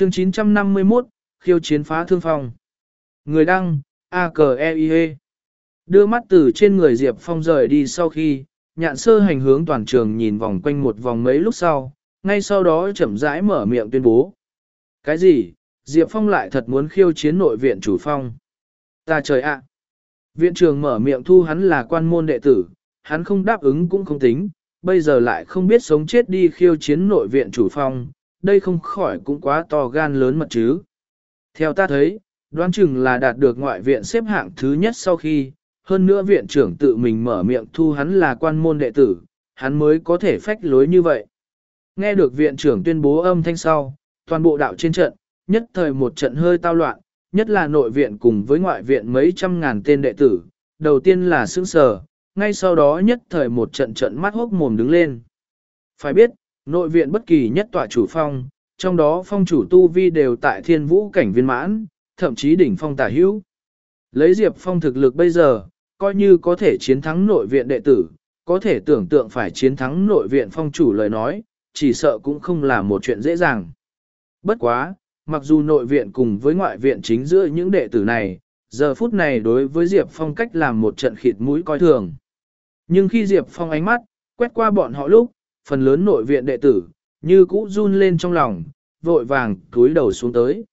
Chương 951, khiêu chiến phá thương phong. Người đăng, a k e i -E. Đưa mắt từ trên người Diệp Phong rời đi sau khi, nhạn sơ hành hướng toàn trường nhìn vòng quanh một vòng mấy lúc sau, ngay sau đó chậm rãi mở miệng tuyên bố. Cái gì, Diệp Phong lại thật muốn khiêu chiến nội viện chủ phong. Ta trời ạ! Viện trường mở miệng thu hắn là quan môn đệ tử, hắn không đáp ứng cũng không tính, bây giờ lại không biết sống chết đi khiêu chiến nội viện chủ phong, đây không khỏi cũng quá to gan lớn mật chứ. Theo ta thấy, đoán chừng là đạt được ngoại viện xếp hạng thứ nhất sau khi, hơn nữa viện trưởng tự mình mở miệng thu hắn là quan môn đệ tử, hắn mới có thể phách lối như vậy. Nghe được viện trưởng tuyên bố âm thanh sau, toàn bộ đạo trên trận, nhất thời một trận hơi tao loạn, nhất là nội viện cùng với ngoại viện mấy trăm ngàn tên đệ tử, đầu tiên là sững sờ, ngay sau đó nhất thời một trận trận mắt hốc mồm đứng lên. Phải biết, nội viện bất kỳ nhất tọa chủ phong, trong đó phong chủ tu vi đều tại thiên vũ cảnh viên mãn, thậm chí đỉnh phong tả hữu. Lấy Diệp Phong thực lực bây giờ, coi như có thể chiến thắng nội viện đệ tử, có thể tưởng tượng phải chiến thắng nội viện phong chủ lời nói, chỉ sợ cũng không là một chuyện dễ dàng. Bất quá, mặc dù nội viện cùng với ngoại viện chính giữa những đệ tử này, giờ phút này đối với Diệp Phong cách làm một trận khịt mũi coi thường. Nhưng khi Diệp Phong ánh mắt, quét qua bọn họ lúc, phần lớn nội viện đệ tử, như cũ run lên trong lòng, vội vàng túi đầu xuống tới.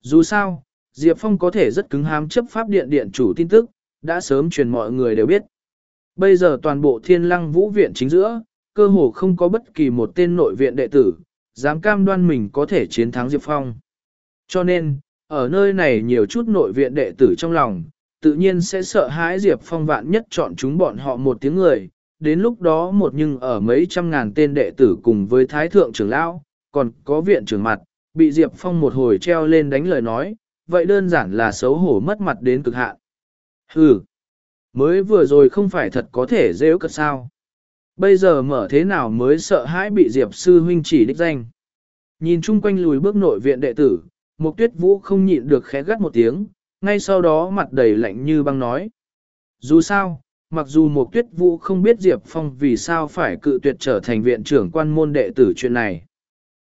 Dù sao, Diệp Phong có thể rất cứng hám chấp pháp điện điện chủ tin tức, đã sớm truyền mọi người đều biết. Bây giờ toàn bộ thiên lăng vũ viện chính giữa, cơ hồ không có bất kỳ một tên nội viện đệ tử, dám cam đoan mình có thể chiến thắng Diệp Phong. Cho nên, ở nơi này nhiều chút nội viện đệ tử trong lòng, tự nhiên sẽ sợ hãi Diệp Phong vạn nhất chọn chúng bọn họ một tiếng người, đến lúc đó một nhưng ở mấy trăm ngàn tên đệ tử cùng với Thái Thượng trưởng lão, còn có viện trưởng mặt, bị Diệp Phong một hồi treo lên đánh lời nói, vậy đơn giản là xấu hổ mất mặt đến cực hạn. Hừ, mới vừa rồi không phải thật có thể dễ cất sao. Bây giờ mở thế nào mới sợ hãi bị Diệp sư huynh chỉ đích danh. Nhìn chung quanh lùi bước nội viện đệ tử, Mục tuyết vũ không nhịn được khẽ gắt một tiếng, ngay sau đó mặt đầy lạnh như băng nói. Dù sao, mặc dù Mục tuyết vũ không biết Diệp Phong vì sao phải cự tuyệt trở thành viện trưởng quan môn đệ tử chuyện này.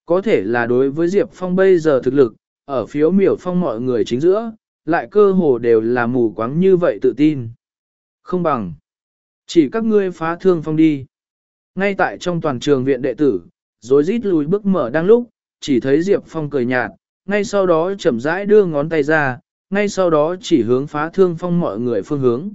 Có thể là đối với Diệp Phong bây giờ thực lực, ở phiếu miểu phong mọi người chính giữa, lại cơ hồ đều là mù quáng như vậy tự tin. Không bằng. Chỉ các ngươi phá thương phong đi. Ngay tại trong toàn trường viện đệ tử, rồi rít lùi bước mở đang lúc, chỉ thấy Diệp Phong cười nhạt, ngay sau đó chậm rãi đưa ngón tay ra, ngay sau đó chỉ hướng phá thương phong mọi người phương hướng.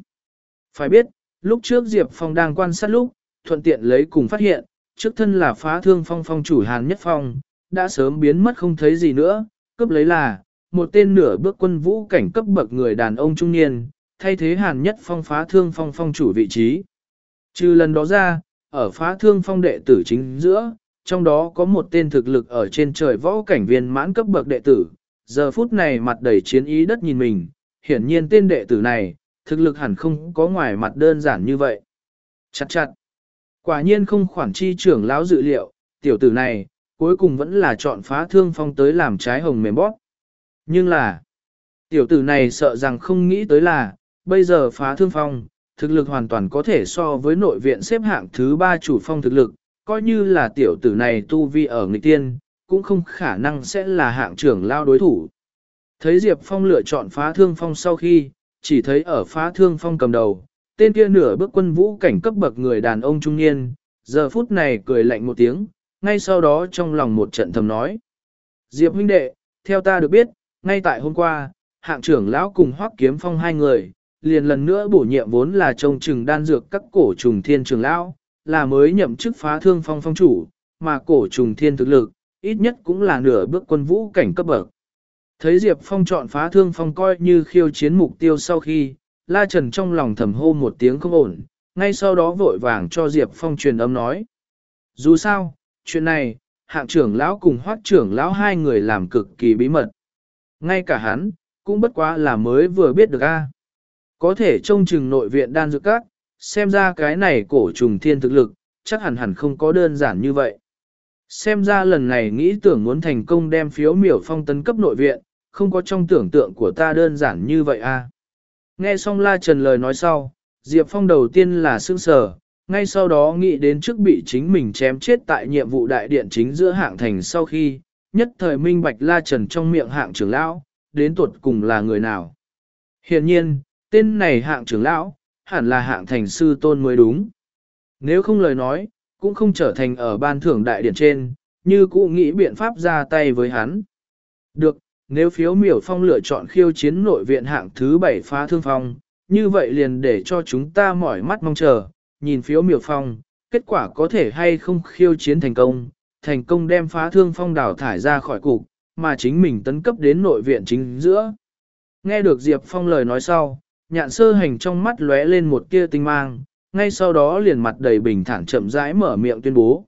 Phải biết, lúc trước Diệp Phong đang quan sát lúc, thuận tiện lấy cùng phát hiện, trước thân là phá thương phong phong chủ Hàn Nhất Phong, đã sớm biến mất không thấy gì nữa, cấp lấy là, một tên nửa bước quân vũ cảnh cấp bậc người đàn ông trung niên, thay thế Hàn Nhất Phong phá thương phong phong chủ vị trí. Trừ lần đó ra, ở phá thương phong đệ tử chính giữa, trong đó có một tên thực lực ở trên trời võ cảnh viên mãn cấp bậc đệ tử, giờ phút này mặt đầy chiến ý đất nhìn mình, hiển nhiên tên đệ tử này, thực lực hẳn không có ngoài mặt đơn giản như vậy. Chặt chặt. Quả nhiên không khoản chi trưởng lão dự liệu, tiểu tử này, cuối cùng vẫn là chọn phá thương phong tới làm trái hồng mềm bóp. Nhưng là, tiểu tử này sợ rằng không nghĩ tới là, bây giờ phá thương phong, thực lực hoàn toàn có thể so với nội viện xếp hạng thứ ba chủ phong thực lực, coi như là tiểu tử này tu vi ở nghịch tiên, cũng không khả năng sẽ là hạng trưởng lao đối thủ. Thấy Diệp Phong lựa chọn phá thương phong sau khi, chỉ thấy ở phá thương phong cầm đầu, tên kia nửa bước quân vũ cảnh cấp bậc người đàn ông trung niên, giờ phút này cười lạnh một tiếng, ngay sau đó trong lòng một trận thầm nói. Diệp huynh đệ, theo ta được biết, ngay tại hôm qua, hạng trưởng lão cùng hoắc kiếm phong hai người, liền lần nữa bổ nhiệm vốn là trông chừng đan dược các cổ trùng thiên trưởng lão, là mới nhậm chức phá thương phong phong chủ, mà cổ trùng thiên thực lực, ít nhất cũng là nửa bước quân vũ cảnh cấp bậc. Thấy Diệp Phong chọn phá thương phong coi như khiêu chiến mục tiêu sau khi, La Trần trong lòng thầm hô một tiếng không ổn, ngay sau đó vội vàng cho Diệp Phong truyền âm nói. Dù sao, chuyện này, hạng trưởng lão cùng hoác trưởng lão hai người làm cực kỳ bí mật. Ngay cả hắn, cũng bất quá là mới vừa biết được a à. Có thể trông chừng nội viện đan dược các, xem ra cái này cổ trùng thiên thực lực, chắc hẳn hẳn không có đơn giản như vậy. Xem ra lần này nghĩ tưởng muốn thành công đem phiếu miểu phong tấn cấp nội viện, không có trong tưởng tượng của ta đơn giản như vậy a. À. Nghe xong La Trần lời nói sau, Diệp Phong đầu tiên là sững sờ, ngay sau đó nghĩ đến trước bị chính mình chém chết tại nhiệm vụ đại điện chính giữa hạng thành sau khi, nhất thời minh bạch la trần trong miệng hạng trưởng lão, đến tuột cùng là người nào. Hiện nhiên, tên này hạng trưởng lão, hẳn là hạng thành sư tôn mới đúng. Nếu không lời nói, cũng không trở thành ở ban thưởng đại điển trên, như cũ nghĩ biện pháp ra tay với hắn. Được, nếu phiếu miểu phong lựa chọn khiêu chiến nội viện hạng thứ 7 phá thương phong, như vậy liền để cho chúng ta mỏi mắt mong chờ, nhìn phiếu miểu phong, kết quả có thể hay không khiêu chiến thành công, thành công đem phá thương phong đảo thải ra khỏi cục, mà chính mình tấn cấp đến nội viện chính giữa. Nghe được Diệp Phong lời nói sau, nhạn sơ hành trong mắt lóe lên một tia tinh mang, ngay sau đó liền mặt đầy bình thản chậm rãi mở miệng tuyên bố.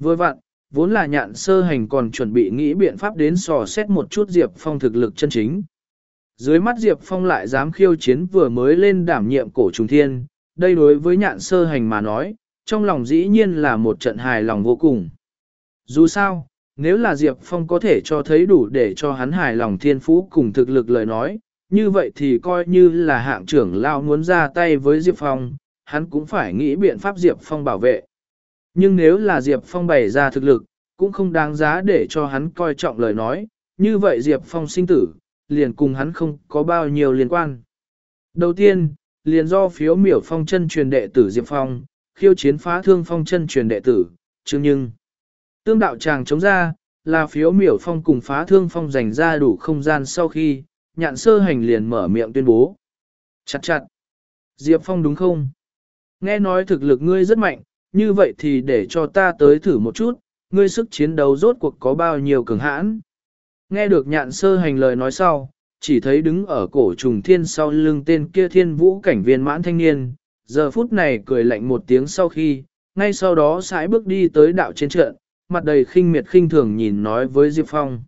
Vừa vặn, vốn là nhạn sơ hành còn chuẩn bị nghĩ biện pháp đến sò xét một chút Diệp Phong thực lực chân chính. Dưới mắt Diệp Phong lại dám khiêu chiến vừa mới lên đảm nhiệm cổ trùng thiên, đây đối với nhạn sơ hành mà nói, trong lòng dĩ nhiên là một trận hài lòng vô cùng. Dù sao, nếu là Diệp Phong có thể cho thấy đủ để cho hắn hài lòng thiên phú cùng thực lực lời nói, như vậy thì coi như là hạng trưởng lao muốn ra tay với Diệp Phong, hắn cũng phải nghĩ biện pháp Diệp Phong bảo vệ. Nhưng nếu là Diệp Phong bày ra thực lực, cũng không đáng giá để cho hắn coi trọng lời nói, như vậy Diệp Phong sinh tử, liền cùng hắn không có bao nhiêu liên quan. Đầu tiên, liền do phiếu miểu phong chân truyền đệ tử Diệp Phong, khiêu chiến phá thương phong chân truyền đệ tử, chương nhưng. Tương đạo chàng chống ra, là phiếu miểu phong cùng phá thương phong dành ra đủ không gian sau khi, nhạn sơ hành liền mở miệng tuyên bố. Chặt chặt. Diệp Phong đúng không? Nghe nói thực lực ngươi rất mạnh, như vậy thì để cho ta tới thử một chút, ngươi sức chiến đấu rốt cuộc có bao nhiêu cường hãn. Nghe được nhạn sơ hành lời nói sau, chỉ thấy đứng ở cổ trùng thiên sau lưng tên kia thiên vũ cảnh viên mãn thanh niên, giờ phút này cười lạnh một tiếng sau khi, ngay sau đó sải bước đi tới đạo trên trận, mặt đầy khinh miệt khinh thường nhìn nói với Diệp Phong.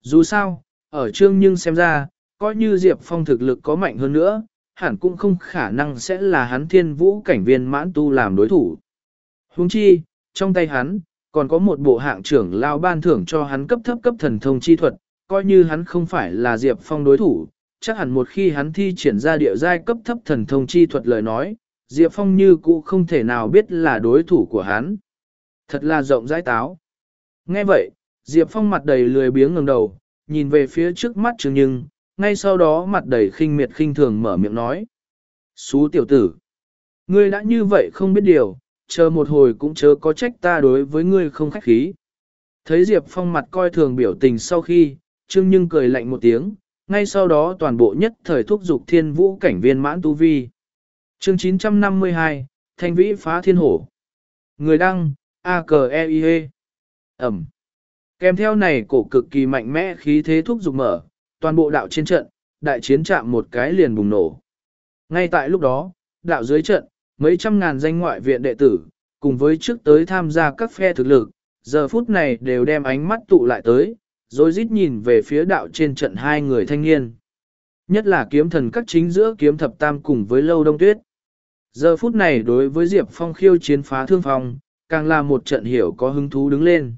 Dù sao, ở trương nhưng xem ra, coi như Diệp Phong thực lực có mạnh hơn nữa, hẳn cũng không khả năng sẽ là hắn thiên vũ cảnh viên mãn tu làm đối thủ. Huống chi, trong tay hắn, còn có một bộ hạng trưởng lao ban thưởng cho hắn cấp thấp cấp thần thông chi thuật, coi như hắn không phải là Diệp Phong đối thủ, chắc hẳn một khi hắn thi triển ra địa giai cấp thấp thần thông chi thuật lời nói, Diệp Phong như cũ không thể nào biết là đối thủ của hắn. Thật là rộng rãi táo. Nghe vậy, Diệp Phong mặt đầy lười biếng ngẩng đầu, nhìn về phía trước mắt Trương Nhưng, ngay sau đó mặt đầy khinh miệt khinh thường mở miệng nói. Xú tiểu tử, ngươi đã như vậy không biết điều, chờ một hồi cũng chớ có trách ta đối với ngươi không khách khí. Thấy Diệp Phong mặt coi thường biểu tình sau khi, Trương Nhưng cười lạnh một tiếng, ngay sau đó toàn bộ nhất thời thúc dục thiên vũ cảnh viên mãn tu vi. Chương 952, Thanh Vĩ phá thiên hổ. Người đăng, a k e i -E. Ẩm. Kèm theo này cổ cực kỳ mạnh mẽ khí thế thúc dục mở, toàn bộ đạo trên trận, đại chiến chạm một cái liền bùng nổ. Ngay tại lúc đó, đạo dưới trận, mấy trăm ngàn danh ngoại viện đệ tử, cùng với trước tới tham gia các phe thực lực, giờ phút này đều đem ánh mắt tụ lại tới, rồi rít nhìn về phía đạo trên trận hai người thanh niên. Nhất là kiếm thần các chính giữa kiếm thập tam cùng với lâu đông tuyết. Giờ phút này đối với Diệp Phong khiêu chiến phá thương phong, càng là một trận hiểu có hứng thú đứng lên.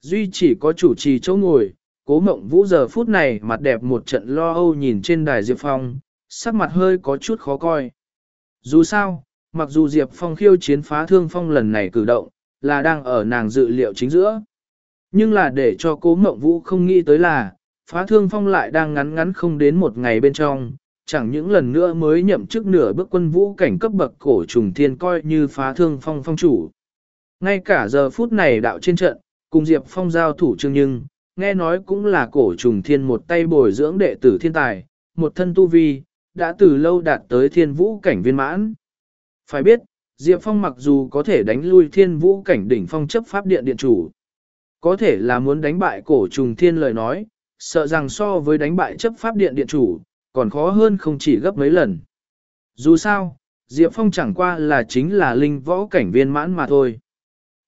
Duy chỉ có chủ trì chỗ ngồi, cố mộng vũ giờ phút này mặt đẹp một trận lo âu nhìn trên đài Diệp Phong, sắc mặt hơi có chút khó coi. Dù sao, mặc dù Diệp Phong khiêu chiến phá thương phong lần này cử động, là đang ở nàng dự liệu chính giữa. Nhưng là để cho cố mộng vũ không nghĩ tới là, phá thương phong lại đang ngắn ngắn không đến một ngày bên trong, chẳng những lần nữa mới nhậm chức nửa bước quân vũ cảnh cấp bậc cổ trùng thiên coi như phá thương phong phong chủ. Ngay cả giờ phút này đạo trên trận, cùng Diệp Phong giao thủ chương nhưng, nghe nói cũng là cổ trùng thiên một tay bồi dưỡng đệ tử thiên tài, một thân tu vi, đã từ lâu đạt tới thiên vũ cảnh viên mãn. Phải biết, Diệp Phong mặc dù có thể đánh lui thiên vũ cảnh đỉnh phong chấp pháp điện điện chủ, có thể là muốn đánh bại cổ trùng thiên lời nói, sợ rằng so với đánh bại chấp pháp điện điện chủ, còn khó hơn không chỉ gấp mấy lần. Dù sao, Diệp Phong chẳng qua là chính là linh võ cảnh viên mãn mà thôi.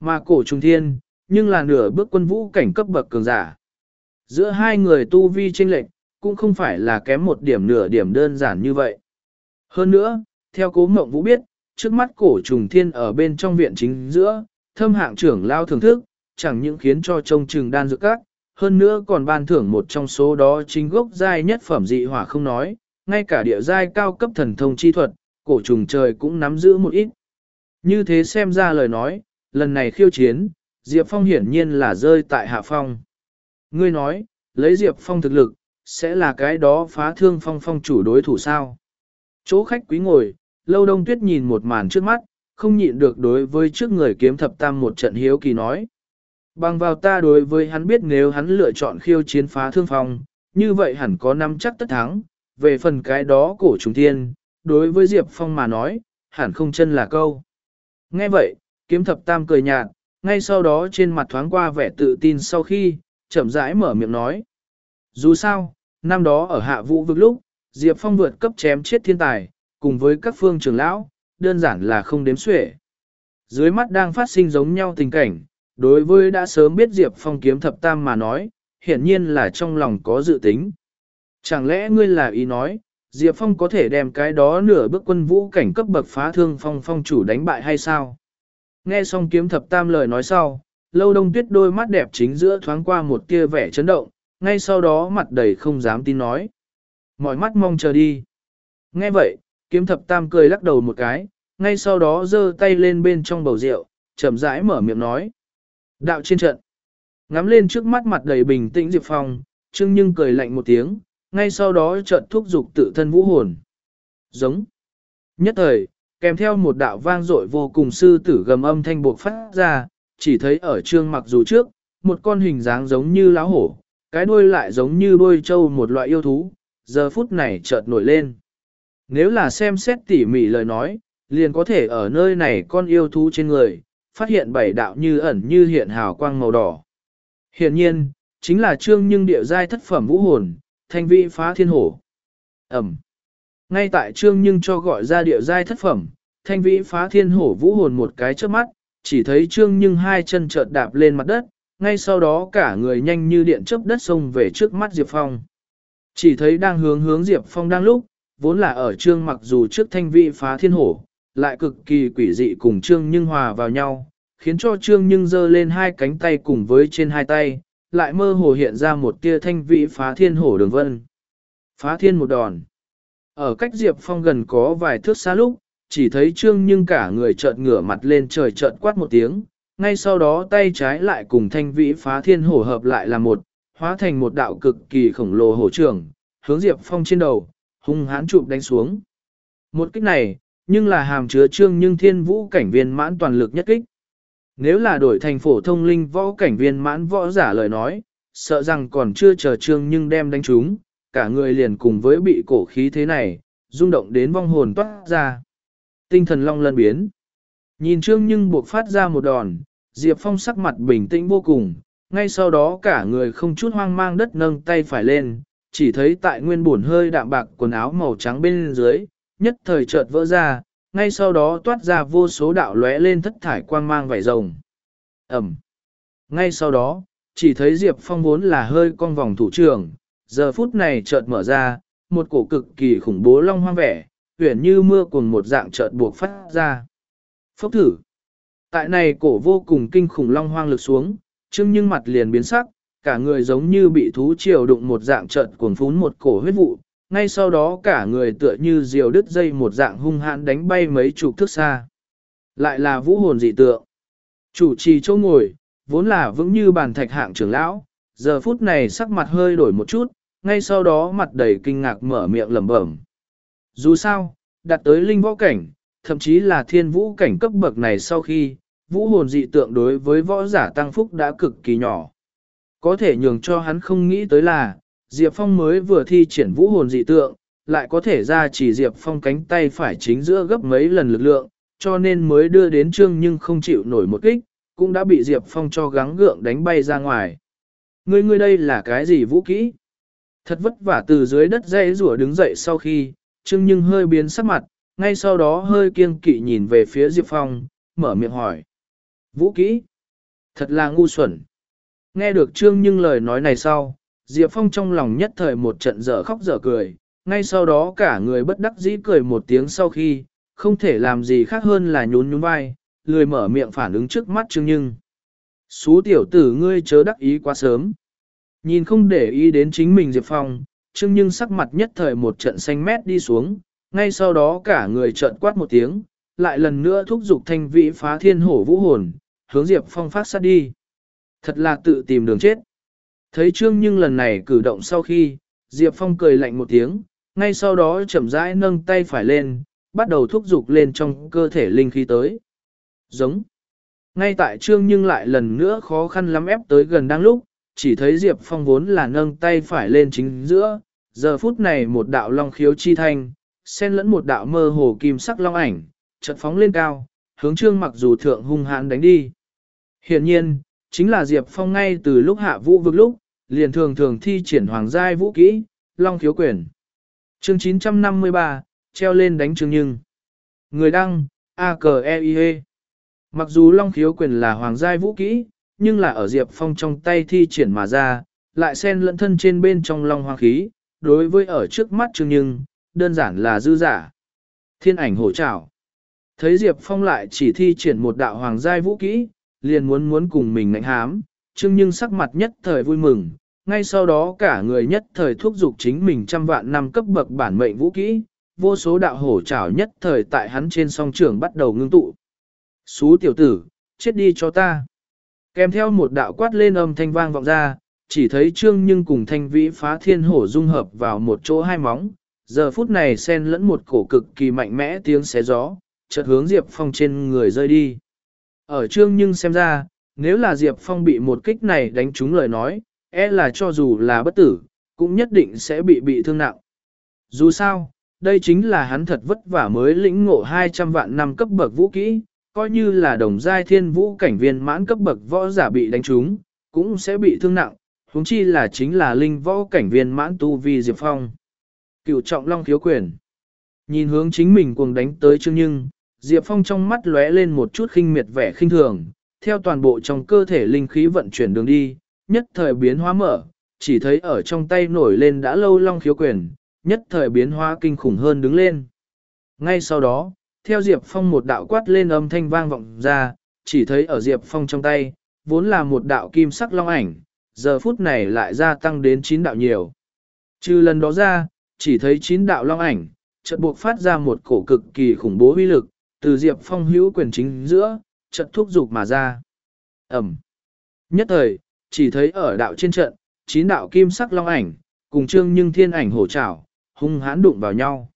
Mà cổ trùng thiên, nhưng là nửa bước quân vũ cảnh cấp bậc cường giả. Giữa hai người tu vi chênh lệch, cũng không phải là kém một điểm nửa điểm đơn giản như vậy. Hơn nữa, theo cố mộng vũ biết, trước mắt cổ trùng thiên ở bên trong viện chính giữa, thâm hạng trưởng lao thưởng thức, chẳng những khiến cho trông trừng đan dược các, hơn nữa còn ban thưởng một trong số đó chính gốc giai nhất phẩm dị hỏa không nói, ngay cả địa giai cao cấp thần thông chi thuật, cổ trùng trời cũng nắm giữ một ít. Như thế xem ra lời nói, lần này khiêu chiến, Diệp Phong hiển nhiên là rơi tại hạ phong. Ngươi nói, lấy Diệp Phong thực lực, sẽ là cái đó phá thương phong phong chủ đối thủ sao? Chỗ khách quý ngồi, lâu đông tuyết nhìn một màn trước mắt, không nhịn được đối với trước người kiếm thập tam một trận hiếu kỳ nói. Bằng vào ta đối với hắn biết nếu hắn lựa chọn khiêu chiến phá thương phong, như vậy hẳn có năm chắc tất thắng, về phần cái đó cổ trùng thiên, đối với Diệp Phong mà nói, hẳn không chân là câu. Nghe vậy, kiếm thập tam cười nhạt, ngay sau đó trên mặt thoáng qua vẻ tự tin sau khi, chậm rãi mở miệng nói. Dù sao, năm đó ở hạ vũ vực lúc, Diệp Phong vượt cấp chém chết thiên tài, cùng với các phương trưởng lão, đơn giản là không đếm xuể. Dưới mắt đang phát sinh giống nhau tình cảnh, đối với đã sớm biết Diệp Phong kiếm thập tam mà nói, hiển nhiên là trong lòng có dự tính. Chẳng lẽ ngươi là ý nói, Diệp Phong có thể đem cái đó nửa bước quân vũ cảnh cấp bậc phá thương phong phong chủ đánh bại hay sao? Nghe xong kiếm thập tam lời nói sau, lâu đông tuyết đôi mắt đẹp chính giữa thoáng qua một tia vẻ chấn động, ngay sau đó mặt đầy không dám tin nói. Mọi mắt mong chờ đi. Nghe vậy, kiếm thập tam cười lắc đầu một cái, ngay sau đó giơ tay lên bên trong bầu rượu, chậm rãi mở miệng nói. Đạo trên trận. Ngắm lên trước mắt mặt đầy bình tĩnh Diệp Phong, Trương Nhưng cười lạnh một tiếng, ngay sau đó trận thúc giục tự thân vũ hồn. Giống. Nhất thời, kèm theo một đạo vang dội vô cùng sư tử gầm âm thanh buộc phát ra, chỉ thấy ở trương mặc dù trước, một con hình dáng giống như láo hổ, cái đuôi lại giống như đuôi trâu một loại yêu thú, giờ phút này chợt nổi lên. Nếu là xem xét tỉ mỉ lời nói, liền có thể ở nơi này con yêu thú trên người, phát hiện bảy đạo như ẩn như hiện hào quang màu đỏ. Hiện nhiên, chính là trương nhưng địa giai thất phẩm vũ hồn, thanh vị phá thiên hổ. Ẩm. Ngay tại trương nhưng cho gọi ra địa giai thất phẩm, thanh vĩ phá thiên hổ vũ hồn một cái trước mắt, chỉ thấy trương nhưng hai chân chợt đạp lên mặt đất, ngay sau đó cả người nhanh như điện chớp đất xông về trước mắt Diệp Phong. Chỉ thấy đang hướng hướng Diệp Phong đang lúc, vốn là ở trương mặc dù trước thanh vị phá thiên hổ, lại cực kỳ quỷ dị cùng trương nhưng hòa vào nhau, khiến cho trương nhưng giơ lên hai cánh tay cùng với trên hai tay, lại mơ hồ hiện ra một tia thanh vị phá thiên hổ đường vân. Phá thiên một đòn. Ở cách Diệp Phong gần có vài thước xa lúc, chỉ thấy trương nhưng cả người chợt ngửa mặt lên trời chợt quát một tiếng, ngay sau đó tay trái lại cùng thanh vĩ phá thiên hổ hợp lại là một, hóa thành một đạo cực kỳ khổng lồ hổ trưởng, hướng Diệp Phong trên đầu, hung hãn chụp đánh xuống. Một kích này, nhưng là hàm chứa trương nhưng thiên vũ cảnh viên mãn toàn lực nhất kích. Nếu là đổi thành phổ thông linh võ cảnh viên mãn võ giả lời nói, sợ rằng còn chưa chờ trương nhưng đem đánh chúng, cả người liền cùng với bị cổ khí thế này, rung động đến vong hồn toát ra. Tinh thần long lân biến. Nhìn trương nhưng buộc phát ra một đòn, Diệp Phong sắc mặt bình tĩnh vô cùng, ngay sau đó cả người không chút hoang mang đất nâng tay phải lên, chỉ thấy tại nguyên buồn hơi đạm bạc quần áo màu trắng bên dưới, nhất thời chợt vỡ ra, ngay sau đó toát ra vô số đạo lóe lên thất thải quang mang vảy rồng. Ẩm. Ngay sau đó, chỉ thấy Diệp Phong vốn là hơi cong vòng thủ trưởng, giờ phút này chợt mở ra, một cổ cực kỳ khủng bố long hoang vẻ, uyển như mưa cùng một dạng chợt buộc phát ra. Phốc thử. Tại này cổ vô cùng kinh khủng long hoang lực xuống, trưng nhưng mặt liền biến sắc, cả người giống như bị thú triều đụng một dạng chợt cuồng phún một cổ huyết vụ, ngay sau đó cả người tựa như diều đứt dây một dạng hung hãn đánh bay mấy chục thước xa. Lại là vũ hồn dị tượng. Chủ trì chỗ ngồi, vốn là vững như bàn thạch hạng trưởng lão, giờ phút này sắc mặt hơi đổi một chút, ngay sau đó mặt đầy kinh ngạc mở miệng lẩm bẩm. Dù sao, đặt tới linh võ cảnh, thậm chí là thiên vũ cảnh cấp bậc này sau khi, vũ hồn dị tượng đối với võ giả tăng phúc đã cực kỳ nhỏ. Có thể nhường cho hắn không nghĩ tới là, Diệp Phong mới vừa thi triển vũ hồn dị tượng, lại có thể ra chỉ Diệp Phong cánh tay phải chính giữa gấp mấy lần lực lượng, cho nên mới đưa đến trương nhưng không chịu nổi một kích, cũng đã bị Diệp Phong cho gắng gượng đánh bay ra ngoài. Ngươi ngươi đây là cái gì vũ kỹ? Thật vất vả từ dưới đất dây rủa đứng dậy sau khi, Trương Nhưng hơi biến sắc mặt, ngay sau đó hơi kiêng kỵ nhìn về phía Diệp Phong, mở miệng hỏi. Vũ kỹ? Thật là ngu xuẩn. Nghe được Trương Nhưng lời nói này sau, Diệp Phong trong lòng nhất thời một trận dở khóc dở cười, ngay sau đó cả người bất đắc dĩ cười một tiếng sau khi, không thể làm gì khác hơn là nhún nhún vai, lười mở miệng phản ứng trước mắt Trương Nhưng. Xú tiểu tử ngươi chớ đắc ý quá sớm. Nhìn không để ý đến chính mình Diệp Phong, Trương Nhưng sắc mặt nhất thời một trận xanh mét đi xuống, ngay sau đó cả người trợn quát một tiếng, lại lần nữa thúc giục thanh vị phá thiên hổ vũ hồn, hướng Diệp Phong phát sát đi. Thật là tự tìm đường chết. Thấy Trương nhưng lần này cử động sau khi, Diệp Phong cười lạnh một tiếng, ngay sau đó chậm rãi nâng tay phải lên, bắt đầu thúc dục lên trong cơ thể linh khí tới. Giống. Ngay tại Trương nhưng lại lần nữa khó khăn lắm ép tới gần đang lúc, chỉ thấy Diệp Phong vốn là nâng tay phải lên chính giữa, giờ phút này một đạo long khiếu chi thanh, xen lẫn một đạo mơ hồ kim sắc long ảnh, chợt phóng lên cao, hướng Trương mặc dù thượng hung hãn đánh đi. Hiện nhiên, chính là Diệp Phong ngay từ lúc hạ vũ vực lúc, liền thường thường thi triển hoàng giai vũ kỹ, long khiếu quyền. Chương 953, treo lên đánh Trương Nhưng. Người đăng, a k e i -E. Mặc dù long khiếu quyền là hoàng giai vũ kỹ, nhưng là ở Diệp Phong trong tay thi triển mà ra, lại xen lẫn thân trên bên trong long hoàng khí, đối với ở trước mắt Trương Nhưng, đơn giản là dư giả. Thiên ảnh hổ trảo. Thấy Diệp Phong lại chỉ thi triển một đạo hoàng giai vũ kỹ, liền muốn muốn cùng mình ngạnh hám, Trương Nhưng sắc mặt nhất thời vui mừng, ngay sau đó cả người nhất thời thúc giục chính mình trăm vạn năm cấp bậc bản mệnh vũ kỹ, vô số đạo hổ trảo nhất thời tại hắn trên song trường bắt đầu ngưng tụ. Xú tiểu tử, chết đi cho ta. Kèm theo một đạo quát lên âm thanh vang vọng ra, chỉ thấy trương nhưng cùng thanh vĩ phá thiên hổ dung hợp vào một chỗ hai móng, giờ phút này xen lẫn một cổ cực kỳ mạnh mẽ tiếng xé gió, chợt hướng Diệp Phong trên người rơi đi. Ở trương nhưng xem ra, nếu là Diệp Phong bị một kích này đánh trúng lời nói, e là cho dù là bất tử, cũng nhất định sẽ bị bị thương nặng. Dù sao, đây chính là hắn thật vất vả mới lĩnh ngộ 200 vạn năm cấp bậc vũ kỹ, coi như là đồng giai thiên vũ cảnh viên mãn cấp bậc võ giả bị đánh trúng, cũng sẽ bị thương nặng, huống chi là chính là linh võ cảnh viên mãn tu vi Diệp Phong. Cựu trọng long thiếu quyền. Nhìn hướng chính mình cuồng đánh tới chương nhưng, Diệp Phong trong mắt lóe lên một chút khinh miệt vẻ khinh thường, theo toàn bộ trong cơ thể linh khí vận chuyển đường đi, nhất thời biến hóa mở, chỉ thấy ở trong tay nổi lên đã lâu long khiếu quyền, nhất thời biến hóa kinh khủng hơn đứng lên. Ngay sau đó, theo Diệp Phong một đạo quát lên âm thanh vang vọng ra, chỉ thấy ở Diệp Phong trong tay, vốn là một đạo kim sắc long ảnh, giờ phút này lại gia tăng đến 9 đạo nhiều. Trừ lần đó ra, chỉ thấy 9 đạo long ảnh, chợt buộc phát ra một cổ cực kỳ khủng bố uy lực, từ Diệp Phong hữu quyền chính giữa, trận thúc dục mà ra. Ẩm. Nhất thời, chỉ thấy ở đạo trên trận, chín đạo kim sắc long ảnh, cùng trương nhưng thiên ảnh hổ trảo, hung hãn đụng vào nhau.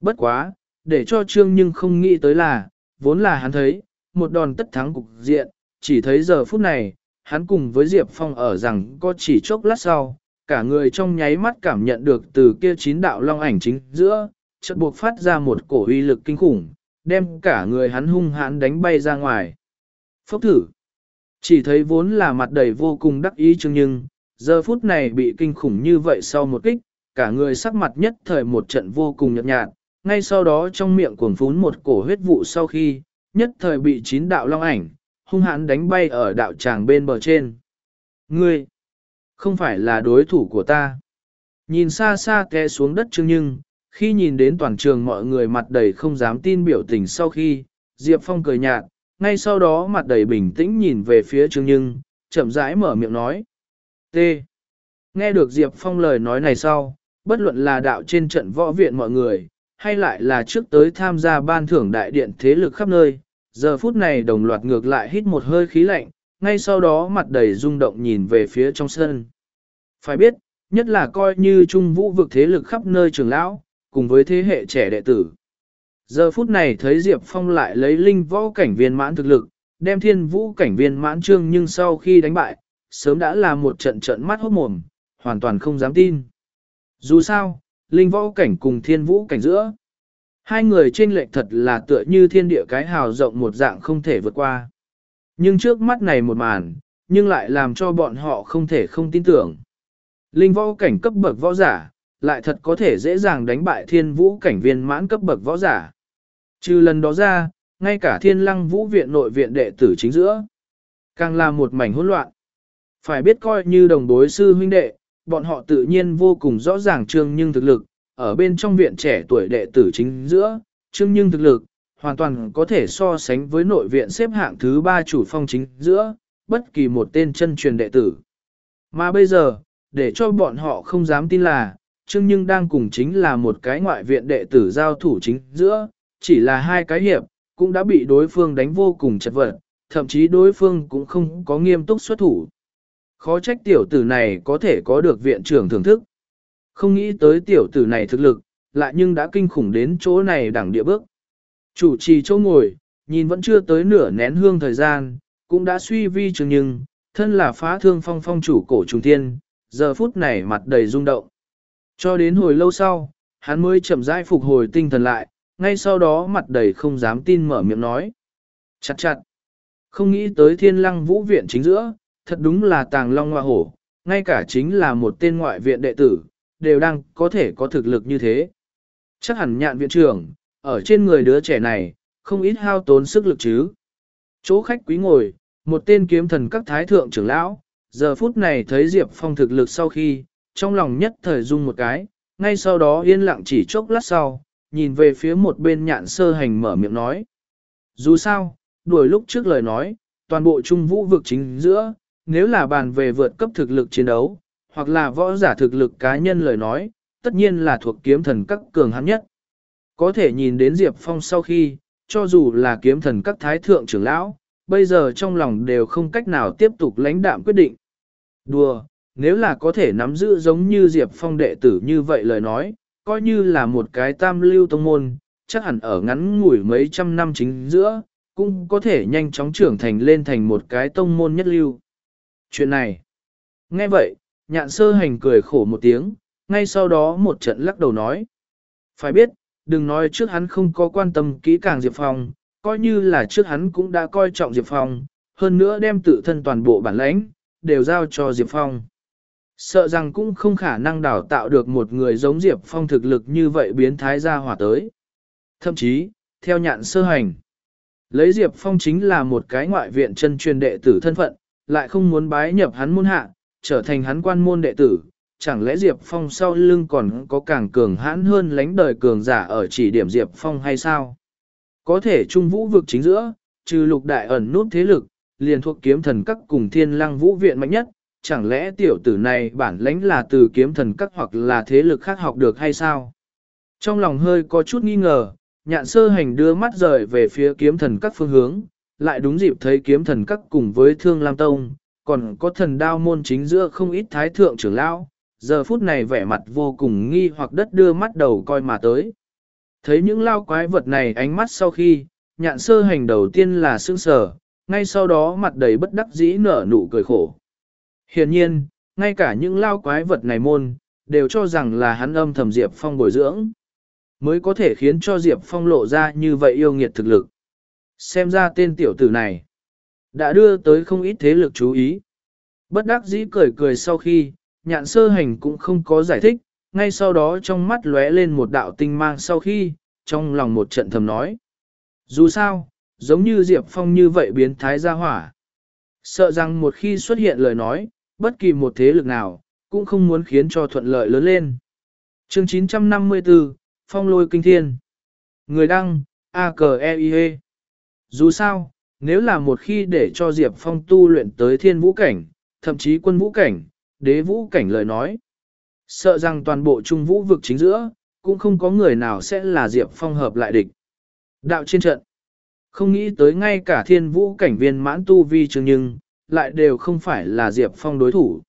Bất quá, để cho trương nhưng không nghĩ tới là, vốn là hắn thấy, một đòn tất thắng cục diện, chỉ thấy giờ phút này, hắn cùng với Diệp Phong ở rằng có chỉ chốc lát sau, cả người trong nháy mắt cảm nhận được từ kia chín đạo long ảnh chính giữa, chợt buộc phát ra một cổ uy lực kinh khủng, đem cả người hắn hung hãn đánh bay ra ngoài. Phốc thử. Chỉ thấy vốn là mặt đầy vô cùng đắc ý chừng nhưng, giờ phút này bị kinh khủng như vậy sau một kích, cả người sắc mặt nhất thời một trận vô cùng nhợt nhạt, ngay sau đó trong miệng cuồng phún một cổ huyết vụ sau khi, nhất thời bị chín đạo long ảnh, hung hãn đánh bay ở đạo tràng bên bờ trên. Ngươi, không phải là đối thủ của ta. Nhìn xa xa té xuống đất chương nhưng, khi nhìn đến toàn trường mọi người mặt đầy không dám tin biểu tình sau khi, Diệp Phong cười nhạt, ngay sau đó mặt đầy bình tĩnh nhìn về phía Trương nhưng, chậm rãi mở miệng nói. T. Nghe được Diệp Phong lời nói này sau, bất luận là đạo trên trận võ viện mọi người, hay lại là trước tới tham gia ban thưởng đại điện thế lực khắp nơi, giờ phút này đồng loạt ngược lại hít một hơi khí lạnh, ngay sau đó mặt đầy rung động nhìn về phía trong sân. Phải biết, nhất là coi như trung vũ vực thế lực khắp nơi trường lão, cùng với thế hệ trẻ đệ tử. Giờ phút này thấy Diệp Phong lại lấy linh võ cảnh viên mãn thực lực, đem thiên vũ cảnh viên mãn trương nhưng sau khi đánh bại, sớm đã là một trận trận mắt hốt mồm, hoàn toàn không dám tin. Dù sao, linh võ cảnh cùng thiên vũ cảnh giữa. Hai người trên lệch thật là tựa như thiên địa cái hào rộng một dạng không thể vượt qua. Nhưng trước mắt này một màn, nhưng lại làm cho bọn họ không thể không tin tưởng. Linh võ cảnh cấp bậc võ giả, lại thật có thể dễ dàng đánh bại thiên vũ cảnh viên mãn cấp bậc võ giả. Trừ lần đó ra, ngay cả thiên lăng vũ viện nội viện đệ tử chính giữa, càng là một mảnh hỗn loạn. Phải biết coi như đồng đối sư huynh đệ, bọn họ tự nhiên vô cùng rõ ràng trương nhưng thực lực, ở bên trong viện trẻ tuổi đệ tử chính giữa, trương nhưng thực lực, hoàn toàn có thể so sánh với nội viện xếp hạng thứ ba chủ phong chính giữa, bất kỳ một tên chân truyền đệ tử. Mà bây giờ, để cho bọn họ không dám tin là, chương Nhưng đang cùng chính là một cái ngoại viện đệ tử giao thủ chính giữa, chỉ là hai cái hiệp, cũng đã bị đối phương đánh vô cùng chật vật, thậm chí đối phương cũng không có nghiêm túc xuất thủ. Khó trách tiểu tử này có thể có được viện trưởng thưởng thức. Không nghĩ tới tiểu tử này thực lực, lại nhưng đã kinh khủng đến chỗ này đẳng địa bước. Chủ trì chỗ ngồi, nhìn vẫn chưa tới nửa nén hương thời gian, cũng đã suy vi trường nhưng, thân là phá thương phong phong chủ cổ trùng thiên, giờ phút này mặt đầy rung động. Cho đến hồi lâu sau, hắn mới chậm rãi phục hồi tinh thần lại, ngay sau đó mặt đầy không dám tin mở miệng nói. Chặt chặt. Không nghĩ tới thiên lăng vũ viện chính giữa, thật đúng là tàng long hoa hổ, ngay cả chính là một tên ngoại viện đệ tử, đều đang có thể có thực lực như thế. Chắc hẳn nhạn viện trưởng, ở trên người đứa trẻ này, không ít hao tốn sức lực chứ. Chỗ khách quý ngồi, một tên kiếm thần các thái thượng trưởng lão, giờ phút này thấy Diệp Phong thực lực sau khi, trong lòng nhất thời dung một cái, ngay sau đó yên lặng chỉ chốc lát sau, nhìn về phía một bên nhạn sơ hành mở miệng nói. Dù sao, đuổi lúc trước lời nói, toàn bộ trung vũ vực chính giữa, nếu là bàn về vượt cấp thực lực chiến đấu, hoặc là võ giả thực lực cá nhân lời nói, tất nhiên là thuộc kiếm thần các cường hãn nhất. Có thể nhìn đến Diệp Phong sau khi, cho dù là kiếm thần các thái thượng trưởng lão, bây giờ trong lòng đều không cách nào tiếp tục lãnh đạm quyết định. Đùa, nếu là có thể nắm giữ giống như Diệp Phong đệ tử như vậy lời nói, coi như là một cái tam lưu tông môn, chắc hẳn ở ngắn ngủi mấy trăm năm chính giữa, cũng có thể nhanh chóng trưởng thành lên thành một cái tông môn nhất lưu. Chuyện này, nghe vậy, nhạn sơ hành cười khổ một tiếng, ngay sau đó một trận lắc đầu nói. Phải biết, đừng nói trước hắn không có quan tâm kỹ càng Diệp Phong, coi như là trước hắn cũng đã coi trọng Diệp Phong, hơn nữa đem tự thân toàn bộ bản lãnh, đều giao cho Diệp Phong. Sợ rằng cũng không khả năng đào tạo được một người giống Diệp Phong thực lực như vậy biến thái ra hỏa tới. Thậm chí, theo nhạn sơ hành, lấy Diệp Phong chính là một cái ngoại viện chân truyền đệ tử thân phận, lại không muốn bái nhập hắn môn hạ, trở thành hắn quan môn đệ tử. Chẳng lẽ Diệp Phong sau lưng còn có càng cường hãn hơn lánh đời cường giả ở chỉ điểm Diệp Phong hay sao? Có thể trung vũ vực chính giữa, trừ lục đại ẩn nút thế lực, liền thuộc kiếm thần các cùng thiên lăng vũ viện mạnh nhất, chẳng lẽ tiểu tử này bản lãnh là từ kiếm thần các hoặc là thế lực khác học được hay sao? Trong lòng hơi có chút nghi ngờ, nhạn sơ hành đưa mắt rời về phía kiếm thần các phương hướng, lại đúng dịp thấy kiếm thần các cùng với thương lam tông, còn có thần đao môn chính giữa không ít thái thượng trưởng lão, giờ phút này vẻ mặt vô cùng nghi hoặc đất đưa mắt đầu coi mà tới. Thấy những lao quái vật này ánh mắt sau khi, nhạn sơ hành đầu tiên là sương sờ, ngay sau đó mặt đầy bất đắc dĩ nở nụ cười khổ. Hiển nhiên, ngay cả những lao quái vật này môn, đều cho rằng là hắn âm thầm Diệp Phong bồi dưỡng, mới có thể khiến cho Diệp Phong lộ ra như vậy yêu nghiệt thực lực. Xem ra tên tiểu tử này, đã đưa tới không ít thế lực chú ý. Bất đắc dĩ cười cười sau khi, nhạn sơ hành cũng không có giải thích, ngay sau đó trong mắt lóe lên một đạo tinh mang sau khi, trong lòng một trận thầm nói. Dù sao, giống như Diệp Phong như vậy biến thái ra hỏa. Sợ rằng một khi xuất hiện lời nói, bất kỳ một thế lực nào, cũng không muốn khiến cho thuận lợi lớn lên. chương 954, Phong lôi kinh thiên. Người đăng, a k e i -E. Dù sao, nếu là một khi để cho Diệp Phong tu luyện tới thiên vũ cảnh, thậm chí quân vũ cảnh, đế vũ cảnh lời nói. Sợ rằng toàn bộ trung vũ vực chính giữa, cũng không có người nào sẽ là Diệp Phong hợp lại địch. Đạo trên trận. Không nghĩ tới ngay cả thiên vũ cảnh viên mãn tu vi trường nhưng, lại đều không phải là Diệp Phong đối thủ.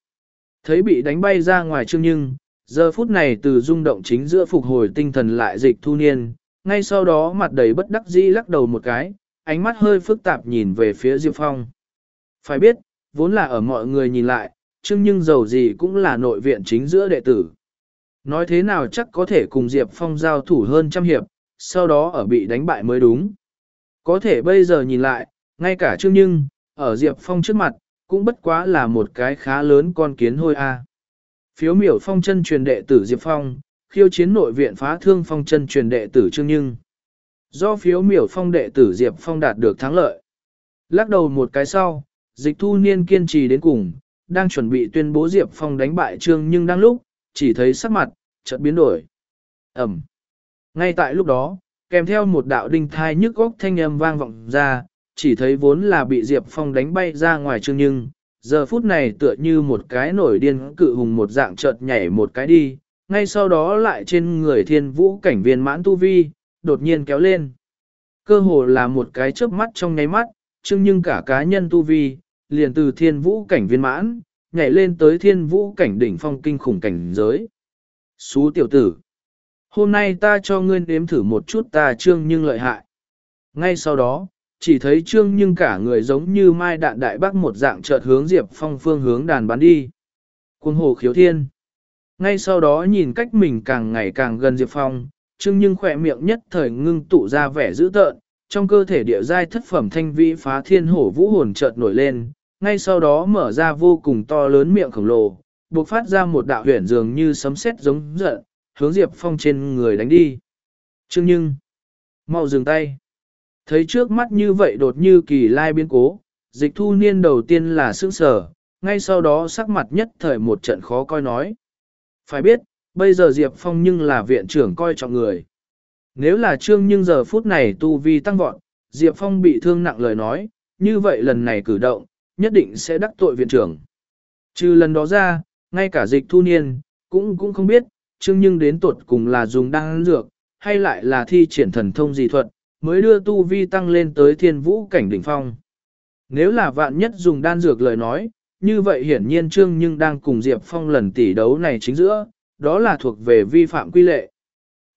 Thấy bị đánh bay ra ngoài chương nhưng, giờ phút này từ rung động chính giữa phục hồi tinh thần lại dịch thu niên, ngay sau đó mặt đầy bất đắc dĩ lắc đầu một cái, ánh mắt hơi phức tạp nhìn về phía Diệp Phong. Phải biết, vốn là ở mọi người nhìn lại, chương nhưng giàu gì cũng là nội viện chính giữa đệ tử. Nói thế nào chắc có thể cùng Diệp Phong giao thủ hơn trăm hiệp, sau đó ở bị đánh bại mới đúng. Có thể bây giờ nhìn lại, ngay cả chương nhưng, ở Diệp Phong trước mặt, cũng bất quá là một cái khá lớn con kiến hôi a. Phiếu miểu phong chân truyền đệ tử Diệp Phong, khiêu chiến nội viện phá thương phong chân truyền đệ tử Trương Nhưng. Do phiếu miểu phong đệ tử Diệp Phong đạt được thắng lợi. Lắc đầu một cái sau, dịch thu niên kiên trì đến cùng, đang chuẩn bị tuyên bố Diệp Phong đánh bại Trương nhưng đang lúc, chỉ thấy sắc mặt, chợt biến đổi. Ẩm. Ngay tại lúc đó, kèm theo một đạo đinh thai nhức góc thanh âm vang vọng ra, chỉ thấy vốn là bị Diệp Phong đánh bay ra ngoài chương nhưng, giờ phút này tựa như một cái nổi điên cự hùng một dạng chợt nhảy một cái đi, ngay sau đó lại trên người thiên vũ cảnh viên mãn tu vi, đột nhiên kéo lên. Cơ hồ là một cái chớp mắt trong nháy mắt, chương nhưng cả cá nhân tu vi, liền từ thiên vũ cảnh viên mãn, nhảy lên tới thiên vũ cảnh đỉnh phong kinh khủng cảnh giới. Xú tiểu tử! Hôm nay ta cho ngươi nếm thử một chút ta trương nhưng lợi hại. Ngay sau đó, chỉ thấy trương nhưng cả người giống như mai đạn đại bác một dạng chợt hướng Diệp Phong phương hướng đàn bắn đi. Cuồng hồ khiếu thiên. Ngay sau đó nhìn cách mình càng ngày càng gần Diệp Phong, trương nhưng khỏe miệng nhất thời ngưng tụ ra vẻ dữ tợn, trong cơ thể địa giai thất phẩm thanh vĩ phá thiên hổ vũ hồn chợt nổi lên, ngay sau đó mở ra vô cùng to lớn miệng khổng lồ, bộc phát ra một đạo huyền dường như sấm sét giống giận, hướng Diệp Phong trên người đánh đi. Trương nhưng, mau dừng tay. Thấy trước mắt như vậy đột như kỳ lai biến cố, dịch thu niên đầu tiên là sững sở, ngay sau đó sắc mặt nhất thời một trận khó coi nói. Phải biết, bây giờ Diệp Phong nhưng là viện trưởng coi trọng người. Nếu là trương nhưng giờ phút này tu vi tăng vọt, Diệp Phong bị thương nặng lời nói, như vậy lần này cử động, nhất định sẽ đắc tội viện trưởng. Trừ lần đó ra, ngay cả dịch thu niên, cũng cũng không biết, trương nhưng đến tuột cùng là dùng đan dược, hay lại là thi triển thần thông gì thuật, mới đưa tu vi tăng lên tới thiên vũ cảnh đỉnh phong. Nếu là vạn nhất dùng đan dược lời nói, như vậy hiển nhiên Trương nhưng đang cùng Diệp Phong lần tỷ đấu này chính giữa, đó là thuộc về vi phạm quy lệ.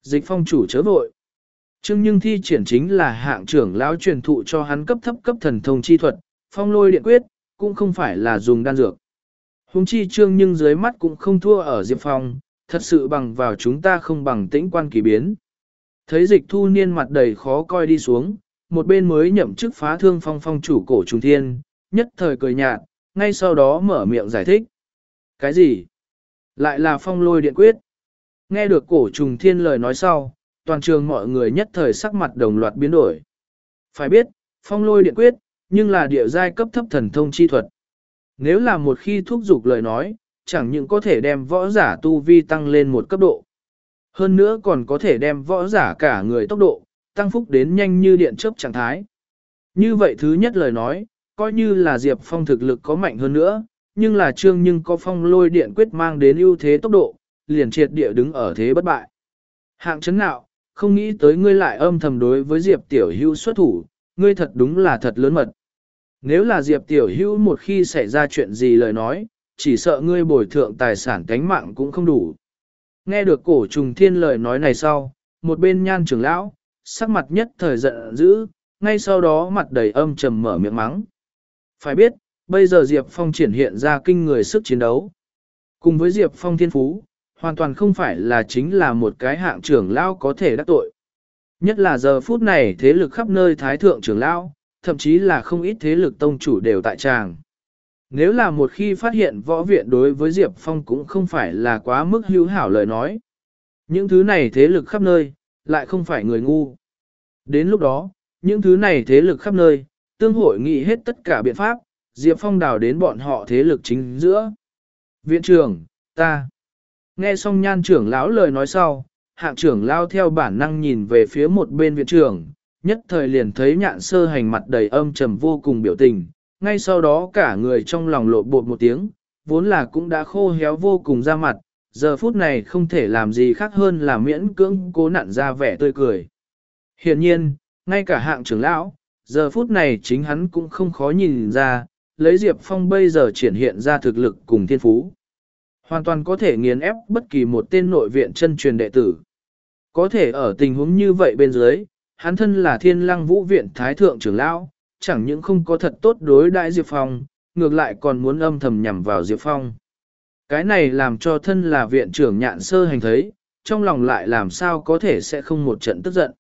Dịch Phong chủ chớ vội. Trương nhưng thi triển chính là hạng trưởng lão truyền thụ cho hắn cấp thấp cấp thần thông chi thuật, phong lôi điện quyết, cũng không phải là dùng đan dược. Hùng chi Trương nhưng dưới mắt cũng không thua ở Diệp Phong, thật sự bằng vào chúng ta không bằng tĩnh quan kỳ biến. Thấy dịch thu niên mặt đầy khó coi đi xuống, một bên mới nhậm chức phá thương phong phong chủ cổ trùng thiên, nhất thời cười nhạt, ngay sau đó mở miệng giải thích. Cái gì? Lại là phong lôi điện quyết. Nghe được cổ trùng thiên lời nói sau, toàn trường mọi người nhất thời sắc mặt đồng loạt biến đổi. Phải biết, phong lôi điện quyết, nhưng là địa giai cấp thấp thần thông chi thuật. Nếu là một khi thúc giục lời nói, chẳng những có thể đem võ giả tu vi tăng lên một cấp độ. Hơn nữa còn có thể đem võ giả cả người tốc độ, tăng phúc đến nhanh như điện chớp trạng thái. Như vậy thứ nhất lời nói, coi như là Diệp Phong thực lực có mạnh hơn nữa, nhưng là trương nhưng có phong lôi điện quyết mang đến ưu thế tốc độ, liền triệt địa đứng ở thế bất bại. Hạng chấn nạo, không nghĩ tới ngươi lại âm thầm đối với Diệp Tiểu Hưu xuất thủ, ngươi thật đúng là thật lớn mật. Nếu là Diệp Tiểu Hưu một khi xảy ra chuyện gì lời nói, chỉ sợ ngươi bồi thượng tài sản cánh mạng cũng không đủ. Nghe được cổ trùng thiên lời nói này sau, một bên nhan trưởng lão, sắc mặt nhất thời giận dữ, ngay sau đó mặt đầy âm trầm mở miệng mắng. Phải biết, bây giờ Diệp Phong triển hiện ra kinh người sức chiến đấu. Cùng với Diệp Phong thiên phú, hoàn toàn không phải là chính là một cái hạng trưởng lão có thể đắc tội. Nhất là giờ phút này thế lực khắp nơi thái thượng trưởng lão, thậm chí là không ít thế lực tông chủ đều tại tràng. Nếu là một khi phát hiện võ viện đối với Diệp Phong cũng không phải là quá mức hữu hảo lời nói. Những thứ này thế lực khắp nơi, lại không phải người ngu. Đến lúc đó, những thứ này thế lực khắp nơi, tương hội nghị hết tất cả biện pháp, Diệp Phong đào đến bọn họ thế lực chính giữa. Viện trưởng, ta. Nghe xong nhan trưởng lão lời nói sau, hạng trưởng lao theo bản năng nhìn về phía một bên viện trưởng, nhất thời liền thấy nhạn sơ hành mặt đầy âm trầm vô cùng biểu tình, ngay sau đó cả người trong lòng lộ bột một tiếng, vốn là cũng đã khô héo vô cùng ra mặt, giờ phút này không thể làm gì khác hơn là miễn cưỡng cố nặn ra vẻ tươi cười. Hiện nhiên, ngay cả hạng trưởng lão, giờ phút này chính hắn cũng không khó nhìn ra, lấy Diệp Phong bây giờ triển hiện ra thực lực cùng thiên phú. Hoàn toàn có thể nghiền ép bất kỳ một tên nội viện chân truyền đệ tử. Có thể ở tình huống như vậy bên dưới, hắn thân là thiên lăng vũ viện thái thượng trưởng lão, chẳng những không có thật tốt đối đãi Diệp Phong, ngược lại còn muốn âm thầm nhằm vào Diệp Phong. Cái này làm cho thân là viện trưởng nhạn sơ hành thấy, trong lòng lại làm sao có thể sẽ không một trận tức giận.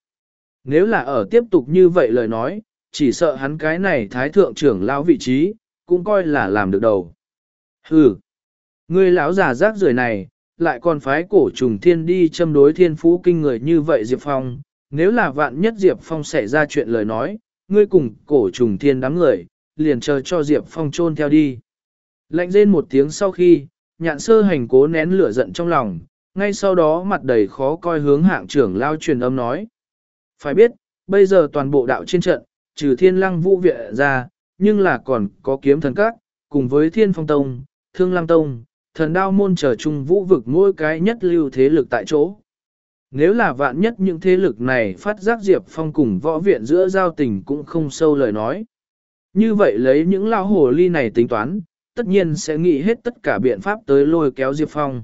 Nếu là ở tiếp tục như vậy lời nói, chỉ sợ hắn cái này thái thượng trưởng lão vị trí, cũng coi là làm được đầu. Hừ, ngươi lão già rác rưởi này, lại còn phái cổ trùng thiên đi châm đối thiên phú kinh người như vậy Diệp Phong, nếu là vạn nhất Diệp Phong xảy ra chuyện lời nói, ngươi cùng cổ trùng thiên đám người, liền chờ cho Diệp Phong trôn theo đi. Lạnh rên một tiếng sau khi, nhạn sơ hành cố nén lửa giận trong lòng, ngay sau đó mặt đầy khó coi hướng hạng trưởng lao truyền âm nói. Phải biết, bây giờ toàn bộ đạo trên trận, trừ thiên lăng vũ viện ra, nhưng là còn có kiếm thần các, cùng với thiên phong tông, thương lăng tông, thần đao môn trở chung vũ vực mỗi cái nhất lưu thế lực tại chỗ. Nếu là vạn nhất những thế lực này phát giác Diệp Phong cùng võ viện giữa giao tình cũng không sâu lời nói. Như vậy lấy những lao hồ ly này tính toán, tất nhiên sẽ nghĩ hết tất cả biện pháp tới lôi kéo Diệp Phong.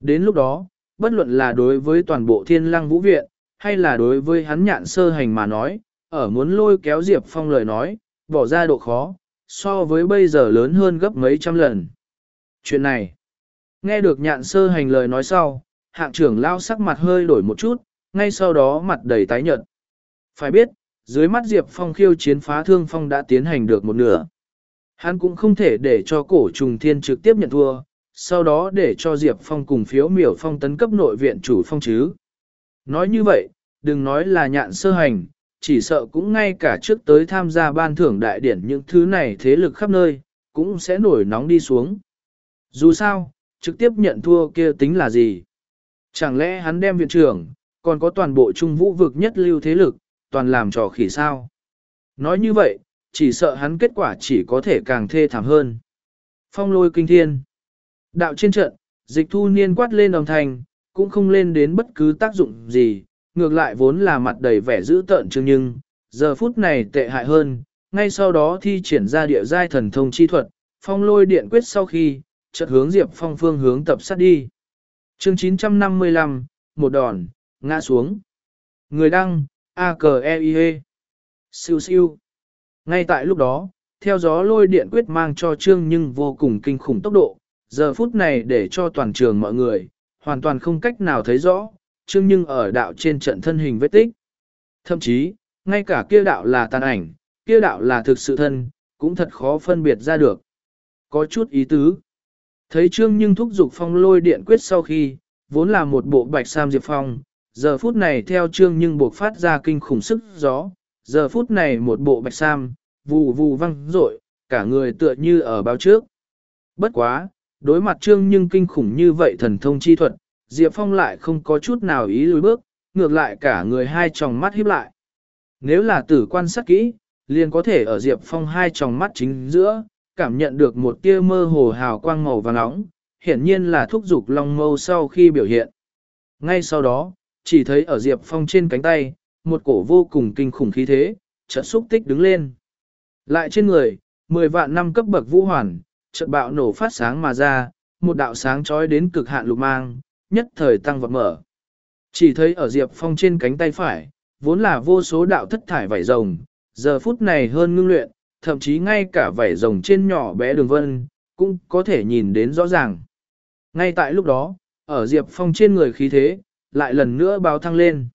Đến lúc đó, bất luận là đối với toàn bộ thiên lăng vũ viện, hay là đối với hắn nhạn sơ hành mà nói, ở muốn lôi kéo Diệp Phong lời nói, bỏ ra độ khó, so với bây giờ lớn hơn gấp mấy trăm lần. Chuyện này, nghe được nhạn sơ hành lời nói sau, hạng trưởng lao sắc mặt hơi đổi một chút, ngay sau đó mặt đầy tái nhợt. Phải biết, dưới mắt Diệp Phong khiêu chiến phá thương phong đã tiến hành được một nửa. Hắn cũng không thể để cho cổ trùng thiên trực tiếp nhận thua, sau đó để cho Diệp Phong cùng phiếu miểu phong tấn cấp nội viện chủ phong chứ. Nói như vậy, đừng nói là nhạn sơ hành, chỉ sợ cũng ngay cả trước tới tham gia ban thưởng đại điển những thứ này thế lực khắp nơi, cũng sẽ nổi nóng đi xuống. Dù sao, trực tiếp nhận thua kia tính là gì? Chẳng lẽ hắn đem viện trưởng, còn có toàn bộ trung vũ vực nhất lưu thế lực, toàn làm trò khỉ sao? Nói như vậy, chỉ sợ hắn kết quả chỉ có thể càng thê thảm hơn. Phong lôi kinh thiên. Đạo trên trận, dịch thu niên quát lên đồng thành, cũng không lên đến bất cứ tác dụng gì, ngược lại vốn là mặt đầy vẻ dữ tợn chương nhưng, giờ phút này tệ hại hơn, ngay sau đó thi triển ra địa giai thần thông chi thuật, phong lôi điện quyết sau khi, chợt hướng Diệp Phong phương hướng tập sát đi. Chương 955, một đòn, ngã xuống. Người đăng, a k e i -E. Siêu siêu. Ngay tại lúc đó, theo gió lôi điện quyết mang cho Trương nhưng vô cùng kinh khủng tốc độ, giờ phút này để cho toàn trường mọi người, hoàn toàn không cách nào thấy rõ, Trương nhưng ở đạo trên trận thân hình vết tích. Thậm chí, ngay cả kia đạo là tàn ảnh, kia đạo là thực sự thân, cũng thật khó phân biệt ra được. Có chút ý tứ. Thấy Trương nhưng thúc giục phong lôi điện quyết sau khi, vốn là một bộ bạch sam diệp phong, giờ phút này theo Trương nhưng buộc phát ra kinh khủng sức gió, giờ phút này một bộ bạch sam, vù vù văng rội, cả người tựa như ở bao trước. Bất quá, đối mặt Trương nhưng kinh khủng như vậy thần thông chi thuật, Diệp Phong lại không có chút nào ý lùi bước, ngược lại cả người hai tròng mắt híp lại. Nếu là tử quan sát kỹ, liền có thể ở Diệp Phong hai tròng mắt chính giữa, cảm nhận được một tia mơ hồ hào quang màu vàng nóng, hiển nhiên là thúc dục long mâu sau khi biểu hiện. Ngay sau đó, chỉ thấy ở Diệp Phong trên cánh tay, một cổ vô cùng kinh khủng khí thế, chợt xúc tích đứng lên. Lại trên người, 10 vạn năm cấp bậc vũ hoàn, chợt bạo nổ phát sáng mà ra, một đạo sáng chói đến cực hạn lục mang, nhất thời tăng vọt mở. Chỉ thấy ở Diệp Phong trên cánh tay phải, vốn là vô số đạo thất thải vảy rồng, giờ phút này hơn ngưng luyện, thậm chí ngay cả vảy rồng trên nhỏ bé đường vân, cũng có thể nhìn đến rõ ràng. Ngay tại lúc đó, ở Diệp Phong trên người khí thế, lại lần nữa báo thăng lên.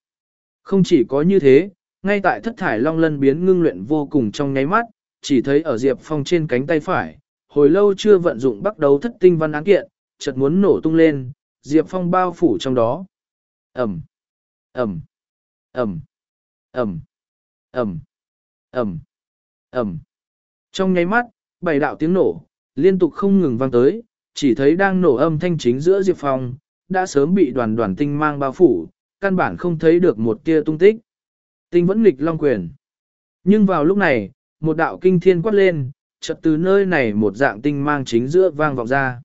Không chỉ có như thế, ngay tại thất thải long lân biến ngưng luyện vô cùng trong nháy mắt, chỉ thấy ở Diệp Phong trên cánh tay phải, hồi lâu chưa vận dụng bắt đầu thất tinh văn án kiện, chợt muốn nổ tung lên, Diệp Phong bao phủ trong đó. Ẩm, Ẩm, Ẩm, Ẩm, Ẩm, Ẩm, Ẩm. Trong nháy mắt, bảy đạo tiếng nổ, liên tục không ngừng vang tới, chỉ thấy đang nổ âm thanh chính giữa Diệp Phong, đã sớm bị đoàn đoàn tinh mang bao phủ, căn bản không thấy được một tia tung tích. Tinh vẫn nghịch long quyền. Nhưng vào lúc này, một đạo kinh thiên quát lên, chợt từ nơi này một dạng tinh mang chính giữa vang vọng ra.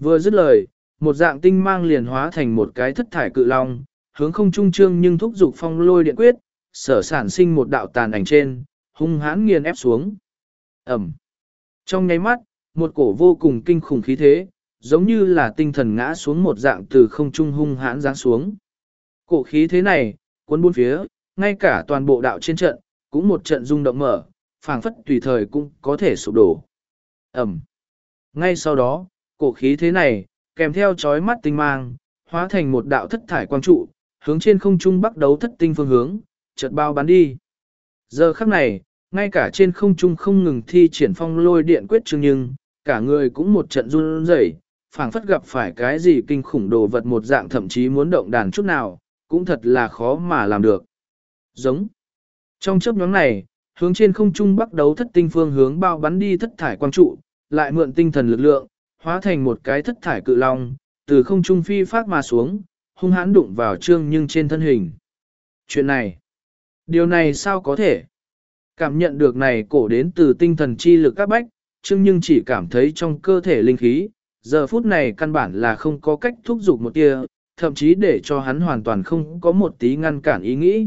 Vừa dứt lời, một dạng tinh mang liền hóa thành một cái thất thải cự long, hướng không trung trương nhưng thúc dục phong lôi điện quyết, sở sản sinh một đạo tàn ảnh trên, hung hãn nghiền ép xuống. Ẩm. Trong nháy mắt, một cổ vô cùng kinh khủng khí thế, giống như là tinh thần ngã xuống một dạng từ không trung hung hãn giáng xuống. Cổ khí thế này, cuốn bốn phía, ngay cả toàn bộ đạo trên trận, cũng một trận rung động mở, phảng phất tùy thời cũng có thể sụp đổ. Ẩm. Ngay sau đó, cổ khí thế này, kèm theo chói mắt tinh mang, hóa thành một đạo thất thải quang trụ, hướng trên không trung bắt đấu thất tinh phương hướng, chợt bao bắn đi. Giờ khắc này, ngay cả trên không trung không ngừng thi triển phong lôi điện quyết chương nhưng, cả người cũng một trận run rẩy, phảng phất gặp phải cái gì kinh khủng đồ vật một dạng thậm chí muốn động đàn chút nào, cũng thật là khó mà làm được. Giống. Trong chớp nhóm này, hướng trên không trung bắt đấu thất tinh phương hướng bao bắn đi thất thải quang trụ, lại mượn tinh thần lực lượng, hóa thành một cái thất thải cự long, từ không trung phi phát mà xuống, hung hãn đụng vào trương nhưng trên thân hình. Chuyện này, điều này sao có thể? Cảm nhận được này cổ đến từ tinh thần chi lực các bách, chưng nhưng chỉ cảm thấy trong cơ thể linh khí, giờ phút này căn bản là không có cách thúc giục một tia, thậm chí để cho hắn hoàn toàn không có một tí ngăn cản ý nghĩ.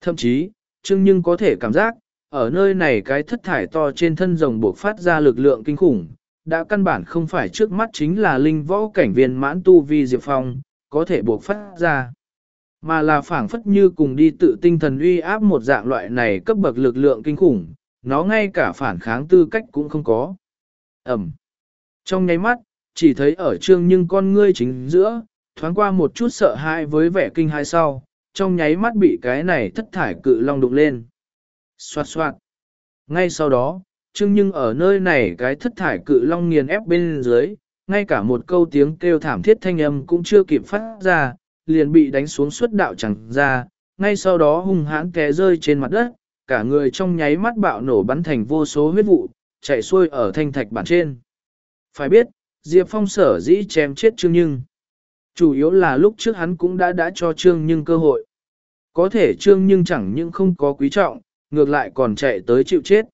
Thậm chí, chưng nhưng có thể cảm giác, ở nơi này cái thất thải to trên thân rồng buộc phát ra lực lượng kinh khủng, đã căn bản không phải trước mắt chính là linh võ cảnh viên mãn tu vi Diệp Phong, có thể buộc phát ra. Mà là phảng phất như cùng đi tự tinh thần uy áp một dạng loại này cấp bậc lực lượng kinh khủng, nó ngay cả phản kháng tư cách cũng không có. Ẩm. Trong nháy mắt, chỉ thấy ở trương nhưng con ngươi chính giữa, thoáng qua một chút sợ hãi với vẻ kinh hai sau, trong nháy mắt bị cái này thất thải cự long đụng lên. Xoạt xoạt. Ngay sau đó, trương nhưng ở nơi này cái thất thải cự long nghiền ép bên dưới, ngay cả một câu tiếng kêu thảm thiết thanh âm cũng chưa kịp phát ra, liền bị đánh xuống suốt đạo chẳng ra, ngay sau đó hung hãn té rơi trên mặt đất, cả người trong nháy mắt bạo nổ bắn thành vô số huyết vụ, chạy xuôi ở thanh thạch bản trên. Phải biết, Diệp Phong sở dĩ chém chết Trương Nhưng. Chủ yếu là lúc trước hắn cũng đã đã cho Trương Nhưng cơ hội. Có thể Trương Nhưng chẳng những không có quý trọng, ngược lại còn chạy tới chịu chết.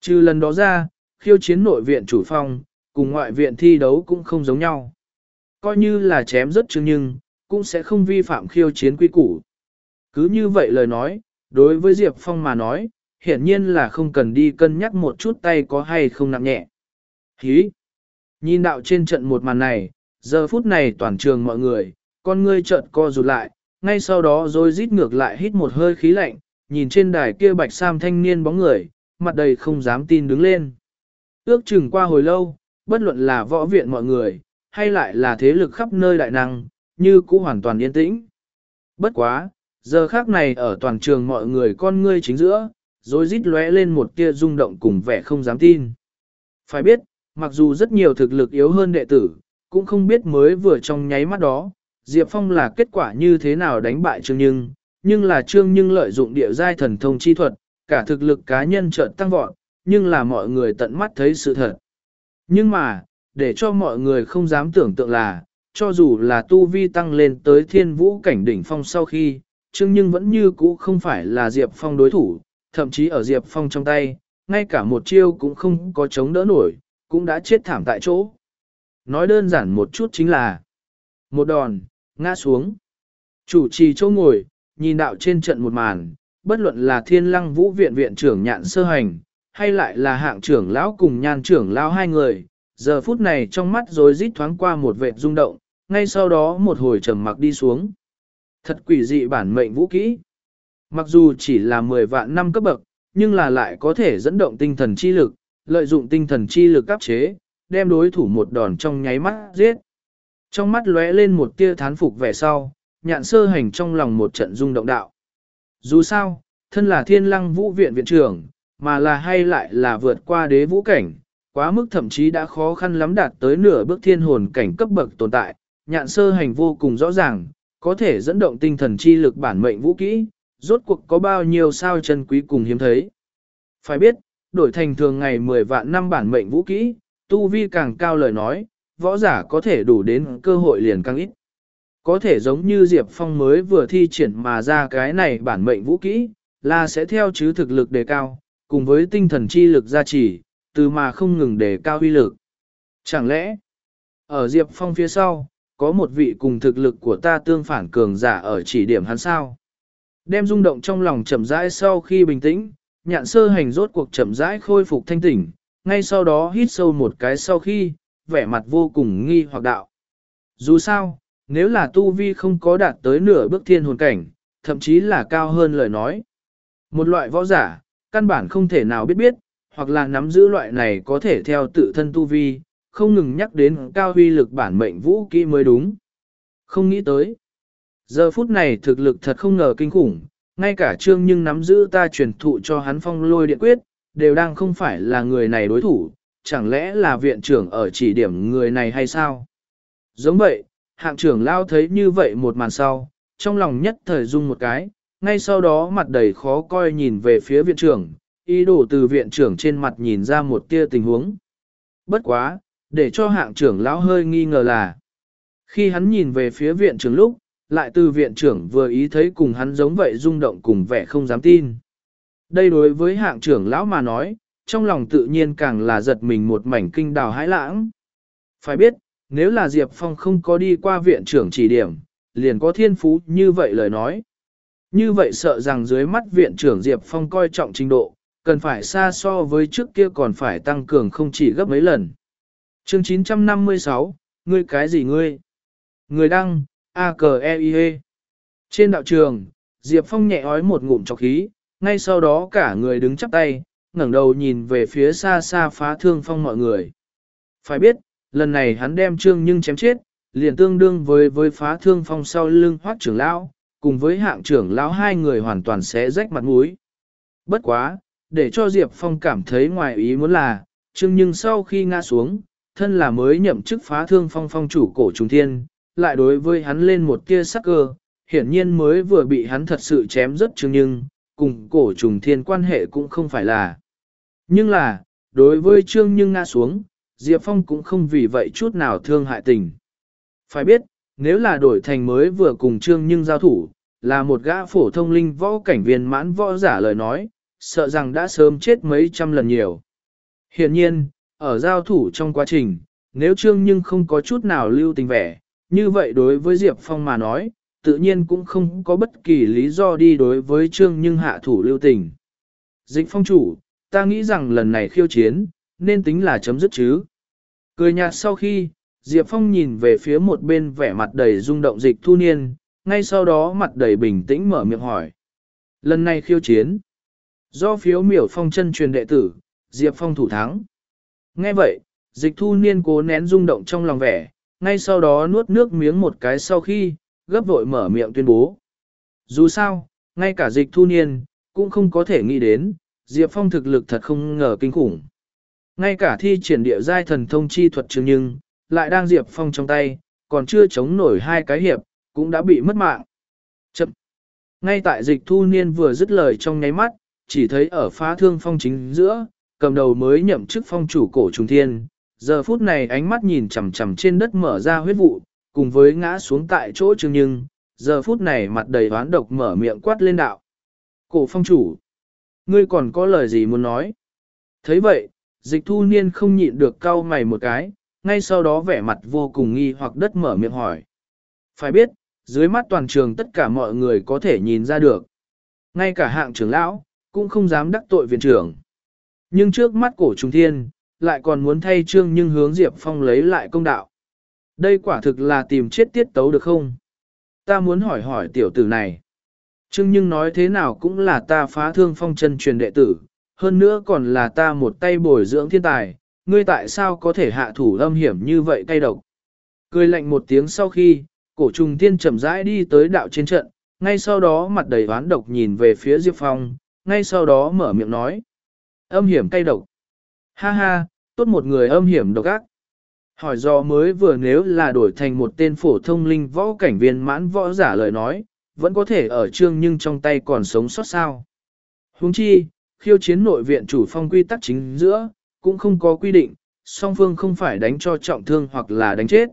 Trừ lần đó ra, khiêu chiến nội viện chủ phong, cùng ngoại viện thi đấu cũng không giống nhau. Coi như là chém rất Trương Nhưng, cũng sẽ không vi phạm khiêu chiến quy củ. Cứ như vậy lời nói, đối với Diệp Phong mà nói, hiển nhiên là không cần đi cân nhắc một chút tay có hay không nặng nhẹ. Hí! Nhìn đạo trên trận một màn này, giờ phút này toàn trường mọi người, con ngươi trận co rụt lại, ngay sau đó rồi rít ngược lại hít một hơi khí lạnh, nhìn trên đài kia bạch sam thanh niên bóng người, mặt đầy không dám tin đứng lên. Ước chừng qua hồi lâu, bất luận là võ viện mọi người, hay lại là thế lực khắp nơi đại năng, như cũ hoàn toàn yên tĩnh. Bất quá, giờ khác này ở toàn trường mọi người con ngươi chính giữa, rồi rít lóe lên một tia rung động cùng vẻ không dám tin. Phải biết, mặc dù rất nhiều thực lực yếu hơn đệ tử, cũng không biết mới vừa trong nháy mắt đó, Diệp Phong là kết quả như thế nào đánh bại Trương Nhưng, nhưng là Trương Nhưng lợi dụng địa giai thần thông chi thuật, cả thực lực cá nhân trợn tăng vọt, nhưng là mọi người tận mắt thấy sự thật. Nhưng mà, để cho mọi người không dám tưởng tượng là, cho dù là tu vi tăng lên tới thiên vũ cảnh đỉnh phong sau khi, Trương Nhưng vẫn như cũ không phải là Diệp Phong đối thủ, thậm chí ở Diệp Phong trong tay, ngay cả một chiêu cũng không có chống đỡ nổi, cũng đã chết thảm tại chỗ. Nói đơn giản một chút chính là một đòn, ngã xuống. Chủ trì châu ngồi, nhìn đạo trên trận một màn, bất luận là thiên lăng vũ viện viện trưởng nhạn sơ hành, hay lại là hạng trưởng lão cùng nhan trưởng lão hai người, giờ phút này trong mắt rồi rít thoáng qua một vệt rung động, ngay sau đó một hồi trầm mặc đi xuống. Thật quỷ dị bản mệnh vũ kỹ. Mặc dù chỉ là 10 vạn năm cấp bậc, nhưng là lại có thể dẫn động tinh thần chi lực, lợi dụng tinh thần chi lực áp chế, đem đối thủ một đòn trong nháy mắt giết. Trong mắt lóe lên một tia thán phục vẻ sau, nhạn sơ hành trong lòng một trận rung động đạo. Dù sao, thân là thiên lăng vũ viện viện trưởng, mà là hay lại là vượt qua đế vũ cảnh, quá mức thậm chí đã khó khăn lắm đạt tới nửa bước thiên hồn cảnh cấp bậc tồn tại, nhạn sơ hành vô cùng rõ ràng, có thể dẫn động tinh thần chi lực bản mệnh vũ kỹ, rốt cuộc có bao nhiêu sao chân quý cùng hiếm thấy. Phải biết, đổi thành thường ngày 10 vạn năm bản mệnh vũ kỹ, tu vi càng cao lời nói, võ giả có thể đủ đến cơ hội liền càng ít. Có thể giống như Diệp Phong mới vừa thi triển mà ra cái này bản mệnh vũ kỹ, là sẽ theo chứ thực lực đề cao, cùng với tinh thần chi lực gia trì, từ mà không ngừng đề cao uy lực. Chẳng lẽ, ở Diệp Phong phía sau, có một vị cùng thực lực của ta tương phản cường giả ở chỉ điểm hắn sao? Đem rung động trong lòng chậm rãi sau khi bình tĩnh, nhạn sơ hành rốt cuộc chậm rãi khôi phục thanh tỉnh, ngay sau đó hít sâu một cái sau khi, vẻ mặt vô cùng nghi hoặc đạo. Dù sao, nếu là tu vi không có đạt tới nửa bước thiên hồn cảnh, thậm chí là cao hơn lời nói. Một loại võ giả, căn bản không thể nào biết biết, hoặc là nắm giữ loại này có thể theo tự thân tu vi, không ngừng nhắc đến cao huy lực bản mệnh vũ kỹ mới đúng. Không nghĩ tới. Giờ phút này thực lực thật không ngờ kinh khủng, ngay cả trương nhưng nắm giữ ta truyền thụ cho hắn phong lôi điện quyết, đều đang không phải là người này đối thủ, chẳng lẽ là viện trưởng ở chỉ điểm người này hay sao? Giống vậy, hạng trưởng lao thấy như vậy một màn sau, trong lòng nhất thời dung một cái, ngay sau đó mặt đầy khó coi nhìn về phía viện trưởng, ý đồ từ viện trưởng trên mặt nhìn ra một tia tình huống. Bất quá, để cho hạng trưởng lão hơi nghi ngờ là, khi hắn nhìn về phía viện trưởng lúc, lại từ viện trưởng vừa ý thấy cùng hắn giống vậy rung động cùng vẻ không dám tin. Đây đối với hạng trưởng lão mà nói, trong lòng tự nhiên càng là giật mình một mảnh kinh đào hãi lãng. Phải biết, nếu là Diệp Phong không có đi qua viện trưởng chỉ điểm, liền có thiên phú như vậy lời nói. Như vậy sợ rằng dưới mắt viện trưởng Diệp Phong coi trọng trình độ, cần phải xa so với trước kia còn phải tăng cường không chỉ gấp mấy lần. Chương 956, ngươi cái gì ngươi? Người đăng, a k e i -E. Trên đạo trường, Diệp Phong nhẹ ói một ngụm chọc khí, ngay sau đó cả người đứng chắp tay, ngẩng đầu nhìn về phía xa xa phá thương phong mọi người. Phải biết, lần này hắn đem trương nhưng chém chết, liền tương đương với với phá thương phong sau lưng hoác trưởng lão, cùng với hạng trưởng lão hai người hoàn toàn sẽ rách mặt mũi. Bất quá, để cho Diệp Phong cảm thấy ngoài ý muốn là, trương nhưng sau khi ngã xuống, thân là mới nhậm chức phá thương phong phong chủ cổ trùng thiên, lại đối với hắn lên một tia sắc cơ, hiển nhiên mới vừa bị hắn thật sự chém rất trương nhưng, cùng cổ trùng thiên quan hệ cũng không phải là. Nhưng là, đối với trương nhưng ngã xuống, Diệp Phong cũng không vì vậy chút nào thương hại tình. Phải biết, nếu là đổi thành mới vừa cùng trương nhưng giao thủ, là một gã phổ thông linh võ cảnh viên mãn võ giả lời nói, sợ rằng đã sớm chết mấy trăm lần nhiều. Hiện nhiên, ở giao thủ trong quá trình, nếu trương nhưng không có chút nào lưu tình vẻ, như vậy đối với Diệp Phong mà nói, tự nhiên cũng không có bất kỳ lý do đi đối với trương nhưng hạ thủ lưu tình. Dịch phong chủ, ta nghĩ rằng lần này khiêu chiến, nên tính là chấm dứt chứ. Cười nhạt sau khi, Diệp Phong nhìn về phía một bên vẻ mặt đầy rung động dịch thu niên, ngay sau đó mặt đầy bình tĩnh mở miệng hỏi. Lần này khiêu chiến, do phiếu miểu phong chân truyền đệ tử, Diệp Phong thủ thắng. Nghe vậy, dịch thu niên cố nén rung động trong lòng vẻ, ngay sau đó nuốt nước miếng một cái sau khi, gấp vội mở miệng tuyên bố. Dù sao, ngay cả dịch thu niên, cũng không có thể nghĩ đến, Diệp Phong thực lực thật không ngờ kinh khủng. Ngay cả thi triển địa giai thần thông chi thuật trường nhưng, lại đang Diệp Phong trong tay, còn chưa chống nổi hai cái hiệp, cũng đã bị mất mạng. Chậm. Ngay tại dịch thu niên vừa dứt lời trong nháy mắt, chỉ thấy ở phá thương phong chính giữa, cầm đầu mới nhậm chức phong chủ cổ trùng thiên. Giờ phút này ánh mắt nhìn chằm chằm trên đất mở ra huyết vụ, cùng với ngã xuống tại chỗ trường nhưng, giờ phút này mặt đầy oán độc mở miệng quát lên đạo. Cổ phong chủ, ngươi còn có lời gì muốn nói? thấy vậy, dịch thu niên không nhịn được cau mày một cái, ngay sau đó vẻ mặt vô cùng nghi hoặc đất mở miệng hỏi. Phải biết, dưới mắt toàn trường tất cả mọi người có thể nhìn ra được. Ngay cả hạng trưởng lão, cũng không dám đắc tội viện trưởng. Nhưng trước mắt cổ trùng thiên, lại còn muốn thay trương nhưng hướng Diệp Phong lấy lại công đạo. Đây quả thực là tìm chết tiết tấu được không? Ta muốn hỏi hỏi tiểu tử này. Trương nhưng nói thế nào cũng là ta phá thương phong chân truyền đệ tử, hơn nữa còn là ta một tay bồi dưỡng thiên tài, ngươi tại sao có thể hạ thủ âm hiểm như vậy cay độc? Cười lạnh một tiếng sau khi, cổ trùng thiên chậm rãi đi tới đạo trên trận, ngay sau đó mặt đầy oán độc nhìn về phía Diệp Phong, ngay sau đó mở miệng nói. Âm hiểm cay độc. Ha ha, tốt một người âm hiểm độc ác. Hỏi do mới vừa nếu là đổi thành một tên phổ thông linh võ cảnh viên mãn võ giả lời nói, vẫn có thể ở trương nhưng trong tay còn sống sót sao. Huống chi, khiêu chiến nội viện chủ phong quy tắc chính giữa, cũng không có quy định, song phương không phải đánh cho trọng thương hoặc là đánh chết.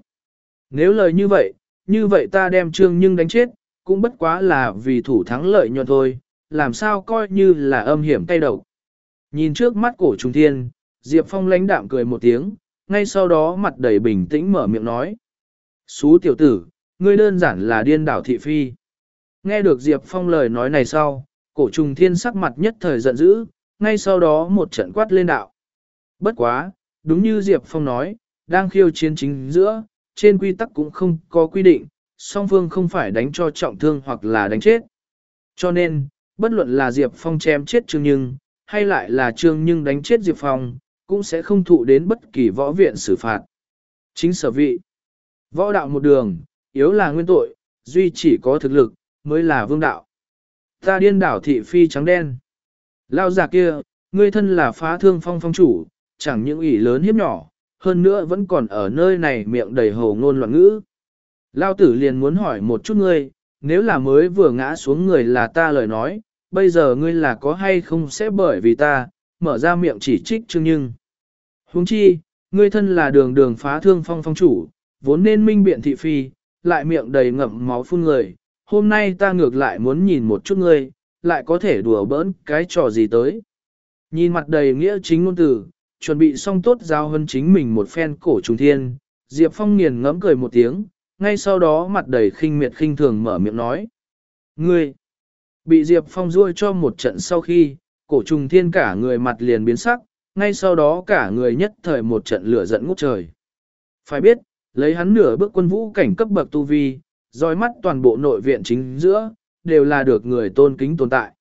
Nếu lời như vậy, như vậy ta đem trương nhưng đánh chết, cũng bất quá là vì thủ thắng lợi nhuận thôi, làm sao coi như là âm hiểm tay độc. Nhìn trước mắt cổ trung thiên, Diệp Phong lãnh đạm cười một tiếng, ngay sau đó mặt đầy bình tĩnh mở miệng nói. Xú tiểu tử, ngươi đơn giản là điên đảo thị phi. Nghe được Diệp Phong lời nói này sau, cổ trùng thiên sắc mặt nhất thời giận dữ, ngay sau đó một trận quát lên đạo. Bất quá, đúng như Diệp Phong nói, đang khiêu chiến chính giữa, trên quy tắc cũng không có quy định, song phương không phải đánh cho trọng thương hoặc là đánh chết. Cho nên, bất luận là Diệp Phong chém chết Trương Nhưng, hay lại là Trương Nhưng đánh chết Diệp Phong, cũng sẽ không thụ đến bất kỳ võ viện xử phạt. Chính sở vị, võ đạo một đường, yếu là nguyên tội, duy chỉ có thực lực, mới là vương đạo. Ta điên đảo thị phi trắng đen. Lao giả kia, ngươi thân là phá thương phong phong chủ, chẳng những ủy lớn hiếp nhỏ, hơn nữa vẫn còn ở nơi này miệng đầy hồ ngôn loạn ngữ. Lao tử liền muốn hỏi một chút ngươi, nếu là mới vừa ngã xuống người là ta lời nói, bây giờ ngươi là có hay không sẽ bởi vì ta, mở ra miệng chỉ trích chương nhưng. huống chi, ngươi thân là đường đường phá thương phong phong chủ, vốn nên minh biện thị phi, lại miệng đầy ngậm máu phun người, hôm nay ta ngược lại muốn nhìn một chút ngươi, lại có thể đùa bỡn cái trò gì tới. Nhìn mặt đầy nghĩa chính ngôn tử chuẩn bị xong tốt giao hơn chính mình một phen cổ trùng thiên, Diệp Phong nghiền ngẫm cười một tiếng, ngay sau đó mặt đầy khinh miệt khinh thường mở miệng nói. Ngươi! Bị Diệp Phong ruôi cho một trận sau khi, cổ trùng thiên cả người mặt liền biến sắc, ngay sau đó cả người nhất thời một trận lửa giận ngút trời. Phải biết, lấy hắn nửa bước quân vũ cảnh cấp bậc tu vi, dõi mắt toàn bộ nội viện chính giữa, đều là được người tôn kính tồn tại.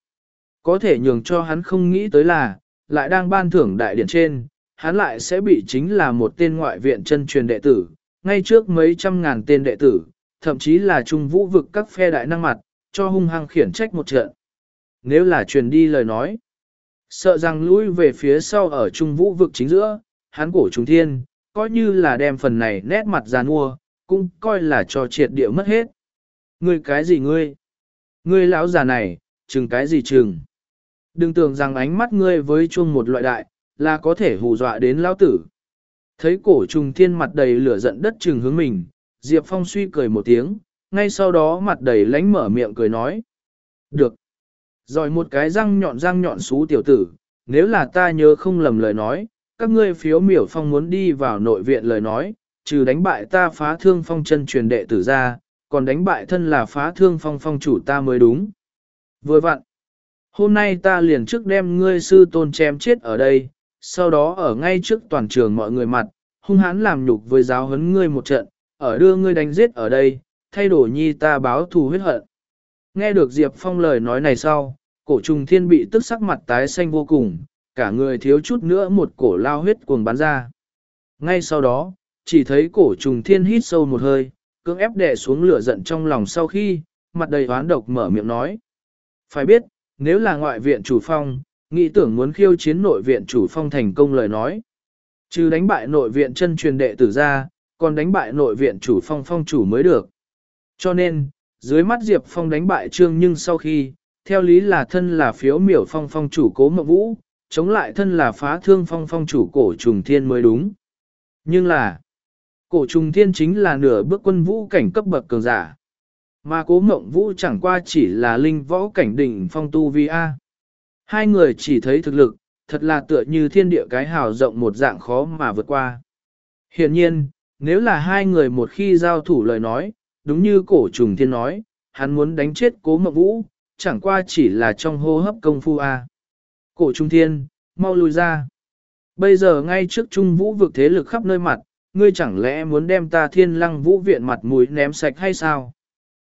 Có thể nhường cho hắn không nghĩ tới là, lại đang ban thưởng đại điện trên, hắn lại sẽ bị chính là một tên ngoại viện chân truyền đệ tử, ngay trước mấy trăm ngàn tên đệ tử, thậm chí là trung vũ vực các phe đại năng mặt, cho hung hăng khiển trách một trận. Nếu là truyền đi lời nói, sợ rằng lui về phía sau ở trung vũ vực chính giữa, hắn cổ trung thiên, coi như là đem phần này nét mặt ra mua, cũng coi là cho triệt địa mất hết. Ngươi cái gì ngươi? Ngươi lão già này, chừng cái gì chừng? Đừng tưởng rằng ánh mắt ngươi với chuông một loại đại, là có thể hù dọa đến lão tử. Thấy cổ trùng thiên mặt đầy lửa giận đất trừng hướng mình, Diệp Phong suy cười một tiếng, ngay sau đó mặt đầy lánh mở miệng cười nói. Được. Rồi một cái răng nhọn răng nhọn xú tiểu tử, nếu là ta nhớ không lầm lời nói, các ngươi phiếu miểu phong muốn đi vào nội viện lời nói, trừ đánh bại ta phá thương phong chân truyền đệ tử ra, còn đánh bại thân là phá thương phong phong chủ ta mới đúng. Vừa vặn, hôm nay ta liền trước đem ngươi sư tôn chém chết ở đây, sau đó ở ngay trước toàn trường mọi người mặt, hung hãn làm nhục với giáo huấn ngươi một trận, ở đưa ngươi đánh giết ở đây, thay đổi nhi ta báo thù huyết hận. Nghe được Diệp Phong lời nói này sau, cổ trùng thiên bị tức sắc mặt tái xanh vô cùng, cả người thiếu chút nữa một cổ lao huyết cuồng bắn ra. Ngay sau đó, chỉ thấy cổ trùng thiên hít sâu một hơi, cưỡng ép đè xuống lửa giận trong lòng sau khi, mặt đầy oán độc mở miệng nói. Phải biết, nếu là ngoại viện chủ phong, nghĩ tưởng muốn khiêu chiến nội viện chủ phong thành công lời nói. Trừ đánh bại nội viện chân truyền đệ tử ra, còn đánh bại nội viện chủ phong phong chủ mới được. Cho nên, dưới mắt Diệp Phong đánh bại Trương nhưng sau khi, theo lý là thân là phiếu miểu phong phong chủ cố mộng vũ, chống lại thân là phá thương phong phong chủ cổ trùng thiên mới đúng. Nhưng là, cổ trùng thiên chính là nửa bước quân vũ cảnh cấp bậc cường giả. Mà cố mộng vũ chẳng qua chỉ là linh võ cảnh đỉnh phong tu vi A. Hai người chỉ thấy thực lực, thật là tựa như thiên địa cái hào rộng một dạng khó mà vượt qua. Hiện nhiên, nếu là hai người một khi giao thủ lời nói, đúng như cổ trùng thiên nói, hắn muốn đánh chết cố mộng vũ, chẳng qua chỉ là trong hô hấp công phu A. Cổ trùng thiên, mau lùi ra. Bây giờ ngay trước trung vũ vực thế lực khắp nơi mặt, ngươi chẳng lẽ muốn đem ta thiên lăng vũ viện mặt mũi ném sạch hay sao?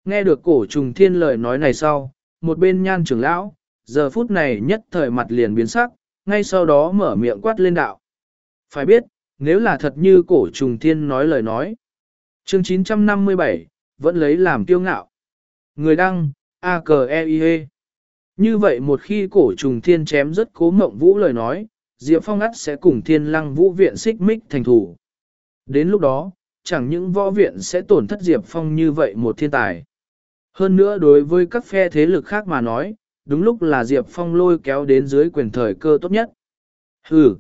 Nghe được cổ trùng thiên lời nói này sau, một bên nhan trưởng lão, giờ phút này nhất thời mặt liền biến sắc, ngay sau đó mở miệng quát lên đạo. Phải biết, nếu là thật như cổ trùng thiên nói lời nói. Chương 957, vẫn lấy làm kiêu ngạo. Người đăng, a k e i -E. Như vậy một khi cổ trùng thiên chém rất cố mộng vũ lời nói, Diệp Phong ắt sẽ cùng thiên lăng vũ viện xích mích thành thủ. Đến lúc đó, chẳng những võ viện sẽ tổn thất Diệp Phong như vậy một thiên tài. Hơn nữa đối với các phe thế lực khác mà nói, đúng lúc là Diệp Phong lôi kéo đến dưới quyền thời cơ tốt nhất. Hừ,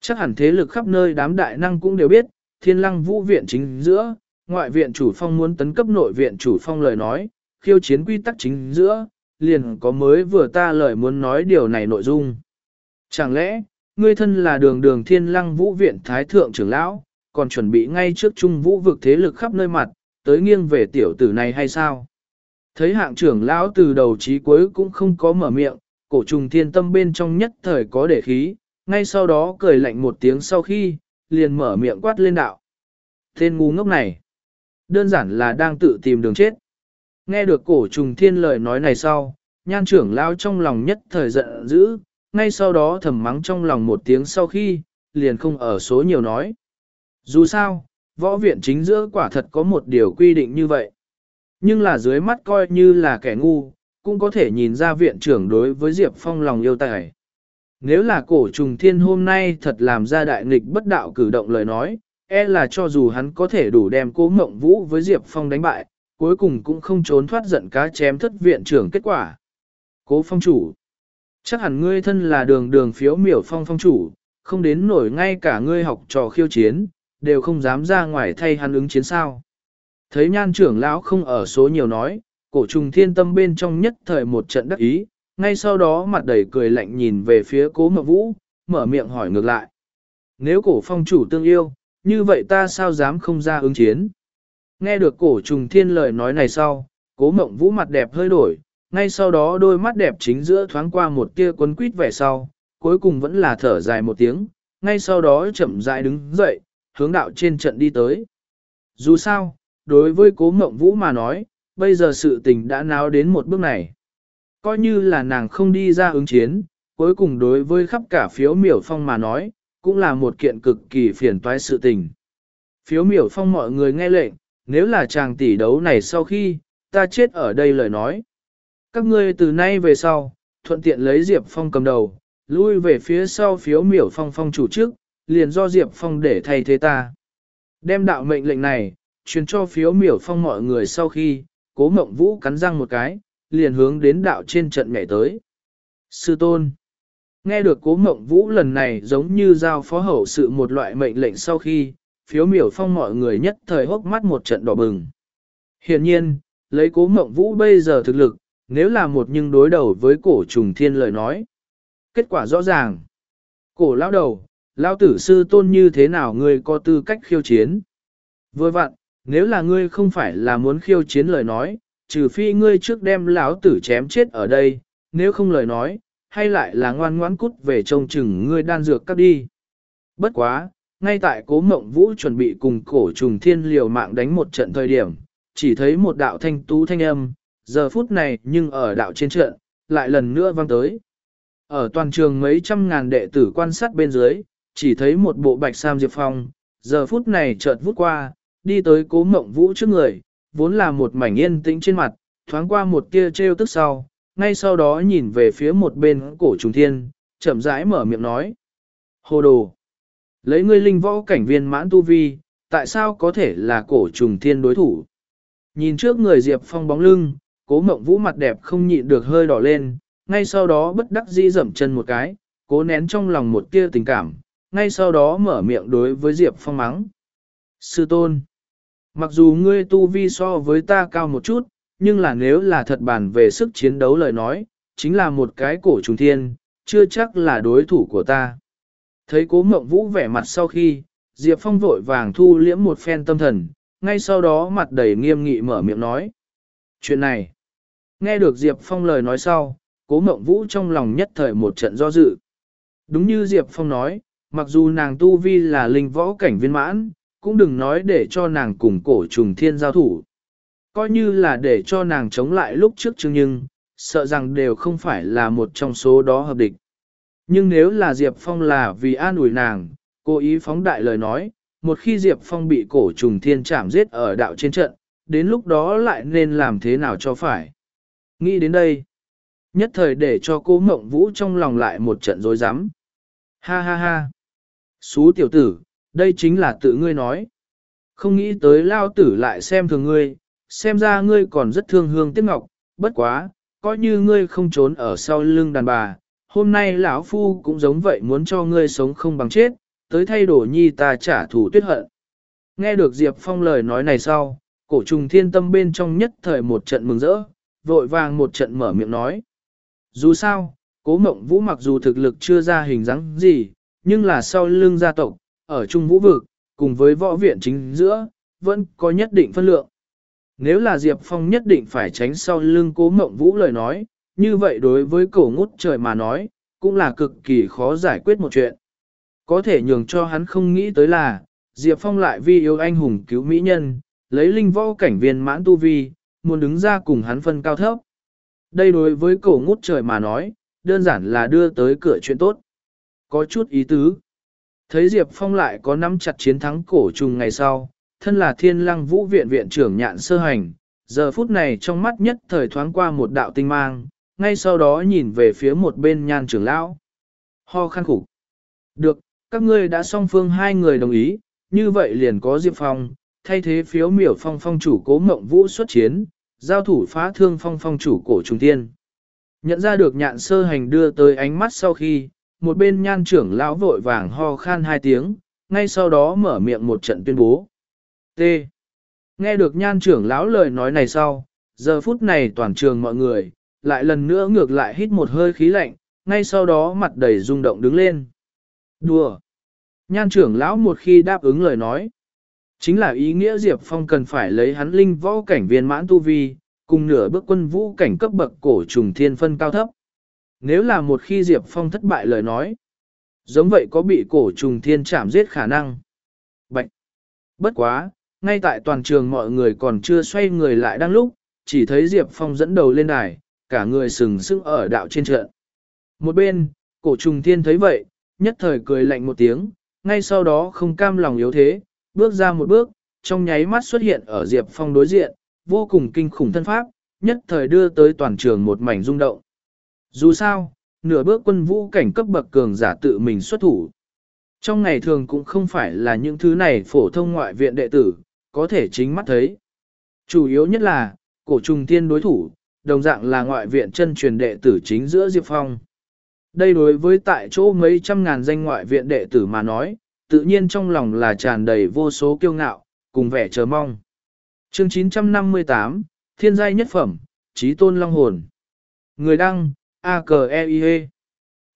chắc hẳn thế lực khắp nơi đám đại năng cũng đều biết, thiên lăng vũ viện chính giữa, ngoại viện chủ phong muốn tấn cấp nội viện chủ phong lời nói, khiêu chiến quy tắc chính giữa, liền có mới vừa ta lời muốn nói điều này nội dung. Chẳng lẽ, ngươi thân là đường đường thiên lăng vũ viện thái thượng trưởng lão, còn chuẩn bị ngay trước trung vũ vực thế lực khắp nơi mặt, tới nghiêng về tiểu tử này hay sao? Thấy hạng trưởng lão từ đầu chí cuối cũng không có mở miệng, cổ trùng thiên tâm bên trong nhất thời có để khí, ngay sau đó cười lạnh một tiếng sau khi, liền mở miệng quát lên đạo. Tên ngu ngốc này, đơn giản là đang tự tìm đường chết. Nghe được cổ trùng thiên lời nói này sau, nhan trưởng lao trong lòng nhất thời giận dữ, ngay sau đó thầm mắng trong lòng một tiếng sau khi, liền không ở số nhiều nói. Dù sao, võ viện chính giữa quả thật có một điều quy định như vậy. Nhưng là dưới mắt coi như là kẻ ngu, cũng có thể nhìn ra viện trưởng đối với Diệp Phong lòng yêu tài. Nếu là cổ trùng thiên hôm nay thật làm ra đại nghịch bất đạo cử động lời nói, e là cho dù hắn có thể đủ đem cố mộng vũ với Diệp Phong đánh bại, cuối cùng cũng không trốn thoát giận cá chém thất viện trưởng kết quả. Cố phong chủ. Chắc hẳn ngươi thân là đường đường phiếu miểu phong phong chủ, không đến nổi ngay cả ngươi học trò khiêu chiến, đều không dám ra ngoài thay hắn ứng chiến sao. Thấy nhan trưởng lão không ở số nhiều nói, cổ trùng thiên tâm bên trong nhất thời một trận đắc ý, ngay sau đó mặt đầy cười lạnh nhìn về phía cố mộng vũ, mở miệng hỏi ngược lại. Nếu cổ phong chủ tương yêu, như vậy ta sao dám không ra ứng chiến? Nghe được cổ trùng thiên lời nói này sau, cố mộng vũ mặt đẹp hơi đổi, ngay sau đó đôi mắt đẹp chính giữa thoáng qua một tia quấn quýt vẻ sau, cuối cùng vẫn là thở dài một tiếng, ngay sau đó chậm rãi đứng dậy, hướng đạo trên trận đi tới. Dù sao, đối với cố mộng vũ mà nói, bây giờ sự tình đã náo đến một bước này. Coi như là nàng không đi ra ứng chiến, cuối cùng đối với khắp cả phiếu miểu phong mà nói, cũng là một kiện cực kỳ phiền toái sự tình. Phiếu miểu phong mọi người nghe lệnh, nếu là chàng tỷ đấu này sau khi, ta chết ở đây lời nói. Các ngươi từ nay về sau, thuận tiện lấy Diệp Phong cầm đầu, lui về phía sau phiếu miểu phong phong chủ trước, liền do Diệp Phong để thay thế ta. Đem đạo mệnh lệnh này, truyền cho phiếu miểu phong mọi người sau khi, cố mộng vũ cắn răng một cái, liền hướng đến đạo trên trận nhảy tới. Sư tôn. Nghe được cố mộng vũ lần này giống như giao phó hậu sự một loại mệnh lệnh sau khi, phiếu miểu phong mọi người nhất thời hốc mắt một trận đỏ bừng. Hiện nhiên, lấy cố mộng vũ bây giờ thực lực, nếu là một nhưng đối đầu với cổ trùng thiên lời nói. Kết quả rõ ràng. Cổ lão đầu, lão tử sư tôn như thế nào ngươi có tư cách khiêu chiến? Vừa vặn, nếu là ngươi không phải là muốn khiêu chiến lời nói, trừ phi ngươi trước đem lão tử chém chết ở đây, nếu không lời nói, hay lại là ngoan ngoãn cút về trông chừng ngươi đan dược cắt đi. Bất quá, ngay tại cố mộng vũ chuẩn bị cùng cổ trùng thiên liều mạng đánh một trận thời điểm, chỉ thấy một đạo thanh tú thanh âm, giờ phút này nhưng ở đạo trên trận, lại lần nữa vang tới. Ở toàn trường mấy trăm ngàn đệ tử quan sát bên dưới, chỉ thấy một bộ bạch sam diệp phong, giờ phút này chợt vút qua, đi tới cố mộng vũ trước người, vốn là một mảnh yên tĩnh trên mặt, thoáng qua một tia trêu tức sau, ngay sau đó nhìn về phía một bên cổ trùng thiên, chậm rãi mở miệng nói. Hồ đồ! Lấy ngươi linh võ cảnh viên mãn tu vi, tại sao có thể là cổ trùng thiên đối thủ? Nhìn trước người Diệp Phong bóng lưng, cố mộng vũ mặt đẹp không nhịn được hơi đỏ lên, ngay sau đó bất đắc dĩ dậm chân một cái, cố nén trong lòng một tia tình cảm, ngay sau đó mở miệng đối với Diệp Phong mắng. Sư tôn, mặc dù ngươi tu vi so với ta cao một chút, nhưng là nếu là thật bàn về sức chiến đấu lời nói, chính là một cái cổ trùng thiên, chưa chắc là đối thủ của ta. Thấy cố mộng vũ vẻ mặt sau khi, Diệp Phong vội vàng thu liễm một phen tâm thần, ngay sau đó mặt đầy nghiêm nghị mở miệng nói. Chuyện này, nghe được Diệp Phong lời nói sau, cố mộng vũ trong lòng nhất thời một trận do dự. Đúng như Diệp Phong nói, mặc dù nàng tu vi là linh võ cảnh viên mãn, cũng đừng nói để cho nàng cùng cổ trùng thiên giao thủ. Coi như là để cho nàng chống lại lúc trước chương nhưng, sợ rằng đều không phải là một trong số đó hợp địch. Nhưng nếu là Diệp Phong là vì an ủi nàng, cố ý phóng đại lời nói, một khi Diệp Phong bị cổ trùng thiên chạm giết ở đạo trên trận, đến lúc đó lại nên làm thế nào cho phải. Nghĩ đến đây, nhất thời để cho cô mộng vũ trong lòng lại một trận rối rắm. Ha ha ha. Xú tiểu tử, đây chính là tự ngươi nói. Không nghĩ tới lao tử lại xem thường ngươi, xem ra ngươi còn rất thương hương tiếc ngọc, bất quá, coi như ngươi không trốn ở sau lưng đàn bà, hôm nay lão phu cũng giống vậy muốn cho ngươi sống không bằng chết, tới thay đổi nhi ta trả thù tuyết hận. Nghe được Diệp Phong lời nói này sau, cổ trùng thiên tâm bên trong nhất thời một trận mừng rỡ, vội vàng một trận mở miệng nói. Dù sao, cố mộng vũ mặc dù thực lực chưa ra hình dáng gì, nhưng là sau lưng gia tộc, ở trung vũ vực, cùng với võ viện chính giữa, vẫn có nhất định phân lượng. Nếu là Diệp Phong nhất định phải tránh sau lưng cố mộng vũ lời nói, như vậy đối với cổ ngút trời mà nói, cũng là cực kỳ khó giải quyết một chuyện. Có thể nhường cho hắn không nghĩ tới là, Diệp Phong lại vì yêu anh hùng cứu mỹ nhân, lấy linh võ cảnh viên mãn tu vi, muốn đứng ra cùng hắn phân cao thấp. Đây đối với cổ ngút trời mà nói, đơn giản là đưa tới cửa chuyện tốt. Có chút ý tứ. Thấy Diệp Phong lại có nắm chặt chiến thắng cổ trùng ngày sau, thân là thiên lăng vũ viện viện trưởng nhạn sơ hành, giờ phút này trong mắt nhất thời thoáng qua một đạo tinh mang, ngay sau đó nhìn về phía một bên nhan trưởng lão. Ho khăn khủng. Được, các ngươi đã song phương hai người đồng ý, như vậy liền có Diệp Phong, thay thế phiếu miểu phong phong chủ cố mộng vũ xuất chiến, giao thủ phá thương phong phong chủ cổ trung tiên. Nhận ra được nhạn sơ hành đưa tới ánh mắt sau khi, một bên nhan trưởng lão vội vàng ho khan hai tiếng, ngay sau đó mở miệng một trận tuyên bố. T. Nghe được nhan trưởng lão lời nói này sau, giờ phút này toàn trường mọi người, lại lần nữa ngược lại hít một hơi khí lạnh, ngay sau đó mặt đầy rung động đứng lên. Đùa! Nhan trưởng lão một khi đáp ứng lời nói, chính là ý nghĩa Diệp Phong cần phải lấy hắn linh võ cảnh viên mãn tu vi, cùng nửa bước quân vũ cảnh cấp bậc cổ trùng thiên phân cao thấp. Nếu là một khi Diệp Phong thất bại lời nói, giống vậy có bị cổ trùng thiên chạm giết khả năng. Bạch. Bất quá, ngay tại toàn trường mọi người còn chưa xoay người lại đang lúc, chỉ thấy Diệp Phong dẫn đầu lên đài, cả người sừng sững ở đạo trên trận. Một bên, cổ trùng thiên thấy vậy, nhất thời cười lạnh một tiếng, ngay sau đó không cam lòng yếu thế, bước ra một bước, trong nháy mắt xuất hiện ở Diệp Phong đối diện, vô cùng kinh khủng thân pháp, nhất thời đưa tới toàn trường một mảnh rung động. Dù sao, nửa bước quân vũ cảnh cấp bậc cường giả tự mình xuất thủ. Trong ngày thường cũng không phải là những thứ này phổ thông ngoại viện đệ tử, có thể chính mắt thấy. Chủ yếu nhất là, cổ trùng tiên đối thủ, đồng dạng là ngoại viện chân truyền đệ tử chính giữa Diệp Phong. Đây đối với tại chỗ mấy trăm ngàn danh ngoại viện đệ tử mà nói, tự nhiên trong lòng là tràn đầy vô số kiêu ngạo, cùng vẻ chờ mong. Chương 958, Thiên giai nhất phẩm, Chí tôn long hồn. Người đăng, a k e i -E.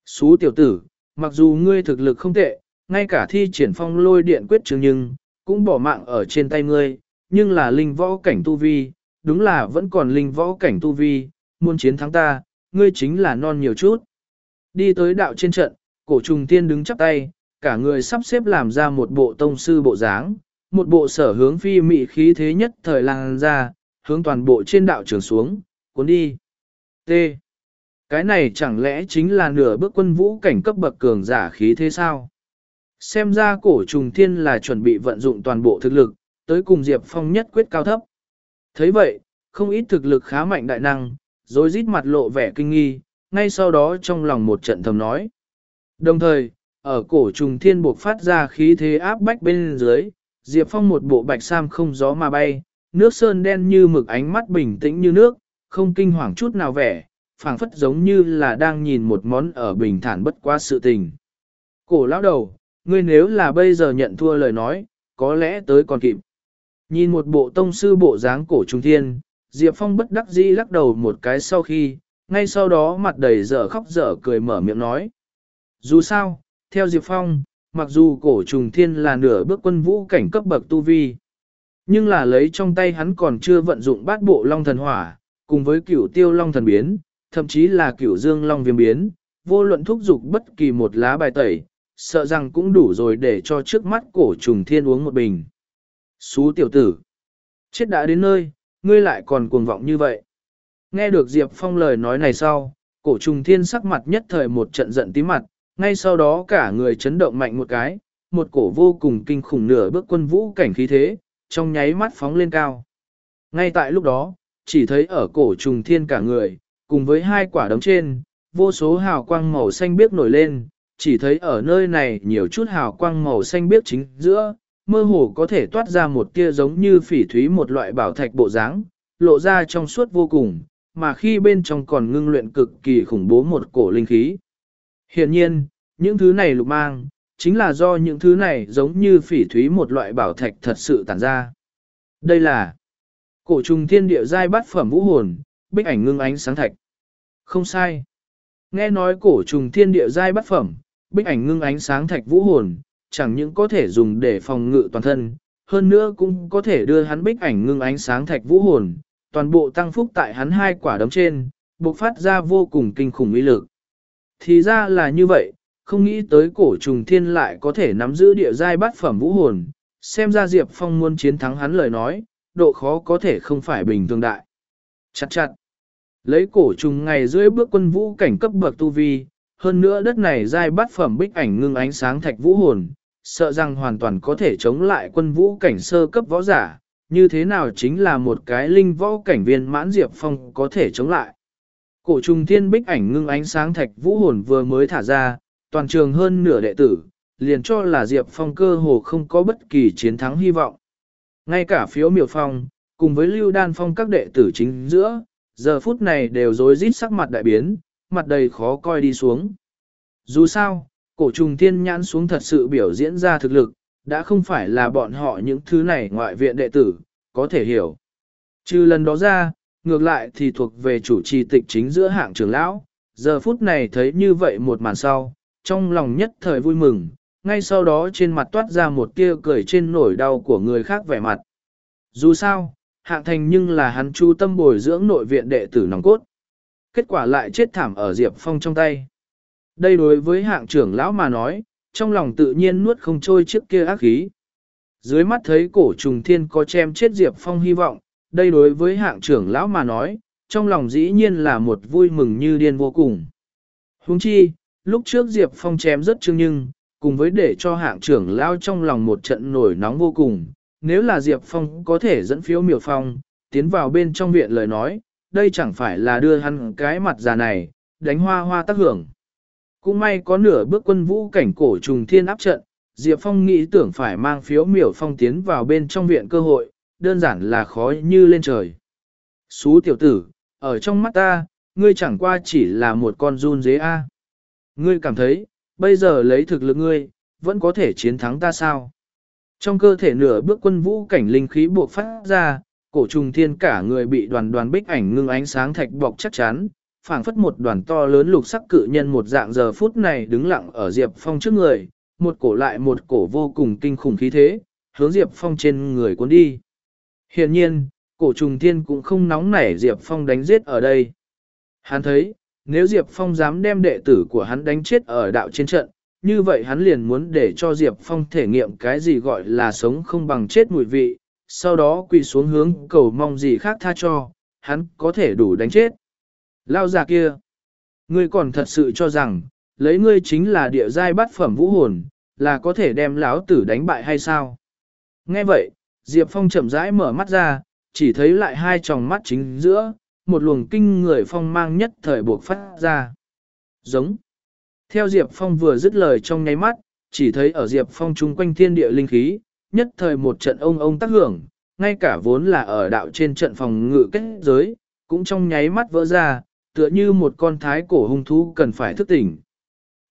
Xú tiểu tử, mặc dù ngươi thực lực không tệ, ngay cả thi triển phong lôi điện quyết chứng nhưng, cũng bỏ mạng ở trên tay ngươi, nhưng là linh võ cảnh tu vi, đúng là vẫn còn linh võ cảnh tu vi, muốn chiến thắng ta, ngươi chính là non nhiều chút. Đi tới đạo trên trận, cổ trùng tiên đứng chắp tay, cả người sắp xếp làm ra một bộ tông sư bộ dáng, một bộ sở hướng phi mị khí thế nhất thời làng ra, hướng toàn bộ trên đạo trường xuống, cuốn đi. T. Cái này chẳng lẽ chính là nửa bước quân vũ cảnh cấp bậc cường giả khí thế sao? Xem ra cổ trùng thiên là chuẩn bị vận dụng toàn bộ thực lực, tới cùng Diệp Phong nhất quyết cao thấp. thấy vậy, không ít thực lực khá mạnh đại năng, rồi rít mặt lộ vẻ kinh nghi, ngay sau đó trong lòng một trận thầm nói. Đồng thời, ở cổ trùng thiên buộc phát ra khí thế áp bách bên dưới, Diệp Phong một bộ bạch sam không gió mà bay, nước sơn đen như mực ánh mắt bình tĩnh như nước, không kinh hoàng chút nào vẻ, phảng phất giống như là đang nhìn một món ở bình thản bất qua sự tình. Cổ lão đầu, ngươi nếu là bây giờ nhận thua lời nói, có lẽ tới còn kịp. Nhìn một bộ tông sư bộ dáng cổ trung thiên, Diệp Phong bất đắc dĩ lắc đầu một cái sau khi, ngay sau đó mặt đầy dở khóc dở cười mở miệng nói. Dù sao, theo Diệp Phong, mặc dù cổ trùng thiên là nửa bước quân vũ cảnh cấp bậc tu vi, nhưng là lấy trong tay hắn còn chưa vận dụng bát bộ long thần hỏa, cùng với cửu tiêu long thần biến, thậm chí là cửu dương long viêm biến, vô luận thúc dục bất kỳ một lá bài tẩy, sợ rằng cũng đủ rồi để cho trước mắt cổ trùng thiên uống một bình. Xú tiểu tử, chết đã đến nơi, ngươi lại còn cuồng vọng như vậy. Nghe được Diệp Phong lời nói này sau, cổ trùng thiên sắc mặt nhất thời một trận giận tí mặt, ngay sau đó cả người chấn động mạnh một cái, một cổ vô cùng kinh khủng nửa bước quân vũ cảnh khí thế, trong nháy mắt phóng lên cao. Ngay tại lúc đó, chỉ thấy ở cổ trùng thiên cả người, cùng với hai quả đống trên, vô số hào quang màu xanh biếc nổi lên, chỉ thấy ở nơi này nhiều chút hào quang màu xanh biếc chính giữa, mơ hồ có thể toát ra một tia giống như phỉ thúy một loại bảo thạch bộ dáng, lộ ra trong suốt vô cùng, mà khi bên trong còn ngưng luyện cực kỳ khủng bố một cổ linh khí. Hiện nhiên, những thứ này lục mang, chính là do những thứ này giống như phỉ thúy một loại bảo thạch thật sự tản ra. Đây là cổ trùng thiên địa giai bát phẩm vũ hồn, bích ảnh ngưng ánh sáng thạch. Không sai. Nghe nói cổ trùng thiên địa giai bát phẩm, bích ảnh ngưng ánh sáng thạch vũ hồn, chẳng những có thể dùng để phòng ngự toàn thân, hơn nữa cũng có thể đưa hắn bích ảnh ngưng ánh sáng thạch vũ hồn, toàn bộ tăng phúc tại hắn hai quả đấm trên, bộc phát ra vô cùng kinh khủng uy lực. Thì ra là như vậy, không nghĩ tới cổ trùng thiên lại có thể nắm giữ địa giai bát phẩm vũ hồn, xem ra Diệp Phong muốn chiến thắng hắn lời nói, độ khó có thể không phải bình thường đại. Chặt chặt. Lấy cổ trùng ngày dưới bước quân vũ cảnh cấp bậc tu vi, hơn nữa đất này giai bát phẩm bích ảnh ngưng ánh sáng thạch vũ hồn, sợ rằng hoàn toàn có thể chống lại quân vũ cảnh sơ cấp võ giả, như thế nào chính là một cái linh võ cảnh viên mãn Diệp Phong có thể chống lại. Cổ trùng thiên bích ảnh ngưng ánh sáng thạch vũ hồn vừa mới thả ra, toàn trường hơn nửa đệ tử, liền cho là Diệp Phong cơ hồ không có bất kỳ chiến thắng hy vọng. Ngay cả phiếu miểu phong, cùng với lưu đan phong các đệ tử chính giữa, giờ phút này đều rối rít sắc mặt đại biến, mặt đầy khó coi đi xuống. Dù sao, cổ trùng thiên nhãn xuống thật sự biểu diễn ra thực lực, đã không phải là bọn họ những thứ này ngoại viện đệ tử, có thể hiểu. Trừ lần đó ra, ngược lại thì thuộc về chủ trì tịch chính giữa hạng trưởng lão, giờ phút này thấy như vậy một màn sau, trong lòng nhất thời vui mừng, ngay sau đó trên mặt toát ra một tia cười trên nổi đau của người khác vẻ mặt. Dù sao, hạng thành nhưng là hắn chu tâm bồi dưỡng nội viện đệ tử nòng cốt. Kết quả lại chết thảm ở Diệp Phong trong tay. Đây đối với hạng trưởng lão mà nói, trong lòng tự nhiên nuốt không trôi trước kia ác khí. Dưới mắt thấy cổ trùng thiên có chém chết Diệp Phong hy vọng, đây đối với hạng trưởng lão mà nói, trong lòng dĩ nhiên là một vui mừng như điên vô cùng. Huống chi, lúc trước Diệp Phong chém rất chương nhưng, cùng với để cho hạng trưởng lão trong lòng một trận nổi nóng vô cùng, nếu là Diệp Phong có thể dẫn phiếu miểu phong, tiến vào bên trong viện lời nói, đây chẳng phải là đưa hắn cái mặt già này, đánh hoa hoa tác hưởng. Cũng may có nửa bước quân vũ cảnh cổ trùng thiên áp trận, Diệp Phong nghĩ tưởng phải mang phiếu miểu phong tiến vào bên trong viện cơ hội, đơn giản là khó như lên trời. Xú tiểu tử, ở trong mắt ta, ngươi chẳng qua chỉ là một con run dế A. Ngươi cảm thấy, bây giờ lấy thực lực ngươi, vẫn có thể chiến thắng ta sao? Trong cơ thể nửa bước quân vũ cảnh linh khí buộc phát ra, cổ trùng thiên cả người bị đoàn đoàn bích ảnh ngưng ánh sáng thạch bọc chắc chắn, phảng phất một đoàn to lớn lục sắc cự nhân một dạng giờ phút này đứng lặng ở Diệp Phong trước người, một cổ lại một cổ vô cùng kinh khủng khí thế, hướng Diệp Phong trên người cuốn đi. Hiện nhiên, cổ trùng thiên cũng không nóng nảy Diệp Phong đánh giết ở đây. Hắn thấy, nếu Diệp Phong dám đem đệ tử của hắn đánh chết ở đạo trên trận, như vậy hắn liền muốn để cho Diệp Phong thể nghiệm cái gì gọi là sống không bằng chết mùi vị, sau đó quỳ xuống hướng cầu mong gì khác tha cho, hắn có thể đủ đánh chết. Lao già kia, ngươi còn thật sự cho rằng, lấy ngươi chính là địa giai bát phẩm vũ hồn, là có thể đem lão tử đánh bại hay sao? Nghe vậy, Diệp Phong chậm rãi mở mắt ra, chỉ thấy lại hai tròng mắt chính giữa, một luồng kinh người phong mang nhất thời buộc phát ra. Giống. Theo Diệp Phong vừa dứt lời trong nháy mắt, chỉ thấy ở Diệp Phong chung quanh thiên địa linh khí, nhất thời một trận ông ông tác hưởng, ngay cả vốn là ở đạo trên trận phòng ngự kết giới, cũng trong nháy mắt vỡ ra, tựa như một con thái cổ hung thú cần phải thức tỉnh.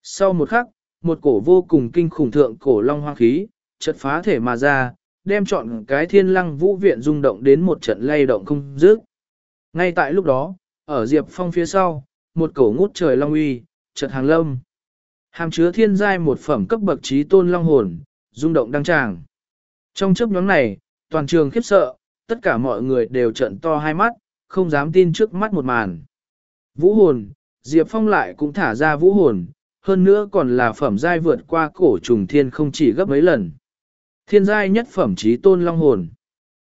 Sau một khắc, một cổ vô cùng kinh khủng thượng cổ long hoang khí, chợt phá thể mà ra, đem chọn cái thiên lăng vũ viện rung động đến một trận lay động không dứt. Ngay tại lúc đó, ở Diệp Phong phía sau, một cổ ngút trời long uy, chợt hàng lâm. Hàm chứa thiên giai một phẩm cấp bậc trí tôn long hồn, rung động đăng tràng. Trong chấp nhóm này, toàn trường khiếp sợ, tất cả mọi người đều trận to hai mắt, không dám tin trước mắt một màn. Vũ hồn, Diệp Phong lại cũng thả ra vũ hồn, hơn nữa còn là phẩm giai vượt qua cổ trùng thiên không chỉ gấp mấy lần. Thiên giai nhất phẩm trí tôn long hồn.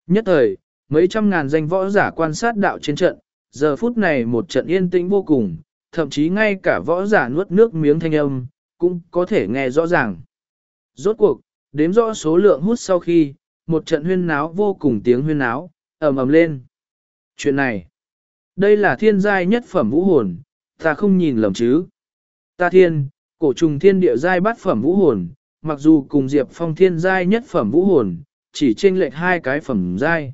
Nhất thời, mấy trăm ngàn danh võ giả quan sát đạo trên trận, giờ phút này một trận yên tĩnh vô cùng, thậm chí ngay cả võ giả nuốt nước miếng thanh âm, cũng có thể nghe rõ ràng. Rốt cuộc, đếm rõ số lượng hút sau khi, một trận huyên náo vô cùng tiếng huyên náo, ầm ầm lên. Chuyện này, đây là thiên giai nhất phẩm vũ hồn, ta không nhìn lầm chứ. Ta thiên, cổ trùng thiên địa giai bát phẩm vũ hồn, mặc dù cùng Diệp Phong thiên giai nhất phẩm vũ hồn, chỉ chênh lệch hai cái phẩm giai.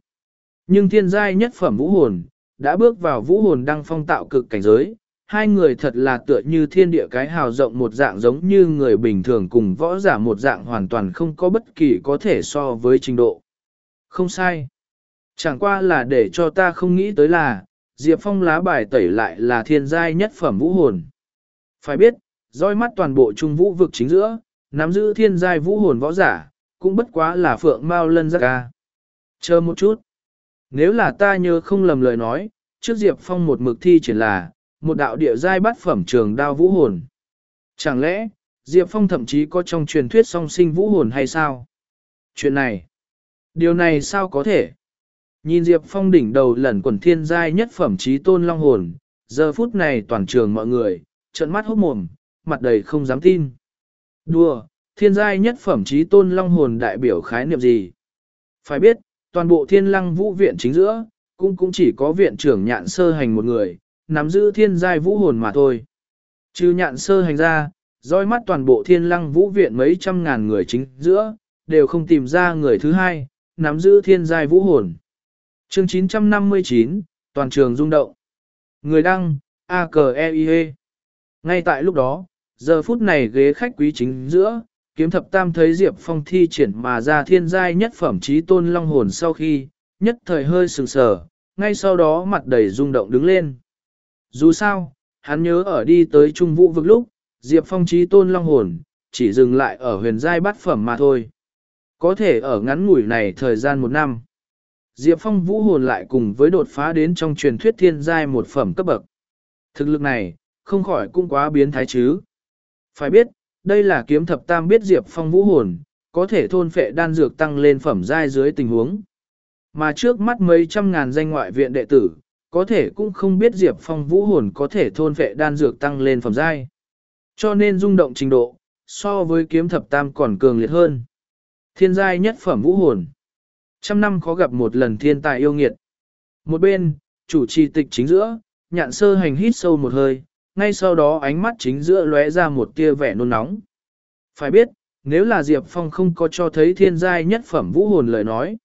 Nhưng thiên giai nhất phẩm vũ hồn, đã bước vào vũ hồn đăng phong tạo cực cảnh giới, hai người thật là tựa như thiên địa cái hào rộng một dạng giống như người bình thường cùng võ giả một dạng hoàn toàn không có bất kỳ có thể so với trình độ. Không sai. Chẳng qua là để cho ta không nghĩ tới là, Diệp Phong lá bài tẩy lại là thiên giai nhất phẩm vũ hồn. Phải biết, roi mắt toàn bộ trung vũ vực chính giữa, nắm giữ thiên giai vũ hồn võ giả, cũng bất quá là phượng mao lân giác ca. Chờ một chút. Nếu là ta nhớ không lầm lời nói, trước Diệp Phong một mực thi triển là, một đạo địa giai bát phẩm trường đao vũ hồn. Chẳng lẽ, Diệp Phong thậm chí có trong truyền thuyết song sinh vũ hồn hay sao? Chuyện này, điều này sao có thể? Nhìn Diệp Phong đỉnh đầu lẩn quần thiên giai nhất phẩm trí tôn long hồn, giờ phút này toàn trường mọi người, trận mắt hốt mồm, mặt đầy không dám tin. Đùa, thiên giai nhất phẩm trí tôn long hồn đại biểu khái niệm gì? Phải biết, toàn bộ thiên lăng vũ viện chính giữa, cũng cũng chỉ có viện trưởng nhạn sơ hành một người, nắm giữ thiên giai vũ hồn mà thôi. Trừ nhạn sơ hành ra, dõi mắt toàn bộ thiên lăng vũ viện mấy trăm ngàn người chính giữa, đều không tìm ra người thứ hai, nắm giữ thiên giai vũ hồn. Chương 959, toàn trường rung động. Người đăng, a k e i -E. Ngay tại lúc đó, giờ phút này ghế khách quý chính giữa, kiếm thập tam thấy Diệp Phong thi triển mà ra thiên giai nhất phẩm trí tôn long hồn sau khi, nhất thời hơi sừng sờ, ngay sau đó mặt đầy rung động đứng lên. Dù sao, hắn nhớ ở đi tới trung vũ vực lúc, Diệp Phong trí tôn long hồn, chỉ dừng lại ở huyền giai bát phẩm mà thôi. Có thể ở ngắn ngủi này thời gian một năm. Diệp Phong vũ hồn lại cùng với đột phá đến trong truyền thuyết thiên giai một phẩm cấp bậc. Thực lực này, không khỏi cũng quá biến thái chứ. Phải biết, đây là kiếm thập tam biết Diệp Phong vũ hồn, có thể thôn phệ đan dược tăng lên phẩm giai dưới tình huống. Mà trước mắt mấy trăm ngàn danh ngoại viện đệ tử, có thể cũng không biết Diệp Phong vũ hồn có thể thôn vệ đan dược tăng lên phẩm giai. Cho nên rung động trình độ, so với kiếm thập tam còn cường liệt hơn. Thiên giai nhất phẩm vũ hồn. Trăm năm khó gặp một lần thiên tài yêu nghiệt. Một bên, chủ trì tịch chính giữa, nhạn sơ hành hít sâu một hơi, ngay sau đó ánh mắt chính giữa lóe ra một tia vẻ nôn nóng. Phải biết, nếu là Diệp Phong không có cho thấy thiên giai nhất phẩm vũ hồn lời nói.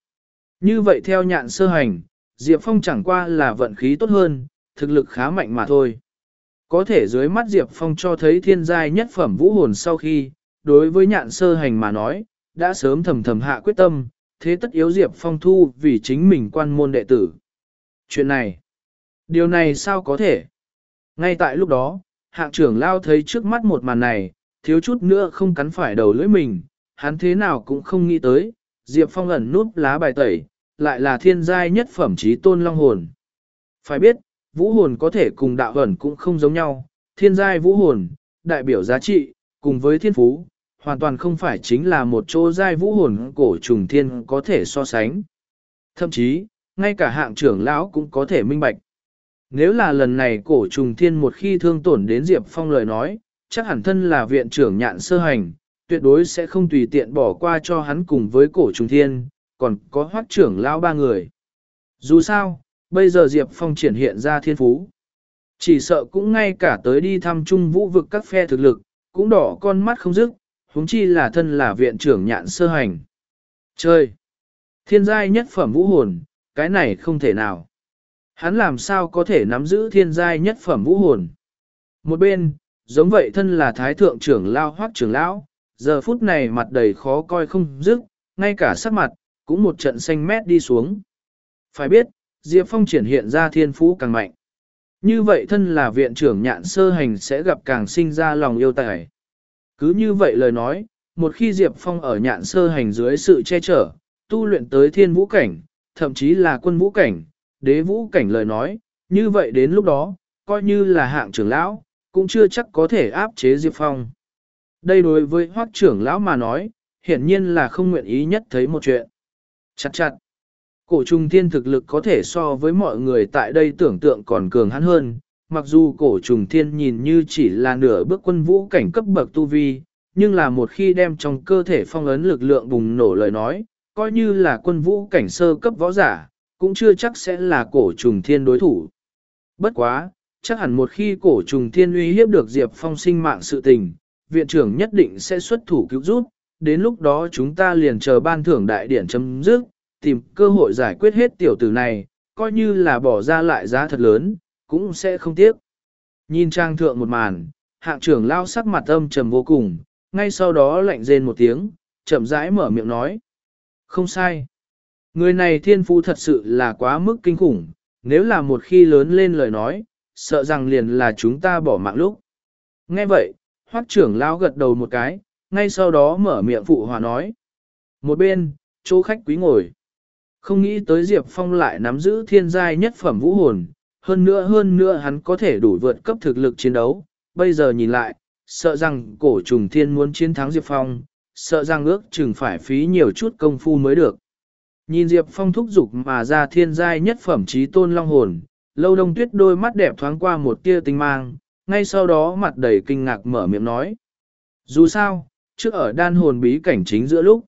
Như vậy theo nhạn sơ hành, Diệp Phong chẳng qua là vận khí tốt hơn, thực lực khá mạnh mà thôi. Có thể dưới mắt Diệp Phong cho thấy thiên giai nhất phẩm vũ hồn sau khi, đối với nhạn sơ hành mà nói, đã sớm thầm thầm hạ quyết tâm, thế tất yếu Diệp Phong thu vì chính mình quan môn đệ tử. Chuyện này, điều này sao có thể? Ngay tại lúc đó, hạng trưởng lao thấy trước mắt một màn này, thiếu chút nữa không cắn phải đầu lưỡi mình, hắn thế nào cũng không nghĩ tới, Diệp Phong ẩn núp lá bài tẩy, lại là thiên giai nhất phẩm trí tôn long hồn. Phải biết, vũ hồn có thể cùng đạo ẩn cũng không giống nhau, thiên giai vũ hồn, đại biểu giá trị, cùng với thiên phú, hoàn toàn không phải chính là một chỗ giai vũ hồn cổ trùng thiên có thể so sánh. Thậm chí, ngay cả hạng trưởng lão cũng có thể minh bạch. Nếu là lần này cổ trùng thiên một khi thương tổn đến Diệp Phong lời nói, chắc hẳn thân là viện trưởng nhạn sơ hành, tuyệt đối sẽ không tùy tiện bỏ qua cho hắn cùng với cổ trùng thiên, còn có hoác trưởng lão ba người. Dù sao, bây giờ Diệp Phong triển hiện ra thiên phú. Chỉ sợ cũng ngay cả tới đi thăm trung vũ vực các phe thực lực, cũng đỏ con mắt không dứt, huống chi là thân là viện trưởng nhạn sơ hành. Chơi! Thiên giai nhất phẩm vũ hồn, cái này không thể nào. Hắn làm sao có thể nắm giữ thiên giai nhất phẩm vũ hồn. Một bên, giống vậy thân là thái thượng trưởng lao hoác trưởng lão, giờ phút này mặt đầy khó coi không dứt, ngay cả sắc mặt, cũng một trận xanh mét đi xuống. Phải biết, Diệp Phong triển hiện ra thiên phú càng mạnh. Như vậy thân là viện trưởng nhạn sơ hành sẽ gặp càng sinh ra lòng yêu tài. Cứ như vậy lời nói, một khi Diệp Phong ở nhạn sơ hành dưới sự che chở, tu luyện tới thiên vũ cảnh, thậm chí là quân vũ cảnh, đế vũ cảnh lời nói, như vậy đến lúc đó, coi như là hạng trưởng lão, cũng chưa chắc có thể áp chế Diệp Phong. Đây đối với hoác trưởng lão mà nói, hiển nhiên là không nguyện ý nhất thấy một chuyện. Chặt chặt. Cổ trùng thiên thực lực có thể so với mọi người tại đây tưởng tượng còn cường hắn hơn, mặc dù cổ trùng thiên nhìn như chỉ là nửa bước quân vũ cảnh cấp bậc tu vi, nhưng là một khi đem trong cơ thể phong ấn lực lượng bùng nổ lời nói, coi như là quân vũ cảnh sơ cấp võ giả, cũng chưa chắc sẽ là cổ trùng thiên đối thủ. Bất quá, chắc hẳn một khi cổ trùng thiên uy hiếp được Diệp Phong sinh mạng sự tình, viện trưởng nhất định sẽ xuất thủ cứu giúp, đến lúc đó chúng ta liền chờ ban thưởng đại điển chấm dứt, tìm cơ hội giải quyết hết tiểu tử này, coi như là bỏ ra lại giá thật lớn, cũng sẽ không tiếc. Nhìn trang thượng một màn, hạng trưởng lao sắc mặt âm trầm vô cùng, ngay sau đó lạnh rên một tiếng, chậm rãi mở miệng nói. Không sai. Người này thiên phú thật sự là quá mức kinh khủng, nếu là một khi lớn lên lời nói, sợ rằng liền là chúng ta bỏ mạng lúc. Nghe vậy, hoác trưởng lao gật đầu một cái, ngay sau đó mở miệng phụ hòa nói. Một bên, chỗ khách quý ngồi. Không nghĩ tới Diệp Phong lại nắm giữ thiên giai nhất phẩm vũ hồn, hơn nữa hơn nữa hắn có thể đủ vượt cấp thực lực chiến đấu. Bây giờ nhìn lại, sợ rằng cổ trùng thiên muốn chiến thắng Diệp Phong, sợ rằng ước chừng phải phí nhiều chút công phu mới được. Nhìn Diệp Phong thúc giục mà ra thiên giai nhất phẩm trí tôn long hồn, lâu đông tuyết đôi mắt đẹp thoáng qua một tia tinh mang, ngay sau đó mặt đầy kinh ngạc mở miệng nói. Dù sao, trước ở đan hồn bí cảnh chính giữa lúc,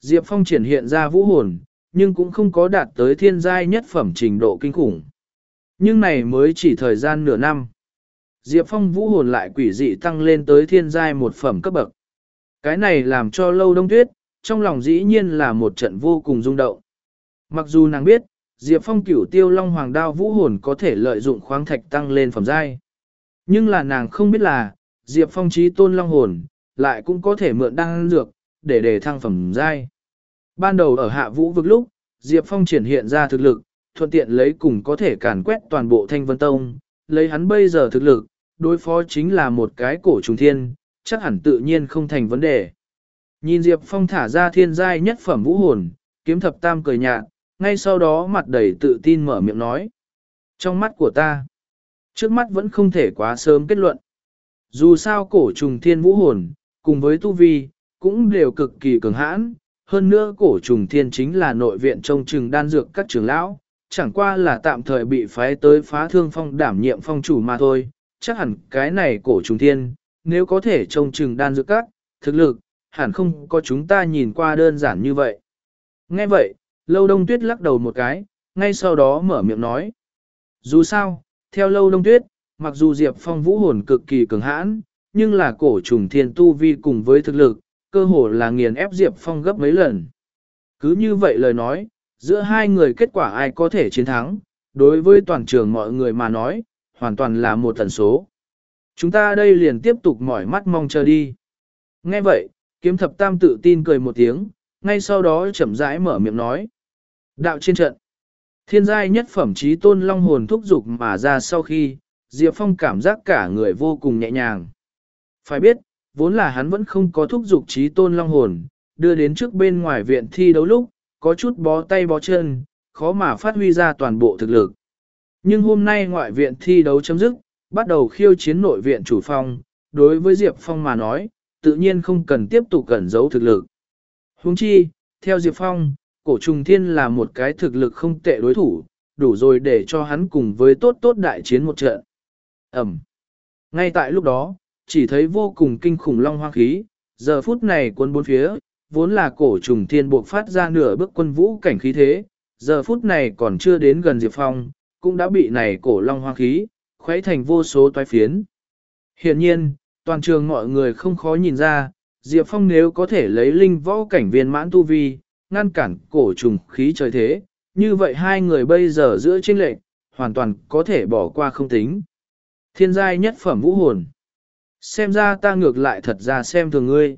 Diệp Phong triển hiện ra vũ hồn, nhưng cũng không có đạt tới thiên giai nhất phẩm trình độ kinh khủng. Nhưng này mới chỉ thời gian nửa năm. Diệp Phong vũ hồn lại quỷ dị tăng lên tới thiên giai một phẩm cấp bậc. Cái này làm cho lâu đông tuyết, trong lòng dĩ nhiên là một trận vô cùng rung động. Mặc dù nàng biết, Diệp Phong cửu tiêu long hoàng đao vũ hồn có thể lợi dụng khoáng thạch tăng lên phẩm giai. Nhưng là nàng không biết là, Diệp Phong trí tôn long hồn, lại cũng có thể mượn đan dược, để để thăng phẩm giai. Ban đầu ở hạ vũ vực lúc, Diệp Phong triển hiện ra thực lực, thuận tiện lấy cùng có thể càn quét toàn bộ thanh vân tông, lấy hắn bây giờ thực lực, đối phó chính là một cái cổ trùng thiên, chắc hẳn tự nhiên không thành vấn đề. Nhìn Diệp Phong thả ra thiên giai nhất phẩm vũ hồn, kiếm thập tam cười nhạt, ngay sau đó mặt đầy tự tin mở miệng nói. Trong mắt của ta, trước mắt vẫn không thể quá sớm kết luận. Dù sao cổ trùng thiên vũ hồn, cùng với tu vi, cũng đều cực kỳ cường hãn. Hơn nữa cổ trùng thiên chính là nội viện trông trừng đan dược các trưởng lão, chẳng qua là tạm thời bị phái tới phá thương phong đảm nhiệm phong chủ mà thôi. Chắc hẳn cái này cổ trùng thiên, nếu có thể trông trừng đan dược các, thực lực, hẳn không có chúng ta nhìn qua đơn giản như vậy. Nghe vậy, lâu đông tuyết lắc đầu một cái, ngay sau đó mở miệng nói. Dù sao, theo lâu đông tuyết, mặc dù Diệp Phong vũ hồn cực kỳ cường hãn, nhưng là cổ trùng thiên tu vi cùng với thực lực, cơ hồ là nghiền ép Diệp Phong gấp mấy lần. Cứ như vậy lời nói, giữa hai người kết quả ai có thể chiến thắng, đối với toàn trường mọi người mà nói, hoàn toàn là một tần số. Chúng ta đây liền tiếp tục mỏi mắt mong chờ đi. Nghe vậy, kiếm thập tam tự tin cười một tiếng, ngay sau đó chậm rãi mở miệng nói. Đạo trên trận. Thiên giai nhất phẩm trí tôn long hồn thúc dục mà ra sau khi, Diệp Phong cảm giác cả người vô cùng nhẹ nhàng. Phải biết, vốn là hắn vẫn không có thúc dục trí tôn long hồn, đưa đến trước bên ngoài viện thi đấu lúc, có chút bó tay bó chân, khó mà phát huy ra toàn bộ thực lực. Nhưng hôm nay ngoại viện thi đấu chấm dứt, bắt đầu khiêu chiến nội viện chủ phong, đối với Diệp Phong mà nói, tự nhiên không cần tiếp tục cẩn giấu thực lực. Huống chi, theo Diệp Phong, cổ trùng thiên là một cái thực lực không tệ đối thủ, đủ rồi để cho hắn cùng với tốt tốt đại chiến một trận. Ẩm. Ngay tại lúc đó, chỉ thấy vô cùng kinh khủng long hoang khí, giờ phút này quân bốn phía, vốn là cổ trùng thiên buộc phát ra nửa bước quân vũ cảnh khí thế, giờ phút này còn chưa đến gần Diệp Phong, cũng đã bị này cổ long hoang khí, khuấy thành vô số toái phiến. Hiện nhiên, toàn trường mọi người không khó nhìn ra, Diệp Phong nếu có thể lấy linh võ cảnh viên mãn tu vi, ngăn cản cổ trùng khí trời thế, như vậy hai người bây giờ giữa trên lệnh, hoàn toàn có thể bỏ qua không tính. Thiên giai nhất phẩm vũ hồn. Xem ra ta ngược lại thật ra xem thường ngươi.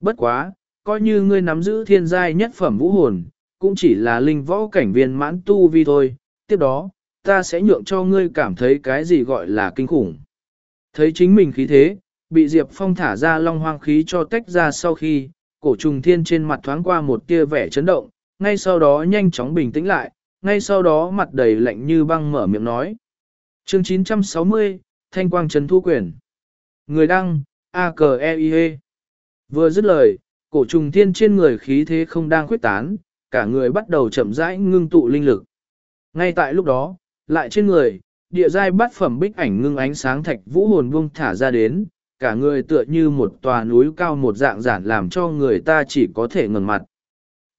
Bất quá, coi như ngươi nắm giữ thiên giai nhất phẩm vũ hồn, cũng chỉ là linh võ cảnh viên mãn tu vi thôi. Tiếp đó, ta sẽ nhượng cho ngươi cảm thấy cái gì gọi là kinh khủng. Thấy chính mình khí thế, bị Diệp Phong thả ra long hoang khí cho tách ra sau khi, cổ trùng thiên trên mặt thoáng qua một tia vẻ chấn động, ngay sau đó nhanh chóng bình tĩnh lại, ngay sau đó mặt đầy lạnh như băng mở miệng nói. Chương 960, Thanh Quang Trấn Thu Quyền Người đăng, a k e i -E. Vừa dứt lời, cổ trùng thiên trên người khí thế không đang khuyết tán, cả người bắt đầu chậm rãi ngưng tụ linh lực. Ngay tại lúc đó, lại trên người, địa giai bắt phẩm bích ảnh ngưng ánh sáng thạch vũ hồn buông thả ra đến, cả người tựa như một tòa núi cao một dạng giản làm cho người ta chỉ có thể ngừng mặt.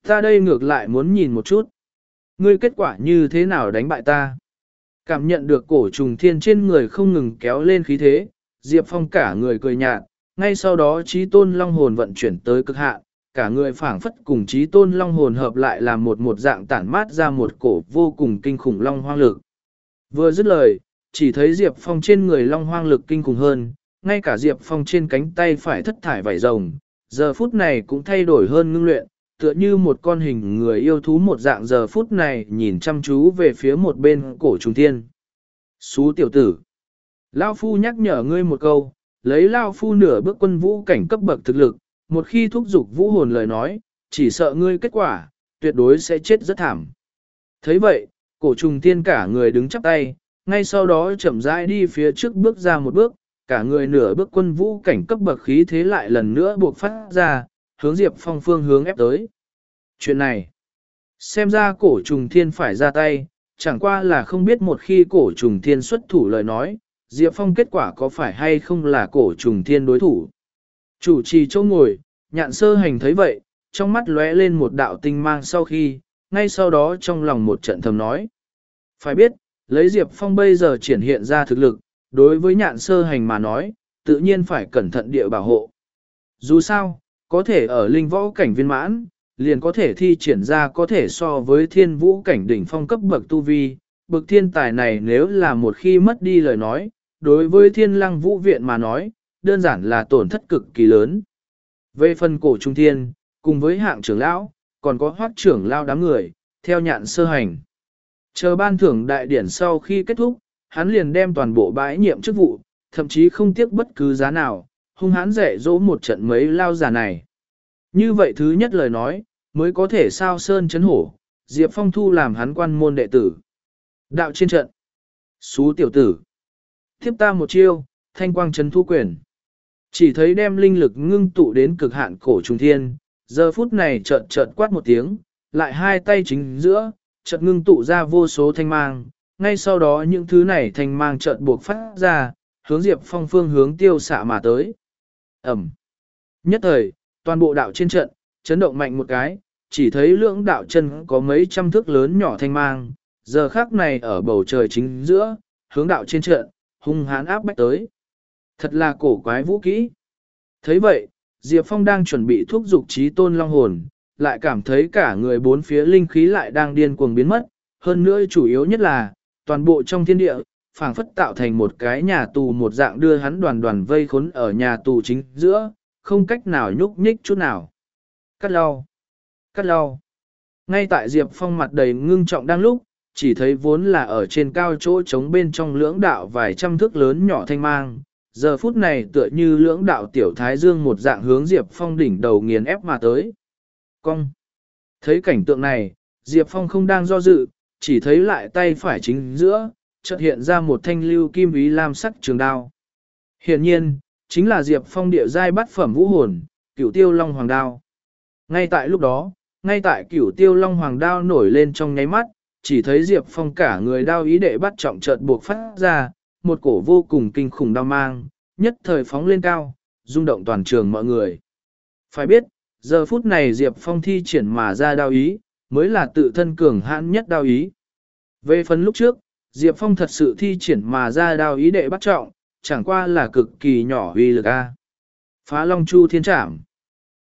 Ta đây ngược lại muốn nhìn một chút. Ngươi kết quả như thế nào đánh bại ta? Cảm nhận được cổ trùng thiên trên người không ngừng kéo lên khí thế, Diệp Phong cả người cười nhạt, ngay sau đó trí tôn long hồn vận chuyển tới cực hạn, cả người phảng phất cùng trí tôn long hồn hợp lại làm một một dạng tản mát ra một cổ vô cùng kinh khủng long hoang lực. Vừa dứt lời, chỉ thấy Diệp Phong trên người long hoang lực kinh khủng hơn, ngay cả Diệp Phong trên cánh tay phải thất thải vảy rồng, giờ phút này cũng thay đổi hơn ngưng luyện, tựa như một con hình người yêu thú một dạng giờ phút này nhìn chăm chú về phía một bên cổ trùng thiên. Xú tiểu tử. Lao Phu nhắc nhở ngươi một câu, lấy Lao Phu nửa bước quân vũ cảnh cấp bậc thực lực, một khi thúc giục vũ hồn lời nói, chỉ sợ ngươi kết quả, tuyệt đối sẽ chết rất thảm. thấy vậy, cổ trùng thiên cả người đứng chắp tay, ngay sau đó chậm rãi đi phía trước bước ra một bước, cả người nửa bước quân vũ cảnh cấp bậc khí thế lại lần nữa buộc phát ra, hướng Diệp Phong phương hướng ép tới. Chuyện này, xem ra cổ trùng thiên phải ra tay, chẳng qua là không biết một khi cổ trùng thiên xuất thủ lời nói, Diệp Phong kết quả có phải hay không là cổ trùng thiên đối thủ. Chủ trì châu ngồi, nhạn sơ hành thấy vậy, trong mắt lóe lên một đạo tinh mang sau khi, ngay sau đó trong lòng một trận thầm nói. Phải biết, lấy Diệp Phong bây giờ triển hiện ra thực lực, đối với nhạn sơ hành mà nói, tự nhiên phải cẩn thận địa bảo hộ. Dù sao, có thể ở linh võ cảnh viên mãn, liền có thể thi triển ra có thể so với thiên vũ cảnh đỉnh phong cấp bậc tu vi. Bậc thiên tài này nếu là một khi mất đi lời nói, đối với thiên lăng vũ viện mà nói, đơn giản là tổn thất cực kỳ lớn. Về phần cổ trung thiên, cùng với hạng trưởng lão, còn có hoác trưởng lao đám người, theo nhạn sơ hành. Chờ ban thưởng đại điển sau khi kết thúc, hắn liền đem toàn bộ bãi nhiệm chức vụ, thậm chí không tiếc bất cứ giá nào, hung hãn dạy dỗ một trận mấy lao giả này. Như vậy thứ nhất lời nói, mới có thể sao sơn chấn hổ, Diệp Phong thu làm hắn quan môn đệ tử. Đạo trên trận. Xú tiểu tử. Tiếp ta một chiêu, thanh quang chấn thu quyền. Chỉ thấy đem linh lực ngưng tụ đến cực hạn cổ trùng thiên, giờ phút này chợt chợt quát một tiếng, lại hai tay chính giữa, chợt ngưng tụ ra vô số thanh mang, ngay sau đó những thứ này thanh mang chợt buộc phát ra, hướng Diệp Phong phương hướng tiêu xạ mà tới. Ẩm. Nhất thời, toàn bộ đạo trên trận, chấn động mạnh một cái, chỉ thấy lưỡng đạo chân có mấy trăm thước lớn nhỏ thanh mang, giờ khác này ở bầu trời chính giữa, hướng đạo trên trận, hung hãn áp bách tới. Thật là cổ quái vũ kỹ. thấy vậy, Diệp Phong đang chuẩn bị thuốc dục trí tôn long hồn, lại cảm thấy cả người bốn phía linh khí lại đang điên cuồng biến mất. Hơn nữa chủ yếu nhất là, toàn bộ trong thiên địa, phảng phất tạo thành một cái nhà tù một dạng đưa hắn đoàn đoàn vây khốn ở nhà tù chính giữa, không cách nào nhúc nhích chút nào. Cắt lau, cắt lau. Ngay tại Diệp Phong mặt đầy ngưng trọng đang lúc, chỉ thấy vốn là ở trên cao chỗ trống bên trong lưỡng đạo vài trăm thước lớn nhỏ thanh mang, giờ phút này tựa như lưỡng đạo tiểu thái dương một dạng hướng Diệp Phong đỉnh đầu nghiền ép mà tới. Cong! Thấy cảnh tượng này, Diệp Phong không đang do dự, chỉ thấy lại tay phải chính giữa, chợt hiện ra một thanh lưu kim ý lam sắc trường đao. Hiện nhiên, chính là Diệp Phong địa giai bắt phẩm vũ hồn, cửu tiêu long hoàng đao. Ngay tại lúc đó, ngay tại cửu tiêu long hoàng đao nổi lên trong nháy mắt, chỉ thấy Diệp Phong cả người đao ý đệ bắt trọng chợt buộc phát ra, một cổ vô cùng kinh khủng đao mang, nhất thời phóng lên cao, rung động toàn trường mọi người. Phải biết, giờ phút này Diệp Phong thi triển mà ra đao ý, mới là tự thân cường hãn nhất đao ý. Về phần lúc trước, Diệp Phong thật sự thi triển mà ra đao ý đệ bắt trọng, chẳng qua là cực kỳ nhỏ uy lực A. Phá Long Chu Thiên Trảm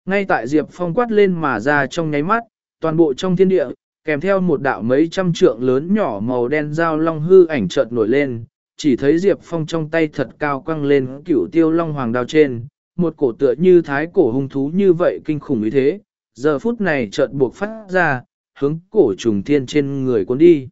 Ngay tại Diệp Phong quát lên mà ra trong nháy mắt, toàn bộ trong thiên địa, kèm theo một đạo mấy trăm trượng lớn nhỏ màu đen dao long hư ảnh chợt nổi lên, chỉ thấy Diệp Phong trong tay thật cao quăng lên cửu tiêu long hoàng đao trên, một cổ tựa như thái cổ hung thú như vậy kinh khủng như thế, giờ phút này chợt buộc phát ra, hướng cổ trùng thiên trên người cuốn đi.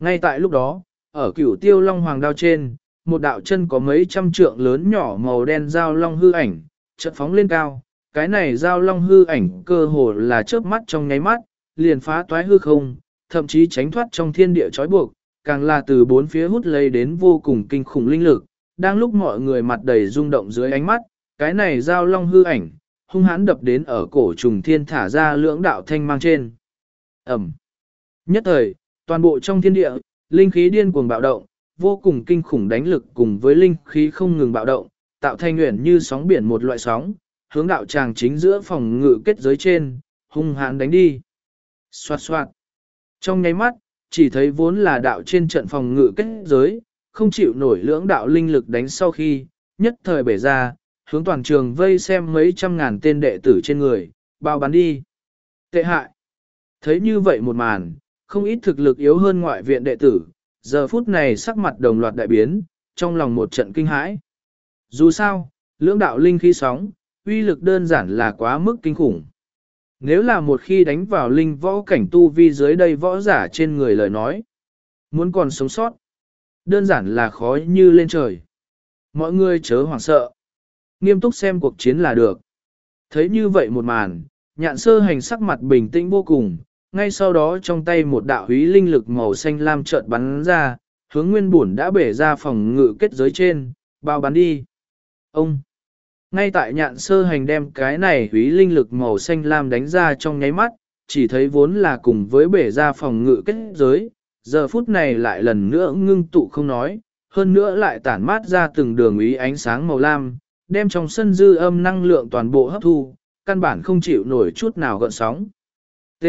Ngay tại lúc đó, ở cửu tiêu long hoàng đao trên, một đạo chân có mấy trăm trượng lớn nhỏ màu đen dao long hư ảnh, chợt phóng lên cao. Cái này dao long hư ảnh cơ hồ là chớp mắt trong nháy mắt, liền phá toái hư không, thậm chí tránh thoát trong thiên địa trói buộc, càng là từ bốn phía hút lấy đến vô cùng kinh khủng linh lực. Đang lúc mọi người mặt đầy rung động dưới ánh mắt, cái này giao long hư ảnh, hung hãn đập đến ở cổ trùng thiên thả ra lưỡng đạo thanh mang trên. Ẩm. Nhất thời, toàn bộ trong thiên địa, linh khí điên cuồng bạo động, vô cùng kinh khủng đánh lực cùng với linh khí không ngừng bạo động, tạo thành nguyện như sóng biển một loại sóng, hướng đạo tràng chính giữa phòng ngự kết giới trên, hung hãn đánh đi. Xoạt xoạt. Trong nháy mắt, chỉ thấy vốn là đạo trên trận phòng ngự kết giới, không chịu nổi lưỡng đạo linh lực đánh sau khi, nhất thời bể ra, hướng toàn trường vây xem mấy trăm ngàn tên đệ tử trên người, bao bắn đi. Tệ hại. Thấy như vậy một màn, không ít thực lực yếu hơn ngoại viện đệ tử, giờ phút này sắc mặt đồng loạt đại biến, trong lòng một trận kinh hãi. Dù sao, lưỡng đạo linh khí sóng, uy lực đơn giản là quá mức kinh khủng. Nếu là một khi đánh vào linh võ cảnh tu vi dưới đây võ giả trên người lời nói, muốn còn sống sót, đơn giản là khó như lên trời. Mọi người chớ hoảng sợ, nghiêm túc xem cuộc chiến là được. Thấy như vậy một màn, nhạn sơ hành sắc mặt bình tĩnh vô cùng, ngay sau đó trong tay một đạo húy linh lực màu xanh lam chợt bắn ra, hướng nguyên bổn đã bể ra phòng ngự kết giới trên, bao bắn đi. Ông! Ngay tại nhạn sơ hành đem cái này húy linh lực màu xanh lam đánh ra trong nháy mắt, chỉ thấy vốn là cùng với bể ra phòng ngự kết giới, giờ phút này lại lần nữa ngưng tụ không nói, hơn nữa lại tản mát ra từng đường ý ánh sáng màu lam, đem trong sân dư âm năng lượng toàn bộ hấp thu, căn bản không chịu nổi chút nào gợn sóng. T.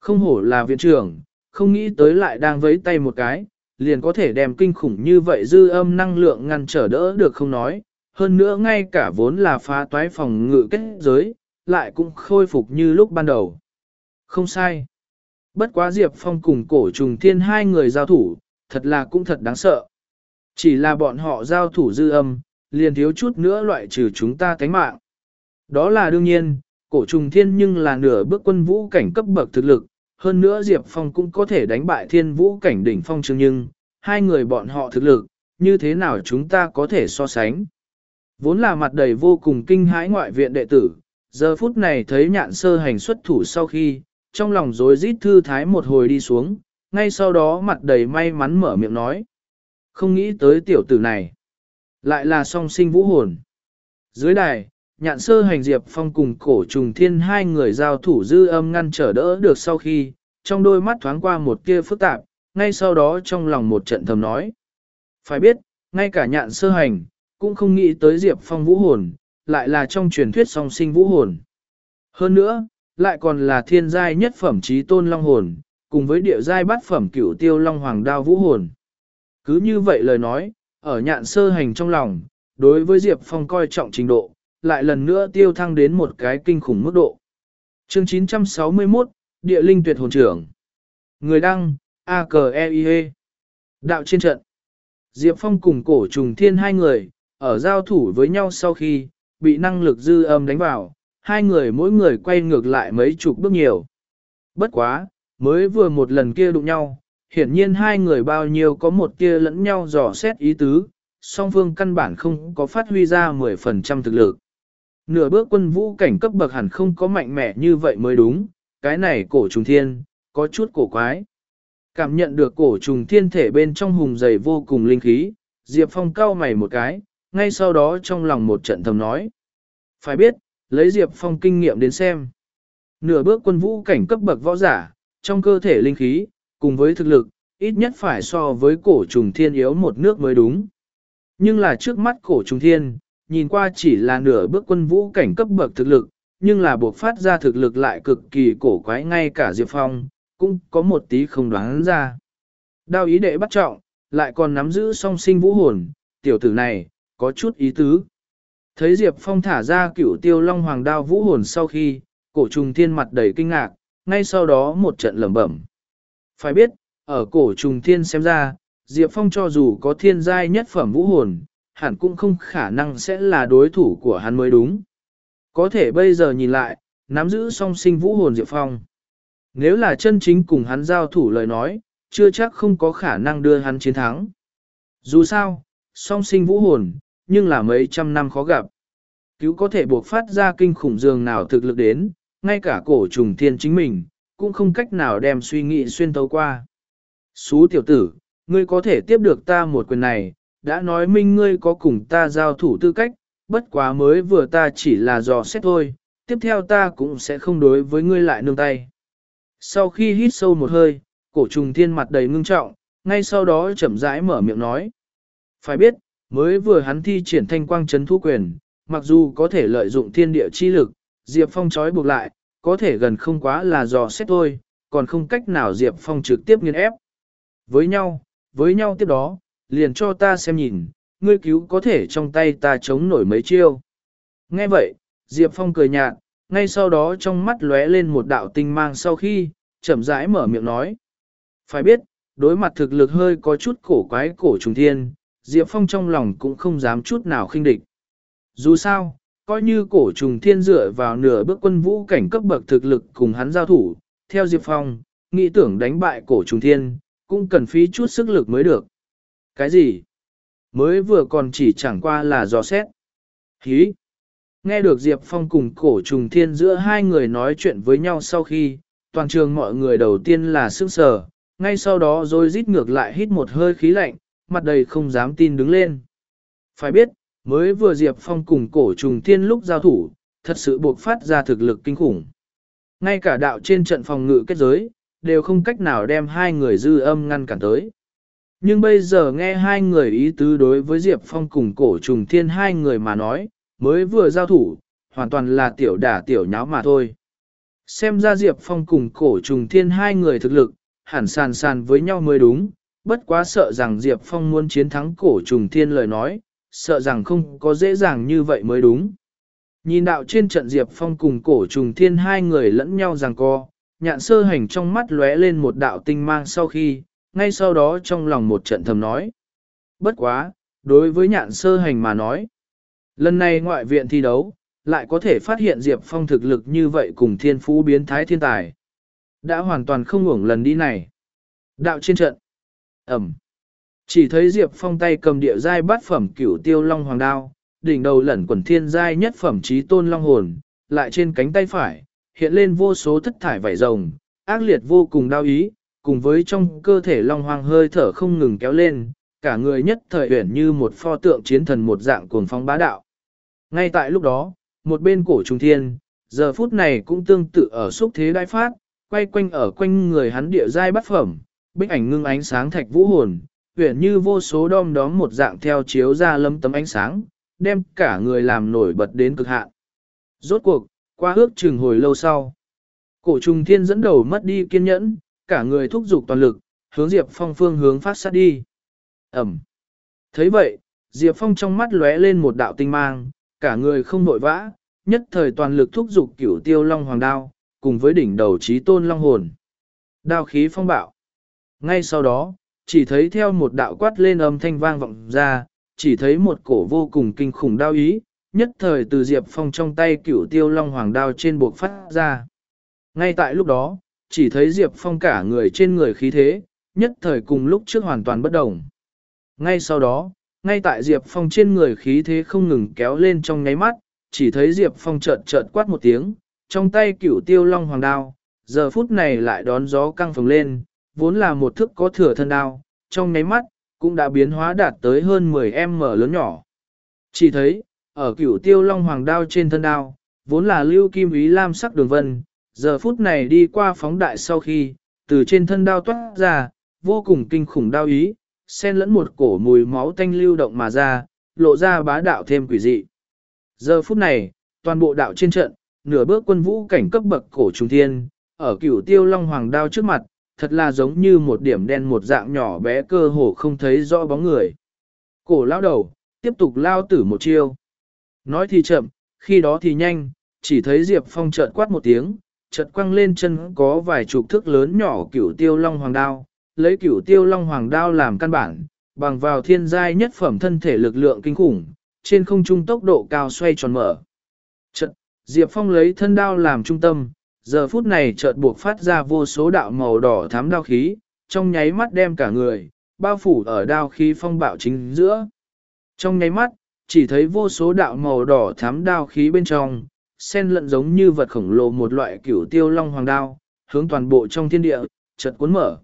Không hổ là viện trưởng, không nghĩ tới lại đang vấy tay một cái, liền có thể đem kinh khủng như vậy dư âm năng lượng ngăn trở đỡ được không nói, hơn nữa ngay cả vốn là phá toái phòng ngự kết giới, lại cũng khôi phục như lúc ban đầu. Không sai. Bất quá Diệp Phong cùng cổ trùng thiên hai người giao thủ, thật là cũng thật đáng sợ. Chỉ là bọn họ giao thủ dư âm, liền thiếu chút nữa loại trừ chúng ta tánh mạng. Đó là đương nhiên, cổ trùng thiên nhưng là nửa bước quân vũ cảnh cấp bậc thực lực, hơn nữa Diệp Phong cũng có thể đánh bại thiên vũ cảnh đỉnh phong chương nhưng, hai người bọn họ thực lực, như thế nào chúng ta có thể so sánh. Vốn là mặt đầy vô cùng kinh hãi ngoại viện đệ tử, giờ phút này thấy nhạn sơ hành xuất thủ sau khi, trong lòng rối rít thư thái một hồi đi xuống, ngay sau đó mặt đầy may mắn mở miệng nói. Không nghĩ tới tiểu tử này, lại là song sinh vũ hồn. Dưới đài, nhạn sơ hành Diệp Phong cùng cổ trùng thiên hai người giao thủ dư âm ngăn trở đỡ được sau khi, trong đôi mắt thoáng qua một kia phức tạp, ngay sau đó trong lòng một trận thầm nói. Phải biết, ngay cả nhạn sơ hành, cũng không nghĩ tới Diệp Phong vũ hồn, lại là trong truyền thuyết song sinh vũ hồn. Hơn nữa, lại còn là thiên giai nhất phẩm trí tôn long hồn, cùng với địa giai bát phẩm cửu tiêu long hoàng đao vũ hồn. Cứ như vậy lời nói, ở nhạn sơ hành trong lòng, đối với Diệp Phong coi trọng trình độ, lại lần nữa tiêu thăng đến một cái kinh khủng mức độ. Chương 961, Địa linh tuyệt hồn trưởng. Người đăng, a k e i -E. Đạo trên trận. Diệp Phong cùng cổ trùng thiên hai người, ở giao thủ với nhau sau khi, bị năng lực dư âm đánh vào, hai người mỗi người quay ngược lại mấy chục bước nhiều. Bất quá, mới vừa một lần kia đụng nhau, hiển nhiên hai người bao nhiêu có một kia lẫn nhau dò xét ý tứ, song phương căn bản không có phát huy ra 10% thực lực. Nửa bước quân vũ cảnh cấp bậc hẳn không có mạnh mẽ như vậy mới đúng, cái này cổ trùng thiên, có chút cổ quái. Cảm nhận được cổ trùng thiên thể bên trong hùng dày vô cùng linh khí, Diệp Phong cau mày một cái, ngay sau đó trong lòng một trận thầm nói. Phải biết, lấy Diệp Phong kinh nghiệm đến xem. Nửa bước quân vũ cảnh cấp bậc võ giả, trong cơ thể linh khí, cùng với thực lực, ít nhất phải so với cổ trùng thiên yếu một nước mới đúng. Nhưng là trước mắt cổ trùng thiên, nhìn qua chỉ là nửa bước quân vũ cảnh cấp bậc thực lực, nhưng là buộc phát ra thực lực lại cực kỳ cổ quái ngay cả Diệp Phong, cũng có một tí không đoán ra. Đao ý đệ bắt trọng, lại còn nắm giữ song sinh vũ hồn, tiểu tử này, có chút ý tứ. Thấy Diệp Phong thả ra cửu tiêu long hoàng đao vũ hồn sau khi, cổ trùng thiên mặt đầy kinh ngạc, ngay sau đó một trận lẩm bẩm. Phải biết, ở cổ trùng thiên xem ra, Diệp Phong cho dù có thiên giai nhất phẩm vũ hồn, hẳn cũng không khả năng sẽ là đối thủ của hắn mới đúng. Có thể bây giờ nhìn lại, nắm giữ song sinh vũ hồn Diệp Phong. Nếu là chân chính cùng hắn giao thủ lời nói, chưa chắc không có khả năng đưa hắn chiến thắng. Dù sao, song sinh vũ hồn, nhưng là mấy trăm năm khó gặp. Cứu có thể buộc phát ra kinh khủng dường nào thực lực đến, ngay cả cổ trùng thiên chính mình, cũng không cách nào đem suy nghĩ xuyên tấu qua. Xú tiểu tử, ngươi có thể tiếp được ta một quyền này, đã nói minh ngươi có cùng ta giao thủ tư cách, bất quá mới vừa ta chỉ là dò xét thôi, tiếp theo ta cũng sẽ không đối với ngươi lại nương tay. Sau khi hít sâu một hơi, cổ trùng thiên mặt đầy ngưng trọng, ngay sau đó chậm rãi mở miệng nói. Phải biết, mới vừa hắn thi triển thanh quang chấn thu quyền, mặc dù có thể lợi dụng thiên địa chi lực, Diệp Phong trói buộc lại, có thể gần không quá là dò xét thôi, còn không cách nào Diệp Phong trực tiếp nghiên ép. Với nhau, với nhau tiếp đó, liền cho ta xem nhìn, ngươi cứu có thể trong tay ta chống nổi mấy chiêu. Nghe vậy, Diệp Phong cười nhạt, ngay sau đó trong mắt lóe lên một đạo tinh mang sau khi, chậm rãi mở miệng nói. Phải biết, đối mặt thực lực hơi có chút cổ quái cổ trùng thiên, Diệp Phong trong lòng cũng không dám chút nào khinh địch. Dù sao, coi như cổ trùng thiên dựa vào nửa bước quân vũ cảnh cấp bậc thực lực cùng hắn giao thủ, theo Diệp Phong, nghĩ tưởng đánh bại cổ trùng thiên, cũng cần phí chút sức lực mới được. Cái gì? Mới vừa còn chỉ chẳng qua là dò xét. Hí! Nghe được Diệp Phong cùng cổ trùng thiên giữa hai người nói chuyện với nhau sau khi, toàn trường mọi người đầu tiên là sức sờ, ngay sau đó rồi rít ngược lại hít một hơi khí lạnh, mặt đầy không dám tin đứng lên. Phải biết, mới vừa Diệp Phong cùng cổ trùng thiên lúc giao thủ, thật sự buộc phát ra thực lực kinh khủng. Ngay cả đạo trên trận phòng ngự kết giới, đều không cách nào đem hai người dư âm ngăn cản tới. Nhưng bây giờ nghe hai người ý tứ đối với Diệp Phong cùng cổ trùng thiên hai người mà nói, mới vừa giao thủ, hoàn toàn là tiểu đả tiểu nháo mà thôi. Xem ra Diệp Phong cùng cổ trùng thiên hai người thực lực, hẳn sàn sàn với nhau mới đúng, bất quá sợ rằng Diệp Phong muốn chiến thắng cổ trùng thiên lời nói, sợ rằng không có dễ dàng như vậy mới đúng. Nhìn đạo trên trận Diệp Phong cùng cổ trùng thiên hai người lẫn nhau rằng co, nhạn sơ hành trong mắt lóe lên một đạo tinh mang sau khi, ngay sau đó trong lòng một trận thầm nói. Bất quá, đối với nhạn sơ hành mà nói, lần này ngoại viện thi đấu, lại có thể phát hiện Diệp Phong thực lực như vậy cùng thiên phú biến thái thiên tài. Đã hoàn toàn không ngủng lần đi này. Đạo trên trận. Ẩm. Chỉ thấy Diệp Phong tay cầm địa giai bát phẩm cửu tiêu long hoàng đao, đỉnh đầu lẩn quần thiên giai nhất phẩm trí tôn long hồn, lại trên cánh tay phải, hiện lên vô số thất thải vảy rồng, ác liệt vô cùng đau ý, cùng với trong cơ thể long hoàng hơi thở không ngừng kéo lên, cả người nhất thời uyển như một pho tượng chiến thần một dạng cuồng phong bá đạo. Ngay tại lúc đó, một bên cổ trung thiên, giờ phút này cũng tương tự ở xúc thế đại phát, quay quanh ở quanh người hắn địa giai bát phẩm, bích ảnh ngưng ánh sáng thạch vũ hồn, huyện như vô số đom đóm một dạng theo chiếu ra lâm tấm ánh sáng, đem cả người làm nổi bật đến cực hạn. Rốt cuộc, qua ước chừng hồi lâu sau, cổ trùng thiên dẫn đầu mất đi kiên nhẫn, cả người thúc giục toàn lực, hướng Diệp Phong phương hướng phát sát đi. Ẩm. thấy vậy, Diệp Phong trong mắt lóe lên một đạo tinh mang, cả người không nội vã, nhất thời toàn lực thúc giục cửu tiêu long hoàng đao, cùng với đỉnh đầu trí tôn long hồn. Đao khí phong bạo. Ngay sau đó, chỉ thấy theo một đạo quát lên âm thanh vang vọng ra, chỉ thấy một cổ vô cùng kinh khủng đao ý, nhất thời từ Diệp Phong trong tay cửu tiêu long hoàng đao trên buộc phát ra. Ngay tại lúc đó, chỉ thấy Diệp Phong cả người trên người khí thế, nhất thời cùng lúc trước hoàn toàn bất đồng. Ngay sau đó, ngay tại Diệp Phong trên người khí thế không ngừng kéo lên trong nháy mắt, chỉ thấy Diệp Phong chợt chợt quát một tiếng, trong tay cửu tiêu long hoàng đao, giờ phút này lại đón gió căng phồng lên, vốn là một thức có thừa thân đao, trong nháy mắt, cũng đã biến hóa đạt tới hơn 10m lớn nhỏ. Chỉ thấy, ở cửu tiêu long hoàng đao trên thân đao, vốn là lưu kim ý lam sắc đường vân, giờ phút này đi qua phóng đại sau khi, từ trên thân đao toát ra, vô cùng kinh khủng đao ý, xen lẫn một cổ mùi máu tanh lưu động mà ra, lộ ra bá đạo thêm quỷ dị. Giờ phút này, toàn bộ đạo trên trận, nửa bước quân vũ cảnh cấp bậc cổ trung thiên, ở cửu tiêu long hoàng đao trước mặt, thật là giống như một điểm đen một dạng nhỏ bé cơ hồ không thấy rõ bóng người. Cổ lao đầu, tiếp tục lao tử một chiêu. Nói thì chậm, khi đó thì nhanh, chỉ thấy Diệp Phong chợt quát một tiếng, chợt quăng lên chân có vài chục thước lớn nhỏ cửu tiêu long hoàng đao, lấy cửu tiêu long hoàng đao làm căn bản, bằng vào thiên giai nhất phẩm thân thể lực lượng kinh khủng, trên không trung tốc độ cao xoay tròn mở. Chợt, Diệp Phong lấy thân đao làm trung tâm, giờ phút này chợt buộc phát ra vô số đạo màu đỏ thám đao khí, trong nháy mắt đem cả người, bao phủ ở đao khí phong bạo chính giữa. Trong nháy mắt, chỉ thấy vô số đạo màu đỏ thám đao khí bên trong, sen lẫn giống như vật khổng lồ một loại cửu tiêu long hoàng đao, hướng toàn bộ trong thiên địa, chợt cuốn mở.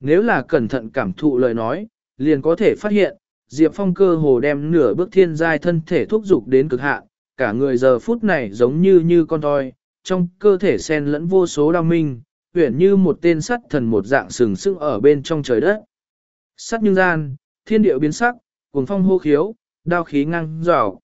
Nếu là cẩn thận cảm thụ lời nói, liền có thể phát hiện, Diệp Phong cơ hồ đem nửa bước thiên giai thân thể thúc dục đến cực hạn, cả người giờ phút này giống như như con voi trong cơ thể sen lẫn vô số đau minh, huyển như một tên sắt thần một dạng sừng sững ở bên trong trời đất. Sắt nhưng gian, thiên địa biến sắc, cuồng phong hô khiếu, đao khí ngang rào.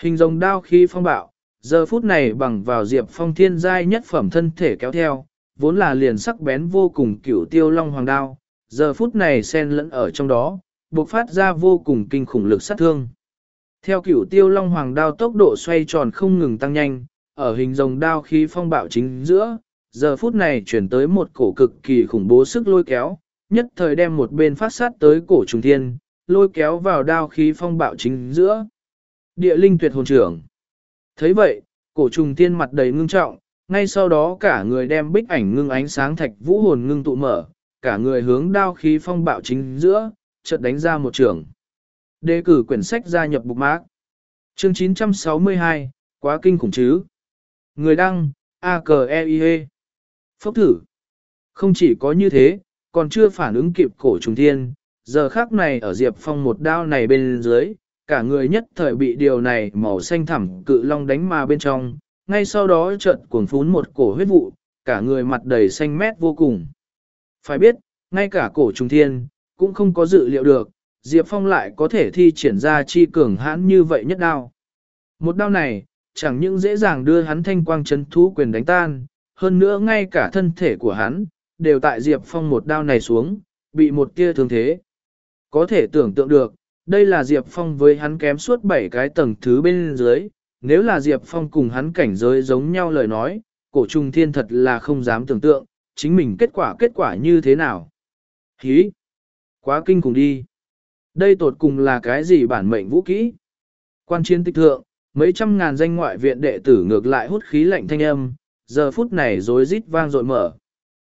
Hình rồng đao khí phong bạo, giờ phút này bằng vào Diệp Phong thiên giai nhất phẩm thân thể kéo theo, vốn là liền sắc bén vô cùng cửu tiêu long hoàng đao, giờ phút này xen lẫn ở trong đó, bộc phát ra vô cùng kinh khủng lực sát thương. Theo cửu tiêu long hoàng đao tốc độ xoay tròn không ngừng tăng nhanh, ở hình rồng đao khí phong bạo chính giữa, giờ phút này chuyển tới một cổ cực kỳ khủng bố sức lôi kéo, nhất thời đem một bên phát sát tới cổ trùng thiên, lôi kéo vào đao khí phong bạo chính giữa. Địa linh tuyệt hồn trưởng. thấy vậy, cổ trùng thiên mặt đầy ngưng trọng, ngay sau đó cả người đem bích ảnh ngưng ánh sáng thạch vũ hồn ngưng tụ mở, cả người hướng đao khí phong bạo chính giữa, chợt đánh ra một trường. Đề cử quyển sách gia nhập bục mạc. Chương 962, quá kinh khủng chứ. Người đăng, a k e i -E. Phốc thử. Không chỉ có như thế, còn chưa phản ứng kịp cổ trùng thiên, giờ khác này ở Diệp Phong một đao này bên dưới, cả người nhất thời bị điều này màu xanh thẳm cự long đánh mà bên trong, ngay sau đó trận cuồng phún một cổ huyết vụ, cả người mặt đầy xanh mét vô cùng. Phải biết, ngay cả cổ trùng thiên, cũng không có dự liệu được, Diệp Phong lại có thể thi triển ra chi cường hãn như vậy nhất đao. Một đao này, chẳng những dễ dàng đưa hắn thanh quang chấn thú quyền đánh tan, hơn nữa ngay cả thân thể của hắn, đều tại Diệp Phong một đao này xuống, bị một tia thương thế. Có thể tưởng tượng được, đây là Diệp Phong với hắn kém suốt 7 cái tầng thứ bên dưới, nếu là Diệp Phong cùng hắn cảnh giới giống nhau lời nói, cổ trùng thiên thật là không dám tưởng tượng, chính mình kết quả kết quả như thế nào. Hí! Quá kinh cùng đi! Đây tột cùng là cái gì bản mệnh vũ kỹ? Quan chiến tịch thượng, mấy trăm ngàn danh ngoại viện đệ tử ngược lại hút khí lạnh thanh âm, giờ phút này rối rít vang dội mở.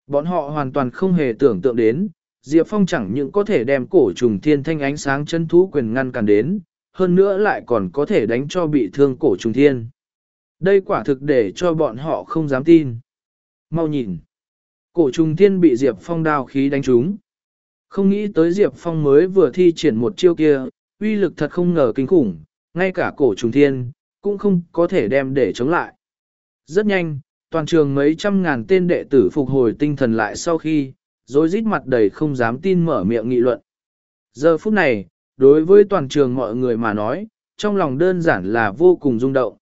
Bọn họ hoàn toàn không hề tưởng tượng đến, Diệp Phong chẳng những có thể đem cổ trùng thiên thanh ánh sáng chân thú quyền ngăn cản đến, hơn nữa lại còn có thể đánh cho bị thương cổ trùng thiên. Đây quả thực để cho bọn họ không dám tin. Mau nhìn. Cổ trùng thiên bị Diệp Phong đao khí đánh trúng. Không nghĩ tới Diệp Phong mới vừa thi triển một chiêu kia, uy lực thật không ngờ kinh khủng, ngay cả cổ trùng thiên, cũng không có thể đem để chống lại. Rất nhanh, toàn trường mấy trăm ngàn tên đệ tử phục hồi tinh thần lại sau khi, rồi rít mặt đầy không dám tin mở miệng nghị luận. Giờ phút này, đối với toàn trường mọi người mà nói, trong lòng đơn giản là vô cùng rung động.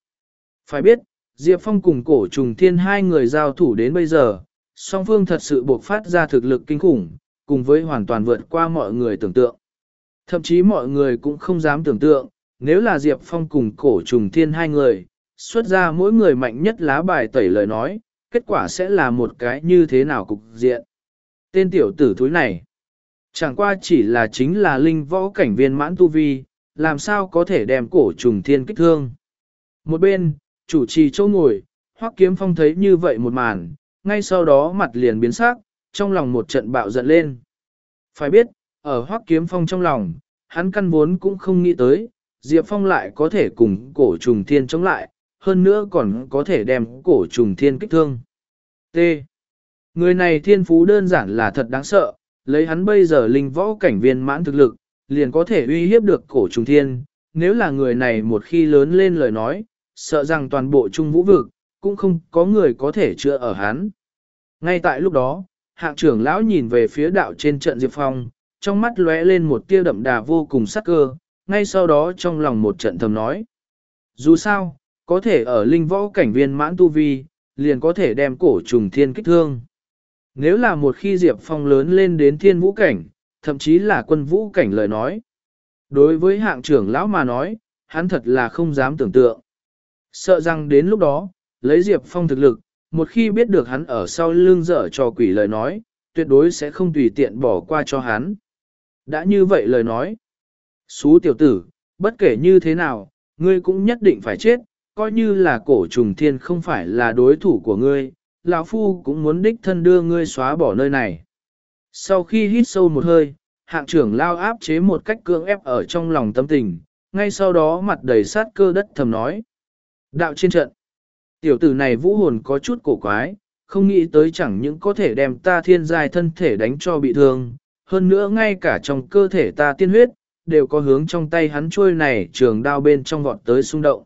Phải biết, Diệp Phong cùng cổ trùng thiên hai người giao thủ đến bây giờ, song phương thật sự buộc phát ra thực lực kinh khủng, cùng với hoàn toàn vượt qua mọi người tưởng tượng. Thậm chí mọi người cũng không dám tưởng tượng, nếu là Diệp Phong cùng cổ trùng thiên hai người, xuất ra mỗi người mạnh nhất lá bài tẩy lời nói, kết quả sẽ là một cái như thế nào cục diện. Tên tiểu tử thúi này, chẳng qua chỉ là chính là linh võ cảnh viên mãn tu vi, làm sao có thể đem cổ trùng thiên kích thương. Một bên, chủ trì chỗ ngồi, hoắc kiếm phong thấy như vậy một màn, ngay sau đó mặt liền biến sắc, trong lòng một trận bạo giận lên. Phải biết, ở hoắc kiếm phong trong lòng, hắn căn vốn cũng không nghĩ tới, Diệp Phong lại có thể cùng cổ trùng thiên chống lại, hơn nữa còn có thể đem cổ trùng thiên kích thương. T. Người này thiên phú đơn giản là thật đáng sợ, lấy hắn bây giờ linh võ cảnh viên mãn thực lực, liền có thể uy hiếp được cổ trùng thiên. Nếu là người này một khi lớn lên lời nói, sợ rằng toàn bộ trung vũ vực, cũng không có người có thể chữa ở hắn. Ngay tại lúc đó, hạng trưởng lão nhìn về phía đạo trên trận Diệp Phong, trong mắt lóe lên một tia đậm đà vô cùng sắc cơ, ngay sau đó trong lòng một trận thầm nói. Dù sao, có thể ở linh võ cảnh viên mãn tu vi, liền có thể đem cổ trùng thiên kích thương. Nếu là một khi Diệp Phong lớn lên đến thiên vũ cảnh, thậm chí là quân vũ cảnh lời nói. Đối với hạng trưởng lão mà nói, hắn thật là không dám tưởng tượng. Sợ rằng đến lúc đó, lấy Diệp Phong thực lực, một khi biết được hắn ở sau lưng dở cho quỷ lời nói, tuyệt đối sẽ không tùy tiện bỏ qua cho hắn. Đã như vậy lời nói, xú tiểu tử, bất kể như thế nào, ngươi cũng nhất định phải chết, coi như là cổ trùng thiên không phải là đối thủ của ngươi, lão phu cũng muốn đích thân đưa ngươi xóa bỏ nơi này. Sau khi hít sâu một hơi, hạng trưởng lao áp chế một cách cưỡng ép ở trong lòng tâm tình, ngay sau đó mặt đầy sát cơ đất thầm nói. Đạo trên trận, tiểu tử này vũ hồn có chút cổ quái, không nghĩ tới chẳng những có thể đem ta thiên giai thân thể đánh cho bị thương, hơn nữa ngay cả trong cơ thể ta tiên huyết, đều có hướng trong tay hắn trôi này trường đao bên trong vọt tới xung động.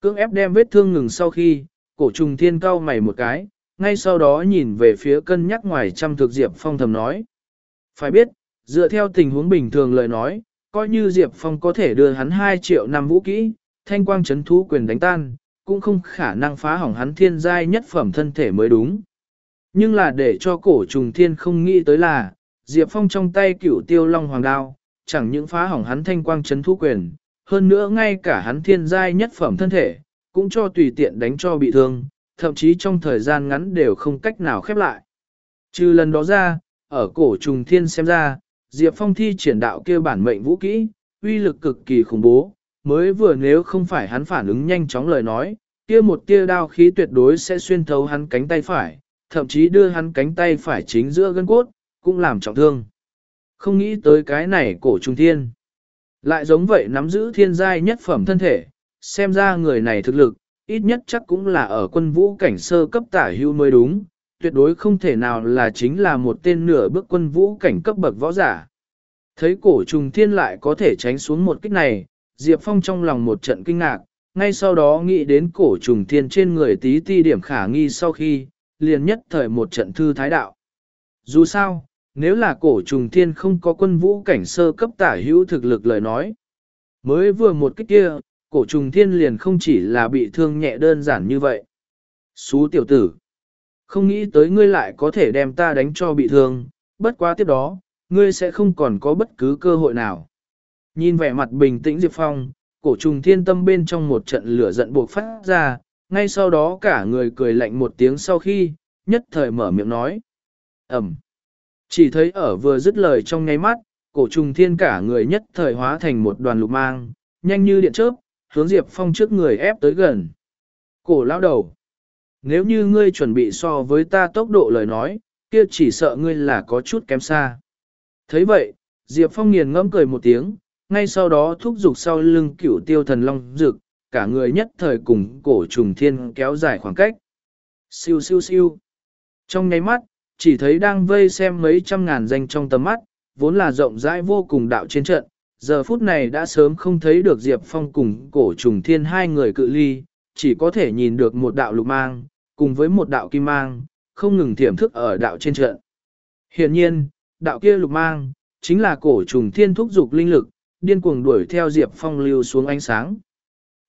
Cưỡng ép đem vết thương ngừng sau khi, cổ trùng thiên cao mày một cái, ngay sau đó nhìn về phía cân nhắc ngoài trăm thực Diệp Phong thầm nói. Phải biết, dựa theo tình huống bình thường lời nói, coi như Diệp Phong có thể đưa hắn 2 triệu năm vũ kỹ, thanh quang chấn thú quyền đánh tan, cũng không khả năng phá hỏng hắn thiên giai nhất phẩm thân thể mới đúng. Nhưng là để cho cổ trùng thiên không nghĩ tới là, Diệp Phong trong tay cửu tiêu long hoàng đao, chẳng những phá hỏng hắn thanh quang chấn thú quyền, hơn nữa ngay cả hắn thiên giai nhất phẩm thân thể, cũng cho tùy tiện đánh cho bị thương, thậm chí trong thời gian ngắn đều không cách nào khép lại. Trừ lần đó ra, ở cổ trùng thiên xem ra, Diệp Phong thi triển đạo kia bản mệnh vũ kỹ, uy lực cực kỳ khủng bố, mới vừa nếu không phải hắn phản ứng nhanh chóng lời nói, kia một tia đao khí tuyệt đối sẽ xuyên thấu hắn cánh tay phải, thậm chí đưa hắn cánh tay phải chính giữa gân cốt, cũng làm trọng thương. Không nghĩ tới cái này cổ Trung thiên. Lại giống vậy nắm giữ thiên giai nhất phẩm thân thể, xem ra người này thực lực, ít nhất chắc cũng là ở quân vũ cảnh sơ cấp tả hưu mới đúng, tuyệt đối không thể nào là chính là một tên nửa bước quân vũ cảnh cấp bậc võ giả. Thấy cổ trùng thiên lại có thể tránh xuống một kích này, Diệp Phong trong lòng một trận kinh ngạc, ngay sau đó nghĩ đến cổ trùng thiên trên người tí ti điểm khả nghi sau khi, liền nhất thời một trận thư thái đạo. Dù sao, nếu là cổ trùng thiên không có quân vũ cảnh sơ cấp tả hữu thực lực lời nói. Mới vừa một kích kia, cổ trùng thiên liền không chỉ là bị thương nhẹ đơn giản như vậy. Xú tiểu tử. Không nghĩ tới ngươi lại có thể đem ta đánh cho bị thương, bất quá tiếp đó, ngươi sẽ không còn có bất cứ cơ hội nào. Nhìn vẻ mặt bình tĩnh Diệp Phong, cổ trùng thiên tâm bên trong một trận lửa giận buộc phát ra, ngay sau đó cả người cười lạnh một tiếng sau khi, nhất thời mở miệng nói. Ẩm. Chỉ thấy ở vừa dứt lời trong ngay mắt, cổ trùng thiên cả người nhất thời hóa thành một đoàn lục mang, nhanh như điện chớp, hướng Diệp Phong trước người ép tới gần. Cổ lão đầu. Nếu như ngươi chuẩn bị so với ta tốc độ lời nói, kia chỉ sợ ngươi là có chút kém xa. thấy vậy, Diệp Phong nghiền ngẫm cười một tiếng, ngay sau đó thúc giục sau lưng cửu tiêu thần long rực, cả người nhất thời cùng cổ trùng thiên kéo dài khoảng cách. Siêu siêu siêu. Trong nháy mắt, chỉ thấy đang vây xem mấy trăm ngàn danh trong tầm mắt, vốn là rộng rãi vô cùng đạo trên trận, giờ phút này đã sớm không thấy được Diệp Phong cùng cổ trùng thiên hai người cự ly, chỉ có thể nhìn được một đạo lục mang, cùng với một đạo kim mang, không ngừng thiểm thức ở đạo trên trận. Hiện nhiên, đạo kia lục mang, chính là cổ trùng thiên thúc dục linh lực, điên cuồng đuổi theo Diệp Phong lưu xuống ánh sáng.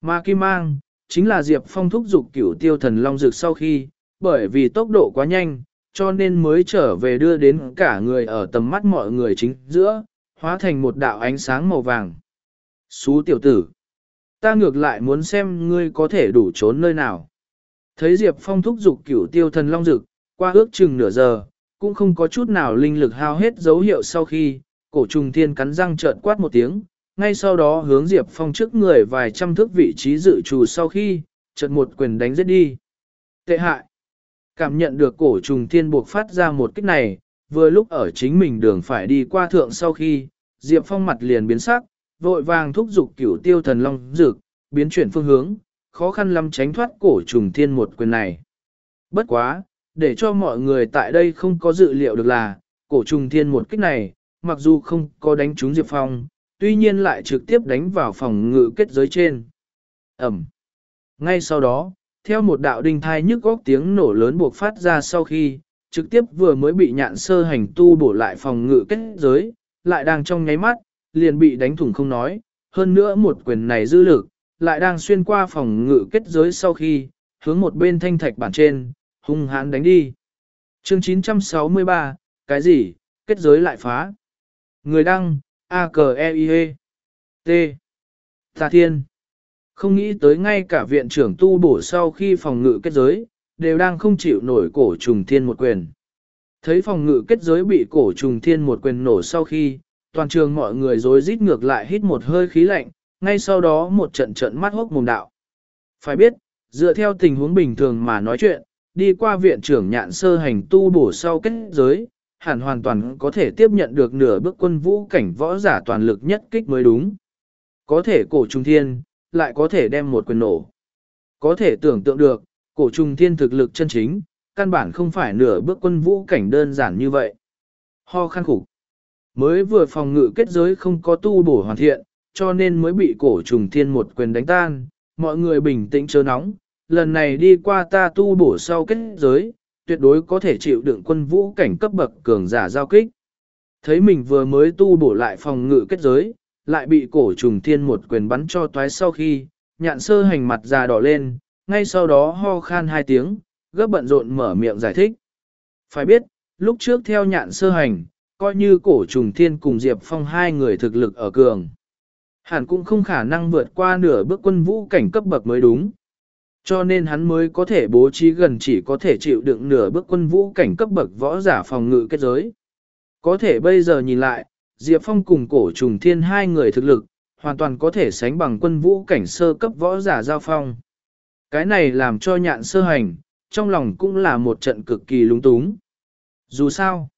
Mà kim mang, chính là Diệp Phong thúc dục cửu tiêu thần long dược sau khi, bởi vì tốc độ quá nhanh, cho nên mới trở về đưa đến cả người ở tầm mắt mọi người chính giữa, hóa thành một đạo ánh sáng màu vàng. Xú tiểu tử, ta ngược lại muốn xem ngươi có thể đủ trốn nơi nào. Thấy Diệp Phong thúc dục cửu tiêu thần long dực, qua ước chừng nửa giờ, cũng không có chút nào linh lực hao hết dấu hiệu sau khi, cổ trùng thiên cắn răng trợn quát một tiếng, ngay sau đó hướng Diệp Phong trước người vài trăm thước vị trí dự trù sau khi, chợt một quyền đánh giết đi. Tệ hại. Cảm nhận được cổ trùng thiên buộc phát ra một kích này, vừa lúc ở chính mình đường phải đi qua thượng sau khi, Diệp Phong mặt liền biến sắc, vội vàng thúc giục cửu tiêu thần long dược, biến chuyển phương hướng, khó khăn lắm tránh thoát cổ trùng thiên một quyền này. Bất quá, để cho mọi người tại đây không có dự liệu được là, cổ trùng thiên một kích này, mặc dù không có đánh trúng Diệp Phong, tuy nhiên lại trực tiếp đánh vào phòng ngự kết giới trên. Ẩm. Ngay sau đó, theo một đạo đinh thai nhức góc tiếng nổ lớn buộc phát ra sau khi, trực tiếp vừa mới bị nhạn sơ hành tu bổ lại phòng ngự kết giới, lại đang trong nháy mắt, liền bị đánh thủng không nói, hơn nữa một quyền này dư lực, lại đang xuyên qua phòng ngự kết giới sau khi, hướng một bên thanh thạch bản trên, hung hãn đánh đi. Chương 963, cái gì, kết giới lại phá. Người đăng, a k e i -E. T. Tà Thiên. Không nghĩ tới ngay cả viện trưởng tu bổ sau khi phòng ngự kết giới, đều đang không chịu nổi cổ trùng thiên một quyền. Thấy phòng ngự kết giới bị cổ trùng thiên một quyền nổ sau khi, toàn trường mọi người rối rít ngược lại hít một hơi khí lạnh, ngay sau đó một trận trận mắt hốc mồm đạo. Phải biết, dựa theo tình huống bình thường mà nói chuyện, đi qua viện trưởng nhạn sơ hành tu bổ sau kết giới, hẳn hoàn toàn có thể tiếp nhận được nửa bước quân vũ cảnh võ giả toàn lực nhất kích mới đúng. Có thể cổ trung thiên, lại có thể đem một quyền nổ. Có thể tưởng tượng được, cổ trùng thiên thực lực chân chính, căn bản không phải nửa bước quân vũ cảnh đơn giản như vậy. Ho khăn khủng. Mới vừa phòng ngự kết giới không có tu bổ hoàn thiện, cho nên mới bị cổ trùng thiên một quyền đánh tan, mọi người bình tĩnh chớ nóng, lần này đi qua ta tu bổ sau kết giới, tuyệt đối có thể chịu đựng quân vũ cảnh cấp bậc cường giả giao kích. Thấy mình vừa mới tu bổ lại phòng ngự kết giới, lại bị cổ trùng thiên một quyền bắn cho toái sau khi, nhạn sơ hành mặt già đỏ lên, ngay sau đó ho khan hai tiếng, gấp bận rộn mở miệng giải thích. Phải biết, lúc trước theo nhạn sơ hành, coi như cổ trùng thiên cùng Diệp Phong hai người thực lực ở cường. Hẳn cũng không khả năng vượt qua nửa bước quân vũ cảnh cấp bậc mới đúng. Cho nên hắn mới có thể bố trí gần chỉ có thể chịu đựng nửa bước quân vũ cảnh cấp bậc võ giả phòng ngự kết giới. Có thể bây giờ nhìn lại, Diệp Phong cùng cổ trùng thiên hai người thực lực, hoàn toàn có thể sánh bằng quân vũ cảnh sơ cấp võ giả giao phong. Cái này làm cho nhạn sơ hành, trong lòng cũng là một trận cực kỳ lúng túng. Dù sao,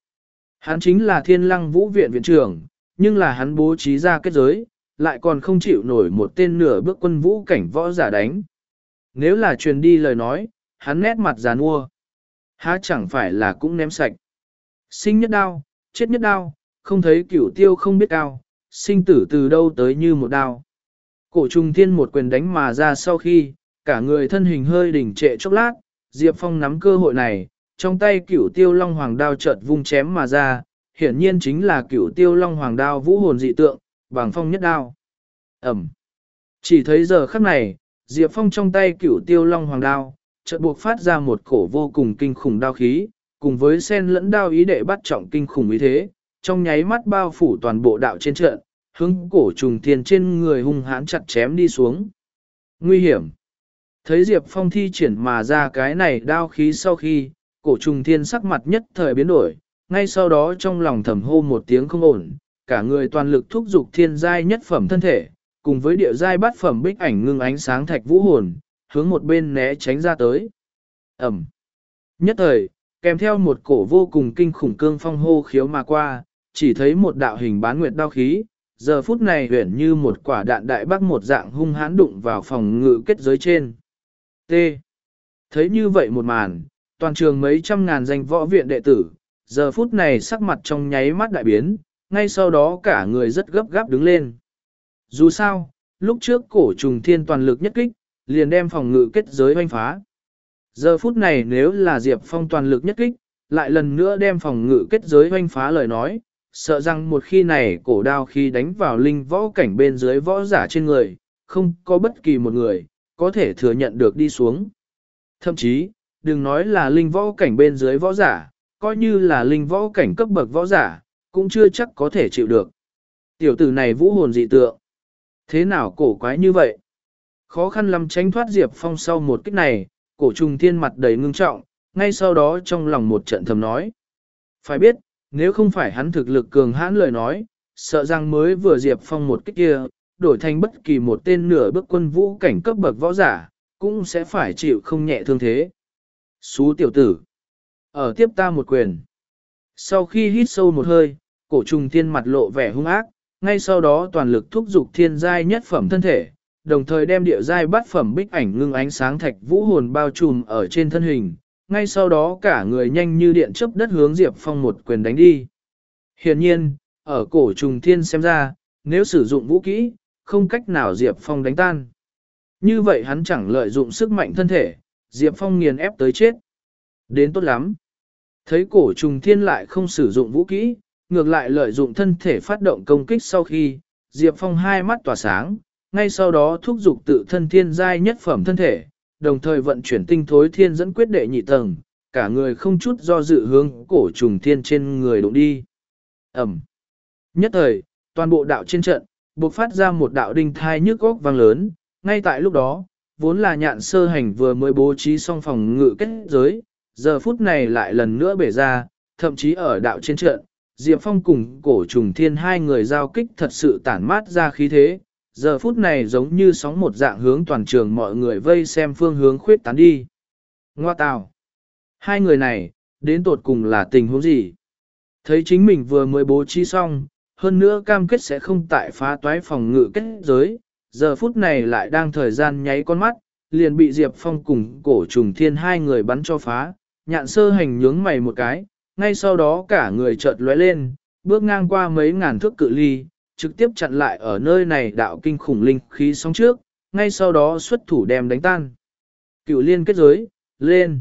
hắn chính là thiên lăng vũ viện viện trưởng, nhưng là hắn bố trí ra kết giới, lại còn không chịu nổi một tên nửa bước quân vũ cảnh võ giả đánh. Nếu là truyền đi lời nói, hắn nét mặt giàn mua. Há chẳng phải là cũng ném sạch. Sinh nhất đao, chết nhất đao, không thấy cửu tiêu không biết cao, sinh tử từ đâu tới như một đao. Cổ trùng thiên một quyền đánh mà ra sau khi, cả người thân hình hơi đỉnh trệ chốc lát, Diệp Phong nắm cơ hội này, trong tay cửu tiêu long hoàng đao chợt vung chém mà ra, hiển nhiên chính là cửu tiêu long hoàng đao vũ hồn dị tượng, bằng phong nhất đao. Ẩm. Chỉ thấy giờ khắc này, Diệp Phong trong tay cửu tiêu long hoàng đao, chợt buộc phát ra một cổ vô cùng kinh khủng đao khí, cùng với sen lẫn đao ý đệ bắt trọng kinh khủng ý thế, trong nháy mắt bao phủ toàn bộ đạo trên trận, hướng cổ trùng thiên trên người hung hãn chặt chém đi xuống. Nguy hiểm. Thấy Diệp Phong thi triển mà ra cái này đao khí sau khi, cổ trùng thiên sắc mặt nhất thời biến đổi, ngay sau đó trong lòng thầm hô một tiếng không ổn, cả người toàn lực thúc giục thiên giai nhất phẩm thân thể, cùng với địa giai bát phẩm bích ảnh ngưng ánh sáng thạch vũ hồn, hướng một bên né tránh ra tới. Ẩm. Nhất thời, kèm theo một cổ vô cùng kinh khủng cương phong hô khiếu mà qua, chỉ thấy một đạo hình bán nguyệt đao khí, giờ phút này huyển như một quả đạn đại bác một dạng hung hãn đụng vào phòng ngự kết giới trên. T. Thấy như vậy một màn, toàn trường mấy trăm ngàn danh võ viện đệ tử, giờ phút này sắc mặt trong nháy mắt đại biến, ngay sau đó cả người rất gấp gáp đứng lên. Dù sao, lúc trước cổ trùng thiên toàn lực nhất kích, liền đem phòng ngự kết giới hoanh phá. Giờ phút này nếu là Diệp Phong toàn lực nhất kích, lại lần nữa đem phòng ngự kết giới hoanh phá lời nói, sợ rằng một khi này cổ đao khi đánh vào linh võ cảnh bên dưới võ giả trên người, không có bất kỳ một người, có thể thừa nhận được đi xuống. Thậm chí, đừng nói là linh võ cảnh bên dưới võ giả, coi như là linh võ cảnh cấp bậc võ giả, cũng chưa chắc có thể chịu được. Tiểu tử này vũ hồn dị tượng. Thế nào cổ quái như vậy? Khó khăn lắm tránh thoát Diệp Phong sau một kích này, cổ trùng thiên mặt đầy ngưng trọng, ngay sau đó trong lòng một trận thầm nói. Phải biết, nếu không phải hắn thực lực cường hãn lời nói, sợ rằng mới vừa Diệp Phong một kích kia, đổi thành bất kỳ một tên nửa bước quân vũ cảnh cấp bậc võ giả, cũng sẽ phải chịu không nhẹ thương thế. Xú tiểu tử. Ở tiếp ta một quyền. Sau khi hít sâu một hơi, cổ trùng thiên mặt lộ vẻ hung ác, ngay sau đó toàn lực thúc giục thiên giai nhất phẩm thân thể, đồng thời đem địa giai bát phẩm bích ảnh ngưng ánh sáng thạch vũ hồn bao trùm ở trên thân hình, ngay sau đó cả người nhanh như điện chớp đất hướng Diệp Phong một quyền đánh đi. Hiển nhiên, ở cổ trùng thiên xem ra, nếu sử dụng vũ kỹ, không cách nào Diệp Phong đánh tan. Như vậy hắn chẳng lợi dụng sức mạnh thân thể, Diệp Phong nghiền ép tới chết. Đến tốt lắm. Thấy cổ trùng thiên lại không sử dụng vũ kỹ, ngược lại lợi dụng thân thể phát động công kích sau khi, Diệp Phong hai mắt tỏa sáng, ngay sau đó thúc giục tự thân thiên giai nhất phẩm thân thể, đồng thời vận chuyển tinh thối thiên dẫn quyết đệ nhị tầng, cả người không chút do dự hướng cổ trùng thiên trên người đụng đi. Ẩm. Nhất thời, toàn bộ đạo trên trận, bộc phát ra một đạo đinh thai nhức góc vang lớn, ngay tại lúc đó, vốn là nhạn sơ hành vừa mới bố trí xong phòng ngự kết giới, giờ phút này lại lần nữa bể ra, thậm chí ở đạo trên trận, Diệp Phong cùng cổ trùng thiên hai người giao kích thật sự tản mát ra khí thế, giờ phút này giống như sóng một dạng hướng toàn trường mọi người vây xem phương hướng khuyết tán đi. Ngoa tào! Hai người này, đến tột cùng là tình huống gì? Thấy chính mình vừa mới bố trí xong, hơn nữa cam kết sẽ không tại phá toái phòng ngự kết giới, giờ phút này lại đang thời gian nháy con mắt, liền bị Diệp Phong cùng cổ trùng thiên hai người bắn cho phá, nhạn sơ hành nhướng mày một cái, ngay sau đó cả người chợt lóe lên, bước ngang qua mấy ngàn thước cự ly, trực tiếp chặn lại ở nơi này đạo kinh khủng linh khí sóng trước, ngay sau đó xuất thủ đem đánh tan. Cựu liên kết giới, lên.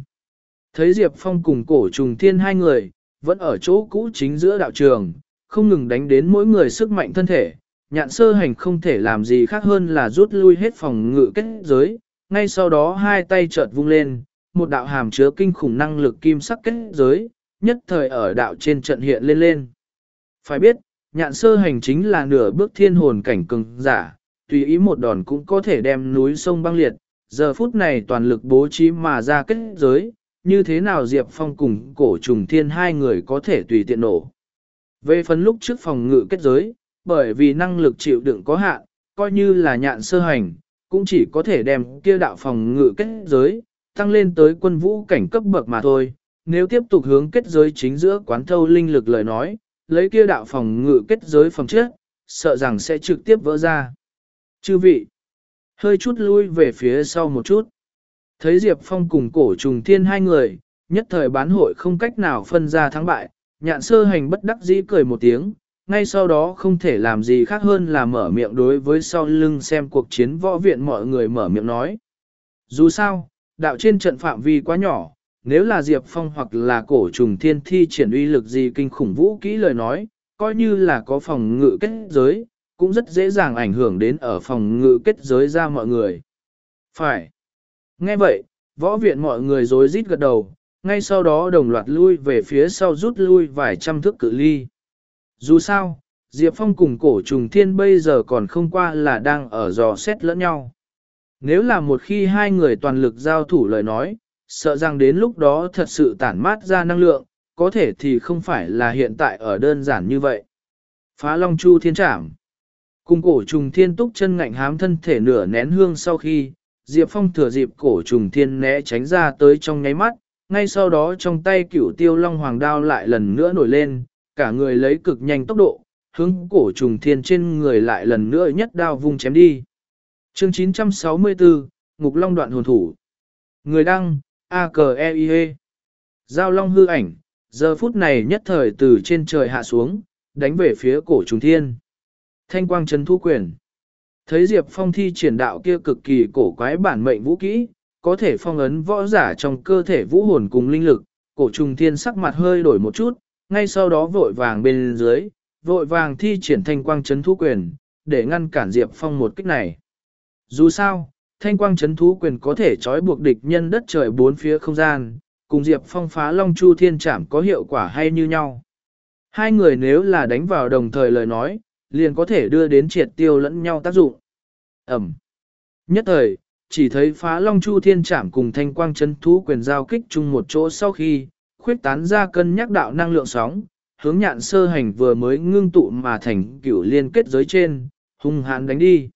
Thấy Diệp Phong cùng cổ trùng thiên hai người, vẫn ở chỗ cũ chính giữa đạo trường, không ngừng đánh đến mỗi người sức mạnh thân thể. Nhạn sơ hành không thể làm gì khác hơn là rút lui hết phòng ngự kết giới, ngay sau đó hai tay chợt vung lên, một đạo hàm chứa kinh khủng năng lực kim sắc kết giới, nhất thời ở đạo trên trận hiện lên lên. Phải biết, nhạn sơ hành chính là nửa bước thiên hồn cảnh cường giả, tùy ý một đòn cũng có thể đem núi sông băng liệt, giờ phút này toàn lực bố trí mà ra kết giới, như thế nào Diệp Phong cùng cổ trùng thiên hai người có thể tùy tiện nổ. Về phần lúc trước phòng ngự kết giới, bởi vì năng lực chịu đựng có hạn, coi như là nhạn sơ hành, cũng chỉ có thể đem kia đạo phòng ngự kết giới, tăng lên tới quân vũ cảnh cấp bậc mà thôi. Nếu tiếp tục hướng kết giới chính giữa quán thâu linh lực lời nói, lấy kia đạo phòng ngự kết giới phòng trước, sợ rằng sẽ trực tiếp vỡ ra. Chư vị, hơi chút lui về phía sau một chút. Thấy Diệp Phong cùng cổ trùng thiên hai người, nhất thời bán hội không cách nào phân ra thắng bại, nhạn sơ hành bất đắc dĩ cười một tiếng, ngay sau đó không thể làm gì khác hơn là mở miệng đối với sau lưng xem cuộc chiến võ viện mọi người mở miệng nói. Dù sao, đạo trên trận phạm vi quá nhỏ, nếu là Diệp Phong hoặc là cổ trùng thiên thi triển uy lực gì kinh khủng vũ kỹ lời nói, coi như là có phòng ngự kết giới, cũng rất dễ dàng ảnh hưởng đến ở phòng ngự kết giới ra mọi người. Phải. Nghe vậy, võ viện mọi người rối rít gật đầu, ngay sau đó đồng loạt lui về phía sau rút lui vài trăm thước cự ly. Dù sao, Diệp Phong cùng cổ trùng thiên bây giờ còn không qua là đang ở dò xét lẫn nhau. Nếu là một khi hai người toàn lực giao thủ lời nói, sợ rằng đến lúc đó thật sự tản mát ra năng lượng, có thể thì không phải là hiện tại ở đơn giản như vậy. Phá Long Chu Thiên Trảm Cùng cổ trùng thiên túc chân ngạnh hám thân thể nửa nén hương sau khi, Diệp Phong thừa dịp cổ trùng thiên né tránh ra tới trong nháy mắt, ngay sau đó trong tay cửu tiêu long hoàng đao lại lần nữa nổi lên, cả người lấy cực nhanh tốc độ, hướng cổ trùng thiên trên người lại lần nữa nhất đao vung chém đi. Chương 964, Ngục Long đoạn hồn thủ. Người đăng, a k e i -E. Giao long hư ảnh, giờ phút này nhất thời từ trên trời hạ xuống, đánh về phía cổ trùng thiên. Thanh quang trấn thu quyền. Thấy Diệp Phong thi triển đạo kia cực kỳ cổ quái bản mệnh vũ kỹ, có thể phong ấn võ giả trong cơ thể vũ hồn cùng linh lực, cổ trùng thiên sắc mặt hơi đổi một chút, ngay sau đó vội vàng bên dưới, vội vàng thi triển thanh quang trấn thu quyền, để ngăn cản Diệp Phong một kích này. Dù sao, thanh quang chấn thú quyền có thể trói buộc địch nhân đất trời bốn phía không gian, cùng Diệp Phong phá Long Chu Thiên Trảm có hiệu quả hay như nhau. Hai người nếu là đánh vào đồng thời lời nói, liền có thể đưa đến triệt tiêu lẫn nhau tác dụng. Ẩm. Nhất thời, chỉ thấy phá Long Chu Thiên Trảm cùng thanh quang chấn thú quyền giao kích chung một chỗ sau khi, khuyết tán ra cân nhắc đạo năng lượng sóng, hướng nhạn sơ hành vừa mới ngưng tụ mà thành cửu liên kết giới trên, hung hãn đánh đi.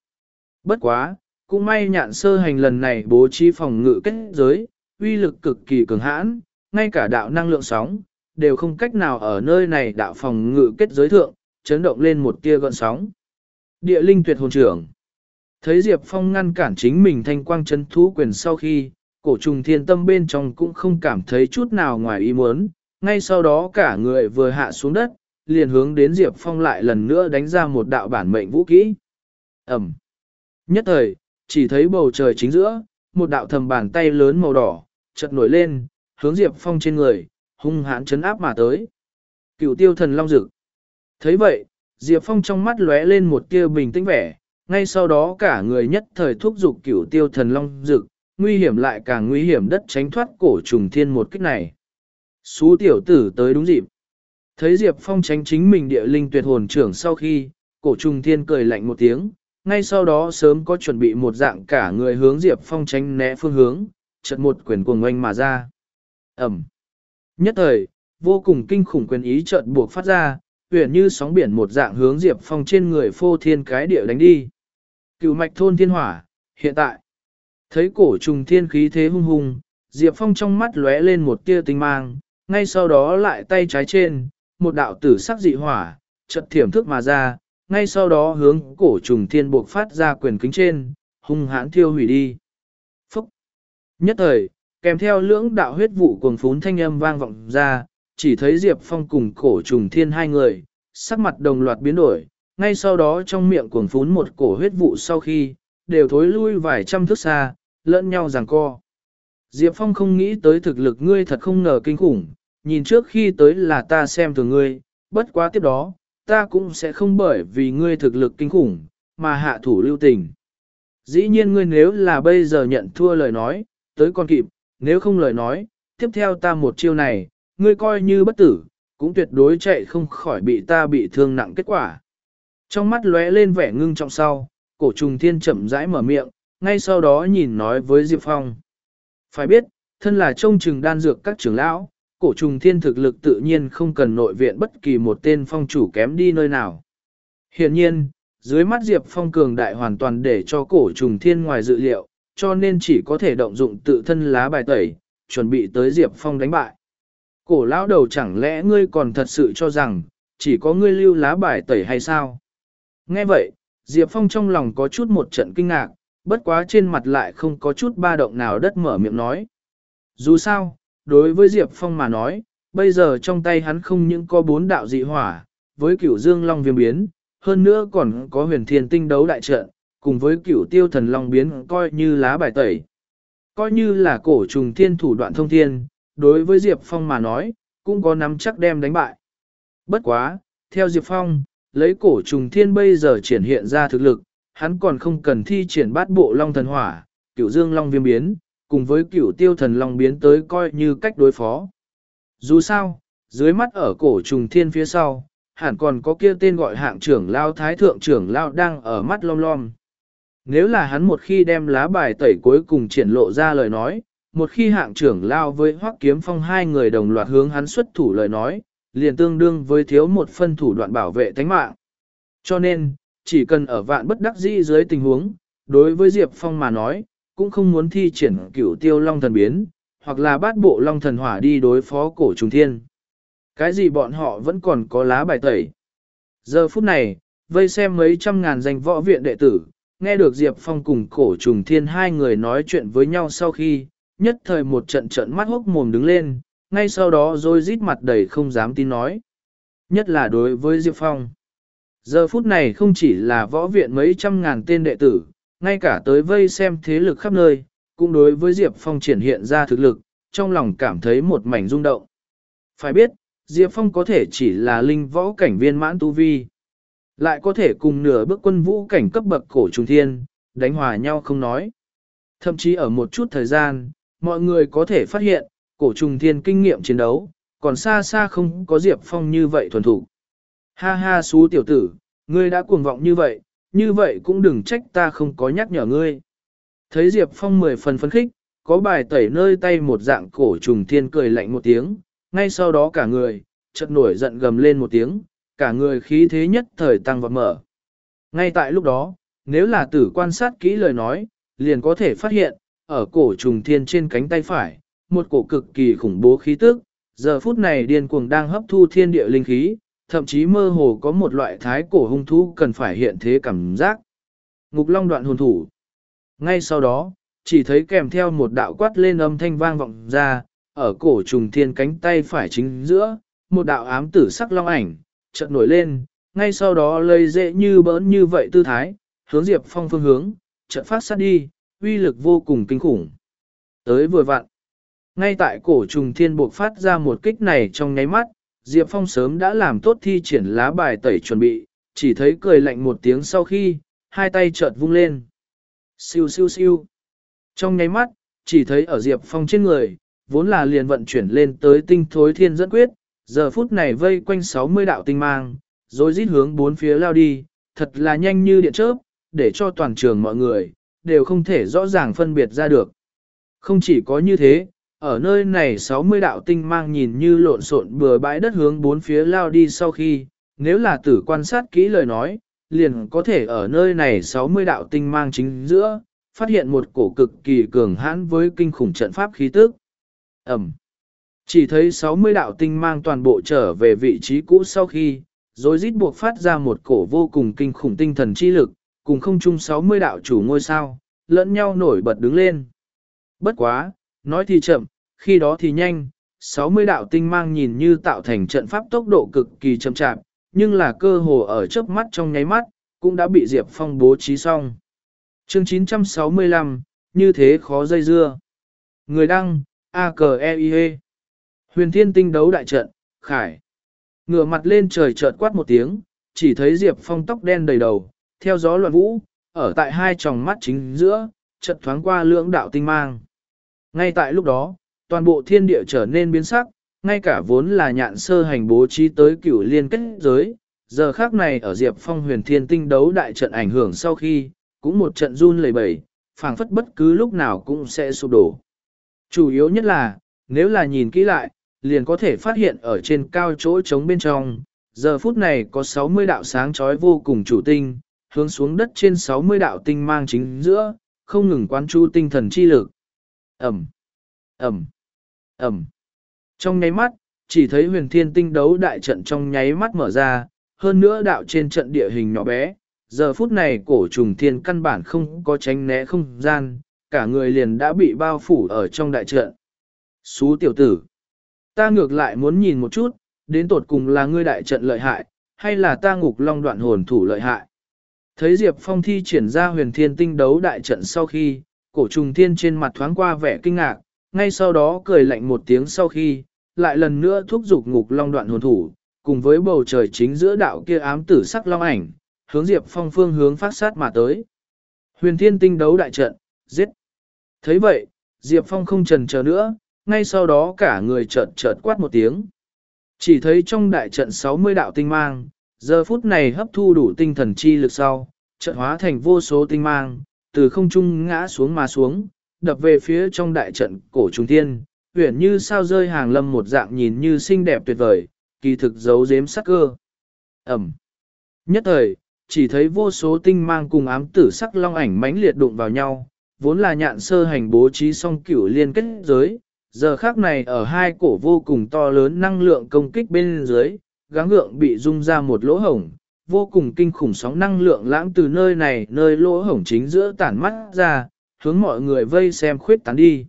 Bất quá, cũng may nhạn sơ hành lần này bố trí phòng ngự kết giới, uy lực cực kỳ cường hãn, ngay cả đạo năng lượng sóng, đều không cách nào ở nơi này đạo phòng ngự kết giới thượng, chấn động lên một tia gọn sóng. Địa linh tuyệt hồn trưởng. Thấy Diệp Phong ngăn cản chính mình thanh quang chấn thú quyền sau khi, cổ trùng thiên tâm bên trong cũng không cảm thấy chút nào ngoài ý muốn, ngay sau đó cả người vừa hạ xuống đất, liền hướng đến Diệp Phong lại lần nữa đánh ra một đạo bản mệnh vũ kỹ. Ẩm. Nhất thời, chỉ thấy bầu trời chính giữa, một đạo thầm bàn tay lớn màu đỏ, chợt nổi lên, hướng Diệp Phong trên người, hung hãn chấn áp mà tới. cửu tiêu thần long dực. thấy vậy, Diệp Phong trong mắt lóe lên một tia bình tĩnh vẻ, ngay sau đó cả người nhất thời thúc giục cửu tiêu thần long dực, nguy hiểm lại càng nguy hiểm đất tránh thoát cổ trùng thiên một kích này. Xú tiểu tử tới đúng dịp. Thấy Diệp Phong tránh chính mình địa linh tuyệt hồn trưởng sau khi, cổ trùng thiên cười lạnh một tiếng, ngay sau đó sớm có chuẩn bị một dạng cả người hướng Diệp Phong tránh né phương hướng, chợt một quyền cuồng oanh mà ra. Ẩm. Nhất thời, vô cùng kinh khủng quyền ý chợt buộc phát ra, huyền như sóng biển một dạng hướng Diệp Phong trên người phô thiên cái địa đánh đi. Cựu mạch thôn thiên hỏa, hiện tại. Thấy cổ trùng thiên khí thế hung hung, Diệp Phong trong mắt lóe lên một tia tinh mang, ngay sau đó lại tay trái trên, một đạo tử sắc dị hỏa, chợt thiểm thức mà ra, ngay sau đó hướng cổ trùng thiên buộc phát ra quyền kính trên, hung hãn thiêu hủy đi. Phúc! Nhất thời, kèm theo lưỡng đạo huyết vụ cuồng phún thanh âm vang vọng ra, chỉ thấy Diệp Phong cùng cổ trùng thiên hai người, sắc mặt đồng loạt biến đổi, ngay sau đó trong miệng cuồng phún một cổ huyết vụ sau khi, đều thối lui vài trăm thước xa, lẫn nhau giằng co. Diệp Phong không nghĩ tới thực lực ngươi thật không ngờ kinh khủng, nhìn trước khi tới là ta xem thường ngươi, bất quá tiếp đó, ta cũng sẽ không bởi vì ngươi thực lực kinh khủng, mà hạ thủ lưu tình. Dĩ nhiên ngươi nếu là bây giờ nhận thua lời nói, tới con kịp, nếu không lời nói, tiếp theo ta một chiêu này, ngươi coi như bất tử, cũng tuyệt đối chạy không khỏi bị ta bị thương nặng kết quả. Trong mắt lóe lên vẻ ngưng trọng sau, cổ trùng thiên chậm rãi mở miệng, ngay sau đó nhìn nói với Diệp Phong. Phải biết, thân là trông chừng đan dược các trưởng lão, cổ trùng thiên thực lực tự nhiên không cần nội viện bất kỳ một tên phong chủ kém đi nơi nào. Hiện nhiên, dưới mắt Diệp Phong cường đại hoàn toàn để cho cổ trùng thiên ngoài dự liệu, cho nên chỉ có thể động dụng tự thân lá bài tẩy, chuẩn bị tới Diệp Phong đánh bại. Cổ lão đầu chẳng lẽ ngươi còn thật sự cho rằng, chỉ có ngươi lưu lá bài tẩy hay sao? Nghe vậy, Diệp Phong trong lòng có chút một trận kinh ngạc, bất quá trên mặt lại không có chút ba động nào đất mở miệng nói. Dù sao, đối với Diệp Phong mà nói, bây giờ trong tay hắn không những có bốn đạo dị hỏa, với cửu dương long viêm biến, hơn nữa còn có huyền thiên tinh đấu đại trận, cùng với cửu tiêu thần long biến coi như lá bài tẩy. Coi như là cổ trùng thiên thủ đoạn thông thiên, đối với Diệp Phong mà nói, cũng có nắm chắc đem đánh bại. Bất quá, theo Diệp Phong, lấy cổ trùng thiên bây giờ triển hiện ra thực lực, hắn còn không cần thi triển bát bộ long thần hỏa, cửu dương long viêm biến, cùng với cựu tiêu thần long biến tới coi như cách đối phó. Dù sao, dưới mắt ở cổ trùng thiên phía sau, hẳn còn có kia tên gọi hạng trưởng lao thái thượng trưởng lao đang ở mắt lom lom. Nếu là hắn một khi đem lá bài tẩy cuối cùng triển lộ ra lời nói, một khi hạng trưởng lao với hoắc kiếm phong hai người đồng loạt hướng hắn xuất thủ lời nói, liền tương đương với thiếu một phân thủ đoạn bảo vệ tánh mạng. Cho nên, chỉ cần ở vạn bất đắc dĩ dưới tình huống, đối với Diệp Phong mà nói, cũng không muốn thi triển cửu tiêu long thần biến, hoặc là bát bộ long thần hỏa đi đối phó cổ trùng thiên. Cái gì bọn họ vẫn còn có lá bài tẩy. Giờ phút này, vây xem mấy trăm ngàn danh võ viện đệ tử, nghe được Diệp Phong cùng cổ trùng thiên hai người nói chuyện với nhau sau khi, nhất thời một trận trận mắt hốc mồm đứng lên, ngay sau đó rồi rít mặt đầy không dám tin nói. Nhất là đối với Diệp Phong. Giờ phút này không chỉ là võ viện mấy trăm ngàn tên đệ tử, ngay cả tới vây xem thế lực khắp nơi, cũng đối với Diệp Phong triển hiện ra thực lực, trong lòng cảm thấy một mảnh rung động. Phải biết, Diệp Phong có thể chỉ là linh võ cảnh viên mãn tu vi. Lại có thể cùng nửa bước quân vũ cảnh cấp bậc cổ trùng thiên, đánh hòa nhau không nói. Thậm chí ở một chút thời gian, mọi người có thể phát hiện, cổ trùng thiên kinh nghiệm chiến đấu, còn xa xa không có Diệp Phong như vậy thuần thủ. Ha ha xú tiểu tử, ngươi đã cuồng vọng như vậy, như vậy cũng đừng trách ta không có nhắc nhở ngươi. Thấy Diệp Phong mười phần phấn khích, có bài tẩy nơi tay một dạng cổ trùng thiên cười lạnh một tiếng, ngay sau đó cả người, chợt nổi giận gầm lên một tiếng, cả người khí thế nhất thời tăng vọt mở. Ngay tại lúc đó, nếu là tử quan sát kỹ lời nói, liền có thể phát hiện, ở cổ trùng thiên trên cánh tay phải, một cổ cực kỳ khủng bố khí tức, giờ phút này điên cuồng đang hấp thu thiên địa linh khí, thậm chí mơ hồ có một loại thái cổ hung thú cần phải hiện thế cảm giác. Ngục long đoạn hồn thủ. Ngay sau đó, chỉ thấy kèm theo một đạo quát lên âm thanh vang vọng ra, ở cổ trùng thiên cánh tay phải chính giữa, một đạo ám tử sắc long ảnh, chợt nổi lên, ngay sau đó lây dễ như bỡn như vậy tư thái, hướng Diệp Phong phương hướng, chợt phát sát đi, uy lực vô cùng kinh khủng. Tới vừa vặn, ngay tại cổ trùng thiên buộc phát ra một kích này trong nháy mắt, Diệp Phong sớm đã làm tốt thi triển lá bài tẩy chuẩn bị, chỉ thấy cười lạnh một tiếng sau khi, hai tay chợt vung lên. Siêu siêu siêu. Trong nháy mắt, chỉ thấy ở Diệp Phong trên người, vốn là liền vận chuyển lên tới tinh thối thiên dẫn quyết, giờ phút này vây quanh 60 đạo tinh mang, rồi rít hướng bốn phía lao đi, thật là nhanh như điện chớp, để cho toàn trường mọi người, đều không thể rõ ràng phân biệt ra được. Không chỉ có như thế, ở nơi này 60 đạo tinh mang nhìn như lộn xộn bừa bãi đất hướng bốn phía lao đi sau khi, nếu là tử quan sát kỹ lời nói, liền có thể ở nơi này 60 đạo tinh mang chính giữa, phát hiện một cổ cực kỳ cường hãn với kinh khủng trận pháp khí tức. Ẩm. Chỉ thấy 60 đạo tinh mang toàn bộ trở về vị trí cũ sau khi, rồi rít buộc phát ra một cổ vô cùng kinh khủng tinh thần chi lực, cùng không chung 60 đạo chủ ngôi sao, lẫn nhau nổi bật đứng lên. Bất quá, nói thì chậm, khi đó thì nhanh, 60 đạo tinh mang nhìn như tạo thành trận pháp tốc độ cực kỳ chậm chạp, nhưng là cơ hồ ở chớp mắt trong nháy mắt, cũng đã bị Diệp Phong bố trí xong. Chương 965, như thế khó dây dưa. Người đăng, a k e i -E. Huyền thiên tinh đấu đại trận, khải. Ngửa mặt lên trời chợt quát một tiếng, chỉ thấy Diệp Phong tóc đen đầy đầu, theo gió loạn vũ, ở tại hai tròng mắt chính giữa, chợt thoáng qua lưỡng đạo tinh mang. Ngay tại lúc đó, toàn bộ thiên địa trở nên biến sắc, ngay cả vốn là nhạn sơ hành bố trí tới cửu liên kết giới, giờ khác này ở Diệp Phong huyền thiên tinh đấu đại trận ảnh hưởng sau khi, cũng một trận run lẩy bẩy, phảng phất bất cứ lúc nào cũng sẽ sụp đổ. Chủ yếu nhất là, nếu là nhìn kỹ lại, liền có thể phát hiện ở trên cao chỗ trống bên trong, giờ phút này có 60 đạo sáng chói vô cùng chủ tinh, hướng xuống đất trên 60 đạo tinh mang chính giữa, không ngừng quán chu tinh thần chi lực. Ẩm, Ẩm, Ẩm. Trong nháy mắt, chỉ thấy huyền thiên tinh đấu đại trận trong nháy mắt mở ra, hơn nữa đạo trên trận địa hình nhỏ bé, giờ phút này cổ trùng thiên căn bản không có tránh né không gian, cả người liền đã bị bao phủ ở trong đại trận. Xú tiểu tử, ta ngược lại muốn nhìn một chút, đến tột cùng là ngươi đại trận lợi hại, hay là ta ngục long đoạn hồn thủ lợi hại. Thấy Diệp Phong thi triển ra huyền thiên tinh đấu đại trận sau khi, cổ trùng thiên trên mặt thoáng qua vẻ kinh ngạc, ngay sau đó cười lạnh một tiếng sau khi, lại lần nữa thúc giục ngục long đoạn hồn thủ, cùng với bầu trời chính giữa đạo kia ám tử sắc long ảnh, hướng Diệp Phong phương hướng phát sát mà tới. Huyền thiên tinh đấu đại trận, giết. thấy vậy, Diệp Phong không trần chờ nữa, ngay sau đó cả người chợt chợt quát một tiếng. Chỉ thấy trong đại trận 60 đạo tinh mang, giờ phút này hấp thu đủ tinh thần chi lực sau, chợt hóa thành vô số tinh mang, từ không trung ngã xuống mà xuống, đập về phía trong đại trận cổ trung thiên, uyển như sao rơi hàng lâm một dạng nhìn như xinh đẹp tuyệt vời, kỳ thực giấu giếm sắc cơ. Ẩm. Nhất thời, chỉ thấy vô số tinh mang cùng ám tử sắc long ảnh mãnh liệt đụng vào nhau, vốn là nhạn sơ hành bố trí song cửu liên kết giới, giờ khác này ở hai cổ vô cùng to lớn năng lượng công kích bên dưới, gắng gượng bị rung ra một lỗ hổng, vô cùng kinh khủng sóng năng lượng lãng từ nơi này nơi lỗ hổng chính giữa tản mắt ra, hướng mọi người vây xem khuyết tán đi.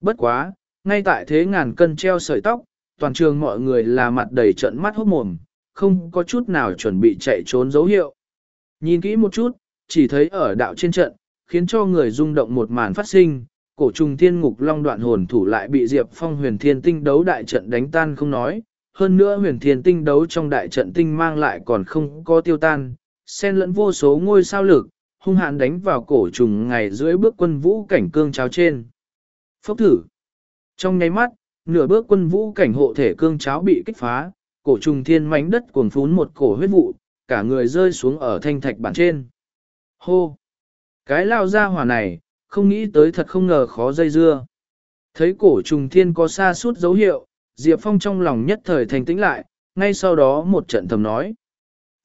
Bất quá, ngay tại thế ngàn cân treo sợi tóc, toàn trường mọi người là mặt đầy trận mắt hốt mồm, không có chút nào chuẩn bị chạy trốn dấu hiệu. Nhìn kỹ một chút, chỉ thấy ở đạo trên trận, khiến cho người rung động một màn phát sinh, cổ trùng thiên ngục long đoạn hồn thủ lại bị Diệp Phong huyền thiên tinh đấu đại trận đánh tan không nói, hơn nữa huyền thiên tinh đấu trong đại trận tinh mang lại còn không có tiêu tan, xen lẫn vô số ngôi sao lực, hung hãn đánh vào cổ trùng ngày dưới bước quân vũ cảnh cương cháo trên. Phốc thử. Trong nháy mắt, nửa bước quân vũ cảnh hộ thể cương cháo bị kích phá, cổ trùng thiên mảnh đất cuồng phún một cổ huyết vụ, cả người rơi xuống ở thanh thạch bản trên. Hô! Cái lao ra hỏa này, không nghĩ tới thật không ngờ khó dây dưa. Thấy cổ trùng thiên có xa suốt dấu hiệu, Diệp Phong trong lòng nhất thời thành tĩnh lại, ngay sau đó một trận thầm nói.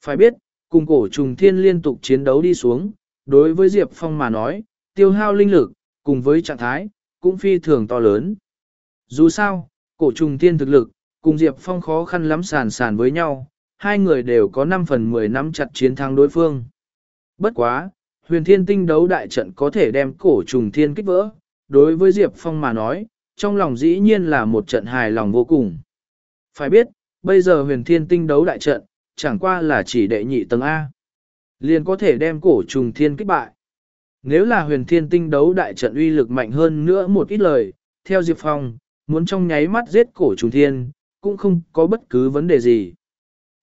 Phải biết, cùng cổ trùng thiên liên tục chiến đấu đi xuống, đối với Diệp Phong mà nói, tiêu hao linh lực, cùng với trạng thái, cũng phi thường to lớn. Dù sao, cổ trùng thiên thực lực, cùng Diệp Phong khó khăn lắm sàn sàn với nhau, hai người đều có 5 phần 10 năm chặt chiến thắng đối phương. Bất quá, huyền thiên tinh đấu đại trận có thể đem cổ trùng thiên kích vỡ, đối với Diệp Phong mà nói, trong lòng dĩ nhiên là một trận hài lòng vô cùng. Phải biết, bây giờ huyền thiên tinh đấu đại trận, chẳng qua là chỉ đệ nhị tầng A. Liền có thể đem cổ trùng thiên kích bại. Nếu là huyền thiên tinh đấu đại trận uy lực mạnh hơn nữa một ít lời, theo Diệp Phong, muốn trong nháy mắt giết cổ trùng thiên, cũng không có bất cứ vấn đề gì.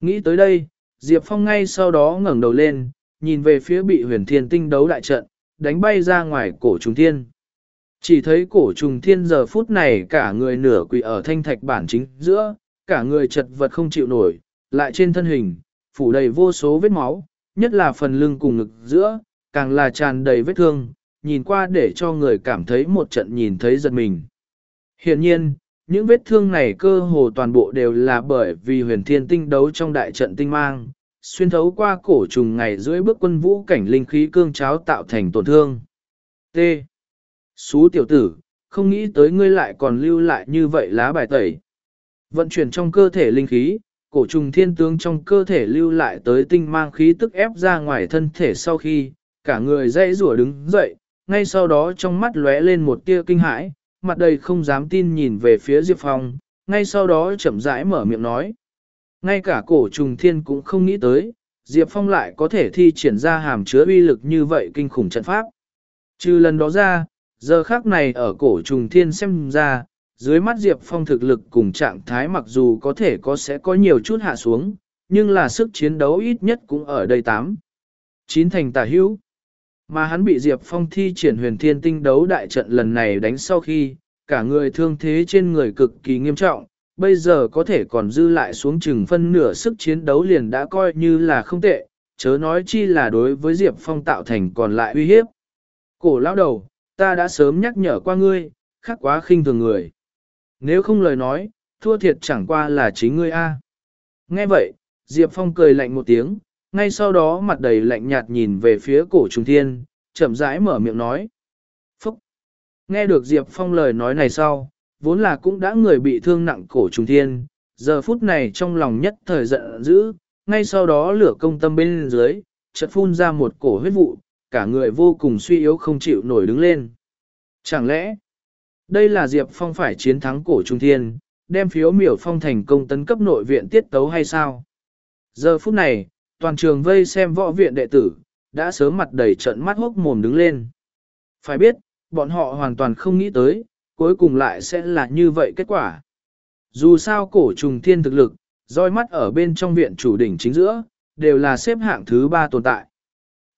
Nghĩ tới đây, Diệp Phong ngay sau đó ngẩng đầu lên, nhìn về phía bị huyền thiên tinh đấu đại trận, đánh bay ra ngoài cổ trùng thiên. Chỉ thấy cổ trùng thiên giờ phút này cả người nửa quỳ ở thanh thạch bản chính giữa, cả người chật vật không chịu nổi, lại trên thân hình, phủ đầy vô số vết máu, nhất là phần lưng cùng ngực giữa, càng là tràn đầy vết thương, nhìn qua để cho người cảm thấy một trận nhìn thấy giật mình. Hiện nhiên, những vết thương này cơ hồ toàn bộ đều là bởi vì huyền thiên tinh đấu trong đại trận tinh mang, xuyên thấu qua cổ trùng ngày dưới bước quân vũ cảnh linh khí cương cháo tạo thành tổn thương. T. Xú tiểu tử, không nghĩ tới ngươi lại còn lưu lại như vậy lá bài tẩy. Vận chuyển trong cơ thể linh khí, cổ trùng thiên tướng trong cơ thể lưu lại tới tinh mang khí tức ép ra ngoài thân thể sau khi, cả người dãy rủa đứng dậy, ngay sau đó trong mắt lóe lên một tia kinh hãi, mặt đầy không dám tin nhìn về phía Diệp Phong, ngay sau đó chậm rãi mở miệng nói. Ngay cả cổ trùng thiên cũng không nghĩ tới, Diệp Phong lại có thể thi triển ra hàm chứa uy lực như vậy kinh khủng trận pháp. Trừ lần đó ra, giờ khác này ở cổ trùng thiên xem ra, dưới mắt Diệp Phong thực lực cùng trạng thái mặc dù có thể có sẽ có nhiều chút hạ xuống, nhưng là sức chiến đấu ít nhất cũng ở đây 8. 9 thành tà hữu. Mà hắn bị Diệp Phong thi triển huyền thiên tinh đấu đại trận lần này đánh sau khi, cả người thương thế trên người cực kỳ nghiêm trọng, bây giờ có thể còn dư lại xuống chừng phân nửa sức chiến đấu liền đã coi như là không tệ, chớ nói chi là đối với Diệp Phong tạo thành còn lại uy hiếp. Cổ lão đầu, ta đã sớm nhắc nhở qua ngươi, khác quá khinh thường người. Nếu không lời nói, thua thiệt chẳng qua là chính ngươi a. Nghe vậy, Diệp Phong cười lạnh một tiếng, ngay sau đó mặt đầy lạnh nhạt nhìn về phía cổ trùng thiên, chậm rãi mở miệng nói. Phúc! Nghe được Diệp Phong lời nói này sau, vốn là cũng đã người bị thương nặng cổ trùng thiên, giờ phút này trong lòng nhất thời giận dữ, ngay sau đó lửa công tâm bên dưới, chợt phun ra một cổ huyết vụ, cả người vô cùng suy yếu không chịu nổi đứng lên. Chẳng lẽ, đây là Diệp Phong phải chiến thắng cổ trung thiên, đem phiếu miểu phong thành công tấn cấp nội viện tiết tấu hay sao? Giờ phút này, toàn trường vây xem võ viện đệ tử, đã sớm mặt đầy trận mắt hốc mồm đứng lên. Phải biết, bọn họ hoàn toàn không nghĩ tới, cuối cùng lại sẽ là như vậy kết quả. Dù sao cổ trùng thiên thực lực, roi mắt ở bên trong viện chủ đỉnh chính giữa, đều là xếp hạng thứ ba tồn tại.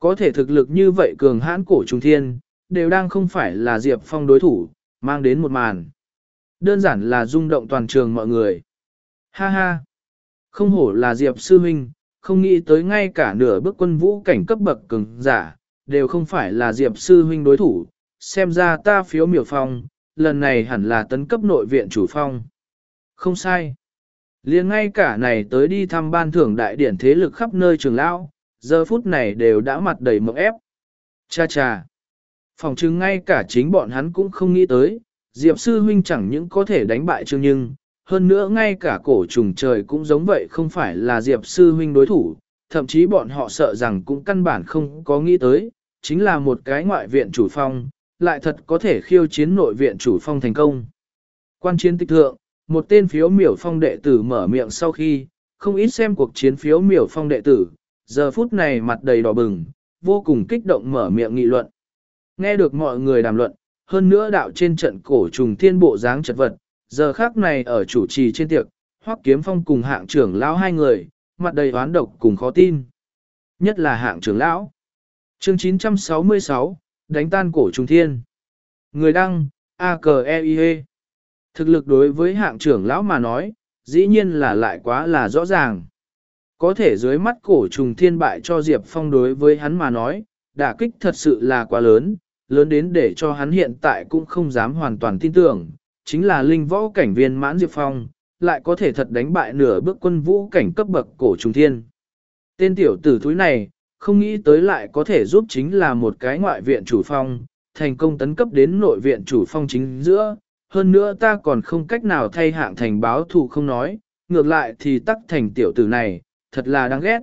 Có thể thực lực như vậy cường hãn cổ trung thiên, đều đang không phải là Diệp Phong đối thủ, mang đến một màn. Đơn giản là rung động toàn trường mọi người. Ha ha! Không hổ là Diệp Sư Minh, không nghĩ tới ngay cả nửa bước quân vũ cảnh cấp bậc cường giả, đều không phải là Diệp Sư Huynh đối thủ, xem ra ta phiếu miểu phong, lần này hẳn là tấn cấp nội viện chủ phong. Không sai. liền ngay cả này tới đi thăm ban thưởng đại điển thế lực khắp nơi trường lão, giờ phút này đều đã mặt đầy mộng ép. Cha cha. Phòng chứng ngay cả chính bọn hắn cũng không nghĩ tới, Diệp Sư Huynh chẳng những có thể đánh bại Trương Nhưng, hơn nữa ngay cả cổ trùng trời cũng giống vậy không phải là Diệp Sư Huynh đối thủ, thậm chí bọn họ sợ rằng cũng căn bản không có nghĩ tới, chính là một cái ngoại viện chủ phong, lại thật có thể khiêu chiến nội viện chủ phong thành công. Quan chiến tích thượng, một tên phiếu miểu phong đệ tử mở miệng sau khi, không ít xem cuộc chiến phiếu miểu phong đệ tử, giờ phút này mặt đầy đỏ bừng, vô cùng kích động mở miệng nghị luận. Nghe được mọi người đàm luận, hơn nữa đạo trên trận cổ trùng thiên bộ dáng chật vật, giờ khác này ở chủ trì trên tiệc, hoắc kiếm phong cùng hạng trưởng lão hai người, mặt đầy oán độc cùng khó tin. Nhất là hạng trưởng lão. Chương 966, đánh tan cổ trùng thiên. Người đăng, a k e i -E. Thực lực đối với hạng trưởng lão mà nói, dĩ nhiên là lại quá là rõ ràng. Có thể dưới mắt cổ trùng thiên bại cho Diệp Phong đối với hắn mà nói, đả kích thật sự là quá lớn, lớn đến để cho hắn hiện tại cũng không dám hoàn toàn tin tưởng, chính là linh võ cảnh viên mãn Diệp Phong, lại có thể thật đánh bại nửa bước quân vũ cảnh cấp bậc cổ trùng thiên. Tên tiểu tử thúi này, không nghĩ tới lại có thể giúp chính là một cái ngoại viện chủ phong, thành công tấn cấp đến nội viện chủ phong chính giữa, hơn nữa ta còn không cách nào thay hạng thành báo thù không nói, ngược lại thì tắc thành tiểu tử này, thật là đáng ghét.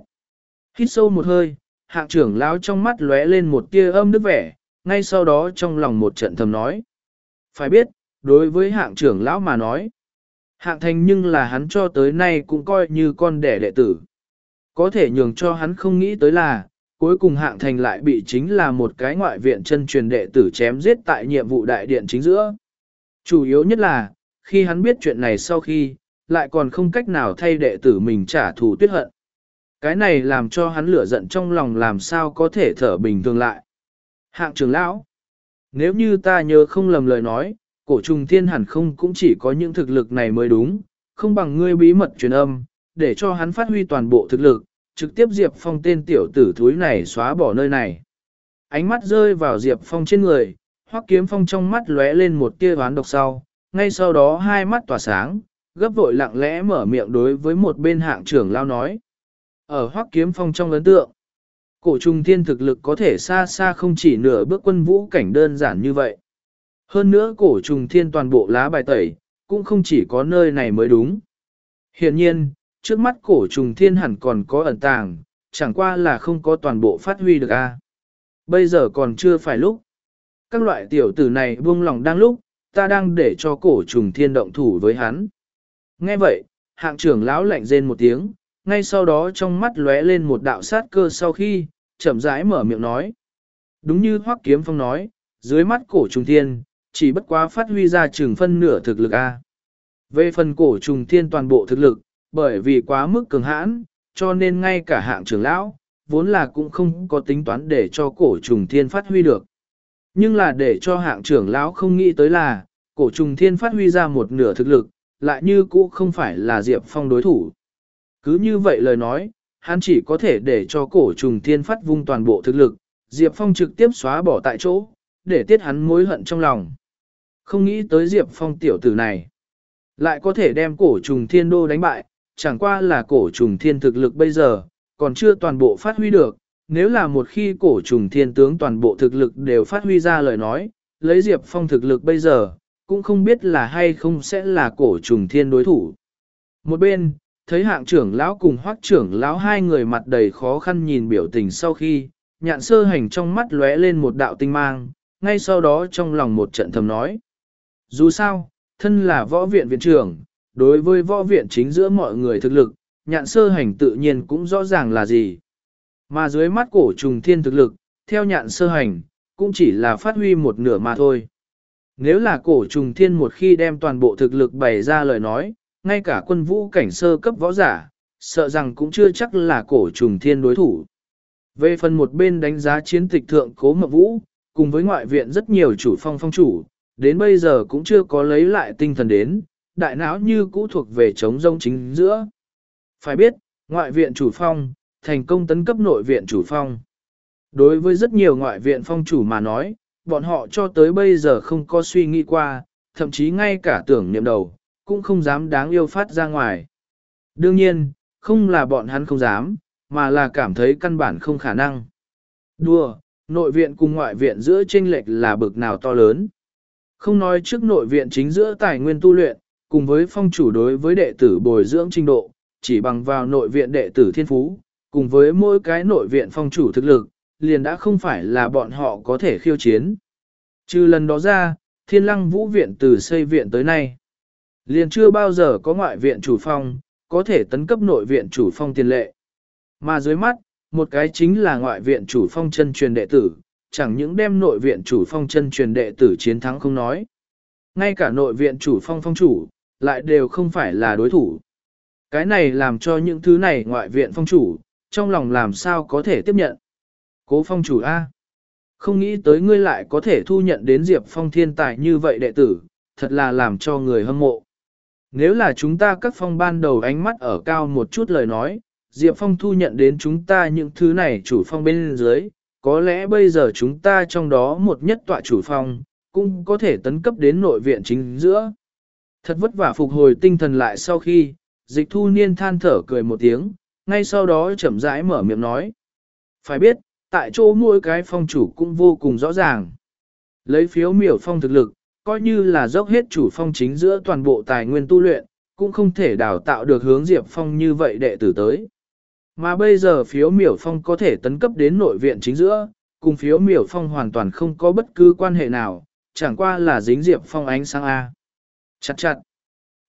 Hít sâu một hơi, hạng trưởng lão trong mắt lóe lên một tia âm nước vẻ, ngay sau đó trong lòng một trận thầm nói. Phải biết, đối với hạng trưởng lão mà nói, hạng thành nhưng là hắn cho tới nay cũng coi như con đẻ đệ tử. Có thể nhường cho hắn không nghĩ tới là, cuối cùng hạng thành lại bị chính là một cái ngoại viện chân truyền đệ tử chém giết tại nhiệm vụ đại điện chính giữa. Chủ yếu nhất là, khi hắn biết chuyện này sau khi, lại còn không cách nào thay đệ tử mình trả thù tuyết hận. Cái này làm cho hắn lửa giận trong lòng làm sao có thể thở bình thường lại. Hạng trưởng lão, nếu như ta nhớ không lầm lời nói, cổ trùng thiên hẳn không cũng chỉ có những thực lực này mới đúng, không bằng ngươi bí mật truyền âm, để cho hắn phát huy toàn bộ thực lực, trực tiếp Diệp Phong tên tiểu tử thúi này xóa bỏ nơi này. Ánh mắt rơi vào Diệp Phong trên người, Hoắc Kiếm Phong trong mắt lóe lên một tia oán độc sau, ngay sau đó hai mắt tỏa sáng, gấp vội lặng lẽ mở miệng đối với một bên hạng trưởng lao nói. Ở Hoắc Kiếm Phong trong ấn tượng, cổ trùng thiên thực lực có thể xa xa không chỉ nửa bước quân vũ cảnh đơn giản như vậy. Hơn nữa cổ trùng thiên toàn bộ lá bài tẩy, cũng không chỉ có nơi này mới đúng. Hiện nhiên, trước mắt cổ trùng thiên hẳn còn có ẩn tàng, chẳng qua là không có toàn bộ phát huy được a. Bây giờ còn chưa phải lúc. Các loại tiểu tử này buông lòng đang lúc, ta đang để cho cổ trùng thiên động thủ với hắn. Nghe vậy, hạng trưởng lão lạnh rên một tiếng, ngay sau đó trong mắt lóe lên một đạo sát cơ sau khi, chậm rãi mở miệng nói. Đúng như Hoắc Kiếm Phong nói, dưới mắt cổ trùng thiên, chỉ bất quá phát huy ra chừng phân nửa thực lực A. Về phần cổ trùng thiên toàn bộ thực lực, bởi vì quá mức cường hãn, cho nên ngay cả hạng trưởng lão, vốn là cũng không có tính toán để cho cổ trùng thiên phát huy được. Nhưng là để cho hạng trưởng lão không nghĩ tới là, cổ trùng thiên phát huy ra một nửa thực lực, lại như cũ không phải là Diệp Phong đối thủ. Cứ như vậy lời nói, hắn chỉ có thể để cho cổ trùng thiên phát vung toàn bộ thực lực, Diệp Phong trực tiếp xóa bỏ tại chỗ, để tiết hắn mối hận trong lòng. Không nghĩ tới Diệp Phong tiểu tử này, lại có thể đem cổ trùng thiên đô đánh bại, chẳng qua là cổ trùng thiên thực lực bây giờ, còn chưa toàn bộ phát huy được. Nếu là một khi cổ trùng thiên tướng toàn bộ thực lực đều phát huy ra lời nói, lấy Diệp Phong thực lực bây giờ, cũng không biết là hay không sẽ là cổ trùng thiên đối thủ. Một bên, thấy hạng trưởng lão cùng hoác trưởng lão hai người mặt đầy khó khăn nhìn biểu tình sau khi, nhạn sơ hành trong mắt lóe lên một đạo tinh mang, ngay sau đó trong lòng một trận thầm nói. Dù sao, thân là võ viện viện trưởng, đối với võ viện chính giữa mọi người thực lực, nhạn sơ hành tự nhiên cũng rõ ràng là gì. Mà dưới mắt cổ trùng thiên thực lực, theo nhạn sơ hành, cũng chỉ là phát huy một nửa mà thôi. Nếu là cổ trùng thiên một khi đem toàn bộ thực lực bày ra lời nói, ngay cả quân vũ cảnh sơ cấp võ giả, sợ rằng cũng chưa chắc là cổ trùng thiên đối thủ. Về phần một bên đánh giá chiến tịch thượng cố mộng vũ, cùng với ngoại viện rất nhiều chủ phong phong chủ, đến bây giờ cũng chưa có lấy lại tinh thần đến, đại não như cũ thuộc về chống rông chính giữa. Phải biết, ngoại viện chủ phong, thành công tấn cấp nội viện chủ phong. Đối với rất nhiều ngoại viện phong chủ mà nói, bọn họ cho tới bây giờ không có suy nghĩ qua, thậm chí ngay cả tưởng niệm đầu, cũng không dám đáng yêu phát ra ngoài. Đương nhiên, không là bọn hắn không dám, mà là cảm thấy căn bản không khả năng. Đùa, nội viện cùng ngoại viện giữa chênh lệch là bực nào to lớn. Không nói trước nội viện chính giữa tài nguyên tu luyện, cùng với phong chủ đối với đệ tử bồi dưỡng trình độ, chỉ bằng vào nội viện đệ tử thiên phú, cùng với mỗi cái nội viện phong chủ thực lực, liền đã không phải là bọn họ có thể khiêu chiến. Trừ lần đó ra, thiên lăng vũ viện từ xây viện tới nay, liền chưa bao giờ có ngoại viện chủ phong, có thể tấn cấp nội viện chủ phong tiền lệ. Mà dưới mắt, một cái chính là ngoại viện chủ phong chân truyền đệ tử, chẳng những đem nội viện chủ phong chân truyền đệ tử chiến thắng không nói. Ngay cả nội viện chủ phong phong chủ, lại đều không phải là đối thủ. Cái này làm cho những thứ này ngoại viện phong chủ, trong lòng làm sao có thể tiếp nhận. Cố phong chủ A. Không nghĩ tới ngươi lại có thể thu nhận đến Diệp Phong thiên tài như vậy đệ tử, thật là làm cho người hâm mộ. Nếu là chúng ta các phong ban đầu ánh mắt ở cao một chút lời nói, Diệp Phong thu nhận đến chúng ta những thứ này chủ phong bên dưới, có lẽ bây giờ chúng ta trong đó một nhất tọa chủ phong, cũng có thể tấn cấp đến nội viện chính giữa. Thật vất vả phục hồi tinh thần lại sau khi, dịch thu niên than thở cười một tiếng, ngay sau đó chậm rãi mở miệng nói. Phải biết, tại chỗ mỗi cái phong chủ cũng vô cùng rõ ràng. Lấy phiếu miểu phong thực lực, coi như là dốc hết chủ phong chính giữa toàn bộ tài nguyên tu luyện, cũng không thể đào tạo được hướng Diệp Phong như vậy đệ tử tới. Mà bây giờ phiếu miểu phong có thể tấn cấp đến nội viện chính giữa, cùng phiếu miểu phong hoàn toàn không có bất cứ quan hệ nào, chẳng qua là dính Diệp Phong ánh sáng A. Chặt chặt.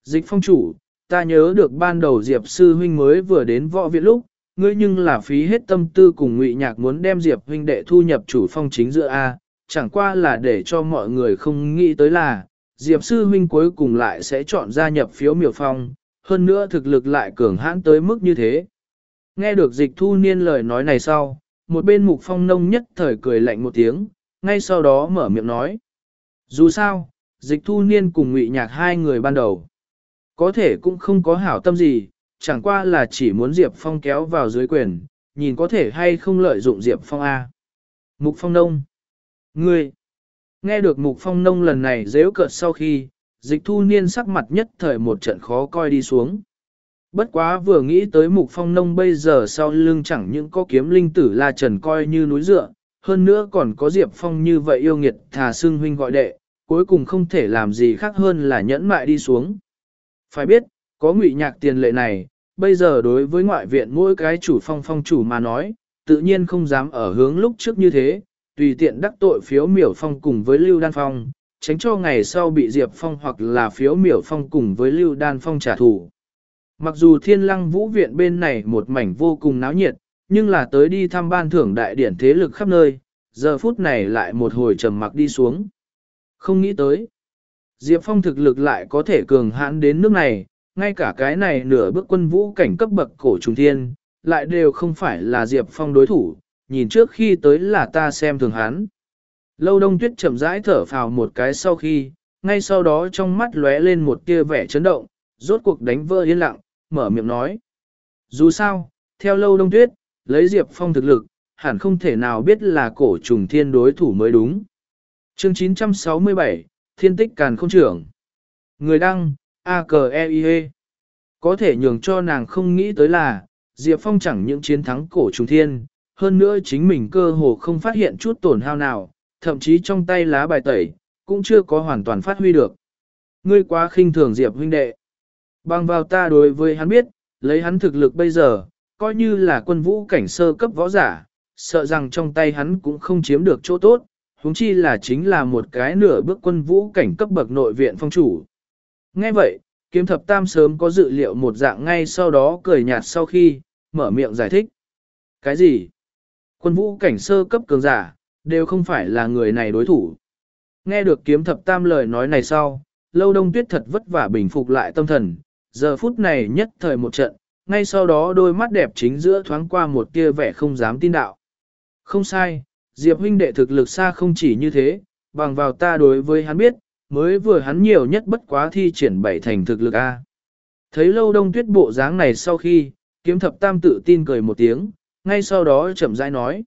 Dịch phong chủ, ta nhớ được ban đầu Diệp sư huynh mới vừa đến võ viện lúc, ngươi nhưng là phí hết tâm tư cùng ngụy nhạc muốn đem Diệp huynh đệ thu nhập chủ phong chính giữa A, chẳng qua là để cho mọi người không nghĩ tới là, Diệp sư huynh cuối cùng lại sẽ chọn gia nhập phiếu miểu phong, hơn nữa thực lực lại cường hãn tới mức như thế. Nghe được dịch thu niên lời nói này sau, một bên mục phong nông nhất thời cười lạnh một tiếng, ngay sau đó mở miệng nói. Dù sao, dịch thu niên cùng ngụy nhạc hai người ban đầu. Có thể cũng không có hảo tâm gì, chẳng qua là chỉ muốn Diệp Phong kéo vào dưới quyền, nhìn có thể hay không lợi dụng Diệp Phong A. Mục Phong Nông Ngươi Nghe được Mục Phong Nông lần này dễu cợt sau khi, dịch thu niên sắc mặt nhất thời một trận khó coi đi xuống. Bất quá vừa nghĩ tới Mục Phong Nông bây giờ sau lưng chẳng những có kiếm linh tử la trần coi như núi dựa, hơn nữa còn có Diệp Phong như vậy yêu nghiệt thà xưng huynh gọi đệ, cuối cùng không thể làm gì khác hơn là nhẫn mại đi xuống. Phải biết, có ngụy nhạc tiền lệ này, bây giờ đối với ngoại viện mỗi cái chủ phong phong chủ mà nói, tự nhiên không dám ở hướng lúc trước như thế, tùy tiện đắc tội phiếu miểu phong cùng với Lưu Đan Phong, tránh cho ngày sau bị Diệp Phong hoặc là phiếu miểu phong cùng với Lưu Đan Phong trả thù. Mặc dù thiên lăng vũ viện bên này một mảnh vô cùng náo nhiệt, nhưng là tới đi thăm ban thưởng đại điển thế lực khắp nơi, giờ phút này lại một hồi trầm mặc đi xuống. Không nghĩ tới, Diệp Phong thực lực lại có thể cường hãn đến nước này, ngay cả cái này nửa bước quân vũ cảnh cấp bậc cổ trùng thiên, lại đều không phải là Diệp Phong đối thủ, nhìn trước khi tới là ta xem thường hắn. Lâu đông tuyết chậm rãi thở phào một cái sau khi, ngay sau đó trong mắt lóe lên một tia vẻ chấn động, rốt cuộc đánh vỡ yên lặng, mở miệng nói. Dù sao, theo lâu đông tuyết, lấy Diệp Phong thực lực, hẳn không thể nào biết là cổ trùng thiên đối thủ mới đúng. Chương 967, Thiên tích càn không trưởng. Người đăng, a k e i -E. Có thể nhường cho nàng không nghĩ tới là, Diệp Phong chẳng những chiến thắng cổ trùng thiên, hơn nữa chính mình cơ hồ không phát hiện chút tổn hao nào, thậm chí trong tay lá bài tẩy, cũng chưa có hoàn toàn phát huy được. Ngươi quá khinh thường Diệp huynh đệ. Bằng vào ta đối với hắn biết, lấy hắn thực lực bây giờ, coi như là quân vũ cảnh sơ cấp võ giả, sợ rằng trong tay hắn cũng không chiếm được chỗ tốt, huống chi là chính là một cái nửa bước quân vũ cảnh cấp bậc nội viện phong chủ. Nghe vậy, kiếm thập tam sớm có dự liệu một dạng ngay sau đó cười nhạt sau khi, mở miệng giải thích. Cái gì? Quân vũ cảnh sơ cấp cường giả, đều không phải là người này đối thủ. Nghe được kiếm thập tam lời nói này sau, lâu đông tuyết thật vất vả bình phục lại tâm thần, giờ phút này nhất thời một trận, ngay sau đó đôi mắt đẹp chính giữa thoáng qua một tia vẻ không dám tin đạo. Không sai, Diệp huynh đệ thực lực xa không chỉ như thế, bằng vào ta đối với hắn biết, mới vừa hắn nhiều nhất bất quá thi triển bảy thành thực lực A. Thấy lâu đông tuyết bộ dáng này sau khi, kiếm thập tam tự tin cười một tiếng, ngay sau đó chậm rãi nói.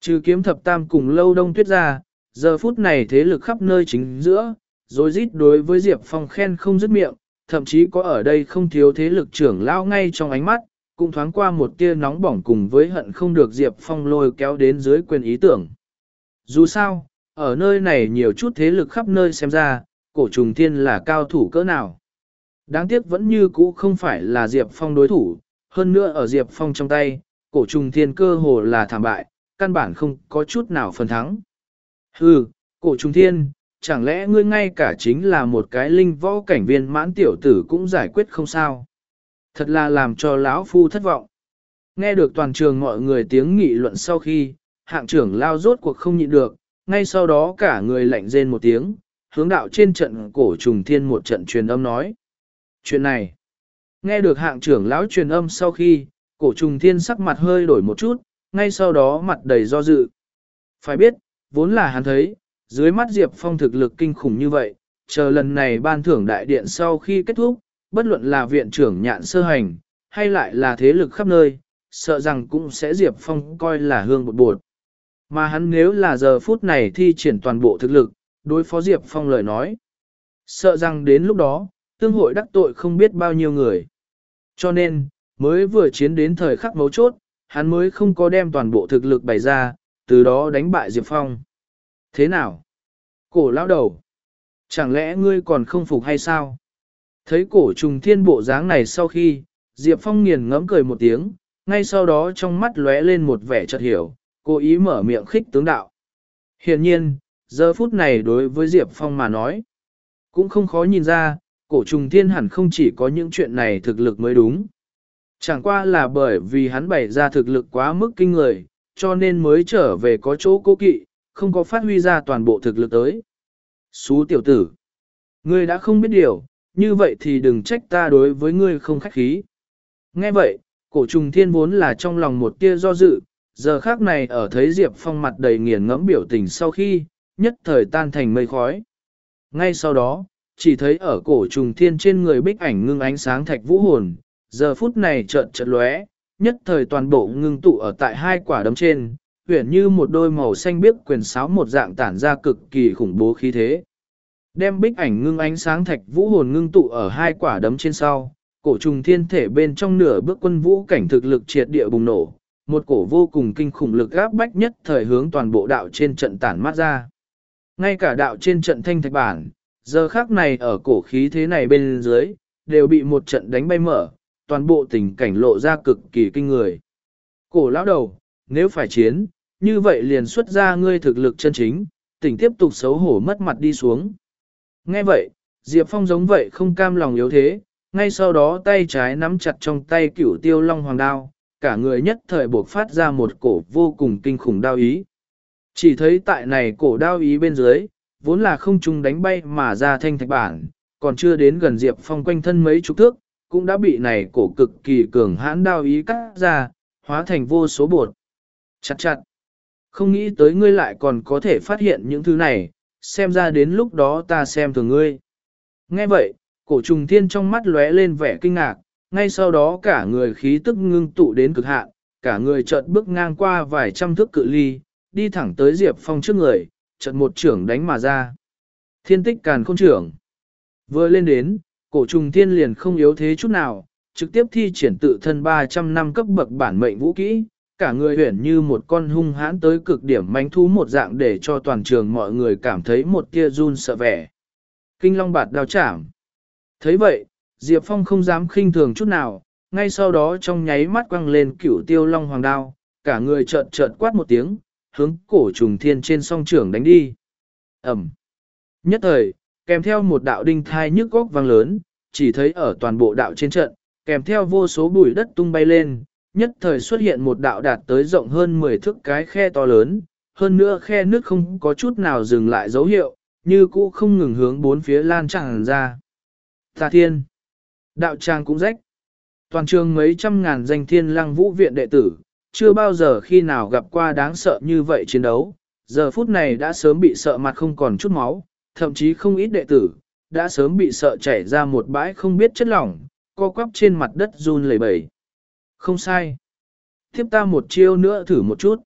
Trừ kiếm thập tam cùng lâu đông tuyết ra, giờ phút này thế lực khắp nơi chính giữa, rồi rít đối với Diệp Phong khen không dứt miệng, thậm chí có ở đây không thiếu thế lực trưởng lao ngay trong ánh mắt, cũng thoáng qua một tia nóng bỏng cùng với hận không được Diệp Phong lôi kéo đến dưới quyền ý tưởng. Dù sao, ở nơi này nhiều chút thế lực khắp nơi xem ra, cổ trùng thiên là cao thủ cỡ nào. Đáng tiếc vẫn như cũ không phải là Diệp Phong đối thủ, hơn nữa ở Diệp Phong trong tay, cổ trùng thiên cơ hồ là thảm bại, căn bản không có chút nào phần thắng. Hừ, cổ trùng thiên, chẳng lẽ ngươi ngay cả chính là một cái linh võ cảnh viên mãn tiểu tử cũng giải quyết không sao? Thật là làm cho lão phu thất vọng. Nghe được toàn trường mọi người tiếng nghị luận sau khi, hạng trưởng lao rốt cuộc không nhịn được, ngay sau đó cả người lạnh rên một tiếng, hướng đạo trên trận cổ trùng thiên một trận truyền âm nói. Chuyện này, nghe được hạng trưởng lão truyền âm sau khi, cổ trùng thiên sắc mặt hơi đổi một chút, ngay sau đó mặt đầy do dự. Phải biết, vốn là hắn thấy, dưới mắt Diệp Phong thực lực kinh khủng như vậy, chờ lần này ban thưởng đại điện sau khi kết thúc, bất luận là viện trưởng nhạn sơ hành, hay lại là thế lực khắp nơi, sợ rằng cũng sẽ Diệp Phong coi là hương bột bột. Mà hắn nếu là giờ phút này thi triển toàn bộ thực lực, đối phó Diệp Phong lời nói. Sợ rằng đến lúc đó, tương hội đắc tội không biết bao nhiêu người. Cho nên, mới vừa chiến đến thời khắc mấu chốt, hắn mới không có đem toàn bộ thực lực bày ra, từ đó đánh bại Diệp Phong. Thế nào? Cổ lão đầu. Chẳng lẽ ngươi còn không phục hay sao? Thấy cổ trùng thiên bộ dáng này sau khi, Diệp Phong nghiền ngẫm cười một tiếng, ngay sau đó trong mắt lóe lên một vẻ chợt hiểu, cố ý mở miệng khích tướng đạo. Hiện nhiên, giờ phút này đối với Diệp Phong mà nói, cũng không khó nhìn ra, cổ trùng thiên hẳn không chỉ có những chuyện này thực lực mới đúng. Chẳng qua là bởi vì hắn bày ra thực lực quá mức kinh người, cho nên mới trở về có chỗ cố kỵ, không có phát huy ra toàn bộ thực lực tới. Xú tiểu tử, ngươi đã không biết điều, như vậy thì đừng trách ta đối với ngươi không khách khí. Nghe vậy, cổ trùng thiên vốn là trong lòng một tia do dự, giờ khác này ở thấy Diệp Phong mặt đầy nghiền ngẫm biểu tình sau khi, nhất thời tan thành mây khói. Ngay sau đó, chỉ thấy ở cổ trùng thiên trên người bích ảnh ngưng ánh sáng thạch vũ hồn, giờ phút này chợt chợt lóe, nhất thời toàn bộ ngưng tụ ở tại hai quả đấm trên, huyền như một đôi màu xanh biếc quyền sáo một dạng tản ra cực kỳ khủng bố khí thế. Đem bích ảnh ngưng ánh sáng thạch vũ hồn ngưng tụ ở hai quả đấm trên sau, cổ trùng thiên thể bên trong nửa bước quân vũ cảnh thực lực triệt địa bùng nổ, một cổ vô cùng kinh khủng lực áp bách nhất thời hướng toàn bộ đạo trên trận tản mát ra. Ngay cả đạo trên trận thanh thạch bản, giờ khác này ở cổ khí thế này bên dưới, đều bị một trận đánh bay mở, toàn bộ tình cảnh lộ ra cực kỳ kinh người. Cổ lão đầu, nếu phải chiến, như vậy liền xuất ra ngươi thực lực chân chính, tỉnh tiếp tục xấu hổ mất mặt đi xuống. Nghe vậy, Diệp Phong giống vậy không cam lòng yếu thế, ngay sau đó tay trái nắm chặt trong tay cửu tiêu long hoàng đao, cả người nhất thời buộc phát ra một cổ vô cùng kinh khủng đao ý. Chỉ thấy tại này cổ đao ý bên dưới, vốn là không trung đánh bay mà ra thanh thạch bản, còn chưa đến gần Diệp Phong quanh thân mấy chục thước, cũng đã bị này cổ cực kỳ cường hãn đao ý cắt ra, hóa thành vô số bột. Chặt chặt. Không nghĩ tới ngươi lại còn có thể phát hiện những thứ này, xem ra đến lúc đó ta xem thường ngươi. Nghe vậy, cổ trùng thiên trong mắt lóe lên vẻ kinh ngạc, ngay sau đó cả người khí tức ngưng tụ đến cực hạn, cả người chợt bước ngang qua vài trăm thước cự ly, đi thẳng tới Diệp Phong trước người, chợt một trưởng đánh mà ra. Thiên tích càn không trưởng. Vừa lên đến, cổ trùng thiên liền không yếu thế chút nào, trực tiếp thi triển tự thân 300 năm cấp bậc bản mệnh vũ kỹ, cả người huyển như một con hung hãn tới cực điểm manh thú một dạng để cho toàn trường mọi người cảm thấy một tia run sợ vẻ. Kinh long bạt đao chảm. thấy vậy, Diệp Phong không dám khinh thường chút nào, ngay sau đó trong nháy mắt quăng lên cửu tiêu long hoàng đao, cả người chợt chợt quát một tiếng, hướng cổ trùng thiên trên song trưởng đánh đi. Ẩm. Nhất thời, kèm theo một đạo đinh thai nhức góc vang lớn, chỉ thấy ở toàn bộ đạo trên trận, kèm theo vô số bụi đất tung bay lên, nhất thời xuất hiện một đạo đạt tới rộng hơn 10 thước cái khe to lớn, hơn nữa khe nước không có chút nào dừng lại dấu hiệu, như cũ không ngừng hướng bốn phía lan tràn ra. Tà thiên, đạo trang cũng rách. Toàn trường mấy trăm ngàn danh thiên lăng vũ viện đệ tử, chưa bao giờ khi nào gặp qua đáng sợ như vậy chiến đấu, giờ phút này đã sớm bị sợ mặt không còn chút máu, thậm chí không ít đệ tử, đã sớm bị sợ chảy ra một bãi không biết chất lỏng, co quắp trên mặt đất run lẩy bẩy. Không sai. Tiếp ta một chiêu nữa thử một chút.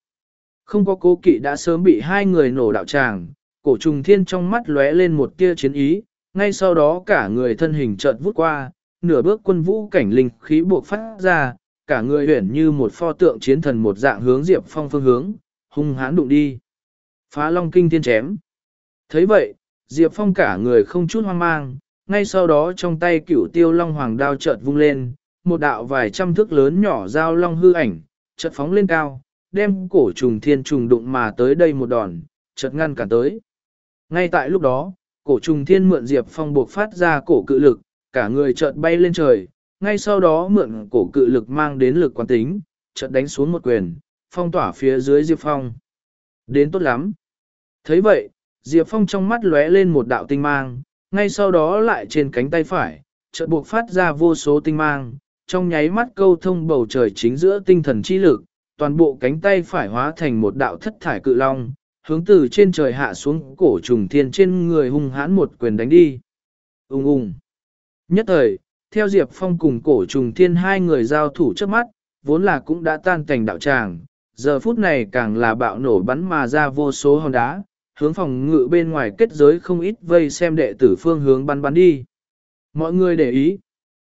Không có cố kỵ đã sớm bị hai người nổ đạo tràng, cổ trùng thiên trong mắt lóe lên một tia chiến ý, ngay sau đó cả người thân hình chợt vút qua, nửa bước quân vũ cảnh linh khí buộc phát ra, cả người huyển như một pho tượng chiến thần một dạng hướng Diệp Phong phương hướng, hung hãn đụng đi. Phá long kinh thiên chém. thấy vậy, Diệp Phong cả người không chút hoang mang, ngay sau đó trong tay cửu tiêu long hoàng đao chợt vung lên, một đạo vài trăm thước lớn nhỏ dao long hư ảnh, chợt phóng lên cao, đem cổ trùng thiên trùng đụng mà tới đây một đòn, chợt ngăn cản tới. Ngay tại lúc đó, cổ trùng thiên mượn Diệp Phong buộc phát ra cổ cự lực, cả người chợt bay lên trời, ngay sau đó mượn cổ cự lực mang đến lực quán tính, chợt đánh xuống một quyền, phong tỏa phía dưới Diệp Phong. Đến tốt lắm. thấy vậy, Diệp Phong trong mắt lóe lên một đạo tinh mang, ngay sau đó lại trên cánh tay phải, chợt buộc phát ra vô số tinh mang, trong nháy mắt câu thông bầu trời chính giữa tinh thần chi lực, toàn bộ cánh tay phải hóa thành một đạo thất thải cự long, hướng từ trên trời hạ xuống cổ trùng thiên trên người hung hãn một quyền đánh đi. Ung ung. Nhất thời, theo Diệp Phong cùng cổ trùng thiên hai người giao thủ trước mắt, vốn là cũng đã tan cảnh đạo tràng, giờ phút này càng là bạo nổ bắn mà ra vô số hòn đá, hướng phòng ngự bên ngoài kết giới không ít vây xem đệ tử phương hướng bắn bắn đi. Mọi người để ý.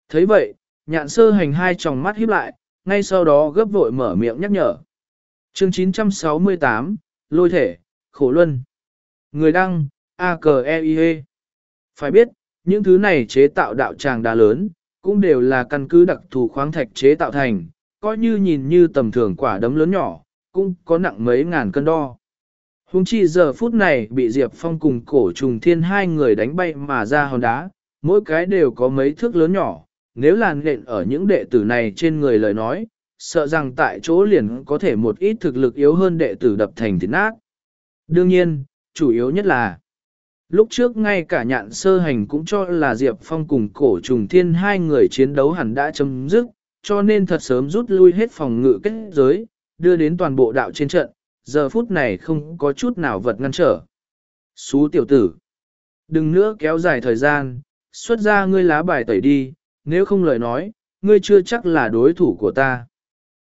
thấy vậy, nhạn sơ hành hai tròng mắt híp lại, ngay sau đó gấp vội mở miệng nhắc nhở. Chương 968, Lôi thể, Khổ Luân. Người đăng, a k e i -E. Phải biết, những thứ này chế tạo đạo tràng đá lớn, cũng đều là căn cứ đặc thù khoáng thạch chế tạo thành, coi như nhìn như tầm thường quả đấm lớn nhỏ, cũng có nặng mấy ngàn cân đo. Hùng chi giờ phút này bị Diệp Phong cùng cổ trùng thiên hai người đánh bay mà ra hòn đá, mỗi cái đều có mấy thước lớn nhỏ, nếu làn nện ở những đệ tử này trên người lời nói, sợ rằng tại chỗ liền có thể một ít thực lực yếu hơn đệ tử đập thành thịt nát. Đương nhiên, chủ yếu nhất là, lúc trước ngay cả nhạn sơ hành cũng cho là Diệp Phong cùng cổ trùng thiên hai người chiến đấu hẳn đã chấm dứt, cho nên thật sớm rút lui hết phòng ngự kết giới, đưa đến toàn bộ đạo trên trận, giờ phút này không có chút nào vật ngăn trở. Xú tiểu tử, đừng nữa kéo dài thời gian, xuất ra ngươi lá bài tẩy đi, nếu không lời nói, ngươi chưa chắc là đối thủ của ta.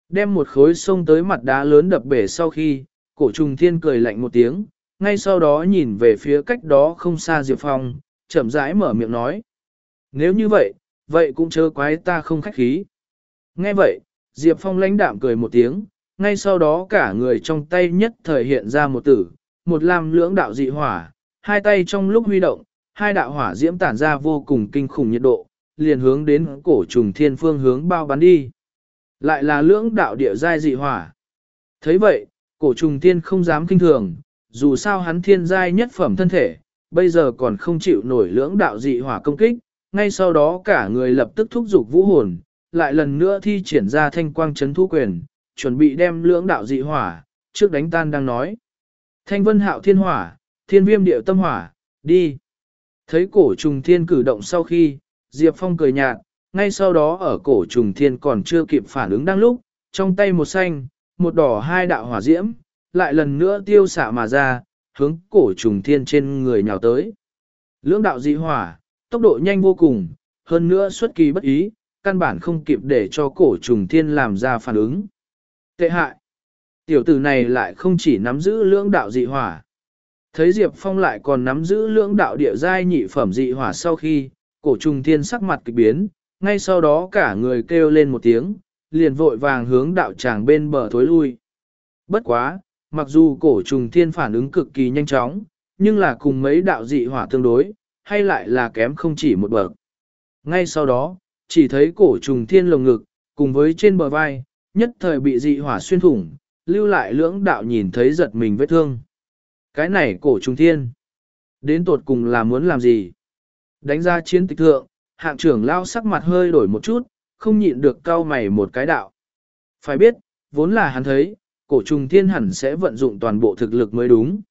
Đem một khối sông tới mặt đá lớn đập bể sau khi, cổ trùng thiên cười lạnh một tiếng, ngay sau đó nhìn về phía cách đó không xa Diệp Phong, chậm rãi mở miệng nói. Nếu như vậy, vậy cũng chớ quái ta không khách khí. Nghe vậy, Diệp Phong lãnh đạm cười một tiếng, ngay sau đó cả người trong tay nhất thời hiện ra một tử, một lam lưỡng đạo dị hỏa, hai tay trong lúc huy động, hai đạo hỏa diễm tản ra vô cùng kinh khủng nhiệt độ, liền hướng đến cổ trùng thiên phương hướng bao bắn đi. Lại là lưỡng đạo địa giai dị hỏa. thấy vậy, cổ trùng thiên không dám kinh thường, dù sao hắn thiên giai nhất phẩm thân thể, bây giờ còn không chịu nổi lưỡng đạo dị hỏa công kích, ngay sau đó cả người lập tức thúc giục vũ hồn, lại lần nữa thi triển ra thanh quang chấn thu quyền, chuẩn bị đem lưỡng đạo dị hỏa, trước đánh tan đang nói. Thanh vân hạo thiên hỏa, thiên viêm điệu tâm hỏa, đi. Thấy cổ trùng thiên cử động sau khi, Diệp Phong cười nhạt, ngay sau đó ở cổ trùng thiên còn chưa kịp phản ứng đang lúc, trong tay một xanh, một đỏ hai đạo hỏa diễm, lại lần nữa tiêu xạ mà ra, hướng cổ trùng thiên trên người nhào tới. Lưỡng đạo dị hỏa, tốc độ nhanh vô cùng, hơn nữa xuất kỳ bất ý, căn bản không kịp để cho cổ trùng thiên làm ra phản ứng. Tệ hại. Tiểu tử này lại không chỉ nắm giữ lưỡng đạo dị hỏa. Thấy Diệp Phong lại còn nắm giữ lưỡng đạo địa giai nhị phẩm dị hỏa sau khi, cổ trùng thiên sắc mặt kịch biến, ngay sau đó cả người kêu lên một tiếng, liền vội vàng hướng đạo tràng bên bờ thối lui. Bất quá, mặc dù cổ trùng thiên phản ứng cực kỳ nhanh chóng, nhưng là cùng mấy đạo dị hỏa tương đối, hay lại là kém không chỉ một bậc. Ngay sau đó, chỉ thấy cổ trùng thiên lồng ngực, cùng với trên bờ vai, nhất thời bị dị hỏa xuyên thủng, lưu lại lưỡng đạo nhìn thấy giật mình vết thương. Cái này cổ trùng thiên, đến tột cùng là muốn làm gì? Đánh ra chiến tịch thượng, hạng trưởng lao sắc mặt hơi đổi một chút, không nhịn được cau mày một cái đạo. Phải biết, vốn là hắn thấy, cổ trùng thiên hẳn sẽ vận dụng toàn bộ thực lực mới đúng.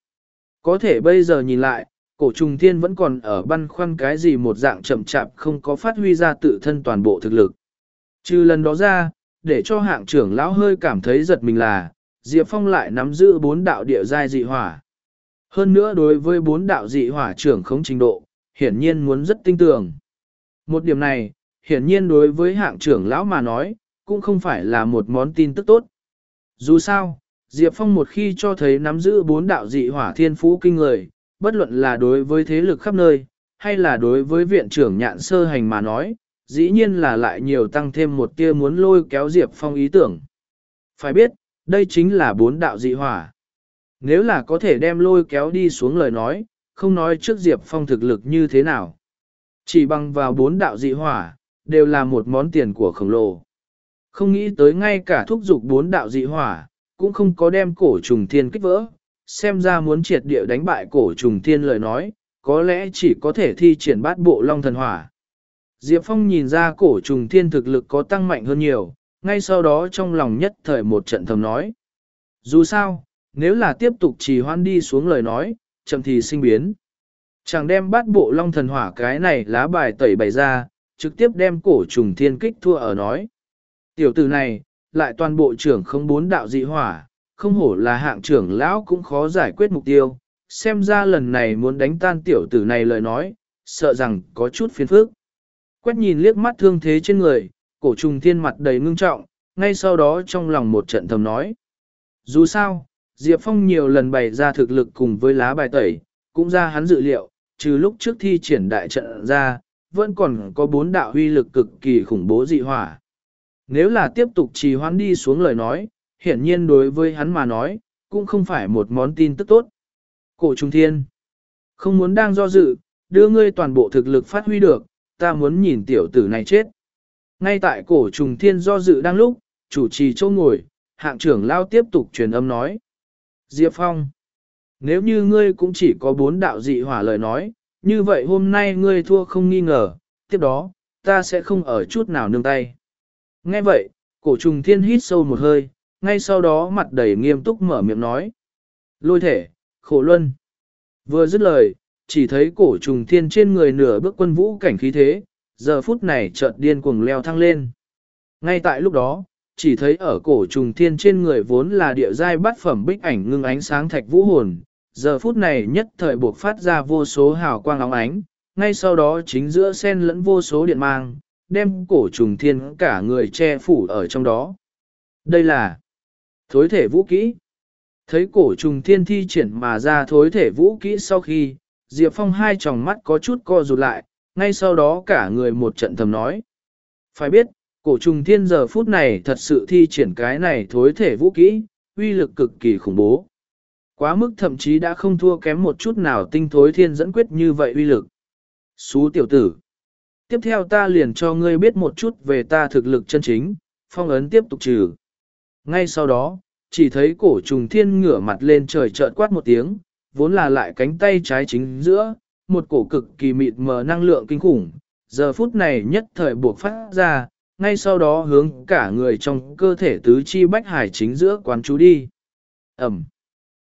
Có thể bây giờ nhìn lại, cổ trùng thiên vẫn còn ở băn khoăn cái gì một dạng chậm chạp không có phát huy ra tự thân toàn bộ thực lực. Trừ lần đó ra, để cho hạng trưởng lão hơi cảm thấy giật mình là, Diệp Phong lại nắm giữ bốn đạo địa giai dị hỏa. Hơn nữa đối với bốn đạo dị hỏa trưởng không trình độ, hiển nhiên muốn rất tinh tường. Một điểm này, hiển nhiên đối với hạng trưởng lão mà nói, cũng không phải là một món tin tức tốt. Dù sao, Diệp Phong một khi cho thấy nắm giữ bốn đạo dị hỏa thiên phú kinh người, bất luận là đối với thế lực khắp nơi, hay là đối với viện trưởng nhạn sơ hành mà nói, dĩ nhiên là lại nhiều tăng thêm một tia muốn lôi kéo Diệp Phong ý tưởng. Phải biết, đây chính là bốn đạo dị hỏa. Nếu là có thể đem lôi kéo đi xuống lời nói, không nói trước Diệp Phong thực lực như thế nào. Chỉ bằng vào bốn đạo dị hỏa, đều là một món tiền của khổng lồ. Không nghĩ tới ngay cả thúc dục bốn đạo dị hỏa, cũng không có đem cổ trùng thiên kích vỡ, xem ra muốn triệt địa đánh bại cổ trùng thiên lời nói, có lẽ chỉ có thể thi triển bát bộ long thần hỏa. Diệp Phong nhìn ra cổ trùng thiên thực lực có tăng mạnh hơn nhiều, ngay sau đó trong lòng nhất thời một trận thầm nói. Dù sao, nếu là tiếp tục trì hoãn đi xuống lời nói, chậm thì sinh biến. Chẳng đem bát bộ long thần hỏa cái này lá bài tẩy bày ra, trực tiếp đem cổ trùng thiên kích thua ở nói. Tiểu tử này, lại toàn bộ trưởng không bốn đạo dị hỏa, không hổ là hạng trưởng lão cũng khó giải quyết mục tiêu. Xem ra lần này muốn đánh tan tiểu tử này lời nói, sợ rằng có chút phiền phức. Quét nhìn liếc mắt thương thế trên người, cổ trùng thiên mặt đầy ngưng trọng, ngay sau đó trong lòng một trận thầm nói. Dù sao, Diệp Phong nhiều lần bày ra thực lực cùng với lá bài tẩy, cũng ra hắn dự liệu, trừ lúc trước thi triển đại trận ra, vẫn còn có bốn đạo huy lực cực kỳ khủng bố dị hỏa. Nếu là tiếp tục trì hoãn đi xuống lời nói, hiển nhiên đối với hắn mà nói, cũng không phải một món tin tức tốt. Cổ Trung Thiên Không muốn đang do dự, đưa ngươi toàn bộ thực lực phát huy được, ta muốn nhìn tiểu tử này chết. Ngay tại cổ trùng thiên do dự đang lúc, chủ trì châu ngồi, hạng trưởng lao tiếp tục truyền âm nói. Diệp Phong, nếu như ngươi cũng chỉ có bốn đạo dị hỏa lời nói, như vậy hôm nay ngươi thua không nghi ngờ, tiếp đó, ta sẽ không ở chút nào nương tay. Nghe vậy, cổ trùng thiên hít sâu một hơi, ngay sau đó mặt đầy nghiêm túc mở miệng nói. Lôi thể, khổ luân. Vừa dứt lời, chỉ thấy cổ trùng thiên trên người nửa bước quân vũ cảnh khí thế, giờ phút này chợt điên cuồng leo thăng lên. Ngay tại lúc đó, chỉ thấy ở cổ trùng thiên trên người vốn là địa giai bát phẩm bích ảnh ngưng ánh sáng thạch vũ hồn, giờ phút này nhất thời buộc phát ra vô số hào quang óng ánh, ngay sau đó chính giữa sen lẫn vô số điện mang, đem cổ trùng thiên cả người che phủ ở trong đó. Đây là thối thể vũ kỹ. Thấy cổ trùng thiên thi triển mà ra thối thể vũ kỹ sau khi, Diệp Phong hai tròng mắt có chút co rụt lại, ngay sau đó cả người một trận thầm nói. Phải biết, cổ trùng thiên giờ phút này thật sự thi triển cái này thối thể vũ kỹ, uy lực cực kỳ khủng bố. Quá mức thậm chí đã không thua kém một chút nào tinh thối thiên dẫn quyết như vậy uy lực. Xú tiểu tử. Tiếp theo ta liền cho ngươi biết một chút về ta thực lực chân chính, phong ấn tiếp tục trừ. Ngay sau đó, chỉ thấy cổ trùng thiên ngửa mặt lên trời trợn quát một tiếng, vốn là lại cánh tay trái chính giữa, một cổ cực kỳ mịt mờ năng lượng kinh khủng, giờ phút này nhất thời buộc phát ra, ngay sau đó hướng cả người trong cơ thể tứ chi bách hải chính giữa quán chú đi. Ẩm.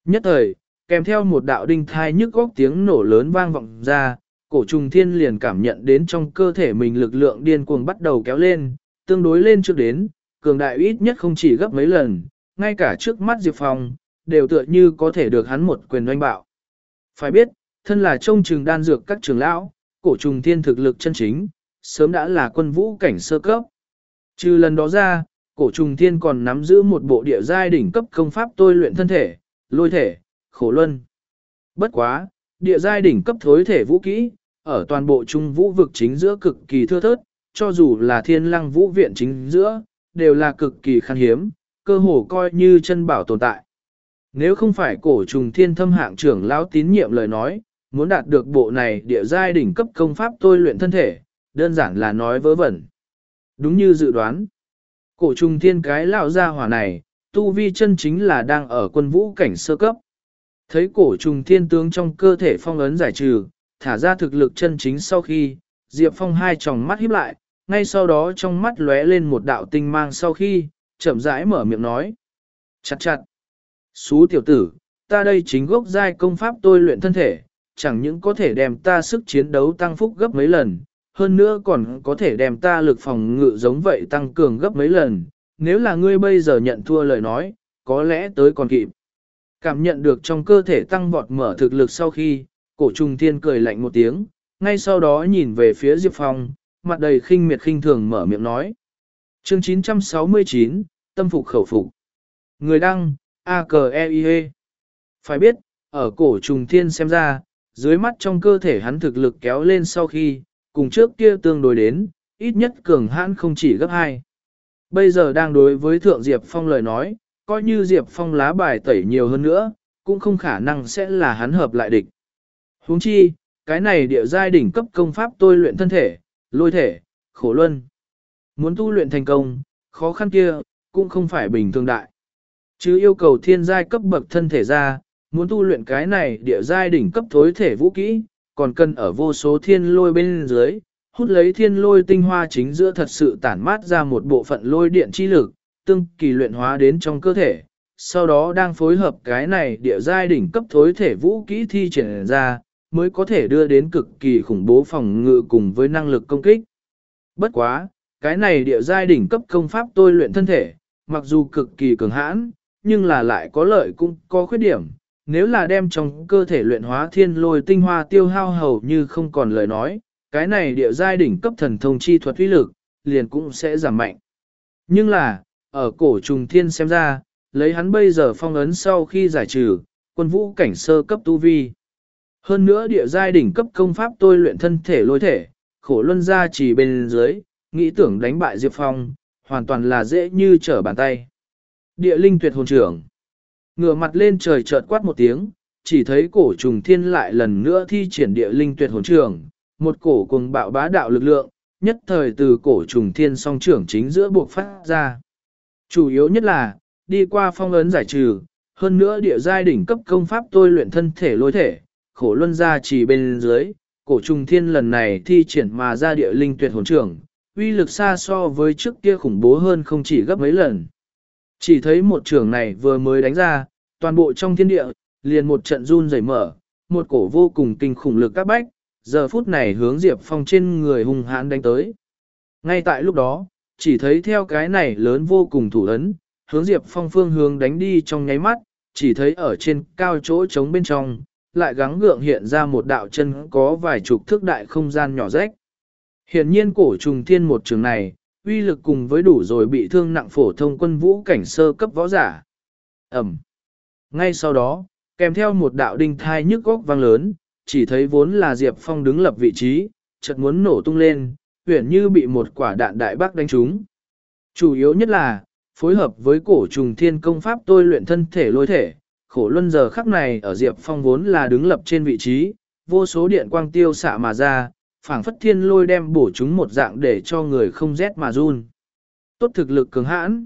Nhất thời, kèm theo một đạo đinh thai nhức góc tiếng nổ lớn vang vọng ra, cổ trùng thiên liền cảm nhận đến trong cơ thể mình lực lượng điên cuồng bắt đầu kéo lên, tương đối lên trước đến, cường đại ít nhất không chỉ gấp mấy lần, ngay cả trước mắt Diệp Phong, đều tựa như có thể được hắn một quyền doanh bạo. Phải biết, thân là trông trường đan dược các trường lão, cổ trùng thiên thực lực chân chính, sớm đã là quân vũ cảnh sơ cấp. Trừ lần đó ra, cổ trùng thiên còn nắm giữ một bộ địa giai đỉnh cấp công pháp tôi luyện thân thể, lôi thể, khổ luân. Bất quá, địa giai đỉnh cấp thối thể vũ kỹ, ở toàn bộ trung vũ vực chính giữa cực kỳ thưa thớt, cho dù là thiên lăng vũ viện chính giữa, đều là cực kỳ khan hiếm, cơ hồ coi như chân bảo tồn tại. Nếu không phải cổ trùng thiên thâm hạng trưởng lão tín nhiệm lời nói, muốn đạt được bộ này địa giai đỉnh cấp công pháp tôi luyện thân thể, đơn giản là nói vớ vẩn. Đúng như dự đoán, cổ trùng thiên cái lão gia hỏa này, tu vi chân chính là đang ở quân vũ cảnh sơ cấp. Thấy cổ trùng thiên tướng trong cơ thể phong ấn giải trừ, thả ra thực lực chân chính sau khi, Diệp Phong hai tròng mắt híp lại, ngay sau đó trong mắt lóe lên một đạo tinh mang sau khi, chậm rãi mở miệng nói. Chặt chặt. Xú tiểu tử, ta đây chính gốc giai công pháp tôi luyện thân thể, chẳng những có thể đem ta sức chiến đấu tăng phúc gấp mấy lần, hơn nữa còn có thể đem ta lực phòng ngự giống vậy tăng cường gấp mấy lần. Nếu là ngươi bây giờ nhận thua lời nói, có lẽ tới còn kịp. Cảm nhận được trong cơ thể tăng vọt mở thực lực sau khi, cổ trùng thiên cười lạnh một tiếng, ngay sau đó nhìn về phía Diệp Phong, mặt đầy khinh miệt khinh thường mở miệng nói. Chương 969, Tâm phục khẩu phục. Người đăng, a k e i -E. Phải biết, ở cổ trùng thiên xem ra, dưới mắt trong cơ thể hắn thực lực kéo lên sau khi, cùng trước kia tương đối đến, ít nhất cường hãn không chỉ gấp hai. Bây giờ đang đối với Thượng Diệp Phong lời nói, coi như Diệp Phong lá bài tẩy nhiều hơn nữa, cũng không khả năng sẽ là hắn hợp lại địch. Huống chi, cái này địa giai đỉnh cấp công pháp tôi luyện thân thể, lôi thể, khổ luân. Muốn tu luyện thành công, khó khăn kia, cũng không phải bình thường đại. Chứ yêu cầu thiên giai cấp bậc thân thể ra, muốn tu luyện cái này địa giai đỉnh cấp thối thể vũ kỹ, còn cần ở vô số thiên lôi bên dưới, hút lấy thiên lôi tinh hoa chính giữa thật sự tản mát ra một bộ phận lôi điện chi lực, tương kỳ luyện hóa đến trong cơ thể, sau đó đang phối hợp cái này địa giai đỉnh cấp thối thể vũ kỹ thi triển ra, mới có thể đưa đến cực kỳ khủng bố phòng ngự cùng với năng lực công kích. Bất quá, cái này địa giai đỉnh cấp công pháp tôi luyện thân thể, mặc dù cực kỳ cường hãn, nhưng là lại có lợi cũng có khuyết điểm. Nếu là đem trong cơ thể luyện hóa thiên lôi tinh hoa tiêu hao hầu như không còn lời nói, cái này địa giai đỉnh cấp thần thông chi thuật uy lực, liền cũng sẽ giảm mạnh. Nhưng là, ở cổ trùng thiên xem ra, lấy hắn bây giờ phong ấn sau khi giải trừ, quân vũ cảnh sơ cấp tu vi. Hơn nữa địa giai đỉnh cấp công pháp tôi luyện thân thể lôi thể, khổ luân ra chỉ bên dưới, nghĩ tưởng đánh bại Diệp Phong, hoàn toàn là dễ như trở bàn tay. Địa linh tuyệt hồn trưởng. Ngửa mặt lên trời chợt quát một tiếng, chỉ thấy cổ trùng thiên lại lần nữa thi triển địa linh tuyệt hồn trưởng, một cổ cùng bạo bá đạo lực lượng, nhất thời từ cổ trùng thiên song trưởng chính giữa buộc phát ra. Chủ yếu nhất là, đi qua phong ấn giải trừ, hơn nữa địa giai đỉnh cấp công pháp tôi luyện thân thể lôi thể, khổ luân ra chỉ bên dưới, cổ trùng thiên lần này thi triển mà ra địa linh tuyệt hồn trưởng, uy lực xa so với trước kia khủng bố hơn không chỉ gấp mấy lần. Chỉ thấy một trường này vừa mới đánh ra, toàn bộ trong thiên địa, liền một trận run rẩy mở, một cổ vô cùng kinh khủng lực các bách, giờ phút này hướng Diệp Phong trên người hung hãn đánh tới. Ngay tại lúc đó, chỉ thấy theo cái này lớn vô cùng thủ ấn, hướng Diệp Phong phương hướng đánh đi trong nháy mắt, chỉ thấy ở trên cao chỗ trống bên trong, lại gắng gượng hiện ra một đạo chân có vài chục thước đại không gian nhỏ rách. Hiện nhiên cổ trùng thiên một trường này, uy lực cùng với đủ rồi bị thương nặng phổ thông quân vũ cảnh sơ cấp võ giả. Ẩm. Ngay sau đó, kèm theo một đạo đinh thai nhức góc vang lớn, chỉ thấy vốn là Diệp Phong đứng lập vị trí, chợt muốn nổ tung lên, huyển như bị một quả đạn đại bác đánh trúng. Chủ yếu nhất là, phối hợp với cổ trùng thiên công pháp tôi luyện thân thể lôi thể, khổ luân giờ khắc này ở Diệp Phong vốn là đứng lập trên vị trí, vô số điện quang tiêu xạ mà ra, phảng phất thiên lôi đem bổ chúng một dạng để cho người không rét mà run. Tốt thực lực cường hãn.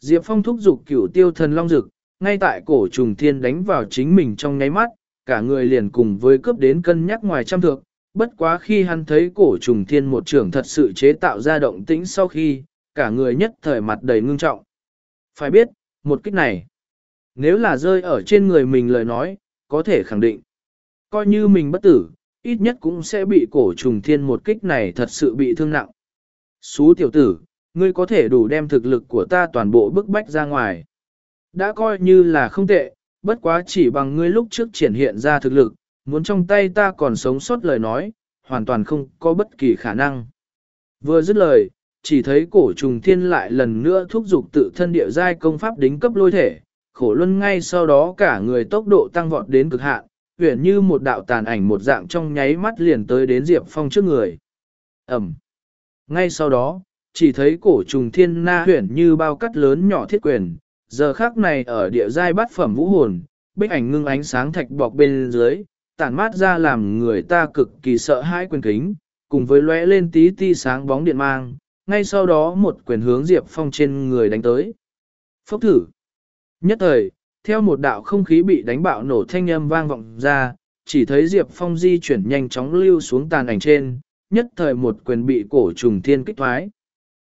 Diệp Phong thúc giục cửu tiêu thần long dực, ngay tại cổ trùng thiên đánh vào chính mình trong nháy mắt, cả người liền cùng với cướp đến cân nhắc ngoài trăm thượng, bất quá khi hắn thấy cổ trùng thiên một trưởng thật sự chế tạo ra động tĩnh sau khi, cả người nhất thời mặt đầy ngưng trọng. Phải biết, một kích này, nếu là rơi ở trên người mình lời nói, có thể khẳng định. Coi như mình bất tử, ít nhất cũng sẽ bị cổ trùng thiên một kích này thật sự bị thương nặng. Xú tiểu tử, ngươi có thể đủ đem thực lực của ta toàn bộ bức bách ra ngoài. Đã coi như là không tệ, bất quá chỉ bằng ngươi lúc trước triển hiện ra thực lực, muốn trong tay ta còn sống sót lời nói, hoàn toàn không có bất kỳ khả năng. Vừa dứt lời, chỉ thấy cổ trùng thiên lại lần nữa thúc giục tự thân địa giai công pháp đính cấp lôi thể, khổ luân ngay sau đó cả người tốc độ tăng vọt đến cực hạn, huyện như một đạo tàn ảnh một dạng trong nháy mắt liền tới đến Diệp Phong trước người. Ẩm. Ngay sau đó, chỉ thấy cổ trùng thiên na huyện như bao cắt lớn nhỏ thiết quyền, giờ khác này ở địa giai bát phẩm vũ hồn, bích ảnh ngưng ánh sáng thạch bọc bên dưới, tản mát ra làm người ta cực kỳ sợ hãi quyền kính, cùng với lóe lên tí ti sáng bóng điện mang, ngay sau đó một quyền hướng Diệp Phong trên người đánh tới. Phốc thử. Nhất thời, theo một đạo không khí bị đánh bạo nổ thanh âm vang vọng ra, chỉ thấy Diệp Phong di chuyển nhanh chóng lưu xuống tàn ảnh trên, nhất thời một quyền bị cổ trùng thiên kích thoái.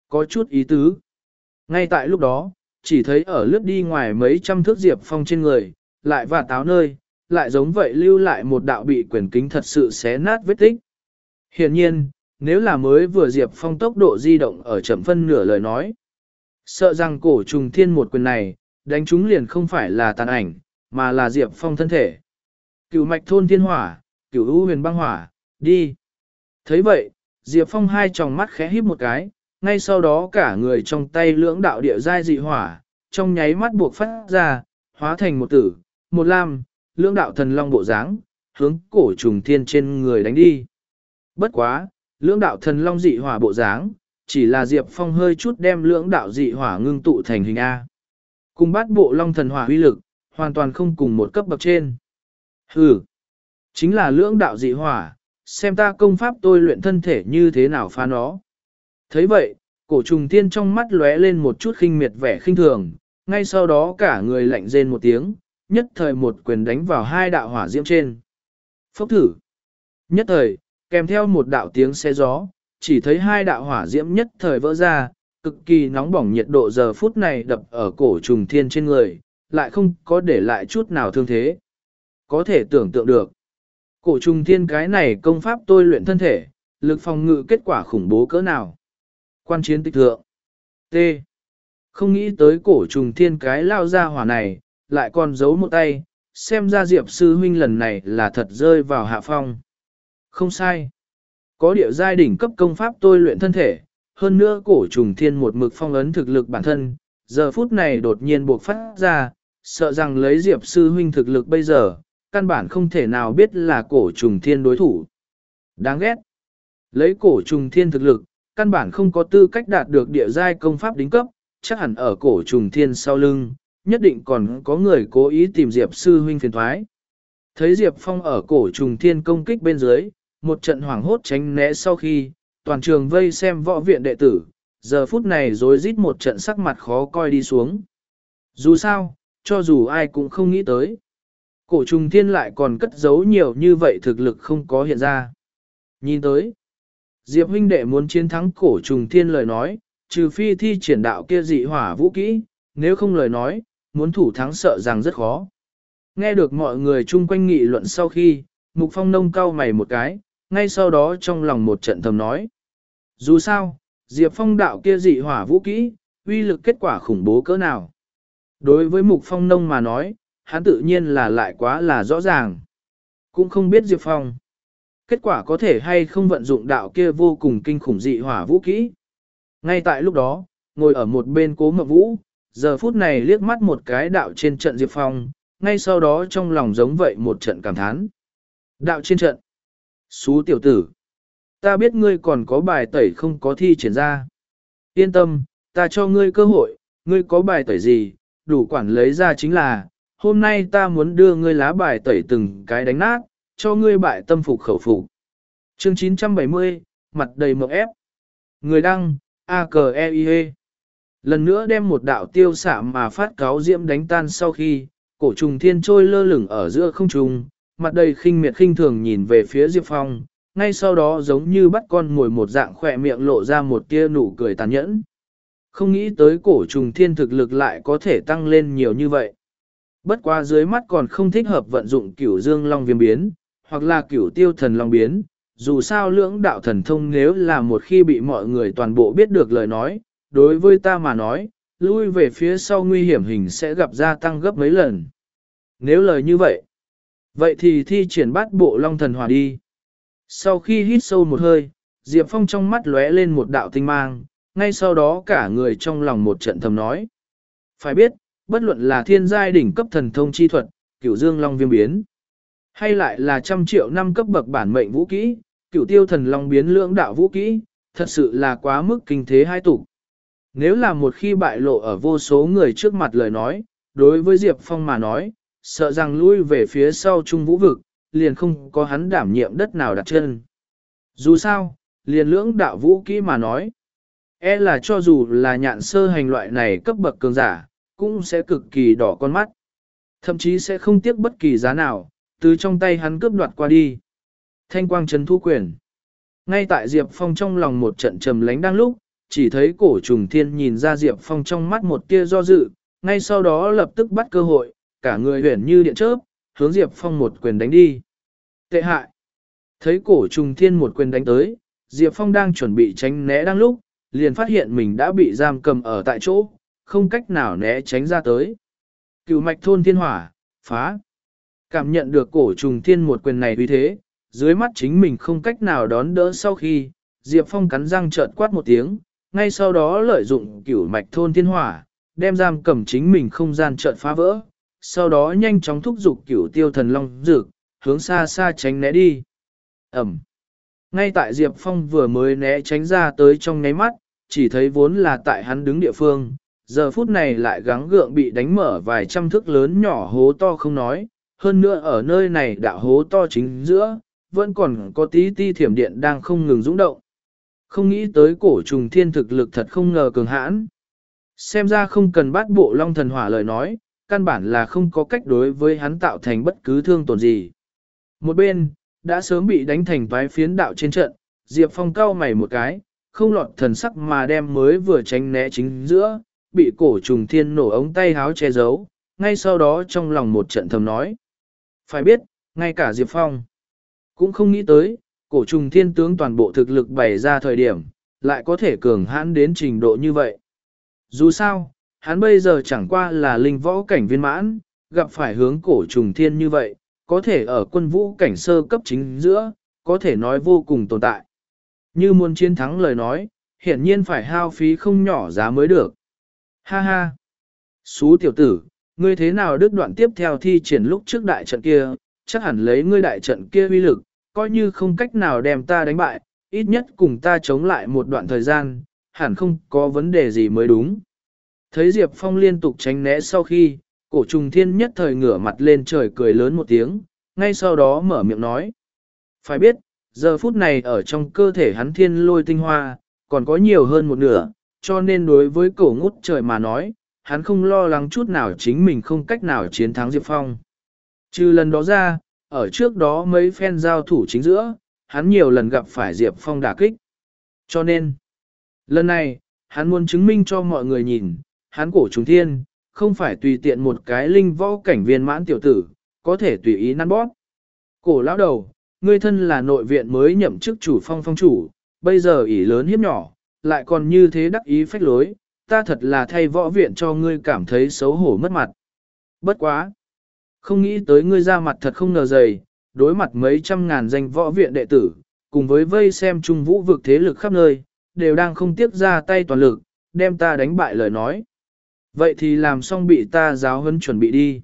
Có chút ý tứ. Ngay tại lúc đó, chỉ thấy ở lướt đi ngoài mấy trăm thước Diệp Phong trên người, lại và táo nơi, lại giống vậy lưu lại một đạo bị quyền kính thật sự xé nát vết tích. Hiện nhiên, nếu là mới vừa Diệp Phong tốc độ di động ở chậm phân nửa lời nói, sợ rằng cổ trùng thiên một quyền này, đánh chúng liền không phải là tàn ảnh, mà là Diệp Phong thân thể. Cửu mạch thôn thiên hỏa, cửu u huyền băng hỏa, đi. thấy vậy, Diệp Phong hai tròng mắt khẽ híp một cái, ngay sau đó cả người trong tay lưỡng đạo địa giai dị hỏa, trong nháy mắt buộc phát ra, hóa thành một tử, một lam, lưỡng đạo thần long bộ dáng, hướng cổ trùng thiên trên người đánh đi. Bất quá, lưỡng đạo thần long dị hỏa bộ dáng, chỉ là Diệp Phong hơi chút đem lưỡng đạo dị hỏa ngưng tụ thành hình A. Cùng bát bộ long thần hỏa uy lực, hoàn toàn không cùng một cấp bậc trên. Hừ, chính là lưỡng đạo dị hỏa, xem ta công pháp tôi luyện thân thể như thế nào phá nó. thấy vậy, cổ trùng tiên trong mắt lóe lên một chút khinh miệt vẻ khinh thường, ngay sau đó cả người lạnh rên một tiếng, nhất thời một quyền đánh vào hai đạo hỏa diễm trên. Phốc thử. Nhất thời, kèm theo một đạo tiếng xe gió, chỉ thấy hai đạo hỏa diễm nhất thời vỡ ra, cực kỳ nóng bỏng nhiệt độ giờ phút này đập ở cổ trùng thiên trên người, lại không có để lại chút nào thương thế. Có thể tưởng tượng được, cổ trùng thiên cái này công pháp tôi luyện thân thể, lực phòng ngự kết quả khủng bố cỡ nào. Quan chiến tích thượng. T. Không nghĩ tới cổ trùng thiên cái lao ra hỏa này, lại còn giấu một tay, xem ra diệp sư huynh lần này là thật rơi vào hạ phong. Không sai. Có địa giai đỉnh cấp công pháp tôi luyện thân thể, hơn nữa cổ trùng thiên một mực phong ấn thực lực bản thân, giờ phút này đột nhiên buộc phát ra, sợ rằng lấy diệp sư huynh thực lực bây giờ, căn bản không thể nào biết là cổ trùng thiên đối thủ. Đáng ghét. Lấy cổ trùng thiên thực lực, căn bản không có tư cách đạt được địa giai công pháp đính cấp, chắc hẳn ở cổ trùng thiên sau lưng, nhất định còn có người cố ý tìm Diệp sư huynh phiền thoái. Thấy Diệp Phong ở cổ trùng thiên công kích bên dưới, một trận hoảng hốt tránh né sau khi, toàn trường vây xem võ viện đệ tử, giờ phút này rối rít một trận sắc mặt khó coi đi xuống. Dù sao, cho dù ai cũng không nghĩ tới. Cổ trùng thiên lại còn cất giấu nhiều như vậy thực lực không có hiện ra. Nhìn tới, Diệp huynh đệ muốn chiến thắng cổ trùng thiên lời nói, trừ phi thi triển đạo kia dị hỏa vũ kỹ, nếu không lời nói, muốn thủ thắng sợ rằng rất khó. Nghe được mọi người chung quanh nghị luận sau khi, Mục Phong nông cau mày một cái, ngay sau đó trong lòng một trận thầm nói. Dù sao, Diệp Phong đạo kia dị hỏa vũ kỹ, uy lực kết quả khủng bố cỡ nào. Đối với Mục Phong nông mà nói, hắn tự nhiên là lại quá là rõ ràng. Cũng không biết Diệp Phong. Kết quả có thể hay không vận dụng đạo kia vô cùng kinh khủng dị hỏa vũ kỹ. Ngay tại lúc đó, ngồi ở một bên cố mộng vũ, giờ phút này liếc mắt một cái đạo trên trận Diệp Phong, ngay sau đó trong lòng giống vậy một trận cảm thán. Đạo trên trận. Xú tiểu tử. Ta biết ngươi còn có bài tẩy không có thi triển ra. Yên tâm, ta cho ngươi cơ hội, ngươi có bài tẩy gì, đủ quản lấy ra chính là, hôm nay ta muốn đưa ngươi lá bài tẩy từng cái đánh nát, cho ngươi bại tâm phục khẩu phục. Chương 970, mặt đầy mộng ép. Người đăng, a k e i -E. Lần nữa đem một đạo tiêu xạ mà phát cáo diễm đánh tan sau khi, cổ trùng thiên trôi lơ lửng ở giữa không trùng, mặt đầy khinh miệt khinh thường nhìn về phía Diệp Phong, ngay sau đó giống như bắt con ngồi một dạng khỏe miệng lộ ra một tia nụ cười tàn nhẫn. Không nghĩ tới cổ trùng thiên thực lực lại có thể tăng lên nhiều như vậy. Bất qua dưới mắt còn không thích hợp vận dụng cửu dương long viêm biến, hoặc là cửu tiêu thần long biến, dù sao lưỡng đạo thần thông nếu là một khi bị mọi người toàn bộ biết được lời nói, đối với ta mà nói, lui về phía sau nguy hiểm hình sẽ gặp gia tăng gấp mấy lần. Nếu lời như vậy, vậy thì thi triển bát bộ long thần hòa đi. Sau khi hít sâu một hơi, Diệp Phong trong mắt lóe lên một đạo tinh mang, ngay sau đó cả người trong lòng một trận thầm nói. Phải biết, bất luận là thiên giai đỉnh cấp thần thông chi thuật, cửu dương long viêm biến, hay lại là trăm triệu năm cấp bậc bản mệnh vũ kỹ, cửu tiêu thần long biến lưỡng đạo vũ kỹ, thật sự là quá mức kinh thế hai tục. Nếu là một khi bại lộ ở vô số người trước mặt lời nói, đối với Diệp Phong mà nói, sợ rằng lui về phía sau trung vũ vực, liền không có hắn đảm nhiệm đất nào đặt chân. Dù sao, liền lưỡng đạo vũ kỹ mà nói, e là cho dù là nhạn sơ hành loại này cấp bậc cường giả, cũng sẽ cực kỳ đỏ con mắt. Thậm chí sẽ không tiếc bất kỳ giá nào, từ trong tay hắn cướp đoạt qua đi. Thanh quang trấn thu quyền. Ngay tại Diệp Phong trong lòng một trận trầm lánh đang lúc, chỉ thấy cổ trùng thiên nhìn ra Diệp Phong trong mắt một tia do dự, ngay sau đó lập tức bắt cơ hội, cả người huyển như điện chớp, hướng Diệp Phong một quyền đánh đi. Tệ hại. Thấy cổ trùng thiên một quyền đánh tới, Diệp Phong đang chuẩn bị tránh né đang lúc, liền phát hiện mình đã bị giam cầm ở tại chỗ, không cách nào né tránh ra tới. Cựu mạch thôn thiên hỏa, phá. Cảm nhận được cổ trùng thiên một quyền này vì thế, dưới mắt chính mình không cách nào đón đỡ sau khi, Diệp Phong cắn răng trợn quát một tiếng, ngay sau đó lợi dụng cửu mạch thôn thiên hỏa, đem giam cầm chính mình không gian trợn phá vỡ, sau đó nhanh chóng thúc giục cửu tiêu thần long dược, hướng xa xa tránh né đi. Ẩm. Ngay tại Diệp Phong vừa mới né tránh ra tới trong nháy mắt, chỉ thấy vốn là tại hắn đứng địa phương, giờ phút này lại gắng gượng bị đánh mở vài trăm thước lớn nhỏ hố to không nói, hơn nữa ở nơi này đạo hố to chính giữa, vẫn còn có tí ti thiểm điện đang không ngừng rung động. Không nghĩ tới cổ trùng thiên thực lực thật không ngờ cường hãn. Xem ra không cần bắt bộ long thần hỏa lời nói, căn bản là không có cách đối với hắn tạo thành bất cứ thương tổn gì. Một bên, đã sớm bị đánh thành toái phiến đạo trên trận, Diệp Phong cau mày một cái, không lọt thần sắc mà đem mới vừa tránh né chính giữa, bị cổ trùng thiên nổ ống tay háo che giấu, ngay sau đó trong lòng một trận thầm nói. Phải biết, ngay cả Diệp Phong cũng không nghĩ tới, cổ trùng thiên tướng toàn bộ thực lực bày ra thời điểm, lại có thể cường hãn đến trình độ như vậy. Dù sao, hắn bây giờ chẳng qua là linh võ cảnh viên mãn, gặp phải hướng cổ trùng thiên như vậy, có thể ở quân vũ cảnh sơ cấp chính giữa, có thể nói vô cùng tồn tại. Như muốn chiến thắng lời nói, hiển nhiên phải hao phí không nhỏ giá mới được. Ha ha! Xú tiểu tử, ngươi thế nào đứt đoạn tiếp theo thi triển lúc trước đại trận kia, chắc hẳn lấy ngươi đại trận kia uy lực, coi như không cách nào đem ta đánh bại, ít nhất cùng ta chống lại một đoạn thời gian, hẳn không có vấn đề gì mới đúng. Thấy Diệp Phong liên tục tránh né sau khi, cổ trùng thiên nhất thời ngửa mặt lên trời cười lớn một tiếng, ngay sau đó mở miệng nói. Phải biết, giờ phút này ở trong cơ thể hắn thiên lôi tinh hoa, còn có nhiều hơn một nửa, cho nên đối với cổ ngút trời mà nói, hắn không lo lắng chút nào chính mình không cách nào chiến thắng Diệp Phong. Trừ lần đó ra, ở trước đó mấy phen giao thủ chính giữa, hắn nhiều lần gặp phải Diệp Phong đả kích. Cho nên, lần này, hắn muốn chứng minh cho mọi người nhìn, hắn cổ trùng thiên, không phải tùy tiện một cái linh võ cảnh viên mãn tiểu tử, có thể tùy ý năn bóp. Cổ lão đầu, ngươi thân là nội viện mới nhậm chức chủ phong phong chủ, bây giờ ỷ lớn hiếp nhỏ, lại còn như thế đắc ý phách lối, ta thật là thay võ viện cho ngươi cảm thấy xấu hổ mất mặt. Bất quá! Không nghĩ tới ngươi ra mặt thật không ngờ dày, đối mặt mấy trăm ngàn danh võ viện đệ tử, cùng với vây xem trung vũ vực thế lực khắp nơi, đều đang không tiếc ra tay toàn lực, đem ta đánh bại lời nói. Vậy thì làm xong bị ta giáo huấn chuẩn bị đi.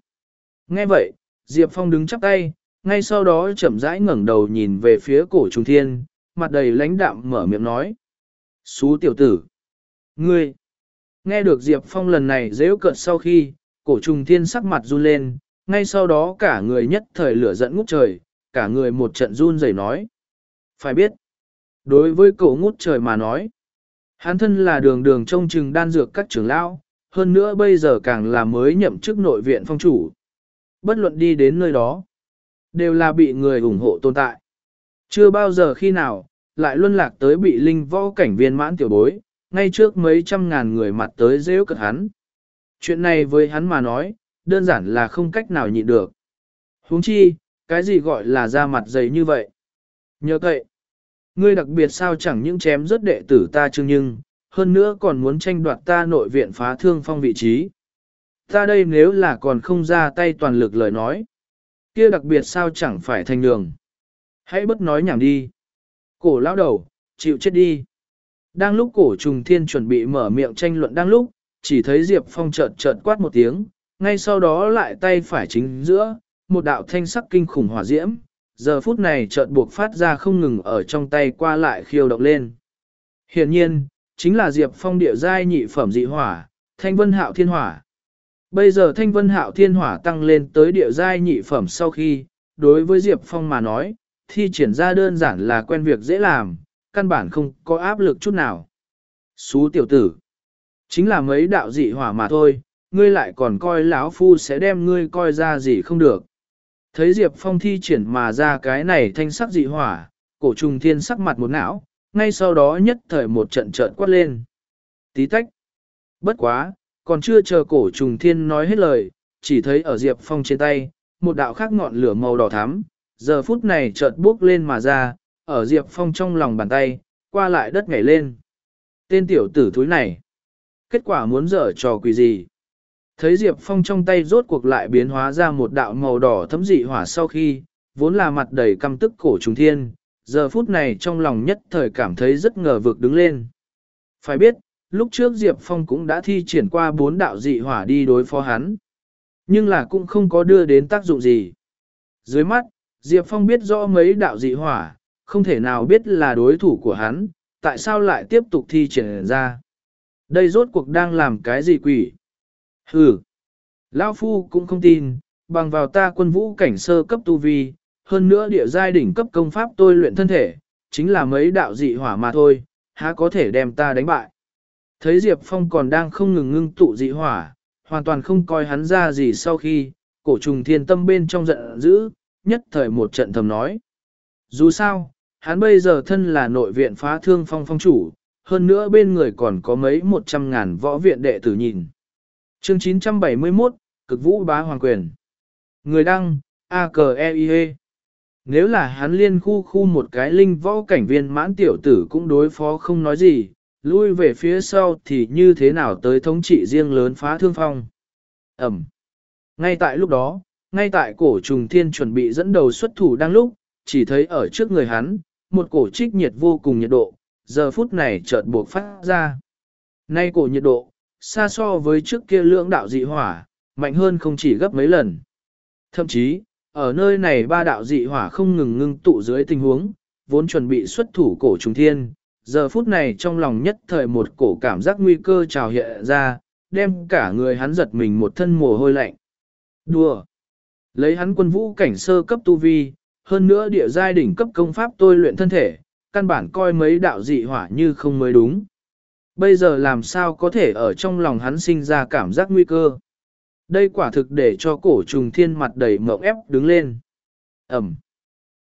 Nghe vậy, Diệp Phong đứng chắp tay, ngay sau đó chậm rãi ngẩng đầu nhìn về phía cổ trùng thiên, mặt đầy lãnh đạm mở miệng nói. Xú tiểu tử! Ngươi! Nghe được Diệp Phong lần này dễ cợt sau khi, cổ trùng thiên sắc mặt run lên, ngay sau đó cả người nhất thời lửa giận ngút trời, cả người một trận run rẩy nói. Phải biết, đối với cổ ngút trời mà nói, hắn thân là đường đường trông chừng đan dược các trưởng lão, hơn nữa bây giờ càng là mới nhậm chức nội viện phong chủ. Bất luận đi đến nơi đó, đều là bị người ủng hộ tồn tại. Chưa bao giờ khi nào, lại luân lạc tới bị linh võ cảnh viên mãn tiểu bối, ngay trước mấy trăm ngàn người mặt tới dễ cật hắn. Chuyện này với hắn mà nói, đơn giản là không cách nào nhịn được. huống chi, cái gì gọi là da mặt dày như vậy? Nhớ cậy, ngươi đặc biệt sao chẳng những chém rất đệ tử ta chương nhưng, hơn nữa còn muốn tranh đoạt ta nội viện phá thương phong vị trí. Ta đây nếu là còn không ra tay toàn lực lời nói, kia đặc biệt sao chẳng phải thành đường. Hãy bất nói nhảm đi. Cổ lão đầu, chịu chết đi. Đang lúc cổ trùng thiên chuẩn bị mở miệng tranh luận đang lúc, chỉ thấy Diệp Phong chợt chợt quát một tiếng, ngay sau đó lại tay phải chính giữa, một đạo thanh sắc kinh khủng hỏa diễm, giờ phút này chợt buộc phát ra không ngừng ở trong tay qua lại khiêu động lên. Hiện nhiên, chính là Diệp Phong địa giai nhị phẩm dị hỏa, thanh vân hạo thiên hỏa. Bây giờ thanh vân hạo thiên hỏa tăng lên tới địa giai nhị phẩm sau khi, đối với Diệp Phong mà nói, thi triển ra đơn giản là quen việc dễ làm, căn bản không có áp lực chút nào. Xú tiểu tử, chính là mấy đạo dị hỏa mà thôi, ngươi lại còn coi lão phu sẽ đem ngươi coi ra gì không được. Thấy Diệp Phong thi triển mà ra cái này thanh sắc dị hỏa, cổ trùng thiên sắc mặt một não, ngay sau đó nhất thời một trận trợn quát lên. Tí tách. Bất quá, còn chưa chờ cổ trùng thiên nói hết lời, chỉ thấy ở Diệp Phong trên tay, một đạo khác ngọn lửa màu đỏ thắm, giờ phút này chợt bước lên mà ra, ở Diệp Phong trong lòng bàn tay, qua lại đất nhảy lên. Tên tiểu tử thúi này, kết quả muốn dở trò quỷ gì? Thấy Diệp Phong trong tay rốt cuộc lại biến hóa ra một đạo màu đỏ thấm dị hỏa sau khi, vốn là mặt đầy căm tức cổ trùng thiên, giờ phút này trong lòng nhất thời cảm thấy rất ngờ vực đứng lên. Phải biết, lúc trước Diệp Phong cũng đã thi triển qua bốn đạo dị hỏa đi đối phó hắn. Nhưng là cũng không có đưa đến tác dụng gì. Dưới mắt, Diệp Phong biết rõ mấy đạo dị hỏa, không thể nào biết là đối thủ của hắn, tại sao lại tiếp tục thi triển ra. Đây rốt cuộc đang làm cái gì quỷ? Hừ, Lão Phu cũng không tin, bằng vào ta quân vũ cảnh sơ cấp tu vi, hơn nữa địa giai đỉnh cấp công pháp tôi luyện thân thể, chính là mấy đạo dị hỏa mà thôi, há có thể đem ta đánh bại. Thấy Diệp Phong còn đang không ngừng ngưng tụ dị hỏa, hoàn toàn không coi hắn ra gì sau khi, cổ trùng thiên tâm bên trong giận dữ, nhất thời một trận thầm nói. Dù sao, Hắn bây giờ thân là nội viện phá thương phong phong chủ, hơn nữa bên người còn có mấy một trăm ngàn võ viện đệ tử nhìn. Chương 971, Cực Vũ Bá Hoàng Quyền Người đăng, a k e i -E. Nếu là hắn liên khu khu một cái linh võ cảnh viên mãn tiểu tử cũng đối phó không nói gì, lui về phía sau thì như thế nào tới thống trị riêng lớn phá thương phong. Ẩm. Ngay tại lúc đó, ngay tại cổ trùng thiên chuẩn bị dẫn đầu xuất thủ đang lúc, chỉ thấy ở trước người hắn, một cổ trích nhiệt vô cùng nhiệt độ, giờ phút này chợt buộc phát ra. Nay cổ nhiệt độ, xa so với trước kia lưỡng đạo dị hỏa, mạnh hơn không chỉ gấp mấy lần. Thậm chí, ở nơi này ba đạo dị hỏa không ngừng ngưng tụ dưới tình huống, vốn chuẩn bị xuất thủ cổ trùng thiên, giờ phút này trong lòng nhất thời một cổ cảm giác nguy cơ trào hiện ra, đem cả người hắn giật mình một thân mồ hôi lạnh. Đùa! Lấy hắn quân vũ cảnh sơ cấp tu vi, hơn nữa địa giai đỉnh cấp công pháp tôi luyện thân thể, căn bản coi mấy đạo dị hỏa như không mới đúng. Bây giờ làm sao có thể ở trong lòng hắn sinh ra cảm giác nguy cơ. Đây quả thực để cho cổ trùng thiên mặt đầy mộng ép đứng lên. Ẩm.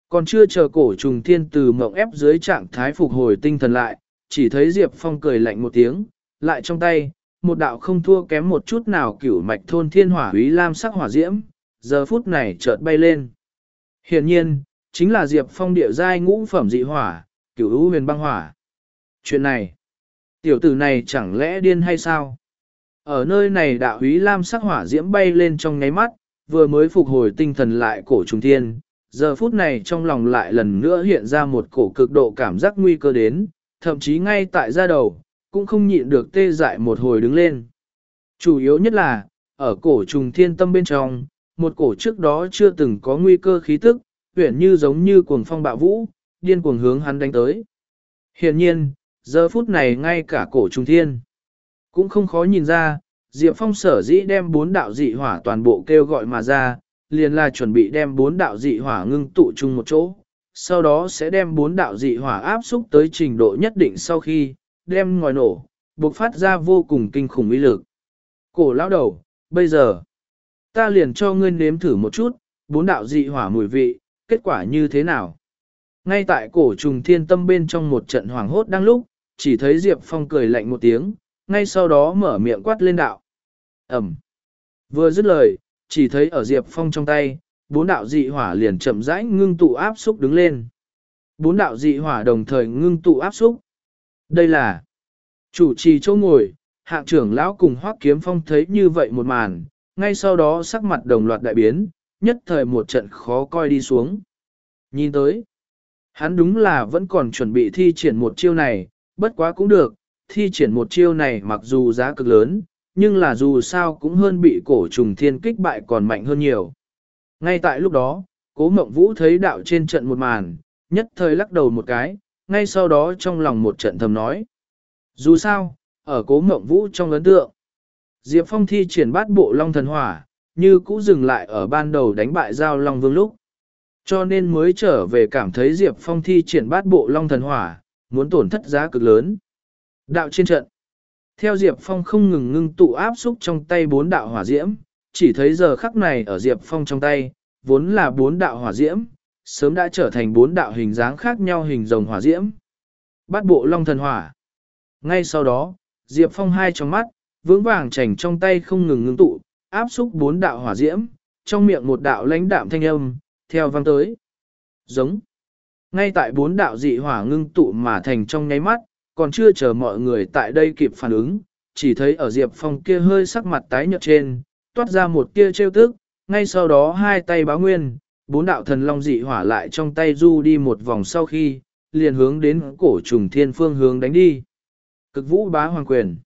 Còn chưa chờ cổ trùng thiên từ mộng ép dưới trạng thái phục hồi tinh thần lại, chỉ thấy Diệp Phong cười lạnh một tiếng, lại trong tay, một đạo không thua kém một chút nào cửu mạch thôn thiên hỏa úy lam sắc hỏa diễm, giờ phút này chợt bay lên. Hiện nhiên, chính là Diệp Phong địa giai ngũ phẩm dị hỏa, cửu hữu huyền băng hỏa. Chuyện này, tiểu tử này chẳng lẽ điên hay sao? Ở nơi này đạo húy lam sắc hỏa diễm bay lên trong nháy mắt, vừa mới phục hồi tinh thần lại cổ trùng thiên, giờ phút này trong lòng lại lần nữa hiện ra một cổ cực độ cảm giác nguy cơ đến, thậm chí ngay tại da đầu, cũng không nhịn được tê dại một hồi đứng lên. Chủ yếu nhất là, ở cổ trùng thiên tâm bên trong, một cổ trước đó chưa từng có nguy cơ khí tức, huyển như giống như cuồng phong bạo vũ, điên cuồng hướng hắn đánh tới. Hiện nhiên, giờ phút này ngay cả cổ trùng thiên, cũng không khó nhìn ra, Diệp Phong sở dĩ đem bốn đạo dị hỏa toàn bộ kêu gọi mà ra, liền là chuẩn bị đem bốn đạo dị hỏa ngưng tụ chung một chỗ, sau đó sẽ đem bốn đạo dị hỏa áp xúc tới trình độ nhất định sau khi, đem ngòi nổ, bộc phát ra vô cùng kinh khủng uy lực. Cổ lão đầu, bây giờ, ta liền cho ngươi nếm thử một chút, bốn đạo dị hỏa mùi vị, kết quả như thế nào? Ngay tại cổ trùng thiên tâm bên trong một trận hoàng hốt đang lúc, chỉ thấy Diệp Phong cười lạnh một tiếng, ngay sau đó mở miệng quát lên đạo. Ẩm. Vừa dứt lời, chỉ thấy ở Diệp Phong trong tay, bốn đạo dị hỏa liền chậm rãi ngưng tụ áp xúc đứng lên. Bốn đạo dị hỏa đồng thời ngưng tụ áp xúc. Đây là chủ trì chỗ ngồi, hạng trưởng lão cùng hoác kiếm phong thấy như vậy một màn, ngay sau đó sắc mặt đồng loạt đại biến, nhất thời một trận khó coi đi xuống. Nhìn tới, hắn đúng là vẫn còn chuẩn bị thi triển một chiêu này, bất quá cũng được, thi triển một chiêu này mặc dù giá cực lớn, nhưng là dù sao cũng hơn bị cổ trùng thiên kích bại còn mạnh hơn nhiều. Ngay tại lúc đó, cố mộng vũ thấy đạo trên trận một màn, nhất thời lắc đầu một cái, ngay sau đó trong lòng một trận thầm nói. Dù sao, ở cố mộng vũ trong ấn tượng, Diệp Phong thi triển bát bộ long thần hỏa, như cũ dừng lại ở ban đầu đánh bại giao long vương lúc. Cho nên mới trở về cảm thấy Diệp Phong thi triển bát bộ long thần hỏa, muốn tổn thất giá cực lớn. Đạo trên trận. Theo Diệp Phong không ngừng ngưng tụ áp xúc trong tay bốn đạo hỏa diễm, chỉ thấy giờ khắc này ở Diệp Phong trong tay, vốn là bốn đạo hỏa diễm, sớm đã trở thành bốn đạo hình dáng khác nhau hình rồng hỏa diễm. Bát bộ long thần hỏa. Ngay sau đó, Diệp Phong hai trong mắt, vững vàng chảnh trong tay không ngừng ngưng tụ, áp xúc bốn đạo hỏa diễm, trong miệng một đạo lãnh đạm thanh âm, theo vang tới. Giống. Ngay tại bốn đạo dị hỏa ngưng tụ mà thành trong nháy mắt, còn chưa chờ mọi người tại đây kịp phản ứng, chỉ thấy ở Diệp Phong kia hơi sắc mặt tái nhợt trên, toát ra một tia trêu tức, ngay sau đó hai tay báo nguyên, bốn đạo thần long dị hỏa lại trong tay du đi một vòng sau khi, liền hướng đến cổ trùng thiên phương hướng đánh đi. Cực vũ bá hoàng quyền.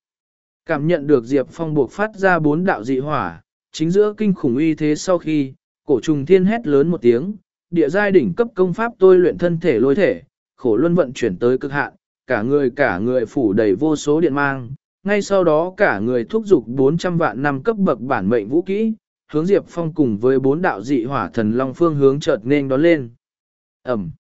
Cảm nhận được Diệp Phong buộc phát ra bốn đạo dị hỏa, chính giữa kinh khủng uy thế sau khi, cổ trùng thiên hét lớn một tiếng, địa giai đỉnh cấp công pháp tôi luyện thân thể lôi thể, khổ luân vận chuyển tới cực hạn, cả người cả người phủ đầy vô số điện mang, ngay sau đó cả người thúc giục 400 vạn năm cấp bậc bản mệnh vũ kỹ, hướng Diệp Phong cùng với bốn đạo dị hỏa thần long phương hướng chợt nên đón lên. Ẩm.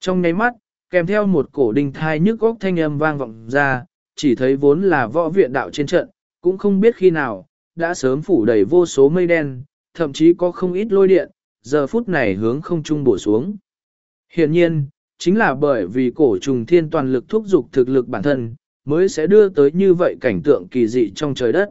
Trong nháy mắt, kèm theo một cổ đình thai nhức góc thanh âm vang vọng ra, chỉ thấy vốn là võ viện đạo trên trận, cũng không biết khi nào, đã sớm phủ đầy vô số mây đen, thậm chí có không ít lôi điện, giờ phút này hướng không trung bổ xuống. Hiện nhiên, chính là bởi vì cổ trùng thiên toàn lực thúc giục thực lực bản thân, mới sẽ đưa tới như vậy cảnh tượng kỳ dị trong trời đất.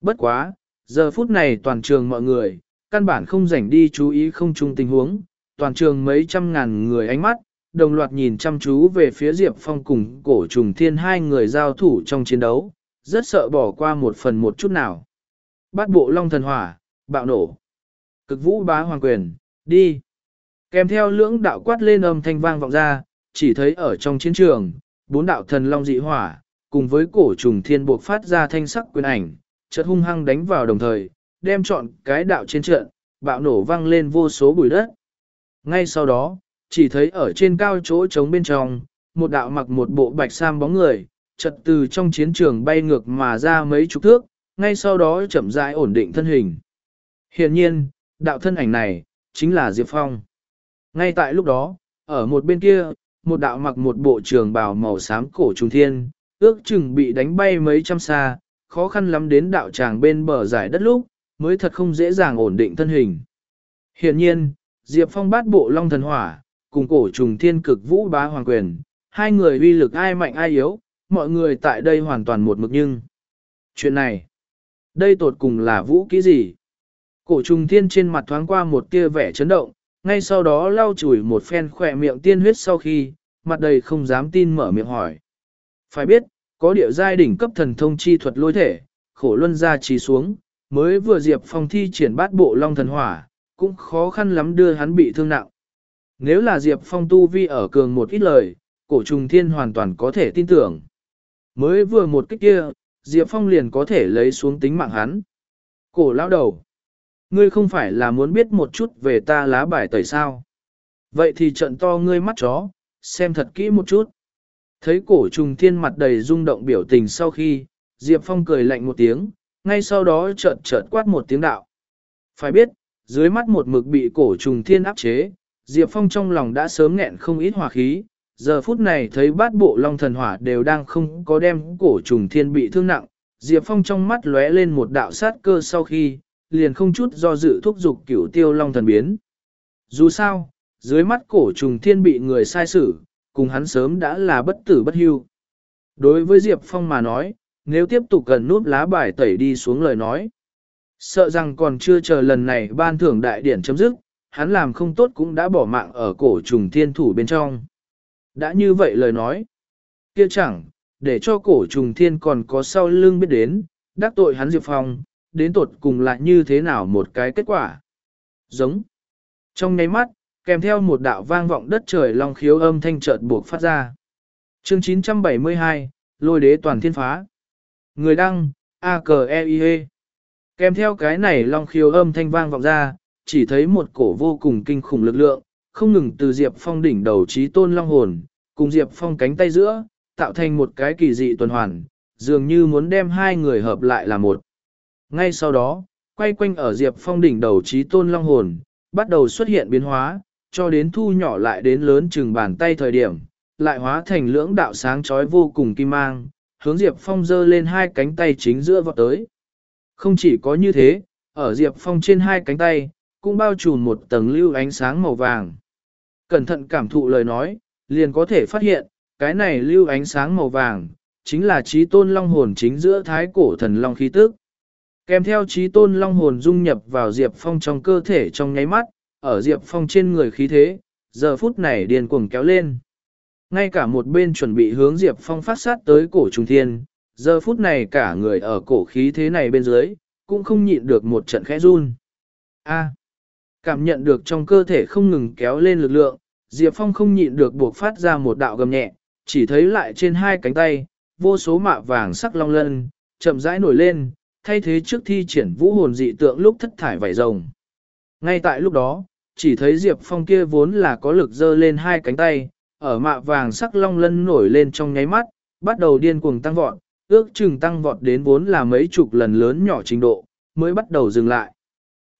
Bất quá, giờ phút này toàn trường mọi người, căn bản không rảnh đi chú ý không chung tình huống, toàn trường mấy trăm ngàn người ánh mắt, đồng loạt nhìn chăm chú về phía Diệp Phong cùng cổ trùng thiên hai người giao thủ trong chiến đấu, rất sợ bỏ qua một phần một chút nào. Bát bộ long thần hỏa, bạo nổ. Cực vũ bá hoàng quyền, đi. Kèm theo lưỡng đạo quát lên âm thanh vang vọng ra, chỉ thấy ở trong chiến trường, bốn đạo thần long dị hỏa, cùng với cổ trùng thiên buộc phát ra thanh sắc quyền ảnh, chợt hung hăng đánh vào đồng thời, đem chọn cái đạo trên trận, bạo nổ vang lên vô số bụi đất. Ngay sau đó, chỉ thấy ở trên cao chỗ trống bên trong, một đạo mặc một bộ bạch sam bóng người, chợt từ trong chiến trường bay ngược mà ra mấy chục thước, ngay sau đó chậm rãi ổn định thân hình. Hiện nhiên, đạo thân ảnh này, chính là Diệp Phong. Ngay tại lúc đó, ở một bên kia, một đạo mặc một bộ trường bào màu xám cổ trùng thiên, ước chừng bị đánh bay mấy trăm xa, khó khăn lắm đến đạo tràng bên bờ giải đất lúc, mới thật không dễ dàng ổn định thân hình. Hiện nhiên, Diệp Phong bát bộ long thần hỏa, cùng cổ trùng thiên cực vũ bá hoàng quyền, hai người uy lực ai mạnh ai yếu, mọi người tại đây hoàn toàn một mực nhưng. Chuyện này, đây tột cùng là vũ kỹ gì? Cổ trùng thiên trên mặt thoáng qua một tia vẻ chấn động, ngay sau đó lau chùi một phen khỏe miệng tiên huyết sau khi, mặt đầy không dám tin mở miệng hỏi. Phải biết, có địa giai đỉnh cấp thần thông chi thuật lôi thể, khổ luân ra trí xuống, mới vừa diệp phong thi triển bát bộ long thần hỏa, cũng khó khăn lắm đưa hắn bị thương nặng. Nếu là diệp phong tu vi ở cường một ít lời, cổ trùng thiên hoàn toàn có thể tin tưởng. Mới vừa một kích kia, diệp phong liền có thể lấy xuống tính mạng hắn. Cổ lão đầu. Ngươi không phải là muốn biết một chút về ta lá bài tẩy sao. Vậy thì trận to ngươi mắt chó, xem thật kỹ một chút. Thấy cổ trùng thiên mặt đầy rung động biểu tình sau khi, Diệp Phong cười lạnh một tiếng, ngay sau đó chợt chợt quát một tiếng đạo. Phải biết, dưới mắt một mực bị cổ trùng thiên áp chế, Diệp Phong trong lòng đã sớm nghẹn không ít hỏa khí, giờ phút này thấy bát bộ long thần hỏa đều đang không có đem cổ trùng thiên bị thương nặng, Diệp Phong trong mắt lóe lên một đạo sát cơ sau khi, liền không chút do dự thúc giục cửu tiêu long thần biến. Dù sao, dưới mắt cổ trùng thiên bị người sai xử, cùng hắn sớm đã là bất tử bất hưu. Đối với Diệp Phong mà nói, nếu tiếp tục cần nút lá bài tẩy đi xuống lời nói, sợ rằng còn chưa chờ lần này ban thưởng đại điển chấm dứt, hắn làm không tốt cũng đã bỏ mạng ở cổ trùng thiên thủ bên trong. Đã như vậy lời nói, kia chẳng, để cho cổ trùng thiên còn có sau lưng biết đến, đắc tội hắn Diệp Phong, đến tột cùng lại như thế nào một cái kết quả. Giống. Trong nháy mắt, kèm theo một đạo vang vọng đất trời long khiếu âm thanh chợt buộc phát ra. Chương 972, lôi đế toàn thiên phá. Người đăng, a k e i -E. Kèm theo cái này long khiếu âm thanh vang vọng ra, chỉ thấy một cổ vô cùng kinh khủng lực lượng, không ngừng từ Diệp Phong đỉnh đầu trí tôn long hồn, cùng Diệp Phong cánh tay giữa, tạo thành một cái kỳ dị tuần hoàn, dường như muốn đem hai người hợp lại là một. Ngay sau đó, quay quanh ở Diệp Phong đỉnh đầu trí tôn long hồn, bắt đầu xuất hiện biến hóa, cho đến thu nhỏ lại đến lớn chừng bàn tay thời điểm, lại hóa thành lưỡng đạo sáng chói vô cùng kim mang, hướng Diệp Phong giơ lên hai cánh tay chính giữa vọt tới. Không chỉ có như thế, ở Diệp Phong trên hai cánh tay, cũng bao trùm một tầng lưu ánh sáng màu vàng. Cẩn thận cảm thụ lời nói, liền có thể phát hiện, cái này lưu ánh sáng màu vàng, chính là trí tôn long hồn chính giữa thái cổ thần long khí tức. Kèm theo trí tôn long hồn dung nhập vào Diệp Phong trong cơ thể trong nháy mắt, ở Diệp Phong trên người khí thế, giờ phút này điền cuồng kéo lên. Ngay cả một bên chuẩn bị hướng Diệp Phong phát sát tới cổ trùng thiên, giờ phút này cả người ở cổ khí thế này bên dưới, cũng không nhịn được một trận khẽ run. A. cảm nhận được trong cơ thể không ngừng kéo lên lực lượng, Diệp Phong không nhịn được buộc phát ra một đạo gầm nhẹ, chỉ thấy lại trên hai cánh tay, vô số mạ vàng sắc long lân, chậm rãi nổi lên, thay thế trước thi triển vũ hồn dị tượng lúc thất thải vảy rồng. Ngay tại lúc đó, chỉ thấy Diệp Phong kia vốn là có lực dơ lên hai cánh tay, ở mạ vàng sắc long lân nổi lên trong nháy mắt, bắt đầu điên cuồng tăng vọt, ước chừng tăng vọt đến vốn là mấy chục lần lớn nhỏ trình độ, mới bắt đầu dừng lại.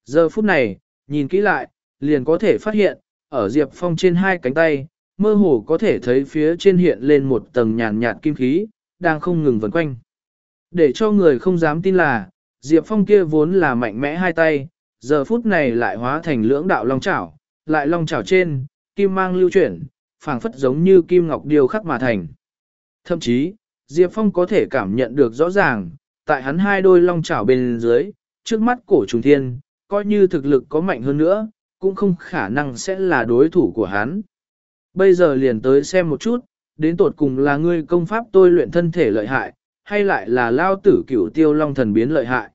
Giờ phút này, nhìn kỹ lại, liền có thể phát hiện, ở Diệp Phong trên hai cánh tay, mơ hồ có thể thấy phía trên hiện lên một tầng nhàn nhạt kim khí, đang không ngừng vần quanh. Để cho người không dám tin là, Diệp Phong kia vốn là mạnh mẽ hai tay, giờ phút này lại hóa thành lưỡng đạo long chảo, lại long chảo trên, kim mang lưu chuyển, phảng phất giống như kim ngọc điêu khắc mà thành. Thậm chí, Diệp Phong có thể cảm nhận được rõ ràng, tại hắn hai đôi long chảo bên dưới, trước mắt cổ trùng thiên, coi như thực lực có mạnh hơn nữa, cũng không khả năng sẽ là đối thủ của hắn. Bây giờ liền tới xem một chút, đến tột cùng là ngươi công pháp tôi luyện thân thể lợi hại, hay lại là lao tử cửu tiêu long thần biến lợi hại.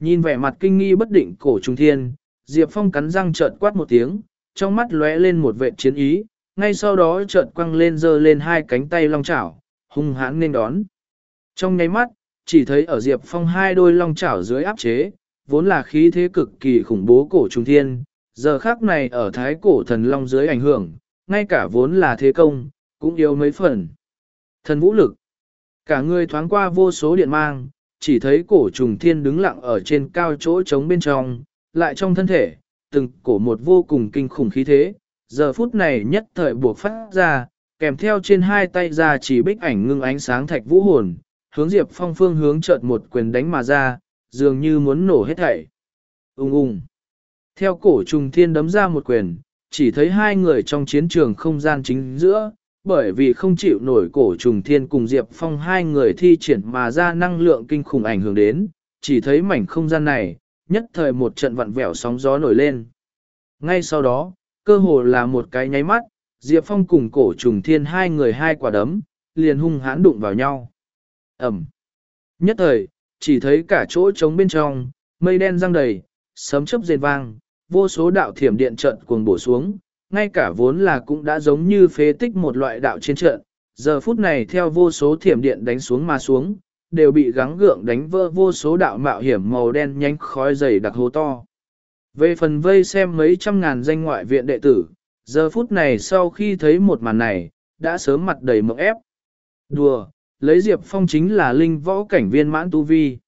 Nhìn vẻ mặt kinh nghi bất định cổ trung thiên, Diệp Phong cắn răng trợn quát một tiếng, trong mắt lóe lên một vệ chiến ý, ngay sau đó trợn quăng lên giơ lên hai cánh tay long chảo, hung hãn nên đón. Trong nháy mắt, chỉ thấy ở Diệp Phong hai đôi long chảo dưới áp chế, vốn là khí thế cực kỳ khủng bố cổ trung thiên, giờ khác này ở thái cổ thần long dưới ảnh hưởng, ngay cả vốn là thế công, cũng yếu mấy phần. Thần vũ lực, cả người thoáng qua vô số điện mang, chỉ thấy cổ trùng thiên đứng lặng ở trên cao chỗ trống bên trong, lại trong thân thể, từng cổ một vô cùng kinh khủng khí thế, giờ phút này nhất thời buộc phát ra, kèm theo trên hai tay ra chỉ bích ảnh ngưng ánh sáng thạch vũ hồn, hướng Diệp Phong phương hướng chợt một quyền đánh mà ra, dường như muốn nổ hết thảy. Ung ung. Theo cổ trùng thiên đấm ra một quyền, chỉ thấy hai người trong chiến trường không gian chính giữa, bởi vì không chịu nổi cổ trùng thiên cùng Diệp Phong hai người thi triển mà ra năng lượng kinh khủng ảnh hưởng đến, chỉ thấy mảnh không gian này, nhất thời một trận vặn vẹo sóng gió nổi lên. Ngay sau đó, cơ hồ là một cái nháy mắt, Diệp Phong cùng cổ trùng thiên hai người hai quả đấm, liền hung hãn đụng vào nhau. Ẩm. Nhất thời, chỉ thấy cả chỗ trống bên trong, mây đen răng đầy, sấm chớp rền vang, vô số đạo thiểm điện trận cuồng bổ xuống, ngay cả vốn là cũng đã giống như phế tích một loại đạo trên trận, giờ phút này theo vô số thiểm điện đánh xuống mà xuống, đều bị gắng gượng đánh vỡ vô số đạo mạo hiểm màu đen nhanh khói dày đặc hố to. Về phần vây xem mấy trăm ngàn danh ngoại viện đệ tử, giờ phút này sau khi thấy một màn này, đã sớm mặt đầy mộng ép. Đùa, lấy Diệp Phong chính là linh võ cảnh viên mãn tu vi.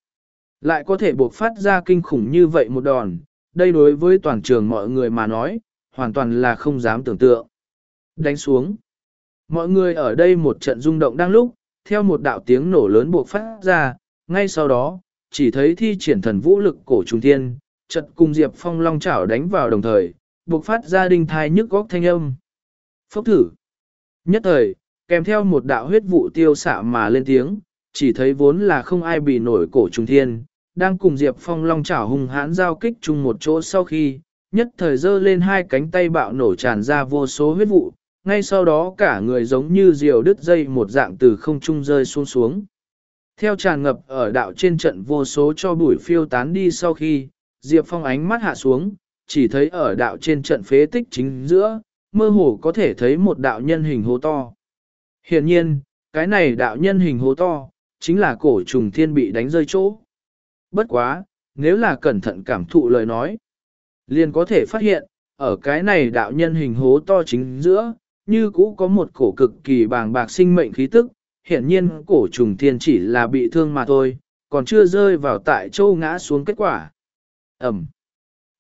Lại có thể buộc phát ra kinh khủng như vậy một đòn, đây đối với toàn trường mọi người mà nói, hoàn toàn là không dám tưởng tượng. Đánh xuống. Mọi người ở đây một trận rung động đang lúc, theo một đạo tiếng nổ lớn buộc phát ra, ngay sau đó, chỉ thấy thi triển thần vũ lực cổ trùng thiên, trận cùng Diệp Phong long chảo đánh vào đồng thời, buộc phát ra đinh thai nhức góc thanh âm. Phốc thử. Nhất thời, kèm theo một đạo huyết vụ tiêu xạ mà lên tiếng, chỉ thấy vốn là không ai bị nổi cổ trùng thiên, đang cùng Diệp Phong long chảo hung hãn giao kích chung một chỗ sau khi, nhất thời giơ lên hai cánh tay bạo nổ tràn ra vô số huyết vụ, ngay sau đó cả người giống như diều đứt dây một dạng từ không trung rơi xuống xuống. Theo tràn ngập ở đạo trên trận vô số cho bụi phiêu tán đi sau khi, Diệp Phong ánh mắt hạ xuống, chỉ thấy ở đạo trên trận phế tích chính giữa, mơ hồ có thể thấy một đạo nhân hình hố to. Hiện nhiên, cái này đạo nhân hình hố to, chính là cổ trùng thiên bị đánh rơi chỗ. Bất quá, nếu là cẩn thận cảm thụ lời nói, liền có thể phát hiện, ở cái này đạo nhân hình hố to chính giữa, như cũ có một cổ cực kỳ bàng bạc sinh mệnh khí tức, hiện nhiên cổ trùng thiên chỉ là bị thương mà thôi, còn chưa rơi vào tại châu ngã xuống kết quả. Ẩm.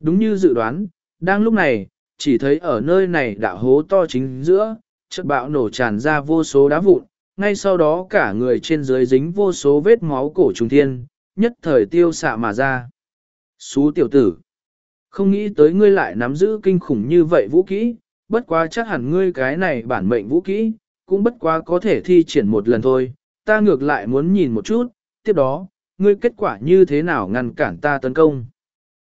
Đúng như dự đoán, đang lúc này, chỉ thấy ở nơi này đạo hố to chính giữa, chất bạo nổ tràn ra vô số đá vụn, ngay sau đó cả người trên dưới dính vô số vết máu cổ trùng thiên, nhất thời tiêu xạ mà ra. Xú tiểu tử. Không nghĩ tới ngươi lại nắm giữ kinh khủng như vậy vũ kỹ, bất quá chắc hẳn ngươi cái này bản mệnh vũ kỹ, cũng bất quá có thể thi triển một lần thôi, ta ngược lại muốn nhìn một chút, tiếp đó, ngươi kết quả như thế nào ngăn cản ta tấn công.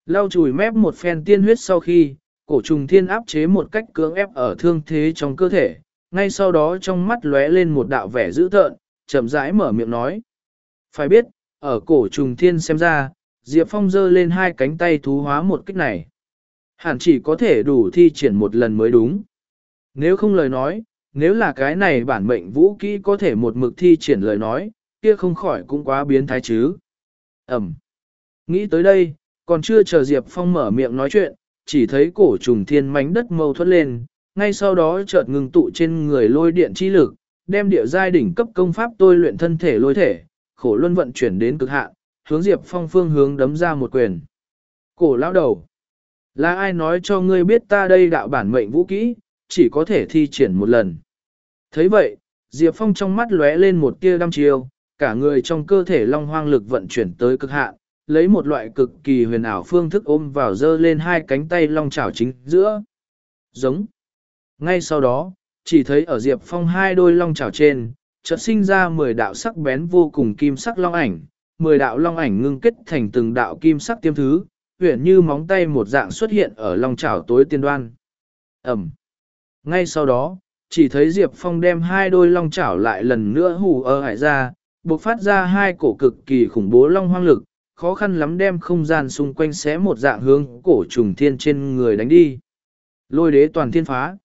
Lau chùi mép một phen tiên huyết sau khi, cổ trùng thiên áp chế một cách cưỡng ép ở thương thế trong cơ thể, ngay sau đó trong mắt lóe lên một đạo vẻ dữ tợn, chậm rãi mở miệng nói. Phải biết, ở cổ trùng thiên xem ra, Diệp Phong giơ lên hai cánh tay thú hóa một kích này. Hẳn chỉ có thể đủ thi triển một lần mới đúng. Nếu không lời nói, nếu là cái này bản mệnh vũ kỹ có thể một mực thi triển lời nói, kia không khỏi cũng quá biến thái chứ. Ẩm. Nghĩ tới đây, còn chưa chờ Diệp Phong mở miệng nói chuyện, chỉ thấy cổ trùng thiên mánh đất mâu thuẫn lên, ngay sau đó chợt ngừng tụ trên người lôi điện chi lực, đem địa giai đỉnh cấp công pháp tôi luyện thân thể lôi thể, khổ luân vận chuyển đến cực hạn, hướng Diệp Phong phương hướng đấm ra một quyền. Cổ lão đầu, là ai nói cho ngươi biết ta đây đạo bản mệnh vũ kỹ, chỉ có thể thi triển một lần. thấy vậy, Diệp Phong trong mắt lóe lên một tia đăm chiêu, cả người trong cơ thể long hoang lực vận chuyển tới cực hạn, lấy một loại cực kỳ huyền ảo phương thức ôm vào dơ lên hai cánh tay long chảo chính giữa. Giống. Ngay sau đó, chỉ thấy ở Diệp Phong hai đôi long chảo trên, chợt sinh ra 10 đạo sắc bén vô cùng kim sắc long ảnh, 10 đạo long ảnh ngưng kết thành từng đạo kim sắc tiêm thứ, huyện như móng tay một dạng xuất hiện ở long chảo tối tiên đoan. Ẩm. Ngay sau đó, chỉ thấy Diệp Phong đem hai đôi long chảo lại lần nữa hù ở hải ra, bộc phát ra hai cổ cực kỳ khủng bố long hoang lực, khó khăn lắm đem không gian xung quanh xé một dạng hướng cổ trùng thiên trên người đánh đi. Lôi đế toàn thiên phá.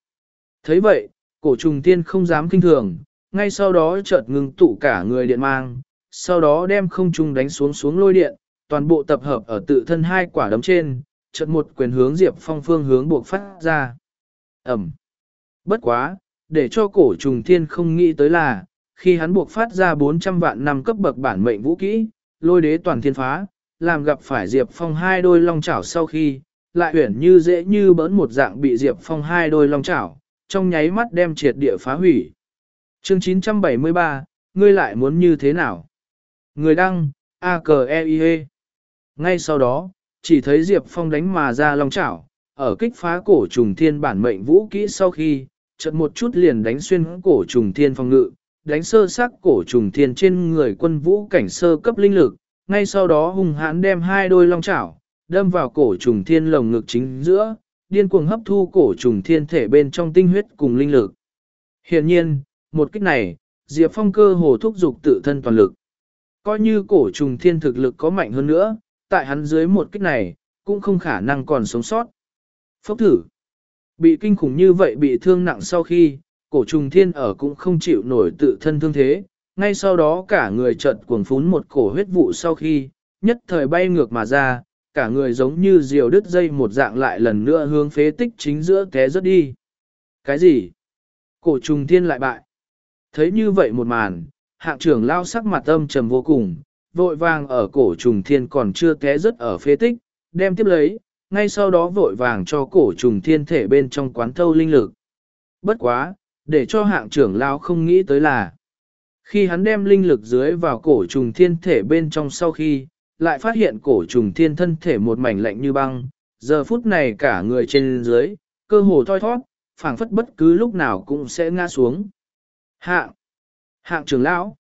thấy vậy, cổ trùng thiên không dám kinh thường, ngay sau đó chợt ngừng tụ cả người điện mang, sau đó đem không trung đánh xuống xuống lôi điện, toàn bộ tập hợp ở tự thân hai quả đấm trên, chợt một quyền hướng Diệp Phong phương hướng buộc phát ra. Ẩm. Bất quá, để cho cổ trùng thiên không nghĩ tới là, khi hắn buộc phát ra 400 vạn năm cấp bậc bản mệnh vũ kỹ, lôi đế toàn thiên phá, làm gặp phải Diệp Phong hai đôi long chảo sau khi, lại huyển như dễ như bỡn một dạng bị Diệp Phong hai đôi long chảo, trong nháy mắt đem triệt địa phá hủy. Chương 973, ngươi lại muốn như thế nào? Người đăng, a k e i -E. Ngay sau đó, chỉ thấy Diệp Phong đánh mà ra long chảo, ở kích phá cổ trùng thiên bản mệnh vũ kỹ sau khi, chợt một chút liền đánh xuyên cổ trùng thiên phong ngự, đánh sơ sắc cổ trùng thiên trên người quân vũ cảnh sơ cấp linh lực, ngay sau đó hung hãn đem hai đôi long chảo, đâm vào cổ trùng thiên lồng ngực chính giữa, điên cuồng hấp thu cổ trùng thiên thể bên trong tinh huyết cùng linh lực. Hiện nhiên, một kích này, Diệp Phong cơ hồ thúc giục tự thân toàn lực. Coi như cổ trùng thiên thực lực có mạnh hơn nữa, tại hắn dưới một kích này, cũng không khả năng còn sống sót. Phốc thử. Bị kinh khủng như vậy bị thương nặng sau khi, cổ trùng thiên ở cũng không chịu nổi tự thân thương thế, ngay sau đó cả người chợt cuồng phún một cổ huyết vụ sau khi, nhất thời bay ngược mà ra, cả người giống như diều đứt dây một dạng lại lần nữa hướng phế tích chính giữa té rớt đi. Cái gì? Cổ trùng thiên lại bại. Thấy như vậy một màn, hạng trưởng lao sắc mặt âm trầm vô cùng, vội vàng ở cổ trùng thiên còn chưa té rớt ở phế tích, đem tiếp lấy, ngay sau đó vội vàng cho cổ trùng thiên thể bên trong quán thâu linh lực. Bất quá, để cho hạng trưởng lao không nghĩ tới là, khi hắn đem linh lực dưới vào cổ trùng thiên thể bên trong sau khi, lại phát hiện cổ trùng thiên thân thể một mảnh lạnh như băng, giờ phút này cả người trên dưới, cơ hồ thoi thoát, phảng phất bất cứ lúc nào cũng sẽ ngã xuống. Hạng! Hạng trưởng lão!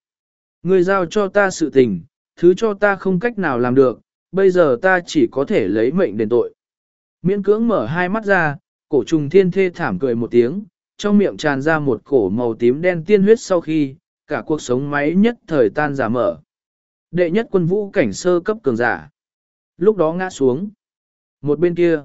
Người giao cho ta sự tình, thứ cho ta không cách nào làm được, bây giờ ta chỉ có thể lấy mệnh đền tội. Miễn cưỡng mở hai mắt ra, cổ trùng thiên thê thảm cười một tiếng, trong miệng tràn ra một cổ màu tím đen tiên huyết sau khi, cả cuộc sống máy nhất thời tan giả mở. Đệ nhất quân vũ cảnh sơ cấp cường giả. Lúc đó ngã xuống. Một bên kia,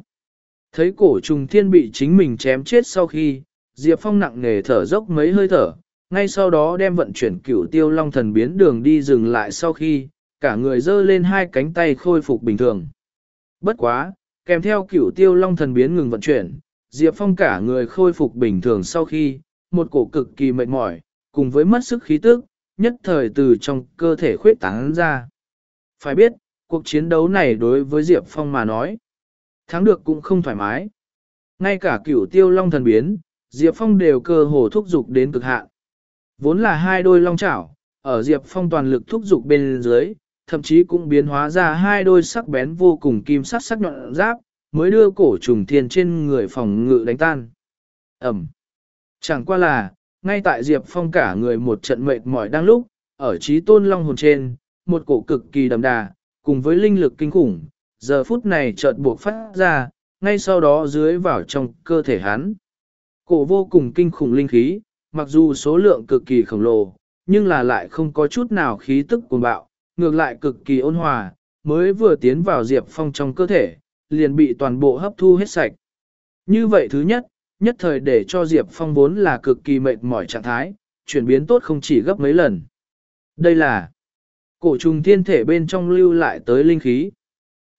thấy cổ trùng thiên bị chính mình chém chết sau khi, Diệp Phong nặng nề thở dốc mấy hơi thở, ngay sau đó đem vận chuyển cửu tiêu long thần biến đường đi dừng lại sau khi, cả người dơ lên hai cánh tay khôi phục bình thường. Bất quá, kèm theo cửu tiêu long thần biến ngừng vận chuyển, Diệp Phong cả người khôi phục bình thường sau khi, một cổ cực kỳ mệt mỏi, cùng với mất sức khí tức, nhất thời từ trong cơ thể khuyết tán ra. Phải biết, cuộc chiến đấu này đối với Diệp Phong mà nói, thắng được cũng không thoải mái. Ngay cả cửu tiêu long thần biến, Diệp Phong đều cơ hồ thúc dục đến cực hạn. Vốn là hai đôi long chảo, ở Diệp Phong toàn lực thúc dục bên dưới, thậm chí cũng biến hóa ra hai đôi sắc bén vô cùng kim sắc sắc nhọn giáp, mới đưa cổ trùng thiên trên người phòng ngự đánh tan. Ẩm. Chẳng qua là, ngay tại Diệp Phong cả người một trận mệt mỏi đang lúc, ở trí tôn long hồn trên, một cổ cực kỳ đậm đà, cùng với linh lực kinh khủng, giờ phút này chợt buộc phát ra, ngay sau đó dưới vào trong cơ thể hắn. Cổ vô cùng kinh khủng linh khí, mặc dù số lượng cực kỳ khổng lồ, nhưng là lại không có chút nào khí tức cuồng bạo, ngược lại cực kỳ ôn hòa, mới vừa tiến vào Diệp Phong trong cơ thể, liền bị toàn bộ hấp thu hết sạch. Như vậy thứ nhất, nhất thời để cho Diệp Phong vốn là cực kỳ mệt mỏi trạng thái, chuyển biến tốt không chỉ gấp mấy lần. Đây là cổ trùng thiên thể bên trong lưu lại tới linh khí.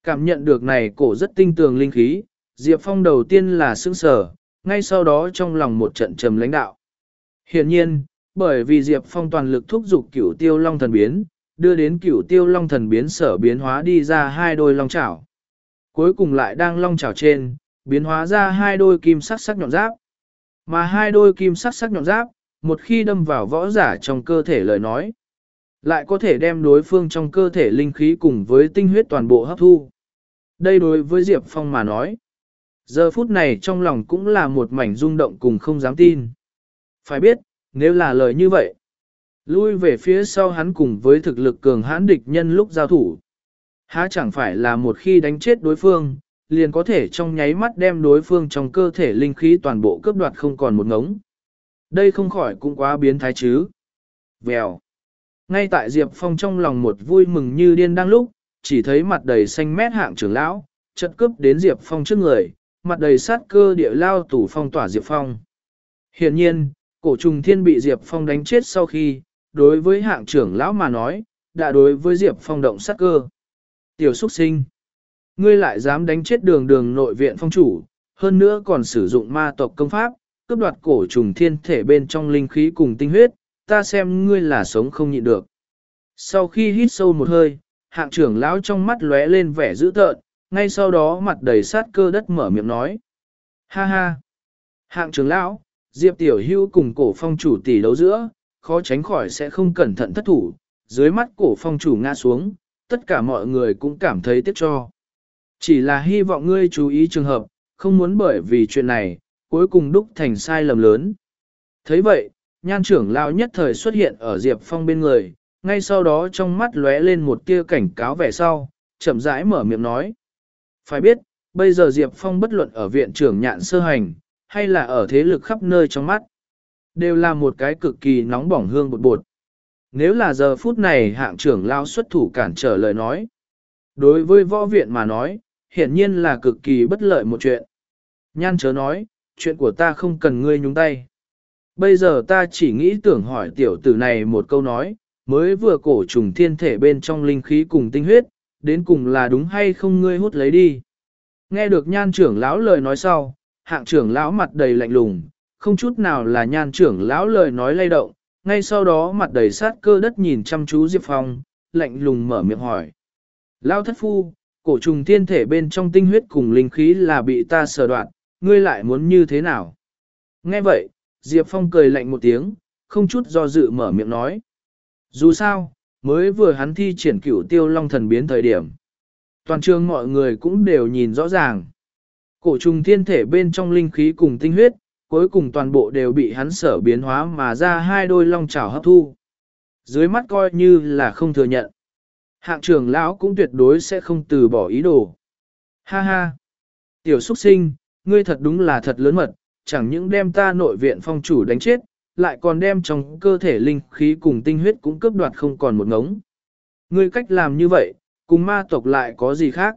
Cảm nhận được này cổ rất tinh tường linh khí, Diệp Phong đầu tiên là sững sở, ngay sau đó trong lòng một trận trầm lãnh đạo. Hiện nhiên, bởi vì Diệp Phong toàn lực thúc giục cửu tiêu long thần biến, đưa đến cửu tiêu long thần biến sở biến hóa đi ra hai đôi long chảo. Cuối cùng lại đang long chảo trên, biến hóa ra hai đôi kim sắc sắc nhọn giáp. Mà hai đôi kim sắc sắc nhọn giáp, một khi đâm vào võ giả trong cơ thể lời nói, lại có thể đem đối phương trong cơ thể linh khí cùng với tinh huyết toàn bộ hấp thu. Đây đối với Diệp Phong mà nói, giờ phút này trong lòng cũng là một mảnh rung động cùng không dám tin. Phải biết, nếu là lời như vậy, lui về phía sau hắn cùng với thực lực cường hãn địch nhân lúc giao thủ. Há chẳng phải là một khi đánh chết đối phương, liền có thể trong nháy mắt đem đối phương trong cơ thể linh khí toàn bộ cướp đoạt không còn một ngống. Đây không khỏi cũng quá biến thái chứ. Vèo. Ngay tại Diệp Phong trong lòng một vui mừng như điên đang lúc, chỉ thấy mặt đầy xanh mét hạng trưởng lão, chật cướp đến Diệp Phong trước người, mặt đầy sát cơ địa lao tủ phong tỏa Diệp Phong. Hiện nhiên, cổ trùng thiên bị Diệp Phong đánh chết sau khi, đối với hạng trưởng lão mà nói, đã đối với Diệp Phong động sát cơ. Tiểu xuất sinh, ngươi lại dám đánh chết đường đường nội viện phong chủ, hơn nữa còn sử dụng ma tộc công pháp, cướp đoạt cổ trùng thiên thể bên trong linh khí cùng tinh huyết, ta xem ngươi là sống không nhịn được. Sau khi hít sâu một hơi, hạng trưởng lão trong mắt lóe lên vẻ dữ tợn, ngay sau đó mặt đầy sát cơ đất mở miệng nói. Ha ha! Hạng trưởng lão, Diệp Tiểu Hưu cùng cổ phong chủ tỷ đấu giữa, khó tránh khỏi sẽ không cẩn thận thất thủ, dưới mắt cổ phong chủ ngã xuống, tất cả mọi người cũng cảm thấy tiếc cho. Chỉ là hy vọng ngươi chú ý trường hợp, không muốn bởi vì chuyện này, cuối cùng đúc thành sai lầm lớn. thấy vậy, nhan trưởng lão nhất thời xuất hiện ở Diệp Phong bên người, ngay sau đó trong mắt lóe lên một tia cảnh cáo vẻ sau, chậm rãi mở miệng nói. Phải biết, bây giờ Diệp Phong bất luận ở viện trưởng nhạn sơ hành, hay là ở thế lực khắp nơi trong mắt, đều là một cái cực kỳ nóng bỏng hương bột bột. Nếu là giờ phút này hạng trưởng lao xuất thủ cản trở lời nói, đối với võ viện mà nói, hiển nhiên là cực kỳ bất lợi một chuyện. Nhan chớ nói, chuyện của ta không cần ngươi nhúng tay. Bây giờ ta chỉ nghĩ tưởng hỏi tiểu tử này một câu nói, mới vừa cổ trùng thiên thể bên trong linh khí cùng tinh huyết, đến cùng là đúng hay không ngươi hút lấy đi. Nghe được nhan trưởng lão lời nói sau, hạng trưởng lão mặt đầy lạnh lùng, không chút nào là nhan trưởng lão lời nói lay động, ngay sau đó mặt đầy sát cơ đất nhìn chăm chú Diệp Phong, lạnh lùng mở miệng hỏi. Lão thất phu, cổ trùng thiên thể bên trong tinh huyết cùng linh khí là bị ta sờ đoạn, ngươi lại muốn như thế nào? Nghe vậy, Diệp Phong cười lạnh một tiếng, không chút do dự mở miệng nói. Dù sao, mới vừa hắn thi triển cửu tiêu long thần biến thời điểm. Toàn trường mọi người cũng đều nhìn rõ ràng. Cổ trùng thiên thể bên trong linh khí cùng tinh huyết, cuối cùng toàn bộ đều bị hắn sở biến hóa mà ra hai đôi long chảo hấp thu. Dưới mắt coi như là không thừa nhận. Hạng trưởng lão cũng tuyệt đối sẽ không từ bỏ ý đồ. Ha ha! Tiểu xuất sinh, ngươi thật đúng là thật lớn mật, chẳng những đem ta nội viện phong chủ đánh chết, lại còn đem trong cơ thể linh khí cùng tinh huyết cũng cướp đoạt không còn một ngống. Ngươi cách làm như vậy, cùng ma tộc lại có gì khác?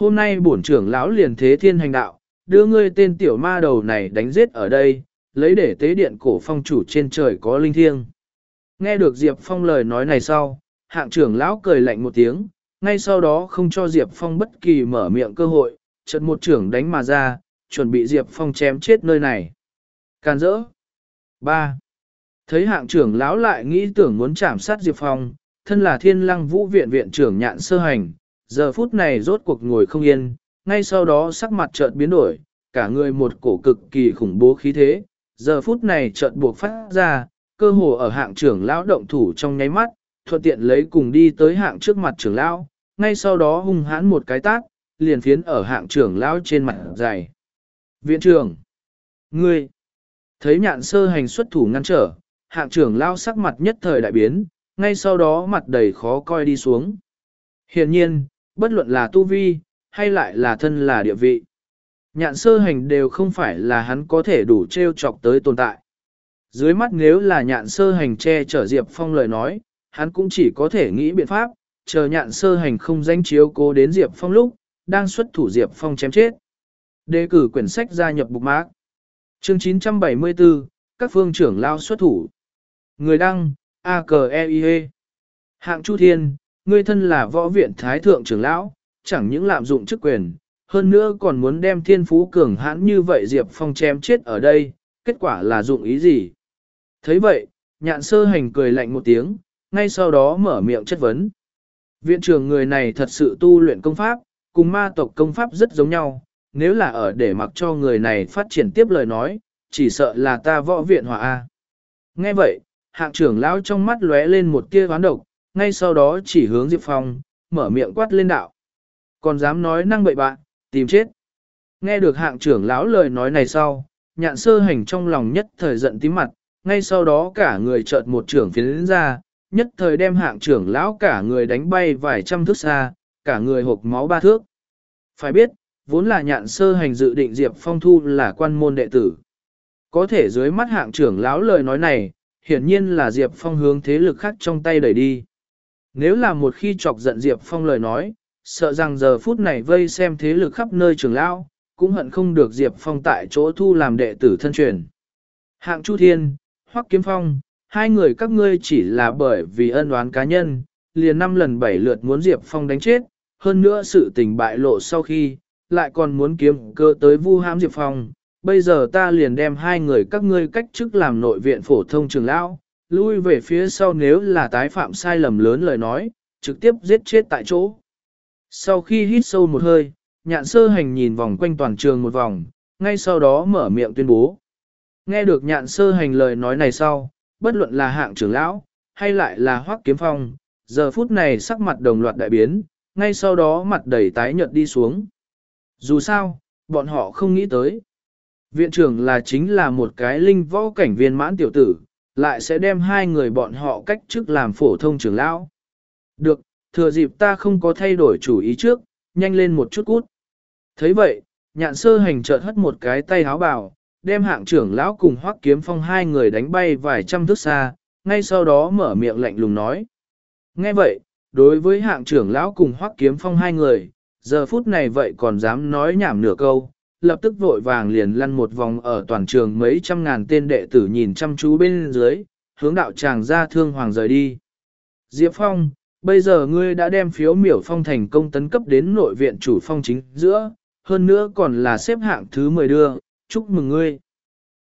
Hôm nay bổn trưởng lão liền thế thiên hành đạo, đưa ngươi tên tiểu ma đầu này đánh giết ở đây, lấy để tế điện cổ phong chủ trên trời có linh thiêng. Nghe được Diệp Phong lời nói này sau, hạng trưởng lão cười lạnh một tiếng, ngay sau đó không cho Diệp Phong bất kỳ mở miệng cơ hội, chợt một trưởng đánh mà ra, chuẩn bị Diệp Phong chém chết nơi này. Càn rỡ. 3. Thấy hạng trưởng lão lại nghĩ tưởng muốn chạm sát Diệp Phong, thân là thiên lăng vũ viện viện trưởng nhạn sơ hành, giờ phút này rốt cuộc ngồi không yên, ngay sau đó sắc mặt chợt biến đổi, cả người một cổ cực kỳ khủng bố khí thế, giờ phút này chợt buộc phát ra, cơ hồ ở hạng trưởng lão động thủ trong nháy mắt, thuận tiện lấy cùng đi tới hạng trước mặt trưởng lão, ngay sau đó hung hãn một cái tát, liền phiến ở hạng trưởng lão trên mặt dày. Viện trưởng, ngươi, thấy nhạn sơ hành xuất thủ ngăn trở, hạng trưởng lão sắc mặt nhất thời đại biến, ngay sau đó mặt đầy khó coi đi xuống. Hiện nhiên, bất luận là tu vi, hay lại là thân là địa vị. Nhạn sơ hành đều không phải là hắn có thể đủ treo chọc tới tồn tại. Dưới mắt nếu là nhạn sơ hành che chở Diệp Phong lời nói, hắn cũng chỉ có thể nghĩ biện pháp, chờ nhạn sơ hành không danh chiếu cố đến Diệp Phong lúc, đang xuất thủ Diệp Phong chém chết. Đề cử quyển sách gia nhập bục mạc. Chương 974, các phương trưởng lao xuất thủ. Người đăng, a k e i -E. Hạng Chu Thiên, ngươi thân là võ viện thái thượng trưởng lão, chẳng những lạm dụng chức quyền, hơn nữa còn muốn đem thiên phú cường hãn như vậy Diệp Phong chém chết ở đây, kết quả là dụng ý gì? thấy vậy, nhạn sơ hành cười lạnh một tiếng, ngay sau đó mở miệng chất vấn. Viện trưởng người này thật sự tu luyện công pháp, cùng ma tộc công pháp rất giống nhau, nếu là ở để mặc cho người này phát triển tiếp lời nói, chỉ sợ là ta võ viện hỏa A. Nghe vậy, hạng trưởng lão trong mắt lóe lên một tia ván độc, ngay sau đó chỉ hướng Diệp Phong, mở miệng quát lên đạo. Còn dám nói năng bậy bạ tìm chết. Nghe được hạng trưởng lão lời nói này sau, nhạn sơ hành trong lòng nhất thời giận tím mặt, ngay sau đó cả người chợt một trưởng phiến ra, nhất thời đem hạng trưởng lão cả người đánh bay vài trăm thước xa, cả người hộp máu ba thước. Phải biết, vốn là nhạn sơ hành dự định Diệp Phong thu là quan môn đệ tử. Có thể dưới mắt hạng trưởng lão lời nói này, hiển nhiên là Diệp Phong hướng thế lực khác trong tay đẩy đi. Nếu là một khi chọc giận Diệp Phong lời nói, sợ rằng giờ phút này vây xem thế lực khắp nơi trường lao, cũng hận không được Diệp Phong tại chỗ thu làm đệ tử thân truyền. Hạng Chu Thiên, Hoắc Kiếm Phong, hai người các ngươi chỉ là bởi vì ân oán cá nhân, liền năm lần bảy lượt muốn Diệp Phong đánh chết, hơn nữa sự tình bại lộ sau khi, lại còn muốn kiếm cơ tới vu hãm Diệp Phong. Bây giờ ta liền đem hai người các ngươi cách chức làm nội viện phổ thông trường lão, lui về phía sau nếu là tái phạm sai lầm lớn lời nói, trực tiếp giết chết tại chỗ. Sau khi hít sâu một hơi, nhạn sơ hành nhìn vòng quanh toàn trường một vòng, ngay sau đó mở miệng tuyên bố. Nghe được nhạn sơ hành lời nói này sau, bất luận là hạng trưởng lão, hay lại là hoác kiếm phong, giờ phút này sắc mặt đồng loạt đại biến, ngay sau đó mặt đầy tái nhợt đi xuống. Dù sao, bọn họ không nghĩ tới. Viện trưởng là chính là một cái linh võ cảnh viên mãn tiểu tử, lại sẽ đem hai người bọn họ cách chức làm phổ thông trưởng lão. Được, thừa dịp ta không có thay đổi chủ ý trước, nhanh lên một chút cút. thấy vậy, nhạn sơ hành chợt hất một cái tay háo bảo, đem hạng trưởng lão cùng hoắc kiếm phong hai người đánh bay vài trăm thước xa, ngay sau đó mở miệng lạnh lùng nói. Nghe vậy, đối với hạng trưởng lão cùng hoắc kiếm phong hai người, giờ phút này vậy còn dám nói nhảm nửa câu, lập tức vội vàng liền lăn một vòng ở toàn trường mấy trăm ngàn tên đệ tử nhìn chăm chú bên dưới, hướng đạo tràng ra thương hoàng rời đi. Diệp Phong, bây giờ ngươi đã đem phiếu miểu phong thành công tấn cấp đến nội viện chủ phong chính giữa, hơn nữa còn là xếp hạng thứ 10 đưa, chúc mừng ngươi.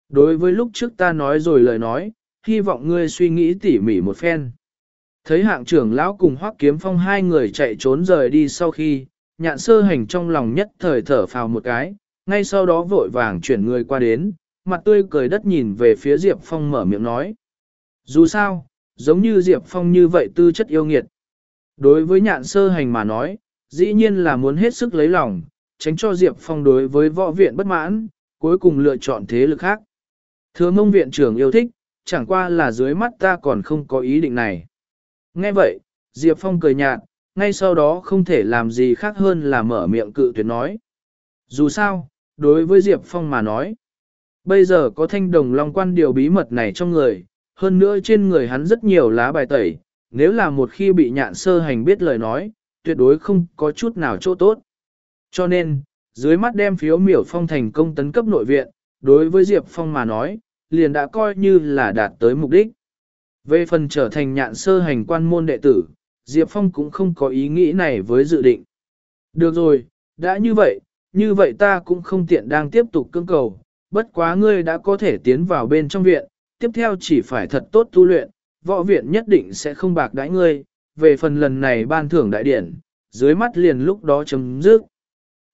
Đối với lúc trước ta nói rồi lời nói, hy vọng ngươi suy nghĩ tỉ mỉ một phen. Thấy hạng trưởng lão cùng hoắc kiếm phong hai người chạy trốn rời đi sau khi, nhạn sơ hành trong lòng nhất thời thở phào một cái, ngay sau đó vội vàng chuyển người qua đến, mặt tươi cười đất nhìn về phía Diệp Phong mở miệng nói. Dù sao, giống như Diệp Phong như vậy tư chất yêu nghiệt. Đối với nhạn sơ hành mà nói, dĩ nhiên là muốn hết sức lấy lòng, tránh cho Diệp Phong đối với võ viện bất mãn, cuối cùng lựa chọn thế lực khác. Thừa mông viện trưởng yêu thích, chẳng qua là dưới mắt ta còn không có ý định này. Nghe vậy, Diệp Phong cười nhạt, ngay sau đó không thể làm gì khác hơn là mở miệng cự tuyệt nói. Dù sao, đối với Diệp Phong mà nói, bây giờ có thanh đồng long quan điều bí mật này trong người, hơn nữa trên người hắn rất nhiều lá bài tẩy, nếu là một khi bị nhạn sơ hành biết lời nói, tuyệt đối không có chút nào chỗ tốt. Cho nên, dưới mắt đem phiếu miểu phong thành công tấn cấp nội viện, đối với Diệp Phong mà nói, liền đã coi như là đạt tới mục đích. Về phần trở thành nhạn sơ hành quan môn đệ tử, Diệp Phong cũng không có ý nghĩ này với dự định. Được rồi, đã như vậy, như vậy ta cũng không tiện đang tiếp tục cương cầu, bất quá ngươi đã có thể tiến vào bên trong viện, tiếp theo chỉ phải thật tốt tu luyện, võ viện nhất định sẽ không bạc đãi ngươi, về phần lần này ban thưởng đại điển, dưới mắt liền lúc đó chấm dứt.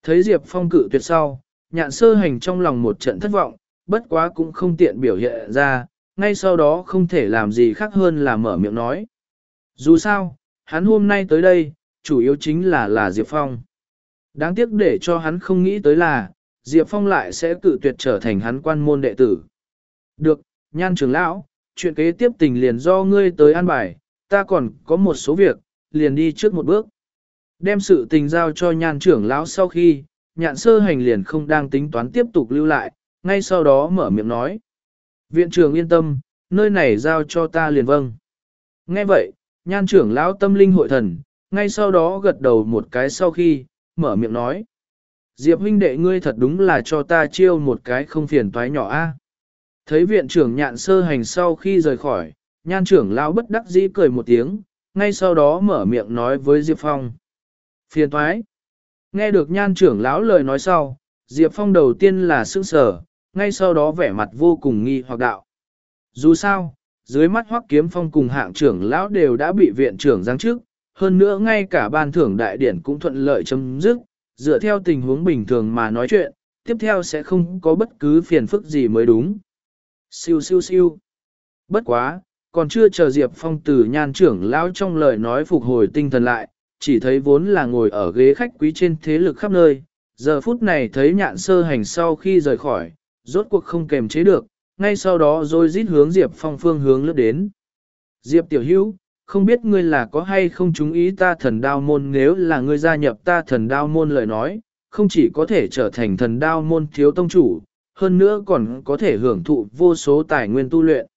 Thấy Diệp Phong cự tuyệt sau, nhạn sơ hành trong lòng một trận thất vọng, bất quá cũng không tiện biểu hiện ra, ngay sau đó không thể làm gì khác hơn là mở miệng nói. Dù sao, hắn hôm nay tới đây, chủ yếu chính là là Diệp Phong. Đáng tiếc để cho hắn không nghĩ tới là, Diệp Phong lại sẽ cự tuyệt trở thành hắn quan môn đệ tử. Được, nhan trưởng lão, chuyện kế tiếp tình liền do ngươi tới an bài, ta còn có một số việc, liền đi trước một bước. Đem sự tình giao cho nhan trưởng lão sau khi, nhạn sơ hành liền không đang tính toán tiếp tục lưu lại, ngay sau đó mở miệng nói. Viện trưởng yên tâm, nơi này giao cho ta liền vâng. Nghe vậy, nhan trưởng lão tâm linh hội thần, ngay sau đó gật đầu một cái sau khi, mở miệng nói. Diệp huynh đệ ngươi thật đúng là cho ta chiêu một cái không phiền toái nhỏ a. Thấy viện trưởng nhạn sơ hành sau khi rời khỏi, nhan trưởng lão bất đắc dĩ cười một tiếng, ngay sau đó mở miệng nói với Diệp Phong. Phiền toái. Nghe được nhan trưởng lão lời nói sau, Diệp Phong đầu tiên là sững sờ, ngay sau đó vẻ mặt vô cùng nghi hoặc đạo. Dù sao, dưới mắt hoắc kiếm phong cùng hạng trưởng lão đều đã bị viện trưởng giáng trước, hơn nữa ngay cả ban thưởng đại điển cũng thuận lợi chấm dứt, dựa theo tình huống bình thường mà nói chuyện, tiếp theo sẽ không có bất cứ phiền phức gì mới đúng. Siêu siêu siêu. Bất quá, còn chưa chờ Diệp Phong từ nhan trưởng lão trong lời nói phục hồi tinh thần lại, chỉ thấy vốn là ngồi ở ghế khách quý trên thế lực khắp nơi, giờ phút này thấy nhạn sơ hành sau khi rời khỏi, rốt cuộc không kềm chế được, ngay sau đó rồi rít hướng Diệp Phong phương hướng lướt đến. Diệp tiểu hữu, không biết ngươi là có hay không chúng ý ta thần đao môn nếu là ngươi gia nhập ta thần đao môn lời nói, không chỉ có thể trở thành thần đao môn thiếu tông chủ, hơn nữa còn có thể hưởng thụ vô số tài nguyên tu luyện.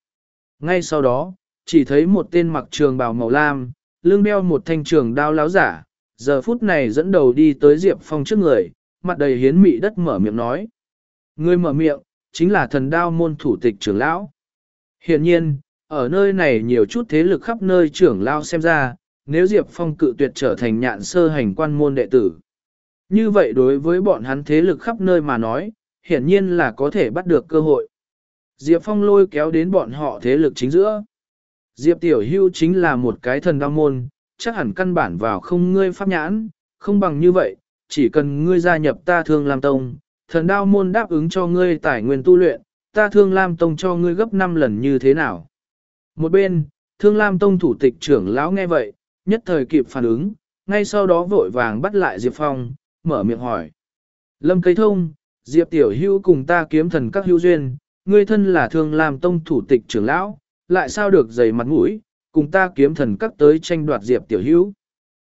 Ngay sau đó, chỉ thấy một tên mặc trường bào màu lam, lưng đeo một thanh trường đao láo giả, giờ phút này dẫn đầu đi tới Diệp Phong trước người, mặt đầy hiến mị đất mở miệng nói. Người mở miệng, chính là thần đao môn thủ tịch trưởng lão. Hiện nhiên, ở nơi này nhiều chút thế lực khắp nơi trưởng lao xem ra, nếu Diệp Phong cự tuyệt trở thành nhạn sơ hành quan môn đệ tử. Như vậy đối với bọn hắn thế lực khắp nơi mà nói, hiển nhiên là có thể bắt được cơ hội. Diệp Phong lôi kéo đến bọn họ thế lực chính giữa. Diệp Tiểu Hưu chính là một cái thần đao môn, chắc hẳn căn bản vào không ngươi pháp nhãn, không bằng như vậy, chỉ cần ngươi gia nhập ta thương Lam Tông, thần đao môn đáp ứng cho ngươi tài nguyên tu luyện, ta thương Lam Tông cho ngươi gấp 5 lần như thế nào. Một bên, thương Lam Tông thủ tịch trưởng lão nghe vậy, nhất thời kịp phản ứng, ngay sau đó vội vàng bắt lại Diệp Phong, mở miệng hỏi. Lâm Cây Thông, Diệp Tiểu Hưu cùng ta kiếm thần các hữu duyên, ngươi thân là thương Lam Tông thủ tịch trưởng lão, lại sao được dày mặt mũi, cùng ta kiếm thần các tới tranh đoạt Diệp Tiểu Hữu.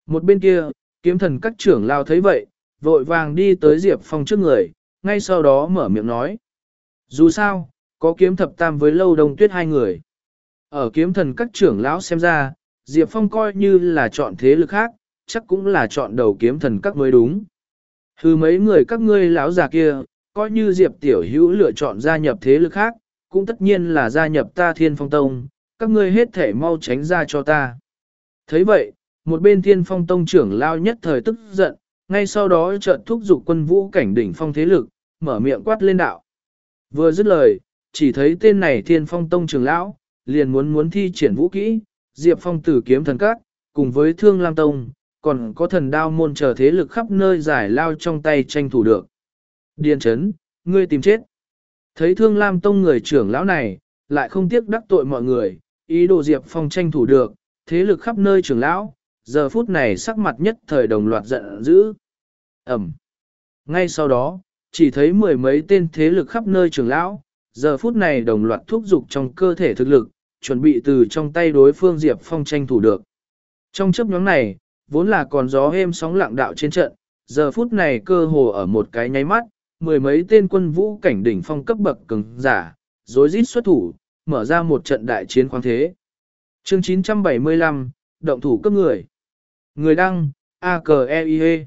Một bên kia, kiếm thần các trưởng lao thấy vậy, vội vàng đi tới Diệp Phong trước người, ngay sau đó mở miệng nói. Dù sao, có kiếm thập tam với lâu đông tuyết hai người. Ở kiếm thần các trưởng lão xem ra, Diệp Phong coi như là chọn thế lực khác, chắc cũng là chọn đầu kiếm thần các mới đúng. Hừ mấy người các ngươi lão già kia, coi như Diệp Tiểu Hữu lựa chọn gia nhập thế lực khác, cũng tất nhiên là gia nhập ta thiên phong tông, các ngươi hết thể mau tránh ra cho ta. thấy vậy, một bên thiên phong tông trưởng lao nhất thời tức giận, ngay sau đó chợt thúc giục quân vũ cảnh đỉnh phong thế lực, mở miệng quát lên đạo. Vừa dứt lời, chỉ thấy tên này thiên phong tông trưởng lão, liền muốn muốn thi triển vũ kỹ, diệp phong tử kiếm thần các, cùng với thương lam tông, còn có thần đao môn chờ thế lực khắp nơi giải lao trong tay tranh thủ được. Điền chấn, ngươi tìm chết. Thấy thương lam tông người trưởng lão này, lại không tiếc đắc tội mọi người, ý đồ Diệp Phong tranh thủ được, thế lực khắp nơi trưởng lão, giờ phút này sắc mặt nhất thời đồng loạt giận dữ. Ẩm. Ngay sau đó, chỉ thấy mười mấy tên thế lực khắp nơi trưởng lão, giờ phút này đồng loạt thúc dục trong cơ thể thực lực, chuẩn bị từ trong tay đối phương Diệp Phong tranh thủ được. Trong chấp nhóm này, vốn là còn gió êm sóng lặng đạo trên trận, giờ phút này cơ hồ ở một cái nháy mắt, mười mấy tên quân vũ cảnh đỉnh phong cấp bậc cường giả, rối rít xuất thủ, mở ra một trận đại chiến khoáng thế. Chương 975, động thủ cấp người. Người đăng, a k e i -E.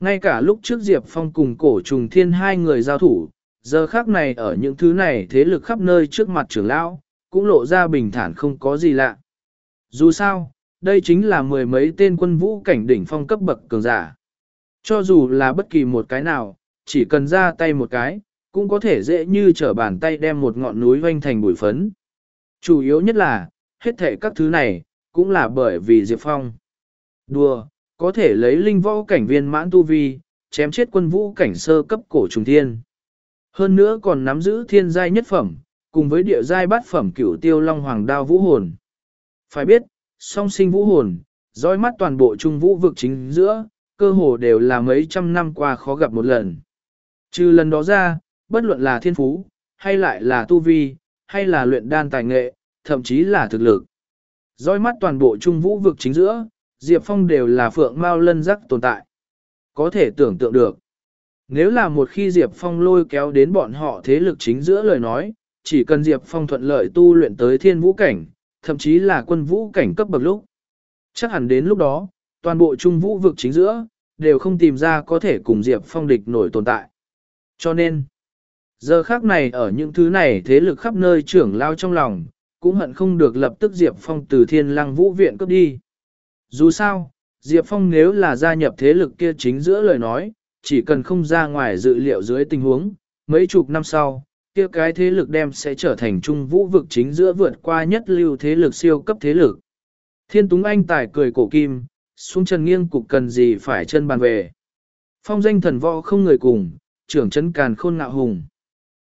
Ngay cả lúc trước Diệp Phong cùng cổ trùng thiên hai người giao thủ, giờ khác này ở những thứ này thế lực khắp nơi trước mặt trưởng lão, cũng lộ ra bình thản không có gì lạ. Dù sao, đây chính là mười mấy tên quân vũ cảnh đỉnh phong cấp bậc cường giả. Cho dù là bất kỳ một cái nào, chỉ cần ra tay một cái, cũng có thể dễ như trở bàn tay đem một ngọn núi hoanh thành bụi phấn. Chủ yếu nhất là, hết thể các thứ này, cũng là bởi vì Diệp Phong. Đùa, có thể lấy linh võ cảnh viên mãn tu vi, chém chết quân vũ cảnh sơ cấp cổ trùng thiên. Hơn nữa còn nắm giữ thiên giai nhất phẩm, cùng với địa giai bát phẩm cửu tiêu long hoàng đao vũ hồn. Phải biết, song sinh vũ hồn, dõi mắt toàn bộ trung vũ vực chính giữa, cơ hồ đều là mấy trăm năm qua khó gặp một lần. Trừ lần đó ra, bất luận là thiên phú, hay lại là tu vi, hay là luyện đan tài nghệ, thậm chí là thực lực. Dõi mắt toàn bộ trung vũ vực chính giữa, Diệp Phong đều là phượng mao lân rắc tồn tại. Có thể tưởng tượng được. Nếu là một khi Diệp Phong lôi kéo đến bọn họ thế lực chính giữa lời nói, chỉ cần Diệp Phong thuận lợi tu luyện tới thiên vũ cảnh, thậm chí là quân vũ cảnh cấp bậc lúc. Chắc hẳn đến lúc đó, toàn bộ trung vũ vực chính giữa, đều không tìm ra có thể cùng Diệp Phong địch nổi tồn tại. Cho nên, giờ khác này ở những thứ này thế lực khắp nơi trưởng lao trong lòng, cũng hận không được lập tức Diệp Phong từ thiên lăng vũ viện cấp đi. Dù sao, Diệp Phong nếu là gia nhập thế lực kia chính giữa lời nói, chỉ cần không ra ngoài dự liệu dưới tình huống, mấy chục năm sau, kia cái thế lực đem sẽ trở thành trung vũ vực chính giữa vượt qua nhất lưu thế lực siêu cấp thế lực. Thiên Túng Anh tài cười cổ kim, xuống chân nghiêng cục cần gì phải chân bàn về. Phong danh thần võ không người cùng, trưởng chân càn khôn ngạo hùng.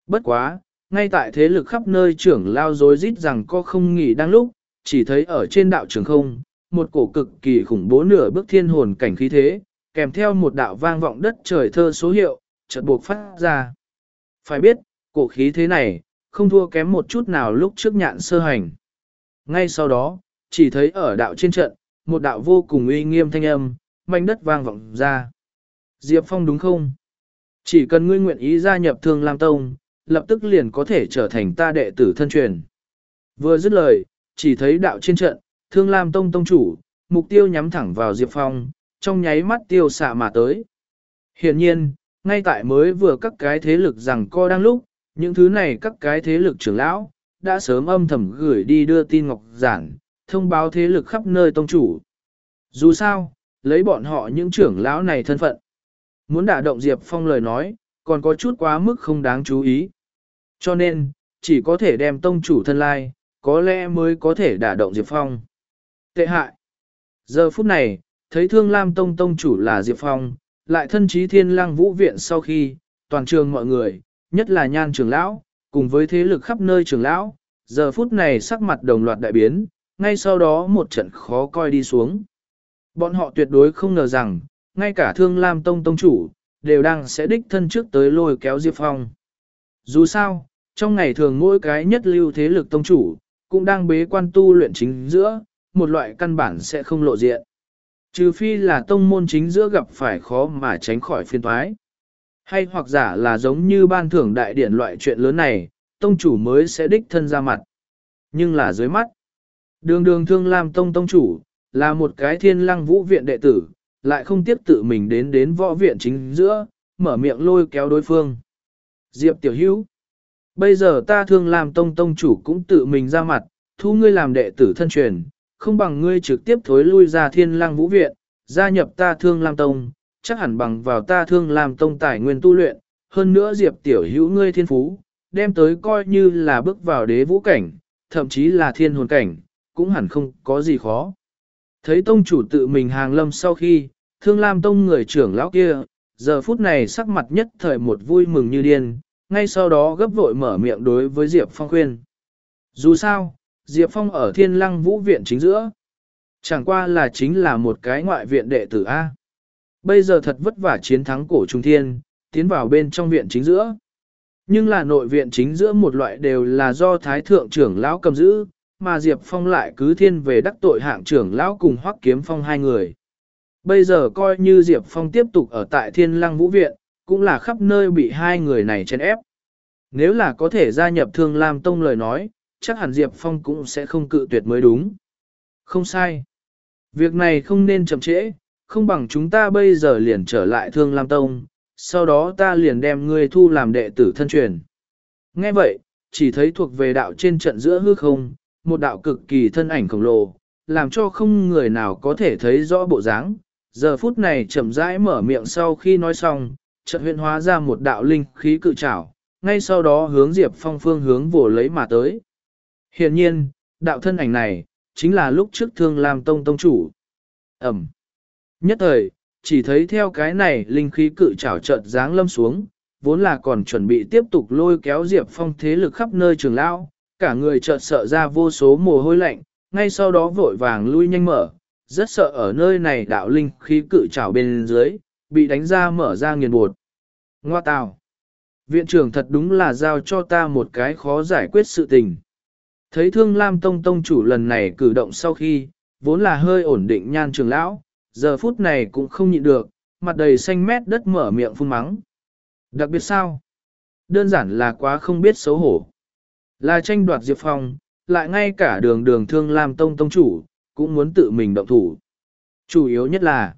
Bất quá, ngay tại thế lực khắp nơi trưởng lao dối rít rằng có không nghỉ đang lúc, chỉ thấy ở trên đạo trường không, một cổ cực kỳ khủng bố nửa bước thiên hồn cảnh khí thế, kèm theo một đạo vang vọng đất trời thơ số hiệu, chợt buộc phát ra. Phải biết, Cổ khí thế này, không thua kém một chút nào lúc trước nhạn sơ hành. Ngay sau đó, chỉ thấy ở đạo trên trận, một đạo vô cùng uy nghiêm thanh âm, mảnh đất vang vọng ra. Diệp Phong đúng không? Chỉ cần ngươi nguyện ý gia nhập Thương Lam Tông, lập tức liền có thể trở thành ta đệ tử thân truyền. Vừa dứt lời, chỉ thấy đạo trên trận, Thương Lam Tông Tông chủ, mục tiêu nhắm thẳng vào Diệp Phong, trong nháy mắt tiêu xạ mà tới. Hiện nhiên, ngay tại mới vừa các cái thế lực rằng co đang lúc, những thứ này các cái thế lực trưởng lão, đã sớm âm thầm gửi đi đưa tin ngọc giản, thông báo thế lực khắp nơi tông chủ. Dù sao, lấy bọn họ những trưởng lão này thân phận. Muốn đả động Diệp Phong lời nói, còn có chút quá mức không đáng chú ý. Cho nên, chỉ có thể đem tông chủ thân lai, có lẽ mới có thể đả động Diệp Phong. Tệ hại. Giờ phút này, thấy thương lam tông tông chủ là Diệp Phong, lại thân trí thiên lang vũ viện sau khi, toàn trường mọi người, nhất là nhan trưởng lão, cùng với thế lực khắp nơi trưởng lão, giờ phút này sắc mặt đồng loạt đại biến, ngay sau đó một trận khó coi đi xuống. Bọn họ tuyệt đối không ngờ rằng, ngay cả thương lam tông tông chủ, đều đang sẽ đích thân trước tới lôi kéo Diệp Phong. Dù sao, trong ngày thường mỗi cái nhất lưu thế lực tông chủ, cũng đang bế quan tu luyện chính giữa, một loại căn bản sẽ không lộ diện. Trừ phi là tông môn chính giữa gặp phải khó mà tránh khỏi phiên thoái. Hay hoặc giả là giống như ban thưởng đại điển loại chuyện lớn này, tông chủ mới sẽ đích thân ra mặt. Nhưng là dưới mắt. Đường đường thương làm tông tông chủ, là một cái thiên lăng vũ viện đệ tử, lại không tiếp tự mình đến đến võ viện chính giữa, mở miệng lôi kéo đối phương. Diệp tiểu hữu. Bây giờ ta thương làm tông tông chủ cũng tự mình ra mặt, thu ngươi làm đệ tử thân truyền, không bằng ngươi trực tiếp thối lui ra thiên lang vũ viện, gia nhập ta thương lam tông, chắc hẳn bằng vào ta thương làm tông tài nguyên tu luyện, hơn nữa diệp tiểu hữu ngươi thiên phú, đem tới coi như là bước vào đế vũ cảnh, thậm chí là thiên hồn cảnh, cũng hẳn không có gì khó. Thấy tông chủ tự mình hàng lâm sau khi, thương lam tông người trưởng lão kia, giờ phút này sắc mặt nhất thời một vui mừng như điên, ngay sau đó gấp vội mở miệng đối với Diệp Phong khuyên. Dù sao, Diệp Phong ở thiên lăng vũ viện chính giữa. Chẳng qua là chính là một cái ngoại viện đệ tử A. Bây giờ thật vất vả chiến thắng cổ trung thiên, tiến vào bên trong viện chính giữa. Nhưng là nội viện chính giữa một loại đều là do thái thượng trưởng lão cầm giữ, mà Diệp Phong lại cứ thiên về đắc tội hạng trưởng lão cùng hoắc kiếm phong hai người. Bây giờ coi như Diệp Phong tiếp tục ở tại thiên lăng vũ viện, cũng là khắp nơi bị hai người này chèn ép. Nếu là có thể gia nhập thương Lam Tông lời nói, chắc hẳn Diệp Phong cũng sẽ không cự tuyệt mới đúng. Không sai. Việc này không nên chậm trễ, không bằng chúng ta bây giờ liền trở lại Thương Lam Tông, sau đó ta liền đem ngươi thu làm đệ tử thân truyền. Nghe vậy, chỉ thấy thuộc về đạo trên trận giữa hư không, một đạo cực kỳ thân ảnh khổng lồ, làm cho không người nào có thể thấy rõ bộ dáng. Giờ phút này chậm rãi mở miệng sau khi nói xong, trận huyện hóa ra một đạo linh khí cự trảo, ngay sau đó hướng Diệp Phong phương hướng vồ lấy mà tới. Hiện nhiên, đạo thân ảnh này, chính là lúc trước thương Lam tông tông chủ. Ẩm. Nhất thời, chỉ thấy theo cái này linh khí cự trảo chợt dáng lâm xuống, vốn là còn chuẩn bị tiếp tục lôi kéo Diệp Phong thế lực khắp nơi trường lão, cả người chợt sợ ra vô số mồ hôi lạnh, ngay sau đó vội vàng lui nhanh mở, rất sợ ở nơi này đạo linh khí cự trảo bên dưới, bị đánh ra mở ra nghiền bột. Ngoa tào. Viện trưởng thật đúng là giao cho ta một cái khó giải quyết sự tình. Thấy thương Lam Tông Tông chủ lần này cử động sau khi, vốn là hơi ổn định nhan trường lão, giờ phút này cũng không nhịn được, mặt đầy xanh mét đất mở miệng phun mắng. Đặc biệt sao? Đơn giản là quá không biết xấu hổ. Là tranh đoạt Diệp Phong, lại ngay cả đường đường thương làm Tông Tông chủ, cũng muốn tự mình động thủ. Chủ yếu nhất là,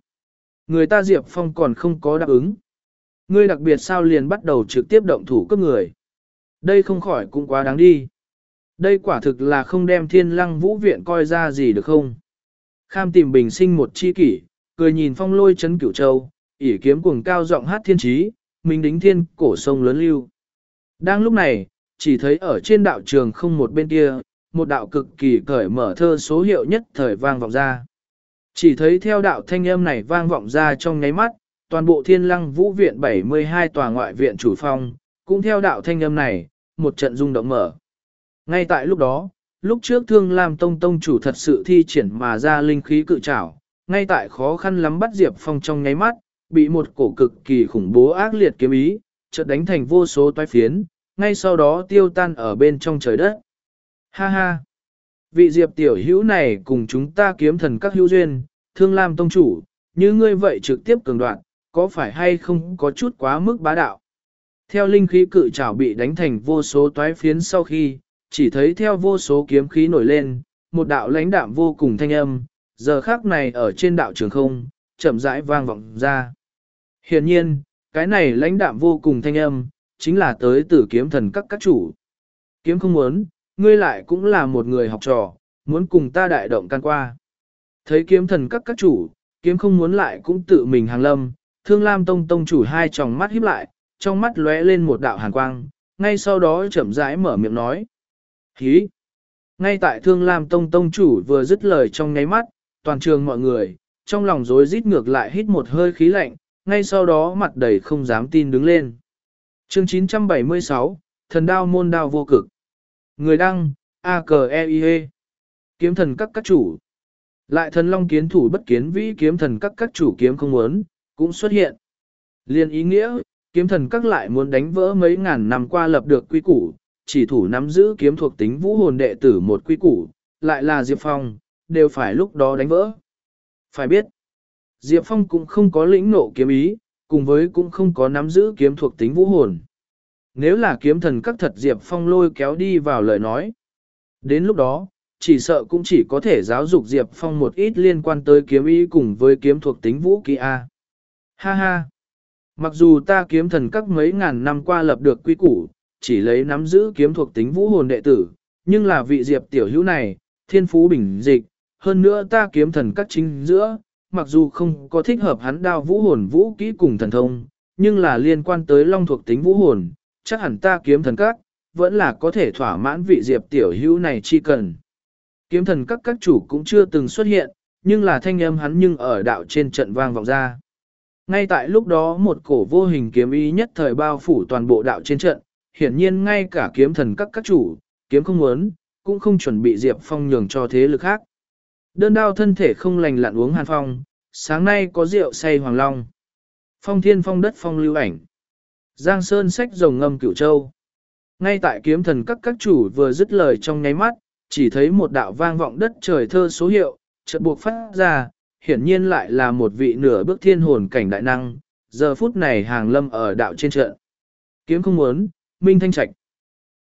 người ta Diệp Phong còn không có đáp ứng. Ngươi đặc biệt sao liền bắt đầu trực tiếp động thủ cấp người. Đây không khỏi cũng quá đáng đi. Đây quả thực là không đem thiên lăng vũ viện coi ra gì được không? Kham tìm bình sinh một chi kỷ, cười nhìn phong lôi chấn cửu châu, ỉ kiếm cuồng cao giọng hát thiên trí, mình đính thiên cổ sông lớn lưu. Đang lúc này, chỉ thấy ở trên đạo trường không một bên kia, một đạo cực kỳ cởi mở thơ số hiệu nhất thời vang vọng ra. Chỉ thấy theo đạo thanh âm này vang vọng ra trong nháy mắt, toàn bộ thiên lăng vũ viện 72 tòa ngoại viện chủ phong, cũng theo đạo thanh âm này, một trận rung động mở. Ngay tại lúc đó, lúc trước thương Lam Tông Tông chủ thật sự thi triển mà ra linh khí cự trảo, ngay tại khó khăn lắm bắt Diệp Phong trong nháy mắt, bị một cổ cực kỳ khủng bố ác liệt kiếm ý, chợt đánh thành vô số toái phiến, ngay sau đó tiêu tan ở bên trong trời đất. Ha ha! Vị diệp tiểu hữu này cùng chúng ta kiếm thần các hữu duyên, thương lam tông chủ, như ngươi vậy trực tiếp cường đoạn, có phải hay không có chút quá mức bá đạo? Theo linh khí cự trảo bị đánh thành vô số toái phiến sau khi, chỉ thấy theo vô số kiếm khí nổi lên, một đạo lãnh đạm vô cùng thanh âm, giờ khác này ở trên đạo trường không, chậm rãi vang vọng ra. Hiện nhiên, cái này lãnh đạm vô cùng thanh âm, chính là tới từ kiếm thần các các chủ. Kiếm không muốn, ngươi lại cũng là một người học trò, muốn cùng ta đại động can qua. Thấy kiếm thần các các chủ, kiếm không muốn lại cũng tự mình hàng lâm, thương lam tông tông chủ hai tròng mắt híp lại, trong mắt lóe lên một đạo hàn quang, ngay sau đó chậm rãi mở miệng nói. Hí! Ngay tại thương lam tông tông chủ vừa dứt lời trong nháy mắt, toàn trường mọi người, trong lòng rối rít ngược lại hít một hơi khí lạnh, ngay sau đó mặt đầy không dám tin đứng lên. Chương 976, Thần đao môn đao vô cực. Người đăng, a k e i -E. Kiếm thần các các chủ. Lại thần long kiến thủ bất kiến vĩ kiếm thần các các chủ kiếm không muốn, cũng xuất hiện. Liên ý nghĩa, kiếm thần các lại muốn đánh vỡ mấy ngàn năm qua lập được quy củ, chỉ thủ nắm giữ kiếm thuộc tính vũ hồn đệ tử một quy củ, lại là Diệp Phong, đều phải lúc đó đánh vỡ. Phải biết, Diệp Phong cũng không có lĩnh nộ kiếm ý, cùng với cũng không có nắm giữ kiếm thuộc tính vũ hồn. Nếu là kiếm thần các thật Diệp Phong lôi kéo đi vào lời nói. Đến lúc đó, chỉ sợ cũng chỉ có thể giáo dục Diệp Phong một ít liên quan tới kiếm ý cùng với kiếm thuộc tính vũ kỳ A. Ha ha! Mặc dù ta kiếm thần các mấy ngàn năm qua lập được quy củ, chỉ lấy nắm giữ kiếm thuộc tính vũ hồn đệ tử, nhưng là vị Diệp tiểu hữu này, thiên phú bình dịch, hơn nữa ta kiếm thần các chính giữa, mặc dù không có thích hợp hắn đao vũ hồn vũ kỹ cùng thần thông, nhưng là liên quan tới long thuộc tính vũ hồn, chắc hẳn ta kiếm thần các, vẫn là có thể thỏa mãn vị diệp tiểu hữu này chi cần. Kiếm thần các các chủ cũng chưa từng xuất hiện, nhưng là thanh âm hắn nhưng ở đạo trên trận vang vọng ra. Ngay tại lúc đó một cổ vô hình kiếm ý nhất thời bao phủ toàn bộ đạo trên trận, hiển nhiên ngay cả kiếm thần các các chủ, kiếm không muốn, cũng không chuẩn bị Diệp Phong nhường cho thế lực khác. Đơn đao thân thể không lành lặn uống hàn phong, sáng nay có rượu say hoàng long. Phong thiên phong đất phong lưu ảnh. Giang Sơn sách rồng ngâm cửu châu. Ngay tại kiếm thần các các chủ vừa dứt lời trong nháy mắt, chỉ thấy một đạo vang vọng đất trời thơ số hiệu, chợt buộc phát ra, hiển nhiên lại là một vị nửa bước thiên hồn cảnh đại năng, giờ phút này hàng lâm ở đạo trên trận. Kiếm không muốn, minh thanh trạch.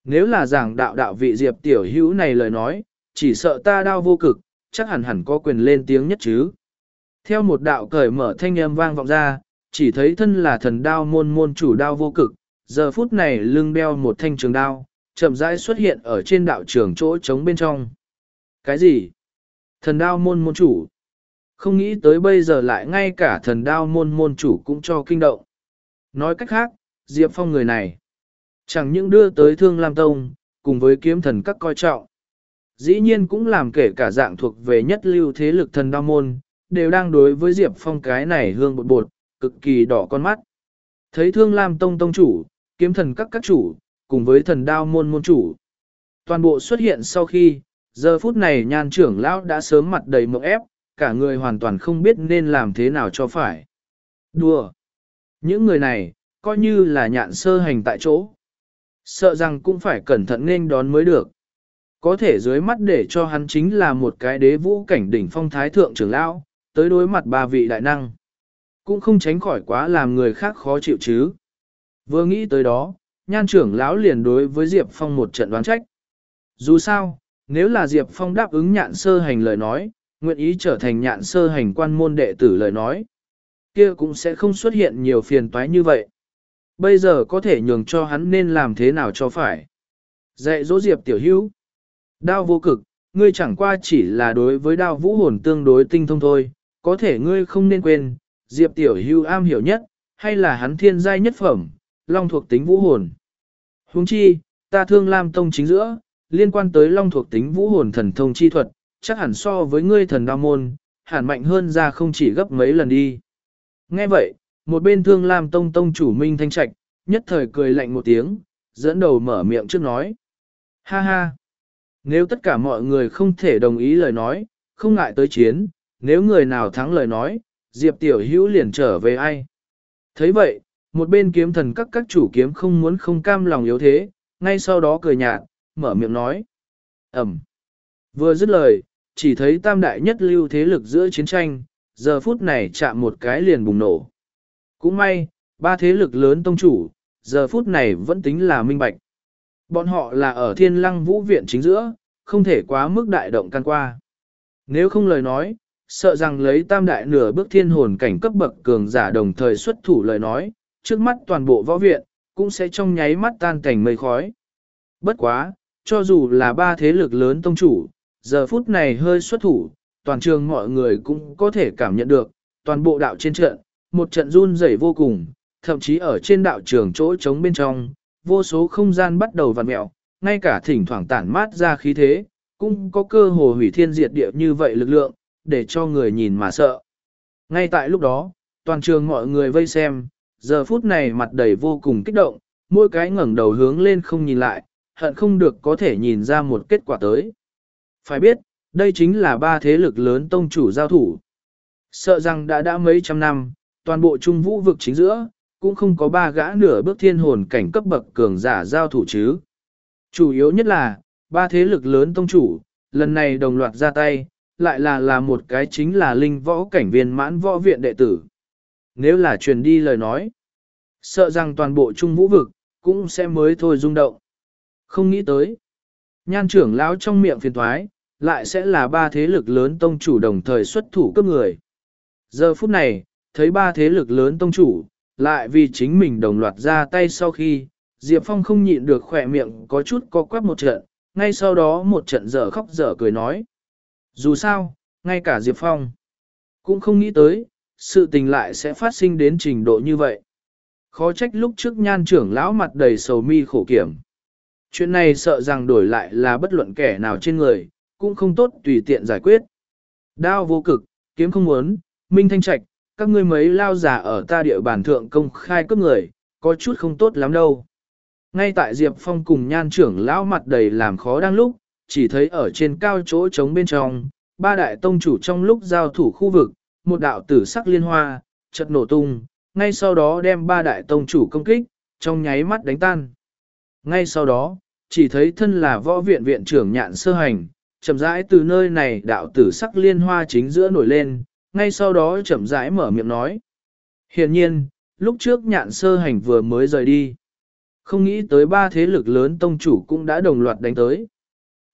Nếu là giảng đạo đạo vị diệp tiểu hữu này lời nói, chỉ sợ ta đau vô cực, chắc hẳn hẳn có quyền lên tiếng nhất chứ. Theo một đạo cởi mở thanh âm vang vọng ra, chỉ thấy thân là thần đao môn môn chủ đao vô cực, giờ phút này lưng đeo một thanh trường đao, chậm rãi xuất hiện ở trên đạo trường chỗ trống bên trong. Cái gì? Thần đao môn môn chủ. Không nghĩ tới bây giờ lại ngay cả thần đao môn môn chủ cũng cho kinh động. Nói cách khác, Diệp Phong người này, chẳng những đưa tới thương Lam Tông, cùng với kiếm thần các coi trọng. Dĩ nhiên cũng làm kể cả dạng thuộc về nhất lưu thế lực thần đao môn, đều đang đối với Diệp Phong cái này hương bột bột, cực kỳ đỏ con mắt. Thấy thương Lam Tông Tông chủ, kiếm thần các các chủ, cùng với thần đao môn môn chủ. Toàn bộ xuất hiện sau khi, giờ phút này nhan trưởng lão đã sớm mặt đầy mộng ép, cả người hoàn toàn không biết nên làm thế nào cho phải. Đùa! Những người này, coi như là nhạn sơ hành tại chỗ. Sợ rằng cũng phải cẩn thận nên đón mới được. Có thể dưới mắt để cho hắn chính là một cái đế vũ cảnh đỉnh phong thái thượng trưởng lão, tới đối mặt ba vị đại năng. Cũng không tránh khỏi quá làm người khác khó chịu chứ. Vừa nghĩ tới đó, nhan trưởng lão liền đối với Diệp Phong một trận đoán trách. Dù sao, nếu là Diệp Phong đáp ứng nhạn sơ hành lời nói, nguyện ý trở thành nhạn sơ hành quan môn đệ tử lời nói, kia cũng sẽ không xuất hiện nhiều phiền toái như vậy. Bây giờ có thể nhường cho hắn nên làm thế nào cho phải. Dạy dỗ Diệp tiểu hữu. Đao vô cực, ngươi chẳng qua chỉ là đối với đao vũ hồn tương đối tinh thông thôi, có thể ngươi không nên quên, Diệp tiểu hữu am hiểu nhất, hay là hắn thiên giai nhất phẩm, long thuộc tính vũ hồn. Huống chi, ta thương lam tông chính giữa, liên quan tới long thuộc tính vũ hồn thần thông chi thuật, chắc hẳn so với ngươi thần đao môn, hẳn mạnh hơn ra không chỉ gấp mấy lần đi. Nghe vậy, một bên thương lam tông tông chủ minh thanh trạch, nhất thời cười lạnh một tiếng, dẫn đầu mở miệng trước nói. Ha ha! Nếu tất cả mọi người không thể đồng ý lời nói, không ngại tới chiến, nếu người nào thắng lời nói, Diệp Tiểu Hữu liền trở về ai. thấy vậy, một bên kiếm thần các các chủ kiếm không muốn không cam lòng yếu thế, ngay sau đó cười nhạt, mở miệng nói. Ẩm. Vừa dứt lời, chỉ thấy tam đại nhất lưu thế lực giữa chiến tranh, giờ phút này chạm một cái liền bùng nổ. Cũng may, ba thế lực lớn tông chủ, giờ phút này vẫn tính là minh bạch. Bọn họ là ở thiên lăng vũ viện chính giữa, không thể quá mức đại động can qua. Nếu không lời nói, sợ rằng lấy tam đại nửa bước thiên hồn cảnh cấp bậc cường giả đồng thời xuất thủ lời nói, trước mắt toàn bộ võ viện, cũng sẽ trong nháy mắt tan cảnh mây khói. Bất quá, cho dù là ba thế lực lớn tông chủ, giờ phút này hơi xuất thủ, toàn trường mọi người cũng có thể cảm nhận được, toàn bộ đạo trên trận, một trận run rẩy vô cùng, thậm chí ở trên đạo trường chỗ trống bên trong, vô số không gian bắt đầu vặn mẹo, ngay cả thỉnh thoảng tản mát ra khí thế, cũng có cơ hồ hủy thiên diệt địa như vậy lực lượng, để cho người nhìn mà sợ. Ngay tại lúc đó, toàn trường mọi người vây xem, giờ phút này mặt đầy vô cùng kích động, mỗi cái ngẩng đầu hướng lên không nhìn lại, hận không được có thể nhìn ra một kết quả tới. Phải biết, đây chính là ba thế lực lớn tông chủ giao thủ. Sợ rằng đã đã mấy trăm năm, toàn bộ trung vũ vực chính giữa, cũng không có ba gã nửa bước thiên hồn cảnh cấp bậc cường giả giao thủ chứ. Chủ yếu nhất là, ba thế lực lớn tông chủ, lần này đồng loạt ra tay, lại là là một cái chính là linh võ cảnh viên mãn võ viện đệ tử. Nếu là truyền đi lời nói, sợ rằng toàn bộ trung vũ vực, cũng sẽ mới thôi rung động. Không nghĩ tới, nhan trưởng lão trong miệng phiền thoái, lại sẽ là ba thế lực lớn tông chủ đồng thời xuất thủ cấp người. Giờ phút này, thấy ba thế lực lớn tông chủ, lại vì chính mình đồng loạt ra tay sau khi, Diệp Phong không nhịn được khỏe miệng có chút co quắp một trận, ngay sau đó một trận dở khóc dở cười nói. Dù sao, ngay cả Diệp Phong cũng không nghĩ tới, sự tình lại sẽ phát sinh đến trình độ như vậy. Khó trách lúc trước nhan trưởng lão mặt đầy sầu mi khổ kiểm. Chuyện này sợ rằng đổi lại là bất luận kẻ nào trên người, cũng không tốt tùy tiện giải quyết. Đao vô cực, kiếm không muốn, minh thanh trạch, các ngươi mấy lao giả ở ta địa bàn thượng công khai cướp người, có chút không tốt lắm đâu. Ngay tại Diệp Phong cùng nhan trưởng lão mặt đầy làm khó đang lúc, chỉ thấy ở trên cao chỗ trống bên trong, ba đại tông chủ trong lúc giao thủ khu vực, một đạo tử sắc liên hoa, chợt nổ tung, ngay sau đó đem ba đại tông chủ công kích, trong nháy mắt đánh tan. Ngay sau đó, chỉ thấy thân là võ viện viện trưởng nhạn sơ hành, chậm rãi từ nơi này đạo tử sắc liên hoa chính giữa nổi lên, ngay sau đó chậm rãi mở miệng nói. Hiện nhiên, lúc trước nhạn sơ hành vừa mới rời đi. Không nghĩ tới ba thế lực lớn tông chủ cũng đã đồng loạt đánh tới.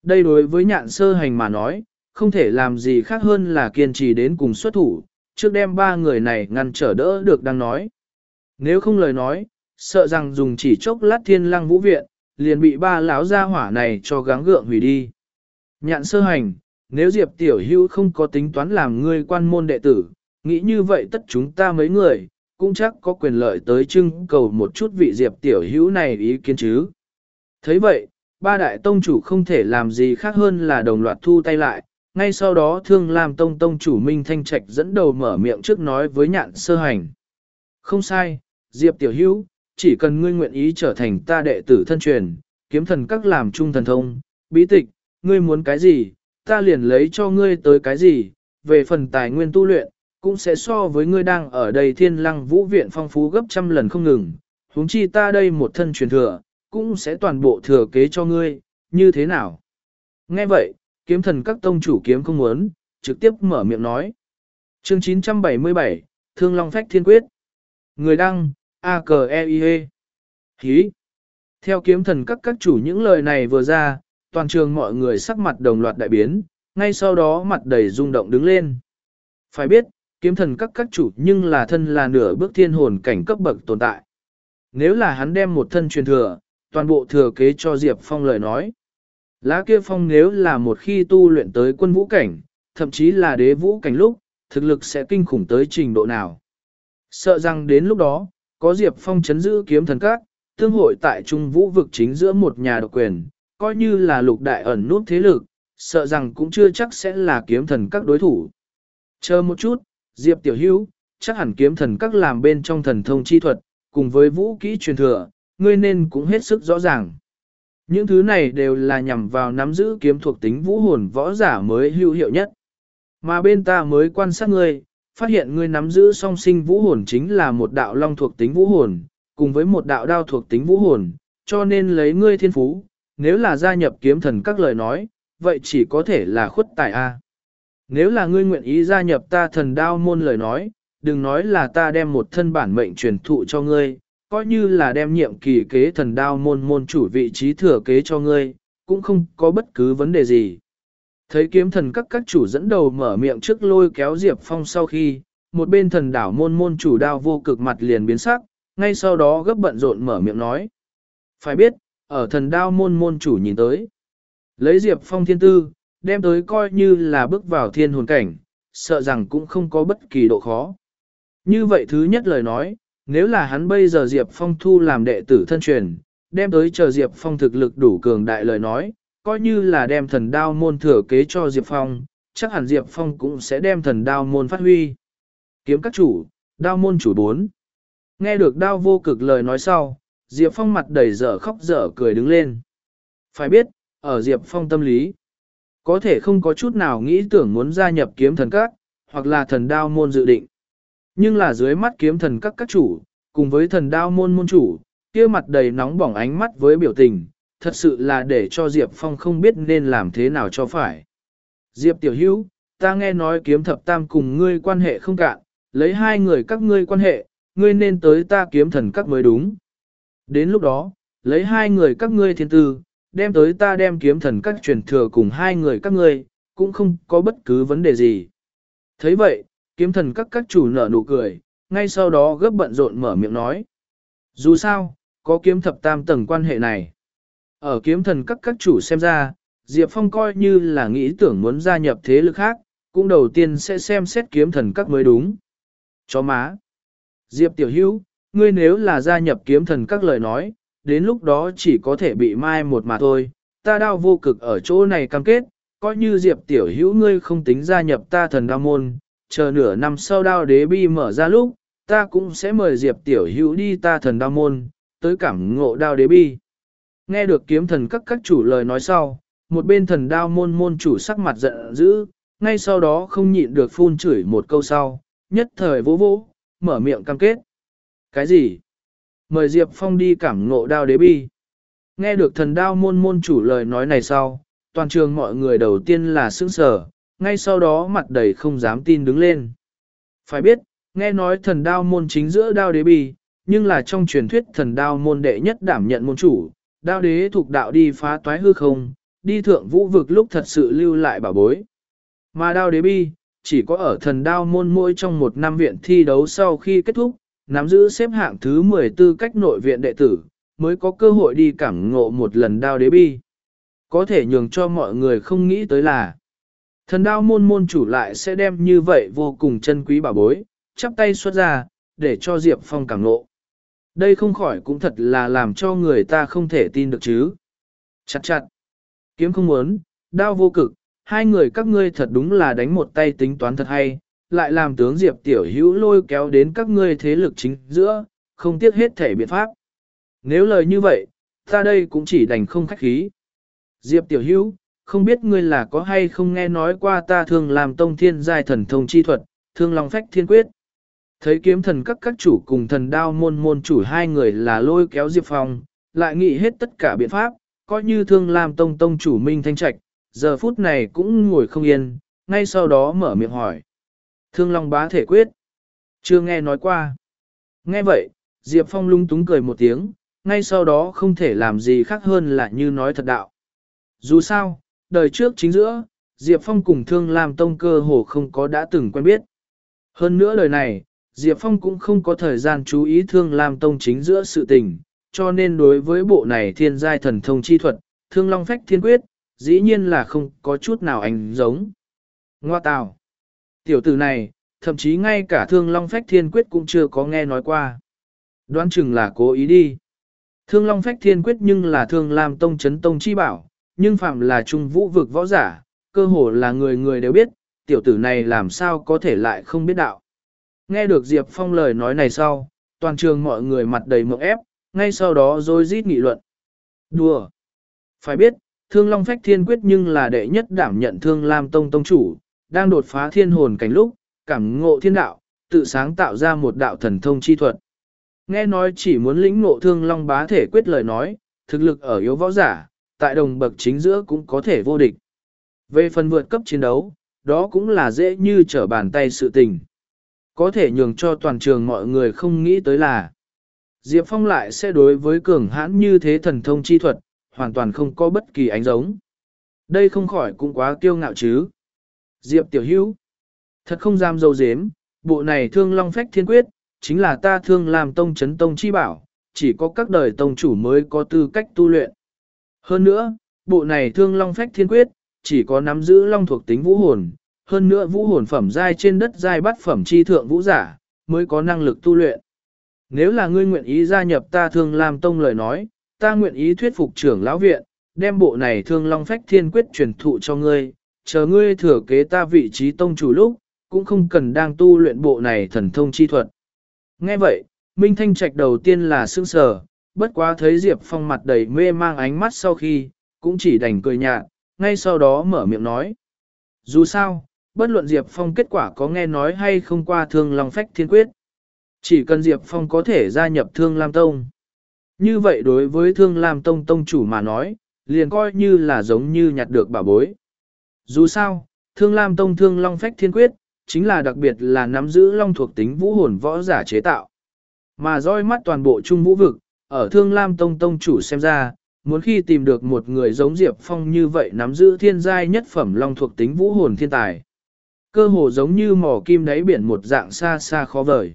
Đây đối với nhạn sơ hành mà nói, không thể làm gì khác hơn là kiên trì đến cùng xuất thủ, trước đem ba người này ngăn trở đỡ được đang nói. Nếu không lời nói, sợ rằng dùng chỉ chốc lát thiên lăng vũ viện, liền bị ba lão gia hỏa này cho gắng gượng hủy đi. Nhạn sơ hành, nếu Diệp Tiểu Hữu không có tính toán làm ngươi quan môn đệ tử, nghĩ như vậy tất chúng ta mấy người, cũng chắc có quyền lợi tới trưng cầu một chút vị Diệp Tiểu Hữu này ý kiến chứ. thấy vậy, ba đại tông chủ không thể làm gì khác hơn là đồng loạt thu tay lại, ngay sau đó thương làm tông tông chủ Minh Thanh Trạch dẫn đầu mở miệng trước nói với nhạn sơ hành. Không sai, Diệp Tiểu Hữu, chỉ cần ngươi nguyện ý trở thành ta đệ tử thân truyền, kiếm thần các làm trung thần thông, bí tịch, ngươi muốn cái gì, ta liền lấy cho ngươi tới cái gì, về phần tài nguyên tu luyện, cũng sẽ so với ngươi đang ở đây thiên lăng vũ viện phong phú gấp trăm lần không ngừng, huống chi ta đây một thân truyền thừa, cũng sẽ toàn bộ thừa kế cho ngươi, như thế nào? Nghe vậy, kiếm thần các tông chủ kiếm không muốn, trực tiếp mở miệng nói. Chương 977, Thương Long Phách Thiên Quyết. Người đăng, a k e i -E. Hí. Theo kiếm thần các các chủ những lời này vừa ra, toàn trường mọi người sắc mặt đồng loạt đại biến, ngay sau đó mặt đầy rung động đứng lên. Phải biết, kiếm thần các các chủ nhưng là thân là nửa bước thiên hồn cảnh cấp bậc tồn tại. Nếu là hắn đem một thân truyền thừa, toàn bộ thừa kế cho Diệp Phong lời nói. Lá kia phong nếu là một khi tu luyện tới quân vũ cảnh, thậm chí là đế vũ cảnh lúc, thực lực sẽ kinh khủng tới trình độ nào. Sợ rằng đến lúc đó, có Diệp Phong chấn giữ kiếm thần các, tương hội tại trung vũ vực chính giữa một nhà độc quyền, coi như là lục đại ẩn nút thế lực, sợ rằng cũng chưa chắc sẽ là kiếm thần các đối thủ. Chờ một chút, Diệp Tiểu Hữu, chắc hẳn kiếm thần các làm bên trong thần thông chi thuật, cùng với vũ kỹ truyền thừa, ngươi nên cũng hết sức rõ ràng. Những thứ này đều là nhằm vào nắm giữ kiếm thuộc tính vũ hồn võ giả mới hữu hiệu nhất. Mà bên ta mới quan sát ngươi, phát hiện ngươi nắm giữ song sinh vũ hồn chính là một đạo long thuộc tính vũ hồn, cùng với một đạo đao thuộc tính vũ hồn, cho nên lấy ngươi thiên phú, nếu là gia nhập kiếm thần các lời nói, vậy chỉ có thể là khuất tài A. Nếu là ngươi nguyện ý gia nhập ta thần đao môn lời nói, đừng nói là ta đem một thân bản mệnh truyền thụ cho ngươi, coi như là đem nhiệm kỳ kế thần đao môn môn chủ vị trí thừa kế cho ngươi, cũng không có bất cứ vấn đề gì. Thấy kiếm thần các các chủ dẫn đầu mở miệng trước lôi kéo Diệp Phong sau khi, một bên thần đảo môn môn chủ đao vô cực mặt liền biến sắc, ngay sau đó gấp bận rộn mở miệng nói. Phải biết, ở thần đao môn môn chủ nhìn tới. Lấy Diệp Phong thiên tư, đem tới coi như là bước vào thiên hồn cảnh, sợ rằng cũng không có bất kỳ độ khó. Như vậy thứ nhất lời nói, nếu là hắn bây giờ Diệp Phong thu làm đệ tử thân truyền, đem tới chờ Diệp Phong thực lực đủ cường đại lời nói, coi như là đem thần đao môn thừa kế cho Diệp Phong, chắc hẳn Diệp Phong cũng sẽ đem thần đao môn phát huy. Kiếm các chủ, đao môn chủ 4. Nghe được đao vô cực lời nói sau, Diệp Phong mặt đầy dở khóc dở cười đứng lên. Phải biết, ở Diệp Phong tâm lý, có thể không có chút nào nghĩ tưởng muốn gia nhập kiếm thần các, hoặc là thần đao môn dự định. Nhưng là dưới mắt kiếm thần các các chủ, cùng với thần đao môn môn chủ, kia mặt đầy nóng bỏng ánh mắt với biểu tình, thật sự là để cho Diệp Phong không biết nên làm thế nào cho phải. Diệp Tiểu Hữu, ta nghe nói kiếm thập tam cùng ngươi quan hệ không cạn, lấy hai người các ngươi quan hệ, ngươi nên tới ta kiếm thần các mới đúng. Đến lúc đó, lấy hai người các ngươi thiên tư, đem tới ta đem kiếm thần các truyền thừa cùng hai người các ngươi, cũng không có bất cứ vấn đề gì. thấy vậy, kiếm thần các các chủ nở nụ cười, ngay sau đó gấp bận rộn mở miệng nói. Dù sao, có kiếm thập tam tầng quan hệ này. Ở kiếm thần các các chủ xem ra, Diệp Phong coi như là nghĩ tưởng muốn gia nhập thế lực khác, cũng đầu tiên sẽ xem xét kiếm thần các mới đúng. Chó má. Diệp Tiểu Hữu, ngươi nếu là gia nhập kiếm thần các lời nói, đến lúc đó chỉ có thể bị mai một mà thôi. Ta đao vô cực ở chỗ này cam kết, coi như Diệp Tiểu Hữu ngươi không tính gia nhập ta thần đao môn, chờ nửa năm sau đao đế bi mở ra lúc, ta cũng sẽ mời Diệp Tiểu Hữu đi ta thần đao môn, tới cảm ngộ đao đế bi. Nghe được kiếm thần các các chủ lời nói sau, một bên thần đao môn môn chủ sắc mặt giận dữ, ngay sau đó không nhịn được phun chửi một câu sau, nhất thời vỗ vỗ, mở miệng cam kết. Cái gì? Mời Diệp Phong đi cảm ngộ đao đế bi. Nghe được thần đao môn môn chủ lời nói này sau, toàn trường mọi người đầu tiên là sững sờ, ngay sau đó mặt đầy không dám tin đứng lên. Phải biết, nghe nói thần đao môn chính giữa đao đế bi, nhưng là trong truyền thuyết thần đao môn đệ nhất đảm nhận môn chủ, đao đế thuộc đạo đi phá toái hư không, đi thượng vũ vực lúc thật sự lưu lại bảo bối. Mà đao đế bi, chỉ có ở thần đao môn mỗi trong một năm viện thi đấu sau khi kết thúc, nắm giữ xếp hạng thứ 14 cách nội viện đệ tử, mới có cơ hội đi cảm ngộ một lần đao đế bi. Có thể nhường cho mọi người không nghĩ tới là, thần đao môn môn chủ lại sẽ đem như vậy vô cùng chân quý bảo bối, chắp tay xuất ra, để cho Diệp Phong cảm ngộ. Đây không khỏi cũng thật là làm cho người ta không thể tin được chứ. Chặt chặt. Kiếm không muốn, đao vô cực, hai người các ngươi thật đúng là đánh một tay tính toán thật hay, lại làm tướng Diệp Tiểu Hữu lôi kéo đến các ngươi thế lực chính giữa, không tiếc hết thể biện pháp. Nếu lời như vậy, ta đây cũng chỉ đành không khách khí. Diệp Tiểu Hữu, không biết ngươi là có hay không nghe nói qua ta thường làm tông thiên giai thần thông chi thuật, thương lòng phách thiên quyết. Thấy kiếm thần các các chủ cùng thần đao môn môn chủ hai người là lôi kéo Diệp Phong, lại nghĩ hết tất cả biện pháp, coi như thương làm tông tông chủ Minh Thanh Trạch, giờ phút này cũng ngồi không yên, ngay sau đó mở miệng hỏi. Thương Long bá thể quyết. Chưa nghe nói qua. Nghe vậy, Diệp Phong lung túng cười một tiếng, ngay sau đó không thể làm gì khác hơn là như nói thật đạo. Dù sao, đời trước chính giữa, Diệp Phong cùng Thương Lam Tông cơ hồ không có đã từng quen biết. Hơn nữa lời này, Diệp Phong cũng không có thời gian chú ý Thương Lam Tông chính giữa sự tình, cho nên đối với bộ này thiên giai thần thông chi thuật, Thương Long Phách Thiên Quyết, dĩ nhiên là không có chút nào ảnh giống. Ngoa tào. Tiểu tử này, thậm chí ngay cả Thương Long Phách Thiên Quyết cũng chưa có nghe nói qua. Đoán chừng là cố ý đi. Thương Long Phách Thiên Quyết nhưng là Thương Lam Tông chấn tông chi bảo, nhưng phạm là trung vũ vực võ giả, cơ hồ là người người đều biết, tiểu tử này làm sao có thể lại không biết đạo. Nghe được Diệp Phong lời nói này sau, toàn trường mọi người mặt đầy mộng ép, ngay sau đó rồi rít nghị luận. Đùa! Phải biết, Thương Long Phách Thiên Quyết nhưng là đệ nhất đảm nhận Thương Lam Tông Tông chủ, đang đột phá thiên hồn cảnh lúc, cảm ngộ thiên đạo, tự sáng tạo ra một đạo thần thông chi thuật. Nghe nói chỉ muốn lĩnh ngộ Thương Long bá thể quyết lời nói, thực lực ở yếu võ giả, tại đồng bậc chính giữa cũng có thể vô địch. Về phần vượt cấp chiến đấu, đó cũng là dễ như trở bàn tay sự tình. Có thể nhường cho toàn trường mọi người không nghĩ tới là Diệp Phong lại sẽ đối với cường hãn như thế thần thông chi thuật, hoàn toàn không có bất kỳ ánh giống. Đây không khỏi cũng quá kiêu ngạo chứ. Diệp Tiểu Hữu Thật không dám dâu dếm, bộ này thương long phách thiên quyết, chính là ta thương làm tông chấn tông chi bảo, chỉ có các đời tông chủ mới có tư cách tu luyện. Hơn nữa, bộ này thương long phách thiên quyết, chỉ có nắm giữ long thuộc tính vũ hồn, hơn nữa vũ hồn phẩm giai trên đất giai bắt phẩm chi thượng vũ giả, mới có năng lực tu luyện. Nếu là ngươi nguyện ý gia nhập ta thương làm tông lời nói, ta nguyện ý thuyết phục trưởng lão viện, đem bộ này thương long phách thiên quyết truyền thụ cho ngươi, chờ ngươi thừa kế ta vị trí tông chủ lúc, cũng không cần đang tu luyện bộ này thần thông chi thuật. Nghe vậy, Minh Thanh Trạch đầu tiên là sương sờ, bất quá thấy Diệp Phong mặt đầy mê mang ánh mắt sau khi, cũng chỉ đành cười nhạt, ngay sau đó mở miệng nói. Dù sao, bất luận Diệp Phong kết quả có nghe nói hay không qua thương long phách thiên quyết. Chỉ cần Diệp Phong có thể gia nhập thương Lam Tông. Như vậy đối với thương Lam Tông Tông chủ mà nói, liền coi như là giống như nhặt được bảo bối. Dù sao, thương Lam Tông thương long phách thiên quyết, chính là đặc biệt là nắm giữ long thuộc tính vũ hồn võ giả chế tạo. Mà roi mắt toàn bộ trung vũ vực, ở thương lam tông tông chủ xem ra, muốn khi tìm được một người giống Diệp Phong như vậy nắm giữ thiên giai nhất phẩm long thuộc tính vũ hồn thiên tài. Cơ hồ giống như mỏ kim đáy biển một dạng xa xa khó vời.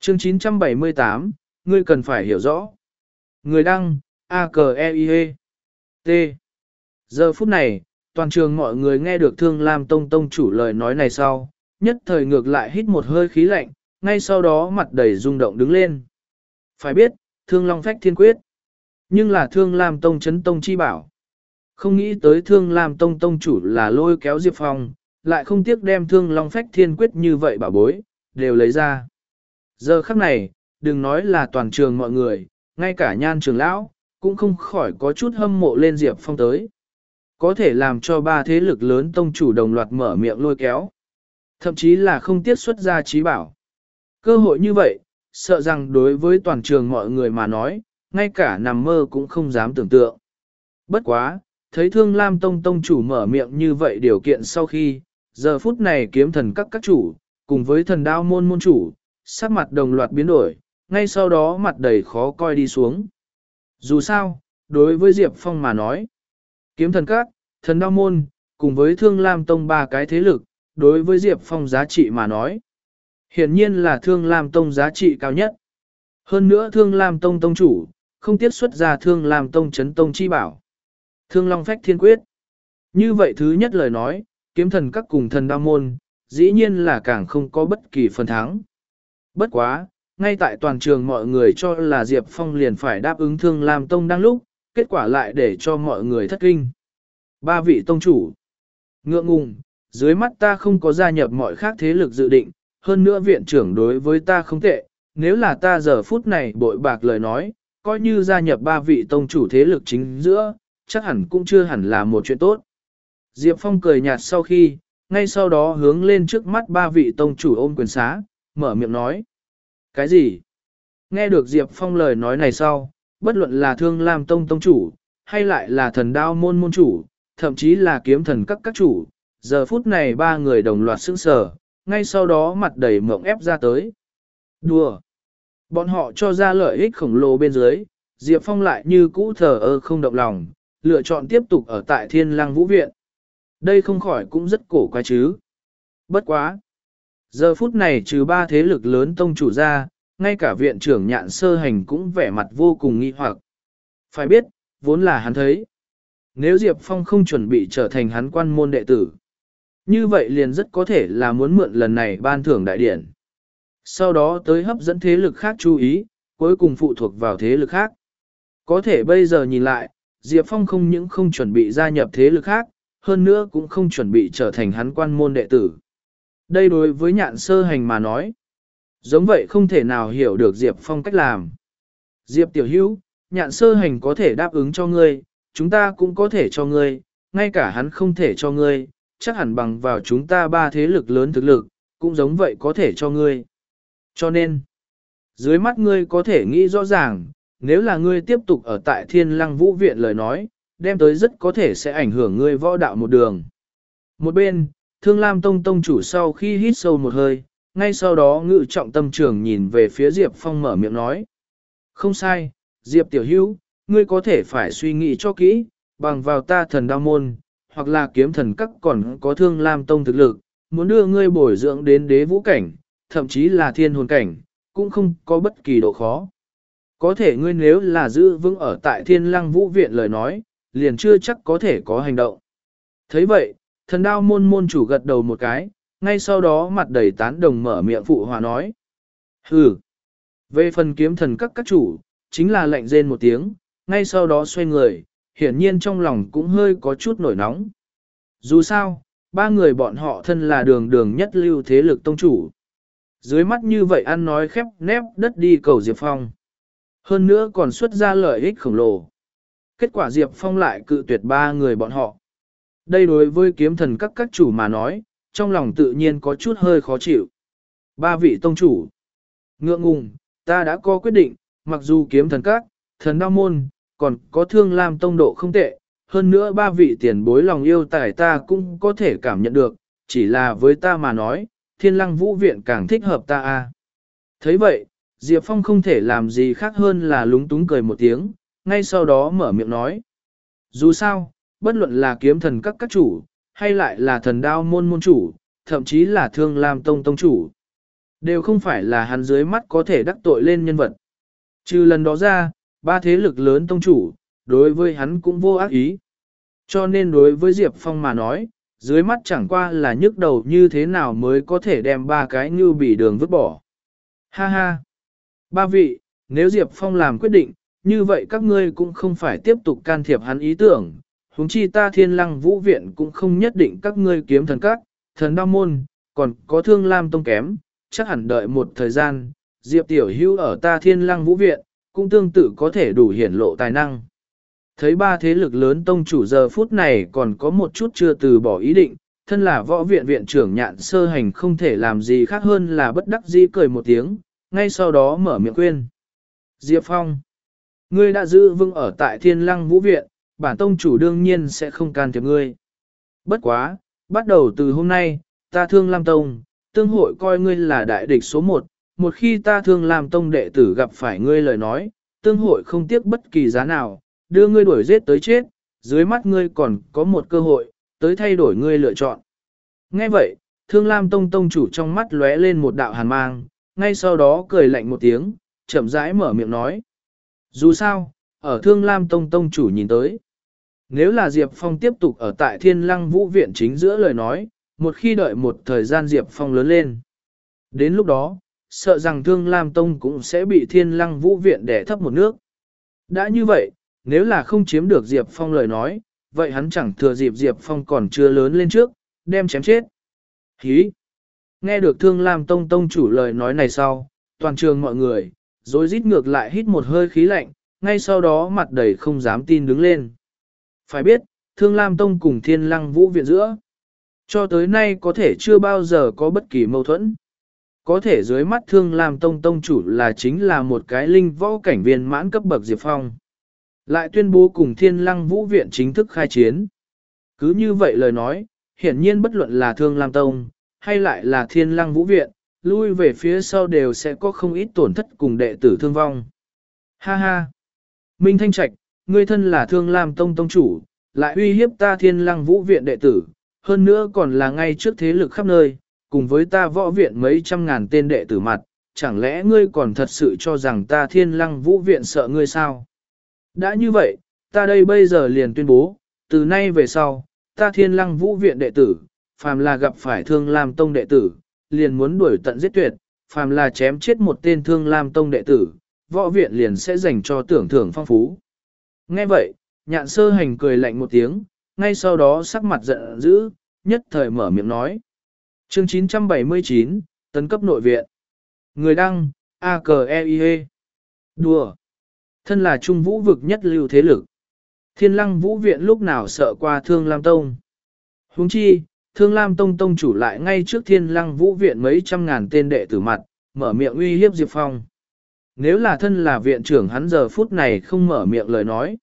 Chương 978, ngươi cần phải hiểu rõ. Người đăng, a k e i -E. T. Giờ phút này, toàn trường mọi người nghe được Thương Lam Tông Tông chủ lời nói này sau, nhất thời ngược lại hít một hơi khí lạnh, ngay sau đó mặt đầy rung động đứng lên. Phải biết, thương long phách thiên quyết, nhưng là thương lam tông Trấn tông chi bảo. Không nghĩ tới thương lam tông tông chủ là lôi kéo Diệp Phong, lại không tiếc đem thương long phách thiên quyết như vậy bảo bối, đều lấy ra. Giờ khắc này, đừng nói là toàn trường mọi người, ngay cả nhan trường lão, cũng không khỏi có chút hâm mộ lên Diệp Phong tới. Có thể làm cho ba thế lực lớn tông chủ đồng loạt mở miệng lôi kéo. Thậm chí là không tiết xuất ra trí bảo. Cơ hội như vậy, sợ rằng đối với toàn trường mọi người mà nói, ngay cả nằm mơ cũng không dám tưởng tượng. Bất quá, thấy thương Lam Tông Tông chủ mở miệng như vậy điều kiện sau khi, giờ phút này kiếm thần các các chủ, cùng với thần đao môn môn chủ, sắc mặt đồng loạt biến đổi, ngay sau đó mặt đầy khó coi đi xuống. Dù sao, đối với Diệp Phong mà nói, kiếm thần các, thần đao môn, cùng với thương Lam Tông ba cái thế lực, đối với Diệp Phong giá trị mà nói. Hiển nhiên là Thương Lam Tông giá trị cao nhất. Hơn nữa Thương Lam Tông Tông chủ, không tiết xuất ra Thương Lam Tông chấn Tông chi bảo. Thương Long Phách Thiên Quyết. Như vậy thứ nhất lời nói, kiếm thần các cùng thần đao môn, dĩ nhiên là càng không có bất kỳ phần thắng. Bất quá, ngay tại toàn trường mọi người cho là Diệp Phong liền phải đáp ứng Thương Lam Tông đang lúc, kết quả lại để cho mọi người thất kinh. Ba vị tông chủ. Ngượng ngùng, dưới mắt ta không có gia nhập mọi khác thế lực dự định, hơn nữa viện trưởng đối với ta không tệ, nếu là ta giờ phút này bội bạc lời nói, coi như gia nhập ba vị tông chủ thế lực chính giữa, chắc hẳn cũng chưa hẳn là một chuyện tốt. Diệp Phong cười nhạt sau khi, ngay sau đó hướng lên trước mắt ba vị tông chủ ôm quyền xá, mở miệng nói. Cái gì? Nghe được Diệp Phong lời nói này sau, bất luận là thương lam tông tông chủ, hay lại là thần đao môn môn chủ, thậm chí là kiếm thần các các chủ, giờ phút này ba người đồng loạt sững sờ, ngay sau đó mặt đầy mộng ép ra tới. Đùa! Bọn họ cho ra lợi ích khổng lồ bên dưới, Diệp Phong lại như cũ thờ ơ không động lòng, lựa chọn tiếp tục ở tại thiên lăng vũ viện. Đây không khỏi cũng rất cổ quái chứ. Bất quá! Giờ phút này trừ ba thế lực lớn tông chủ ra, ngay cả viện trưởng nhạn sơ hành cũng vẻ mặt vô cùng nghi hoặc. Phải biết, vốn là hắn thấy. Nếu Diệp Phong không chuẩn bị trở thành hắn quan môn đệ tử, như vậy liền rất có thể là muốn mượn lần này ban thưởng đại điển. Sau đó tới hấp dẫn thế lực khác chú ý, cuối cùng phụ thuộc vào thế lực khác. Có thể bây giờ nhìn lại, Diệp Phong không những không chuẩn bị gia nhập thế lực khác, hơn nữa cũng không chuẩn bị trở thành hắn quan môn đệ tử. Đây đối với nhạn sơ hành mà nói. Giống vậy không thể nào hiểu được Diệp Phong cách làm. Diệp tiểu hữu, nhạn sơ hành có thể đáp ứng cho ngươi, chúng ta cũng có thể cho ngươi, ngay cả hắn không thể cho ngươi, chắc hẳn bằng vào chúng ta ba thế lực lớn thực lực, cũng giống vậy có thể cho ngươi. Cho nên, dưới mắt ngươi có thể nghĩ rõ ràng, nếu là ngươi tiếp tục ở tại thiên lăng vũ viện lời nói, đem tới rất có thể sẽ ảnh hưởng ngươi võ đạo một đường. Một bên, thương lam tông tông chủ sau khi hít sâu một hơi, ngay sau đó ngự trọng tâm trường nhìn về phía Diệp Phong mở miệng nói. Không sai, Diệp Tiểu Hữu ngươi có thể phải suy nghĩ cho kỹ, bằng vào ta thần đao môn, hoặc là kiếm thần các còn có thương lam tông thực lực, muốn đưa ngươi bồi dưỡng đến đế vũ cảnh, thậm chí là thiên hồn cảnh, cũng không có bất kỳ độ khó. Có thể ngươi nếu là giữ vững ở tại thiên lăng vũ viện lời nói, liền chưa chắc có thể có hành động. thấy vậy, thần đao môn môn chủ gật đầu một cái, ngay sau đó mặt đầy tán đồng mở miệng phụ hòa nói. Hừ! Về phần kiếm thần các các chủ, chính là lệnh rên một tiếng, ngay sau đó xoay người, hiển nhiên trong lòng cũng hơi có chút nổi nóng. Dù sao, ba người bọn họ thân là đường đường nhất lưu thế lực tông chủ. Dưới mắt như vậy ăn nói khép nép đất đi cầu Diệp Phong. Hơn nữa còn xuất ra lợi ích khổng lồ. Kết quả Diệp Phong lại cự tuyệt ba người bọn họ. Đây đối với kiếm thần các các chủ mà nói, trong lòng tự nhiên có chút hơi khó chịu. Ba vị tông chủ. Ngượng ngùng, ta đã có quyết định, mặc dù kiếm thần các, thần đao môn, còn có thương lam tông độ không tệ, hơn nữa ba vị tiền bối lòng yêu tài ta cũng có thể cảm nhận được, chỉ là với ta mà nói, thiên lăng vũ viện càng thích hợp ta a. thấy vậy, Diệp Phong không thể làm gì khác hơn là lúng túng cười một tiếng, ngay sau đó mở miệng nói. Dù sao, bất luận là kiếm thần các các chủ, hay lại là thần đao môn môn chủ, thậm chí là thương lam tông tông chủ, đều không phải là hắn dưới mắt có thể đắc tội lên nhân vật. Trừ lần đó ra, ba thế lực lớn tông chủ, đối với hắn cũng vô ác ý. Cho nên đối với Diệp Phong mà nói, dưới mắt chẳng qua là nhức đầu như thế nào mới có thể đem ba cái như bị đường vứt bỏ. Ha ha! Ba vị, nếu Diệp Phong làm quyết định, như vậy các ngươi cũng không phải tiếp tục can thiệp hắn ý tưởng huống chi ta thiên lăng vũ viện cũng không nhất định các ngươi kiếm thần các, thần đao môn, còn có thương lam tông kém, chắc hẳn đợi một thời gian, Diệp Tiểu Hưu ở ta thiên lăng vũ viện, cũng tương tự có thể đủ hiển lộ tài năng. Thấy ba thế lực lớn tông chủ giờ phút này còn có một chút chưa từ bỏ ý định, thân là võ viện viện trưởng nhạn sơ hành không thể làm gì khác hơn là bất đắc dĩ cười một tiếng, ngay sau đó mở miệng khuyên. Diệp Phong, ngươi đã giữ vững ở tại thiên lăng vũ viện, bản tông chủ đương nhiên sẽ không can thiệp ngươi. Bất quá, bắt đầu từ hôm nay, ta thương Lam Tông, tương hội coi ngươi là đại địch số một, một khi ta thương làm tông đệ tử gặp phải ngươi lời nói, tương hội không tiếc bất kỳ giá nào, đưa ngươi đuổi giết tới chết, dưới mắt ngươi còn có một cơ hội, tới thay đổi ngươi lựa chọn. Nghe vậy, thương lam tông tông chủ trong mắt lóe lên một đạo hàn mang, ngay sau đó cười lạnh một tiếng, chậm rãi mở miệng nói. Dù sao, ở thương lam tông tông chủ nhìn tới, nếu là Diệp Phong tiếp tục ở tại thiên lăng vũ viện chính giữa lời nói, một khi đợi một thời gian Diệp Phong lớn lên. Đến lúc đó, sợ rằng Thương Lam Tông cũng sẽ bị Thiên Lăng Vũ Viện đẻ thấp một nước. Đã như vậy, nếu là không chiếm được Diệp Phong lời nói, vậy hắn chẳng thừa dịp Diệp Phong còn chưa lớn lên trước, đem chém chết. Hí! Nghe được Thương Lam Tông Tông chủ lời nói này sau, toàn trường mọi người, rồi rít ngược lại hít một hơi khí lạnh, ngay sau đó mặt đầy không dám tin đứng lên. Phải biết, Thương Lam Tông cùng Thiên Lăng Vũ Viện giữa, cho tới nay có thể chưa bao giờ có bất kỳ mâu thuẫn. Có thể dưới mắt thương Lam tông tông chủ là chính là một cái linh võ cảnh viên mãn cấp bậc Diệp Phong. Lại tuyên bố cùng thiên lăng vũ viện chính thức khai chiến. Cứ như vậy lời nói, hiển nhiên bất luận là thương lam tông, hay lại là thiên lăng vũ viện, lui về phía sau đều sẽ có không ít tổn thất cùng đệ tử thương vong. Ha ha! Minh Thanh Trạch, ngươi thân là thương lam tông tông chủ, lại uy hiếp ta thiên lăng vũ viện đệ tử, hơn nữa còn là ngay trước thế lực khắp nơi, cùng với ta võ viện mấy trăm ngàn tên đệ tử mặt, chẳng lẽ ngươi còn thật sự cho rằng ta thiên lăng vũ viện sợ ngươi sao? Đã như vậy, ta đây bây giờ liền tuyên bố, từ nay về sau, ta thiên lăng vũ viện đệ tử, phàm là gặp phải thương lam tông đệ tử, liền muốn đuổi tận giết tuyệt, phàm là chém chết một tên thương lam tông đệ tử, võ viện liền sẽ dành cho tưởng thưởng phong phú. Nghe vậy, nhạn sơ hành cười lạnh một tiếng, ngay sau đó sắc mặt giận dữ, nhất thời mở miệng nói. Chương 979, tấn cấp nội viện. Người đăng, a k e i -E. Đùa. Thân là trung vũ vực nhất lưu thế lực. Thiên lăng vũ viện lúc nào sợ qua thương lam tông. huống chi, thương lam tông tông chủ lại ngay trước thiên lăng vũ viện mấy trăm ngàn tên đệ tử mặt, mở miệng uy hiếp Diệp Phong. Nếu là thân là viện trưởng hắn giờ phút này không mở miệng lời nói.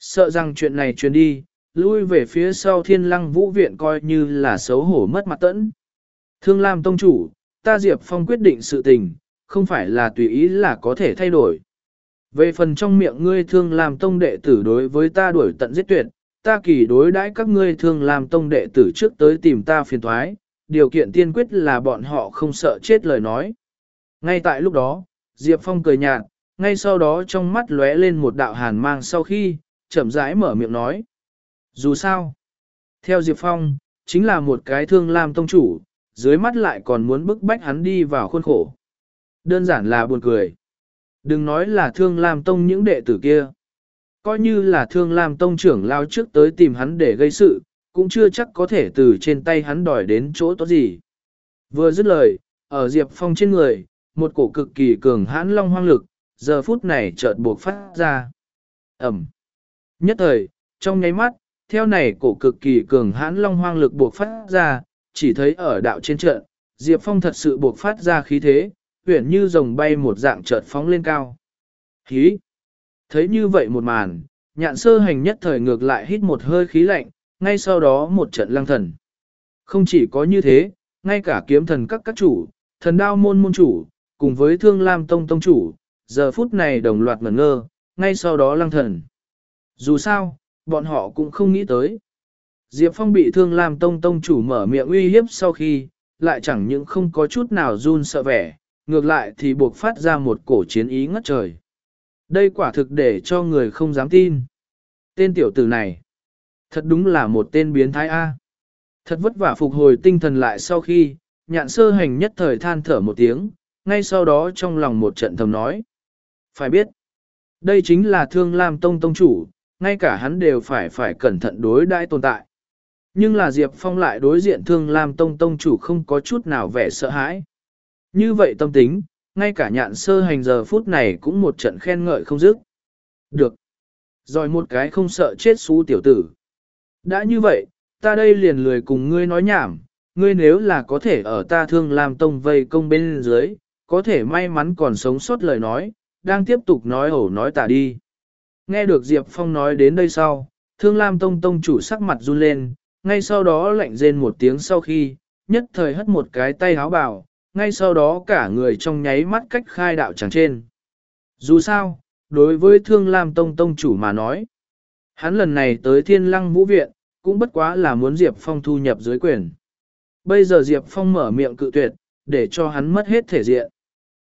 Sợ rằng chuyện này truyền đi, lui về phía sau thiên lăng vũ viện coi như là xấu hổ mất mặt tẫn. Thương Lam Tông Chủ, ta Diệp Phong quyết định sự tình, không phải là tùy ý là có thể thay đổi. Về phần trong miệng ngươi thương làm tông đệ tử đối với ta đuổi tận giết tuyệt, ta kỳ đối đãi các ngươi thương làm tông đệ tử trước tới tìm ta phiền thoái, điều kiện tiên quyết là bọn họ không sợ chết lời nói. Ngay tại lúc đó, Diệp Phong cười nhạt, ngay sau đó trong mắt lóe lên một đạo hàn mang sau khi, chậm rãi mở miệng nói. Dù sao, theo Diệp Phong, chính là một cái thương lam tông chủ, dưới mắt lại còn muốn bức bách hắn đi vào khuôn khổ. Đơn giản là buồn cười. Đừng nói là thương lam tông những đệ tử kia. Coi như là thương lam tông trưởng lao trước tới tìm hắn để gây sự, cũng chưa chắc có thể từ trên tay hắn đòi đến chỗ tốt gì. Vừa dứt lời, ở Diệp Phong trên người, một cổ cực kỳ cường hãn long hoang lực, giờ phút này chợt buộc phát ra. Ẩm. Nhất thời, trong nháy mắt, theo này cổ cực kỳ cường hãn long hoang lực buộc phát ra, chỉ thấy ở đạo trên trận, Diệp Phong thật sự buộc phát ra khí thế, huyển như rồng bay một dạng chợt phóng lên cao. Hí! Thấy như vậy một màn, nhạn sơ hành nhất thời ngược lại hít một hơi khí lạnh, ngay sau đó một trận lăng thần. Không chỉ có như thế, ngay cả kiếm thần các các chủ, thần đao môn môn chủ, cùng với thương lam tông tông chủ, giờ phút này đồng loạt ngẩn ngơ, ngay sau đó lăng thần. Dù sao, bọn họ cũng không nghĩ tới. Diệp Phong bị thương lam tông tông chủ mở miệng uy hiếp sau khi, lại chẳng những không có chút nào run sợ vẻ, ngược lại thì buộc phát ra một cổ chiến ý ngất trời. Đây quả thực để cho người không dám tin. Tên tiểu tử này, thật đúng là một tên biến thái A. Thật vất vả phục hồi tinh thần lại sau khi, nhạn sơ hành nhất thời than thở một tiếng, ngay sau đó trong lòng một trận thầm nói. Phải biết, đây chính là thương lam tông tông chủ, ngay cả hắn đều phải phải cẩn thận đối đãi tồn tại. Nhưng là Diệp Phong lại đối diện thương lam tông tông chủ không có chút nào vẻ sợ hãi. Như vậy tâm tính, ngay cả nhạn sơ hành giờ phút này cũng một trận khen ngợi không dứt. Được. Rồi một cái không sợ chết xú tiểu tử. Đã như vậy, ta đây liền lười cùng ngươi nói nhảm, ngươi nếu là có thể ở ta thương làm tông vây công bên dưới, có thể may mắn còn sống sót lời nói, đang tiếp tục nói ẩu nói tả đi. Nghe được Diệp Phong nói đến đây sau, thương lam tông tông chủ sắc mặt run lên, ngay sau đó lạnh rên một tiếng sau khi, nhất thời hất một cái tay háo bảo, ngay sau đó cả người trong nháy mắt cách khai đạo chẳng trên. Dù sao, đối với Thương Lam Tông Tông chủ mà nói, hắn lần này tới Thiên Lăng Vũ Viện, cũng bất quá là muốn Diệp Phong thu nhập dưới quyền. Bây giờ Diệp Phong mở miệng cự tuyệt, để cho hắn mất hết thể diện.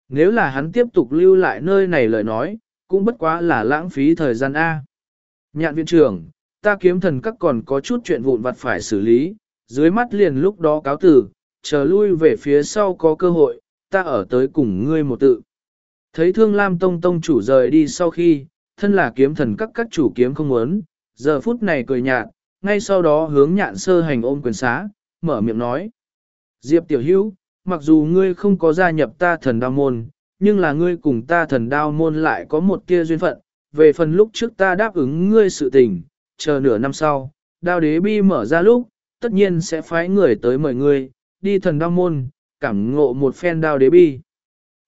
Nếu là hắn tiếp tục lưu lại nơi này lời nói, cũng bất quá là lãng phí thời gian A. Nhạn viện trưởng, ta kiếm thần các còn có chút chuyện vụn vặt phải xử lý, dưới mắt liền lúc đó cáo tử, chờ lui về phía sau có cơ hội, ta ở tới cùng ngươi một tự. Thấy thương lam tông tông chủ rời đi sau khi, thân là kiếm thần các các chủ kiếm không muốn, giờ phút này cười nhạt, ngay sau đó hướng nhạn sơ hành ôm quyền xá, mở miệng nói. Diệp tiểu hữu, mặc dù ngươi không có gia nhập ta thần đao môn, nhưng là ngươi cùng ta thần đao môn lại có một tia duyên phận, về phần lúc trước ta đáp ứng ngươi sự tình, chờ nửa năm sau, đao đế bi mở ra lúc, tất nhiên sẽ phái người tới mời ngươi, đi thần đao môn, cảm ngộ một phen đao đế bi.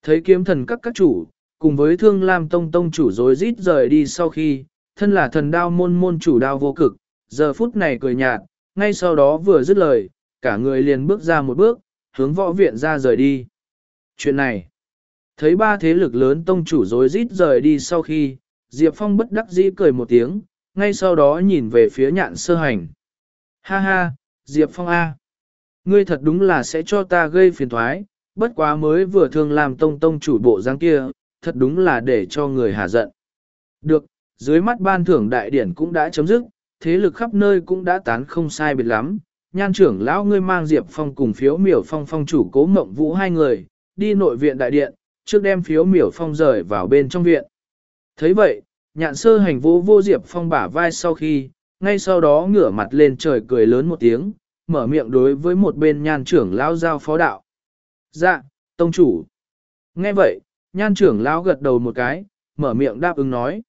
Thấy kiếm thần các các chủ, cùng với thương lam tông tông chủ rối rít rời đi sau khi, thân là thần đao môn môn chủ đao vô cực, giờ phút này cười nhạt, ngay sau đó vừa dứt lời, cả người liền bước ra một bước, hướng võ viện ra rời đi. Chuyện này, thấy ba thế lực lớn tông chủ rối rít rời đi sau khi, Diệp Phong bất đắc dĩ cười một tiếng, ngay sau đó nhìn về phía nhạn sơ hành. Ha ha, Diệp Phong A. Ngươi thật đúng là sẽ cho ta gây phiền thoái, bất quá mới vừa thường làm tông tông chủ bộ dáng kia, thật đúng là để cho người hà giận. Được, dưới mắt ban thưởng đại điển cũng đã chấm dứt, thế lực khắp nơi cũng đã tán không sai biệt lắm. Nhan trưởng lão ngươi mang Diệp Phong cùng phiếu miểu phong phong chủ cố mộng vũ hai người, đi nội viện đại điện, trước đem phiếu miểu phong rời vào bên trong viện. thấy vậy, nhạn sơ hành vũ vô Diệp Phong bả vai sau khi, ngay sau đó ngửa mặt lên trời cười lớn một tiếng, mở miệng đối với một bên nhan trưởng lão giao phó đạo. Dạ, tông chủ. Nghe vậy, nhan trưởng lão gật đầu một cái, mở miệng đáp ứng nói.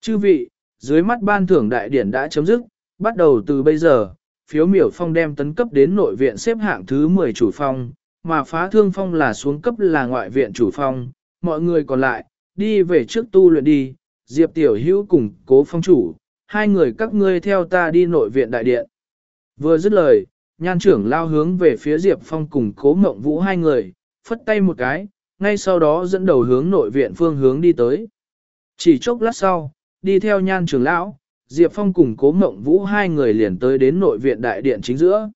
Chư vị, dưới mắt ban thưởng đại điển đã chấm dứt, bắt đầu từ bây giờ, phiếu miểu phong đem tấn cấp đến nội viện xếp hạng thứ 10 chủ phong, mà phá thương phong là xuống cấp là ngoại viện chủ phong, mọi người còn lại, đi về trước tu luyện đi, Diệp Tiểu Hữu cùng cố phong chủ, hai người các ngươi theo ta đi nội viện đại điện. Vừa dứt lời, nhan trưởng lao hướng về phía Diệp Phong cùng cố mộng vũ hai người, phất tay một cái, ngay sau đó dẫn đầu hướng nội viện phương hướng đi tới. Chỉ chốc lát sau, đi theo nhan trưởng lão, Diệp Phong cùng cố mộng vũ hai người liền tới đến nội viện đại điện chính giữa.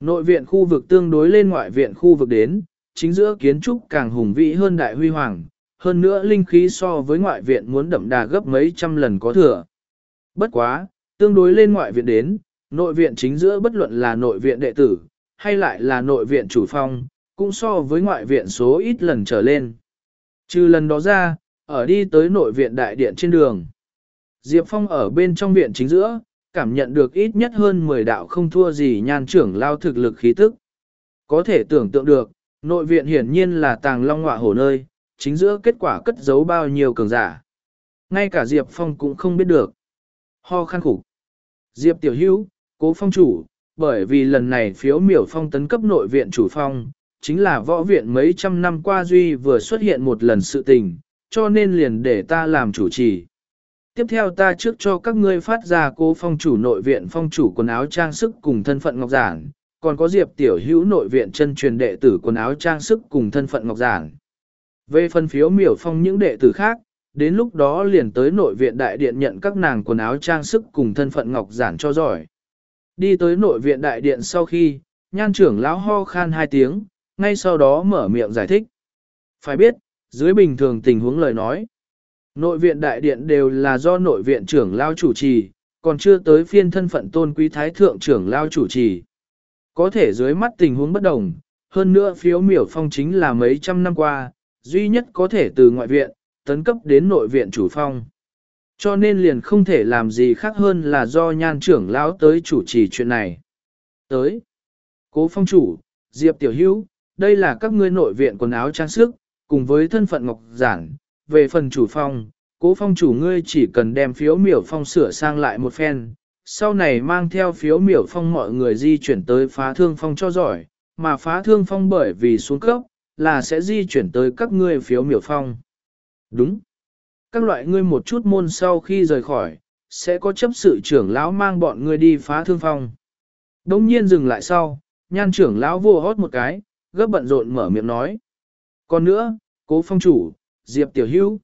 Nội viện khu vực tương đối lên ngoại viện khu vực đến, chính giữa kiến trúc càng hùng vĩ hơn đại huy hoàng, hơn nữa linh khí so với ngoại viện muốn đậm đà gấp mấy trăm lần có thừa. Bất quá, tương đối lên ngoại viện đến, nội viện chính giữa bất luận là nội viện đệ tử, hay lại là nội viện chủ phong, cũng so với ngoại viện số ít lần trở lên. Trừ lần đó ra, ở đi tới nội viện đại điện trên đường. Diệp Phong ở bên trong viện chính giữa, cảm nhận được ít nhất hơn 10 đạo không thua gì nhan trưởng lao thực lực khí tức. Có thể tưởng tượng được, nội viện hiển nhiên là tàng long ngọa hổ nơi, chính giữa kết quả cất giấu bao nhiêu cường giả. Ngay cả Diệp Phong cũng không biết được. Ho khăn khủng. Diệp Tiểu Hữu, cố phong chủ, bởi vì lần này phiếu miểu phong tấn cấp nội viện chủ phong, chính là võ viện mấy trăm năm qua duy vừa xuất hiện một lần sự tình, cho nên liền để ta làm chủ trì. Tiếp theo ta trước cho các ngươi phát ra cố phong chủ nội viện phong chủ quần áo trang sức cùng thân phận ngọc giản, còn có Diệp Tiểu Hữu nội viện chân truyền đệ tử quần áo trang sức cùng thân phận ngọc giản. Về phân phiếu miểu phong những đệ tử khác, đến lúc đó liền tới nội viện đại điện nhận các nàng quần áo trang sức cùng thân phận ngọc giản cho giỏi. Đi tới nội viện đại điện sau khi, nhan trưởng lão ho khan hai tiếng, ngay sau đó mở miệng giải thích. Phải biết, dưới bình thường tình huống lời nói, nội viện đại điện đều là do nội viện trưởng lao chủ trì, còn chưa tới phiên thân phận tôn quý thái thượng trưởng lao chủ trì. Có thể dưới mắt tình huống bất đồng, hơn nữa phiếu miểu phong chính là mấy trăm năm qua, duy nhất có thể từ ngoại viện, tấn cấp đến nội viện chủ phong. Cho nên liền không thể làm gì khác hơn là do nhan trưởng lão tới chủ trì chuyện này. Tới, cố phong chủ, Diệp Tiểu Hữu, đây là các ngươi nội viện quần áo trang sức, cùng với thân phận ngọc giản, về phần chủ phong, cố phong chủ ngươi chỉ cần đem phiếu miểu phong sửa sang lại một phen, sau này mang theo phiếu miểu phong mọi người di chuyển tới phá thương phong cho giỏi, mà phá thương phong bởi vì xuống cấp, là sẽ di chuyển tới các ngươi phiếu miểu phong. Đúng. Các loại ngươi một chút môn sau khi rời khỏi, sẽ có chấp sự trưởng lão mang bọn ngươi đi phá thương phong. Đông nhiên dừng lại sau, nhan trưởng lão vô hót một cái, gấp bận rộn mở miệng nói. Còn nữa, cố phong chủ, Diệp Tiểu Hữu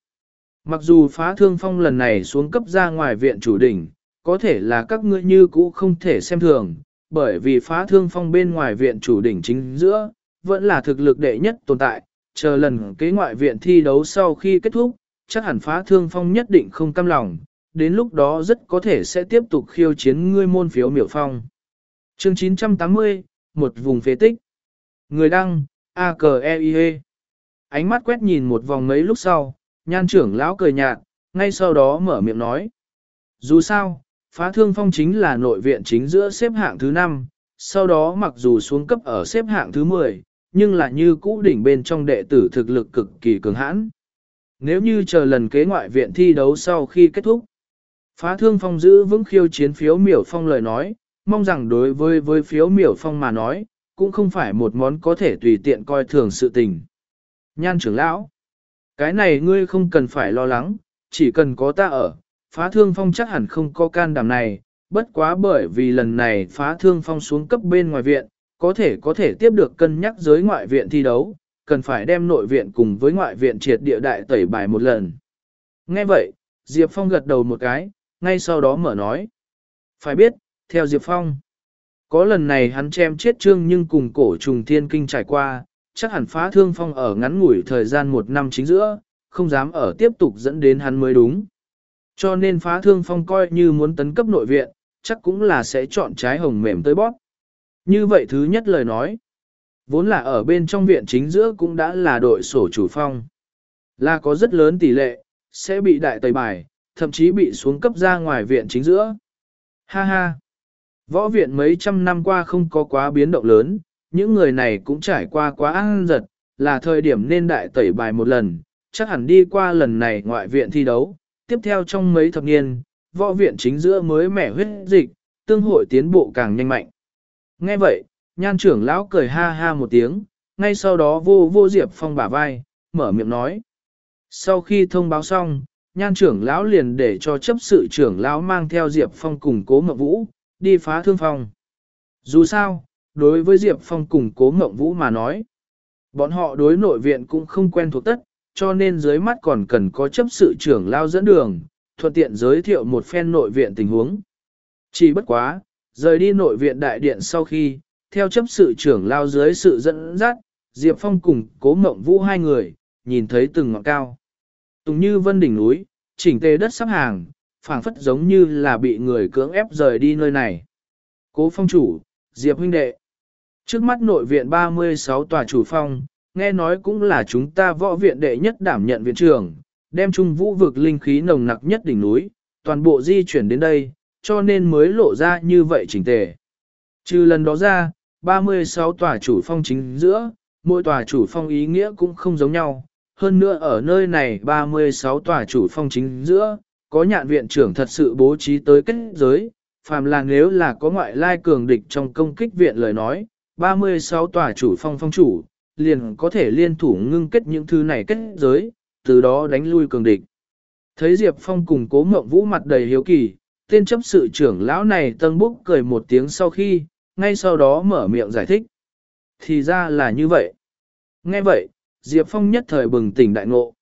Mặc dù phá thương phong lần này xuống cấp ra ngoài viện chủ đỉnh, có thể là các ngươi như cũ không thể xem thường, bởi vì phá thương phong bên ngoài viện chủ đỉnh chính giữa, vẫn là thực lực đệ nhất tồn tại, chờ lần kế ngoại viện thi đấu sau khi kết thúc, chắc hẳn phá thương phong nhất định không cam lòng, đến lúc đó rất có thể sẽ tiếp tục khiêu chiến ngươi môn phiếu miểu phong. Chương 980, một vùng phế tích. Người đăng, a k e i -E. Ánh mắt quét nhìn một vòng mấy lúc sau, nhan trưởng lão cười nhạt, ngay sau đó mở miệng nói. Dù sao, phá thương phong chính là nội viện chính giữa xếp hạng thứ 5, sau đó mặc dù xuống cấp ở xếp hạng thứ 10, nhưng là như cũ đỉnh bên trong đệ tử thực lực cực kỳ cường hãn. Nếu như chờ lần kế ngoại viện thi đấu sau khi kết thúc, phá thương phong giữ vững khiêu chiến phiếu miểu phong lời nói, mong rằng đối với với phiếu miểu phong mà nói, cũng không phải một món có thể tùy tiện coi thường sự tình. Nhan trưởng lão, cái này ngươi không cần phải lo lắng, chỉ cần có ta ở, phá thương phong chắc hẳn không có can đảm này, bất quá bởi vì lần này phá thương phong xuống cấp bên ngoài viện, có thể có thể tiếp được cân nhắc giới ngoại viện thi đấu, cần phải đem nội viện cùng với ngoại viện triệt địa đại tẩy bài một lần. Nghe vậy, Diệp Phong gật đầu một cái, ngay sau đó mở nói. Phải biết, theo Diệp Phong, có lần này hắn chém chết trương nhưng cùng cổ trùng thiên kinh trải qua, chắc hẳn phá thương phong ở ngắn ngủi thời gian một năm chính giữa, không dám ở tiếp tục dẫn đến hắn mới đúng. Cho nên phá thương phong coi như muốn tấn cấp nội viện, chắc cũng là sẽ chọn trái hồng mềm tới bóp. Như vậy thứ nhất lời nói, vốn là ở bên trong viện chính giữa cũng đã là đội sổ chủ phong. Là có rất lớn tỷ lệ, sẽ bị đại tẩy bài, thậm chí bị xuống cấp ra ngoài viện chính giữa. Ha ha! Võ viện mấy trăm năm qua không có quá biến động lớn, những người này cũng trải qua quá ăn giật, là thời điểm nên đại tẩy bài một lần, chắc hẳn đi qua lần này ngoại viện thi đấu. Tiếp theo trong mấy thập niên, võ viện chính giữa mới mẻ huyết dịch, tương hội tiến bộ càng nhanh mạnh. Nghe vậy, nhan trưởng lão cười ha ha một tiếng, ngay sau đó vô vô Diệp Phong bả vai, mở miệng nói. Sau khi thông báo xong, nhan trưởng lão liền để cho chấp sự trưởng lão mang theo Diệp Phong cùng cố mộng vũ, đi phá thương phong. Dù sao, đối với Diệp Phong cùng cố mộng vũ mà nói, bọn họ đối nội viện cũng không quen thuộc tất, cho nên dưới mắt còn cần có chấp sự trưởng lao dẫn đường, thuận tiện giới thiệu một phen nội viện tình huống. Chỉ bất quá, rời đi nội viện đại điện sau khi, theo chấp sự trưởng lao dưới sự dẫn dắt, Diệp Phong cùng cố mộng vũ hai người, nhìn thấy từng ngọn cao. Tùng như vân đỉnh núi, chỉnh tề đất sắp hàng, phảng phất giống như là bị người cưỡng ép rời đi nơi này. Cố phong chủ, Diệp huynh đệ. Trước mắt nội viện 36 tòa chủ phong, nghe nói cũng là chúng ta võ viện đệ nhất đảm nhận viện trưởng, đem trung vũ vực linh khí nồng nặc nhất đỉnh núi, toàn bộ di chuyển đến đây, cho nên mới lộ ra như vậy chỉnh tề. Trừ lần đó ra, 36 tòa chủ phong chính giữa, mỗi tòa chủ phong ý nghĩa cũng không giống nhau. Hơn nữa ở nơi này 36 tòa chủ phong chính giữa, có nhạn viện trưởng thật sự bố trí tới kết giới, phàm là nếu là có ngoại lai cường địch trong công kích viện lời nói, 36 tòa chủ phong phong chủ, liền có thể liên thủ ngưng kết những thứ này kết giới, từ đó đánh lui cường địch. Thấy Diệp Phong cùng cố mộng vũ mặt đầy hiếu kỳ, tên chấp sự trưởng lão này tân búc cười một tiếng sau khi, ngay sau đó mở miệng giải thích. Thì ra là như vậy. Nghe vậy, Diệp Phong nhất thời bừng tỉnh đại ngộ.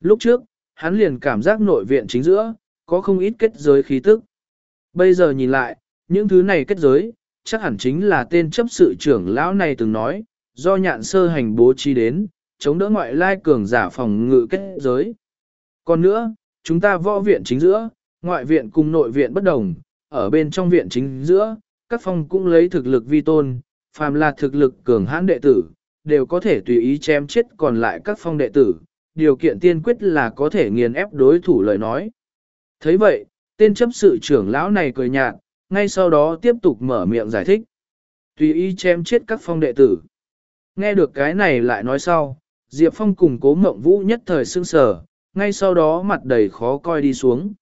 Lúc trước, hắn liền cảm giác nội viện chính giữa, có không ít kết giới khí tức. Bây giờ nhìn lại, những thứ này kết giới, chắc hẳn chính là tên chấp sự trưởng lão này từng nói, do nhạn sơ hành bố trí đến, chống đỡ ngoại lai cường giả phòng ngự kết giới. Còn nữa, chúng ta võ viện chính giữa, ngoại viện cùng nội viện bất đồng, ở bên trong viện chính giữa, các phong cũng lấy thực lực vi tôn, phàm là thực lực cường hãn đệ tử, đều có thể tùy ý chém chết còn lại các phong đệ tử, điều kiện tiên quyết là có thể nghiền ép đối thủ lời nói. thấy vậy, tên chấp sự trưởng lão này cười nhạt, ngay sau đó tiếp tục mở miệng giải thích. Tùy ý chém chết các phong đệ tử. Nghe được cái này lại nói sau, Diệp Phong cùng cố mộng vũ nhất thời sương sở, ngay sau đó mặt đầy khó coi đi xuống.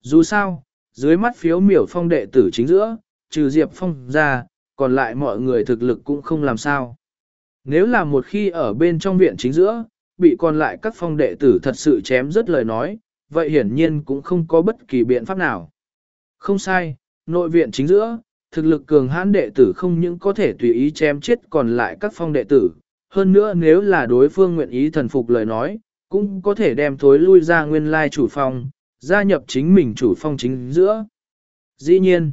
Dù sao, dưới mắt phiếu miểu phong đệ tử chính giữa, trừ Diệp Phong ra, còn lại mọi người thực lực cũng không làm sao. Nếu là một khi ở bên trong viện chính giữa, bị còn lại các phong đệ tử thật sự chém rất lời nói, vậy hiển nhiên cũng không có bất kỳ biện pháp nào. Không sai, nội viện chính giữa, thực lực cường hãn đệ tử không những có thể tùy ý chém chết còn lại các phong đệ tử, hơn nữa nếu là đối phương nguyện ý thần phục lời nói, cũng có thể đem thối lui ra nguyên lai chủ phong, gia nhập chính mình chủ phong chính giữa. Dĩ nhiên,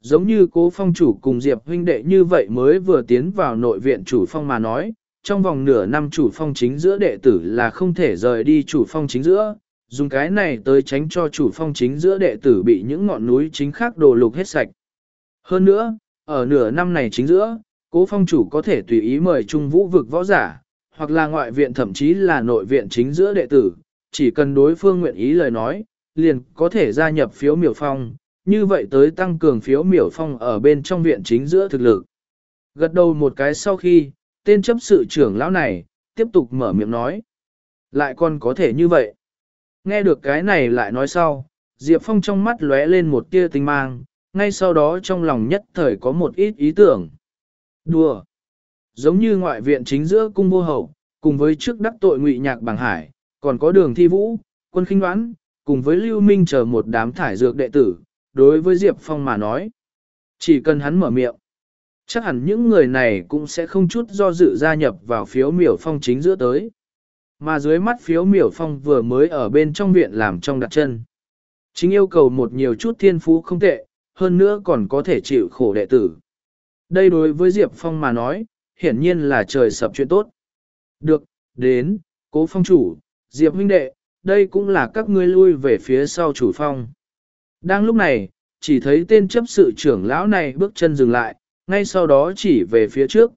giống như cố phong chủ cùng Diệp huynh đệ như vậy mới vừa tiến vào nội viện chủ phong mà nói, trong vòng nửa năm chủ phong chính giữa đệ tử là không thể rời đi chủ phong chính giữa, dùng cái này tới tránh cho chủ phong chính giữa đệ tử bị những ngọn núi chính khác đồ lục hết sạch. Hơn nữa, ở nửa năm này chính giữa, cố phong chủ có thể tùy ý mời trung vũ vực võ giả, hoặc là ngoại viện thậm chí là nội viện chính giữa đệ tử, chỉ cần đối phương nguyện ý lời nói, liền có thể gia nhập phiếu miểu phong, như vậy tới tăng cường phiếu miểu phong ở bên trong viện chính giữa thực lực. Gật đầu một cái sau khi, tên chấp sự trưởng lão này, tiếp tục mở miệng nói. Lại còn có thể như vậy. Nghe được cái này lại nói sau, Diệp Phong trong mắt lóe lên một tia tinh mang, ngay sau đó trong lòng nhất thời có một ít ý tưởng. Đùa! Giống như ngoại viện chính giữa cung vô hậu, cùng với trước đắc tội ngụy nhạc bằng hải, còn có đường thi vũ, quân khinh đoán, cùng với lưu minh chờ một đám thải dược đệ tử, đối với Diệp Phong mà nói. Chỉ cần hắn mở miệng, chắc hẳn những người này cũng sẽ không chút do dự gia nhập vào phiếu miểu phong chính giữa tới. Mà dưới mắt phiếu miểu phong vừa mới ở bên trong viện làm trong đặt chân. Chính yêu cầu một nhiều chút thiên phú không tệ, hơn nữa còn có thể chịu khổ đệ tử. Đây đối với Diệp Phong mà nói, hiển nhiên là trời sập chuyện tốt. Được, đến, cố phong chủ, Diệp huynh đệ, đây cũng là các ngươi lui về phía sau chủ phong. Đang lúc này, chỉ thấy tên chấp sự trưởng lão này bước chân dừng lại, ngay sau đó chỉ về phía trước.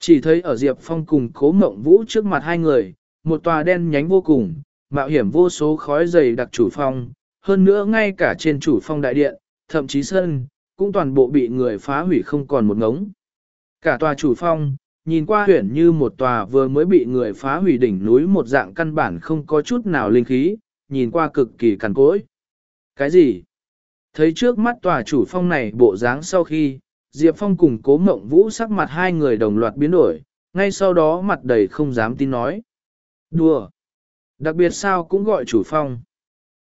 Chỉ thấy ở Diệp Phong cùng cố mộng vũ trước mặt hai người, một tòa đen nhánh vô cùng, mạo hiểm vô số khói dày đặc chủ phong, hơn nữa ngay cả trên chủ phong đại điện, thậm chí sân, cũng toàn bộ bị người phá hủy không còn một ngống. Cả tòa chủ phong, nhìn qua huyển như một tòa vừa mới bị người phá hủy đỉnh núi một dạng căn bản không có chút nào linh khí, nhìn qua cực kỳ cằn cỗi. Cái gì? Thấy trước mắt tòa chủ phong này bộ dáng sau khi, Diệp Phong cùng cố mộng vũ sắc mặt hai người đồng loạt biến đổi, ngay sau đó mặt đầy không dám tin nói. Đùa! Đặc biệt sao cũng gọi chủ phong.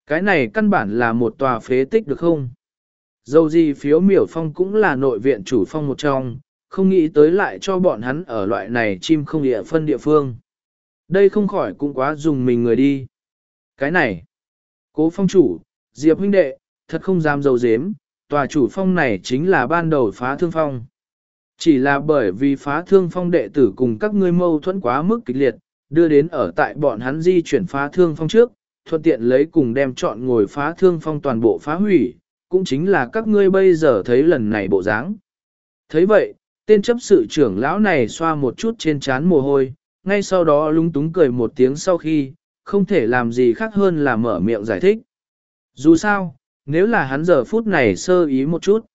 Cái này căn bản là một tòa phế tích được không? Dầu gì phiếu miểu phong cũng là nội viện chủ phong một trong, không nghĩ tới lại cho bọn hắn ở loại này chim không địa phân địa phương. Đây không khỏi cũng quá dùng mình người đi. Cái này, cố phong chủ, Diệp huynh đệ, thật không dám dầu dếm, tòa chủ phong này chính là ban đầu phá thương phong. Chỉ là bởi vì phá thương phong đệ tử cùng các ngươi mâu thuẫn quá mức kịch liệt, đưa đến ở tại bọn hắn di chuyển phá thương phong trước, thuận tiện lấy cùng đem chọn ngồi phá thương phong toàn bộ phá hủy, cũng chính là các ngươi bây giờ thấy lần này bộ dáng. thấy vậy, tên chấp sự trưởng lão này xoa một chút trên trán mồ hôi, ngay sau đó lúng túng cười một tiếng sau khi, không thể làm gì khác hơn là mở miệng giải thích. Dù sao, nếu là hắn giờ phút này sơ ý một chút,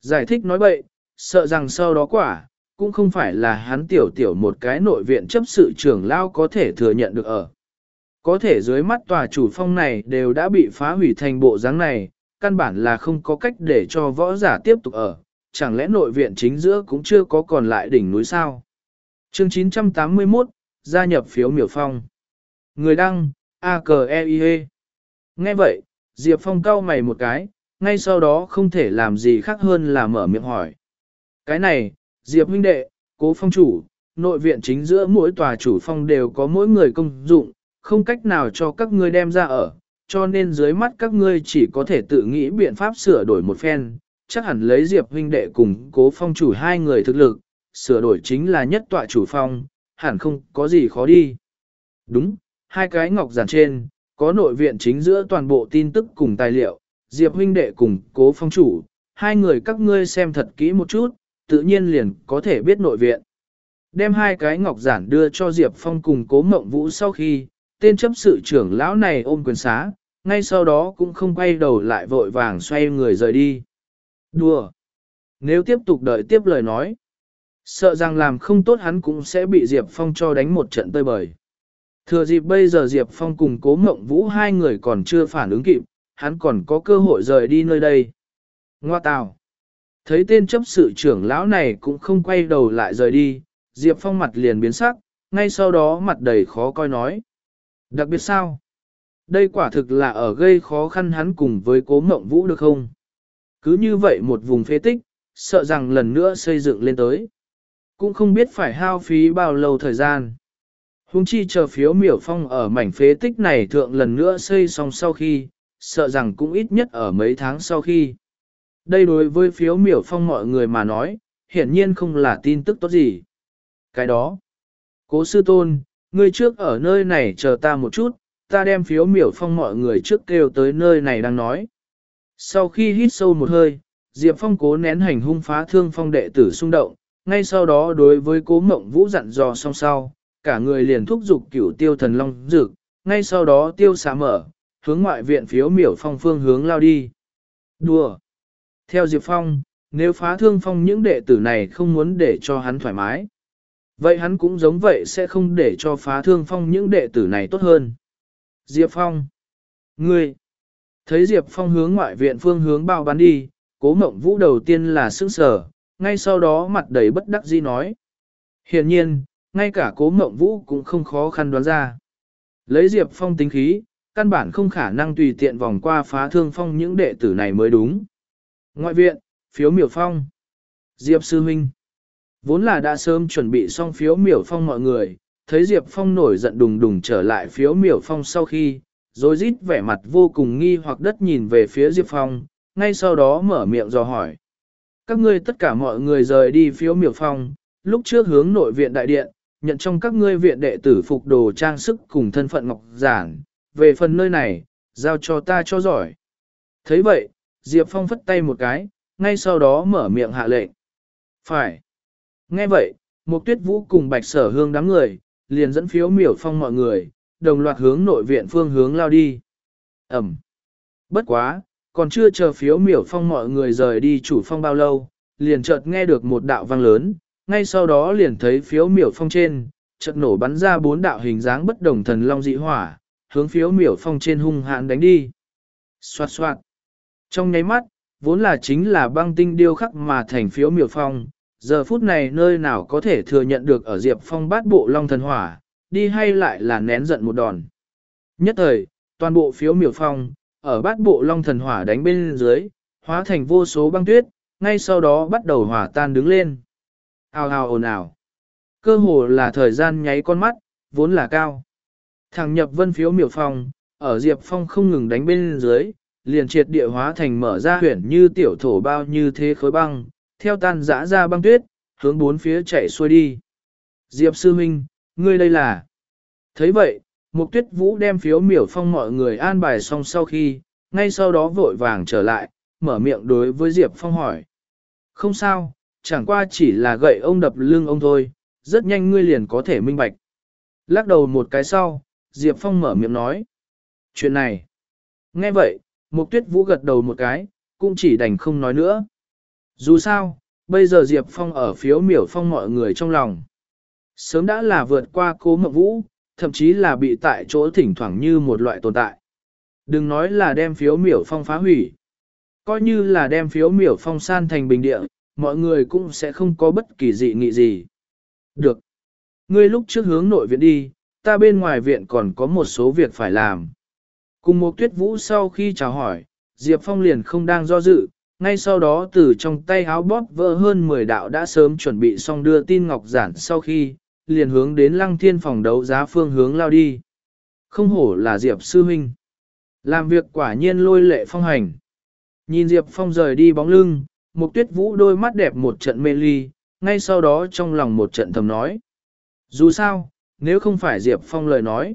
giải thích nói bậy, sợ rằng sau đó quả, cũng không phải là hắn tiểu tiểu một cái nội viện chấp sự trưởng lao có thể thừa nhận được ở. Có thể dưới mắt tòa chủ phong này đều đã bị phá hủy thành bộ dáng này, căn bản là không có cách để cho võ giả tiếp tục ở, chẳng lẽ nội viện chính giữa cũng chưa có còn lại đỉnh núi sao? Chương 981, gia nhập phiếu miểu phong. Người đăng, a k e i -E. Nghe vậy, Diệp Phong cau mày một cái, ngay sau đó không thể làm gì khác hơn là mở miệng hỏi. Cái này, Diệp huynh đệ, cố phong chủ, nội viện chính giữa mỗi tòa chủ phong đều có mỗi người công dụng, không cách nào cho các ngươi đem ra ở, cho nên dưới mắt các ngươi chỉ có thể tự nghĩ biện pháp sửa đổi một phen, chắc hẳn lấy Diệp huynh đệ cùng cố phong chủ hai người thực lực, sửa đổi chính là nhất tọa chủ phong, hẳn không có gì khó đi. Đúng, hai cái ngọc giản trên, có nội viện chính giữa toàn bộ tin tức cùng tài liệu, Diệp huynh đệ cùng cố phong chủ, hai người các ngươi xem thật kỹ một chút, tự nhiên liền có thể biết nội viện. Đem hai cái ngọc giản đưa cho Diệp Phong cùng cố mộng vũ sau khi, tên chấp sự trưởng lão này ôm quyền xá, ngay sau đó cũng không quay đầu lại vội vàng xoay người rời đi. Đùa! Nếu tiếp tục đợi tiếp lời nói, sợ rằng làm không tốt hắn cũng sẽ bị Diệp Phong cho đánh một trận tơi bời. Thừa dịp bây giờ Diệp Phong cùng cố mộng vũ hai người còn chưa phản ứng kịp, hắn còn có cơ hội rời đi nơi đây. Ngoa tào! Thấy tên chấp sự trưởng lão này cũng không quay đầu lại rời đi, Diệp Phong mặt liền biến sắc, ngay sau đó mặt đầy khó coi nói. Đặc biệt sao? Đây quả thực là ở gây khó khăn hắn cùng với cố mộng vũ được không? Cứ như vậy một vùng phế tích, sợ rằng lần nữa xây dựng lên tới. Cũng không biết phải hao phí bao lâu thời gian. Hùng chi chờ phiếu miểu phong ở mảnh phế tích này thượng lần nữa xây xong sau khi, sợ rằng cũng ít nhất ở mấy tháng sau khi. Đây đối với phiếu miểu phong mọi người mà nói, hiển nhiên không là tin tức tốt gì. Cái đó, cố sư tôn, ngươi trước ở nơi này chờ ta một chút, ta đem phiếu miểu phong mọi người trước kêu tới nơi này đang nói. Sau khi hít sâu một hơi, Diệp Phong cố nén hành hung phá thương phong đệ tử xung động, ngay sau đó đối với cố mộng vũ dặn dò song sau, cả người liền thúc giục cửu tiêu thần long dực, ngay sau đó tiêu xá mở, hướng ngoại viện phiếu miểu phong phương hướng lao đi. Đùa! Theo Diệp Phong, nếu phá thương phong những đệ tử này không muốn để cho hắn thoải mái, vậy hắn cũng giống vậy sẽ không để cho phá thương phong những đệ tử này tốt hơn. Diệp Phong! Ngươi! Thấy Diệp Phong hướng ngoại viện phương hướng bao bắn đi, cố mộng vũ đầu tiên là sức sờ, ngay sau đó mặt đầy bất đắc dĩ nói. Hiển nhiên, ngay cả cố mộng vũ cũng không khó khăn đoán ra. Lấy Diệp Phong tính khí, căn bản không khả năng tùy tiện vòng qua phá thương phong những đệ tử này mới đúng. Ngoại viện, phiếu miểu phong. Diệp Sư Minh. Vốn là đã sớm chuẩn bị xong phiếu miểu phong mọi người, thấy Diệp Phong nổi giận đùng đùng trở lại phiếu miểu phong sau khi, rồi rít vẻ mặt vô cùng nghi hoặc đất nhìn về phía Diệp Phong, ngay sau đó mở miệng dò hỏi. Các ngươi tất cả mọi người rời đi phiếu miểu phong, lúc trước hướng nội viện đại điện, nhận trong các ngươi viện đệ tử phục đồ trang sức cùng thân phận ngọc giản, về phần nơi này, giao cho ta cho giỏi. thấy vậy, Diệp Phong phất tay một cái, ngay sau đó mở miệng hạ lệnh. Phải. Nghe vậy, một tuyết vũ cùng bạch sở hương đám người, liền dẫn phiếu miểu phong mọi người, đồng loạt hướng nội viện phương hướng lao đi. Ẩm. Bất quá, còn chưa chờ phiếu miểu phong mọi người rời đi chủ phong bao lâu, liền chợt nghe được một đạo vang lớn, ngay sau đó liền thấy phiếu miểu phong trên, chợt nổ bắn ra bốn đạo hình dáng bất đồng thần long dị hỏa, hướng phiếu miểu phong trên hung hãn đánh đi. Xoạt xoạt. Trong nháy mắt, vốn là chính là băng tinh điêu khắc mà thành phiếu miểu phong, giờ phút này nơi nào có thể thừa nhận được ở Diệp Phong bát bộ long thần hỏa, đi hay lại là nén giận một đòn. Nhất thời, toàn bộ phiếu miểu phong, ở bát bộ long thần hỏa đánh bên dưới, hóa thành vô số băng tuyết, ngay sau đó bắt đầu hỏa tan đứng lên. Ao ao ồn ào. Cơ hồ là thời gian nháy con mắt, vốn là cao. Thằng nhập vân phiếu miểu phong, ở Diệp Phong không ngừng đánh bên dưới, liền triệt địa hóa thành mở ra huyển như tiểu thổ bao như thế khối băng, theo tan dã ra băng tuyết, hướng bốn phía chạy xuôi đi. Diệp Sư Minh, ngươi đây là... thấy vậy, Mục Tuyết Vũ đem phiếu miểu phong mọi người an bài xong sau khi, ngay sau đó vội vàng trở lại, mở miệng đối với Diệp Phong hỏi. Không sao, chẳng qua chỉ là gậy ông đập lưng ông thôi, rất nhanh ngươi liền có thể minh bạch. Lắc đầu một cái sau, Diệp Phong mở miệng nói. Chuyện này. Nghe vậy, Mục Tuyết Vũ gật đầu một cái, cũng chỉ đành không nói nữa. Dù sao, bây giờ Diệp Phong ở phiếu miểu phong mọi người trong lòng. Sớm đã là vượt qua cố mộng vũ, thậm chí là bị tại chỗ thỉnh thoảng như một loại tồn tại. Đừng nói là đem phiếu miểu phong phá hủy. Coi như là đem phiếu miểu phong san thành bình địa, mọi người cũng sẽ không có bất kỳ dị nghị gì. Được. Ngươi lúc trước hướng nội viện đi, ta bên ngoài viện còn có một số việc phải làm. Cùng một tuyết vũ sau khi chào hỏi, Diệp Phong liền không đang do dự, ngay sau đó từ trong tay áo bóp vỡ hơn 10 đạo đã sớm chuẩn bị xong đưa tin ngọc giản sau khi, liền hướng đến lăng thiên phòng đấu giá phương hướng lao đi. Không hổ là Diệp Sư Huynh. Làm việc quả nhiên lôi lệ phong hành. Nhìn Diệp Phong rời đi bóng lưng, một tuyết vũ đôi mắt đẹp một trận mê ly, ngay sau đó trong lòng một trận thầm nói. Dù sao, nếu không phải Diệp Phong lời nói.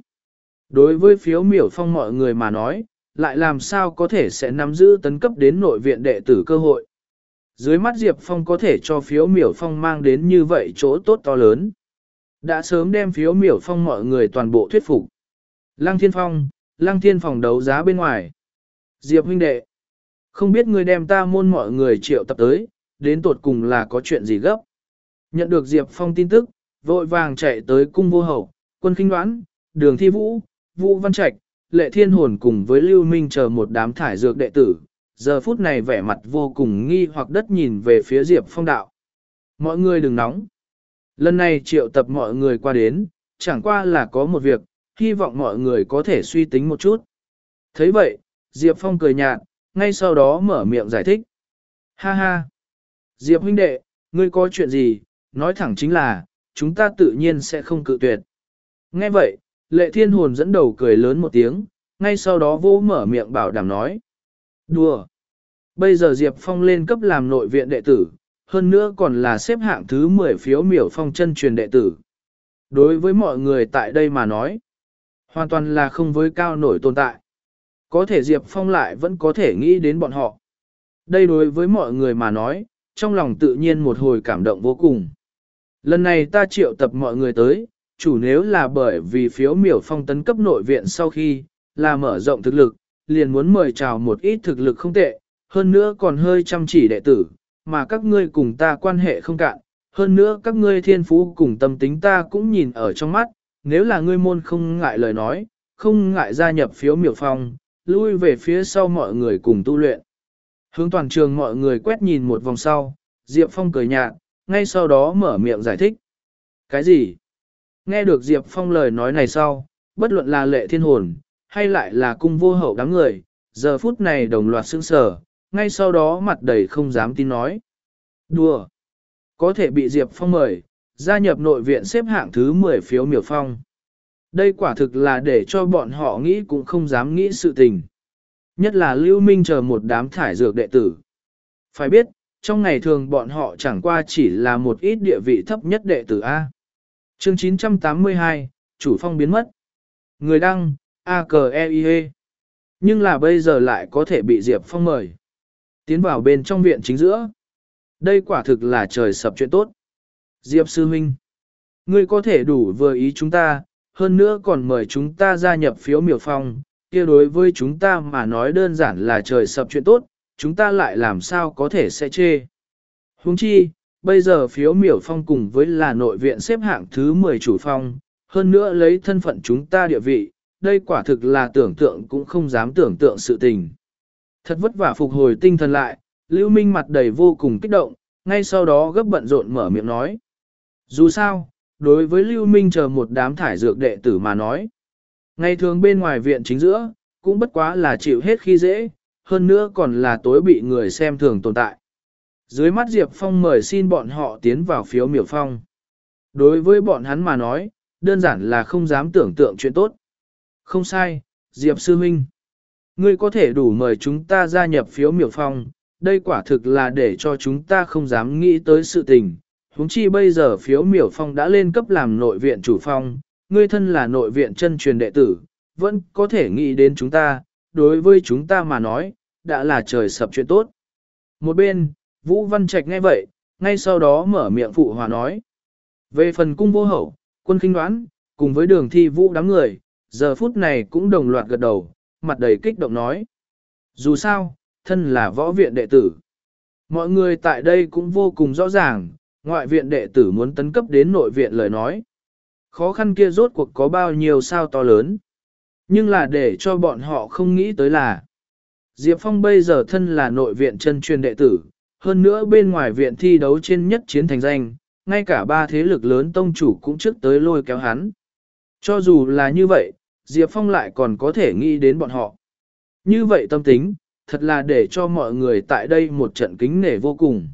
Đối với phiếu miểu phong mọi người mà nói, lại làm sao có thể sẽ nắm giữ tấn cấp đến nội viện đệ tử cơ hội. Dưới mắt Diệp Phong có thể cho phiếu miểu phong mang đến như vậy chỗ tốt to lớn. Đã sớm đem phiếu miểu phong mọi người toàn bộ thuyết phục. Lăng Thiên Phong, Lăng Thiên phòng đấu giá bên ngoài. Diệp huynh đệ, không biết người đem ta môn mọi người triệu tập tới, đến tột cùng là có chuyện gì gấp. Nhận được Diệp Phong tin tức, vội vàng chạy tới cung vô hậu, quân kinh đoán, đường thi vũ, vũ văn trạch, lệ thiên hồn cùng với lưu minh chờ một đám thải dược đệ tử, giờ phút này vẻ mặt vô cùng nghi hoặc đất nhìn về phía Diệp Phong đạo. Mọi người đừng nóng. Lần này triệu tập mọi người qua đến, chẳng qua là có một việc, hy vọng mọi người có thể suy tính một chút. thấy vậy, Diệp Phong cười nhạt, ngay sau đó mở miệng giải thích. Ha ha! Diệp huynh đệ, ngươi có chuyện gì, nói thẳng chính là, chúng ta tự nhiên sẽ không cự tuyệt. Nghe vậy, lệ thiên hồn dẫn đầu cười lớn một tiếng, ngay sau đó vô mở miệng bảo đảm nói. Đùa! Bây giờ Diệp Phong lên cấp làm nội viện đệ tử, hơn nữa còn là xếp hạng thứ 10 phiếu miểu phong chân truyền đệ tử. Đối với mọi người tại đây mà nói, hoàn toàn là không với cao nổi tồn tại. Có thể Diệp Phong lại vẫn có thể nghĩ đến bọn họ. Đây đối với mọi người mà nói, trong lòng tự nhiên một hồi cảm động vô cùng. Lần này ta triệu tập mọi người tới, chủ nếu là bởi vì phiếu miểu phong tấn cấp nội viện sau khi, là mở rộng thực lực, liền muốn mời chào một ít thực lực không tệ, hơn nữa còn hơi chăm chỉ đệ tử, mà các ngươi cùng ta quan hệ không cạn, hơn nữa các ngươi thiên phú cùng tâm tính ta cũng nhìn ở trong mắt, nếu là ngươi môn không ngại lời nói, không ngại gia nhập phiếu miểu phong, lui về phía sau mọi người cùng tu luyện. Hướng toàn trường mọi người quét nhìn một vòng sau, Diệp Phong cười nhạt, ngay sau đó mở miệng giải thích. Cái gì? Nghe được Diệp Phong lời nói này sau, bất luận là lệ thiên hồn, hay lại là cung vô hậu đám người, giờ phút này đồng loạt sững sờ, ngay sau đó mặt đầy không dám tin nói. Đùa! Có thể bị Diệp Phong mời, gia nhập nội viện xếp hạng thứ 10 phiếu miểu phong. Đây quả thực là để cho bọn họ nghĩ cũng không dám nghĩ sự tình. Nhất là Lưu Minh chờ một đám thải dược đệ tử. Phải biết, trong ngày thường bọn họ chẳng qua chỉ là một ít địa vị thấp nhất đệ tử A. Chương 982, chủ phong biến mất. Người đăng, a k e i -E. Nhưng là bây giờ lại có thể bị Diệp Phong mời. Tiến vào bên trong viện chính giữa. Đây quả thực là trời sập chuyện tốt. Diệp Sư Minh. Ngươi có thể đủ vừa ý chúng ta, hơn nữa còn mời chúng ta gia nhập phiếu miểu phong. kia đối với chúng ta mà nói đơn giản là trời sập chuyện tốt, chúng ta lại làm sao có thể sẽ chê. Huống chi, bây giờ phiếu miểu phong cùng với là nội viện xếp hạng thứ 10 chủ phong, hơn nữa lấy thân phận chúng ta địa vị, đây quả thực là tưởng tượng cũng không dám tưởng tượng sự tình. Thật vất vả phục hồi tinh thần lại, Lưu Minh mặt đầy vô cùng kích động, ngay sau đó gấp bận rộn mở miệng nói. Dù sao, đối với Lưu Minh chờ một đám thải dược đệ tử mà nói, Ngày thường bên ngoài viện chính giữa, cũng bất quá là chịu hết khi dễ, hơn nữa còn là tối bị người xem thường tồn tại. Dưới mắt Diệp Phong mời xin bọn họ tiến vào phiếu miểu phong. Đối với bọn hắn mà nói, đơn giản là không dám tưởng tượng chuyện tốt. Không sai, Diệp Sư Minh. Ngươi có thể đủ mời chúng ta gia nhập phiếu miểu phong, đây quả thực là để cho chúng ta không dám nghĩ tới sự tình. Húng chi bây giờ phiếu miểu phong đã lên cấp làm nội viện chủ phong, ngươi thân là nội viện chân truyền đệ tử, vẫn có thể nghĩ đến chúng ta, đối với chúng ta mà nói, đã là trời sập chuyện tốt. Một bên, Vũ Văn Trạch nghe vậy, ngay sau đó mở miệng phụ hòa nói. Về phần cung vô hậu, quân kinh đoán, cùng với đường thi vũ đám người, giờ phút này cũng đồng loạt gật đầu, mặt đầy kích động nói. Dù sao, thân là võ viện đệ tử. Mọi người tại đây cũng vô cùng rõ ràng, ngoại viện đệ tử muốn tấn cấp đến nội viện lời nói. Khó khăn kia rốt cuộc có bao nhiêu sao to lớn. Nhưng là để cho bọn họ không nghĩ tới là Diệp Phong bây giờ thân là nội viện chân truyền đệ tử, hơn nữa bên ngoài viện thi đấu trên nhất chiến thành danh, ngay cả ba thế lực lớn tông chủ cũng trước tới lôi kéo hắn. Cho dù là như vậy, Diệp Phong lại còn có thể nghĩ đến bọn họ. Như vậy tâm tính, thật là để cho mọi người tại đây một trận kính nể vô cùng.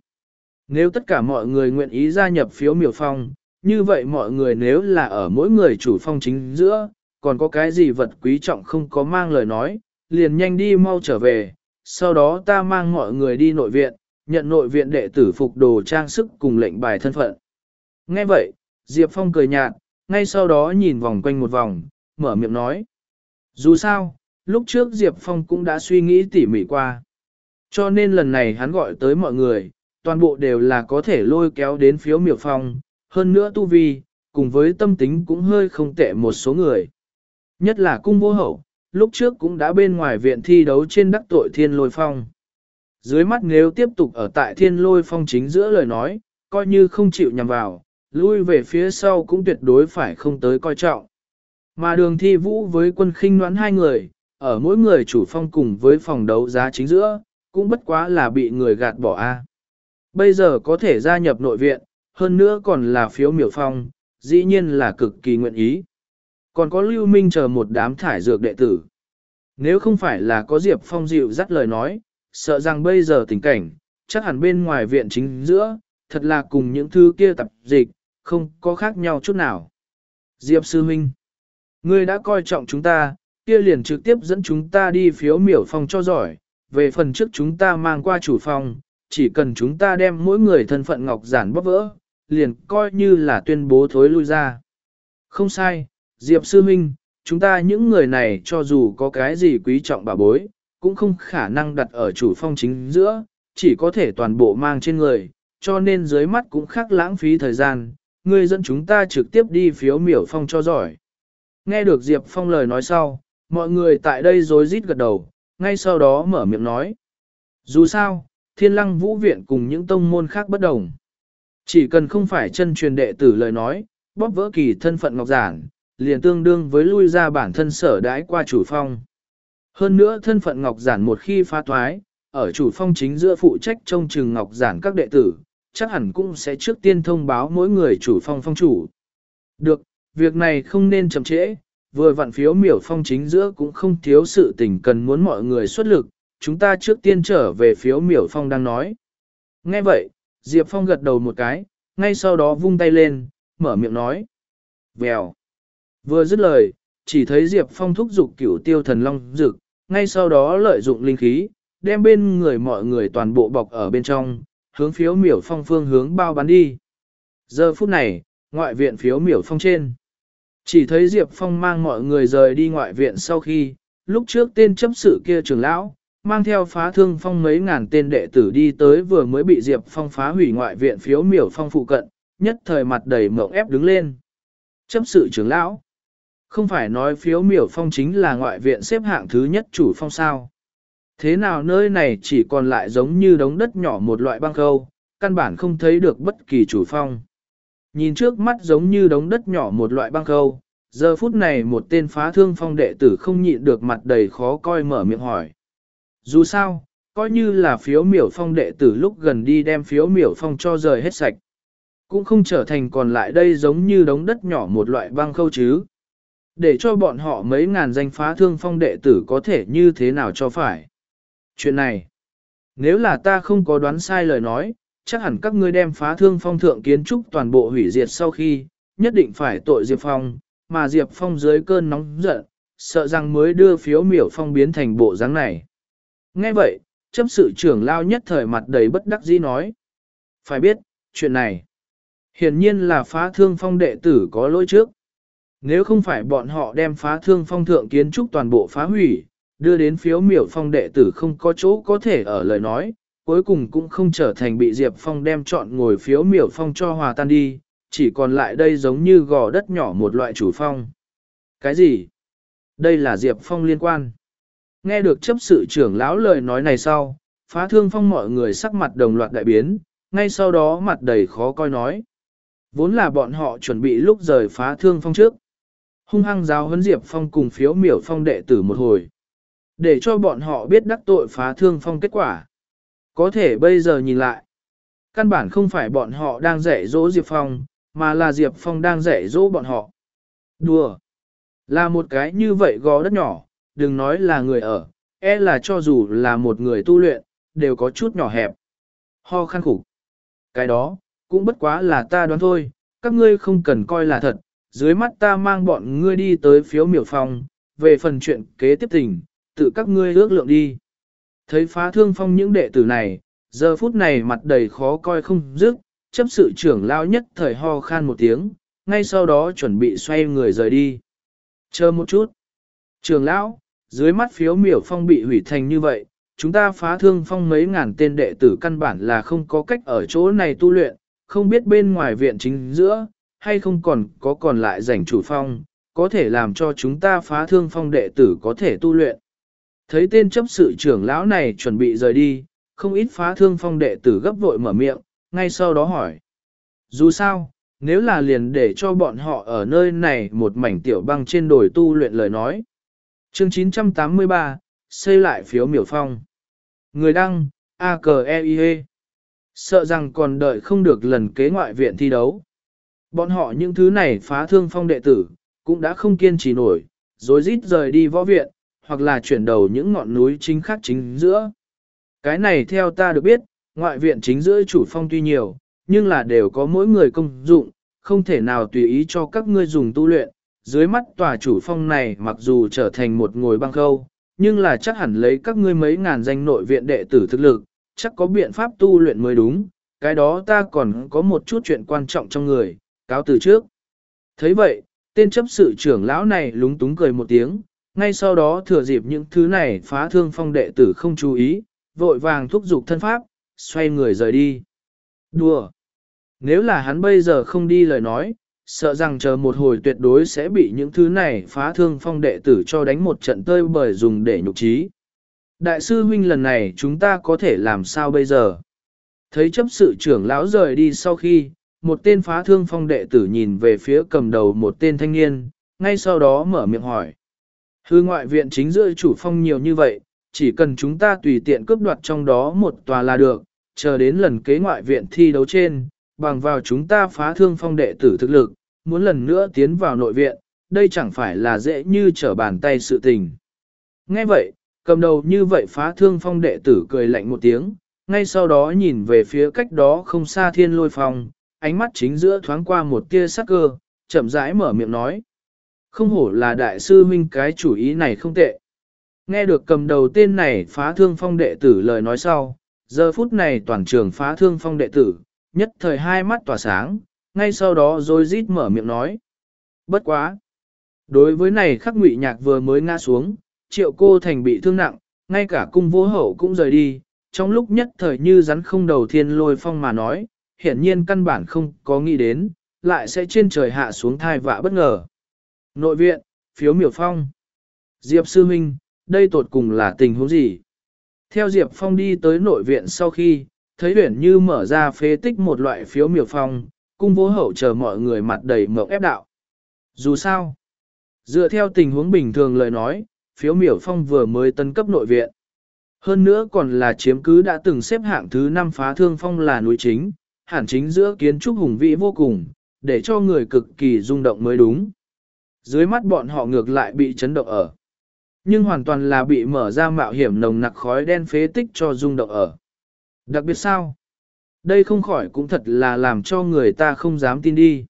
Nếu tất cả mọi người nguyện ý gia nhập phiếu miểu phong, như vậy mọi người nếu là ở mỗi người chủ phong chính giữa, còn có cái gì vật quý trọng không có mang lời nói, liền nhanh đi mau trở về, sau đó ta mang mọi người đi nội viện, nhận nội viện đệ tử phục đồ trang sức cùng lệnh bài thân phận. Nghe vậy, Diệp Phong cười nhạt, ngay sau đó nhìn vòng quanh một vòng, mở miệng nói. Dù sao, lúc trước Diệp Phong cũng đã suy nghĩ tỉ mỉ qua. Cho nên lần này hắn gọi tới mọi người, toàn bộ đều là có thể lôi kéo đến phiếu miểu phong, hơn nữa tu vi, cùng với tâm tính cũng hơi không tệ một số người. Nhất là cung vô hậu, lúc trước cũng đã bên ngoài viện thi đấu trên đắc tội thiên lôi phong. Dưới mắt nếu tiếp tục ở tại thiên lôi phong chính giữa lời nói, coi như không chịu nhằm vào, lui về phía sau cũng tuyệt đối phải không tới coi trọng. Mà đường thi vũ với quân khinh noãn hai người, ở mỗi người chủ phong cùng với phòng đấu giá chính giữa, cũng bất quá là bị người gạt bỏ a. Bây giờ có thể gia nhập nội viện, hơn nữa còn là phiếu miểu phong, dĩ nhiên là cực kỳ nguyện ý. Còn có lưu minh chờ một đám thải dược đệ tử. Nếu không phải là có Diệp Phong dịu dắt lời nói, sợ rằng bây giờ tình cảnh, chắc hẳn bên ngoài viện chính giữa, thật là cùng những thứ kia tập dịch, không có khác nhau chút nào. Diệp Sư Minh, ngươi đã coi trọng chúng ta, kia liền trực tiếp dẫn chúng ta đi phiếu miểu phòng cho giỏi, về phần trước chúng ta mang qua chủ phòng, chỉ cần chúng ta đem mỗi người thân phận ngọc giản bóp vỡ, liền coi như là tuyên bố thối lui ra. Không sai, Diệp Sư Minh, chúng ta những người này cho dù có cái gì quý trọng bà bối, cũng không khả năng đặt ở chủ phong chính giữa, chỉ có thể toàn bộ mang trên người, cho nên dưới mắt cũng khác lãng phí thời gian, người dẫn chúng ta trực tiếp đi phiếu miểu phong cho giỏi. Nghe được Diệp Phong lời nói sau, mọi người tại đây rối rít gật đầu, ngay sau đó mở miệng nói. Dù sao, thiên lăng vũ viện cùng những tông môn khác bất đồng. Chỉ cần không phải chân truyền đệ tử lời nói, bóp vỡ kỳ thân phận ngọc giản, liền tương đương với lui ra bản thân sở đãi qua chủ phong. Hơn nữa thân phận ngọc giản một khi phá thoái, ở chủ phong chính giữa phụ trách trông chừng ngọc giản các đệ tử, chắc hẳn cũng sẽ trước tiên thông báo mỗi người chủ phong phong chủ. Được, việc này không nên chậm trễ, vừa vặn phiếu miểu phong chính giữa cũng không thiếu sự tình cần muốn mọi người xuất lực, chúng ta trước tiên trở về phiếu miểu phong đang nói. Nghe vậy, Diệp Phong gật đầu một cái, ngay sau đó vung tay lên, mở miệng nói. Vèo. Vừa dứt lời, chỉ thấy Diệp Phong thúc giục cửu tiêu thần long dực ngay sau đó lợi dụng linh khí, đem bên người mọi người toàn bộ bọc ở bên trong, hướng phiếu miểu phong phương hướng bao bắn đi. Giờ phút này, ngoại viện phiếu miểu phong trên. Chỉ thấy Diệp Phong mang mọi người rời đi ngoại viện sau khi, lúc trước tên chấp sự kia trưởng lão, mang theo phá thương phong mấy ngàn tên đệ tử đi tới vừa mới bị Diệp Phong phá hủy ngoại viện phiếu miểu phong phụ cận, nhất thời mặt đầy mộng ép đứng lên. Chấp sự trưởng lão, không phải nói phiếu miểu phong chính là ngoại viện xếp hạng thứ nhất chủ phong sao. Thế nào nơi này chỉ còn lại giống như đống đất nhỏ một loại băng khâu, căn bản không thấy được bất kỳ chủ phong. Nhìn trước mắt giống như đống đất nhỏ một loại băng khâu, giờ phút này một tên phá thương phong đệ tử không nhịn được mặt đầy khó coi mở miệng hỏi. Dù sao, coi như là phiếu miểu phong đệ tử lúc gần đi đem phiếu miểu phong cho rời hết sạch. Cũng không trở thành còn lại đây giống như đống đất nhỏ một loại băng khâu chứ. Để cho bọn họ mấy ngàn danh phá thương phong đệ tử có thể như thế nào cho phải. Chuyện này, nếu là ta không có đoán sai lời nói, chắc hẳn các ngươi đem phá thương phong thượng kiến trúc toàn bộ hủy diệt sau khi, nhất định phải tội Diệp Phong, mà Diệp Phong dưới cơn nóng giận, sợ rằng mới đưa phiếu miểu phong biến thành bộ dáng này. Nghe vậy, chấp sự trưởng lao nhất thời mặt đầy bất đắc dĩ nói. Phải biết, chuyện này, hiển nhiên là phá thương phong đệ tử có lỗi trước. Nếu không phải bọn họ đem phá thương phong thượng kiến trúc toàn bộ phá hủy, đưa đến phiếu miểu phong đệ tử không có chỗ có thể ở lời nói, cuối cùng cũng không trở thành bị Diệp Phong đem chọn ngồi phiếu miểu phong cho hòa tan đi, chỉ còn lại đây giống như gò đất nhỏ một loại chủ phong. Cái gì? Đây là Diệp Phong liên quan. Nghe được chấp sự trưởng lão lời nói này sau, phá thương phong mọi người sắc mặt đồng loạt đại biến, ngay sau đó mặt đầy khó coi nói. Vốn là bọn họ chuẩn bị lúc rời phá thương phong trước. Hung hăng giáo huấn Diệp Phong cùng phiếu miểu phong đệ tử một hồi. Để cho bọn họ biết đắc tội phá thương phong kết quả. Có thể bây giờ nhìn lại. Căn bản không phải bọn họ đang dạy dỗ Diệp Phong, mà là Diệp Phong đang dạy dỗ bọn họ. Đùa! Là một cái như vậy gó đất nhỏ, đừng nói là người ở, e là cho dù là một người tu luyện, đều có chút nhỏ hẹp. Ho khăn khủng. Cái đó, cũng bất quá là ta đoán thôi, các ngươi không cần coi là thật, dưới mắt ta mang bọn ngươi đi tới phiếu miểu phong, về phần chuyện kế tiếp tình, tự các ngươi ước lượng đi. Thấy phá thương phong những đệ tử này, giờ phút này mặt đầy khó coi không dứt, chấp sự trưởng lao nhất thời ho khan một tiếng, ngay sau đó chuẩn bị xoay người rời đi. Chờ một chút. Trưởng lão, dưới mắt phiếu miểu phong bị hủy thành như vậy, chúng ta phá thương phong mấy ngàn tên đệ tử căn bản là không có cách ở chỗ này tu luyện, không biết bên ngoài viện chính giữa, hay không còn có còn lại rảnh chủ phong, có thể làm cho chúng ta phá thương phong đệ tử có thể tu luyện. Thấy tên chấp sự trưởng lão này chuẩn bị rời đi, không ít phá thương phong đệ tử gấp vội mở miệng, ngay sau đó hỏi. Dù sao, nếu là liền để cho bọn họ ở nơi này một mảnh tiểu băng trên đồi tu luyện lời nói. Chương 983, xây lại phiếu miểu phong. Người đăng, a k e i -E. Sợ rằng còn đợi không được lần kế ngoại viện thi đấu. Bọn họ những thứ này phá thương phong đệ tử, cũng đã không kiên trì nổi, rồi rít rời đi võ viện, hoặc là chuyển đầu những ngọn núi chính khác chính giữa. Cái này theo ta được biết, ngoại viện chính giữa chủ phong tuy nhiều, nhưng là đều có mỗi người công dụng, không thể nào tùy ý cho các ngươi dùng tu luyện. Dưới mắt tòa chủ phong này mặc dù trở thành một ngồi băng khâu, nhưng là chắc hẳn lấy các ngươi mấy ngàn danh nội viện đệ tử thực lực, chắc có biện pháp tu luyện mới đúng, cái đó ta còn có một chút chuyện quan trọng trong người, cáo từ trước. thấy vậy, tên chấp sự trưởng lão này lúng túng cười một tiếng, ngay sau đó thừa dịp những thứ này phá thương phong đệ tử không chú ý, vội vàng thúc giục thân pháp, xoay người rời đi. Đùa! Nếu là hắn bây giờ không đi lời nói, sợ rằng chờ một hồi tuyệt đối sẽ bị những thứ này phá thương phong đệ tử cho đánh một trận tơi bởi dùng để nhục trí. Đại sư huynh lần này chúng ta có thể làm sao bây giờ? Thấy chấp sự trưởng lão rời đi sau khi, một tên phá thương phong đệ tử nhìn về phía cầm đầu một tên thanh niên, ngay sau đó mở miệng hỏi. Hư ngoại viện chính giữa chủ phong nhiều như vậy, chỉ cần chúng ta tùy tiện cướp đoạt trong đó một tòa là được, chờ đến lần kế ngoại viện thi đấu trên, bằng vào chúng ta phá thương phong đệ tử thực lực, muốn lần nữa tiến vào nội viện, đây chẳng phải là dễ như trở bàn tay sự tình. Nghe vậy, cầm đầu như vậy phá thương phong đệ tử cười lạnh một tiếng, ngay sau đó nhìn về phía cách đó không xa thiên lôi phong, ánh mắt chính giữa thoáng qua một tia sắc cơ, chậm rãi mở miệng nói. Không hổ là đại sư huynh cái chủ ý này không tệ. Nghe được cầm đầu tên này phá thương phong đệ tử lời nói sau, giờ phút này toàn trường phá thương phong đệ tử, nhất thời hai mắt tỏa sáng, ngay sau đó rồi rít mở miệng nói. Bất quá! Đối với này khắc ngụy nhạc vừa mới ngã xuống, triệu cô thành bị thương nặng, ngay cả cung vô hậu cũng rời đi, trong lúc nhất thời như rắn không đầu thiên lôi phong mà nói, hiển nhiên căn bản không có nghĩ đến, lại sẽ trên trời hạ xuống thai vạ bất ngờ. Nội viện, phiếu miểu phong. Diệp Sư Minh, đây tột cùng là tình huống gì? Theo Diệp Phong đi tới nội viện sau khi, thấy huyển như mở ra phế tích một loại phiếu miểu phong, cung vô hậu chờ mọi người mặt đầy mộng ép đạo. Dù sao, dựa theo tình huống bình thường lời nói, phiếu miểu phong vừa mới tân cấp nội viện. Hơn nữa còn là chiếm cứ đã từng xếp hạng thứ 5 phá thương phong là núi chính, hẳn chính giữa kiến trúc hùng vĩ vô cùng, để cho người cực kỳ rung động mới đúng. Dưới mắt bọn họ ngược lại bị chấn động ở. Nhưng hoàn toàn là bị mở ra mạo hiểm nồng nặc khói đen phế tích cho rung động ở. Đặc biệt sao? Đây không khỏi cũng thật là làm cho người ta không dám tin đi.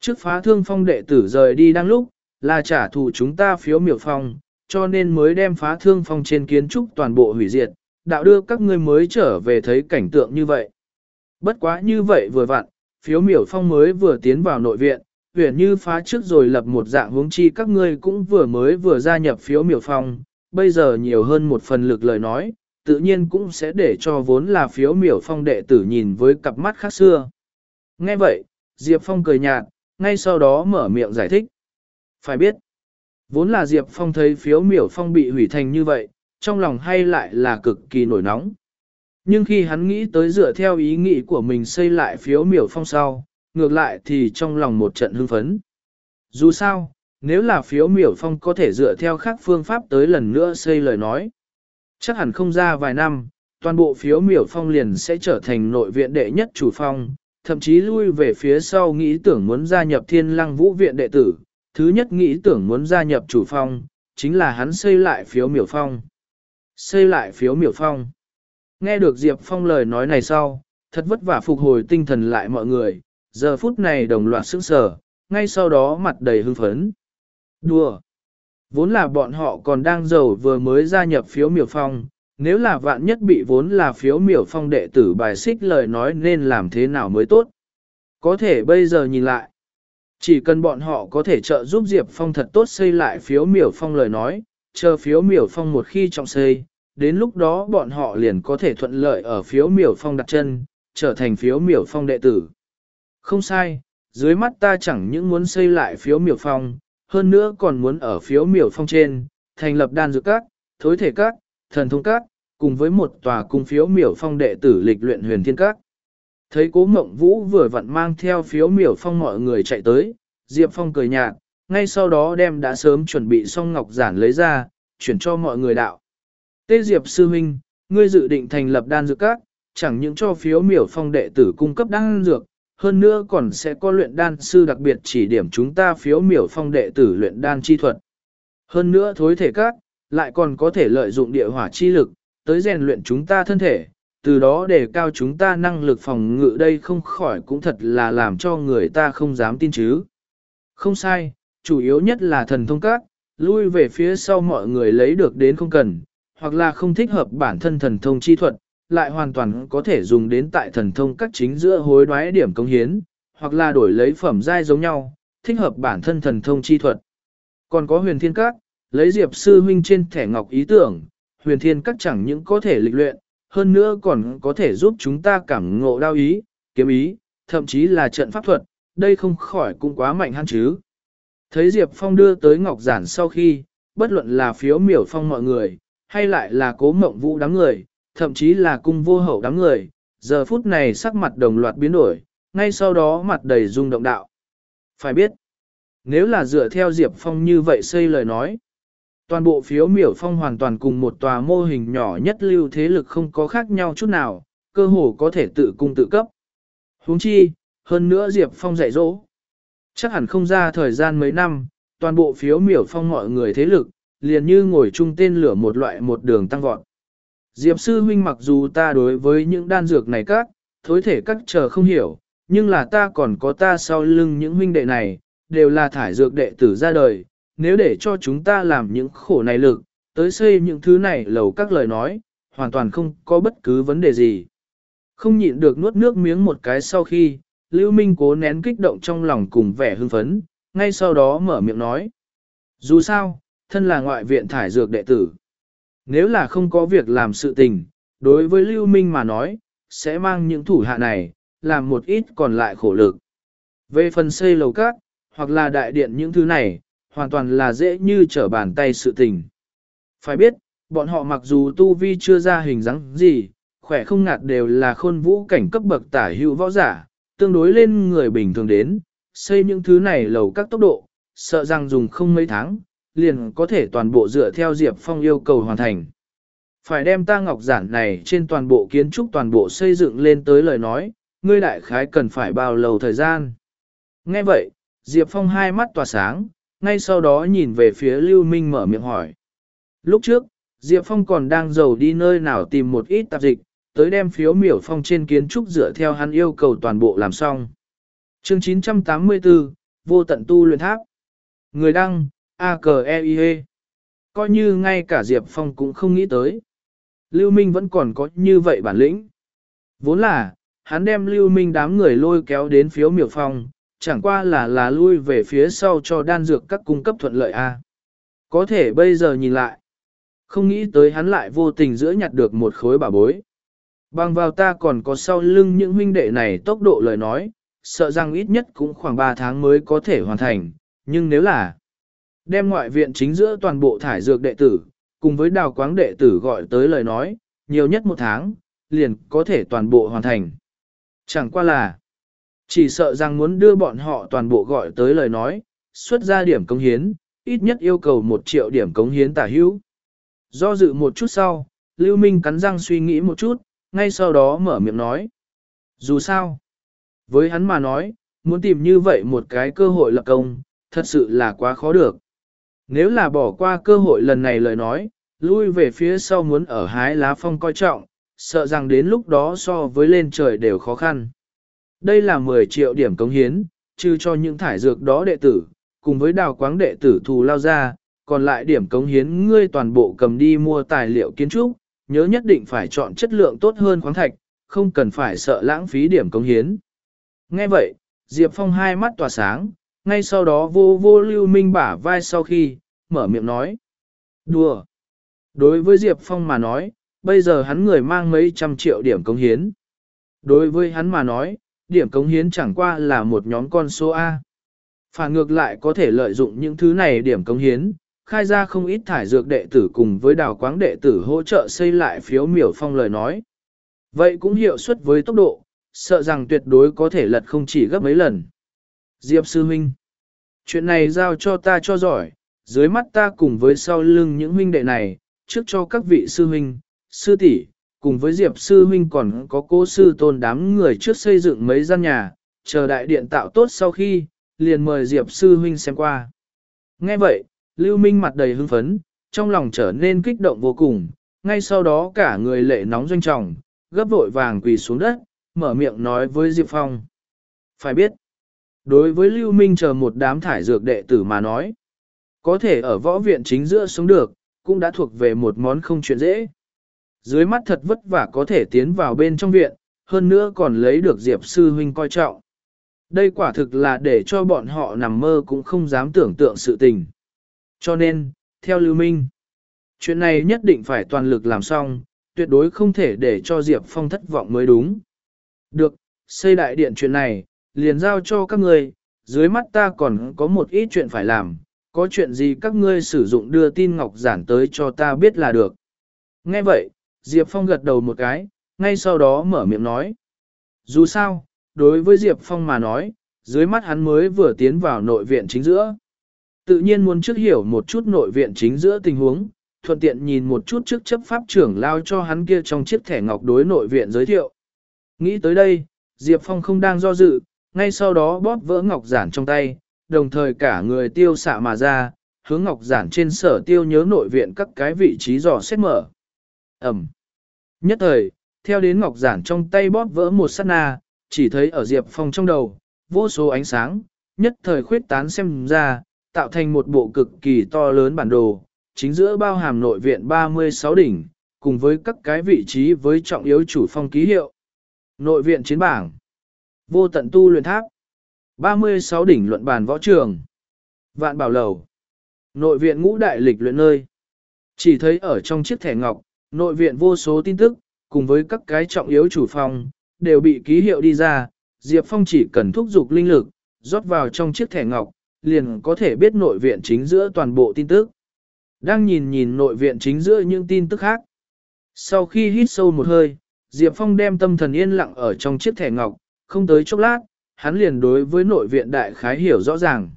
Trước phá thương phong đệ tử rời đi đang lúc, là trả thù chúng ta phiếu miểu phong, cho nên mới đem phá thương phong trên kiến trúc toàn bộ hủy diệt, đạo đưa các ngươi mới trở về thấy cảnh tượng như vậy. Bất quá như vậy vừa vặn, phiếu miểu phong mới vừa tiến vào nội viện, huyền như phá trước rồi lập một dạng hướng chi các ngươi cũng vừa mới vừa gia nhập phiếu miểu phong, bây giờ nhiều hơn một phần lực lời nói, tự nhiên cũng sẽ để cho vốn là phiếu miểu phong đệ tử nhìn với cặp mắt khác xưa. Nghe vậy, Diệp Phong cười nhạt, ngay sau đó mở miệng giải thích. Phải biết, vốn là Diệp Phong thấy phiếu miểu phong bị hủy thành như vậy, trong lòng hay lại là cực kỳ nổi nóng. Nhưng khi hắn nghĩ tới dựa theo ý nghĩ của mình xây lại phiếu miểu phong sau, ngược lại thì trong lòng một trận hưng phấn. Dù sao, nếu là phiếu miểu phong có thể dựa theo khác phương pháp tới lần nữa xây lời nói. Chắc hẳn không ra vài năm, toàn bộ phiếu miểu phong liền sẽ trở thành nội viện đệ nhất chủ phong, thậm chí lui về phía sau nghĩ tưởng muốn gia nhập thiên lăng vũ viện đệ tử, thứ nhất nghĩ tưởng muốn gia nhập chủ phong, chính là hắn xây lại phiếu miểu phong. Xây lại phiếu miểu phong. Nghe được Diệp Phong lời nói này sau, thật vất vả phục hồi tinh thần lại mọi người, giờ phút này đồng loạt sững sờ, ngay sau đó mặt đầy hưng phấn. Đùa! Vốn là bọn họ còn đang giàu vừa mới gia nhập phiếu miểu phong, nếu là vạn nhất bị vốn là phiếu miểu phong đệ tử bài xích lời nói nên làm thế nào mới tốt. Có thể bây giờ nhìn lại, chỉ cần bọn họ có thể trợ giúp Diệp Phong thật tốt xây lại phiếu miểu phong lời nói, chờ phiếu miểu phong một khi trọng xây, đến lúc đó bọn họ liền có thể thuận lợi ở phiếu miểu phong đặt chân, trở thành phiếu miểu phong đệ tử. Không sai, dưới mắt ta chẳng những muốn xây lại phiếu miểu phong, hơn nữa còn muốn ở phiếu miểu phong trên, thành lập đan dược các, thối thể các, thần thông các, cùng với một tòa cung phiếu miểu phong đệ tử lịch luyện huyền thiên các. Thấy cố mộng vũ vừa vặn mang theo phiếu miểu phong mọi người chạy tới, Diệp Phong cười nhạt, ngay sau đó đem đã sớm chuẩn bị xong ngọc giản lấy ra, chuyển cho mọi người đạo. Tê Diệp Sư Minh, ngươi dự định thành lập đan dược các, chẳng những cho phiếu miểu phong đệ tử cung cấp đan dược, hơn nữa còn sẽ có luyện đan sư đặc biệt chỉ điểm chúng ta phiếu miểu phong đệ tử luyện đan chi thuật. Hơn nữa thối thể các, lại còn có thể lợi dụng địa hỏa chi lực, tới rèn luyện chúng ta thân thể, từ đó để cao chúng ta năng lực phòng ngự đây không khỏi cũng thật là làm cho người ta không dám tin chứ. Không sai, chủ yếu nhất là thần thông các, lui về phía sau mọi người lấy được đến không cần, hoặc là không thích hợp bản thân thần thông chi thuật, lại hoàn toàn có thể dùng đến tại thần thông các chính giữa hối đoái điểm công hiến, hoặc là đổi lấy phẩm giai giống nhau, thích hợp bản thân thần thông chi thuật. Còn có huyền thiên các, lấy diệp sư huynh trên thẻ ngọc ý tưởng, huyền thiên các chẳng những có thể lịch luyện, hơn nữa còn có thể giúp chúng ta cảm ngộ đao ý, kiếm ý, thậm chí là trận pháp thuật, đây không khỏi cũng quá mạnh hăng chứ. Thấy Diệp Phong đưa tới Ngọc Giản sau khi, bất luận là phiếu miểu phong mọi người, hay lại là cố mộng vũ đám người, thậm chí là cung vô hậu đám người, giờ phút này sắc mặt đồng loạt biến đổi, ngay sau đó mặt đầy rung động đạo. Phải biết, nếu là dựa theo Diệp Phong như vậy xây lời nói, toàn bộ phiếu miểu phong hoàn toàn cùng một tòa mô hình nhỏ nhất lưu thế lực không có khác nhau chút nào, cơ hồ có thể tự cung tự cấp. huống chi, hơn nữa Diệp Phong dạy dỗ. Chắc hẳn không ra thời gian mấy năm, toàn bộ phiếu miểu phong mọi người thế lực, liền như ngồi chung tên lửa một loại một đường tăng vọt. Diệp sư huynh mặc dù ta đối với những đan dược này các, thối thể các chờ không hiểu, nhưng là ta còn có ta sau lưng những huynh đệ này, đều là thải dược đệ tử ra đời, nếu để cho chúng ta làm những khổ này lực, tới xây những thứ này lầu các lời nói, hoàn toàn không có bất cứ vấn đề gì. Không nhịn được nuốt nước miếng một cái sau khi, Lưu Minh cố nén kích động trong lòng cùng vẻ hưng phấn, ngay sau đó mở miệng nói. Dù sao, thân là ngoại viện thải dược đệ tử. Nếu là không có việc làm sự tình, đối với Lưu Minh mà nói, sẽ mang những thủ hạ này, làm một ít còn lại khổ lực. Về phần xây lầu cát, hoặc là đại điện những thứ này, hoàn toàn là dễ như trở bàn tay sự tình. Phải biết, bọn họ mặc dù tu vi chưa ra hình dáng gì, khỏe không ngạt đều là khôn vũ cảnh cấp bậc tả hữu võ giả, tương đối lên người bình thường đến, xây những thứ này lầu các tốc độ, sợ rằng dùng không mấy tháng, liền có thể toàn bộ dựa theo Diệp Phong yêu cầu hoàn thành. Phải đem ta ngọc giản này trên toàn bộ kiến trúc toàn bộ xây dựng lên tới lời nói, ngươi đại khái cần phải bao lâu thời gian. Nghe vậy, Diệp Phong hai mắt tỏa sáng, ngay sau đó nhìn về phía Lưu Minh mở miệng hỏi. Lúc trước, Diệp Phong còn đang giàu đi nơi nào tìm một ít tạp dịch, tới đem phiếu miểu phong trên kiến trúc dựa theo hắn yêu cầu toàn bộ làm xong. Chương 984, Vô tận tu luyện tháp. Người đăng, a k e i -E. Coi như ngay cả Diệp Phong cũng không nghĩ tới. Lưu Minh vẫn còn có như vậy bản lĩnh. Vốn là, hắn đem Lưu Minh đám người lôi kéo đến phiếu miểu phong, chẳng qua là là lui về phía sau cho đan dược các cung cấp thuận lợi a. Có thể bây giờ nhìn lại, không nghĩ tới hắn lại vô tình giữa nhặt được một khối bà bối. Bằng vào ta còn có sau lưng những huynh đệ này tốc độ lời nói, sợ rằng ít nhất cũng khoảng 3 tháng mới có thể hoàn thành, nhưng nếu là đem ngoại viện chính giữa toàn bộ thải dược đệ tử, cùng với đào quáng đệ tử gọi tới lời nói, nhiều nhất một tháng, liền có thể toàn bộ hoàn thành. Chẳng qua là, chỉ sợ rằng muốn đưa bọn họ toàn bộ gọi tới lời nói, xuất ra điểm cống hiến, ít nhất yêu cầu một triệu điểm cống hiến tả hữu. Do dự một chút sau, Lưu Minh cắn răng suy nghĩ một chút, ngay sau đó mở miệng nói. Dù sao, với hắn mà nói, muốn tìm như vậy một cái cơ hội lập công, thật sự là quá khó được. Nếu là bỏ qua cơ hội lần này lời nói, lui về phía sau muốn ở hái lá phong coi trọng, sợ rằng đến lúc đó so với lên trời đều khó khăn. Đây là 10 triệu điểm cống hiến, trừ cho những thải dược đó đệ tử, cùng với đào quáng đệ tử thù lao ra, còn lại điểm cống hiến ngươi toàn bộ cầm đi mua tài liệu kiến trúc, nhớ nhất định phải chọn chất lượng tốt hơn khoáng thạch, không cần phải sợ lãng phí điểm cống hiến. Nghe vậy, Diệp Phong hai mắt tỏa sáng, ngay sau đó vô vô lưu minh bả vai sau khi, mở miệng nói. Đùa! Đối với Diệp Phong mà nói, bây giờ hắn người mang mấy trăm triệu điểm cống hiến. Đối với hắn mà nói, điểm cống hiến chẳng qua là một nhóm con số A. Phản ngược lại có thể lợi dụng những thứ này điểm cống hiến, khai ra không ít thải dược đệ tử cùng với đào quáng đệ tử hỗ trợ xây lại phiếu miểu phong lời nói. Vậy cũng hiệu suất với tốc độ, sợ rằng tuyệt đối có thể lật không chỉ gấp mấy lần. Diệp Sư Minh Chuyện này giao cho ta cho giỏi, dưới mắt ta cùng với sau lưng những huynh đệ này, trước cho các vị sư huynh, sư tỷ, cùng với Diệp Sư Huynh còn có cố sư tôn đám người trước xây dựng mấy gian nhà, chờ đại điện tạo tốt sau khi, liền mời Diệp Sư Huynh xem qua. Nghe vậy, Lưu Minh mặt đầy hưng phấn, trong lòng trở nên kích động vô cùng, ngay sau đó cả người lệ nóng doanh trọng, gấp vội vàng quỳ xuống đất, mở miệng nói với Diệp Phong. Phải biết, đối với Lưu Minh chờ một đám thải dược đệ tử mà nói, có thể ở võ viện chính giữa sống được, cũng đã thuộc về một món không chuyện dễ. Dưới mắt thật vất vả có thể tiến vào bên trong viện, hơn nữa còn lấy được Diệp Sư Huynh coi trọng. Đây quả thực là để cho bọn họ nằm mơ cũng không dám tưởng tượng sự tình. Cho nên, theo Lưu Minh, chuyện này nhất định phải toàn lực làm xong, tuyệt đối không thể để cho Diệp Phong thất vọng mới đúng. Được, xây đại điện chuyện này, liền giao cho các ngươi, dưới mắt ta còn có một ít chuyện phải làm, có chuyện gì các ngươi sử dụng đưa tin ngọc giản tới cho ta biết là được. Nghe vậy, Diệp Phong gật đầu một cái, ngay sau đó mở miệng nói. Dù sao, đối với Diệp Phong mà nói, dưới mắt hắn mới vừa tiến vào nội viện chính giữa. Tự nhiên muốn trước hiểu một chút nội viện chính giữa tình huống, thuận tiện nhìn một chút trước chấp pháp trưởng lao cho hắn kia trong chiếc thẻ ngọc đối nội viện giới thiệu. Nghĩ tới đây, Diệp Phong không đang do dự, ngay sau đó bóp vỡ ngọc giản trong tay, đồng thời cả người tiêu xạ mà ra, hướng ngọc giản trên sở tiêu nhớ nội viện các cái vị trí dò xét mở. Ẩm. Nhất thời, theo đến ngọc giản trong tay bóp vỡ một sát na, chỉ thấy ở Diệp Phong trong đầu, vô số ánh sáng, nhất thời khuyết tán xem ra, tạo thành một bộ cực kỳ to lớn bản đồ, chính giữa bao hàm nội viện 36 đỉnh, cùng với các cái vị trí với trọng yếu chủ phong ký hiệu. Nội viện chiến bảng, vô tận tu luyện tháp, 36 đỉnh luận bàn võ trường, vạn bảo lầu, nội viện ngũ đại lịch luyện nơi. Chỉ thấy ở trong chiếc thẻ ngọc, nội viện vô số tin tức, cùng với các cái trọng yếu chủ phòng đều bị ký hiệu đi ra, Diệp Phong chỉ cần thúc giục linh lực, rót vào trong chiếc thẻ ngọc, liền có thể biết nội viện chính giữa toàn bộ tin tức. Đang nhìn nhìn nội viện chính giữa những tin tức khác. Sau khi hít sâu một hơi, Diệp Phong đem tâm thần yên lặng ở trong chiếc thẻ ngọc, không tới chốc lát, hắn liền đối với nội viện đại khái hiểu rõ ràng.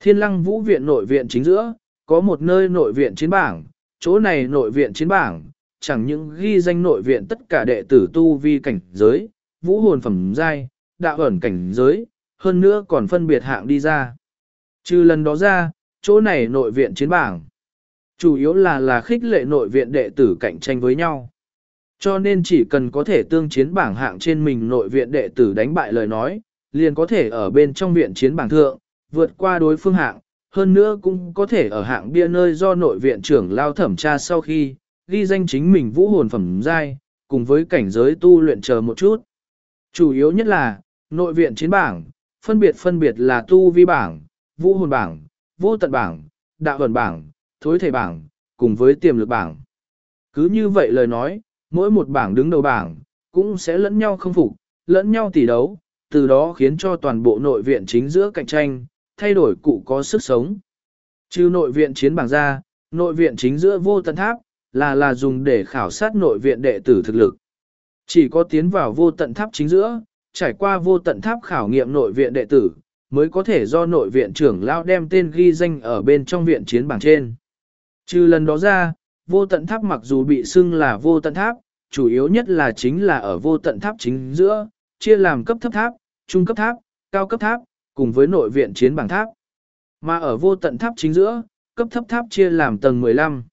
Thiên lăng vũ viện nội viện chính giữa, có một nơi nội viện chiến bảng, chỗ này nội viện chiến bảng, chẳng những ghi danh nội viện tất cả đệ tử tu vi cảnh giới, vũ hồn phẩm giai, đạo ẩn cảnh giới, hơn nữa còn phân biệt hạng đi ra. Trừ lần đó ra, chỗ này nội viện chiến bảng. Chủ yếu là là khích lệ nội viện đệ tử cạnh tranh với nhau. Cho nên chỉ cần có thể tương chiến bảng hạng trên mình nội viện đệ tử đánh bại lời nói, liền có thể ở bên trong viện chiến bảng thượng, vượt qua đối phương hạng, hơn nữa cũng có thể ở hạng bia nơi do nội viện trưởng lao thẩm tra sau khi, ghi danh chính mình vũ hồn phẩm giai, cùng với cảnh giới tu luyện chờ một chút. Chủ yếu nhất là, nội viện chiến bảng, phân biệt phân biệt là tu vi bảng, vũ hồn bảng, vô tận bảng, đạo vận bảng, thối thể bảng, cùng với tiềm lực bảng. Cứ như vậy lời nói, mỗi một bảng đứng đầu bảng, cũng sẽ lẫn nhau không phục, lẫn nhau tỉ đấu, từ đó khiến cho toàn bộ nội viện chính giữa cạnh tranh, thay đổi cụ có sức sống. Trừ nội viện chiến bảng ra, nội viện chính giữa vô tận tháp, là là dùng để khảo sát nội viện đệ tử thực lực. Chỉ có tiến vào vô tận tháp chính giữa, trải qua vô tận tháp khảo nghiệm nội viện đệ tử, mới có thể do nội viện trưởng lao đem tên ghi danh ở bên trong viện chiến bảng trên. Trừ lần đó ra, vô tận tháp mặc dù bị xưng là vô tận tháp, chủ yếu nhất là chính là ở vô tận tháp chính giữa, chia làm cấp thấp tháp, trung cấp tháp, cao cấp tháp, cùng với nội viện chiến bảng tháp. Mà ở vô tận tháp chính giữa, cấp thấp tháp chia làm tầng 15,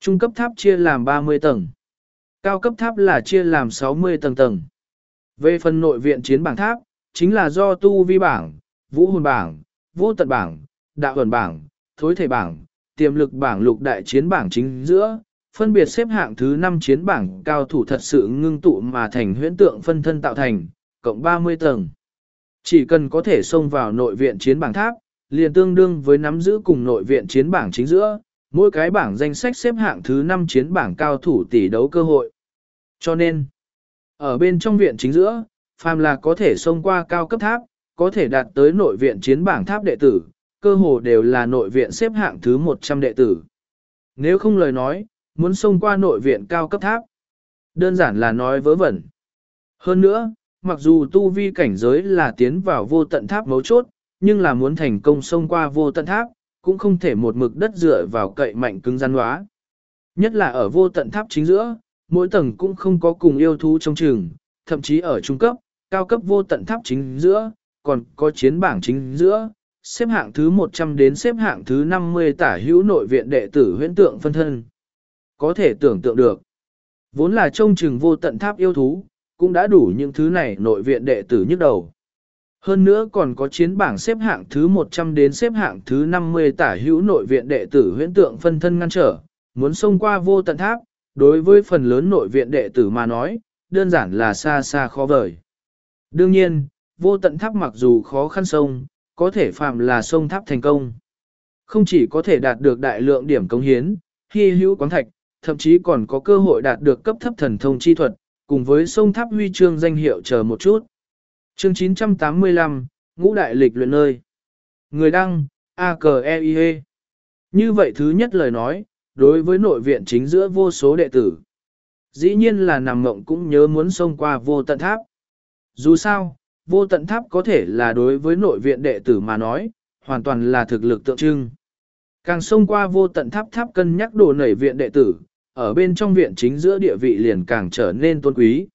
trung cấp tháp chia làm 30 tầng, cao cấp tháp là chia làm 60 tầng tầng. Về phần nội viện chiến bảng tháp, chính là do tu vi bảng, vũ hồn bảng, vô tận bảng, đạo hồn bảng, thối thể bảng, tiềm lực bảng lục đại chiến bảng chính giữa, phân biệt xếp hạng thứ 5 chiến bảng cao thủ thật sự ngưng tụ mà thành huyễn tượng phân thân tạo thành, cộng 30 tầng. Chỉ cần có thể xông vào nội viện chiến bảng tháp, liền tương đương với nắm giữ cùng nội viện chiến bảng chính giữa, mỗi cái bảng danh sách xếp hạng thứ 5 chiến bảng cao thủ tỷ đấu cơ hội. Cho nên, ở bên trong viện chính giữa, phàm là có thể xông qua cao cấp tháp, có thể đạt tới nội viện chiến bảng tháp đệ tử, cơ hồ đều là nội viện xếp hạng thứ 100 đệ tử. Nếu không lời nói, muốn xông qua nội viện cao cấp tháp, đơn giản là nói vớ vẩn. Hơn nữa, mặc dù tu vi cảnh giới là tiến vào vô tận tháp mấu chốt, nhưng là muốn thành công xông qua vô tận tháp, cũng không thể một mực đất dựa vào cậy mạnh cứng rắn hóa. Nhất là ở vô tận tháp chính giữa, mỗi tầng cũng không có cùng yêu thú trong trường, thậm chí ở trung cấp, cao cấp vô tận tháp chính giữa, còn có chiến bảng chính giữa, xếp hạng thứ 100 đến xếp hạng thứ 50 tả hữu nội viện đệ tử huyễn tượng phân thân. Có thể tưởng tượng được, vốn là trông chừng vô tận tháp yêu thú, cũng đã đủ những thứ này nội viện đệ tử nhức đầu. Hơn nữa còn có chiến bảng xếp hạng thứ 100 đến xếp hạng thứ 50 tả hữu nội viện đệ tử huyễn tượng phân thân ngăn trở, muốn xông qua vô tận tháp, đối với phần lớn nội viện đệ tử mà nói, đơn giản là xa xa khó vời. Đương nhiên, vô tận tháp mặc dù khó khăn sông, có thể phạm là sông tháp thành công. Không chỉ có thể đạt được đại lượng điểm công hiến, hy hữu quán thạch, thậm chí còn có cơ hội đạt được cấp thấp thần thông chi thuật, cùng với sông tháp huy chương danh hiệu chờ một chút. Chương 985, Ngũ Đại Lịch luyện nơi. Người đăng, a k e i -E. Như vậy thứ nhất lời nói, đối với nội viện chính giữa vô số đệ tử. Dĩ nhiên là nằm mộng cũng nhớ muốn xông qua vô tận tháp. Dù sao, vô tận tháp có thể là đối với nội viện đệ tử mà nói, hoàn toàn là thực lực tượng trưng. Càng xông qua vô tận tháp tháp cân nhắc đồ nảy viện đệ tử, ở bên trong viện chính giữa địa vị liền càng trở nên tôn quý.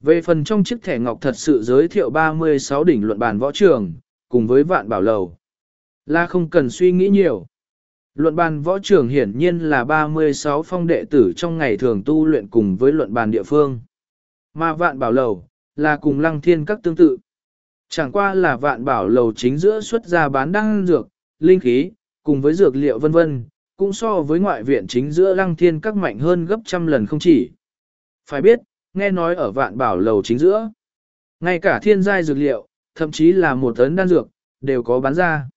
Về phần trong chiếc thẻ ngọc thật sự giới thiệu 36 đỉnh luận bàn võ trường, cùng với vạn bảo lầu. Là không cần suy nghĩ nhiều. Luận bàn võ trường hiển nhiên là 36 phong đệ tử trong ngày thường tu luyện cùng với luận bàn địa phương. Mà vạn bảo lầu, là cùng lăng thiên các tương tự. Chẳng qua là vạn bảo lầu chính giữa xuất ra bán đăng dược, linh khí, cùng với dược liệu vân vân, cũng so với ngoại viện chính giữa lăng thiên các mạnh hơn gấp trăm lần không chỉ. Phải biết, nghe nói ở vạn bảo lầu chính giữa, ngay cả thiên giai dược liệu, thậm chí là một tấn đan dược, đều có bán ra.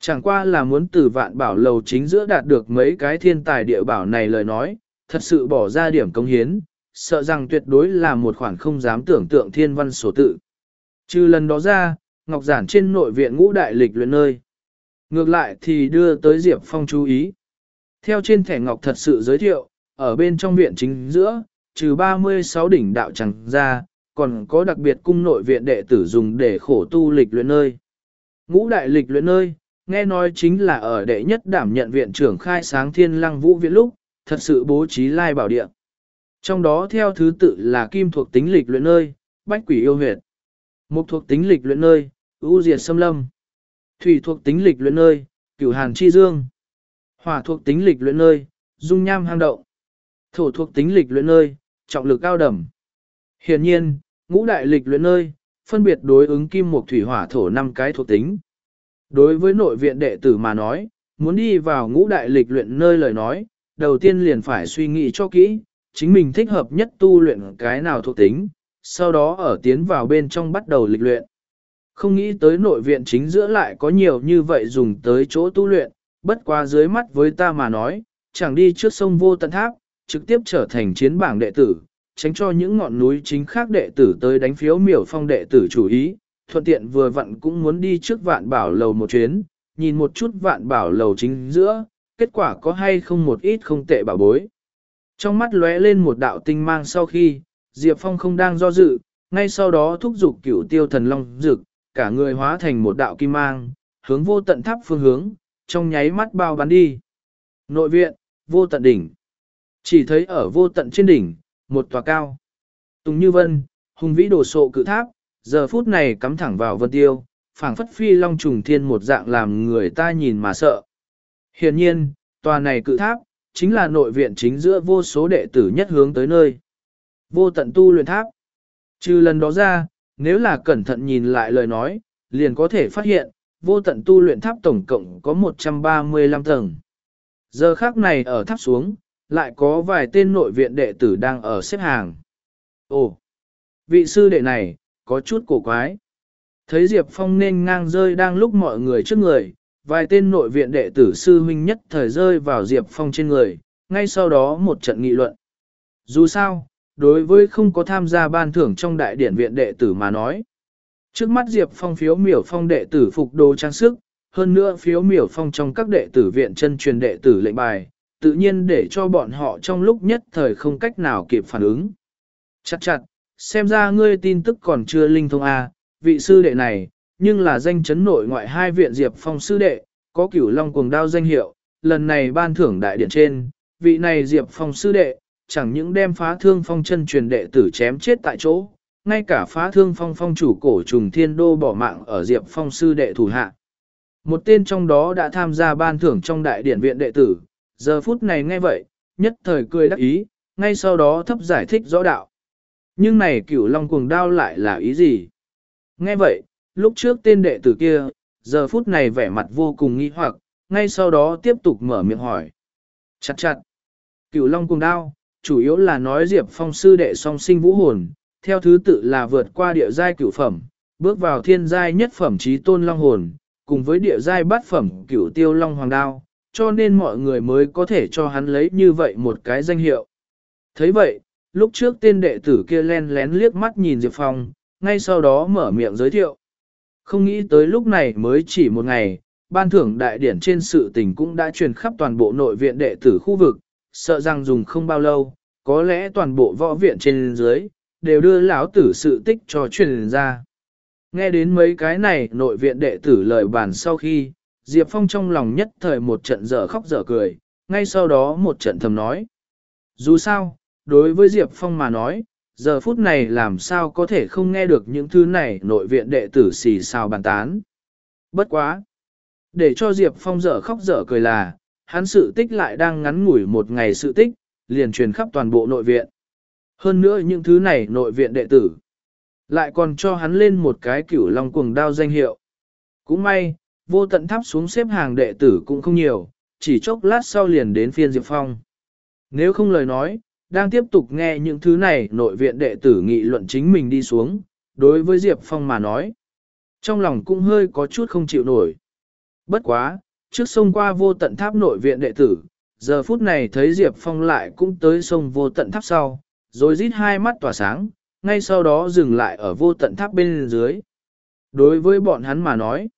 Chẳng qua là muốn từ vạn bảo lầu chính giữa đạt được mấy cái thiên tài địa bảo này lời nói, thật sự bỏ ra điểm công hiến, sợ rằng tuyệt đối là một khoản không dám tưởng tượng thiên văn sổ tự. Trừ lần đó ra, Ngọc Giản trên nội viện ngũ đại lịch luyện nơi. Ngược lại thì đưa tới Diệp Phong chú ý. Theo trên thẻ ngọc thật sự giới thiệu, ở bên trong viện chính giữa, trừ 36 đỉnh đạo chẳng ra, còn có đặc biệt cung nội viện đệ tử dùng để khổ tu lịch luyện nơi. Ngũ đại lịch luyện nơi, nghe nói chính là ở đệ nhất đảm nhận viện trưởng khai sáng thiên lăng vũ viện lúc, thật sự bố trí lai bảo địa. Trong đó theo thứ tự là kim thuộc tính lịch luyện nơi, bách quỷ yêu huyệt. Mục thuộc tính lịch luyện nơi, ưu diệt xâm lâm. Thủy thuộc tính lịch luyện nơi, cửu hàn chi dương. Hỏa thuộc tính lịch luyện nơi, dung nham hang động. Thổ thuộc tính lịch luyện nơi, trọng lực cao đầm. Hiển nhiên, ngũ đại lịch luyện nơi, phân biệt đối ứng kim mộc thủy hỏa thổ năm cái thuộc tính. Đối với nội viện đệ tử mà nói, muốn đi vào ngũ đại lịch luyện nơi lời nói, đầu tiên liền phải suy nghĩ cho kỹ, chính mình thích hợp nhất tu luyện cái nào thuộc tính, sau đó ở tiến vào bên trong bắt đầu lịch luyện. Không nghĩ tới nội viện chính giữa lại có nhiều như vậy dùng tới chỗ tu luyện, bất qua dưới mắt với ta mà nói, chẳng đi trước sông vô tận tháp, trực tiếp trở thành chiến bảng đệ tử, tránh cho những ngọn núi chính khác đệ tử tới đánh phiếu miểu phong đệ tử chủ ý, thuận tiện vừa vặn cũng muốn đi trước vạn bảo lầu một chuyến, nhìn một chút vạn bảo lầu chính giữa, kết quả có hay không một ít không tệ bảo bối. Trong mắt lóe lên một đạo tinh mang sau khi, Diệp Phong không đang do dự, ngay sau đó thúc giục cửu tiêu thần long dực, cả người hóa thành một đạo kim mang, hướng vô tận tháp phương hướng, trong nháy mắt bao bắn đi. Nội viện, vô tận đỉnh. Chỉ thấy ở vô tận trên đỉnh, một tòa cao. Tùng Như Vân, hùng vĩ đồ sộ cự tháp, giờ phút này cắm thẳng vào vân tiêu, phảng phất phi long trùng thiên một dạng làm người ta nhìn mà sợ. Hiển nhiên, tòa này cự tháp, chính là nội viện chính giữa vô số đệ tử nhất hướng tới nơi. Vô tận tu luyện tháp. Trừ lần đó ra, nếu là cẩn thận nhìn lại lời nói, liền có thể phát hiện, vô tận tu luyện tháp tổng cộng có 135 tầng. Giờ khác này ở tháp xuống, lại có vài tên nội viện đệ tử đang ở xếp hàng. Ồ, vị sư đệ này, có chút cổ quái. Thấy Diệp Phong nên ngang rơi đang lúc mọi người trước người, vài tên nội viện đệ tử sư huynh nhất thời rơi vào Diệp Phong trên người, ngay sau đó một trận nghị luận. Dù sao, đối với không có tham gia ban thưởng trong đại điển viện đệ tử mà nói. Trước mắt Diệp Phong phiếu miểu phong đệ tử phục đồ trang sức, hơn nữa phiếu miểu phong trong các đệ tử viện chân truyền đệ tử lệnh bài, tự nhiên để cho bọn họ trong lúc nhất thời không cách nào kịp phản ứng. chặt chặt, xem ra ngươi tin tức còn chưa linh thông A, vị sư đệ này, nhưng là danh chấn nội ngoại hai viện Diệp Phong sư đệ, có cửu long cuồng đao danh hiệu, lần này ban thưởng đại điện trên, vị này Diệp Phong sư đệ, chẳng những đem phá thương phong chân truyền đệ tử chém chết tại chỗ, ngay cả phá thương phong phong chủ cổ trùng thiên đô bỏ mạng ở Diệp Phong sư đệ thủ hạ. Một tên trong đó đã tham gia ban thưởng trong đại điển viện đệ tử, giờ phút này nghe vậy, nhất thời cười đắc ý, ngay sau đó thấp giải thích rõ đạo. Nhưng này cửu long cuồng đao lại là ý gì? Nghe vậy, lúc trước tên đệ tử kia, giờ phút này vẻ mặt vô cùng nghi hoặc, ngay sau đó tiếp tục mở miệng hỏi. Chặt chặt. Cửu long cuồng đao, chủ yếu là nói Diệp Phong sư đệ song sinh vũ hồn, theo thứ tự là vượt qua địa giai cửu phẩm, bước vào thiên giai nhất phẩm trí tôn long hồn, cùng với địa giai bát phẩm cửu tiêu long hoàng đao, cho nên mọi người mới có thể cho hắn lấy như vậy một cái danh hiệu. thấy vậy, lúc trước tên đệ tử kia len lén liếc mắt nhìn Diệp Phong, ngay sau đó mở miệng giới thiệu. Không nghĩ tới lúc này mới chỉ một ngày, ban thưởng đại điển trên sự tình cũng đã truyền khắp toàn bộ nội viện đệ tử khu vực, sợ rằng dùng không bao lâu, có lẽ toàn bộ võ viện trên dưới, đều đưa lão tử sự tích cho truyền ra. Nghe đến mấy cái này nội viện đệ tử lời bàn sau khi, Diệp Phong trong lòng nhất thời một trận dở khóc dở cười, ngay sau đó một trận thầm nói. Dù sao, đối với Diệp Phong mà nói, giờ phút này làm sao có thể không nghe được những thứ này nội viện đệ tử xì xào bàn tán. Bất quá! Để cho Diệp Phong dở khóc dở cười là, hắn sự tích lại đang ngắn ngủi một ngày sự tích, liền truyền khắp toàn bộ nội viện. Hơn nữa những thứ này nội viện đệ tử, lại còn cho hắn lên một cái cửu long cuồng đao danh hiệu. Cũng may, vô tận tháp xuống xếp hàng đệ tử cũng không nhiều, chỉ chốc lát sau liền đến phiên Diệp Phong. Nếu không lời nói, đang tiếp tục nghe những thứ này nội viện đệ tử nghị luận chính mình đi xuống, đối với Diệp Phong mà nói. Trong lòng cũng hơi có chút không chịu nổi. Bất quá, trước sông qua vô tận tháp nội viện đệ tử, giờ phút này thấy Diệp Phong lại cũng tới sông vô tận tháp sau, rồi rít hai mắt tỏa sáng, ngay sau đó dừng lại ở vô tận tháp bên dưới. Đối với bọn hắn mà nói,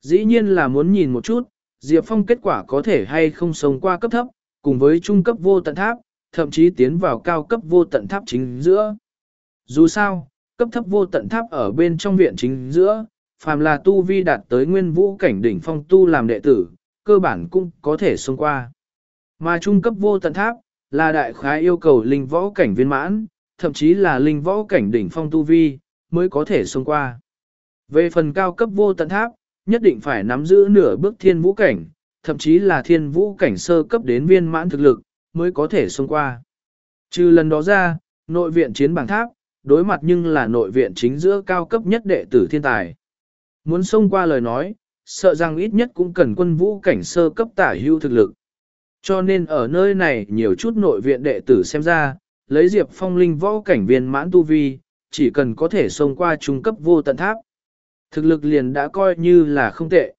dĩ nhiên là muốn nhìn một chút, Diệp Phong kết quả có thể hay không sống qua cấp thấp, cùng với trung cấp vô tận tháp, thậm chí tiến vào cao cấp vô tận tháp chính giữa. Dù sao, cấp thấp vô tận tháp ở bên trong viện chính giữa, phàm là tu vi đạt tới nguyên vũ cảnh đỉnh phong tu làm đệ tử, cơ bản cũng có thể xông qua. Mà trung cấp vô tận tháp, là đại khái yêu cầu linh võ cảnh viên mãn, thậm chí là linh võ cảnh đỉnh phong tu vi, mới có thể xông qua. Về phần cao cấp vô tận tháp, nhất định phải nắm giữ nửa bước thiên vũ cảnh, thậm chí là thiên vũ cảnh sơ cấp đến viên mãn thực lực, mới có thể xông qua. Trừ lần đó ra, nội viện chiến bảng tháp, đối mặt nhưng là nội viện chính giữa cao cấp nhất đệ tử thiên tài. Muốn xông qua lời nói, sợ rằng ít nhất cũng cần quân vũ cảnh sơ cấp tả hưu thực lực. Cho nên ở nơi này nhiều chút nội viện đệ tử xem ra, lấy Diệp Phong linh võ cảnh viên mãn tu vi, chỉ cần có thể xông qua trung cấp vô tận tháp. Thực lực liền đã coi như là không tệ.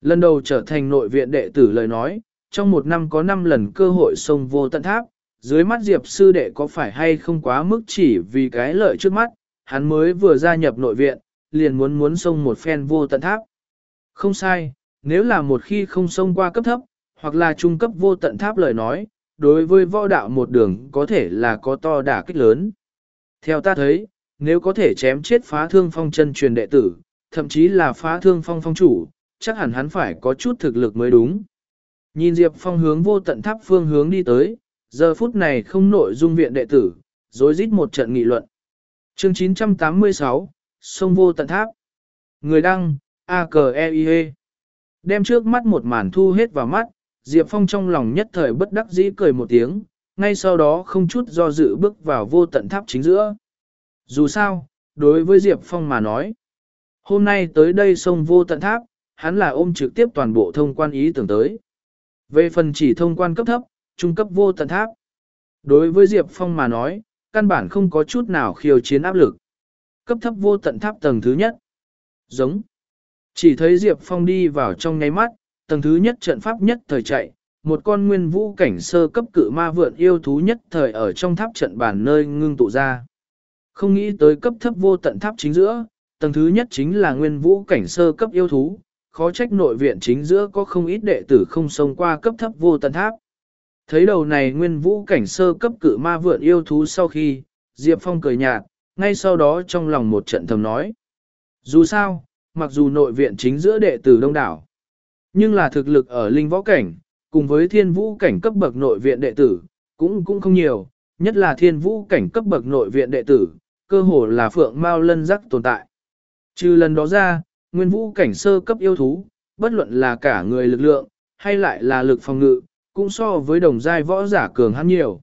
Lần đầu trở thành nội viện đệ tử lời nói, trong một năm có 5 lần cơ hội xông vô tận tháp, dưới mắt Diệp sư đệ có phải hay không quá mức chỉ vì cái lợi trước mắt, hắn mới vừa gia nhập nội viện, liền muốn muốn xông một phen vô tận tháp. Không sai, nếu là một khi không xông qua cấp thấp, hoặc là trung cấp vô tận tháp lời nói, đối với võ đạo một đường có thể là có to đả kích lớn. Theo ta thấy, nếu có thể chém chết phá thương phong chân truyền đệ tử, thậm chí là phá thương phong phong chủ, chắc hẳn hắn phải có chút thực lực mới đúng. Nhìn Diệp Phong hướng vô tận tháp phương hướng đi tới, giờ phút này không nội dung viện đệ tử, rồi rít một trận nghị luận. Chương 986, Sông vô tận tháp. Người đăng, a k e i -E. Đem trước mắt một màn thu hết vào mắt, Diệp Phong trong lòng nhất thời bất đắc dĩ cười một tiếng, ngay sau đó không chút do dự bước vào vô tận tháp chính giữa. Dù sao, đối với Diệp Phong mà nói, hôm nay tới đây sông vô tận tháp, hắn là ôm trực tiếp toàn bộ thông quan ý tưởng tới. Về phần chỉ thông quan cấp thấp, trung cấp vô tận tháp. Đối với Diệp Phong mà nói, căn bản không có chút nào khiêu chiến áp lực. Cấp thấp vô tận tháp tầng thứ nhất. Giống. Chỉ thấy Diệp Phong đi vào trong nháy mắt, tầng thứ nhất trận pháp nhất thời chạy, một con nguyên vũ cảnh sơ cấp cự ma vượn yêu thú nhất thời ở trong tháp trận bản nơi ngưng tụ ra. Không nghĩ tới cấp thấp vô tận tháp chính giữa, tầng thứ nhất chính là nguyên vũ cảnh sơ cấp yêu thú, khó trách nội viện chính giữa có không ít đệ tử không xông qua cấp thấp vô tận tháp. Thấy đầu này nguyên vũ cảnh sơ cấp cự ma vượn yêu thú sau khi, Diệp Phong cười nhạt, ngay sau đó trong lòng một trận thầm nói. Dù sao, mặc dù nội viện chính giữa đệ tử đông đảo, nhưng là thực lực ở linh võ cảnh, cùng với thiên vũ cảnh cấp bậc nội viện đệ tử, cũng cũng không nhiều, nhất là thiên vũ cảnh cấp bậc nội viện đệ tử, cơ hồ là phượng mao lân rắc tồn tại. Trừ lần đó ra, nguyên vũ cảnh sơ cấp yêu thú, bất luận là cả người lực lượng, hay lại là lực phòng ngự, cũng so với đồng giai võ giả cường hắn nhiều.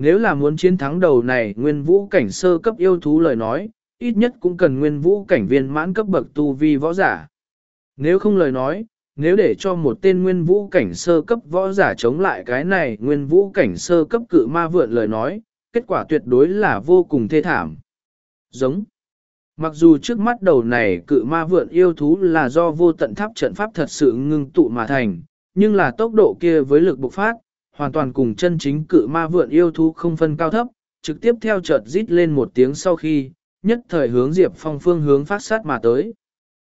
Nếu là muốn chiến thắng đầu này nguyên vũ cảnh sơ cấp yêu thú lời nói, ít nhất cũng cần nguyên vũ cảnh viên mãn cấp bậc tu vi võ giả. Nếu không lời nói, nếu để cho một tên nguyên vũ cảnh sơ cấp võ giả chống lại cái này nguyên vũ cảnh sơ cấp cự ma vượn lời nói, kết quả tuyệt đối là vô cùng thê thảm. Giống. Mặc dù trước mắt đầu này cự ma vượn yêu thú là do vô tận tháp trận pháp thật sự ngưng tụ mà thành, nhưng là tốc độ kia với lực bộc phát, hoàn toàn cùng chân chính cự ma vượn yêu thú không phân cao thấp, trực tiếp theo chợt rít lên một tiếng sau khi, nhất thời hướng Diệp Phong phương hướng phát sát mà tới.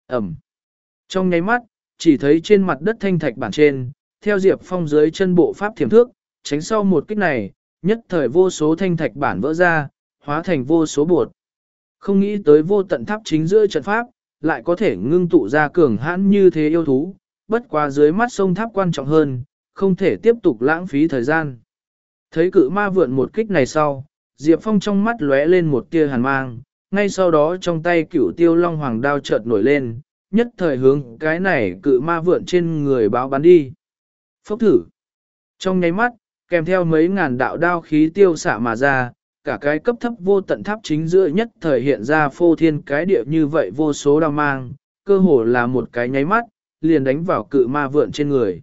Ẩm. Trong nháy mắt, chỉ thấy trên mặt đất thanh thạch bản trên, theo Diệp Phong dưới chân bộ pháp thiểm thước, tránh sau một kích này, nhất thời vô số thanh thạch bản vỡ ra, hóa thành vô số bột. Không nghĩ tới vô tận tháp chính giữa trận pháp, lại có thể ngưng tụ ra cường hãn như thế yêu thú, bất quá dưới mắt sông tháp quan trọng hơn, không thể tiếp tục lãng phí thời gian. Thấy cự ma vượn một kích này sau, Diệp Phong trong mắt lóe lên một tia hàn mang, ngay sau đó trong tay cửu tiêu long hoàng đao chợt nổi lên, nhất thời hướng cái này cự ma vượn trên người báo bắn đi. Phốc thử. Trong nháy mắt, kèm theo mấy ngàn đạo đao khí tiêu xạ mà ra, cả cái cấp thấp vô tận tháp chính giữa nhất thời hiện ra phô thiên cái địa như vậy vô số đao mang, cơ hồ là một cái nháy mắt, liền đánh vào cự ma vượn trên người.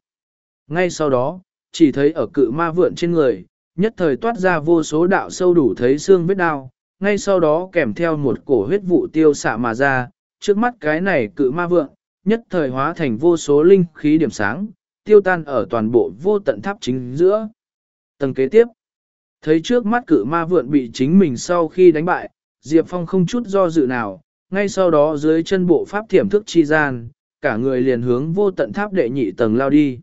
Ngay sau đó, chỉ thấy ở cự ma vượn trên người, nhất thời toát ra vô số đạo sâu đủ thấy xương vết đao, ngay sau đó kèm theo một cổ huyết vụ tiêu xạ mà ra, trước mắt cái này cự ma vượng, nhất thời hóa thành vô số linh khí điểm sáng, tiêu tan ở toàn bộ vô tận tháp chính giữa. Tầng kế tiếp, thấy trước mắt cự ma vượn bị chính mình sau khi đánh bại, Diệp Phong không chút do dự nào, ngay sau đó dưới chân bộ pháp thiểm thức chi gian, cả người liền hướng vô tận tháp đệ nhị tầng lao đi.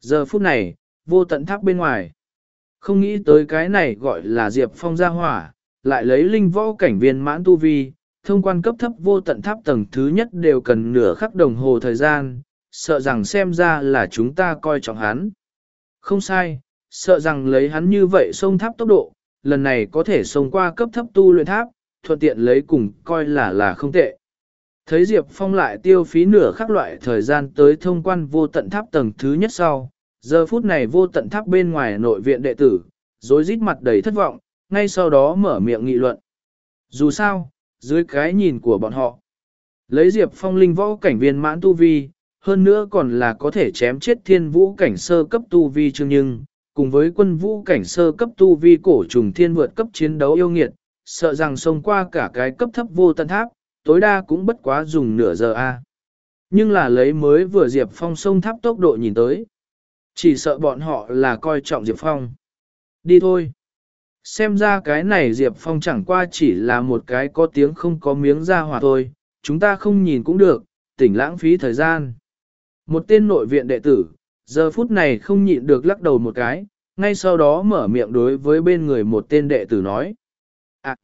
Giờ phút này, vô tận tháp bên ngoài. Không nghĩ tới cái này gọi là Diệp Phong gia hỏa, lại lấy linh võ cảnh viên mãn tu vi, thông quan cấp thấp vô tận tháp tầng thứ nhất đều cần nửa khắc đồng hồ thời gian, sợ rằng xem ra là chúng ta coi trọng hắn. Không sai, sợ rằng lấy hắn như vậy xông tháp tốc độ, lần này có thể xông qua cấp thấp tu luyện tháp, thuận tiện lấy cùng coi là là không tệ. Thấy Diệp Phong lại tiêu phí nửa khắc loại thời gian tới thông quan vô tận tháp tầng thứ nhất sau, giờ phút này vô tận tháp bên ngoài nội viện đệ tử, rối rít mặt đầy thất vọng, ngay sau đó mở miệng nghị luận. Dù sao, dưới cái nhìn của bọn họ, lấy Diệp Phong linh võ cảnh viên mãn tu vi, hơn nữa còn là có thể chém chết thiên vũ cảnh sơ cấp tu vi chương nhưng, cùng với quân vũ cảnh sơ cấp tu vi cổ trùng thiên vượt cấp chiến đấu yêu nghiệt, sợ rằng xông qua cả cái cấp thấp vô tận tháp, tối đa cũng bất quá dùng nửa giờ a. Nhưng là lấy mới vừa Diệp Phong sông tháp tốc độ nhìn tới. Chỉ sợ bọn họ là coi trọng Diệp Phong. Đi thôi. Xem ra cái này Diệp Phong chẳng qua chỉ là một cái có tiếng không có miếng ra hỏa thôi, chúng ta không nhìn cũng được, tỉnh lãng phí thời gian. Một tên nội viện đệ tử, giờ phút này không nhịn được lắc đầu một cái, ngay sau đó mở miệng đối với bên người một tên đệ tử nói. À,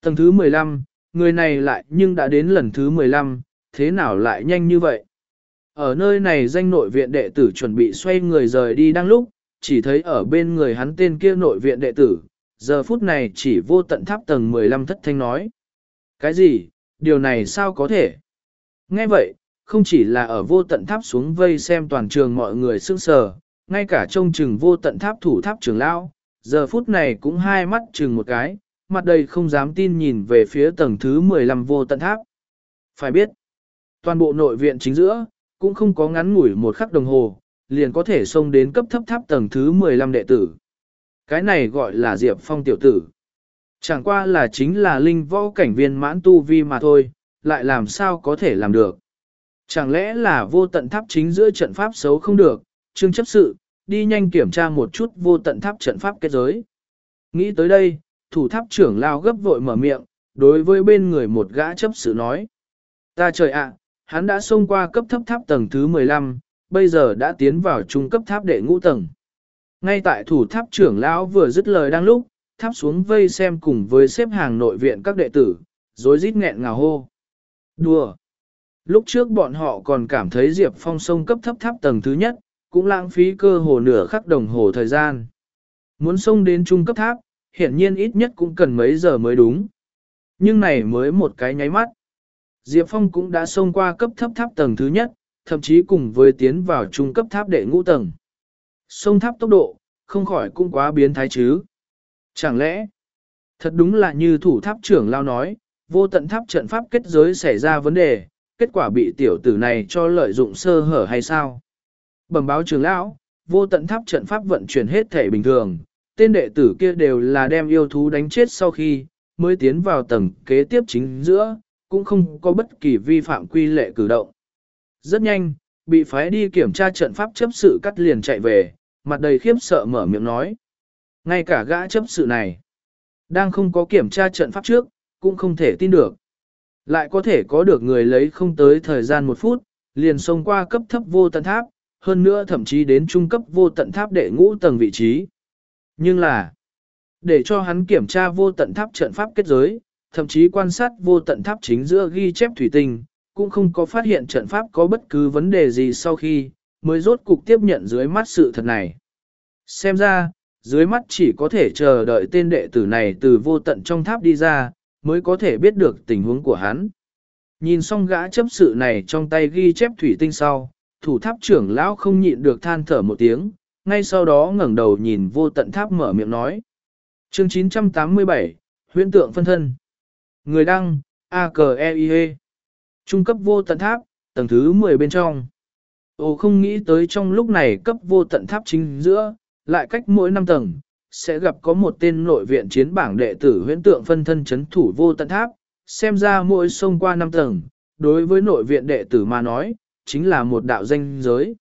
tầng thứ 15, người này lại nhưng đã đến lần thứ 15, thế nào lại nhanh như vậy? Ở nơi này danh nội viện đệ tử chuẩn bị xoay người rời đi đang lúc, chỉ thấy ở bên người hắn tên kia nội viện đệ tử, giờ phút này chỉ vô tận tháp tầng 15 thất thanh nói. Cái gì, điều này sao có thể? Nghe vậy, không chỉ là ở vô tận tháp xuống vây xem toàn trường mọi người sương sờ, ngay cả trông chừng vô tận tháp thủ tháp trường lão, giờ phút này cũng hai mắt chừng một cái, mặt đầy không dám tin nhìn về phía tầng thứ 15 vô tận tháp. Phải biết, toàn bộ nội viện chính giữa, cũng không có ngắn ngủi một khắc đồng hồ, liền có thể xông đến cấp thấp tháp tầng thứ 15 đệ tử. Cái này gọi là Diệp Phong tiểu tử. Chẳng qua là chính là linh võ cảnh viên mãn tu vi mà thôi, lại làm sao có thể làm được. Chẳng lẽ là vô tận tháp chính giữa trận pháp xấu không được, trương chấp sự, đi nhanh kiểm tra một chút vô tận tháp trận pháp kết giới. Nghĩ tới đây, thủ tháp trưởng lao gấp vội mở miệng, đối với bên người một gã chấp sự nói. Ta trời ạ, hắn đã xông qua cấp thấp tháp tầng thứ 15, bây giờ đã tiến vào trung cấp tháp đệ ngũ tầng. Ngay tại thủ tháp trưởng lão vừa dứt lời đang lúc, tháp xuống vây xem cùng với xếp hàng nội viện các đệ tử, rối rít nghẹn ngào hô. Đùa! Lúc trước bọn họ còn cảm thấy Diệp Phong sông cấp thấp tháp tầng thứ nhất, cũng lãng phí cơ hồ nửa khắc đồng hồ thời gian. Muốn sông đến trung cấp tháp, hiển nhiên ít nhất cũng cần mấy giờ mới đúng. Nhưng này mới một cái nháy mắt. Diệp Phong cũng đã xông qua cấp thấp tháp tầng thứ nhất, thậm chí cùng với tiến vào trung cấp tháp đệ ngũ tầng. xông tháp tốc độ, không khỏi cũng quá biến thái chứ. Chẳng lẽ, thật đúng là như thủ tháp trưởng lao nói, vô tận tháp trận pháp kết giới xảy ra vấn đề, kết quả bị tiểu tử này cho lợi dụng sơ hở hay sao? Bẩm báo trưởng lão, vô tận tháp trận pháp vận chuyển hết thể bình thường, tên đệ tử kia đều là đem yêu thú đánh chết sau khi, mới tiến vào tầng kế tiếp chính giữa, cũng không có bất kỳ vi phạm quy lệ cử động. Rất nhanh, bị phái đi kiểm tra trận pháp chấp sự cắt liền chạy về, mặt đầy khiếp sợ mở miệng nói. Ngay cả gã chấp sự này, đang không có kiểm tra trận pháp trước, cũng không thể tin được. Lại có thể có được người lấy không tới thời gian một phút, liền xông qua cấp thấp vô tận tháp, hơn nữa thậm chí đến trung cấp vô tận tháp để ngũ tầng vị trí. Nhưng là, để cho hắn kiểm tra vô tận tháp trận pháp kết giới, thậm chí quan sát vô tận tháp chính giữa ghi chép thủy tinh, cũng không có phát hiện trận pháp có bất cứ vấn đề gì sau khi, mới rốt cục tiếp nhận dưới mắt sự thật này. Xem ra, dưới mắt chỉ có thể chờ đợi tên đệ tử này từ vô tận trong tháp đi ra, mới có thể biết được tình huống của hắn. Nhìn xong gã chấp sự này trong tay ghi chép thủy tinh sau, thủ tháp trưởng lão không nhịn được than thở một tiếng, ngay sau đó ngẩng đầu nhìn vô tận tháp mở miệng nói. Chương 987, huyễn tượng phân thân. Người đăng, a k e i -E. Trung cấp vô tận tháp, tầng thứ 10 bên trong. Ồ không nghĩ tới trong lúc này cấp vô tận tháp chính giữa, lại cách mỗi 5 tầng, sẽ gặp có một tên nội viện chiến bảng đệ tử huyễn tượng phân thân chấn thủ vô tận tháp, xem ra mỗi sông qua 5 tầng, đối với nội viện đệ tử mà nói, chính là một đạo danh giới.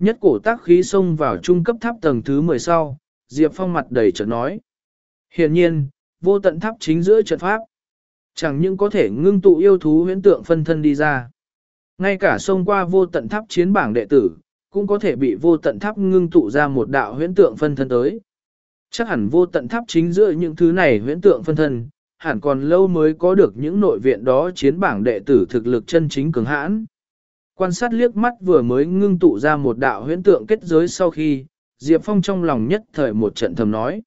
Nhất cổ tác khí xông vào trung cấp tháp tầng thứ 10 sau, Diệp Phong mặt đầy chợt nói. Hiện nhiên, vô tận tháp chính giữa trận pháp, chẳng những có thể ngưng tụ yêu thú huyễn tượng phân thân đi ra. Ngay cả xông qua vô tận tháp chiến bảng đệ tử, cũng có thể bị vô tận tháp ngưng tụ ra một đạo huyễn tượng phân thân tới. Chắc hẳn vô tận tháp chính giữa những thứ này huyễn tượng phân thân, hẳn còn lâu mới có được những nội viện đó chiến bảng đệ tử thực lực chân chính cường hãn. Quan sát liếc mắt vừa mới ngưng tụ ra một đạo huyễn tượng kết giới sau khi, Diệp Phong trong lòng nhất thời một trận thầm nói.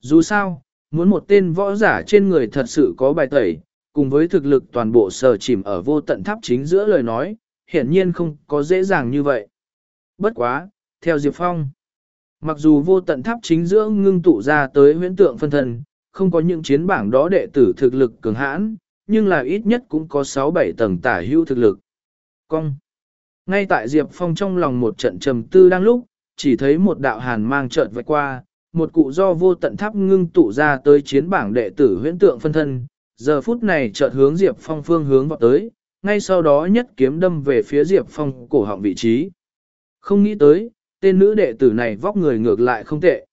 Dù sao, muốn một tên võ giả trên người thật sự có bài tẩy, cùng với thực lực toàn bộ sờ chìm ở vô tận tháp chính giữa lời nói, hiển nhiên không có dễ dàng như vậy. Bất quá, theo Diệp Phong, mặc dù vô tận tháp chính giữa ngưng tụ ra tới huyễn tượng phân thần không có những chiến bảng đó đệ tử thực lực cường hãn, nhưng là ít nhất cũng có 6-7 tầng tả hữu thực lực. Cong. Ngay tại Diệp Phong trong lòng một trận trầm tư đang lúc, chỉ thấy một đạo hàn mang chợt vạch qua, một cụ do vô tận tháp ngưng tụ ra tới chiến bảng đệ tử huyễn tượng phân thân, giờ phút này chợt hướng Diệp Phong phương hướng vào tới, ngay sau đó nhất kiếm đâm về phía Diệp Phong cổ họng vị trí. Không nghĩ tới, tên nữ đệ tử này vóc người ngược lại không tệ.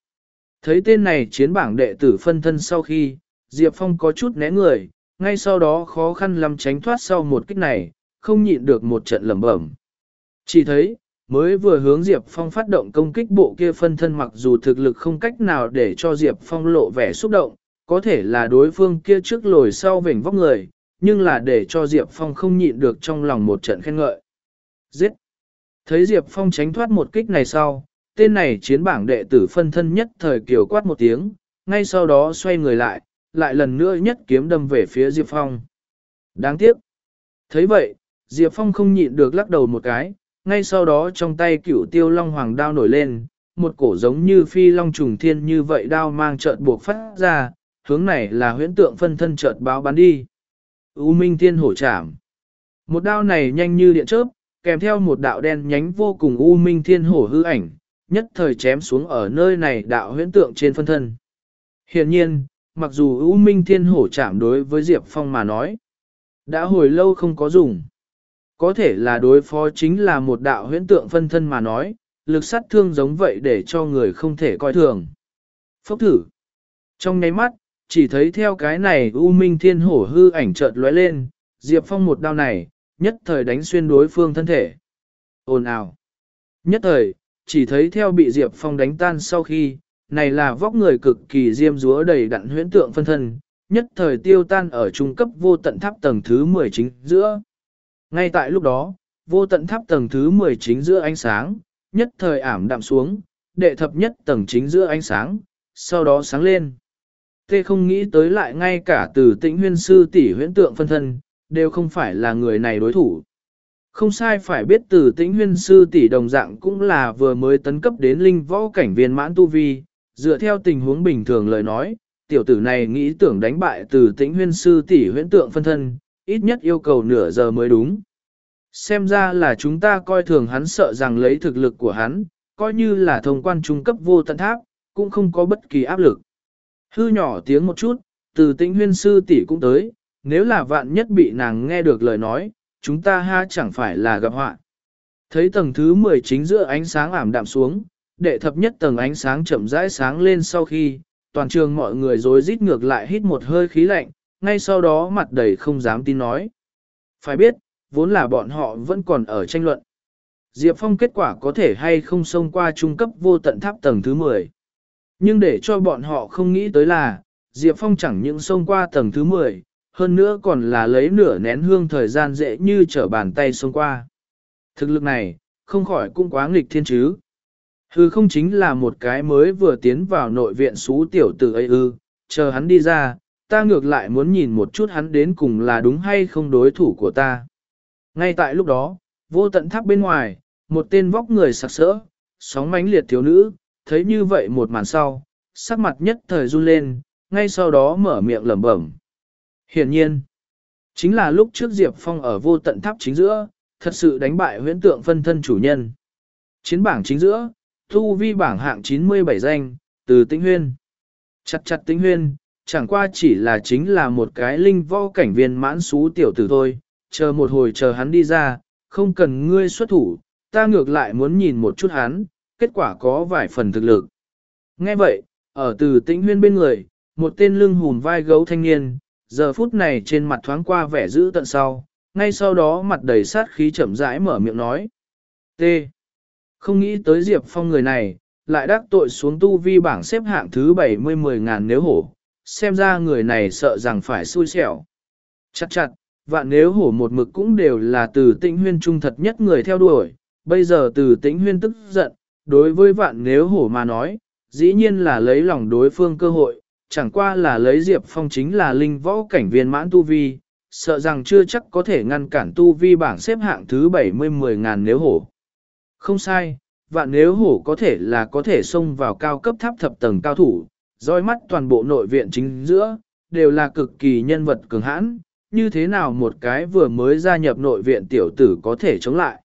Thấy tên này chiến bảng đệ tử phân thân sau khi, Diệp Phong có chút né người, ngay sau đó khó khăn lắm tránh thoát sau một kích này, không nhịn được một trận lẩm bẩm. Chỉ thấy, mới vừa hướng Diệp Phong phát động công kích bộ kia phân thân mặc dù thực lực không cách nào để cho Diệp Phong lộ vẻ xúc động, có thể là đối phương kia trước lồi sau vểnh vóc người, nhưng là để cho Diệp Phong không nhịn được trong lòng một trận khen ngợi. Giết! Thấy Diệp Phong tránh thoát một kích này sau, tên này chiến bảng đệ tử phân thân nhất thời kiều quát một tiếng, ngay sau đó xoay người lại, lại lần nữa nhất kiếm đâm về phía Diệp Phong. Đáng tiếc! thấy vậy, Diệp Phong không nhịn được lắc đầu một cái, ngay sau đó trong tay cửu tiêu long hoàng đao nổi lên, một cổ giống như phi long trùng thiên như vậy đao mang chợt buộc phát ra, hướng này là huyễn tượng phân thân chợt báo bắn đi. U Minh Thiên Hổ Trảm Một đao này nhanh như điện chớp, kèm theo một đạo đen nhánh vô cùng U Minh Thiên Hổ hư ảnh, nhất thời chém xuống ở nơi này đạo huyễn tượng trên phân thân. Hiện nhiên, mặc dù U Minh Thiên Hổ Trảm đối với Diệp Phong mà nói, đã hồi lâu không có dùng. Có thể là đối phó chính là một đạo huyễn tượng phân thân mà nói, lực sát thương giống vậy để cho người không thể coi thường. Phốc thử. Trong nháy mắt, chỉ thấy theo cái này U Minh Thiên Hổ hư ảnh chợt lóe lên, Diệp Phong một đao này, nhất thời đánh xuyên đối phương thân thể. Ồn ào. Nhất thời, chỉ thấy theo bị Diệp Phong đánh tan sau khi, này là vóc người cực kỳ diêm dúa đầy đặn huyễn tượng phân thân, nhất thời tiêu tan ở trung cấp vô tận tháp tầng thứ 19 giữa. Ngay tại lúc đó, vô tận tháp tầng thứ 19 giữa ánh sáng, nhất thời ảm đạm xuống, đệ thập nhất tầng chính giữa ánh sáng, sau đó sáng lên. Tê không nghĩ tới lại ngay cả từ tĩnh huyên sư tỷ huyễn tượng phân thân, đều không phải là người này đối thủ. Không sai phải biết từ tĩnh huyên sư tỷ đồng dạng cũng là vừa mới tấn cấp đến linh võ cảnh viên mãn tu vi, dựa theo tình huống bình thường lời nói, tiểu tử này nghĩ tưởng đánh bại từ tĩnh huyên sư tỷ huyễn tượng phân thân, ít nhất yêu cầu nửa giờ mới đúng. Xem ra là chúng ta coi thường hắn sợ rằng lấy thực lực của hắn, coi như là thông quan trung cấp vô tận tháp, cũng không có bất kỳ áp lực. Hư nhỏ tiếng một chút, từ tĩnh huyên sư tỷ cũng tới, nếu là vạn nhất bị nàng nghe được lời nói, chúng ta ha chẳng phải là gặp họa. Thấy tầng thứ 10 chính giữa ánh sáng ảm đạm xuống, đệ thập nhất tầng ánh sáng chậm rãi sáng lên sau khi, toàn trường mọi người rối rít ngược lại hít một hơi khí lạnh, ngay sau đó mặt đầy không dám tin nói. Phải biết, vốn là bọn họ vẫn còn ở tranh luận. Diệp Phong kết quả có thể hay không xông qua trung cấp vô tận tháp tầng thứ 10. Nhưng để cho bọn họ không nghĩ tới là, Diệp Phong chẳng những xông qua tầng thứ 10, hơn nữa còn là lấy nửa nén hương thời gian dễ như trở bàn tay xông qua. Thực lực này, không khỏi cũng quá nghịch thiên chứ. Hư không chính là một cái mới vừa tiến vào nội viện xú tiểu tử ấy ư, chờ hắn đi ra, ta ngược lại muốn nhìn một chút hắn đến cùng là đúng hay không đối thủ của ta. Ngay tại lúc đó, vô tận tháp bên ngoài, một tên vóc người sặc sỡ, sóng mánh liệt thiếu nữ, thấy như vậy một màn sau, sắc mặt nhất thời run lên, ngay sau đó mở miệng lẩm bẩm. Hiển nhiên, chính là lúc trước Diệp Phong ở vô tận tháp chính giữa, thật sự đánh bại huyễn tượng phân thân chủ nhân. Chiến bảng chính giữa, thu vi bảng hạng 97 danh, từ tĩnh huyên. Chặt chặt tĩnh huyên, chẳng qua chỉ là chính là một cái linh võ cảnh viên mãn xú tiểu tử thôi, chờ một hồi chờ hắn đi ra, không cần ngươi xuất thủ, ta ngược lại muốn nhìn một chút hắn, kết quả có vài phần thực lực. Nghe vậy, ở từ tĩnh huyên bên người, một tên lưng hùn vai gấu thanh niên, giờ phút này trên mặt thoáng qua vẻ dữ tận sau, ngay sau đó mặt đầy sát khí chậm rãi mở miệng nói. T. Không nghĩ tới Diệp Phong người này, lại đắc tội xuống tu vi bảng xếp hạng thứ 70 10 ngàn nếu hổ, xem ra người này sợ rằng phải xui xẻo. Chặt chặt, vạn nếu hổ một mực cũng đều là từ tĩnh huyên trung thật nhất người theo đuổi, bây giờ từ tĩnh huyên tức giận, đối với vạn nếu hổ mà nói, dĩ nhiên là lấy lòng đối phương cơ hội, chẳng qua là lấy Diệp Phong chính là linh võ cảnh viên mãn tu vi, sợ rằng chưa chắc có thể ngăn cản tu vi bảng xếp hạng thứ 70-10 ngàn nếu hổ. Không sai, vạn nếu hổ có thể là có thể xông vào cao cấp tháp thập tầng cao thủ, dõi mắt toàn bộ nội viện chính giữa, đều là cực kỳ nhân vật cường hãn, như thế nào một cái vừa mới gia nhập nội viện tiểu tử có thể chống lại.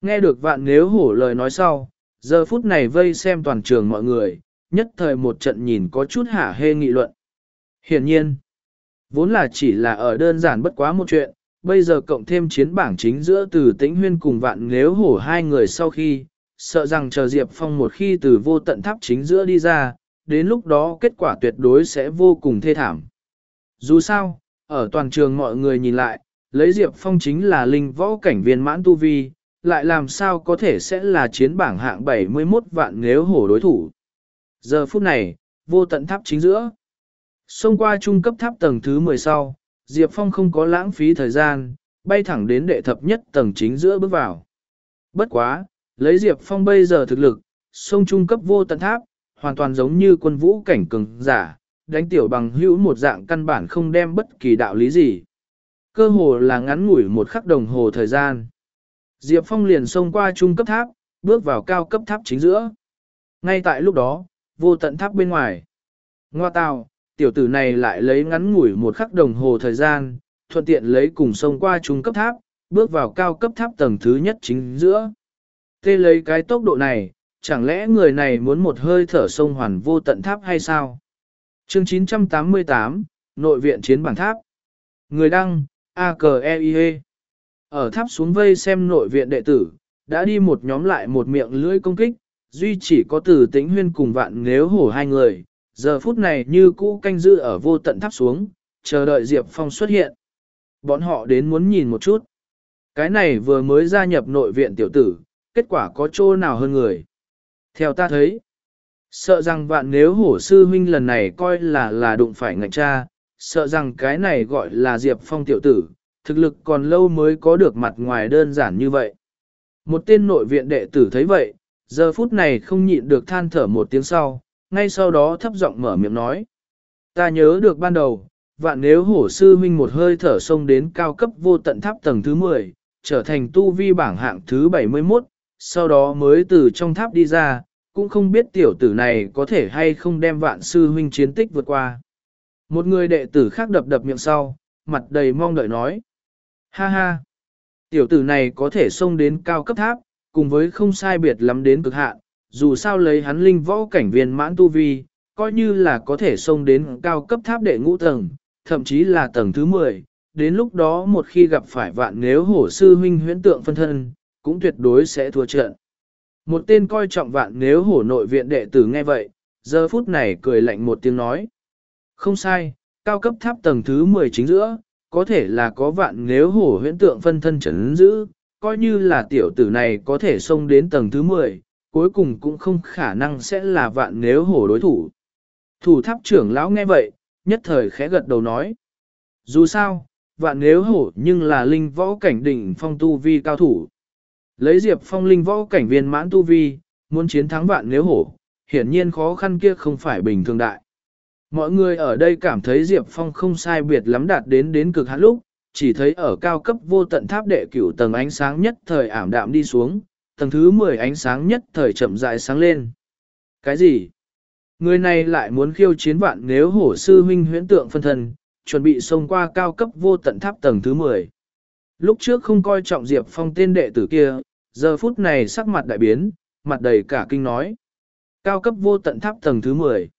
Nghe được vạn nếu hổ lời nói sau, giờ phút này vây xem toàn trường mọi người, nhất thời một trận nhìn có chút hả hê nghị luận. Hiển nhiên, vốn là chỉ là ở đơn giản bất quá một chuyện, bây giờ cộng thêm chiến bảng chính giữa từ tĩnh huyên cùng vạn nếu hổ hai người sau khi, sợ rằng chờ Diệp Phong một khi từ vô tận tháp chính giữa đi ra, đến lúc đó kết quả tuyệt đối sẽ vô cùng thê thảm. Dù sao, ở toàn trường mọi người nhìn lại, lấy Diệp Phong chính là linh võ cảnh viên mãn tu vi, lại làm sao có thể sẽ là chiến bảng hạng 71 vạn nếu hổ đối thủ. Giờ phút này, vô tận tháp chính giữa. Xông qua trung cấp tháp tầng thứ 10 sau, Diệp Phong không có lãng phí thời gian, bay thẳng đến đệ thập nhất tầng chính giữa bước vào. Bất quá, lấy Diệp Phong bây giờ thực lực, xông trung cấp vô tận tháp, hoàn toàn giống như quân vũ cảnh cường giả, đánh tiểu bằng hữu một dạng căn bản không đem bất kỳ đạo lý gì. Cơ hồ là ngắn ngủi một khắc đồng hồ thời gian. Diệp Phong liền xông qua trung cấp tháp, bước vào cao cấp tháp chính giữa. Ngay tại lúc đó, vô tận tháp bên ngoài. Ngoa tào, tiểu tử này lại lấy ngắn ngủi một khắc đồng hồ thời gian, thuận tiện lấy cùng xông qua trung cấp tháp, bước vào cao cấp tháp tầng thứ nhất chính giữa. Tê lấy cái tốc độ này, chẳng lẽ người này muốn một hơi thở sông hoàn vô tận tháp hay sao? Chương 988, Nội viện chiến bảng tháp. Người đăng, a k e i -E. Ở tháp xuống vây xem nội viện đệ tử, đã đi một nhóm lại một miệng lưỡi công kích, duy chỉ có từ tĩnh huyên cùng vạn nếu hổ hai người, giờ phút này như cũ canh giữ ở vô tận tháp xuống, chờ đợi Diệp Phong xuất hiện. Bọn họ đến muốn nhìn một chút. Cái này vừa mới gia nhập nội viện tiểu tử, kết quả có chỗ nào hơn người. Theo ta thấy, sợ rằng vạn nếu hổ sư huynh lần này coi là là đụng phải ngạch cha, sợ rằng cái này gọi là Diệp Phong tiểu tử, thực lực còn lâu mới có được mặt ngoài đơn giản như vậy. Một tên nội viện đệ tử thấy vậy, giờ phút này không nhịn được than thở một tiếng sau, ngay sau đó thấp giọng mở miệng nói. Ta nhớ được ban đầu, vạn nếu hổ sư huynh một hơi thở sông đến cao cấp vô tận tháp tầng thứ 10, trở thành tu vi bảng hạng thứ 71, sau đó mới từ trong tháp đi ra, cũng không biết tiểu tử này có thể hay không đem vạn sư huynh chiến tích vượt qua. Một người đệ tử khác đập đập miệng sau, mặt đầy mong đợi nói. Ha ha! Tiểu tử này có thể xông đến cao cấp tháp, cùng với không sai biệt lắm đến cực hạn, dù sao lấy hắn linh võ cảnh viên mãn tu vi, coi như là có thể xông đến cao cấp tháp đệ ngũ tầng, thậm chí là tầng thứ 10, đến lúc đó một khi gặp phải vạn nếu hổ sư huynh huyễn tượng phân thân, cũng tuyệt đối sẽ thua trận. Một tên coi trọng vạn nếu hổ nội viện đệ tử nghe vậy, giờ phút này cười lạnh một tiếng nói. Không sai, cao cấp tháp tầng thứ 10 chính giữa, có thể là có vạn nếu hổ huyễn tượng phân thân chấn giữ, coi như là tiểu tử này có thể xông đến tầng thứ 10, cuối cùng cũng không khả năng sẽ là vạn nếu hổ đối thủ. Thủ tháp trưởng lão nghe vậy, nhất thời khẽ gật đầu nói. Dù sao, vạn nếu hổ nhưng là linh võ cảnh đỉnh phong tu vi cao thủ. Lấy diệp phong linh võ cảnh viên mãn tu vi, muốn chiến thắng vạn nếu hổ, hiển nhiên khó khăn kia không phải bình thường đại. Mọi người ở đây cảm thấy Diệp Phong không sai biệt lắm đạt đến đến cực hạn lúc, chỉ thấy ở cao cấp vô tận tháp đệ cửu tầng ánh sáng nhất thời ảm đạm đi xuống, tầng thứ 10 ánh sáng nhất thời chậm rãi sáng lên. Cái gì? Người này lại muốn khiêu chiến vạn nếu hổ sư huynh huyễn tượng phân thân, chuẩn bị xông qua cao cấp vô tận tháp tầng thứ 10. Lúc trước không coi trọng Diệp Phong tên đệ tử kia, giờ phút này sắc mặt đại biến, mặt đầy cả kinh nói. Cao cấp vô tận tháp tầng thứ 10.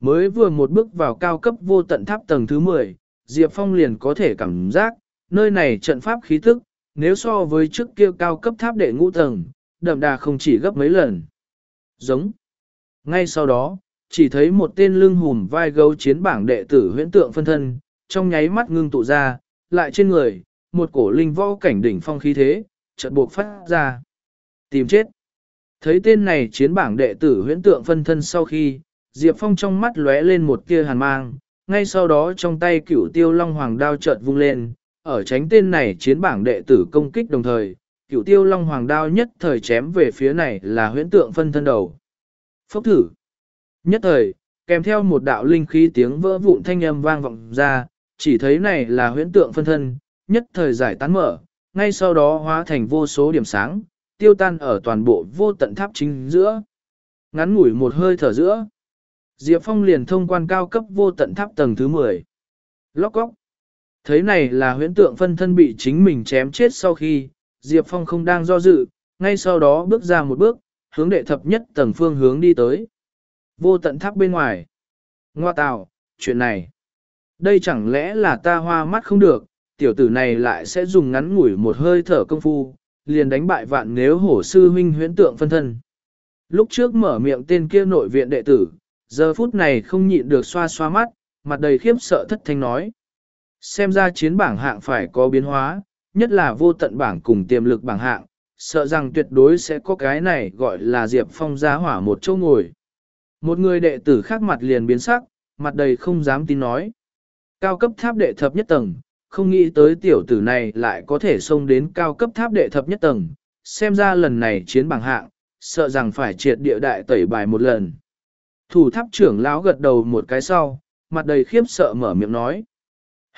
Mới vừa một bước vào cao cấp vô tận tháp tầng thứ 10, Diệp Phong liền có thể cảm giác, nơi này trận pháp khí thức, nếu so với trước kia cao cấp tháp đệ ngũ tầng, đậm đà không chỉ gấp mấy lần. Giống. Ngay sau đó, chỉ thấy một tên lưng hùm vai gấu chiến bảng đệ tử huyễn tượng phân thân, trong nháy mắt ngưng tụ ra, lại trên người, một cổ linh võ cảnh đỉnh phong khí thế, chợt buộc phát ra. Tìm chết. Thấy tên này chiến bảng đệ tử huyễn tượng phân thân sau khi, Diệp Phong trong mắt lóe lên một tia hàn mang, ngay sau đó trong tay cửu tiêu long hoàng đao chợt vung lên, ở tránh tên này chiến bảng đệ tử công kích đồng thời, cửu tiêu long hoàng đao nhất thời chém về phía này là huyễn tượng phân thân đầu. Phốc thử. Nhất thời, kèm theo một đạo linh khí tiếng vỡ vụn thanh âm vang vọng ra, chỉ thấy này là huyễn tượng phân thân, nhất thời giải tán mở, ngay sau đó hóa thành vô số điểm sáng, tiêu tan ở toàn bộ vô tận tháp chính giữa. Ngắn ngủi một hơi thở giữa. Diệp Phong liền thông quan cao cấp vô tận tháp tầng thứ 10. Lóc góc. Thấy này là huyễn tượng phân thân bị chính mình chém chết sau khi, Diệp Phong không đang do dự, ngay sau đó bước ra một bước, hướng đệ thập nhất tầng phương hướng đi tới. Vô tận tháp bên ngoài. Ngoa tào, chuyện này. Đây chẳng lẽ là ta hoa mắt không được, tiểu tử này lại sẽ dùng ngắn ngủi một hơi thở công phu, liền đánh bại vạn nếu hổ sư huynh huyễn tượng phân thân. Lúc trước mở miệng tên kia nội viện đệ tử, giờ phút này không nhịn được xoa xoa mắt, mặt đầy khiếp sợ thất thanh nói. Xem ra chiến bảng hạng phải có biến hóa, nhất là vô tận bảng cùng tiềm lực bảng hạng, sợ rằng tuyệt đối sẽ có cái này gọi là Diệp Phong giá hỏa một chỗ ngồi. Một người đệ tử khác mặt liền biến sắc, mặt đầy không dám tin nói. Cao cấp tháp đệ thập nhất tầng, không nghĩ tới tiểu tử này lại có thể xông đến cao cấp tháp đệ thập nhất tầng, xem ra lần này chiến bằng hạng, sợ rằng phải triệt địa đại tẩy bài một lần. Thủ tháp trưởng lão gật đầu một cái sau, mặt đầy khiếp sợ mở miệng nói.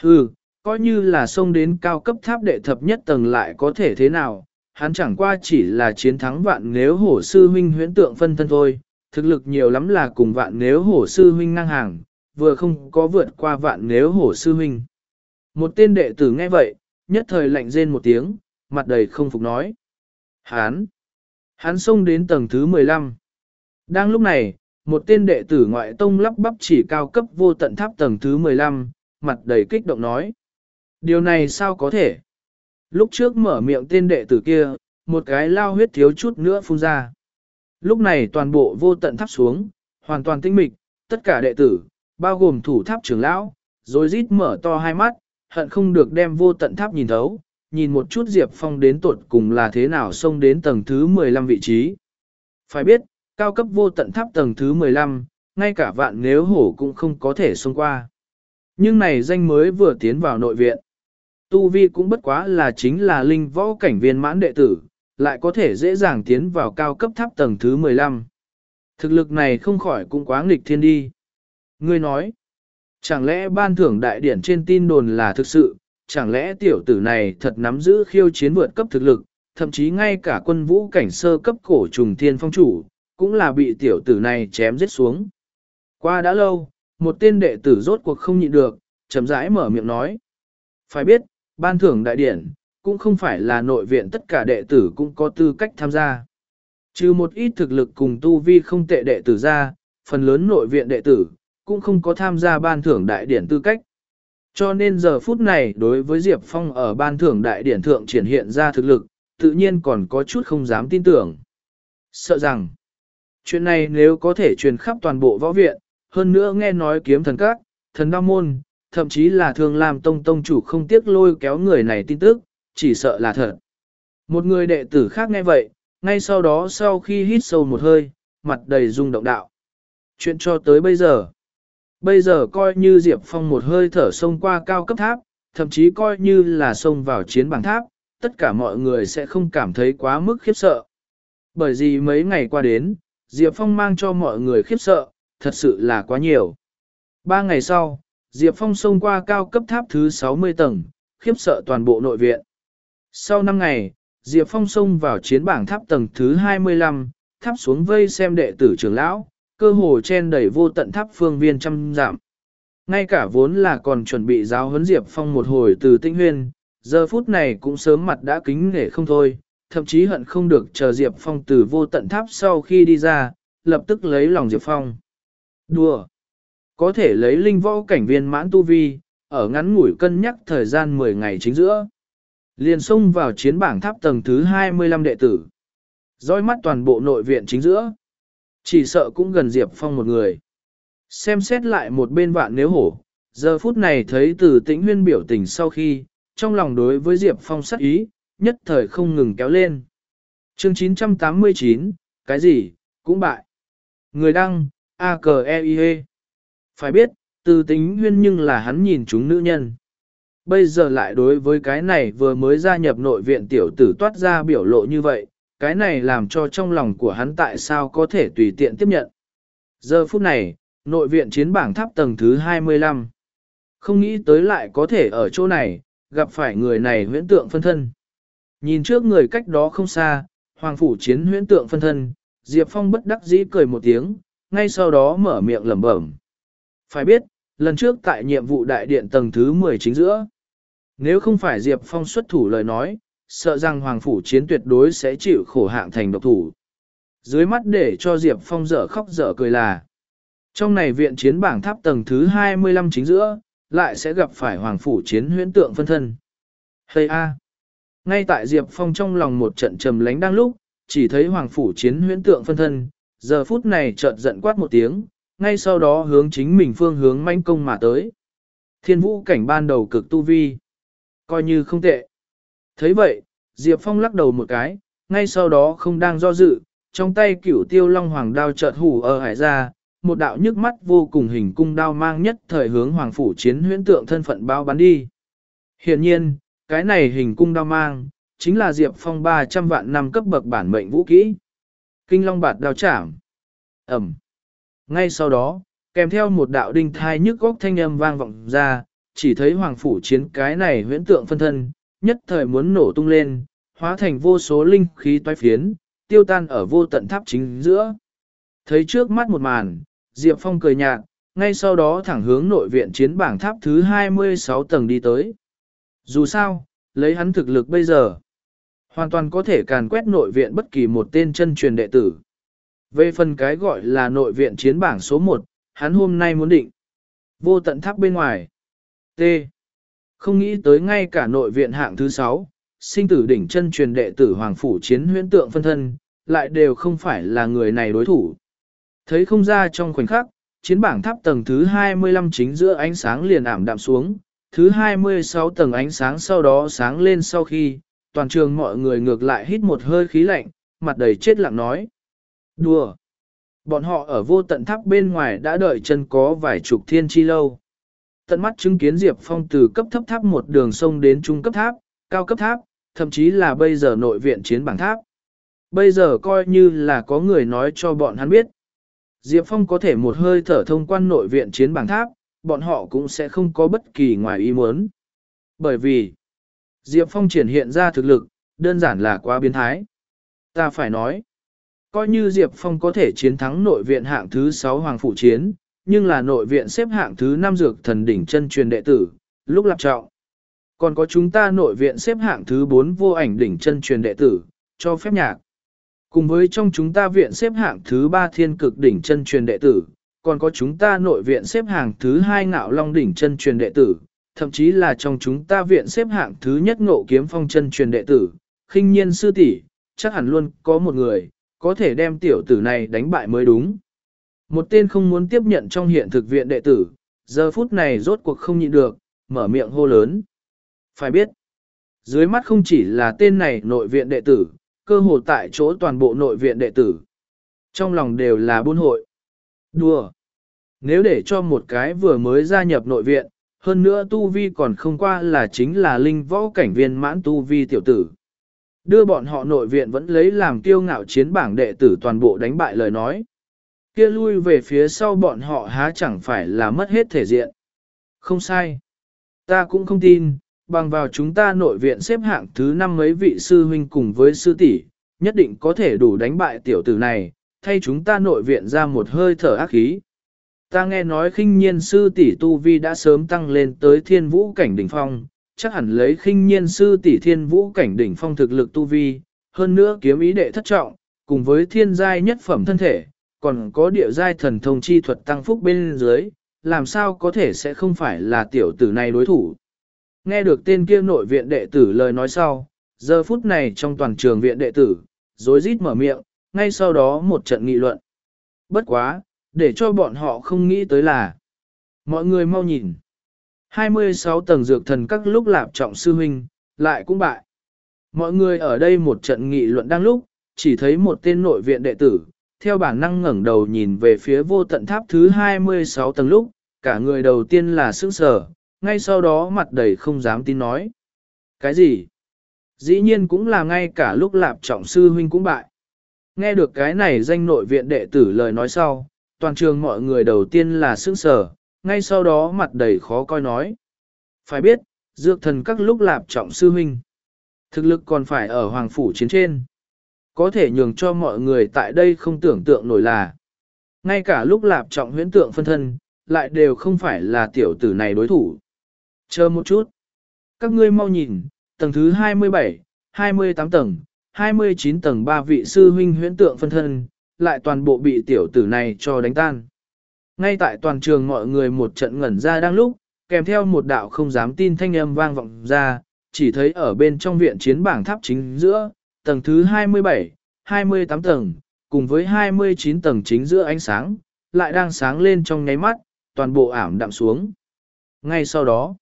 Hừ, coi như là xông đến cao cấp tháp đệ thập nhất tầng lại có thể thế nào, hắn chẳng qua chỉ là chiến thắng vạn nếu hổ sư huynh huyễn tượng phân thân thôi, thực lực nhiều lắm là cùng vạn nếu hổ sư huynh ngang hàng, vừa không có vượt qua vạn nếu hổ sư huynh. Một tên đệ tử nghe vậy, nhất thời lạnh rên một tiếng, mặt đầy không phục nói. Hán! Hắn xông đến tầng thứ 15. Đang lúc này, một tên đệ tử ngoại tông lắp bắp chỉ cao cấp vô tận tháp tầng thứ 15, mặt đầy kích động nói. Điều này sao có thể? Lúc trước mở miệng tên đệ tử kia, một cái lao huyết thiếu chút nữa phun ra. Lúc này toàn bộ vô tận tháp xuống, hoàn toàn tinh mịch, tất cả đệ tử, bao gồm thủ tháp trưởng lão, rồi rít mở to hai mắt, hận không được đem vô tận tháp nhìn thấu, nhìn một chút Diệp Phong đến tuột cùng là thế nào xông đến tầng thứ 15 vị trí. Phải biết, cao cấp vô tận tháp tầng thứ 15, ngay cả vạn nếu hổ cũng không có thể xông qua. Nhưng này danh mới vừa tiến vào nội viện. Tu Vi cũng bất quá là chính là linh võ cảnh viên mãn đệ tử, lại có thể dễ dàng tiến vào cao cấp tháp tầng thứ 15. Thực lực này không khỏi cũng quá nghịch thiên đi. Ngươi nói, chẳng lẽ ban thưởng đại điển trên tin đồn là thực sự, chẳng lẽ tiểu tử này thật nắm giữ khiêu chiến vượt cấp thực lực, thậm chí ngay cả quân vũ cảnh sơ cấp cổ trùng thiên phong chủ, cũng là bị tiểu tử này chém giết xuống. Qua đã lâu, một tên đệ tử rốt cuộc không nhịn được, chậm rãi mở miệng nói. Phải biết, ban thưởng đại điển, cũng không phải là nội viện tất cả đệ tử cũng có tư cách tham gia. Trừ một ít thực lực cùng tu vi không tệ đệ tử ra, phần lớn nội viện đệ tử, cũng không có tham gia ban thưởng đại điển tư cách. Cho nên giờ phút này đối với Diệp Phong ở ban thưởng đại điển thượng triển hiện ra thực lực, tự nhiên còn có chút không dám tin tưởng. Sợ rằng, chuyện này nếu có thể truyền khắp toàn bộ võ viện, hơn nữa nghe nói kiếm thần các, thần đao môn, thậm chí là thường làm tông tông chủ không tiếc lôi kéo người này tin tức, chỉ sợ là thật. Một người đệ tử khác nghe vậy, ngay sau đó sau khi hít sâu một hơi, mặt đầy rung động đạo. Chuyện cho tới bây giờ, Bây giờ coi như Diệp Phong một hơi thở sông qua cao cấp tháp, thậm chí coi như là sông vào chiến bảng tháp, tất cả mọi người sẽ không cảm thấy quá mức khiếp sợ. Bởi vì mấy ngày qua đến, Diệp Phong mang cho mọi người khiếp sợ, thật sự là quá nhiều. Ba ngày sau, Diệp Phong xông qua cao cấp tháp thứ 60 tầng, khiếp sợ toàn bộ nội viện. Sau 5 ngày, Diệp Phong xông vào chiến bảng tháp tầng thứ 25, tháp xuống vây xem đệ tử trưởng lão, cơ hồ chen đầy vô tận tháp phương viên trăm giảm. Ngay cả vốn là còn chuẩn bị giáo huấn Diệp Phong một hồi từ tinh huyên, giờ phút này cũng sớm mặt đã kính nể không thôi, thậm chí hận không được chờ Diệp Phong từ vô tận tháp sau khi đi ra, lập tức lấy lòng Diệp Phong. Đùa! Có thể lấy linh võ cảnh viên mãn tu vi, ở ngắn ngủi cân nhắc thời gian 10 ngày chính giữa. Liền xông vào chiến bảng tháp tầng thứ 25 đệ tử. dõi mắt toàn bộ nội viện chính giữa. Chỉ sợ cũng gần Diệp Phong một người. Xem xét lại một bên vạn nếu hổ, giờ phút này thấy từ tĩnh huyên biểu tình sau khi, trong lòng đối với Diệp Phong sắc ý, nhất thời không ngừng kéo lên. chương 989, cái gì, cũng bại. Người đăng, a k e i -E. Phải biết, từ tính huyên nhưng là hắn nhìn chúng nữ nhân. Bây giờ lại đối với cái này vừa mới gia nhập nội viện tiểu tử toát ra biểu lộ như vậy, cái này làm cho trong lòng của hắn tại sao có thể tùy tiện tiếp nhận. Giờ phút này, nội viện chiến bảng tháp tầng thứ 25. Không nghĩ tới lại có thể ở chỗ này, gặp phải người này huyễn tượng phân thân. Nhìn trước người cách đó không xa, Hoàng Phủ Chiến huyễn tượng phân thân, Diệp Phong bất đắc dĩ cười một tiếng, ngay sau đó mở miệng lẩm bẩm. Phải biết, lần trước tại nhiệm vụ đại điện tầng thứ 10 chính giữa, nếu không phải Diệp Phong xuất thủ lời nói, sợ rằng Hoàng Phủ Chiến tuyệt đối sẽ chịu khổ hạng thành độc thủ. Dưới mắt để cho Diệp Phong dở khóc dở cười là, trong này viện chiến bảng tháp tầng thứ 25 chính giữa, lại sẽ gặp phải Hoàng Phủ Chiến huyễn tượng phân thân. Hây a! Ngay tại Diệp Phong trong lòng một trận trầm lánh đang lúc, chỉ thấy Hoàng Phủ Chiến huyễn tượng phân thân, giờ phút này chợt giận quát một tiếng, ngay sau đó hướng chính mình phương hướng manh công mà tới. Thiên vũ cảnh ban đầu cực tu vi. Coi như không tệ thấy vậy, Diệp Phong lắc đầu một cái, ngay sau đó không đang do dự, trong tay cửu tiêu long hoàng đao chợt hủ ở hải ra, một đạo nhức mắt vô cùng hình cung đao mang nhất thời hướng hoàng phủ chiến huyễn tượng thân phận bao bắn đi. Hiện nhiên, cái này hình cung đao mang, chính là Diệp Phong 300 vạn năm cấp bậc bản mệnh vũ kỹ. Kinh long bạt đao chạm. Ẩm. Ngay sau đó, kèm theo một đạo đinh thai nhức góc thanh âm vang vọng ra, chỉ thấy hoàng phủ chiến cái này huyễn tượng phân thân, nhất thời muốn nổ tung lên, hóa thành vô số linh khí toái phiến, tiêu tan ở vô tận tháp chính giữa. Thấy trước mắt một màn, Diệp Phong cười nhạt, ngay sau đó thẳng hướng nội viện chiến bảng tháp thứ 26 tầng đi tới. Dù sao, lấy hắn thực lực bây giờ, hoàn toàn có thể càn quét nội viện bất kỳ một tên chân truyền đệ tử. Về phần cái gọi là nội viện chiến bảng số 1, hắn hôm nay muốn định. Vô tận tháp bên ngoài. T. Không nghĩ tới ngay cả nội viện hạng thứ 6, sinh tử đỉnh chân truyền đệ tử Hoàng Phủ chiến huyễn tượng phân thân, lại đều không phải là người này đối thủ. Thấy không ra trong khoảnh khắc, chiến bảng tháp tầng thứ 25 chính giữa ánh sáng liền ảm đạm xuống, thứ 26 tầng ánh sáng sau đó sáng lên sau khi, toàn trường mọi người ngược lại hít một hơi khí lạnh, mặt đầy chết lặng nói. Đùa! Bọn họ ở vô tận tháp bên ngoài đã đợi chân có vài chục thiên chi lâu. Tận mắt chứng kiến Diệp Phong từ cấp thấp tháp một đường sông đến trung cấp tháp, cao cấp tháp, thậm chí là bây giờ nội viện chiến bảng tháp. Bây giờ coi như là có người nói cho bọn hắn biết. Diệp Phong có thể một hơi thở thông quan nội viện chiến bảng tháp, bọn họ cũng sẽ không có bất kỳ ngoài ý muốn. Bởi vì, Diệp Phong triển hiện ra thực lực, đơn giản là quá biến thái. Ta phải nói, coi như Diệp Phong có thể chiến thắng nội viện hạng thứ 6 Hoàng Phủ Chiến, nhưng là nội viện xếp hạng thứ 5 dược thần đỉnh chân truyền đệ tử, lúc lập trọng. Còn có chúng ta nội viện xếp hạng thứ 4 vô ảnh đỉnh chân truyền đệ tử, cho phép nhạc. Cùng với trong chúng ta viện xếp hạng thứ 3 thiên cực đỉnh chân truyền đệ tử, còn có chúng ta nội viện xếp hạng thứ 2 ngạo long đỉnh chân truyền đệ tử, thậm chí là trong chúng ta viện xếp hạng thứ nhất ngộ kiếm phong chân truyền đệ tử, khinh nhiên sư tỷ chắc hẳn luôn có một người, có thể đem tiểu tử này đánh bại mới đúng. Một tên không muốn tiếp nhận trong hiện thực viện đệ tử, giờ phút này rốt cuộc không nhịn được, mở miệng hô lớn. Phải biết, dưới mắt không chỉ là tên này nội viện đệ tử, cơ hồ tại chỗ toàn bộ nội viện đệ tử. Trong lòng đều là buôn hội. Đùa! Nếu để cho một cái vừa mới gia nhập nội viện, hơn nữa tu vi còn không qua là chính là linh võ cảnh viên mãn tu vi tiểu tử. Đưa bọn họ nội viện vẫn lấy làm kiêu ngạo chiến bảng đệ tử toàn bộ đánh bại lời nói. Kia lui về phía sau bọn họ há chẳng phải là mất hết thể diện. Không sai. Ta cũng không tin, bằng vào chúng ta nội viện xếp hạng thứ năm mấy vị sư huynh cùng với sư tỷ, nhất định có thể đủ đánh bại tiểu tử này, thay chúng ta nội viện ra một hơi thở ác khí. Ta nghe nói khinh nhiên sư tỷ tu vi đã sớm tăng lên tới thiên vũ cảnh đỉnh phong, chắc hẳn lấy khinh nhiên sư tỷ thiên vũ cảnh đỉnh phong thực lực tu vi, hơn nữa kiếm ý đệ thất trọng, cùng với thiên giai nhất phẩm thân thể, còn có địa giai thần thông chi thuật tăng phúc bên dưới, làm sao có thể sẽ không phải là tiểu tử này đối thủ. Nghe được tên kia nội viện đệ tử lời nói sau, giờ phút này trong toàn trường viện đệ tử, rối rít mở miệng, ngay sau đó một trận nghị luận. Bất quá, để cho bọn họ không nghĩ tới là. Mọi người mau nhìn. 26 tầng dược thần các lúc lạp trọng sư huynh, lại cũng bại. Mọi người ở đây một trận nghị luận đang lúc, chỉ thấy một tên nội viện đệ tử, theo bản năng ngẩng đầu nhìn về phía vô tận tháp thứ 26 tầng lúc, cả người đầu tiên là sững sờ, ngay sau đó mặt đầy không dám tin nói. Cái gì? Dĩ nhiên cũng là ngay cả lúc lạp trọng sư huynh cũng bại. Nghe được cái này danh nội viện đệ tử lời nói sau, toàn trường mọi người đầu tiên là sững sờ, ngay sau đó mặt đầy khó coi nói. Phải biết, dược thần các lúc lạp trọng sư huynh. Thực lực còn phải ở hoàng phủ chiến trên. Có thể nhường cho mọi người tại đây không tưởng tượng nổi là. Ngay cả lúc lạp trọng huyễn tượng phân thân, lại đều không phải là tiểu tử này đối thủ. Chờ một chút. Các ngươi mau nhìn, tầng thứ 27, 28 tầng, 29 tầng ba vị sư huynh huyễn tượng phân thân, lại toàn bộ bị tiểu tử này cho đánh tan. Ngay tại toàn trường mọi người một trận ngẩn ra đang lúc, kèm theo một đạo không dám tin thanh âm vang vọng ra, chỉ thấy ở bên trong viện chiến bảng tháp chính giữa, tầng thứ 27, 28 tầng, cùng với 29 tầng chính giữa ánh sáng, lại đang sáng lên trong nháy mắt, toàn bộ ảm đạm xuống. Ngay sau đó,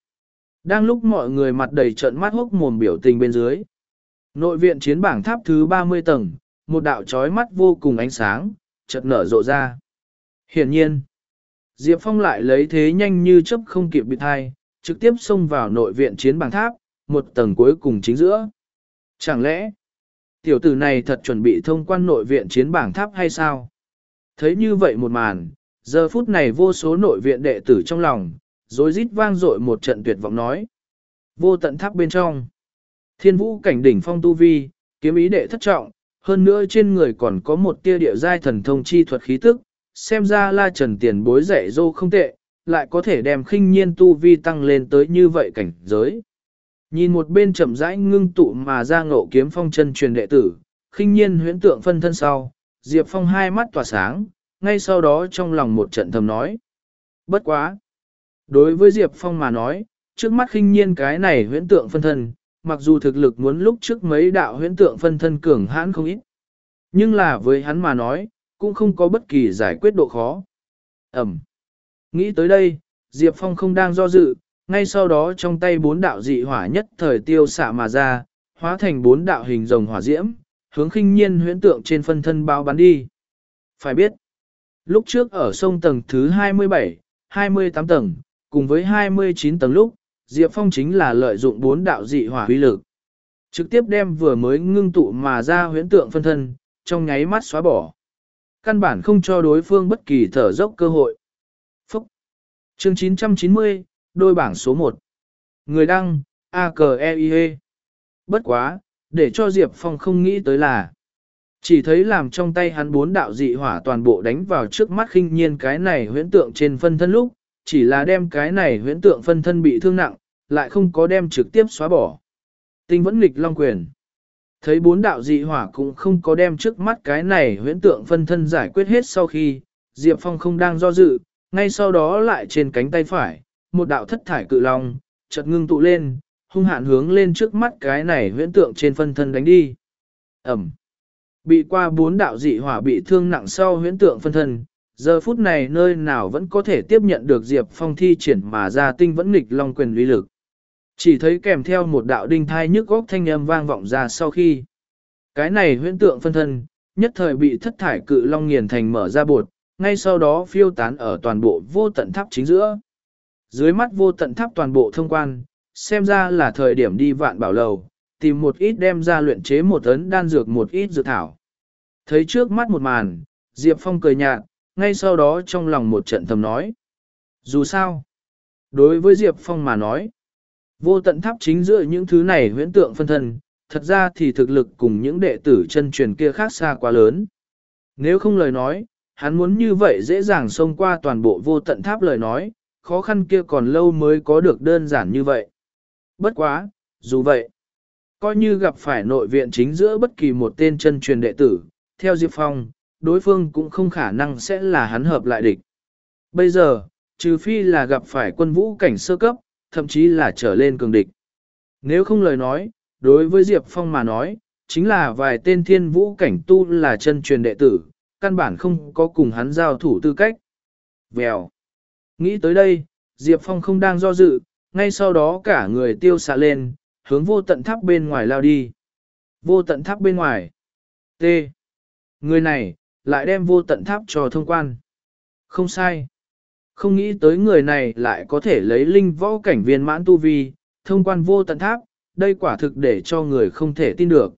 đang lúc mọi người mặt đầy trợn mắt hốc mồm biểu tình bên dưới, nội viện chiến bảng tháp thứ 30 tầng, một đạo chói mắt vô cùng ánh sáng, chợt nở rộ ra. Hiển nhiên, Diệp Phong lại lấy thế nhanh như chấp không kịp bị thai, trực tiếp xông vào nội viện chiến bảng tháp, một tầng cuối cùng chính giữa. Chẳng lẽ, tiểu tử này thật chuẩn bị thông quan nội viện chiến bảng tháp hay sao? Thấy như vậy một màn, giờ phút này vô số nội viện đệ tử trong lòng, rồi rít vang dội một trận tuyệt vọng nói. Vô tận tháp bên trong. Thiên vũ cảnh đỉnh phong tu vi, kiếm ý đệ thất trọng, hơn nữa trên người còn có một tia địa giai thần thông chi thuật khí tức, xem ra la trần tiền bối dạy dô không tệ, lại có thể đem khinh nhiên tu vi tăng lên tới như vậy cảnh giới. Nhìn một bên chậm rãi ngưng tụ mà ra ngộ kiếm phong chân truyền đệ tử, khinh nhiên huyễn tượng phân thân sau, Diệp Phong hai mắt tỏa sáng, ngay sau đó trong lòng một trận thầm nói. Bất quá! Đối với Diệp Phong mà nói, trước mắt khinh nhiên cái này huyễn tượng phân thân, mặc dù thực lực muốn lúc trước mấy đạo huyễn tượng phân thân cường hãn không ít. Nhưng là với hắn mà nói, cũng không có bất kỳ giải quyết độ khó. Ẩm. Nghĩ tới đây, Diệp Phong không đang do dự, ngay sau đó trong tay bốn đạo dị hỏa nhất thời tiêu xạ mà ra, hóa thành bốn đạo hình rồng hỏa diễm, hướng khinh nhiên huyễn tượng trên phân thân bao bắn đi. Phải biết, lúc trước ở sông tầng thứ 27, 28 tầng, cùng với 29 tầng lúc, Diệp Phong chính là lợi dụng bốn đạo dị hỏa huy lực. Trực tiếp đem vừa mới ngưng tụ mà ra huyễn tượng phân thân, trong nháy mắt xóa bỏ. Căn bản không cho đối phương bất kỳ thở dốc cơ hội. Phúc! Chương 990, đôi bảng số 1. Người đăng, a k e i -E. Bất quá, để cho Diệp Phong không nghĩ tới là chỉ thấy làm trong tay hắn bốn đạo dị hỏa toàn bộ đánh vào trước mắt khinh nhiên cái này huyễn tượng trên phân thân lúc, chỉ là đem cái này huyễn tượng phân thân bị thương nặng, lại không có đem trực tiếp xóa bỏ. Tinh vẫn nghịch long quyền. Thấy bốn đạo dị hỏa cũng không có đem trước mắt cái này huyễn tượng phân thân giải quyết hết sau khi, Diệp Phong không đang do dự, ngay sau đó lại trên cánh tay phải, một đạo thất thải cự long, chợt ngưng tụ lên, hung hạn hướng lên trước mắt cái này huyễn tượng trên phân thân đánh đi. Ẩm. Bị qua bốn đạo dị hỏa bị thương nặng sau huyễn tượng phân thân, giờ phút này nơi nào vẫn có thể tiếp nhận được Diệp Phong thi triển mà ra tinh vẫn nghịch long quyền uy lực. Chỉ thấy kèm theo một đạo đinh thai nhức góc thanh âm vang vọng ra sau khi. Cái này huyễn tượng phân thân, nhất thời bị thất thải cự long nghiền thành mở ra bột, ngay sau đó phiêu tán ở toàn bộ vô tận tháp chính giữa. Dưới mắt vô tận tháp toàn bộ thông quan, xem ra là thời điểm đi vạn bảo lầu, tìm một ít đem ra luyện chế một ấn đan dược một ít dược thảo. Thấy trước mắt một màn, Diệp Phong cười nhạt, ngay sau đó trong lòng một trận thầm nói. Dù sao, đối với Diệp Phong mà nói, vô tận tháp chính giữa những thứ này huyễn tượng phân thân, thật ra thì thực lực cùng những đệ tử chân truyền kia khác xa quá lớn. Nếu không lời nói, hắn muốn như vậy dễ dàng xông qua toàn bộ vô tận tháp lời nói, khó khăn kia còn lâu mới có được đơn giản như vậy. Bất quá, dù vậy, coi như gặp phải nội viện chính giữa bất kỳ một tên chân truyền đệ tử, theo Diệp Phong, đối phương cũng không khả năng sẽ là hắn hợp lại địch. Bây giờ, trừ phi là gặp phải quân vũ cảnh sơ cấp, thậm chí là trở lên cường địch. Nếu không lời nói, đối với Diệp Phong mà nói, chính là vài tên thiên vũ cảnh tu là chân truyền đệ tử, căn bản không có cùng hắn giao thủ tư cách. Vèo. Nghĩ tới đây, Diệp Phong không đang do dự, ngay sau đó cả người tiêu xạ lên, hướng vô tận tháp bên ngoài lao đi. Vô tận tháp bên ngoài. T. Người này, lại đem vô tận tháp cho thông quan. Không sai. Không nghĩ tới người này lại có thể lấy linh võ cảnh viên mãn tu vi, thông quan vô tận tháp, đây quả thực để cho người không thể tin được.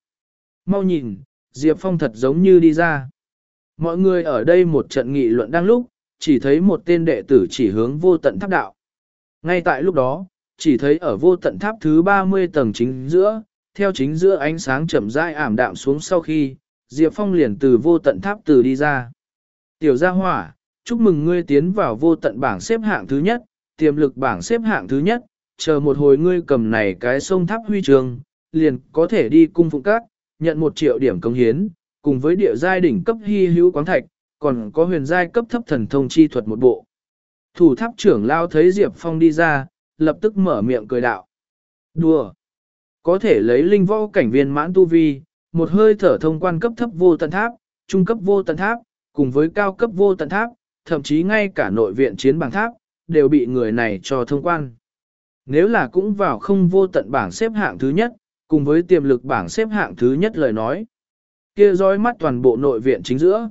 Mau nhìn, Diệp Phong thật giống như đi ra. Mọi người ở đây một trận nghị luận đang lúc, chỉ thấy một tên đệ tử chỉ hướng vô tận tháp đạo. Ngay tại lúc đó, chỉ thấy ở vô tận tháp thứ 30 tầng chính giữa, theo chính giữa ánh sáng chậm rãi ảm đạm xuống sau khi, Diệp Phong liền từ vô tận tháp từ đi ra. Tiểu gia hỏa, chúc mừng ngươi tiến vào vô tận bảng xếp hạng thứ nhất, tiềm lực bảng xếp hạng thứ nhất, chờ một hồi ngươi cầm này cái sông tháp huy trường, liền có thể đi cung phụng các, nhận một triệu điểm công hiến, cùng với địa giai đỉnh cấp hy hữu quán thạch, còn có huyền giai cấp thấp thần thông chi thuật một bộ. Thủ tháp trưởng lao thấy Diệp Phong đi ra, lập tức mở miệng cười đạo. Đùa! Có thể lấy linh võ cảnh viên mãn tu vi, một hơi thở thông quan cấp thấp vô tận tháp, trung cấp vô tận tháp, cùng với cao cấp vô tận tháp, thậm chí ngay cả nội viện chiến bảng tháp, đều bị người này cho thông quan. Nếu là cũng vào không vô tận bảng xếp hạng thứ nhất, cùng với tiềm lực bảng xếp hạng thứ nhất lời nói. Kia dõi mắt toàn bộ nội viện chính giữa.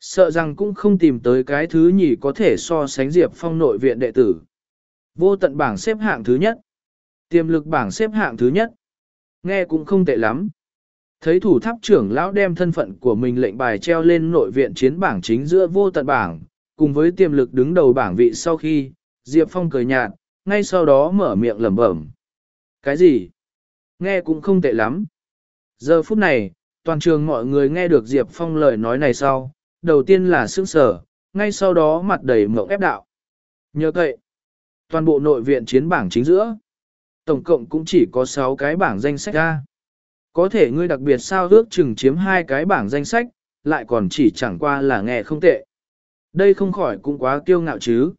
Sợ rằng cũng không tìm tới cái thứ nhỉ có thể so sánh Diệp Phong nội viện đệ tử. Vô tận bảng xếp hạng thứ nhất. Tiềm lực bảng xếp hạng thứ nhất. Nghe cũng không tệ lắm. Thấy thủ tháp trưởng lão đem thân phận của mình lệnh bài treo lên nội viện chiến bảng chính giữa vô tận bảng, cùng với tiềm lực đứng đầu bảng vị sau khi, Diệp Phong cười nhạt, ngay sau đó mở miệng lẩm bẩm. Cái gì? Nghe cũng không tệ lắm. Giờ phút này, toàn trường mọi người nghe được Diệp Phong lời nói này sau, đầu tiên là sững sở, ngay sau đó mặt đầy mộng ép đạo. Nhờ cậy, toàn bộ nội viện chiến bảng chính giữa, tổng cộng cũng chỉ có 6 cái bảng danh sách ra. Có thể ngươi đặc biệt sao ước chừng chiếm hai cái bảng danh sách, lại còn chỉ chẳng qua là nghe không tệ. Đây không khỏi cũng quá kiêu ngạo chứ.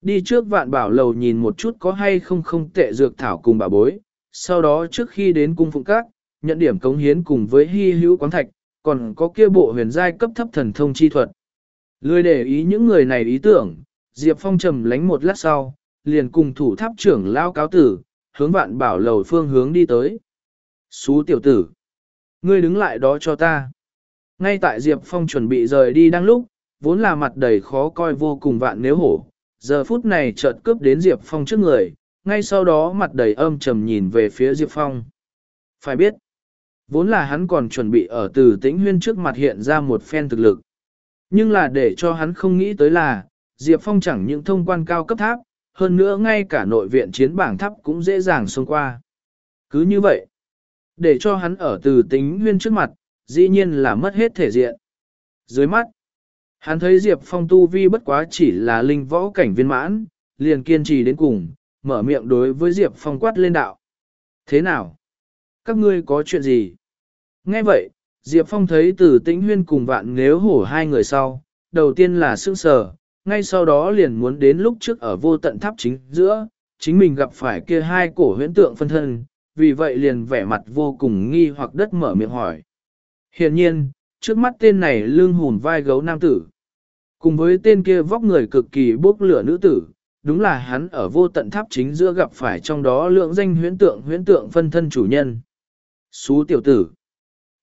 Đi trước vạn bảo lầu nhìn một chút có hay không không tệ dược thảo cùng bà bối, sau đó trước khi đến cung phụng các, nhận điểm cống hiến cùng với hy hữu quán thạch, còn có kia bộ huyền giai cấp thấp thần thông chi thuật. Lười để ý những người này ý tưởng, Diệp Phong trầm lánh một lát sau, liền cùng thủ tháp trưởng lao cáo tử, hướng vạn bảo lầu phương hướng đi tới. Xú tiểu tử, ngươi đứng lại đó cho ta. Ngay tại Diệp Phong chuẩn bị rời đi đang lúc, vốn là mặt đầy khó coi vô cùng vạn nếu hổ, giờ phút này chợt cướp đến Diệp Phong trước người, ngay sau đó mặt đầy âm trầm nhìn về phía Diệp Phong. Phải biết, vốn là hắn còn chuẩn bị ở từ tĩnh huyên trước mặt hiện ra một phen thực lực. Nhưng là để cho hắn không nghĩ tới là, Diệp Phong chẳng những thông quan cao cấp tháp, hơn nữa ngay cả nội viện chiến bảng tháp cũng dễ dàng xông qua. Cứ như vậy, để cho hắn ở từ tính huyên trước mặt, dĩ nhiên là mất hết thể diện. Dưới mắt, hắn thấy Diệp Phong tu vi bất quá chỉ là linh võ cảnh viên mãn, liền kiên trì đến cùng, mở miệng đối với Diệp Phong quát lên đạo. Thế nào? Các ngươi có chuyện gì? Nghe vậy, Diệp Phong thấy từ tĩnh huyên cùng vạn nếu hổ hai người sau, đầu tiên là sương sờ, ngay sau đó liền muốn đến lúc trước ở vô tận tháp chính giữa, chính mình gặp phải kia hai cổ huyễn tượng phân thân, vì vậy liền vẻ mặt vô cùng nghi hoặc đất mở miệng hỏi. Hiện nhiên, trước mắt tên này lưng hùn vai gấu nam tử, cùng với tên kia vóc người cực kỳ bốc lửa nữ tử, đúng là hắn ở vô tận tháp chính giữa gặp phải trong đó lượng danh huyễn tượng huyễn tượng phân thân chủ nhân. Xú tiểu tử,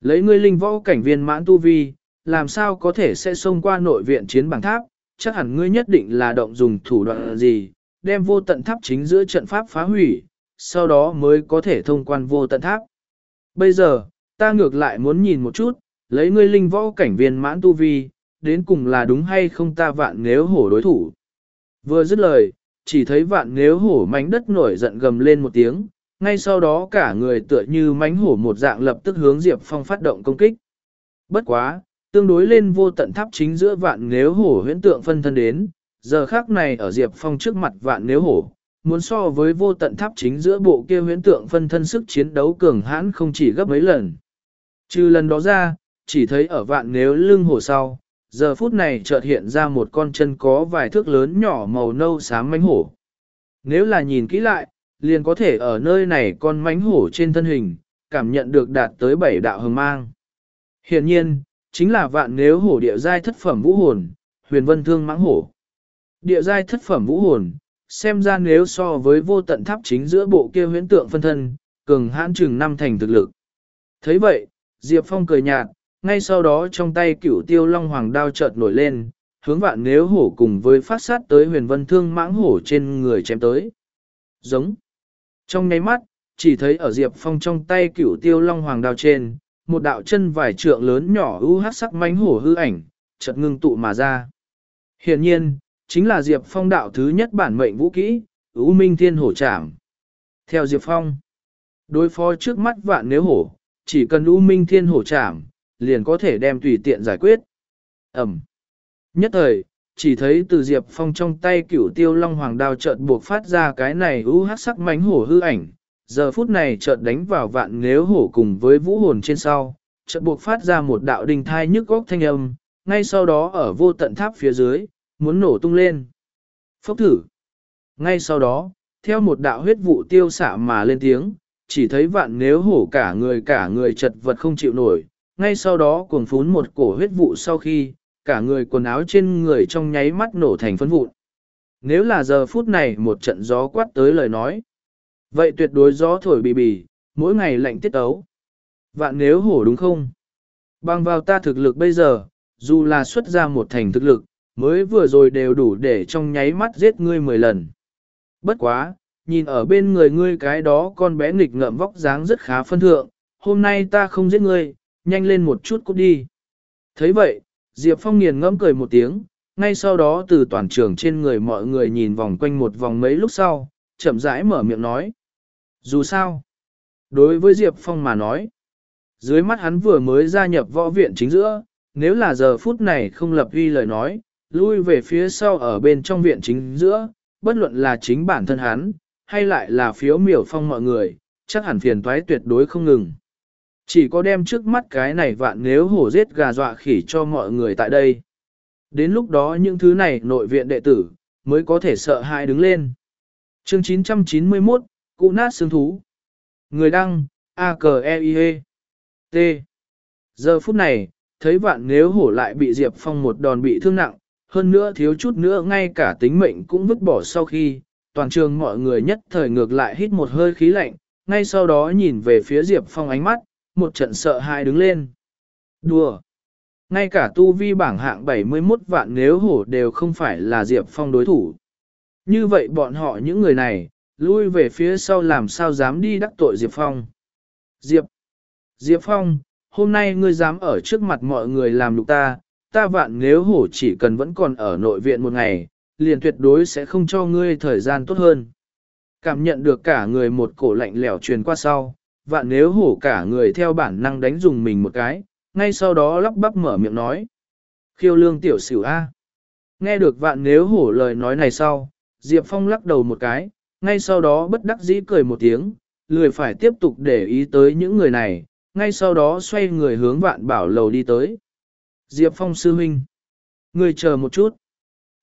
lấy ngươi linh võ cảnh viên mãn tu vi, làm sao có thể sẽ xông qua nội viện chiến bảng tháp, chắc hẳn ngươi nhất định là động dùng thủ đoạn gì, đem vô tận tháp chính giữa trận pháp phá hủy, sau đó mới có thể thông quan vô tận tháp. Bây giờ, ta ngược lại muốn nhìn một chút, lấy ngươi linh võ cảnh viên mãn tu vi, đến cùng là đúng hay không ta vạn nếu hổ đối thủ. Vừa dứt lời, chỉ thấy vạn nếu hổ mánh đất nổi giận gầm lên một tiếng, ngay sau đó cả người tựa như mánh hổ một dạng lập tức hướng Diệp Phong phát động công kích. Bất quá, tương đối lên vô tận tháp chính giữa vạn nếu hổ huyễn tượng phân thân đến, giờ khác này ở Diệp Phong trước mặt vạn nếu hổ, muốn so với vô tận tháp chính giữa bộ kia huyễn tượng phân thân sức chiến đấu cường hãn không chỉ gấp mấy lần. Trừ lần đó ra, chỉ thấy ở vạn nếu lưng hổ sau, giờ phút này chợt hiện ra một con chân có vài thước lớn nhỏ màu nâu xám mánh hổ. Nếu là nhìn kỹ lại, liền có thể ở nơi này con mánh hổ trên thân hình, cảm nhận được đạt tới bảy đạo hồng mang. Hiện nhiên, chính là vạn nếu hổ địa giai thất phẩm vũ hồn, huyền vân thương mãng hổ. Địa giai thất phẩm vũ hồn, xem ra nếu so với vô tận tháp chính giữa bộ kia huyễn tượng phân thân, cường hãn chừng năm thành thực lực. thấy vậy, Diệp Phong cười nhạt, ngay sau đó trong tay cửu tiêu long hoàng đao chợt nổi lên, hướng vạn nếu hổ cùng với phát sát tới huyền vân thương mãng hổ trên người chém tới. Giống. Trong nháy mắt, chỉ thấy ở Diệp Phong trong tay cửu tiêu long hoàng đao trên, một đạo chân vải trượng lớn nhỏ u hát sắc mánh hổ hư ảnh, chợt ngưng tụ mà ra. Hiện nhiên, chính là Diệp Phong đạo thứ nhất bản mệnh vũ kỹ, U Minh Thiên Hổ Trảm. Theo Diệp Phong, đối phó trước mắt vạn nếu hổ, chỉ cần U Minh Thiên Hổ Trảm, liền có thể đem tùy tiện giải quyết. Ẩm. Nhất thời, chỉ thấy từ Diệp Phong trong tay cửu tiêu long hoàng đao chợt buộc phát ra cái này u hát sắc mánh hổ hư ảnh. Giờ phút này chợt đánh vào vạn nếu hổ cùng với vũ hồn trên sau, chợt buộc phát ra một đạo đình thai nhức góc thanh âm, ngay sau đó ở vô tận tháp phía dưới, muốn nổ tung lên. Phốc thử. Ngay sau đó, theo một đạo huyết vụ tiêu xạ mà lên tiếng, chỉ thấy vạn nếu hổ cả người cả người chật vật không chịu nổi, ngay sau đó cuồng phún một cổ huyết vụ sau khi, cả người quần áo trên người trong nháy mắt nổ thành phấn vụn. Nếu là giờ phút này một trận gió quát tới lời nói, vậy tuyệt đối gió thổi bì bì, mỗi ngày lạnh tiết ấu. Vạn nếu hổ đúng không? Bằng vào ta thực lực bây giờ, dù là xuất ra một thành thực lực, mới vừa rồi đều đủ để trong nháy mắt giết ngươi mười lần. Bất quá, nhìn ở bên người ngươi cái đó con bé nghịch ngợm vóc dáng rất khá phân thượng, hôm nay ta không giết ngươi, nhanh lên một chút cút đi. thấy vậy, Diệp Phong nghiền ngẫm cười một tiếng, ngay sau đó từ toàn trường trên người mọi người nhìn vòng quanh một vòng mấy lúc sau, chậm rãi mở miệng nói. Dù sao, đối với Diệp Phong mà nói, dưới mắt hắn vừa mới gia nhập võ viện chính giữa, nếu là giờ phút này không lập uy lời nói, lui về phía sau ở bên trong viện chính giữa, bất luận là chính bản thân hắn, hay lại là phiếu miểu phong mọi người, chắc hẳn phiền toái tuyệt đối không ngừng. Chỉ có đem trước mắt cái này vạn nếu hổ giết gà dọa khỉ cho mọi người tại đây. Đến lúc đó những thứ này nội viện đệ tử, mới có thể sợ hãi đứng lên. Chương 991, Cụ nát xương thú. Người đăng, a k e i -E. T. Giờ phút này, thấy vạn nếu hổ lại bị Diệp Phong một đòn bị thương nặng, hơn nữa thiếu chút nữa ngay cả tính mệnh cũng vứt bỏ sau khi, toàn trường mọi người nhất thời ngược lại hít một hơi khí lạnh, ngay sau đó nhìn về phía Diệp Phong ánh mắt, một trận sợ hãi đứng lên. Đùa! Ngay cả tu vi bảng hạng 71 vạn nếu hổ đều không phải là Diệp Phong đối thủ. Như vậy bọn họ những người này, lui về phía sau làm sao dám đi đắc tội Diệp Phong. Diệp! Diệp Phong, hôm nay ngươi dám ở trước mặt mọi người làm lục ta, ta vạn nếu hổ chỉ cần vẫn còn ở nội viện một ngày, liền tuyệt đối sẽ không cho ngươi thời gian tốt hơn. Cảm nhận được cả người một cổ lạnh lẽo truyền qua sau, vạn nếu hổ cả người theo bản năng đánh dùng mình một cái, ngay sau đó lắp bắp mở miệng nói. Khiêu lương tiểu xỉu A. Nghe được vạn nếu hổ lời nói này sau, Diệp Phong lắc đầu một cái, ngay sau đó bất đắc dĩ cười một tiếng, lười phải tiếp tục để ý tới những người này, ngay sau đó xoay người hướng vạn bảo lầu đi tới. Diệp Phong sư huynh. Người chờ một chút.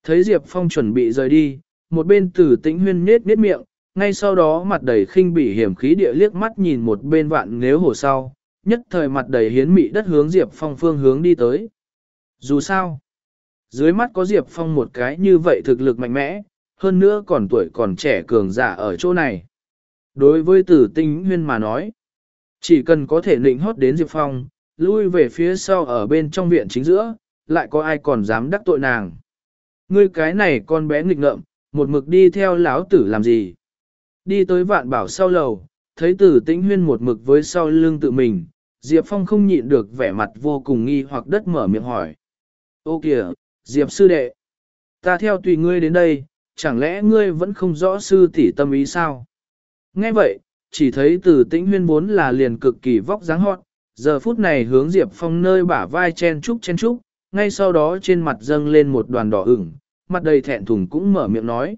Thấy Diệp Phong chuẩn bị rời đi, một bên tử tĩnh huyên nết nết miệng, ngay sau đó mặt đầy khinh bỉ hiểm khí địa liếc mắt nhìn một bên vạn nếu hồ sau, nhất thời mặt đầy hiến mị đất hướng Diệp Phong phương hướng đi tới. Dù sao, dưới mắt có Diệp Phong một cái như vậy thực lực mạnh mẽ, hơn nữa còn tuổi còn trẻ cường giả ở chỗ này. Đối với tử tinh huyên mà nói, chỉ cần có thể nịnh hót đến Diệp Phong, lui về phía sau ở bên trong viện chính giữa, lại có ai còn dám đắc tội nàng. Ngươi cái này con bé nghịch ngợm, một mực đi theo lão tử làm gì? Đi tới vạn bảo sau lầu, thấy tử tĩnh huyên một mực với sau lưng tự mình, Diệp Phong không nhịn được vẻ mặt vô cùng nghi hoặc đất mở miệng hỏi. Ô kìa, Diệp sư đệ, ta theo tùy ngươi đến đây, chẳng lẽ ngươi vẫn không rõ sư tỷ tâm ý sao? Nghe vậy, chỉ thấy tử tĩnh huyên vốn là liền cực kỳ vóc dáng hot, giờ phút này hướng Diệp Phong nơi bả vai chen trúc chen trúc, ngay sau đó trên mặt dâng lên một đoàn đỏ ửng, mặt đầy thẹn thùng cũng mở miệng nói.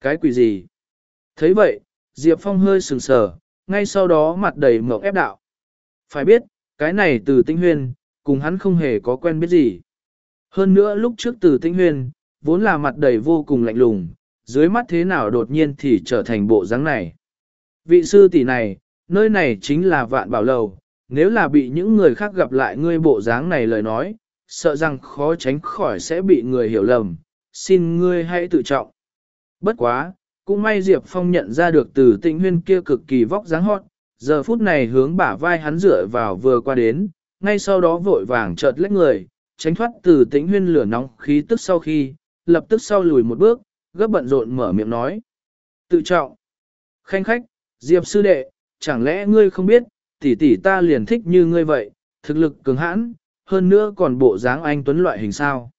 Cái quỷ gì? Thấy vậy, Diệp Phong hơi sừng sờ, ngay sau đó mặt đầy mộng ép đạo. Phải biết, cái này từ tinh huyền, cùng hắn không hề có quen biết gì. Hơn nữa lúc trước từ tinh huyền, vốn là mặt đầy vô cùng lạnh lùng, dưới mắt thế nào đột nhiên thì trở thành bộ dáng này. Vị sư tỷ này, nơi này chính là vạn bảo lầu, nếu là bị những người khác gặp lại ngươi bộ dáng này lời nói, sợ rằng khó tránh khỏi sẽ bị người hiểu lầm, xin ngươi hãy tự trọng. Bất quá, cũng may Diệp Phong nhận ra được từ tịnh huyên kia cực kỳ vóc dáng hót, giờ phút này hướng bả vai hắn dựa vào vừa qua đến, ngay sau đó vội vàng chợt lách người, tránh thoát từ tĩnh huyên lửa nóng khí tức sau khi, lập tức sau lùi một bước, gấp bận rộn mở miệng nói. Tự trọng. Khanh khách, Diệp sư đệ, chẳng lẽ ngươi không biết, tỷ tỷ ta liền thích như ngươi vậy, thực lực cường hãn, hơn nữa còn bộ dáng anh tuấn loại hình sao.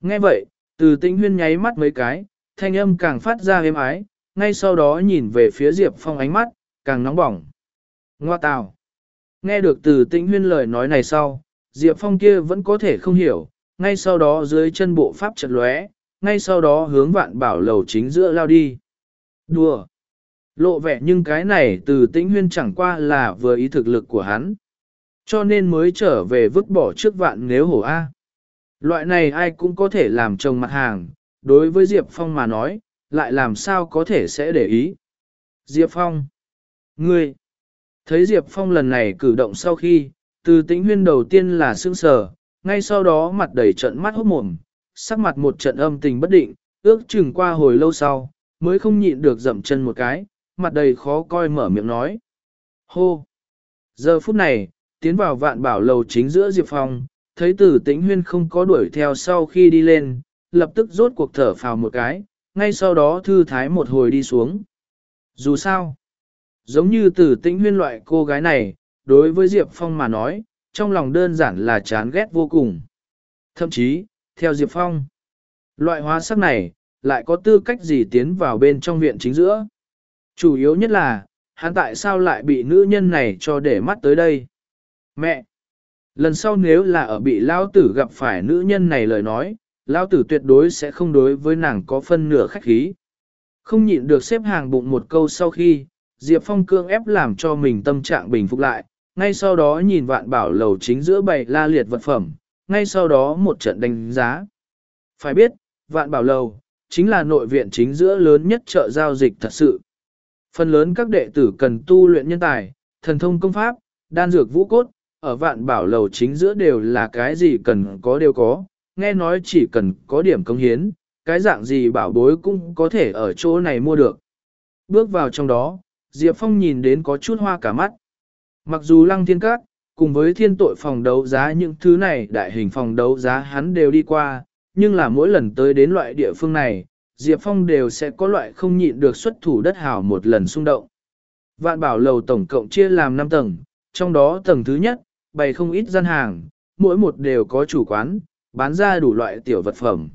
Nghe vậy, Từ tĩnh huyên nháy mắt mấy cái, thanh âm càng phát ra êm ái, ngay sau đó nhìn về phía Diệp Phong ánh mắt, càng nóng bỏng. Ngoa tào. Nghe được từ tĩnh huyên lời nói này sau, Diệp Phong kia vẫn có thể không hiểu, ngay sau đó dưới chân bộ pháp chật lóe, ngay sau đó hướng vạn bảo lầu chính giữa lao đi. Đùa! Lộ vẻ nhưng cái này từ tĩnh huyên chẳng qua là vừa ý thực lực của hắn. Cho nên mới trở về vứt bỏ trước vạn nếu hổ A. Loại này ai cũng có thể làm trồng mặt hàng, đối với Diệp Phong mà nói, lại làm sao có thể sẽ để ý. Diệp Phong! Ngươi! Thấy Diệp Phong lần này cử động sau khi, từ tĩnh huyên đầu tiên là sương sờ, ngay sau đó mặt đầy trận mắt hốt mồm, sắc mặt một trận âm tình bất định, ước chừng qua hồi lâu sau, mới không nhịn được dậm chân một cái, mặt đầy khó coi mở miệng nói. Hô! Giờ phút này, tiến vào vạn bảo lầu chính giữa Diệp Phong, thấy tử tĩnh huyên không có đuổi theo sau khi đi lên, lập tức rốt cuộc thở phào một cái, ngay sau đó thư thái một hồi đi xuống. Dù sao, giống như tử tĩnh huyên loại cô gái này, đối với Diệp Phong mà nói, trong lòng đơn giản là chán ghét vô cùng. Thậm chí, theo Diệp Phong, loại hóa sắc này, lại có tư cách gì tiến vào bên trong viện chính giữa. Chủ yếu nhất là, hắn tại sao lại bị nữ nhân này cho để mắt tới đây? Mẹ! Lần sau nếu là ở bị lao tử gặp phải nữ nhân này lời nói, lao tử tuyệt đối sẽ không đối với nàng có phân nửa khách khí. Không nhịn được xếp hàng bụng một câu sau khi, Diệp Phong cương ép làm cho mình tâm trạng bình phục lại, ngay sau đó nhìn vạn bảo lầu chính giữa bầy la liệt vật phẩm, ngay sau đó một trận đánh giá. Phải biết, vạn bảo lầu, chính là nội viện chính giữa lớn nhất chợ giao dịch thật sự. Phần lớn các đệ tử cần tu luyện nhân tài, thần thông công pháp, đan dược vũ cốt, ở vạn bảo lầu chính giữa đều là cái gì cần có đều có, nghe nói chỉ cần có điểm công hiến, cái dạng gì bảo bối cũng có thể ở chỗ này mua được. Bước vào trong đó, Diệp Phong nhìn đến có chút hoa cả mắt. Mặc dù lăng thiên Cát cùng với thiên tội phòng đấu giá những thứ này đại hình phòng đấu giá hắn đều đi qua, nhưng là mỗi lần tới đến loại địa phương này, Diệp Phong đều sẽ có loại không nhịn được xuất thủ đất hào một lần xung động. Vạn bảo lầu tổng cộng chia làm 5 tầng, trong đó tầng thứ nhất, bày không ít gian hàng, mỗi một đều có chủ quán, bán ra đủ loại tiểu vật phẩm.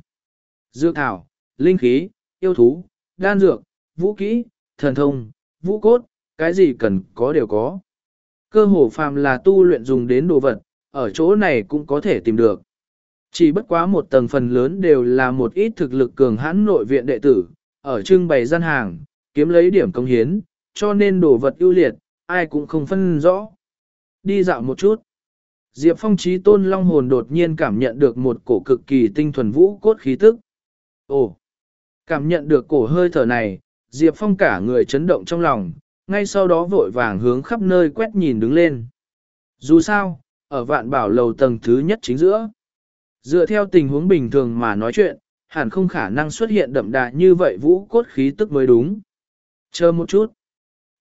Dược thảo, linh khí, yêu thú, đan dược, vũ kỹ, thần thông, vũ cốt, cái gì cần có đều có. Cơ hồ phàm là tu luyện dùng đến đồ vật, ở chỗ này cũng có thể tìm được. Chỉ bất quá một tầng phần lớn đều là một ít thực lực cường hãn nội viện đệ tử, ở trưng bày gian hàng, kiếm lấy điểm công hiến, cho nên đồ vật ưu liệt, ai cũng không phân rõ. Đi dạo một chút. Diệp Phong trí tôn long hồn đột nhiên cảm nhận được một cổ cực kỳ tinh thuần vũ cốt khí tức. Ồ! Cảm nhận được cổ hơi thở này, Diệp Phong cả người chấn động trong lòng, ngay sau đó vội vàng hướng khắp nơi quét nhìn đứng lên. Dù sao, ở vạn bảo lầu tầng thứ nhất chính giữa. Dựa theo tình huống bình thường mà nói chuyện, hẳn không khả năng xuất hiện đậm đà như vậy vũ cốt khí tức mới đúng. Chờ một chút.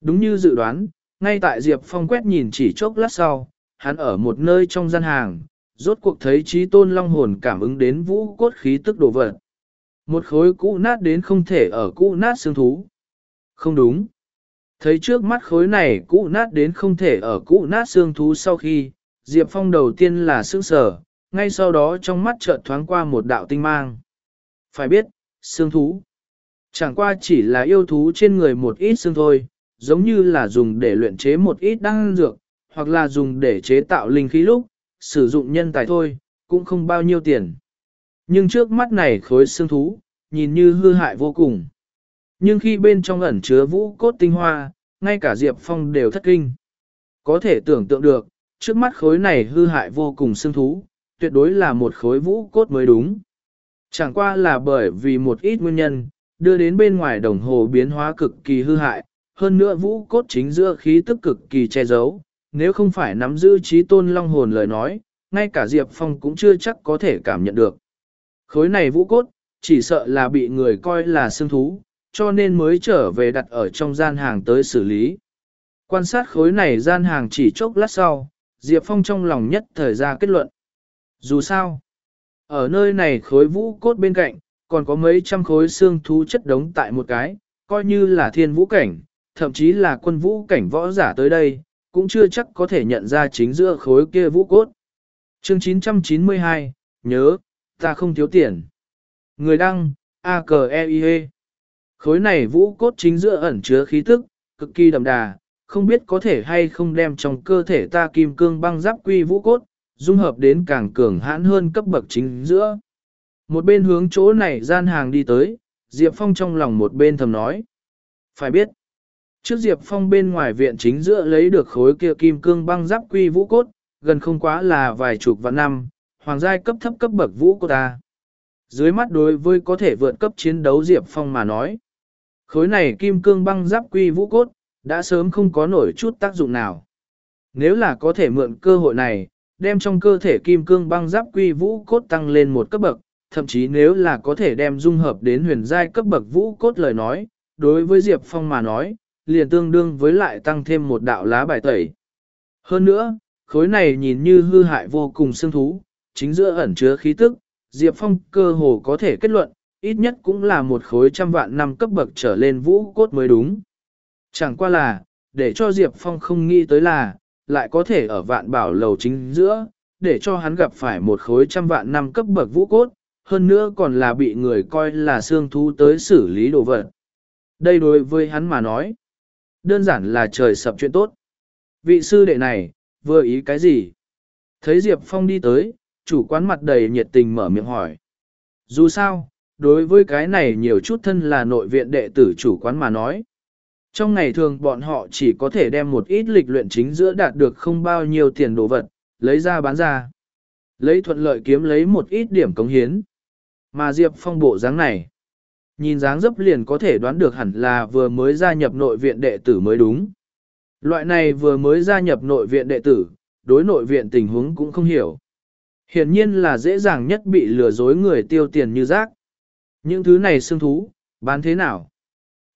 Đúng như dự đoán, ngay tại Diệp Phong quét nhìn chỉ chốc lát sau, hắn ở một nơi trong gian hàng, rốt cuộc thấy trí tôn long hồn cảm ứng đến vũ cốt khí tức đồ vật. Một khối cũ nát đến không thể ở cũ nát xương thú. Không đúng. Thấy trước mắt khối này cũ nát đến không thể ở cũ nát xương thú sau khi, Diệp Phong đầu tiên là sững sờ, ngay sau đó trong mắt chợt thoáng qua một đạo tinh mang. Phải biết, xương thú. Chẳng qua chỉ là yêu thú trên người một ít xương thôi, giống như là dùng để luyện chế một ít đan dược, hoặc là dùng để chế tạo linh khí lúc, sử dụng nhân tài thôi, cũng không bao nhiêu tiền. Nhưng trước mắt này khối xương thú, nhìn như hư hại vô cùng. Nhưng khi bên trong ẩn chứa vũ cốt tinh hoa, ngay cả Diệp Phong đều thất kinh. Có thể tưởng tượng được, trước mắt khối này hư hại vô cùng xương thú, tuyệt đối là một khối vũ cốt mới đúng. Chẳng qua là bởi vì một ít nguyên nhân, đưa đến bên ngoài đồng hồ biến hóa cực kỳ hư hại, hơn nữa vũ cốt chính giữa khí tức cực kỳ che giấu, nếu không phải nắm giữ trí tôn long hồn lời nói, ngay cả Diệp Phong cũng chưa chắc có thể cảm nhận được. Khối này vũ cốt, chỉ sợ là bị người coi là xương thú, cho nên mới trở về đặt ở trong gian hàng tới xử lý. Quan sát khối này gian hàng chỉ chốc lát sau, Diệp Phong trong lòng nhất thời ra kết luận. Dù sao, ở nơi này khối vũ cốt bên cạnh, còn có mấy trăm khối xương thú chất đống tại một cái, coi như là thiên vũ cảnh, thậm chí là quân vũ cảnh võ giả tới đây, cũng chưa chắc có thể nhận ra chính giữa khối kia vũ cốt. Chương 992, nhớ, ta không thiếu tiền. Người đăng, a k e i -E. Khối này vũ cốt chính giữa ẩn chứa khí tức, cực kỳ đậm đà, không biết có thể hay không đem trong cơ thể ta kim cương băng giáp quy vũ cốt, dung hợp đến càng cường hãn hơn cấp bậc chính giữa. Một bên hướng chỗ này gian hàng đi tới, Diệp Phong trong lòng một bên thầm nói. Phải biết, trước Diệp Phong bên ngoài viện chính giữa lấy được khối kia kim cương băng giáp quy vũ cốt, gần không quá là vài chục vạn năm, hoàng giai cấp thấp cấp bậc vũ cốt ta. Dưới mắt đối với có thể vượt cấp chiến đấu Diệp Phong mà nói. Khối này kim cương băng giáp quy vũ cốt, đã sớm không có nổi chút tác dụng nào. Nếu là có thể mượn cơ hội này, đem trong cơ thể kim cương băng giáp quy vũ cốt tăng lên một cấp bậc, thậm chí nếu là có thể đem dung hợp đến huyền giai cấp bậc vũ cốt lời nói, đối với Diệp Phong mà nói, liền tương đương với lại tăng thêm một đạo lá bài tẩy. Hơn nữa, khối này nhìn như hư hại vô cùng xương thú, chính giữa ẩn chứa khí tức, Diệp Phong cơ hồ có thể kết luận, ít nhất cũng là một khối trăm vạn năm cấp bậc trở lên vũ cốt mới đúng. Chẳng qua là, để cho Diệp Phong không nghĩ tới là, lại có thể ở vạn bảo lầu chính giữa, để cho hắn gặp phải một khối trăm vạn năm cấp bậc vũ cốt, hơn nữa còn là bị người coi là xương thú tới xử lý đồ vật. Đây đối với hắn mà nói, đơn giản là trời sập chuyện tốt. Vị sư đệ này, vừa ý cái gì? Thấy Diệp Phong đi tới, chủ quán mặt đầy nhiệt tình mở miệng hỏi. Dù sao, đối với cái này nhiều chút thân là nội viện đệ tử chủ quán mà nói. Trong ngày thường bọn họ chỉ có thể đem một ít lịch luyện chính giữa đạt được không bao nhiêu tiền đồ vật, lấy ra bán ra. Lấy thuận lợi kiếm lấy một ít điểm cống hiến. Mà Diệp Phong bộ dáng này, nhìn dáng dấp liền có thể đoán được hẳn là vừa mới gia nhập nội viện đệ tử mới đúng. Loại này vừa mới gia nhập nội viện đệ tử, đối nội viện tình huống cũng không hiểu. Hiển nhiên là dễ dàng nhất bị lừa dối người tiêu tiền như rác. Những thứ này xương thú, bán thế nào?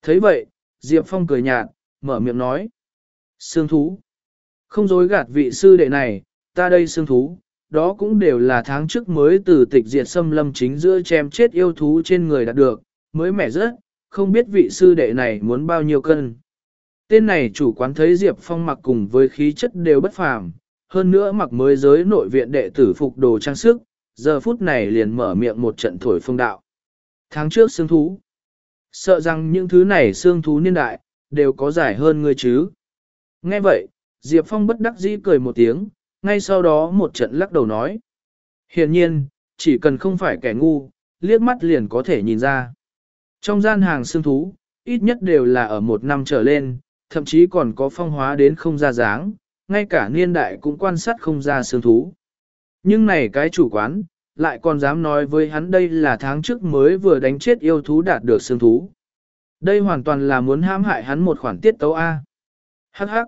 thấy vậy, Diệp Phong cười nhạt, mở miệng nói. Xương thú. Không dối gạt vị sư đệ này, ta đây xương thú, đó cũng đều là tháng trước mới từ tịch diệt xâm lâm chính giữa chém chết yêu thú trên người đạt được, mới mẻ rớt, không biết vị sư đệ này muốn bao nhiêu cân. Tên này chủ quán thấy Diệp Phong mặc cùng với khí chất đều bất phàm, hơn nữa mặc mới giới nội viện đệ tử phục đồ trang sức, giờ phút này liền mở miệng một trận thổi phong đạo. Tháng trước xương thú. Sợ rằng những thứ này xương thú niên đại, đều có giải hơn ngươi chứ. Nghe vậy, Diệp Phong bất đắc dĩ cười một tiếng, ngay sau đó một trận lắc đầu nói. Hiển nhiên, chỉ cần không phải kẻ ngu, liếc mắt liền có thể nhìn ra. Trong gian hàng xương thú, ít nhất đều là ở một năm trở lên, thậm chí còn có phong hóa đến không ra dáng, ngay cả niên đại cũng quan sát không ra xương thú. Nhưng này cái chủ quán, lại còn dám nói với hắn đây là tháng trước mới vừa đánh chết yêu thú đạt được xương thú. Đây hoàn toàn là muốn hãm hại hắn một khoản tiết tấu A. Hắc hắc.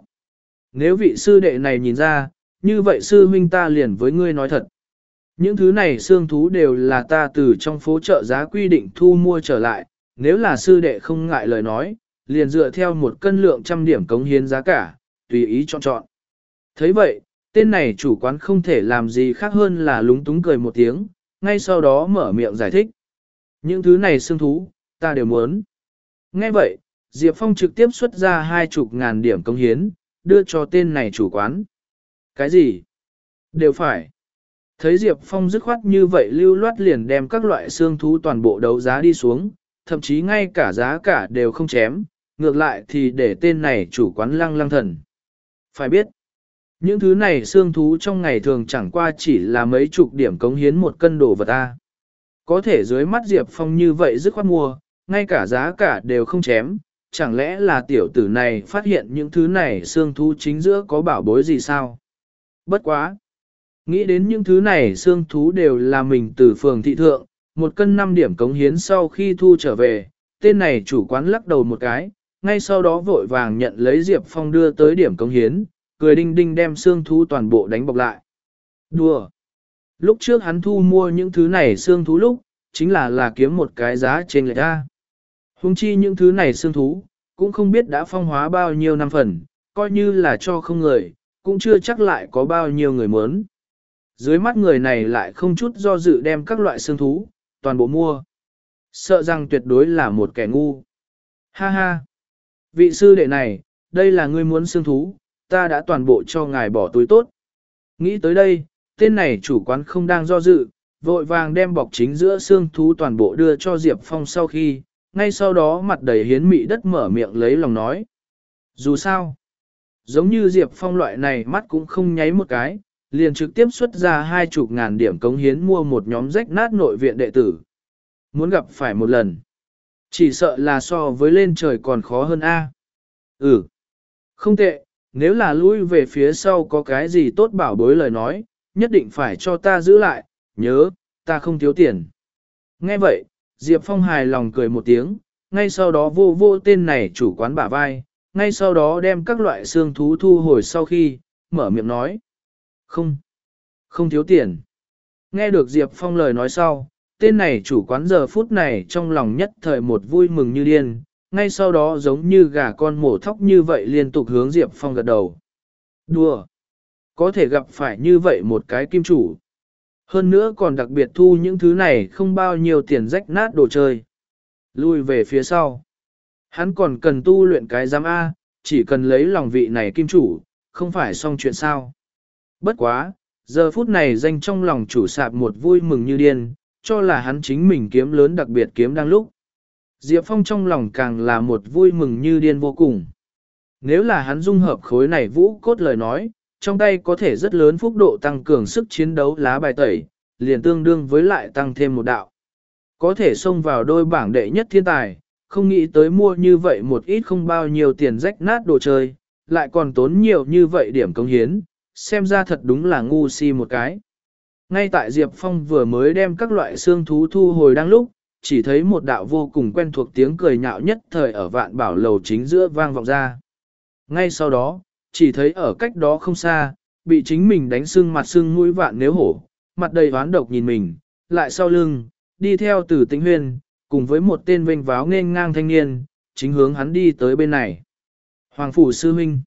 Nếu vị sư đệ này nhìn ra, như vậy sư huynh ta liền với ngươi nói thật. Những thứ này xương thú đều là ta từ trong phố chợ giá quy định thu mua trở lại, nếu là sư đệ không ngại lời nói, liền dựa theo một cân lượng trăm điểm cống hiến giá cả, tùy ý chọn chọn. thấy vậy, tên này chủ quán không thể làm gì khác hơn là lúng túng cười một tiếng, ngay sau đó mở miệng giải thích. Những thứ này xương thú, ta đều muốn. Nghe vậy, Diệp Phong trực tiếp xuất ra hai chục ngàn điểm công hiến, đưa cho tên này chủ quán. Cái gì? Đều phải. Thấy Diệp Phong dứt khoát như vậy lưu loát liền đem các loại xương thú toàn bộ đấu giá đi xuống, thậm chí ngay cả giá cả đều không chém, ngược lại thì để tên này chủ quán lăng lăng thần. Phải biết, những thứ này xương thú trong ngày thường chẳng qua chỉ là mấy chục điểm cống hiến một cân đồ vật ta. Có thể dưới mắt Diệp Phong như vậy dứt khoát mua, ngay cả giá cả đều không chém, chẳng lẽ là tiểu tử này phát hiện những thứ này xương thú chính giữa có bảo bối gì sao? Bất quá! Nghĩ đến những thứ này xương thú đều là mình từ phường thị thượng, một cân năm điểm cống hiến sau khi thu trở về, tên này chủ quán lắc đầu một cái, ngay sau đó vội vàng nhận lấy Diệp Phong đưa tới điểm cống hiến, cười đinh đinh đem xương thú toàn bộ đánh bọc lại. Đùa! Lúc trước hắn thu mua những thứ này xương thú lúc, chính là là kiếm một cái giá trên lệch ra. Hùng chi những thứ này xương thú, cũng không biết đã phong hóa bao nhiêu năm phần, coi như là cho không người, cũng chưa chắc lại có bao nhiêu người muốn. Dưới mắt người này lại không chút do dự đem các loại xương thú, toàn bộ mua. Sợ rằng tuyệt đối là một kẻ ngu. Ha ha! Vị sư đệ này, đây là ngươi muốn xương thú, ta đã toàn bộ cho ngài bỏ túi tốt. Nghĩ tới đây, tên này chủ quán không đang do dự, vội vàng đem bọc chính giữa xương thú toàn bộ đưa cho Diệp Phong sau khi, ngay sau đó mặt đầy hiến mị đất mở miệng lấy lòng nói. Dù sao, giống như Diệp Phong loại này mắt cũng không nháy một cái, liền trực tiếp xuất ra hai chục ngàn điểm cống hiến mua một nhóm rách nát nội viện đệ tử. Muốn gặp phải một lần. Chỉ sợ là so với lên trời còn khó hơn A. Ừ. Không tệ, nếu là lui về phía sau có cái gì tốt bảo bối lời nói, nhất định phải cho ta giữ lại, nhớ, ta không thiếu tiền. Nghe vậy, Diệp Phong hài lòng cười một tiếng, ngay sau đó vô vô tên này chủ quán bả vai, ngay sau đó đem các loại xương thú thu hồi sau khi, mở miệng nói. Không, không thiếu tiền. Nghe được Diệp Phong lời nói sau, tên này chủ quán giờ phút này trong lòng nhất thời một vui mừng như điên, ngay sau đó giống như gà con mổ thóc như vậy liên tục hướng Diệp Phong gật đầu. Đùa! Có thể gặp phải như vậy một cái kim chủ. Hơn nữa còn đặc biệt thu những thứ này không bao nhiêu tiền rách nát đồ chơi. Lui về phía sau. Hắn còn cần tu luyện cái giám A, chỉ cần lấy lòng vị này kim chủ, không phải xong chuyện sao. Bất quá, giờ phút này danh trong lòng chủ sạp một vui mừng như điên, cho là hắn chính mình kiếm lớn đặc biệt kiếm đang lúc. Diệp Phong trong lòng càng là một vui mừng như điên vô cùng. Nếu là hắn dung hợp khối này vũ cốt lời nói, trong tay có thể rất lớn phúc độ tăng cường sức chiến đấu lá bài tẩy, liền tương đương với lại tăng thêm một đạo. Có thể xông vào đôi bảng đệ nhất thiên tài, không nghĩ tới mua như vậy một ít không bao nhiêu tiền rách nát đồ chơi, lại còn tốn nhiều như vậy điểm công hiến, xem ra thật đúng là ngu si một cái. Ngay tại Diệp Phong vừa mới đem các loại xương thú thu hồi đang lúc, chỉ thấy một đạo vô cùng quen thuộc tiếng cười nhạo nhất thời ở vạn bảo lầu chính giữa vang vọng ra. Ngay sau đó, chỉ thấy ở cách đó không xa, bị chính mình đánh sưng mặt sưng mũi vạn nếu hổ, mặt đầy oán độc nhìn mình, lại sau lưng, đi theo từ tĩnh huyên, cùng với một tên vênh váo nghênh ngang thanh niên, chính hướng hắn đi tới bên này. Hoàng Phủ Sư Huynh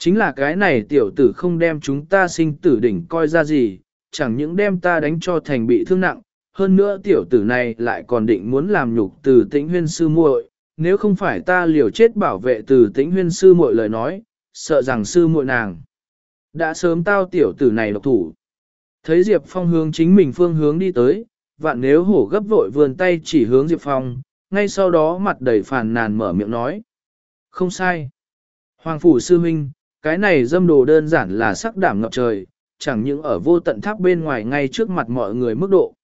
Chính là cái này tiểu tử không đem chúng ta sinh tử đỉnh coi ra gì, chẳng những đem ta đánh cho thành bị thương nặng, hơn nữa tiểu tử này lại còn định muốn làm nhục từ tĩnh huyên sư muội, nếu không phải ta liều chết bảo vệ từ tĩnh huyên sư muội lời nói, sợ rằng sư muội nàng. Đã sớm tao tiểu tử này độc thủ. Thấy Diệp Phong hướng chính mình phương hướng đi tới, vạn nếu hổ gấp vội vườn tay chỉ hướng Diệp Phong, ngay sau đó mặt đầy phàn nàn mở miệng nói. Không sai. Hoàng Phủ Sư Minh, cái này dâm đồ đơn giản là sắc đảm ngập trời, chẳng những ở vô tận tháp bên ngoài ngay trước mặt mọi người mức độ.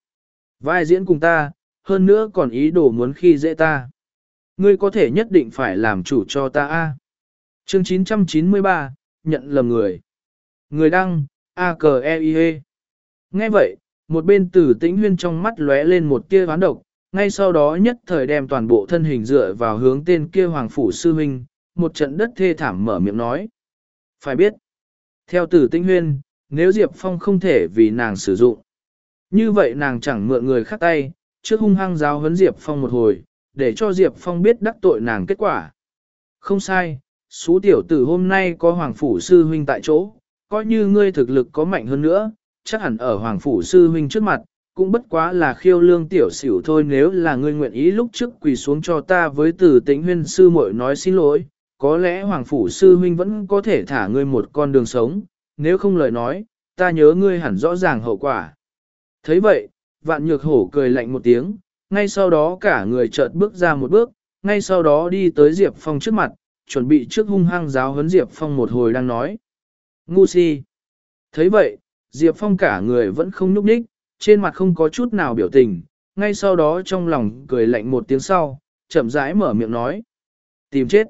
Vai diễn cùng ta, hơn nữa còn ý đồ muốn khi dễ ta. Ngươi có thể nhất định phải làm chủ cho ta a. Chương 993, nhận lầm người. Người đăng, a c e i -E. Nghe vậy, một bên tử tĩnh huyên trong mắt lóe lên một tia ván độc, ngay sau đó nhất thời đem toàn bộ thân hình dựa vào hướng tên kia hoàng phủ sư huynh, một trận đất thê thảm mở miệng nói. Phải biết, theo tử Tinh huyên, nếu Diệp Phong không thể vì nàng sử dụng, như vậy nàng chẳng mượn người khác tay, trước hung hăng giáo huấn Diệp Phong một hồi, để cho Diệp Phong biết đắc tội nàng kết quả. Không sai, số tiểu tử hôm nay có Hoàng Phủ Sư Huynh tại chỗ, coi như ngươi thực lực có mạnh hơn nữa, chắc hẳn ở Hoàng Phủ Sư Huynh trước mặt, cũng bất quá là khiêu lương tiểu xỉu thôi nếu là ngươi nguyện ý lúc trước quỳ xuống cho ta với tử tĩnh huyên sư muội nói xin lỗi, có lẽ Hoàng Phủ Sư Huynh vẫn có thể thả ngươi một con đường sống, nếu không lời nói, ta nhớ ngươi hẳn rõ ràng hậu quả thấy vậy, vạn nhược hổ cười lạnh một tiếng, ngay sau đó cả người chợt bước ra một bước, ngay sau đó đi tới Diệp Phong trước mặt, chuẩn bị trước hung hăng giáo huấn Diệp Phong một hồi đang nói. Ngu si. thấy vậy, Diệp Phong cả người vẫn không nhúc nhích, trên mặt không có chút nào biểu tình, ngay sau đó trong lòng cười lạnh một tiếng sau, chậm rãi mở miệng nói. Tìm chết.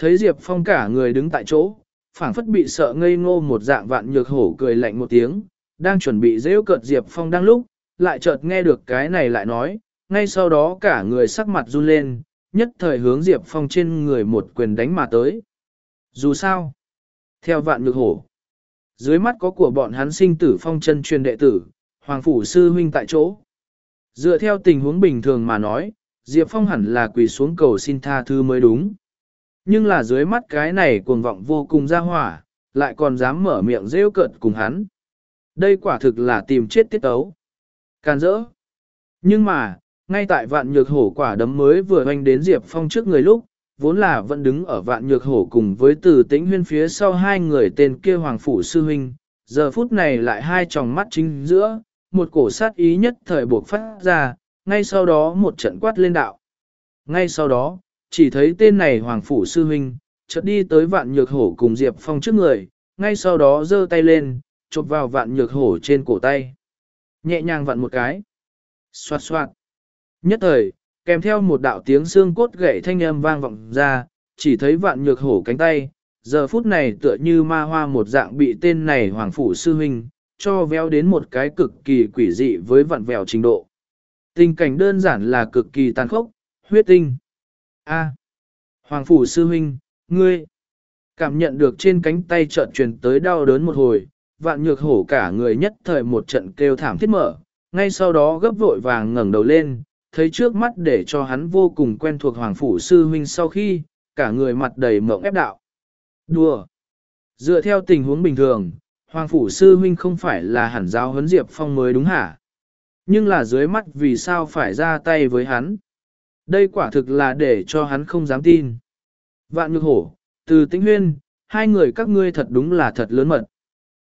Thấy Diệp Phong cả người đứng tại chỗ, phảng phất bị sợ ngây ngô một dạng vạn nhược hổ cười lạnh một tiếng, đang chuẩn bị rêu cợt Diệp Phong đang lúc, lại chợt nghe được cái này lại nói, ngay sau đó cả người sắc mặt run lên, nhất thời hướng Diệp Phong trên người một quyền đánh mà tới. Dù sao, theo vạn nhược hổ, dưới mắt có của bọn hắn sinh tử phong chân truyền đệ tử, Hoàng Phủ Sư Huynh tại chỗ. Dựa theo tình huống bình thường mà nói, Diệp Phong hẳn là quỳ xuống cầu xin tha thứ mới đúng. Nhưng là dưới mắt cái này cuồng vọng vô cùng ra hỏa, lại còn dám mở miệng rêu cợt cùng hắn. Đây quả thực là tìm chết tiết tấu. Can dỡ. Nhưng mà, ngay tại vạn nhược hổ quả đấm mới vừa hoành đến Diệp Phong trước người lúc, vốn là vẫn đứng ở vạn nhược hổ cùng với từ tĩnh huyên phía sau hai người tên kia hoàng phủ sư huynh, giờ phút này lại hai tròng mắt chính giữa, một cổ sát ý nhất thời buộc phát ra, ngay sau đó một trận quát lên đạo. Ngay sau đó, chỉ thấy tên này Hoàng Phủ Sư Huynh, chợt đi tới vạn nhược hổ cùng Diệp Phong trước người, ngay sau đó giơ tay lên, chộp vào vạn nhược hổ trên cổ tay. Nhẹ nhàng vặn một cái. Xoạt xoạt. Nhất thời, kèm theo một đạo tiếng xương cốt gãy thanh âm vang vọng ra, chỉ thấy vạn nhược hổ cánh tay, giờ phút này tựa như ma hoa một dạng bị tên này Hoàng Phủ Sư Huynh, cho véo đến một cái cực kỳ quỷ dị với vặn vẹo trình độ. Tình cảnh đơn giản là cực kỳ tàn khốc, huyết tinh. A. Hoàng Phủ Sư Huynh, ngươi. Cảm nhận được trên cánh tay chợt truyền tới đau đớn một hồi, vạn nhược hổ cả người nhất thời một trận kêu thảm thiết mở, ngay sau đó gấp vội vàng ngẩng đầu lên, thấy trước mắt để cho hắn vô cùng quen thuộc Hoàng Phủ Sư Huynh sau khi, cả người mặt đầy mộng ép đạo. Đùa! Dựa theo tình huống bình thường, Hoàng Phủ Sư Huynh không phải là hẳn giáo huấn Diệp Phong mới đúng hả? Nhưng là dưới mắt vì sao phải ra tay với hắn? Đây quả thực là để cho hắn không dám tin. Vạn nhược hổ, từ tĩnh huyên, hai người các ngươi thật đúng là thật lớn mật.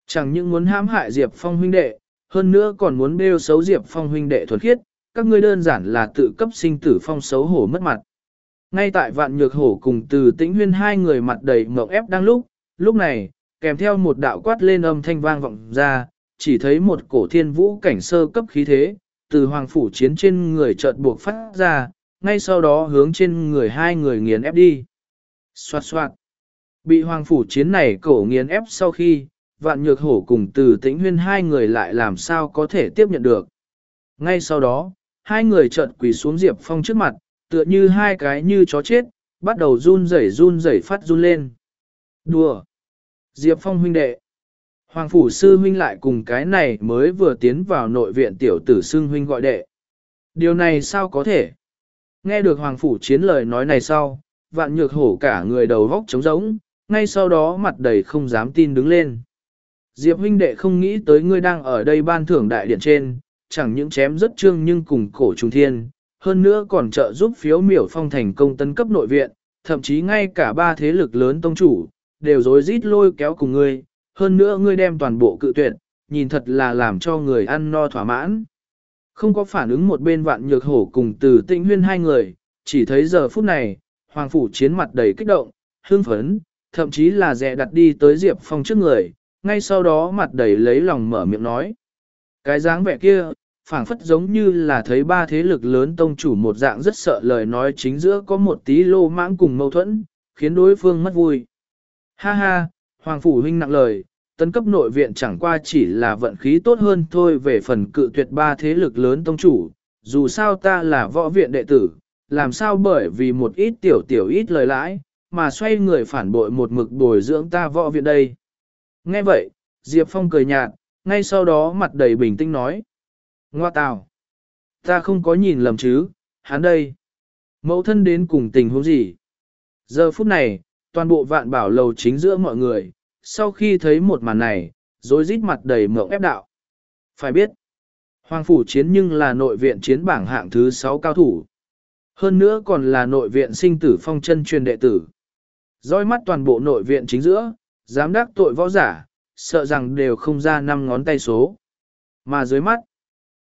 Chẳng những muốn hãm hại Diệp Phong huynh đệ, hơn nữa còn muốn bêu xấu Diệp Phong huynh đệ thuần khiết, các ngươi đơn giản là tự cấp sinh tử phong xấu hổ mất mặt. Ngay tại vạn nhược hổ cùng từ tĩnh huyên hai người mặt đầy mộng ép đang lúc, lúc này, kèm theo một đạo quát lên âm thanh vang vọng ra, chỉ thấy một cổ thiên vũ cảnh sơ cấp khí thế, từ hoàng phủ chiến trên người chợt buộc phát ra, ngay sau đó hướng trên người hai người nghiền ép đi. Xoạt xoạt. Bị hoàng phủ chiến này cổ nghiền ép sau khi, vạn nhược hổ cùng từ tĩnh huyên hai người lại làm sao có thể tiếp nhận được. Ngay sau đó, hai người chợt quỳ xuống Diệp Phong trước mặt, tựa như hai cái như chó chết, bắt đầu run rẩy run rẩy phát run lên. Đùa! Diệp Phong huynh đệ! Hoàng phủ sư huynh lại cùng cái này mới vừa tiến vào nội viện tiểu tử xưng huynh gọi đệ. Điều này sao có thể? Nghe được Hoàng phủ chiến lời nói này sau, vạn nhược hổ cả người đầu vóc trống rỗng, ngay sau đó mặt đầy không dám tin đứng lên. Diệp huynh đệ không nghĩ tới ngươi đang ở đây ban thưởng đại điện trên, chẳng những chém rất trương nhưng cùng cổ trùng thiên, hơn nữa còn trợ giúp phiếu miểu phong thành công tấn cấp nội viện, thậm chí ngay cả ba thế lực lớn tông chủ, đều dối rít lôi kéo cùng ngươi, hơn nữa ngươi đem toàn bộ cự tuyệt, nhìn thật là làm cho người ăn no thỏa mãn. Không có phản ứng một bên vạn nhược hổ cùng từ tinh huyên hai người, chỉ thấy giờ phút này, hoàng phủ chiến mặt đầy kích động, hương phấn, thậm chí là dè đặt đi tới Diệp Phong trước người, ngay sau đó mặt đầy lấy lòng mở miệng nói. Cái dáng vẻ kia, phảng phất giống như là thấy ba thế lực lớn tông chủ một dạng rất sợ lời nói chính giữa có một tí lô mãng cùng mâu thuẫn, khiến đối phương mất vui. Ha ha, Hoàng Phủ Huynh nặng lời, tấn cấp nội viện chẳng qua chỉ là vận khí tốt hơn thôi về phần cự tuyệt ba thế lực lớn tông chủ, dù sao ta là võ viện đệ tử, làm sao bởi vì một ít tiểu tiểu ít lời lãi, mà xoay người phản bội một mực bồi dưỡng ta võ viện đây. Nghe vậy, Diệp Phong cười nhạt, ngay sau đó mặt đầy bình tĩnh nói. Ngoa tào. Ta không có nhìn lầm chứ, hắn đây. Mẫu thân đến cùng tình huống gì? Giờ phút này, toàn bộ vạn bảo lầu chính giữa mọi người, sau khi thấy một màn này, rối rít mặt đầy mộng ép đạo. Phải biết, Hoàng Phủ Chiến nhưng là nội viện chiến bảng hạng thứ 6 cao thủ. Hơn nữa còn là nội viện sinh tử phong chân truyền đệ tử. Dõi mắt toàn bộ nội viện chính giữa, dám đắc tội võ giả, sợ rằng đều không ra năm ngón tay số. Mà dưới mắt,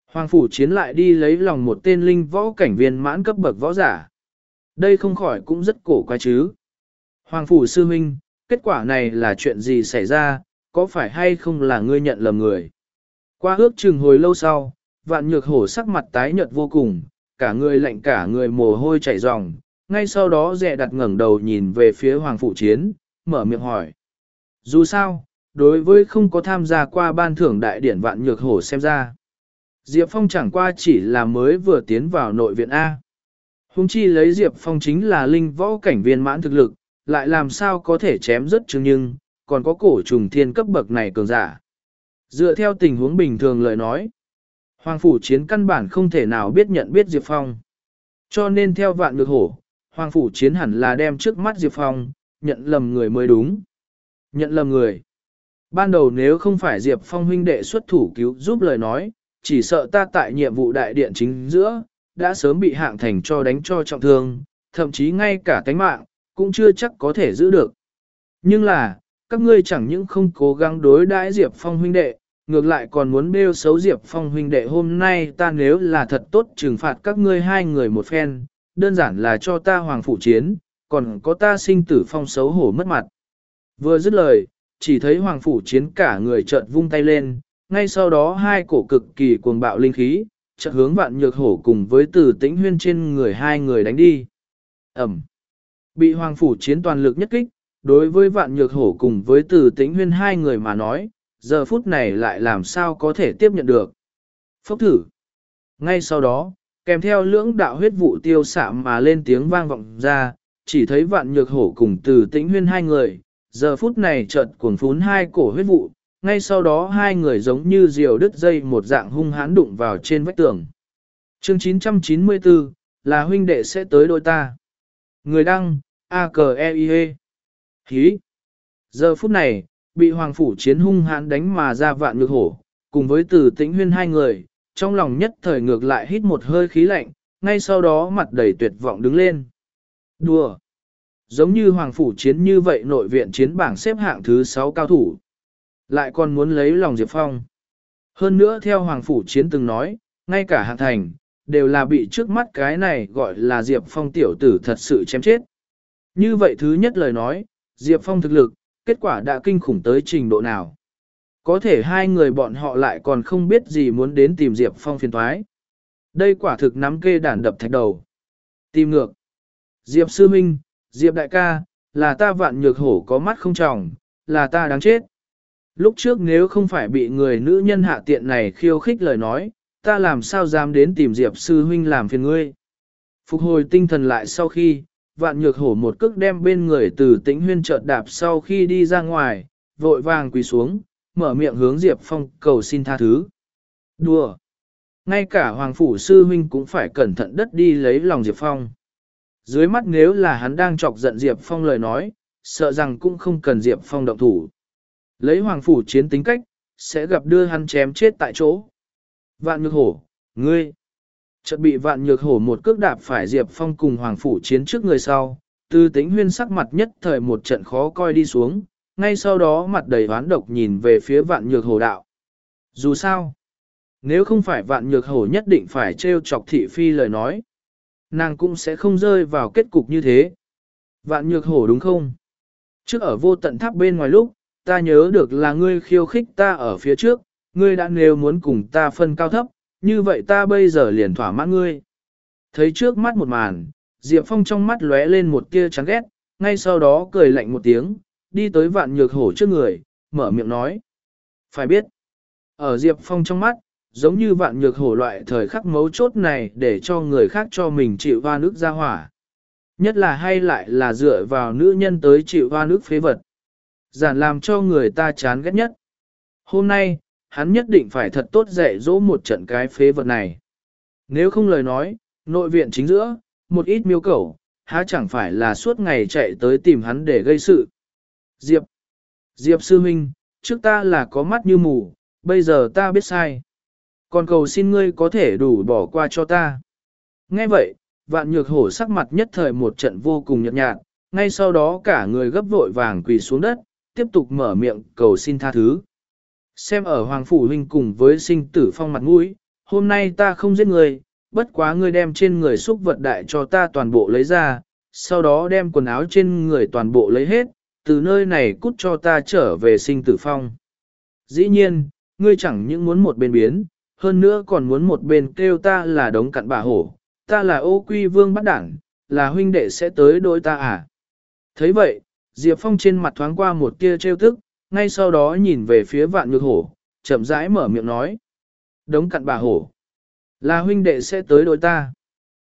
Hoàng Phủ Chiến lại đi lấy lòng một tên linh võ cảnh viên mãn cấp bậc võ giả. Đây không khỏi cũng rất cổ quái chứ. Hoàng Phủ Sư Minh, kết quả này là chuyện gì xảy ra, có phải hay không là ngươi nhận lầm người? Qua ước chừng hồi lâu sau, vạn nhược hổ sắc mặt tái nhợt vô cùng, cả người lạnh cả người mồ hôi chảy ròng, ngay sau đó dẹ đặt ngẩng đầu nhìn về phía Hoàng Phụ Chiến, mở miệng hỏi. Dù sao, đối với không có tham gia qua ban thưởng đại điển vạn nhược hổ xem ra. Diệp Phong chẳng qua chỉ là mới vừa tiến vào nội viện A. Hùng chi lấy Diệp Phong chính là linh võ cảnh viên mãn thực lực, lại làm sao có thể chém rất chứng nhưng, còn có cổ trùng thiên cấp bậc này cường giả. Dựa theo tình huống bình thường lời nói, Hoàng Phủ Chiến căn bản không thể nào biết nhận biết Diệp Phong. Cho nên theo vạn ngược hổ, Hoàng Phủ Chiến hẳn là đem trước mắt Diệp Phong, nhận lầm người mới đúng. Nhận lầm người. Ban đầu nếu không phải Diệp Phong huynh đệ xuất thủ cứu giúp lời nói, chỉ sợ ta tại nhiệm vụ đại điện chính giữa, đã sớm bị hạng thành cho đánh cho trọng thương, thậm chí ngay cả tánh mạng, cũng chưa chắc có thể giữ được. Nhưng là, các ngươi chẳng những không cố gắng đối đãi Diệp Phong huynh đệ, ngược lại còn muốn bêu xấu Diệp Phong huynh đệ hôm nay ta nếu là thật tốt trừng phạt các ngươi hai người một phen, đơn giản là cho ta hoàng phụ chiến, còn có ta sinh tử phong xấu hổ mất mặt. Vừa dứt lời, chỉ thấy hoàng phủ chiến cả người chợt vung tay lên, ngay sau đó hai cổ cực kỳ cuồng bạo linh khí, chợt hướng vạn nhược hổ cùng với tử tĩnh huyên trên người hai người đánh đi. Ẩm. Bị hoàng phủ chiến toàn lực nhất kích, đối với vạn nhược hổ cùng với tử tĩnh huyên hai người mà nói, giờ phút này lại làm sao có thể tiếp nhận được. Phốc thử. Ngay sau đó, kèm theo lưỡng đạo huyết vụ tiêu xạ mà lên tiếng vang vọng ra, chỉ thấy vạn nhược hổ cùng từ tĩnh huyên hai người, giờ phút này chợt cuồng phún hai cổ huyết vụ, ngay sau đó hai người giống như diều đứt dây một dạng hung hãn đụng vào trên vách tường. Chương 994, là huynh đệ sẽ tới đôi ta. Người đăng, a k e i -E. Hí. Giờ phút này, bị hoàng phủ chiến hung hãn đánh mà ra vạn ngược hổ, cùng với từ tĩnh huyên hai người, trong lòng nhất thời ngược lại hít một hơi khí lạnh, ngay sau đó mặt đầy tuyệt vọng đứng lên. Đùa! Giống như Hoàng Phủ Chiến như vậy nội viện chiến bảng xếp hạng thứ 6 cao thủ. Lại còn muốn lấy lòng Diệp Phong. Hơn nữa theo Hoàng Phủ Chiến từng nói, ngay cả hạng thành, đều là bị trước mắt cái này gọi là Diệp Phong tiểu tử thật sự chém chết. Như vậy thứ nhất lời nói, Diệp Phong thực lực, kết quả đã kinh khủng tới trình độ nào. Có thể hai người bọn họ lại còn không biết gì muốn đến tìm Diệp Phong phiền thoái. Đây quả thực nắm kê đàn đập thạch đầu. Tìm ngược. Diệp Sư Minh, Diệp Đại ca, là ta vạn nhược hổ có mắt không tròng, là ta đáng chết. Lúc trước nếu không phải bị người nữ nhân hạ tiện này khiêu khích lời nói, ta làm sao dám đến tìm Diệp Sư Huynh làm phiền ngươi. Phục hồi tinh thần lại sau khi, vạn nhược hổ một cước đem bên người từ tĩnh huyên chợt đạp sau khi đi ra ngoài, vội vàng quỳ xuống, mở miệng hướng Diệp Phong cầu xin tha thứ. Đùa! Ngay cả Hoàng Phủ Sư Huynh cũng phải cẩn thận đất đi lấy lòng Diệp Phong. Dưới mắt nếu là hắn đang chọc giận Diệp Phong lời nói, sợ rằng cũng không cần Diệp Phong động thủ. Lấy Hoàng Phủ chiến tính cách, sẽ gặp đưa hắn chém chết tại chỗ. Vạn Nhược Hổ, ngươi! Chợt bị Vạn Nhược Hổ một cước đạp phải Diệp Phong cùng Hoàng Phủ chiến trước người sau, tư tính huyên sắc mặt nhất thời một trận khó coi đi xuống, ngay sau đó mặt đầy oán độc nhìn về phía vạn nhược hổ đạo. Dù sao, nếu không phải vạn nhược hổ nhất định phải trêu chọc thị phi lời nói, nàng cũng sẽ không rơi vào kết cục như thế. Vạn nhược hổ đúng không? Trước ở vô tận tháp bên ngoài lúc, ta nhớ được là ngươi khiêu khích ta ở phía trước, ngươi đã nêu muốn cùng ta phân cao thấp, như vậy ta bây giờ liền thỏa mãn ngươi. Thấy trước mắt một màn, Diệp Phong trong mắt lóe lên một tia chán ghét, ngay sau đó cười lạnh một tiếng, đi tới vạn nhược hổ trước người, mở miệng nói. Phải biết, ở Diệp Phong trong mắt, giống như vạn nhược hổ loại thời khắc mấu chốt này để cho người khác cho mình chịu hoa nước ra hỏa. Nhất là hay lại là dựa vào nữ nhân tới chịu hoa nước phế vật. Giản làm cho người ta chán ghét nhất. Hôm nay, hắn nhất định phải thật tốt dạy dỗ một trận cái phế vật này. Nếu không lời nói, nội viện chính giữa, một ít miêu cầu, há chẳng phải là suốt ngày chạy tới tìm hắn để gây sự. Diệp. Diệp sư huynh, trước ta là có mắt như mù, bây giờ ta biết sai. Còn cầu xin ngươi có thể đủ bỏ qua cho ta. Nghe vậy, vạn nhược hổ sắc mặt nhất thời một trận vô cùng nhợt nhạt, ngay sau đó cả người gấp vội vàng quỳ xuống đất, tiếp tục mở miệng cầu xin tha thứ. Xem ở Hoàng Phủ Huynh cùng với sinh tử phong mặt mũi, hôm nay ta không giết người, bất quá ngươi đem trên người xúc vật đại cho ta toàn bộ lấy ra, sau đó đem quần áo trên người toàn bộ lấy hết, từ nơi này cút cho ta trở về sinh tử phong. Dĩ nhiên, ngươi chẳng những muốn một bên biến, hơn nữa còn muốn một bên kêu ta là đống cặn bà hổ, ta là ô quy vương bắt đảng, là huynh đệ sẽ tới đôi ta à. thấy vậy, Diệp Phong trên mặt thoáng qua một tia trêu tức, ngay sau đó nhìn về phía vạn nhược hổ, chậm rãi mở miệng nói. Đống cặn bà hổ, là huynh đệ sẽ tới đối ta.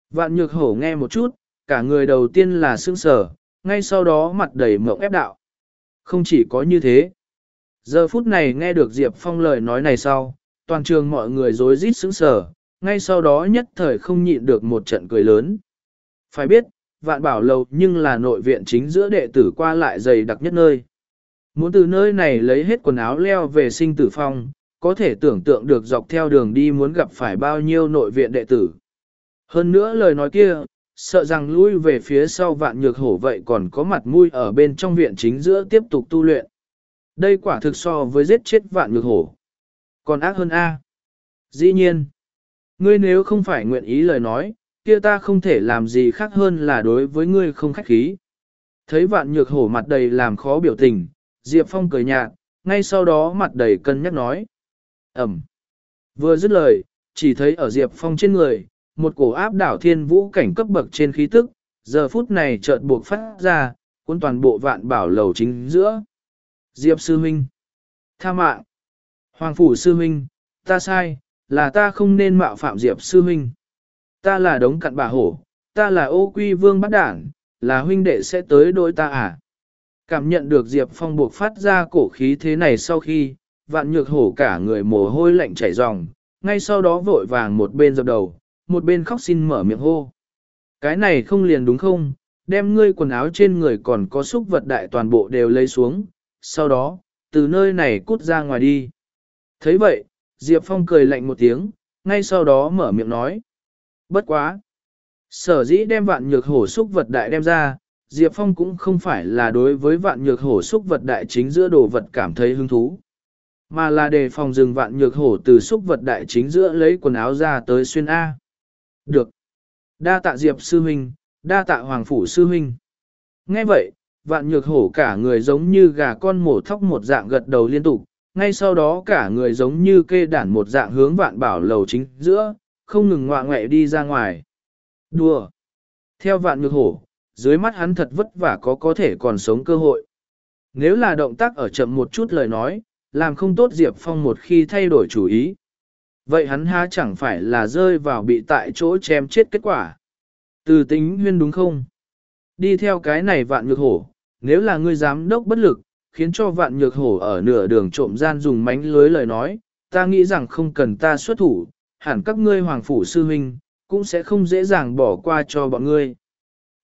Vạn nhược hổ nghe một chút, cả người đầu tiên là sương sở, ngay sau đó mặt đầy mộng ép đạo. Không chỉ có như thế. Giờ phút này nghe được Diệp Phong lời nói này sau, toàn trường mọi người rối rít sững sờ, ngay sau đó nhất thời không nhịn được một trận cười lớn. Phải biết, vạn bảo lầu nhưng là nội viện chính giữa đệ tử qua lại dày đặc nhất nơi. Muốn từ nơi này lấy hết quần áo leo về sinh tử phong, có thể tưởng tượng được dọc theo đường đi muốn gặp phải bao nhiêu nội viện đệ tử. Hơn nữa lời nói kia, sợ rằng lui về phía sau vạn nhược hổ vậy còn có mặt mũi ở bên trong viện chính giữa tiếp tục tu luyện. Đây quả thực so với giết chết vạn nhược hổ. Còn ác hơn A. Dĩ nhiên, ngươi nếu không phải nguyện ý lời nói, kia ta không thể làm gì khác hơn là đối với ngươi không khách khí. Thấy vạn nhược hổ mặt đầy làm khó biểu tình, Diệp Phong cười nhạt, ngay sau đó mặt đầy cân nhắc nói. Ẩm. Vừa dứt lời, chỉ thấy ở Diệp Phong trên người, một cổ áp đảo thiên vũ cảnh cấp bậc trên khí tức, giờ phút này chợt buộc phát ra, cuốn toàn bộ vạn bảo lầu chính giữa. Diệp Sư Minh. Tha mạng. Hoàng Phủ Sư Minh, ta sai, là ta không nên mạo phạm Diệp Sư Minh. Ta là đống cặn bà hổ, ta là ô quy vương bắt đảng, là huynh đệ sẽ tới đối ta à. Cảm nhận được Diệp Phong buộc phát ra cổ khí thế này sau khi, vạn nhược hổ cả người mồ hôi lạnh chảy ròng, ngay sau đó vội vàng một bên dập đầu, một bên khóc xin mở miệng hô. Cái này không liền đúng không, đem ngươi quần áo trên người còn có xúc vật đại toàn bộ đều lấy xuống, sau đó, từ nơi này cút ra ngoài đi. thấy vậy, Diệp Phong cười lạnh một tiếng, ngay sau đó mở miệng nói. Bất quá! Sở dĩ đem vạn nhược hổ xúc vật đại đem ra, Diệp Phong cũng không phải là đối với vạn nhược hổ xúc vật đại chính giữa đồ vật cảm thấy hứng thú, mà là đề phòng rừng vạn nhược hổ từ xúc vật đại chính giữa lấy quần áo ra tới xuyên A. Được. Đa tạ Diệp sư huynh, đa tạ Hoàng phủ sư huynh. Nghe vậy, vạn nhược hổ cả người giống như gà con mổ thóc một dạng gật đầu liên tục, ngay sau đó cả người giống như kê đản một dạng hướng vạn bảo lầu chính giữa, không ngừng ngoạ ngoẹ đi ra ngoài. Đùa! Theo vạn nhược hổ, dưới mắt hắn thật vất vả có có thể còn sống cơ hội. Nếu là động tác ở chậm một chút lời nói, làm không tốt Diệp Phong một khi thay đổi chủ ý. Vậy hắn há chẳng phải là rơi vào bị tại chỗ chém chết kết quả. Từ tính huyên đúng không? Đi theo cái này vạn nhược hổ, nếu là ngươi giám đốc bất lực, khiến cho vạn nhược hổ ở nửa đường trộm gian dùng mánh lưới lời nói, ta nghĩ rằng không cần ta xuất thủ, hẳn các ngươi hoàng phủ sư huynh, cũng sẽ không dễ dàng bỏ qua cho bọn ngươi.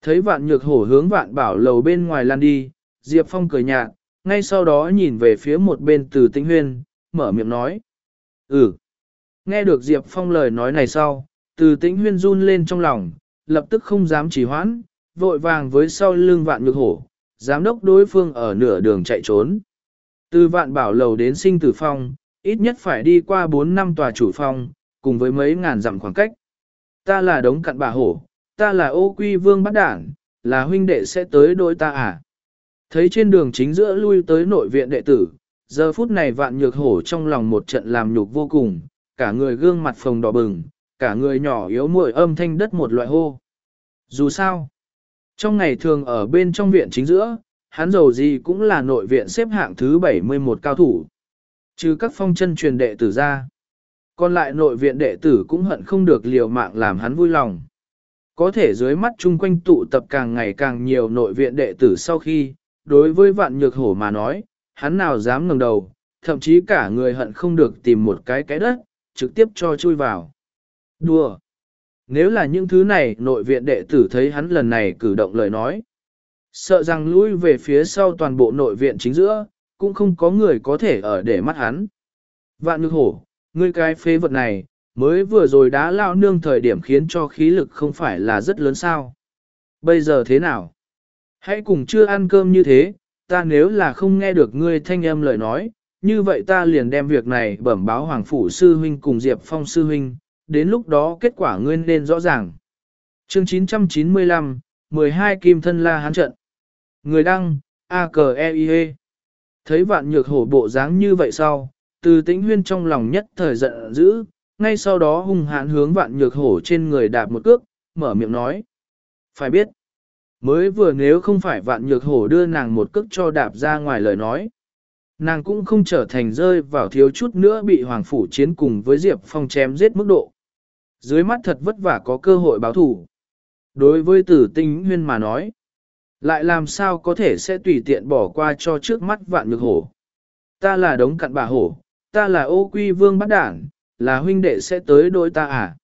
Thấy vạn nhược hổ hướng vạn bảo lầu bên ngoài lan đi, Diệp Phong cười nhạt, ngay sau đó nhìn về phía một bên từ tinh huyên, mở miệng nói. Ừ. Nghe được Diệp Phong lời nói này sau, từ tĩnh huyên run lên trong lòng, lập tức không dám trì hoãn, vội vàng với sau lưng vạn nhược hổ, giám đốc đối phương ở nửa đường chạy trốn. Từ vạn bảo lầu đến sinh tử phong, ít nhất phải đi qua 4 năm tòa chủ phong, cùng với mấy ngàn dặm khoảng cách. Ta là đống cặn bà hổ, ta là ô quy vương bắt đảng, là huynh đệ sẽ tới đôi ta à. Thấy trên đường chính giữa lui tới nội viện đệ tử, giờ phút này vạn nhược hổ trong lòng một trận làm nhục vô cùng, cả người gương mặt phồng đỏ bừng, cả người nhỏ yếu muội âm thanh đất một loại hô. Dù sao, trong ngày thường ở bên trong viện chính giữa, hắn dầu gì cũng là nội viện xếp hạng thứ 71 cao thủ. Trừ các phong chân truyền đệ tử ra. Còn lại nội viện đệ tử cũng hận không được liều mạng làm hắn vui lòng. Có thể dưới mắt chung quanh tụ tập càng ngày càng nhiều nội viện đệ tử sau khi, đối với vạn nhược hổ mà nói, hắn nào dám ngẩng đầu, thậm chí cả người hận không được tìm một cái cái đất, trực tiếp cho chui vào. Đùa! Nếu là những thứ này nội viện đệ tử thấy hắn lần này cử động lời nói, sợ rằng lui về phía sau toàn bộ nội viện chính giữa, cũng không có người có thể ở để mắt hắn. Vạn nhược hổ, ngươi cái phế vật này, mới vừa rồi đã lao nương thời điểm khiến cho khí lực không phải là rất lớn sao. Bây giờ thế nào? Hãy cùng chưa ăn cơm như thế, ta nếu là không nghe được ngươi thanh âm lời nói, như vậy ta liền đem việc này bẩm báo Hoàng Phủ Sư Huynh cùng Diệp Phong Sư Huynh, đến lúc đó kết quả ngươi nên rõ ràng. Chương 995, 12 Kim Thân La Hán Trận Người đăng, a K e i -E. Thấy vạn nhược hổ bộ dáng như vậy sau, từ tĩnh huyên trong lòng nhất thời giận dữ, ngay sau đó hung hãn hướng vạn nhược hổ trên người đạp một cước, mở miệng nói. Phải biết, mới vừa nếu không phải vạn nhược hổ đưa nàng một cước cho đạp ra ngoài lời nói. Nàng cũng không trở thành rơi vào thiếu chút nữa bị Hoàng Phủ chiến cùng với Diệp Phong chém giết mức độ. Dưới mắt thật vất vả có cơ hội báo thủ. Đối với tử tinh huyên mà nói, lại làm sao có thể sẽ tùy tiện bỏ qua cho trước mắt vạn nhược hổ. Ta là đống cặn bà hổ, ta là ô quy vương bắt đảng, là huynh đệ sẽ tới đôi ta à.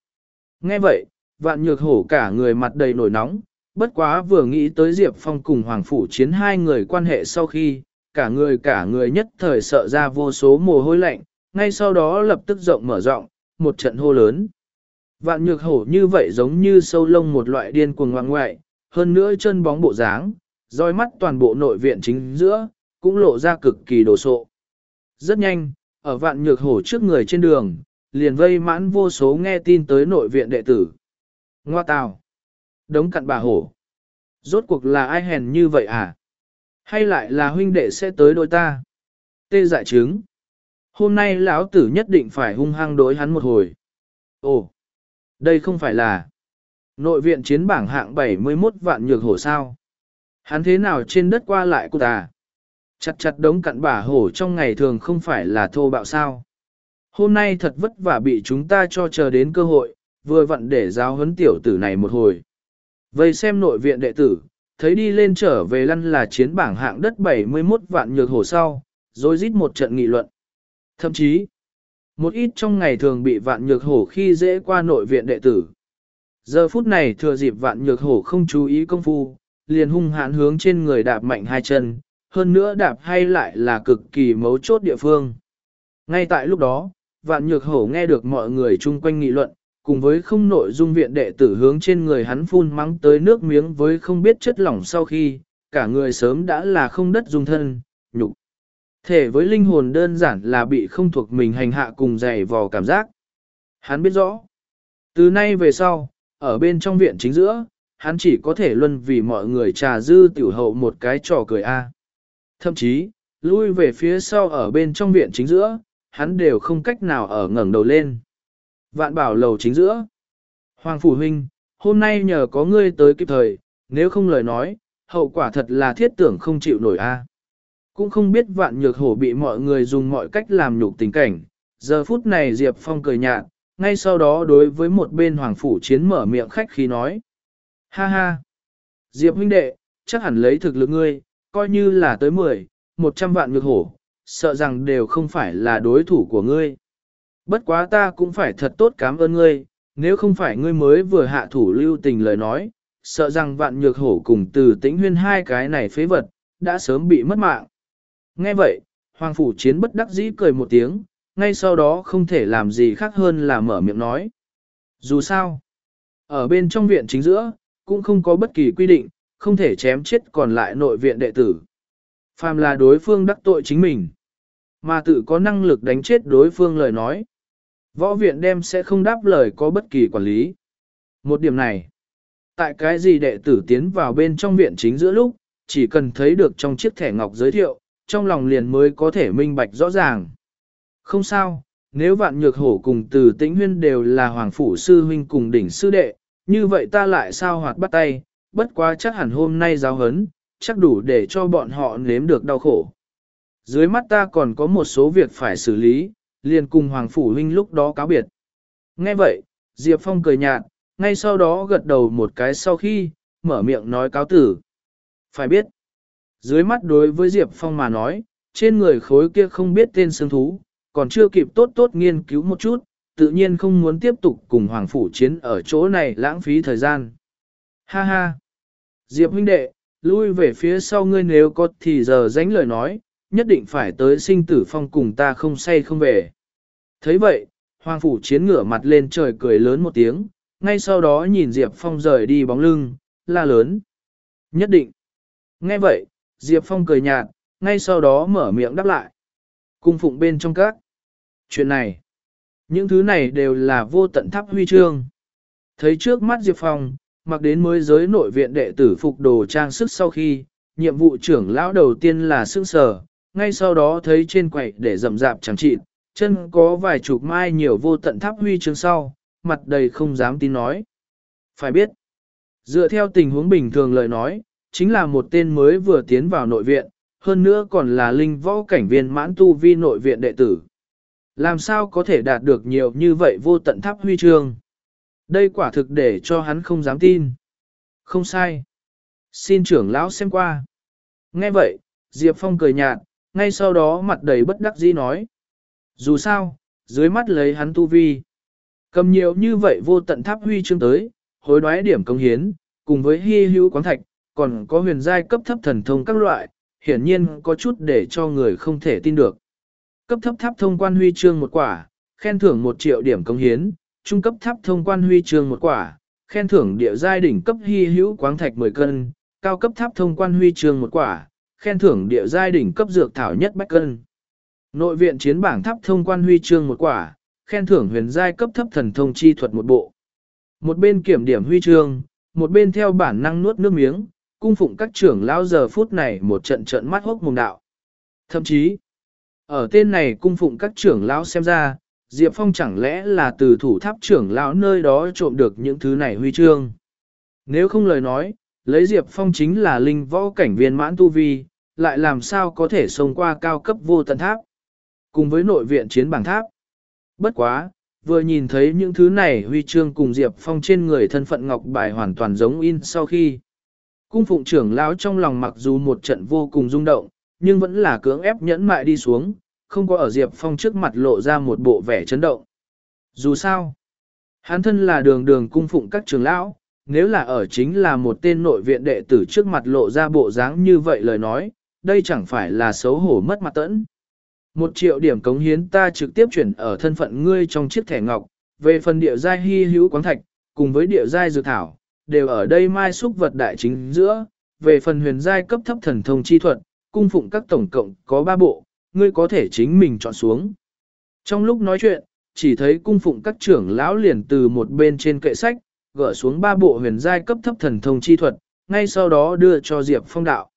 Nghe vậy, vạn nhược hổ cả người mặt đầy nổi nóng, bất quá vừa nghĩ tới Diệp Phong cùng Hoàng Phủ chiến hai người quan hệ sau khi, cả người cả người nhất thời sợ ra vô số mồ hôi lạnh, ngay sau đó lập tức rộng mở rộng, một trận hô lớn. Vạn nhược hổ như vậy giống như sâu lông một loại điên cuồng ngoan ngoại, hơn nữa chân bóng bộ dáng, roi mắt toàn bộ nội viện chính giữa, cũng lộ ra cực kỳ đồ sộ. Rất nhanh, ở vạn nhược hổ trước người trên đường, liền vây mãn vô số nghe tin tới nội viện đệ tử. Ngoa tào! Đống cặn bà hổ! Rốt cuộc là ai hèn như vậy à? Hay lại là huynh đệ sẽ tới đôi ta? Tê dại trứng! Hôm nay lão tử nhất định phải hung hăng đối hắn một hồi. Ồ! Đây không phải là nội viện chiến bảng hạng 71 vạn nhược hổ sao? Hắn thế nào trên đất qua lại của ta? Chặt chặt đống cặn bà hổ trong ngày thường không phải là thô bạo sao. Hôm nay thật vất vả bị chúng ta cho chờ đến cơ hội, vừa vặn để giáo huấn tiểu tử này một hồi. Vậy xem nội viện đệ tử, thấy đi lên trở về lăn là chiến bảng hạng đất 71 vạn nhược hổ sau, rồi rít một trận nghị luận. Thậm chí, một ít trong ngày thường bị vạn nhược hổ khi dễ qua nội viện đệ tử. Giờ phút này thừa dịp vạn nhược hổ không chú ý công phu, liền hung hãn hướng trên người đạp mạnh hai chân, hơn nữa đạp hay lại là cực kỳ mấu chốt địa phương. Ngay tại lúc đó, vạn nhược hổ nghe được mọi người chung quanh nghị luận, cùng với không nội dung viện đệ tử hướng trên người hắn phun mắng tới nước miếng với không biết chất lỏng sau khi, cả người sớm đã là không đất dung thân, nhục. Thể với linh hồn đơn giản là bị không thuộc mình hành hạ cùng dày vò cảm giác. Hắn biết rõ. Từ nay về sau, ở bên trong viện chính giữa, hắn chỉ có thể luân vì mọi người trà dư tiểu hậu một cái trò cười a. Thậm chí, lui về phía sau ở bên trong viện chính giữa, hắn đều không cách nào ở ngẩng đầu lên. Vạn bảo lầu chính giữa. Hoàng Phủ Huynh, hôm nay nhờ có ngươi tới kịp thời, nếu không lời nói, hậu quả thật là thiết tưởng không chịu nổi a. Cũng không biết vạn nhược hổ bị mọi người dùng mọi cách làm nhục tình cảnh. Giờ phút này Diệp Phong cười nhạt, ngay sau đó đối với một bên Hoàng Phủ Chiến mở miệng khách khí nói. Ha ha! Diệp huynh đệ, chắc hẳn lấy thực lực ngươi, coi như là tới 10, 100 vạn nhược hổ, sợ rằng đều không phải là đối thủ của ngươi. Bất quá ta cũng phải thật tốt cảm ơn ngươi, nếu không phải ngươi mới vừa hạ thủ lưu tình lời nói, sợ rằng vạn nhược hổ cùng từ tĩnh huyên hai cái này phế vật, đã sớm bị mất mạng. Nghe vậy, Hoàng Phủ Chiến bất đắc dĩ cười một tiếng, ngay sau đó không thể làm gì khác hơn là mở miệng nói. Dù sao, ở bên trong viện chính giữa, cũng không có bất kỳ quy định, không thể chém chết còn lại nội viện đệ tử. Phàm là đối phương đắc tội chính mình, mà tự có năng lực đánh chết đối phương lời nói. Võ viện đem sẽ không đáp lời có bất kỳ quản lý. Một điểm này, tại cái gì đệ tử tiến vào bên trong viện chính giữa lúc, chỉ cần thấy được trong chiếc thẻ ngọc giới thiệu, trong lòng liền mới có thể minh bạch rõ ràng. Không sao, nếu vạn nhược hổ cùng từ tĩnh huyên đều là hoàng phủ sư huynh cùng đỉnh sư đệ, như vậy ta lại sao hoạt bắt tay, bất quá chắc hẳn hôm nay giáo hấn, chắc đủ để cho bọn họ nếm được đau khổ. Dưới mắt ta còn có một số việc phải xử lý, liền cùng Hoàng Phủ Huynh lúc đó cáo biệt. Nghe vậy, Diệp Phong cười nhạt, ngay sau đó gật đầu một cái sau khi, mở miệng nói cáo tử. Phải biết, dưới mắt đối với Diệp Phong mà nói, trên người khối kia không biết tên sương thú, còn chưa kịp tốt tốt nghiên cứu một chút, tự nhiên không muốn tiếp tục cùng Hoàng Phủ chiến ở chỗ này lãng phí thời gian. Ha ha! Diệp huynh đệ, lui về phía sau ngươi nếu có thì giờ dánh lời nói, nhất định phải tới sinh tử phong cùng ta không say không về. thấy vậy, Hoàng Phủ chiến ngửa mặt lên trời cười lớn một tiếng, ngay sau đó nhìn Diệp Phong rời đi bóng lưng, la lớn. Nhất định. Nghe vậy, Diệp Phong cười nhạt, ngay sau đó mở miệng đáp lại. Cung phụng bên trong các. Chuyện này. Những thứ này đều là vô tận tháp huy chương. Thấy trước mắt Diệp Phong, mặc đến mới giới nội viện đệ tử phục đồ trang sức sau khi, nhiệm vụ trưởng lão đầu tiên là sương sờ, ngay sau đó thấy trên quầy để rậm rạp chẳng trị, chân có vài chục mai nhiều vô tận tháp huy chương sau, mặt đầy không dám tin nói. Phải biết, dựa theo tình huống bình thường lời nói, chính là một tên mới vừa tiến vào nội viện, hơn nữa còn là linh võ cảnh viên mãn tu vi nội viện đệ tử. Làm sao có thể đạt được nhiều như vậy vô tận tháp huy chương? Đây quả thực để cho hắn không dám tin. Không sai. Xin trưởng lão xem qua. Nghe vậy, Diệp Phong cười nhạt, ngay sau đó mặt đầy bất đắc dĩ nói. Dù sao, dưới mắt lấy hắn tu vi. Cầm nhiều như vậy vô tận tháp huy chương tới, hối đoái điểm công hiến, cùng với hy hữu quán thạch, còn có huyền giai cấp thấp thần thông các loại, hiển nhiên có chút để cho người không thể tin được. Cấp thấp tháp thông quan huy chương một quả, khen thưởng một triệu điểm công hiến, trung cấp tháp thông quan huy chương một quả, khen thưởng địa giai đỉnh cấp hy hữu quáng thạch 10 cân, cao cấp tháp thông quan huy chương một quả, khen thưởng địa giai đỉnh cấp dược thảo nhất bách cân. Nội viện chiến bảng tháp thông quan huy chương một quả, khen thưởng huyền giai cấp thấp thần thông chi thuật một bộ. Một bên kiểm điểm huy chương, một bên theo bản năng nuốt nước miếng, cung phụng các trưởng lão giờ phút này một trận trận mắt hốc mồm đạo. Thậm chí, ở tên này cung phụng các trưởng lão xem ra, Diệp Phong chẳng lẽ là từ thủ tháp trưởng lão nơi đó trộm được những thứ này huy chương. Nếu không lời nói, lấy Diệp Phong chính là linh võ cảnh viên mãn tu vi, lại làm sao có thể xông qua cao cấp vô tận tháp. Cùng với nội viện chiến bảng tháp. Bất quá, vừa nhìn thấy những thứ này huy chương cùng Diệp Phong trên người thân phận ngọc bài hoàn toàn giống in sau khi. Cung phụng trưởng lão trong lòng mặc dù một trận vô cùng rung động, nhưng vẫn là cưỡng ép nhẫn mại đi xuống, không có ở Diệp Phong trước mặt lộ ra một bộ vẻ chấn động. Dù sao, hắn thân là đường đường cung phụng các trưởng lão, nếu là ở chính là một tên nội viện đệ tử trước mặt lộ ra bộ dáng như vậy lời nói, đây chẳng phải là xấu hổ mất mặt tẫn. Một triệu điểm cống hiến ta trực tiếp chuyển ở thân phận ngươi trong chiếc thẻ ngọc, về phần địa giai hy hữu quán thạch, cùng với địa giai dược thảo, đều ở đây mai xúc vật đại chính giữa, về phần huyền giai cấp thấp thần thông chi thuật, cung phụng các tổng cộng có ba bộ, ngươi có thể chính mình chọn xuống. Trong lúc nói chuyện, chỉ thấy cung phụng các trưởng lão liền từ một bên trên kệ sách, gỡ xuống ba bộ huyền giai cấp thấp thần thông chi thuật, ngay sau đó đưa cho Diệp Phong đạo.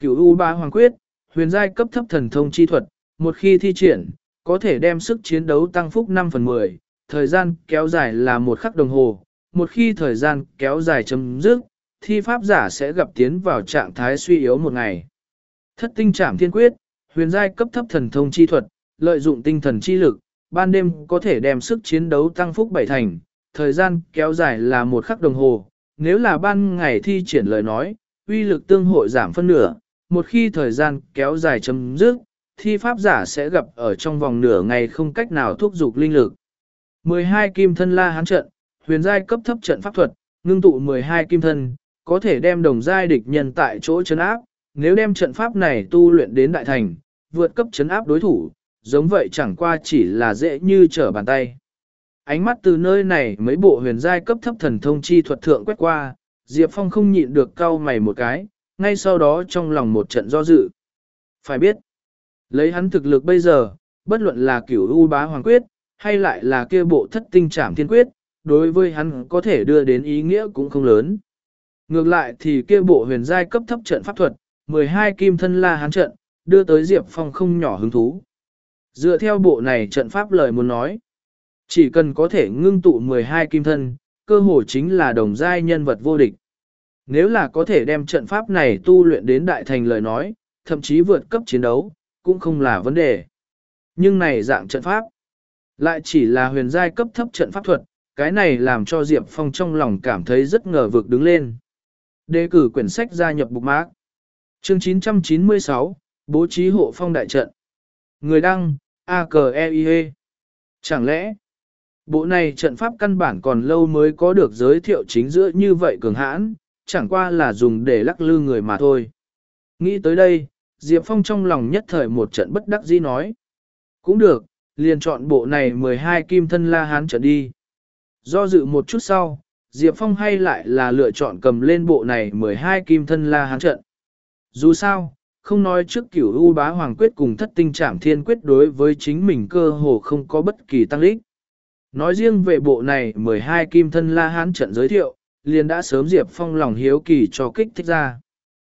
Cửu U Ba Hoàng Quyết, huyền giai cấp thấp thần thông chi thuật, một khi thi triển, có thể đem sức chiến đấu tăng phúc 5 phần 10, thời gian kéo dài là một khắc đồng hồ, một khi thời gian kéo dài chấm dứt, thi pháp giả sẽ gặp tiến vào trạng thái suy yếu một ngày. Thất tinh trảm thiên quyết, huyền giai cấp thấp thần thông chi thuật, lợi dụng tinh thần chi lực, ban đêm có thể đem sức chiến đấu tăng phúc bảy thành, thời gian kéo dài là một khắc đồng hồ, nếu là ban ngày thi triển lời nói, uy lực tương hội giảm phân nửa, một khi thời gian kéo dài chấm dứt, thi pháp giả sẽ gặp ở trong vòng nửa ngày không cách nào thúc giục linh lực. 12 kim thân la hán trận, huyền giai cấp thấp trận pháp thuật, ngưng tụ 12 kim thân, có thể đem đồng giai địch nhân tại chỗ chấn áp, nếu đem trận pháp này tu luyện đến đại thành, vượt cấp chấn áp đối thủ, giống vậy chẳng qua chỉ là dễ như trở bàn tay. Ánh mắt từ nơi này mấy bộ huyền giai cấp thấp thần thông chi thuật thượng quét qua, Diệp Phong không nhịn được cau mày một cái, ngay sau đó trong lòng một trận do dự. Phải biết, lấy hắn thực lực bây giờ, bất luận là cửu U bá hoàng quyết, hay lại là kia bộ thất tinh trảm thiên quyết, đối với hắn có thể đưa đến ý nghĩa cũng không lớn. Ngược lại thì kia bộ huyền giai cấp thấp trận pháp thuật, 12 kim thân la hắn trận, đưa tới Diệp Phong không nhỏ hứng thú. Dựa theo bộ này trận pháp lời muốn nói, chỉ cần có thể ngưng tụ 12 kim thân, cơ hồ chính là đồng giai nhân vật vô địch. Nếu là có thể đem trận pháp này tu luyện đến đại thành lời nói, thậm chí vượt cấp chiến đấu, cũng không là vấn đề. Nhưng này dạng trận pháp, lại chỉ là huyền giai cấp thấp trận pháp thuật, cái này làm cho Diệp Phong trong lòng cảm thấy rất ngờ vực đứng lên. Đề cử quyển sách gia nhập bục mác. Chương 996, Bố trí hộ phong đại trận. Người đăng, a k e i -E. Chẳng lẽ, bộ này trận pháp căn bản còn lâu mới có được giới thiệu chính giữa như vậy cường hãn, chẳng qua là dùng để lắc lư người mà thôi. Nghĩ tới đây, Diệp Phong trong lòng nhất thời một trận bất đắc dĩ nói. Cũng được, liền chọn bộ này 12 kim thân la hán trận đi. Do dự một chút sau, Diệp Phong hay lại là lựa chọn cầm lên bộ này 12 kim thân la hán trận. Dù sao, không nói trước cửu U bá hoàng quyết cùng thất tinh trảm thiên quyết đối với chính mình cơ hồ không có bất kỳ tăng lích. Nói riêng về bộ này 12 kim thân la hán trận giới thiệu, liền đã sớm Diệp Phong lòng hiếu kỳ cho kích thích ra.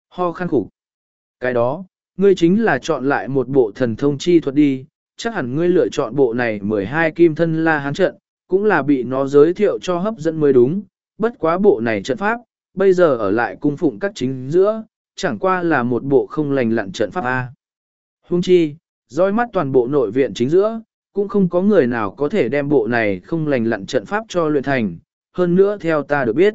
Ho khăn khục Cái đó, ngươi chính là chọn lại một bộ thần thông chi thuật đi, chắc hẳn ngươi lựa chọn bộ này 12 kim thân la hán trận, cũng là bị nó giới thiệu cho hấp dẫn mới đúng, bất quá bộ này trận pháp, bây giờ ở lại cung phụng các chính giữa, chẳng qua là một bộ không lành lặn trận pháp A. Hung chi, dõi mắt toàn bộ nội viện chính giữa, cũng không có người nào có thể đem bộ này không lành lặn trận pháp cho luyện thành, hơn nữa theo ta được biết.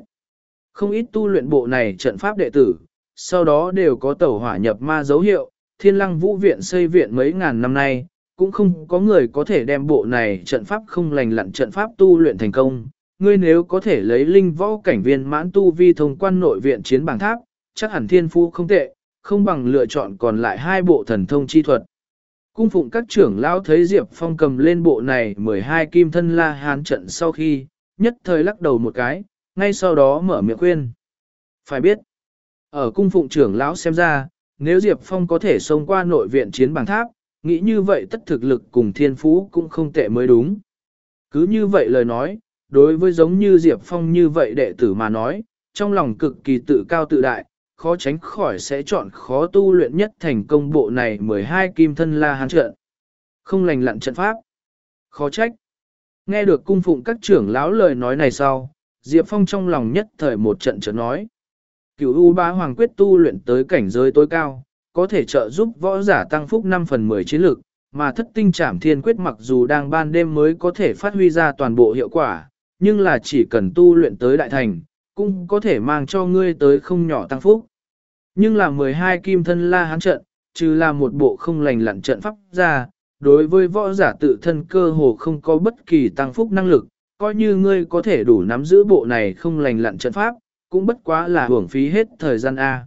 Không ít tu luyện bộ này trận pháp đệ tử, sau đó đều có tẩu hỏa nhập ma dấu hiệu, thiên lăng vũ viện xây viện mấy ngàn năm nay, cũng không có người có thể đem bộ này trận pháp không lành lặn trận pháp tu luyện thành công. Ngươi nếu có thể lấy linh võ cảnh viên mãn tu vi thông quan nội viện chiến bảng tháp, chắc hẳn thiên phu không tệ, không bằng lựa chọn còn lại hai bộ thần thông chi thuật. Cung phụng các trưởng lão thấy Diệp Phong cầm lên bộ này 12 kim thân la hán trận sau khi, nhất thời lắc đầu một cái, ngay sau đó mở miệng khuyên. Phải biết, ở cung phụng trưởng lão xem ra, nếu Diệp Phong có thể xông qua nội viện chiến bằng tháp, nghĩ như vậy tất thực lực cùng thiên phú cũng không tệ mới đúng. Cứ như vậy lời nói, đối với giống như Diệp Phong như vậy đệ tử mà nói, trong lòng cực kỳ tự cao tự đại, khó tránh khỏi sẽ chọn khó tu luyện nhất thành công bộ này 12 kim thân la hán trận. Không lành lặn trận pháp. Khó trách. Nghe được cung phụng các trưởng lão lời nói này sau, Diệp Phong trong lòng nhất thời một trận trở nói. Cửu U Ba Hoàng quyết tu luyện tới cảnh giới tối cao, có thể trợ giúp võ giả tăng phúc 5 phần 10 chiến lực, mà thất tinh trảm thiên quyết mặc dù đang ban đêm mới có thể phát huy ra toàn bộ hiệu quả, nhưng là chỉ cần tu luyện tới đại thành, cũng có thể mang cho ngươi tới không nhỏ tăng phúc. Nhưng là 12 kim thân la hán trận, trừ là một bộ không lành lặn trận pháp ra, đối với võ giả tự thân cơ hồ không có bất kỳ tăng phúc năng lực, coi như ngươi có thể đủ nắm giữ bộ này không lành lặn trận pháp, cũng bất quá là hưởng phí hết thời gian A.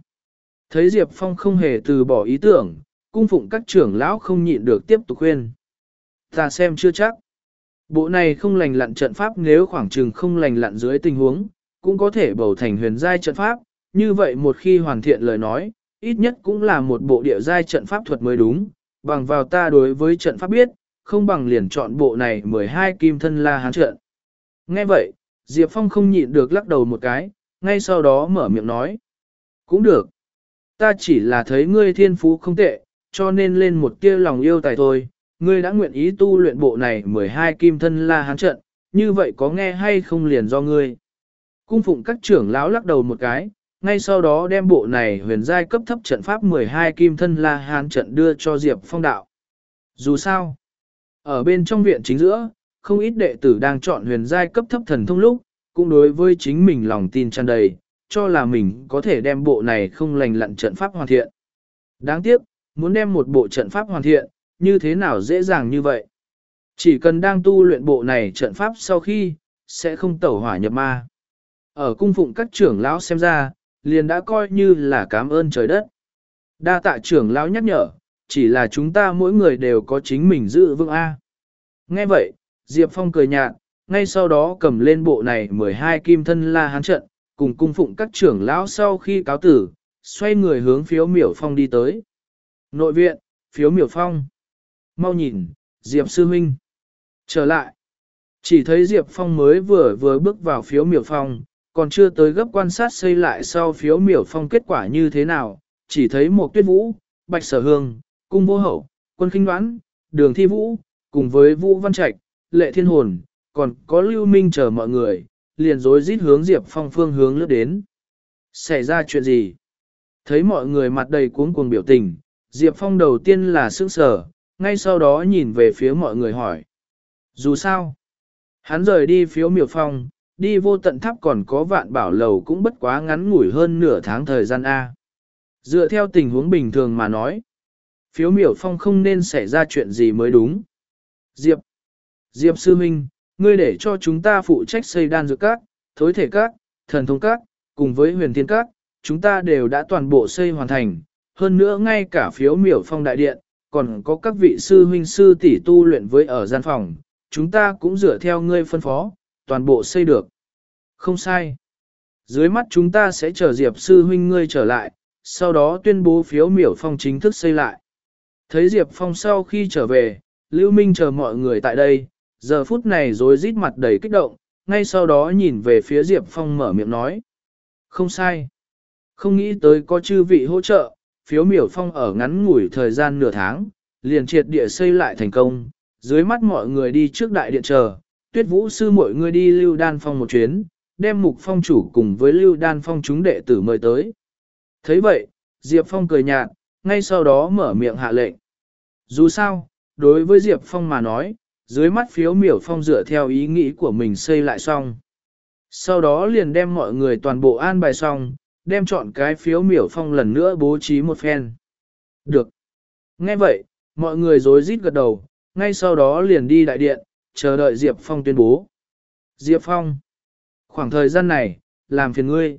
Thấy Diệp Phong không hề từ bỏ ý tưởng, cung phụng các trưởng lão không nhịn được tiếp tục khuyên. Ta xem chưa chắc. Bộ này không lành lặn trận pháp nếu khoảng chừng không lành lặn dưới tình huống, cũng có thể bầu thành huyền giai trận pháp, như vậy một khi hoàn thiện lời nói, ít nhất cũng là một bộ địa giai trận pháp thuật mới đúng, bằng vào ta đối với trận pháp biết, không bằng liền chọn bộ này 12 kim thân la hán trận. Nghe vậy, Diệp Phong không nhịn được lắc đầu một cái, ngay sau đó mở miệng nói. Cũng được. Ta chỉ là thấy ngươi thiên phú không tệ, cho nên lên một tia lòng yêu tài thôi. Ngươi đã nguyện ý tu luyện bộ này 12 kim thân la hán trận, như vậy có nghe hay không liền do ngươi. Cung phụng các trưởng lão lắc đầu một cái, ngay sau đó đem bộ này huyền giai cấp thấp trận pháp 12 kim thân la hán trận đưa cho Diệp Phong đạo. Dù sao, ở bên trong viện chính giữa, không ít đệ tử đang chọn huyền giai cấp thấp thần thông lúc, cũng đối với chính mình lòng tin tràn đầy, cho là mình có thể đem bộ này không lành lặn trận pháp hoàn thiện. Đáng tiếc, muốn đem một bộ trận pháp hoàn thiện, như thế nào dễ dàng như vậy? Chỉ cần đang tu luyện bộ này trận pháp sau khi, sẽ không tẩu hỏa nhập ma. Ở cung phụng các trưởng lão xem ra, liền đã coi như là cảm ơn trời đất. Đa tạ trưởng lão nhắc nhở, chỉ là chúng ta mỗi người đều có chính mình giữ vững A. Nghe vậy, Diệp Phong cười nhạt, ngay sau đó cầm lên bộ này 12 kim thân la hán trận, cùng cung phụng các trưởng lão sau khi cáo tử, xoay người hướng phiếu miểu phong đi tới. Nội viện, phiếu miểu phong. Mau nhìn, Diệp sư huynh. Trở lại. Chỉ thấy Diệp Phong mới vừa vừa bước vào phiếu miểu phong, còn chưa tới gấp quan sát xây lại sau phiếu miểu phong kết quả như thế nào, chỉ thấy một tuyết vũ, bạch sở hương, cung vô hậu, quân khinh đoán, đường thi vũ, cùng với vũ văn trạch, lệ thiên hồn, còn có lưu minh chờ mọi người, liền rối rít hướng Diệp Phong phương hướng lướt đến. Xảy ra chuyện gì? Thấy mọi người mặt đầy cuống cuồng biểu tình, Diệp Phong đầu tiên là sững sờ, ngay sau đó nhìn về phía mọi người hỏi. Dù sao, hắn rời đi phiếu miểu phong, đi vô tận tháp còn có vạn bảo lầu cũng bất quá ngắn ngủi hơn nửa tháng thời gian A. Dựa theo tình huống bình thường mà nói, phiếu miểu phong không nên xảy ra chuyện gì mới đúng. Diệp, Diệp Sư Minh, ngươi để cho chúng ta phụ trách xây đan dược các, thối thể các, thần thông các, cùng với huyền thiên các, chúng ta đều đã toàn bộ xây hoàn thành, hơn nữa ngay cả phiếu miểu phong đại điện, còn có các vị sư huynh sư tỷ tu luyện với ở gian phòng, chúng ta cũng dựa theo ngươi phân phó, toàn bộ xây được. Không sai. Dưới mắt chúng ta sẽ chờ Diệp sư huynh ngươi trở lại, sau đó tuyên bố phiếu miểu phong chính thức xây lại. Thấy Diệp Phong sau khi trở về, Lưu Minh chờ mọi người tại đây, giờ phút này rối rít mặt đầy kích động, ngay sau đó nhìn về phía Diệp Phong mở miệng nói. Không sai. Không nghĩ tới có chư vị hỗ trợ, phiếu miểu phong ở ngắn ngủi thời gian nửa tháng, liền triệt địa xây lại thành công, dưới mắt mọi người đi trước đại điện chờ, tuyết vũ sư mọi người đi lưu đan phong một chuyến, đem mục phong chủ cùng với lưu đan phong chúng đệ tử mời tới. thấy vậy, Diệp Phong cười nhạt, ngay sau đó mở miệng hạ lệnh. Dù sao, đối với Diệp Phong mà nói, dưới mắt phiếu miểu phong dựa theo ý nghĩ của mình xây lại xong. Sau đó liền đem mọi người toàn bộ an bài xong, đem chọn cái phiếu miểu phong lần nữa bố trí một phen. Được. Nghe vậy, mọi người rối rít gật đầu, ngay sau đó liền đi đại điện, chờ đợi Diệp Phong tuyên bố. Diệp Phong. Khoảng thời gian này, làm phiền ngươi.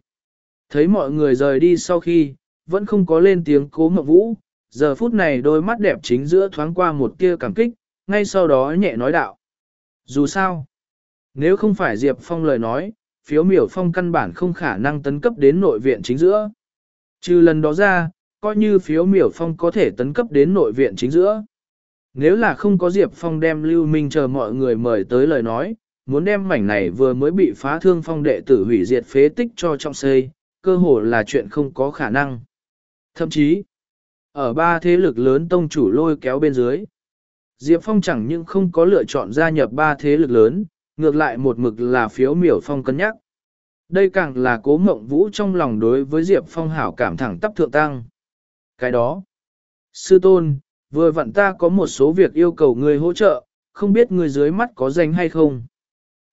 Thấy mọi người rời đi sau khi, vẫn không có lên tiếng cố ngậm vũ, giờ phút này đôi mắt đẹp chính giữa thoáng qua một tia cảm kích, ngay sau đó nhẹ nói đạo. Dù sao, nếu không phải Diệp Phong lời nói, phiếu miểu phong căn bản không khả năng tấn cấp đến nội viện chính giữa. Trừ lần đó ra, coi như phiếu miểu phong có thể tấn cấp đến nội viện chính giữa. Nếu là không có Diệp Phong đem Lưu Minh chờ mọi người mời tới lời nói, muốn đem mảnh này vừa mới bị phá thương phong đệ tử hủy diệt phế tích cho trọng xây, cơ hồ là chuyện không có khả năng. Thậm chí, ở ba thế lực lớn tông chủ lôi kéo bên dưới, Diệp Phong chẳng những không có lựa chọn gia nhập ba thế lực lớn, ngược lại một mực là phiếu miểu phong cân nhắc. Đây càng là cố mộng vũ trong lòng đối với Diệp Phong hảo cảm thẳng tắp thượng tăng. Cái đó, sư tôn, vừa vặn ta có một số việc yêu cầu người hỗ trợ, không biết người dưới mắt có danh hay không.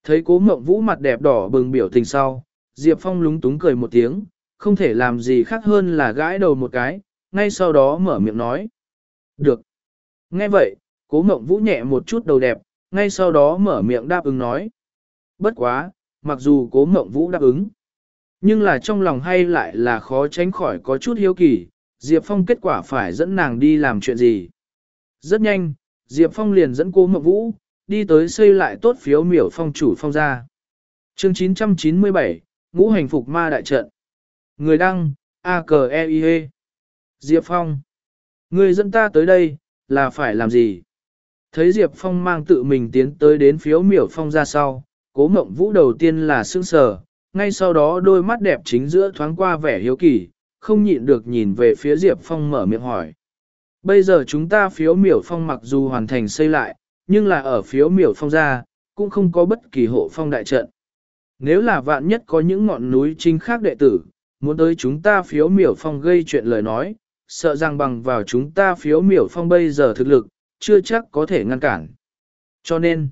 Thấy cố mộng vũ mặt đẹp đỏ bừng biểu tình sau, Diệp Phong lúng túng cười một tiếng, không thể làm gì khác hơn là gãi đầu một cái, ngay sau đó mở miệng nói. Được. Nghe vậy, cố mộng vũ nhẹ một chút đầu đẹp, ngay sau đó mở miệng đáp ứng nói. Bất quá, mặc dù cố mộng vũ đáp ứng, nhưng là trong lòng hay lại là khó tránh khỏi có chút hiếu kỳ, Diệp Phong kết quả phải dẫn nàng đi làm chuyện gì. Rất nhanh, Diệp Phong liền dẫn cố mộng vũ, đi tới xây lại tốt phiếu miểu phong chủ phong ra. Chương 997, Ngũ hành phục ma đại trận. Người đăng, a k e i -E. Diệp Phong. Người dẫn ta tới đây, là phải làm gì? Thấy Diệp Phong mang tự mình tiến tới đến phiếu miểu phong ra sau, cố mộng vũ đầu tiên là sương sờ, ngay sau đó đôi mắt đẹp chính giữa thoáng qua vẻ hiếu kỳ, không nhịn được nhìn về phía Diệp Phong mở miệng hỏi. Bây giờ chúng ta phiếu miểu phong mặc dù hoàn thành xây lại, nhưng là ở phiếu miểu phong ra, cũng không có bất kỳ hộ phong đại trận. Nếu là vạn nhất có những ngọn núi chính khác đệ tử, muốn tới chúng ta phiếu miểu phong gây chuyện lời nói, sợ rằng bằng vào chúng ta phiếu miểu phong bây giờ thực lực, chưa chắc có thể ngăn cản. Cho nên,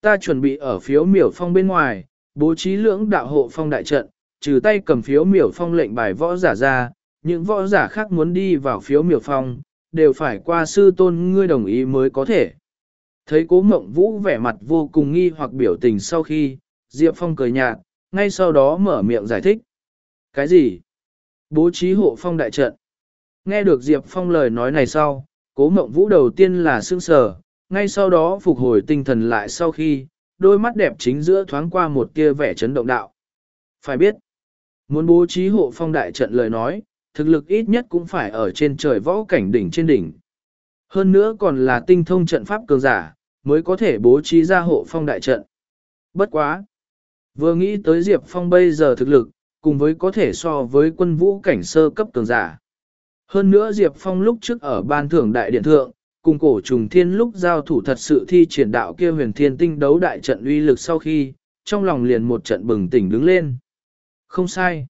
ta chuẩn bị ở phiếu miểu phong bên ngoài, bố trí lưỡng đạo hộ phong đại trận, trừ tay cầm phiếu miểu phong lệnh bài võ giả ra, những võ giả khác muốn đi vào phiếu miểu phong, đều phải qua sư tôn ngươi đồng ý mới có thể. Thấy cố mộng vũ vẻ mặt vô cùng nghi hoặc biểu tình sau khi, Diệp Phong cười nhạt, ngay sau đó mở miệng giải thích. Cái gì? Bố trí hộ phong đại trận. Nghe được Diệp Phong lời nói này sau, cố mộng vũ đầu tiên là sương sờ, ngay sau đó phục hồi tinh thần lại sau khi, đôi mắt đẹp chính giữa thoáng qua một tia vẻ chấn động đạo. Phải biết, muốn bố trí hộ phong đại trận lời nói, thực lực ít nhất cũng phải ở trên trời võ cảnh đỉnh trên đỉnh. Hơn nữa còn là tinh thông trận pháp cường giả, mới có thể bố trí ra hộ phong đại trận. Bất quá! Vừa nghĩ tới Diệp Phong bây giờ thực lực, cùng với có thể so với quân vũ cảnh sơ cấp cường giả. Hơn nữa Diệp Phong lúc trước ở ban thưởng đại điện thượng, cùng cổ trùng thiên lúc giao thủ thật sự thi triển đạo kia huyền thiên tinh đấu đại trận uy lực sau khi, trong lòng liền một trận bừng tỉnh đứng lên. Không sai.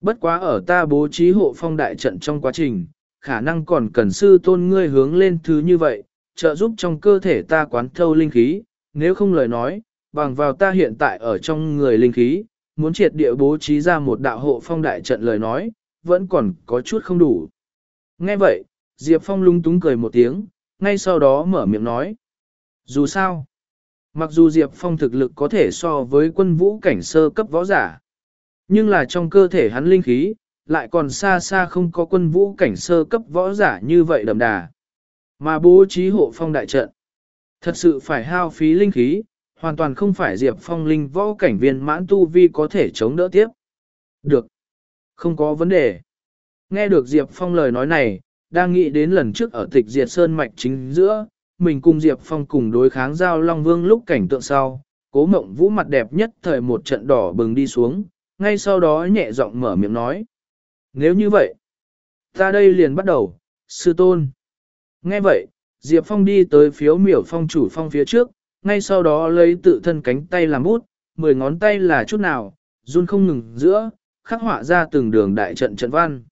Bất quá ở ta bố trí hộ phong đại trận trong quá trình, khả năng còn cần sư tôn ngươi hướng lên thứ như vậy, trợ giúp trong cơ thể ta quán thâu linh khí, nếu không lời nói, bằng vào ta hiện tại ở trong người linh khí, muốn triệt địa bố trí ra một đạo hộ phong đại trận lời nói, vẫn còn có chút không đủ. Nghe vậy, Diệp Phong lung túng cười một tiếng, ngay sau đó mở miệng nói. Dù sao, mặc dù Diệp Phong thực lực có thể so với quân vũ cảnh sơ cấp võ giả, nhưng là trong cơ thể hắn linh khí, lại còn xa xa không có quân vũ cảnh sơ cấp võ giả như vậy đậm đà. Mà bố trí hộ phong đại trận, thật sự phải hao phí linh khí, hoàn toàn không phải Diệp Phong linh võ cảnh viên mãn tu vi có thể chống đỡ tiếp. Được. Không có vấn đề. Nghe được Diệp Phong lời nói này, đang nghĩ đến lần trước ở tịch diệt sơn mạch chính giữa, mình cùng Diệp Phong cùng đối kháng giao Long Vương lúc cảnh tượng sau, cố mộng vũ mặt đẹp nhất thời một trận đỏ bừng đi xuống, ngay sau đó nhẹ giọng mở miệng nói. Nếu như vậy, ta đây liền bắt đầu, sư tôn. Nghe vậy, Diệp Phong đi tới phiếu miểu phong chủ phong phía trước, ngay sau đó lấy tự thân cánh tay làm bút, mười ngón tay là chút nào, run không ngừng giữa, khắc họa ra từng đường đại trận trận văn.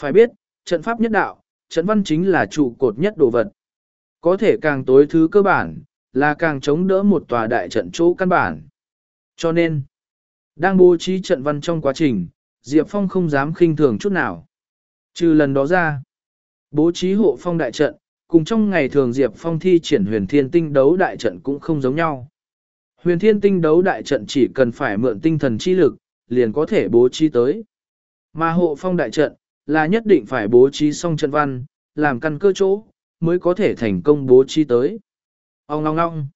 Phải biết, trận pháp nhất đạo, trận văn chính là trụ cột nhất đồ vật. Có thể càng tối thứ cơ bản, là càng chống đỡ một tòa đại trận chỗ căn bản. Cho nên, đang bố trí trận văn trong quá trình, Diệp Phong không dám khinh thường chút nào. Trừ lần đó ra, bố trí hộ phong đại trận, cùng trong ngày thường Diệp Phong thi triển huyền thiên tinh đấu đại trận cũng không giống nhau. Huyền thiên tinh đấu đại trận chỉ cần phải mượn tinh thần chi lực, liền có thể bố trí tới. Mà hộ phong đại trận, là nhất định phải bố trí xong trận văn, làm căn cơ chỗ, mới có thể thành công bố trí tới. Ông ngong ngong.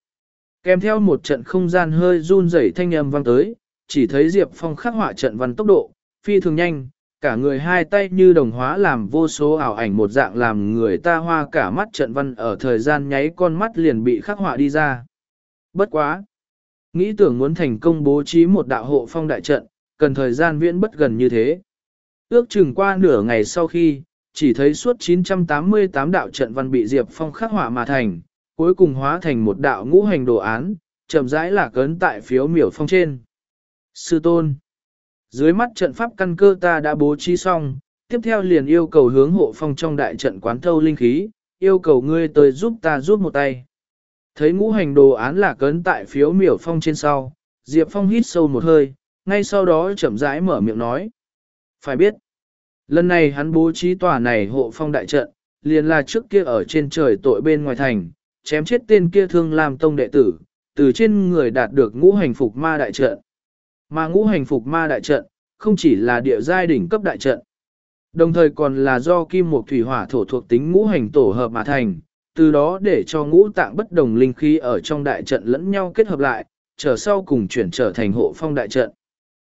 Kèm theo một trận không gian hơi run rẩy thanh âm vang tới, chỉ thấy Diệp Phong khắc họa trận văn tốc độ, phi thường nhanh, cả người hai tay như đồng hóa làm vô số ảo ảnh một dạng làm người ta hoa cả mắt trận văn ở thời gian nháy con mắt liền bị khắc họa đi ra. Bất quá! Nghĩ tưởng muốn thành công bố trí một đạo hộ phong đại trận, cần thời gian viễn bất gần như thế. Ước chừng qua nửa ngày sau khi, chỉ thấy suốt 988 đạo trận văn bị Diệp Phong khắc họa mà thành, cuối cùng hóa thành một đạo ngũ hành đồ án, chậm rãi là cấn tại phiếu miểu phong trên. Sư tôn Dưới mắt trận pháp căn cơ ta đã bố trí xong, tiếp theo liền yêu cầu hướng hộ phong trong đại trận quán thâu linh khí, yêu cầu ngươi tới giúp ta giúp một tay. Thấy ngũ hành đồ án là cấn tại phiếu miểu phong trên sau, Diệp Phong hít sâu một hơi, ngay sau đó chậm rãi mở miệng nói. Phải biết, lần này hắn bố trí tòa này hộ phong đại trận, liền là trước kia ở trên trời tội bên ngoài thành, chém chết tên kia thương làm tông đệ tử, từ trên người đạt được ngũ hành phục ma đại trận. Mà ngũ hành phục ma đại trận, không chỉ là địa giai đỉnh cấp đại trận, đồng thời còn là do kim mộc thủy hỏa thổ thuộc tính ngũ hành tổ hợp mà thành, từ đó để cho ngũ tạng bất đồng linh khí ở trong đại trận lẫn nhau kết hợp lại, trở sau cùng chuyển trở thành hộ phong đại trận.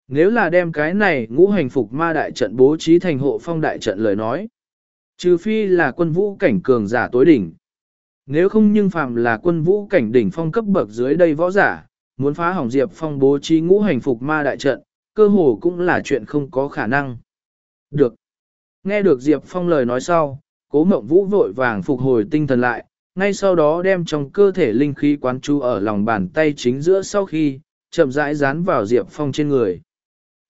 Nếu là đem cái này ngũ hành phục ma đại trận bố trí thành hộ phong đại trận lời nói, trừ phi là quân vũ cảnh cường giả tối đỉnh. Nếu không nhưng phàm là quân vũ cảnh đỉnh phong cấp bậc dưới đây võ giả, muốn phá hỏng Diệp Phong bố trí ngũ hành phục ma đại trận, cơ hồ cũng là chuyện không có khả năng. Được. Nghe được Diệp Phong lời nói sau, cố mộng vũ vội vàng phục hồi tinh thần lại, ngay sau đó đem trong cơ thể linh khí quán chú ở lòng bàn tay chính giữa sau khi, chậm rãi dán vào Diệp Phong trên người.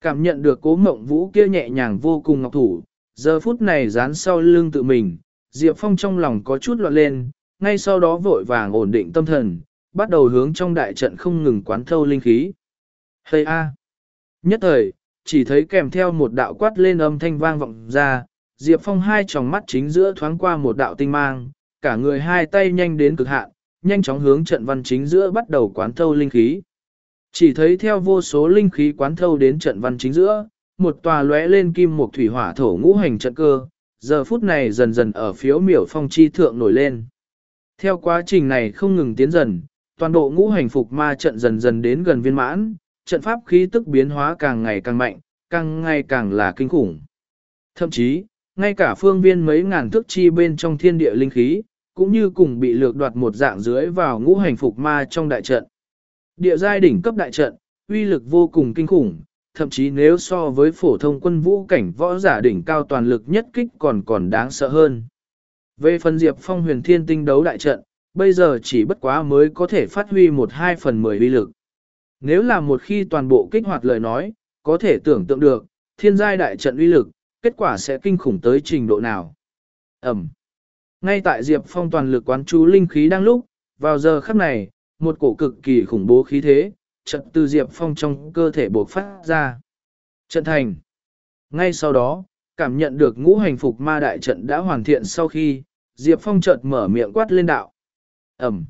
Cảm nhận được cố mộng vũ kia nhẹ nhàng vô cùng ngọc thủ, giờ phút này dán sau lưng tự mình, Diệp Phong trong lòng có chút loạn lên, ngay sau đó vội vàng ổn định tâm thần, bắt đầu hướng trong đại trận không ngừng quán thâu linh khí. Hây a! Nhất thời, chỉ thấy kèm theo một đạo quát lên âm thanh vang vọng ra, Diệp Phong hai tròng mắt chính giữa thoáng qua một đạo tinh mang, cả người hai tay nhanh đến cực hạn, nhanh chóng hướng trận văn chính giữa bắt đầu quán thâu linh khí. Chỉ thấy theo vô số linh khí quán thâu đến trận văn chính giữa, một tòa lóe lên kim một thủy hỏa thổ ngũ hành trận cơ, giờ phút này dần dần ở phiếu miểu phong chi thượng nổi lên. Theo quá trình này không ngừng tiến dần, toàn bộ ngũ hành phục ma trận dần dần đến gần viên mãn, trận pháp khí tức biến hóa càng ngày càng mạnh, càng ngày càng là kinh khủng. Thậm chí, ngay cả phương viên mấy ngàn thước chi bên trong thiên địa linh khí, cũng như cùng bị lược đoạt một dạng dưới vào ngũ hành phục ma trong đại trận. Địa giai đỉnh cấp đại trận, uy lực vô cùng kinh khủng, thậm chí nếu so với phổ thông quân vũ cảnh võ giả đỉnh cao toàn lực nhất kích còn còn đáng sợ hơn. Về phần Diệp Phong huyền thiên tinh đấu đại trận, bây giờ chỉ bất quá mới có thể phát huy một hai phần mười uy lực. Nếu là một khi toàn bộ kích hoạt lời nói, có thể tưởng tượng được, thiên giai đại trận uy lực, kết quả sẽ kinh khủng tới trình độ nào. Ẩm. Ngay tại Diệp Phong toàn lực quán chú linh khí đang lúc, vào giờ khắc này, một cổ cực kỳ khủng bố khí thế, trận từ Diệp Phong trong cơ thể bộc phát ra. Trận thành. Ngay sau đó, cảm nhận được ngũ hành phục ma đại trận đã hoàn thiện sau khi, Diệp Phong chợt mở miệng quát lên đạo. Ẩm.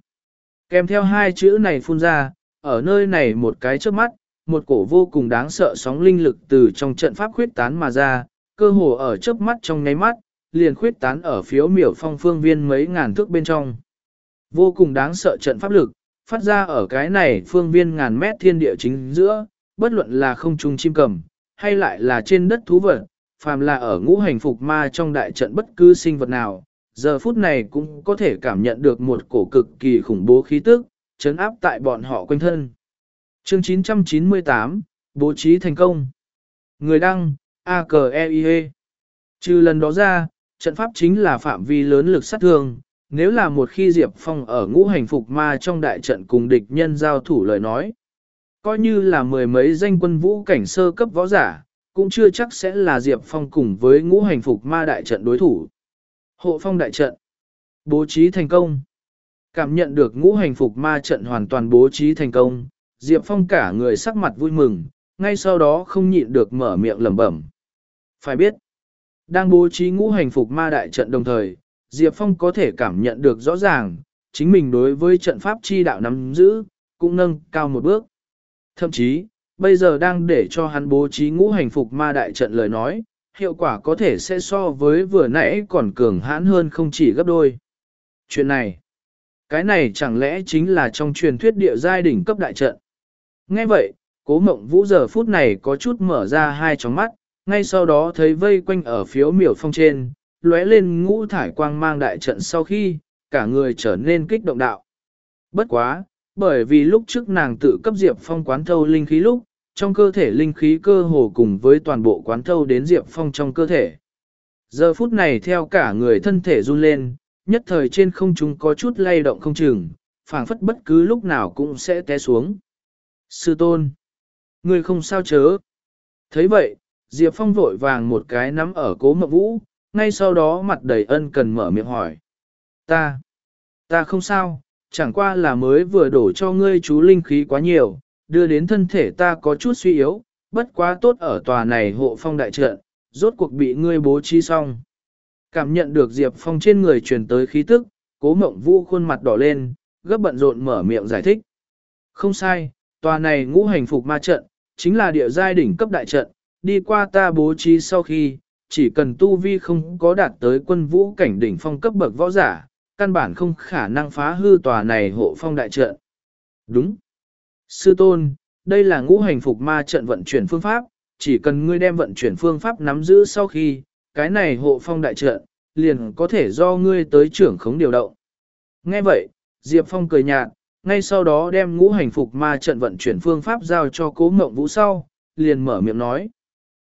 Kèm theo hai chữ này phun ra, ở nơi này một cái trước mắt, một cổ vô cùng đáng sợ sóng linh lực từ trong trận pháp khuyết tán mà ra, cơ hồ ở trước mắt trong nháy mắt, liền khuyết tán ở phiếu miểu phong phương viên mấy ngàn thước bên trong. Vô cùng đáng sợ trận pháp lực, phát ra ở cái này phương viên ngàn mét thiên địa chính giữa, bất luận là không trung chim cầm, hay lại là trên đất thú vật, phàm là ở ngũ hành phục ma trong đại trận bất cứ sinh vật nào, giờ phút này cũng có thể cảm nhận được một cổ cực kỳ khủng bố khí tức, chấn áp tại bọn họ quanh thân. Chương 998, Bố trí thành công. Người đăng, a k e i -E. Trừ lần đó ra, trận pháp chính là phạm vi lớn lực sát thương. Nếu là một khi Diệp Phong ở ngũ hành phục ma trong đại trận cùng địch nhân giao thủ lời nói, coi như là mười mấy danh quân vũ cảnh sơ cấp võ giả, cũng chưa chắc sẽ là Diệp Phong cùng với ngũ hành phục ma đại trận đối thủ. Hộ phong đại trận. Bố trí thành công. Cảm nhận được ngũ hành phục ma trận hoàn toàn bố trí thành công, Diệp Phong cả người sắc mặt vui mừng, ngay sau đó không nhịn được mở miệng lẩm bẩm. Phải biết, đang bố trí ngũ hành phục ma đại trận đồng thời, Diệp Phong có thể cảm nhận được rõ ràng, chính mình đối với trận pháp chi đạo nắm giữ, cũng nâng cao một bước. Thậm chí, bây giờ đang để cho hắn bố trí ngũ hành phục ma đại trận lời nói, hiệu quả có thể sẽ so với vừa nãy còn cường hãn hơn không chỉ gấp đôi. Chuyện này, cái này chẳng lẽ chính là trong truyền thuyết địa giai đỉnh cấp đại trận. Nghe vậy, cố mộng vũ giờ phút này có chút mở ra hai tròng mắt, ngay sau đó thấy vây quanh ở phiếu miểu phong trên, lóe lên ngũ thải quang mang đại trận sau khi, cả người trở nên kích động đạo. Bất quá, bởi vì lúc trước nàng tự cấp Diệp Phong quán thâu linh khí lúc, trong cơ thể linh khí cơ hồ cùng với toàn bộ quán thâu đến Diệp Phong trong cơ thể. Giờ phút này theo cả người thân thể run lên, nhất thời trên không trung có chút lay động không chừng, phảng phất bất cứ lúc nào cũng sẽ té xuống. Sư tôn, người không sao chớ. thấy vậy, Diệp Phong vội vàng một cái nắm ở cố mộng vũ, ngay sau đó mặt đầy ân cần mở miệng hỏi. Ta, ta không sao, chẳng qua là mới vừa đổ cho ngươi chú linh khí quá nhiều, đưa đến thân thể ta có chút suy yếu, bất quá tốt ở tòa này hộ phong đại trận, rốt cuộc bị ngươi bố trí xong. Cảm nhận được Diệp Phong trên người truyền tới khí tức, cố mộng vũ khuôn mặt đỏ lên, gấp bận rộn mở miệng giải thích. Không sai, tòa này ngũ hành phục ma trận, chính là địa giai đỉnh cấp đại trận, đi qua ta bố trí sau khi, chỉ cần tu vi không có đạt tới quân vũ cảnh đỉnh phong cấp bậc võ giả, căn bản không khả năng phá hư tòa này hộ phong đại trận. Đúng. Sư tôn, đây là ngũ hành phục ma trận vận chuyển phương pháp, chỉ cần ngươi đem vận chuyển phương pháp nắm giữ sau khi, cái này hộ phong đại trận, liền có thể do ngươi tới trưởng khống điều động. Nghe vậy, Diệp Phong cười nhạt, ngay sau đó đem ngũ hành phục ma trận vận chuyển phương pháp giao cho cố mộng vũ sau, liền mở miệng nói.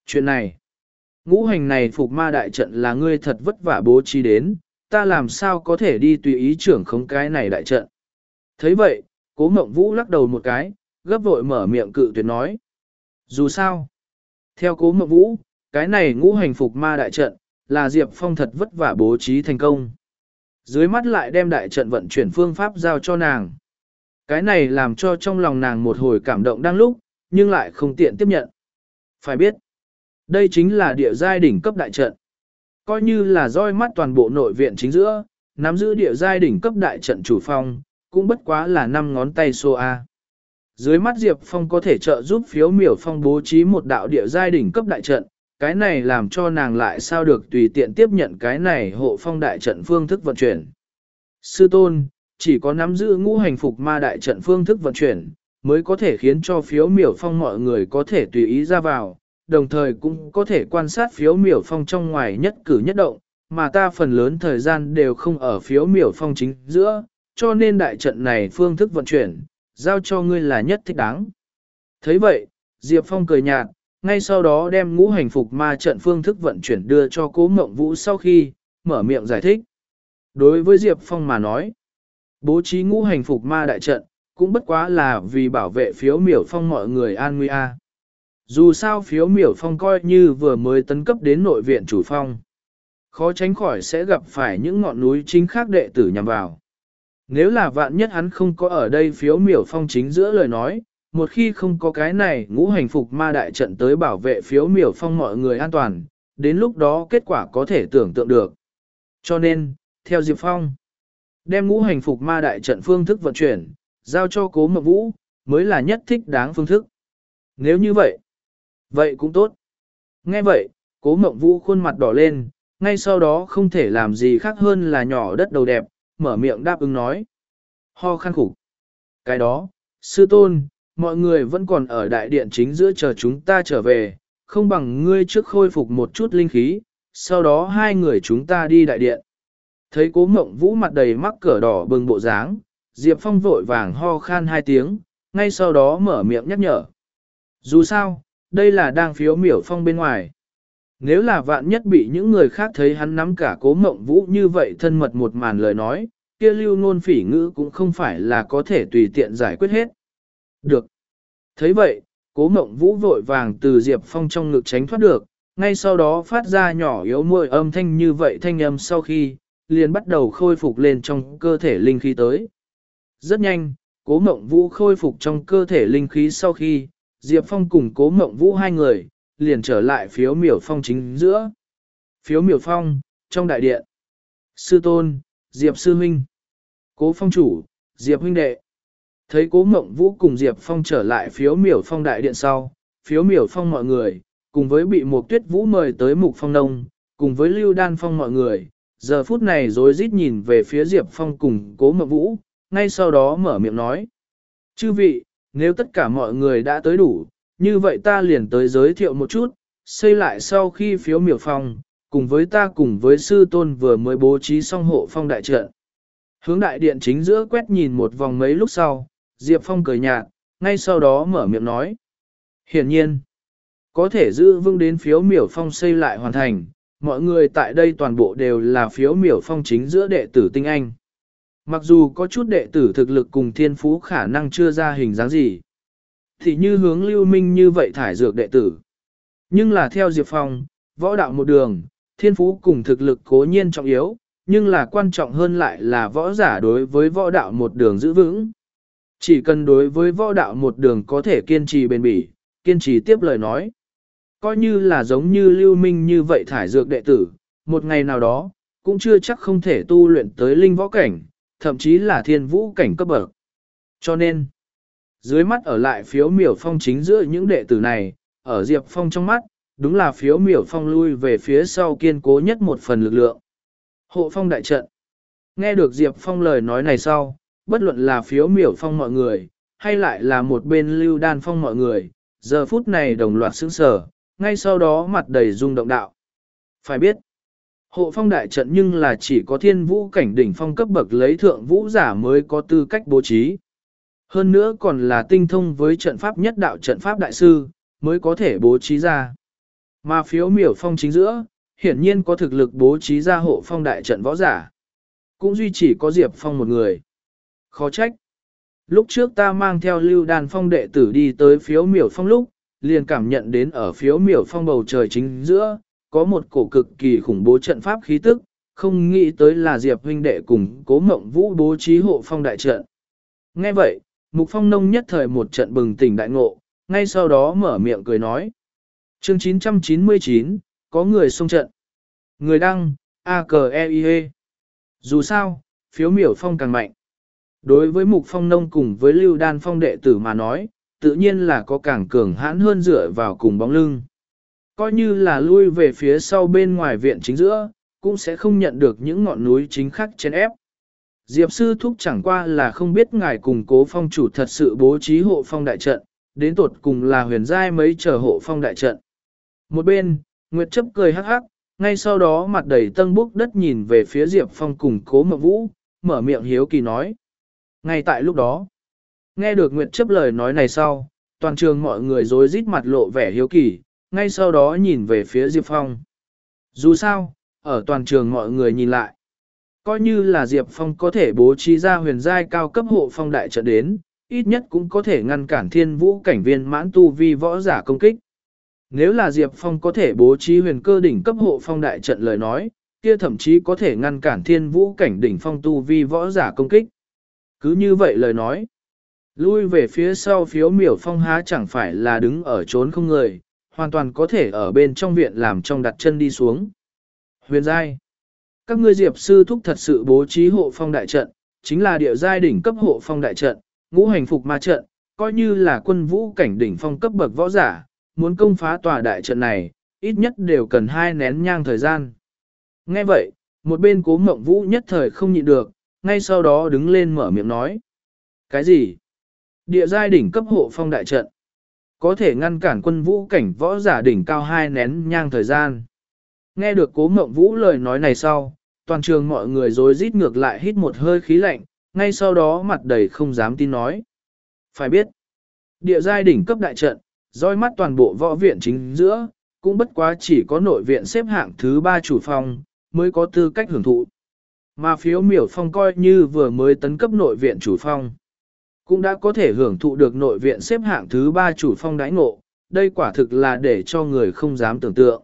Chuyện này, ngũ hành này phục ma đại trận là ngươi thật vất vả bố trí đến, ta làm sao có thể đi tùy ý trưởng khống cái này đại trận. thấy vậy, cố mộng vũ lắc đầu một cái, gấp vội mở miệng cự tuyệt nói. Dù sao, theo cố mộng vũ, cái này ngũ hành phục ma đại trận, là Diệp Phong thật vất vả bố trí thành công. Dưới mắt lại đem đại trận vận chuyển phương pháp giao cho nàng. Cái này làm cho trong lòng nàng một hồi cảm động đang lúc, nhưng lại không tiện tiếp nhận. Phải biết, đây chính là địa giai đỉnh cấp đại trận. Coi như là roi mắt toàn bộ nội viện chính giữa, nắm giữ địa giai đỉnh cấp đại trận chủ phong, cũng bất quá là năm ngón tay xô A. Dưới mắt Diệp Phong có thể trợ giúp phiếu miểu phong bố trí một đạo địa giai đỉnh cấp đại trận, cái này làm cho nàng lại sao được tùy tiện tiếp nhận cái này hộ phong đại trận phương thức vận chuyển. Sư tôn, chỉ có nắm giữ ngũ hành phục ma đại trận phương thức vận chuyển, mới có thể khiến cho phiếu miểu phong mọi người có thể tùy ý ra vào, đồng thời cũng có thể quan sát phiếu miểu phong trong ngoài nhất cử nhất động, mà ta phần lớn thời gian đều không ở phiếu miểu phong chính giữa, cho nên đại trận này phương thức vận chuyển, giao cho ngươi là nhất thích đáng. thấy vậy, Diệp Phong cười nhạt, ngay sau đó đem ngũ hành phục ma trận phương thức vận chuyển đưa cho cố mộng vũ sau khi, mở miệng giải thích. Đối với Diệp Phong mà nói, bố trí ngũ hành phục ma đại trận, cũng bất quá là vì bảo vệ phiếu miểu phong mọi người an nguy a. Dù sao phiếu miểu phong coi như vừa mới tấn cấp đến nội viện chủ phong. Khó tránh khỏi sẽ gặp phải những ngọn núi chính khác đệ tử nhằm vào. Nếu là vạn nhất hắn không có ở đây phiếu miểu phong chính giữa lời nói, một khi không có cái này ngũ hành phục ma đại trận tới bảo vệ phiếu miểu phong mọi người an toàn, đến lúc đó kết quả có thể tưởng tượng được. Cho nên, theo Diệp Phong, đem ngũ hành phục ma đại trận phương thức vận chuyển, giao cho cố mộng vũ, mới là nhất thích đáng phương thức. Nếu như vậy, vậy cũng tốt. Nghe vậy, cố mộng vũ khuôn mặt đỏ lên, ngay sau đó không thể làm gì khác hơn là nhỏ đất đầu đẹp, mở miệng đáp ứng nói. Ho khăn khủng. Cái đó, sư tôn, mọi người vẫn còn ở đại điện chính giữa chờ chúng ta trở về, không bằng ngươi trước khôi phục một chút linh khí, sau đó hai người chúng ta đi đại điện. Thấy cố mộng vũ mặt đầy mắc cỡ đỏ bừng bộ dáng, Diệp Phong vội vàng ho khan hai tiếng, ngay sau đó mở miệng nhắc nhở. Dù sao, đây là đang phiếu miểu phong bên ngoài. Nếu là vạn nhất bị những người khác thấy hắn nắm cả cố mộng vũ như vậy thân mật một màn lời nói, kia lưu ngôn phỉ ngữ cũng không phải là có thể tùy tiện giải quyết hết. Được. thấy vậy, cố mộng vũ vội vàng từ Diệp Phong trong ngực tránh thoát được, ngay sau đó phát ra nhỏ yếu môi âm thanh như vậy thanh âm sau khi, liền bắt đầu khôi phục lên trong cơ thể linh khí tới. Rất nhanh, cố mộng vũ khôi phục trong cơ thể linh khí sau khi, Diệp Phong cùng cố mộng vũ hai người, liền trở lại phiếu miểu phong chính giữa. Phiếu miểu phong, trong đại điện. Sư tôn, Diệp sư huynh. Cố phong chủ, Diệp huynh đệ. Thấy cố mộng vũ cùng Diệp phong trở lại phiếu miểu phong đại điện sau, phiếu miểu phong mọi người, cùng với bị một tuyết vũ mời tới mục phong nông, cùng với lưu đan phong mọi người, giờ phút này rối rít nhìn về phía Diệp phong cùng cố mộng vũ, ngay sau đó mở miệng nói. Chư vị, nếu tất cả mọi người đã tới đủ, như vậy ta liền tới giới thiệu một chút, xây lại sau khi phiếu miểu phong, cùng với ta cùng với sư tôn vừa mới bố trí xong hộ phong đại trận. Hướng đại điện chính giữa quét nhìn một vòng mấy lúc sau, Diệp Phong cười nhạt, ngay sau đó mở miệng nói. Hiển nhiên, có thể giữ vững đến phiếu miểu phong xây lại hoàn thành, mọi người tại đây toàn bộ đều là phiếu miểu phong chính giữa đệ tử tinh anh. Mặc dù có chút đệ tử thực lực cùng thiên phú khả năng chưa ra hình dáng gì, thì như hướng lưu minh như vậy thải dược đệ tử. Nhưng là theo Diệp Phong, võ đạo một đường, thiên phú cùng thực lực cố nhiên trọng yếu, nhưng là quan trọng hơn lại là võ giả đối với võ đạo một đường giữ vững. Chỉ cần đối với võ đạo một đường có thể kiên trì bền bỉ, kiên trì tiếp lời nói. Coi như là giống như lưu minh như vậy thải dược đệ tử, một ngày nào đó, cũng chưa chắc không thể tu luyện tới linh võ cảnh, thậm chí là thiên vũ cảnh cấp bậc. Cho nên, dưới mắt ở lại phiếu miểu phong chính giữa những đệ tử này, ở Diệp Phong trong mắt, đúng là phiếu miểu phong lui về phía sau kiên cố nhất một phần lực lượng. Hộ phong đại trận. Nghe được Diệp Phong lời nói này sau, bất luận là phiếu miểu phong mọi người, hay lại là một bên lưu đan phong mọi người, giờ phút này đồng loạt sững sờ, ngay sau đó mặt đầy rung động đạo. Phải biết, hộ phong đại trận nhưng là chỉ có thiên vũ cảnh đỉnh phong cấp bậc lấy thượng vũ giả mới có tư cách bố trí. Hơn nữa còn là tinh thông với trận pháp nhất đạo trận pháp đại sư, mới có thể bố trí ra. Mà phiếu miểu phong chính giữa, hiển nhiên có thực lực bố trí ra hộ phong đại trận võ giả. Cũng duy chỉ có Diệp Phong một người. Khó trách. Lúc trước ta mang theo lưu đàn phong đệ tử đi tới phiếu miểu phong lúc, liền cảm nhận đến ở phiếu miểu phong bầu trời chính giữa, có một cổ cực kỳ khủng bố trận pháp khí tức, không nghĩ tới là Diệp huynh đệ cùng cố mộng vũ bố trí hộ phong đại trận. Nghe vậy, Mục Phong Nông nhất thời một trận bừng tỉnh đại ngộ, ngay sau đó mở miệng cười nói. Chương 999, có người xông trận. Người đăng, a cờ e i -E. Dù sao, phiếu miểu phong càng mạnh. Đối với Mục Phong Nông cùng với Lưu Đan Phong đệ tử mà nói, tự nhiên là có càng cường hãn hơn dựa vào cùng bóng lưng. Coi như là lui về phía sau bên ngoài viện chính giữa, cũng sẽ không nhận được những ngọn núi chính khắc trên ép. Diệp sư thúc chẳng qua là không biết ngài cùng cố phong chủ thật sự bố trí hộ phong đại trận, đến tột cùng là huyền giai mấy chờ hộ phong đại trận. Một bên, Nguyệt chấp cười hắc hắc, ngay sau đó mặt đầy tân búc đất nhìn về phía Diệp Phong cùng cố mộng vũ, mở miệng hiếu kỳ nói. Ngay tại lúc đó, nghe được Nguyệt chấp lời nói này sau, toàn trường mọi người rối rít mặt lộ vẻ hiếu kỳ, ngay sau đó nhìn về phía Diệp Phong. Dù sao, ở toàn trường mọi người nhìn lại, coi như là Diệp Phong có thể bố trí ra huyền giai cao cấp hộ phong đại trận đến, ít nhất cũng có thể ngăn cản thiên vũ cảnh viên mãn tu vi võ giả công kích. Nếu là Diệp Phong có thể bố trí huyền cơ đỉnh cấp hộ phong đại trận lời nói, kia thậm chí có thể ngăn cản thiên vũ cảnh đỉnh phong tu vi võ giả công kích. Cứ như vậy lời nói, lui về phía sau phiếu miểu phong há chẳng phải là đứng ở trốn không người, hoàn toàn có thể ở bên trong viện làm trong đặt chân đi xuống. Huyền giai các ngươi diệp sư thúc thật sự bố trí hộ phong đại trận, chính là địa giai đỉnh cấp hộ phong đại trận, ngũ hành phục ma trận, coi như là quân vũ cảnh đỉnh phong cấp bậc võ giả, muốn công phá tòa đại trận này, ít nhất đều cần hai nén nhang thời gian. Nghe vậy, một bên cố mộng vũ nhất thời không nhịn được, ngay sau đó đứng lên mở miệng nói. Cái gì? Địa giai đỉnh cấp hộ phong đại trận. Có thể ngăn cản quân vũ cảnh võ giả đỉnh cao hai nén nhang thời gian. Nghe được cố mộng vũ lời nói này sau, toàn trường mọi người rối rít ngược lại hít một hơi khí lạnh, ngay sau đó mặt đầy không dám tin nói. Phải biết, địa giai đỉnh cấp đại trận, roi mắt toàn bộ võ viện chính giữa, cũng bất quá chỉ có nội viện xếp hạng thứ ba chủ phòng, mới có tư cách hưởng thụ. Mà phiếu miểu phong coi như vừa mới tấn cấp nội viện chủ phong, cũng đã có thể hưởng thụ được nội viện xếp hạng thứ ba chủ phong đãi ngộ, đây quả thực là để cho người không dám tưởng tượng.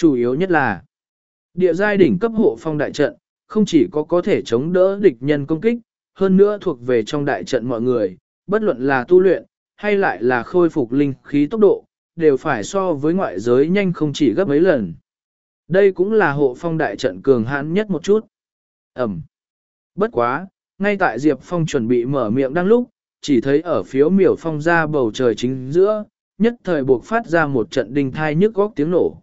Chủ yếu nhất là, địa giai đỉnh cấp hộ phong đại trận, không chỉ có có thể chống đỡ địch nhân công kích, hơn nữa thuộc về trong đại trận mọi người, bất luận là tu luyện, hay lại là khôi phục linh khí tốc độ, đều phải so với ngoại giới nhanh không chỉ gấp mấy lần. Đây cũng là hộ phong đại trận cường hãn nhất một chút. Ẩm. Bất quá, ngay tại Diệp Phong chuẩn bị mở miệng đang lúc, chỉ thấy ở phiếu miểu phong ra bầu trời chính giữa, nhất thời buộc phát ra một trận đinh thai nhức góc tiếng nổ.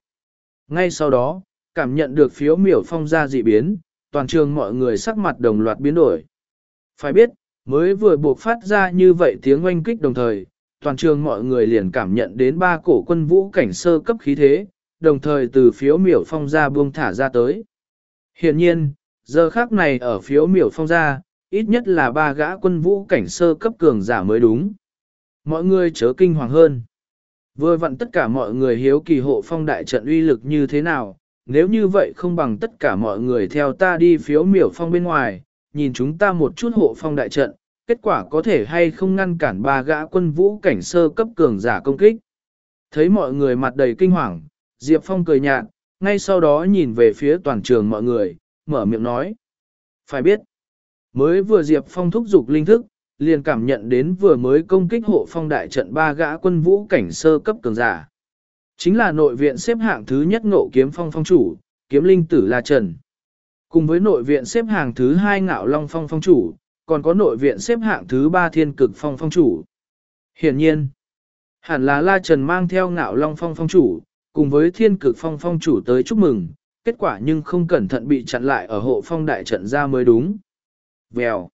Ngay sau đó, cảm nhận được phiếu miểu phong ra dị biến, toàn trường mọi người sắc mặt đồng loạt biến đổi. Phải biết, mới vừa buộc phát ra như vậy tiếng oanh kích đồng thời, toàn trường mọi người liền cảm nhận đến ba cổ quân vũ cảnh sơ cấp khí thế, đồng thời từ phiếu miểu phong ra buông thả ra tới. Hiện nhiên, giờ khác này ở phiếu miểu phong ra, ít nhất là ba gã quân vũ cảnh sơ cấp cường giả mới đúng. Mọi người chớ kinh hoàng hơn. Vừa vặn tất cả mọi người hiếu kỳ hộ phong đại trận uy lực như thế nào, nếu như vậy không bằng tất cả mọi người theo ta đi phiếu miểu phong bên ngoài, nhìn chúng ta một chút hộ phong đại trận, kết quả có thể hay không ngăn cản ba gã quân vũ cảnh sơ cấp cường giả công kích. Thấy mọi người mặt đầy kinh hoàng, Diệp Phong cười nhạt, ngay sau đó nhìn về phía toàn trường mọi người, mở miệng nói. Phải biết, mới vừa Diệp Phong thúc giục linh thức, liền cảm nhận đến vừa mới công kích hộ phong đại trận ba gã quân vũ cảnh sơ cấp cường giả. Chính là nội viện xếp hạng thứ nhất ngộ kiếm phong phong chủ, kiếm linh tử La Trần. Cùng với nội viện xếp hạng thứ hai ngạo long phong phong chủ, còn có nội viện xếp hạng thứ ba thiên cực phong phong chủ. Hiển nhiên, hẳn là La Trần mang theo ngạo long phong phong chủ, cùng với thiên cực phong phong chủ tới chúc mừng, kết quả nhưng không cẩn thận bị chặn lại ở hộ phong đại trận ra mới đúng. Vèo.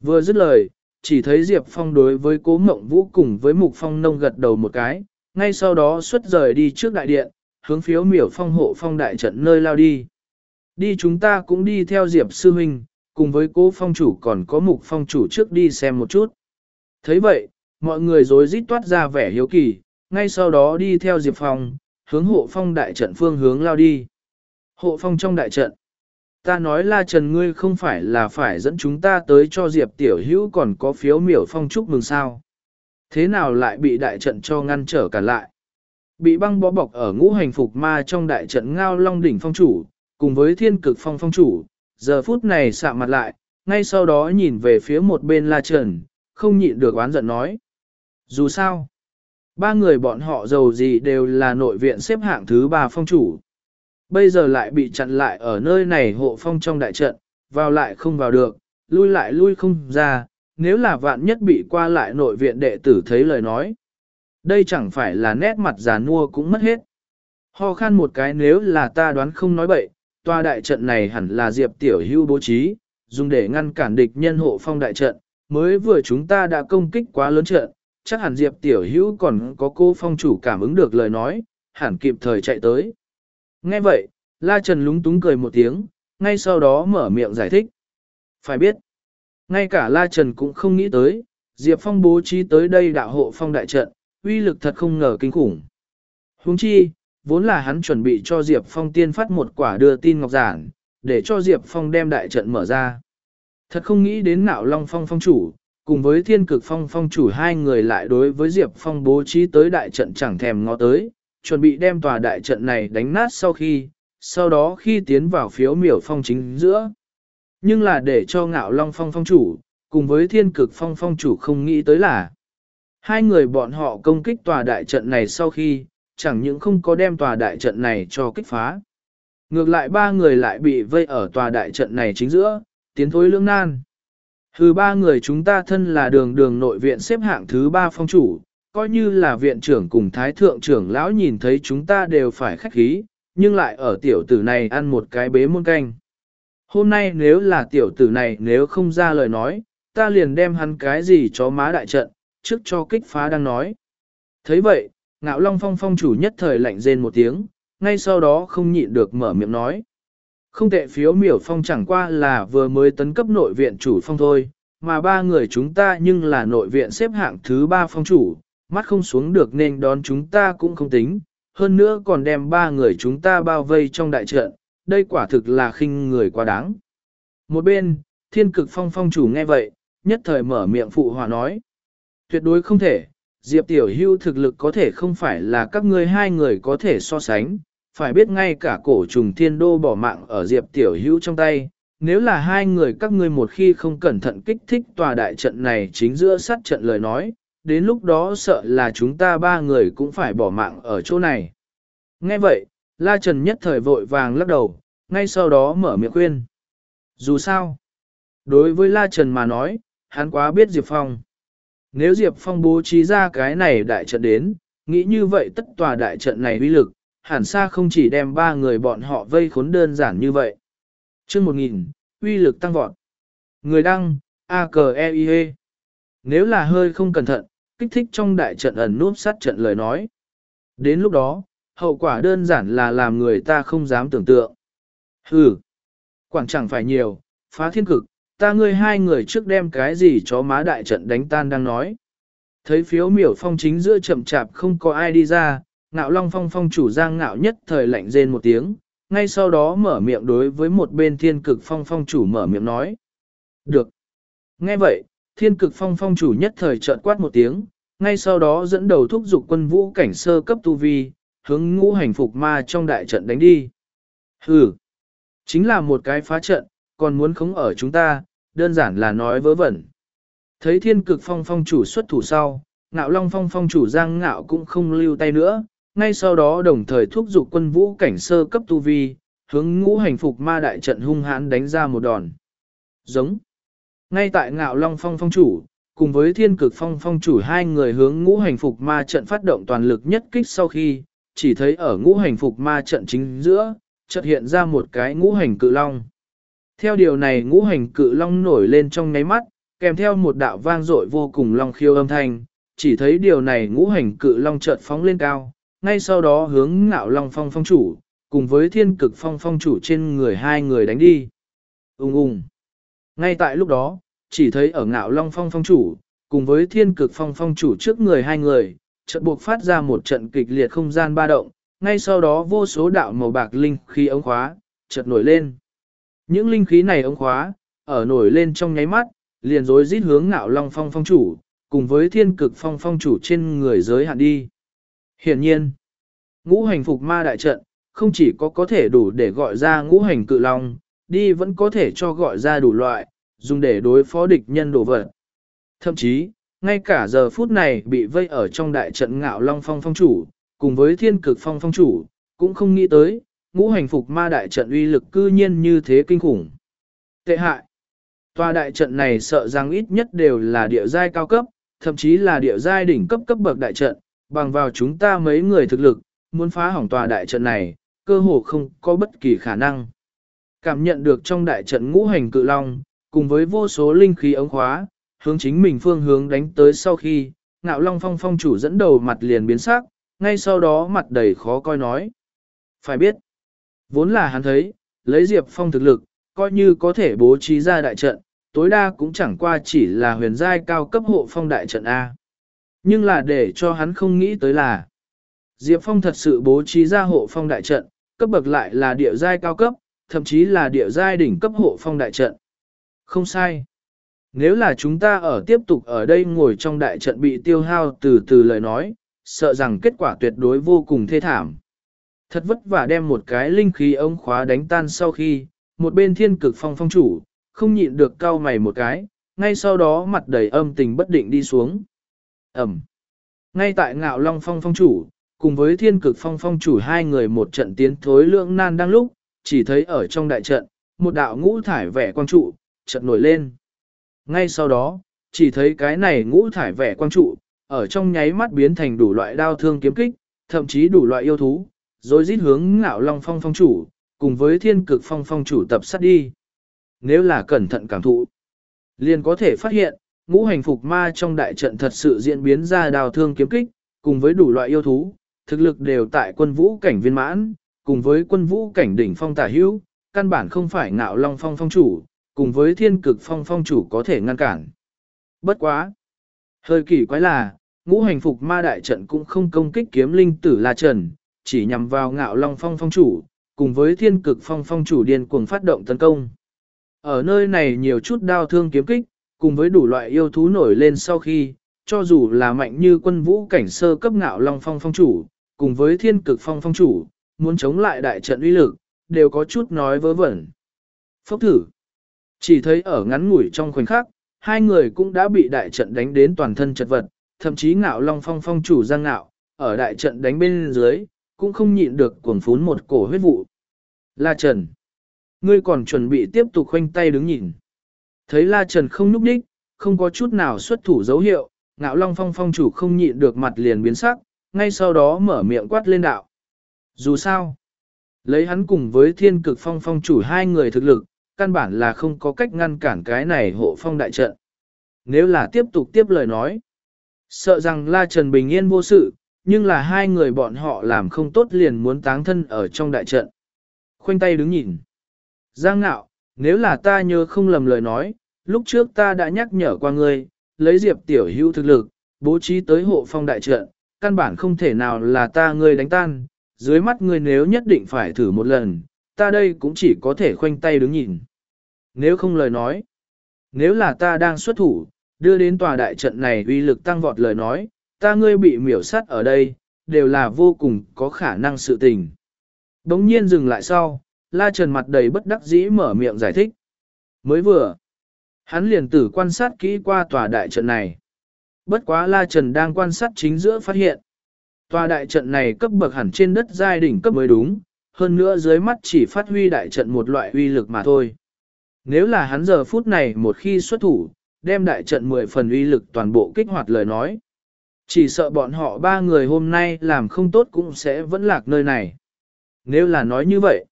Vừa dứt lời, chỉ thấy Diệp Phong đối với cố mộng vũ cùng với mục phong nông gật đầu một cái, ngay sau đó xuất rời đi trước đại điện, hướng phiếu miểu phong hộ phong đại trận nơi lao đi. Đi chúng ta cũng đi theo Diệp Sư Huynh, cùng với cố phong chủ còn có mục phong chủ trước đi xem một chút. thấy vậy, mọi người dối rít toát ra vẻ hiếu kỳ, ngay sau đó đi theo Diệp Phong, hướng hộ phong đại trận phương hướng lao đi. Hộ phong trong đại trận. Ta nói la trần ngươi không phải là phải dẫn chúng ta tới cho Diệp Tiểu Hữu còn có phiếu miểu phong chúc mừng sao. Thế nào lại bị đại trận cho ngăn trở cả lại? Bị băng bó bọc ở ngũ hành phục ma trong đại trận ngao long đỉnh phong chủ, cùng với thiên cực phong phong chủ, giờ phút này sạ mặt lại, ngay sau đó nhìn về phía một bên la trần, không nhịn được oán giận nói. Dù sao, ba người bọn họ giàu gì đều là nội viện xếp hạng thứ ba phong chủ. Bây giờ lại bị chặn lại ở nơi này hộ phong trong đại trận, vào lại không vào được, lui lại lui không ra, nếu là vạn nhất bị qua lại nội viện đệ tử thấy lời nói. Đây chẳng phải là nét mặt già nua cũng mất hết. Ho khan một cái nếu là ta đoán không nói bậy, tòa đại trận này hẳn là Diệp Tiểu Hưu bố trí, dùng để ngăn cản địch nhân hộ phong đại trận, mới vừa chúng ta đã công kích quá lớn trận, chắc hẳn Diệp Tiểu Hữu còn có cô phong chủ cảm ứng được lời nói, hẳn kịp thời chạy tới. Nghe vậy, La Trần lúng túng cười một tiếng, ngay sau đó mở miệng giải thích. Phải biết, ngay cả La Trần cũng không nghĩ tới, Diệp Phong bố trí tới đây đạo hộ phong đại trận, uy lực thật không ngờ kinh khủng. Huống chi, vốn là hắn chuẩn bị cho Diệp Phong tiên phát một quả đưa tin ngọc giản, để cho Diệp Phong đem đại trận mở ra. Thật không nghĩ đến nạo Long Phong phong chủ, cùng với thiên cực phong phong chủ hai người lại đối với Diệp Phong bố trí tới đại trận chẳng thèm ngó tới, chuẩn bị đem tòa đại trận này đánh nát sau khi, sau đó khi tiến vào phiếu miểu phong chính giữa. Nhưng là để cho ngạo long phong phong chủ, cùng với thiên cực phong phong chủ không nghĩ tới là hai người bọn họ công kích tòa đại trận này sau khi, chẳng những không có đem tòa đại trận này cho kích phá. Ngược lại ba người lại bị vây ở tòa đại trận này chính giữa, tiến thối lưỡng nan. Thứ ba người chúng ta thân là đường đường nội viện xếp hạng thứ ba phong chủ, coi như là viện trưởng cùng thái thượng trưởng lão nhìn thấy chúng ta đều phải khách khí, nhưng lại ở tiểu tử này ăn một cái bế muôn canh. Hôm nay nếu là tiểu tử này nếu không ra lời nói, ta liền đem hắn cái gì cho má đại trận, trước cho kích phá đang nói. thấy vậy, ngạo long phong phong chủ nhất thời lạnh rên một tiếng, ngay sau đó không nhịn được mở miệng nói. Không tệ phiếu miểu phong chẳng qua là vừa mới tấn cấp nội viện chủ phong thôi, mà ba người chúng ta nhưng là nội viện xếp hạng thứ ba phong chủ, mắt không xuống được nên đón chúng ta cũng không tính, hơn nữa còn đem ba người chúng ta bao vây trong đại trận, đây quả thực là khinh người quá đáng. Một bên, thiên cực phong phong chủ nghe vậy, nhất thời mở miệng phụ hòa nói. Tuyệt đối không thể, Diệp Tiểu Hưu thực lực có thể không phải là các ngươi hai người có thể so sánh, phải biết ngay cả cổ trùng thiên đô bỏ mạng ở Diệp Tiểu Hưu trong tay. Nếu là hai người các ngươi một khi không cẩn thận kích thích tòa đại trận này chính giữa sát trận lời nói, đến lúc đó sợ là chúng ta ba người cũng phải bỏ mạng ở chỗ này. Nghe vậy, La Trần nhất thời vội vàng lắc đầu, ngay sau đó mở miệng khuyên. Dù sao, đối với La Trần mà nói, hắn quá biết Diệp Phong. Nếu Diệp Phong bố trí ra cái này đại trận đến, nghĩ như vậy tất tòa đại trận này uy lực, hẳn xa không chỉ đem ba người bọn họ vây khốn đơn giản như vậy. chương 1000, uy lực tăng vọt. Người đăng, a -K -E -I -E. Nếu là hơi không cẩn thận, kích thích trong đại trận ẩn núp sát trận lời nói. Đến lúc đó, hậu quả đơn giản là làm người ta không dám tưởng tượng. Hừ, quảng chẳng phải nhiều, phá thiên cực, ta ngươi hai người trước đem cái gì chó má đại trận đánh tan đang nói. Thấy phiếu miểu phong chính giữa chậm chạp không có ai đi ra, ngạo long phong phong chủ giang ngạo nhất thời lạnh rên một tiếng, ngay sau đó mở miệng đối với một bên thiên cực phong phong chủ mở miệng nói. Được. Nghe vậy, thiên cực phong phong chủ nhất thời trợn quát một tiếng, ngay sau đó dẫn đầu thúc giục quân vũ cảnh sơ cấp tu vi, hướng ngũ hành phục ma trong đại trận đánh đi. Hừ, chính là một cái phá trận, còn muốn khống ở chúng ta, đơn giản là nói vớ vẩn. Thấy thiên cực phong phong chủ xuất thủ sau, ngạo long phong phong chủ giang ngạo cũng không lưu tay nữa, ngay sau đó đồng thời thúc giục quân vũ cảnh sơ cấp tu vi, hướng ngũ hành phục ma đại trận hung hãn đánh ra một đòn. Giống. Ngay tại ngạo long phong phong chủ, cùng với thiên cực phong phong chủ hai người hướng ngũ hành phục ma trận phát động toàn lực nhất kích sau khi, chỉ thấy ở ngũ hành phục ma trận chính giữa, chợt hiện ra một cái ngũ hành cự long. Theo điều này ngũ hành cự long nổi lên trong nháy mắt, kèm theo một đạo vang dội vô cùng long khiêu âm thanh, chỉ thấy điều này ngũ hành cự long chợt phóng lên cao, ngay sau đó hướng ngạo long phong phong chủ, cùng với thiên cực phong phong chủ trên người hai người đánh đi. Ung ung. Ngay tại lúc đó, chỉ thấy ở ngạo long phong phong chủ, cùng với thiên cực phong phong chủ trước người hai người, chợt buộc phát ra một trận kịch liệt không gian ba động, ngay sau đó vô số đạo màu bạc linh khí ống khóa, chợt nổi lên. Những linh khí này ống khóa, ở nổi lên trong nháy mắt, liền rối rít hướng ngạo long phong phong chủ, cùng với thiên cực phong phong chủ trên người giới hạn đi. Hiện nhiên, ngũ hành phục ma đại trận, không chỉ có có thể đủ để gọi ra ngũ hành cự long, đi vẫn có thể cho gọi ra đủ loại, dùng để đối phó địch nhân đồ vật. Thậm chí, ngay cả giờ phút này bị vây ở trong đại trận ngạo long phong phong chủ, cùng với thiên cực phong phong chủ, cũng không nghĩ tới, ngũ hành phục ma đại trận uy lực cư nhiên như thế kinh khủng. Tệ hại. Tòa đại trận này sợ rằng ít nhất đều là địa giai cao cấp, thậm chí là địa giai đỉnh cấp cấp bậc đại trận, bằng vào chúng ta mấy người thực lực, muốn phá hỏng tòa đại trận này, cơ hồ không có bất kỳ khả năng. Cảm nhận được trong đại trận ngũ hành cự long, cùng với vô số linh khí ống khóa, hướng chính mình phương hướng đánh tới sau khi, ngạo long phong phong chủ dẫn đầu mặt liền biến sắc, ngay sau đó mặt đầy khó coi nói. Phải biết, vốn là hắn thấy, lấy Diệp Phong thực lực, coi như có thể bố trí ra đại trận, tối đa cũng chẳng qua chỉ là huyền giai cao cấp hộ phong đại trận A. Nhưng là để cho hắn không nghĩ tới là, Diệp Phong thật sự bố trí ra hộ phong đại trận, cấp bậc lại là địa giai cao cấp, thậm chí là địa giai đỉnh cấp hộ phong đại trận. Không sai. Nếu là chúng ta ở tiếp tục ở đây ngồi trong đại trận bị tiêu hao từ từ lời nói, sợ rằng kết quả tuyệt đối vô cùng thê thảm. Thật vất vả đem một cái linh khí ống khóa đánh tan sau khi, một bên thiên cực phong phong chủ, không nhịn được cau mày một cái, ngay sau đó mặt đầy âm tình bất định đi xuống. Ẩm. Ngay tại ngạo long phong phong chủ, cùng với thiên cực phong phong chủ hai người một trận tiến thối lượng nan đang lúc, chỉ thấy ở trong đại trận, một đạo ngũ thải vẻ quang trụ, trận nổi lên. Ngay sau đó, chỉ thấy cái này ngũ thải vẻ quang trụ, ở trong nháy mắt biến thành đủ loại đao thương kiếm kích, thậm chí đủ loại yêu thú, rồi rít hướng ngạo long phong phong chủ, cùng với thiên cực phong phong chủ tập sát đi. Nếu là cẩn thận cảm thụ, liền có thể phát hiện, ngũ hành phục ma trong đại trận thật sự diễn biến ra đào thương kiếm kích, cùng với đủ loại yêu thú, thực lực đều tại quân vũ cảnh viên mãn, cùng với quân vũ cảnh đỉnh phong tả hữu, căn bản không phải ngạo long phong phong chủ, cùng với thiên cực phong phong chủ có thể ngăn cản. Bất quá! Hơi kỳ quái là, ngũ hành phục ma đại trận cũng không công kích kiếm linh tử La Trần, chỉ nhằm vào ngạo long phong phong chủ, cùng với thiên cực phong phong chủ điên cuồng phát động tấn công. Ở nơi này nhiều chút đao thương kiếm kích, cùng với đủ loại yêu thú nổi lên sau khi, cho dù là mạnh như quân vũ cảnh sơ cấp ngạo long phong phong chủ, cùng với thiên cực phong phong chủ, muốn chống lại đại trận uy lực, đều có chút nói vớ vẩn. Phốc thử. Chỉ thấy ở ngắn ngủi trong khoảnh khắc, hai người cũng đã bị đại trận đánh đến toàn thân chật vật, thậm chí ngạo long phong phong chủ giang ngạo, ở đại trận đánh bên dưới, cũng không nhịn được cuồng phún một cổ huyết vụ. La Trần. Ngươi còn chuẩn bị tiếp tục khoanh tay đứng nhìn. Thấy La Trần không núp đích, không có chút nào xuất thủ dấu hiệu, ngạo long phong phong chủ không nhịn được mặt liền biến sắc, ngay sau đó mở miệng quát lên đạo. Dù sao, lấy hắn cùng với thiên cực phong phong chủ hai người thực lực, căn bản là không có cách ngăn cản cái này hộ phong đại trận. Nếu là tiếp tục tiếp lời nói, Sợ rằng La Trần bình yên vô sự, nhưng là hai người bọn họ làm không tốt liền muốn táng thân ở trong đại trận. Khoanh tay đứng nhìn. Giang ngạo, nếu là ta nhớ không lầm lời nói, lúc trước ta đã nhắc nhở qua ngươi, lấy diệp tiểu hữu thực lực, bố trí tới hộ phong đại trận, căn bản không thể nào là ta ngươi đánh tan, dưới mắt ngươi nếu nhất định phải thử một lần, ta đây cũng chỉ có thể khoanh tay đứng nhìn. Nếu không lời nói, nếu là ta đang xuất thủ, đưa đến tòa đại trận này uy lực tăng vọt lời nói, ta ngươi bị miểu sát ở đây, đều là vô cùng có khả năng sự tình. Đống nhiên dừng lại sau, La Trần mặt đầy bất đắc dĩ mở miệng giải thích. Mới vừa, hắn liền tử quan sát kỹ qua tòa đại trận này. Bất quá La Trần đang quan sát chính giữa phát hiện. Tòa đại trận này cấp bậc hẳn trên đất giai đỉnh cấp mới đúng, hơn nữa dưới mắt chỉ phát huy đại trận một loại uy lực mà thôi. Nếu là hắn giờ phút này một khi xuất thủ, đem đại trận 10 phần uy lực toàn bộ kích hoạt lời nói. Chỉ sợ bọn họ ba người hôm nay làm không tốt cũng sẽ vẫn lạc nơi này. Nếu là nói như vậy,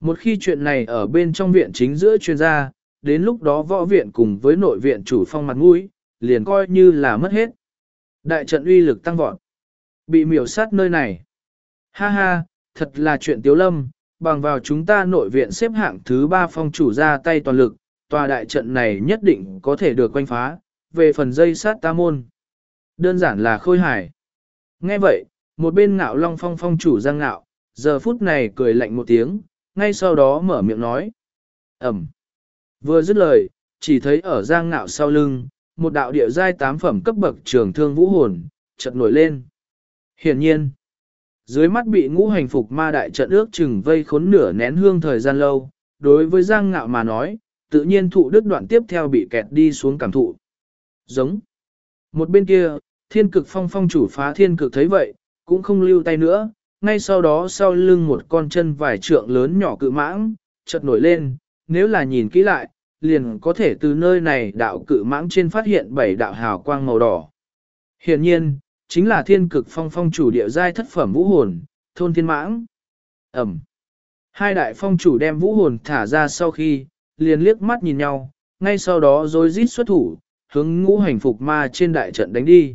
một khi chuyện này ở bên trong viện chính giữa chuyên gia, đến lúc đó võ viện cùng với nội viện chủ phong mặt mũi, liền coi như là mất hết. Đại trận uy lực tăng vọt. Bị miểu sát nơi này. Ha ha, thật là chuyện tiếu lâm, bằng vào chúng ta nội viện xếp hạng thứ ba phong chủ ra tay toàn lực, tòa đại trận này nhất định có thể được quanh phá, về phần dây sát ta môn. Đơn giản là khôi hài. Nghe vậy, một bên ngạo long phong phong chủ giang ngạo, giờ phút này cười lạnh một tiếng, ngay sau đó mở miệng nói. Ẩm. Vừa dứt lời, chỉ thấy ở giang ngạo sau lưng, một đạo địa giai tám phẩm cấp bậc trường thương vũ hồn, chợt nổi lên. Hiển nhiên, dưới mắt bị ngũ hành phục ma đại trận ước chừng vây khốn nửa nén hương thời gian lâu, đối với giang ngạo mà nói, tự nhiên thụ đức đoạn tiếp theo bị kẹt đi xuống cảm thụ. Giống. Một bên kia, thiên cực phong phong chủ phá thiên cực thấy vậy, cũng không lưu tay nữa, ngay sau đó sau lưng một con chân vài trượng lớn nhỏ cự mãng, chợt nổi lên, nếu là nhìn kỹ lại, liền có thể từ nơi này đạo cự mãng trên phát hiện bảy đạo hào quang màu đỏ. Hiện nhiên, chính là thiên cực phong phong chủ địa giai thất phẩm vũ hồn, thôn thiên mãng. Ẩm. Hai đại phong chủ đem vũ hồn thả ra sau khi, liền liếc mắt nhìn nhau, ngay sau đó rồi rít xuất thủ, hướng ngũ hành phục ma trên đại trận đánh đi.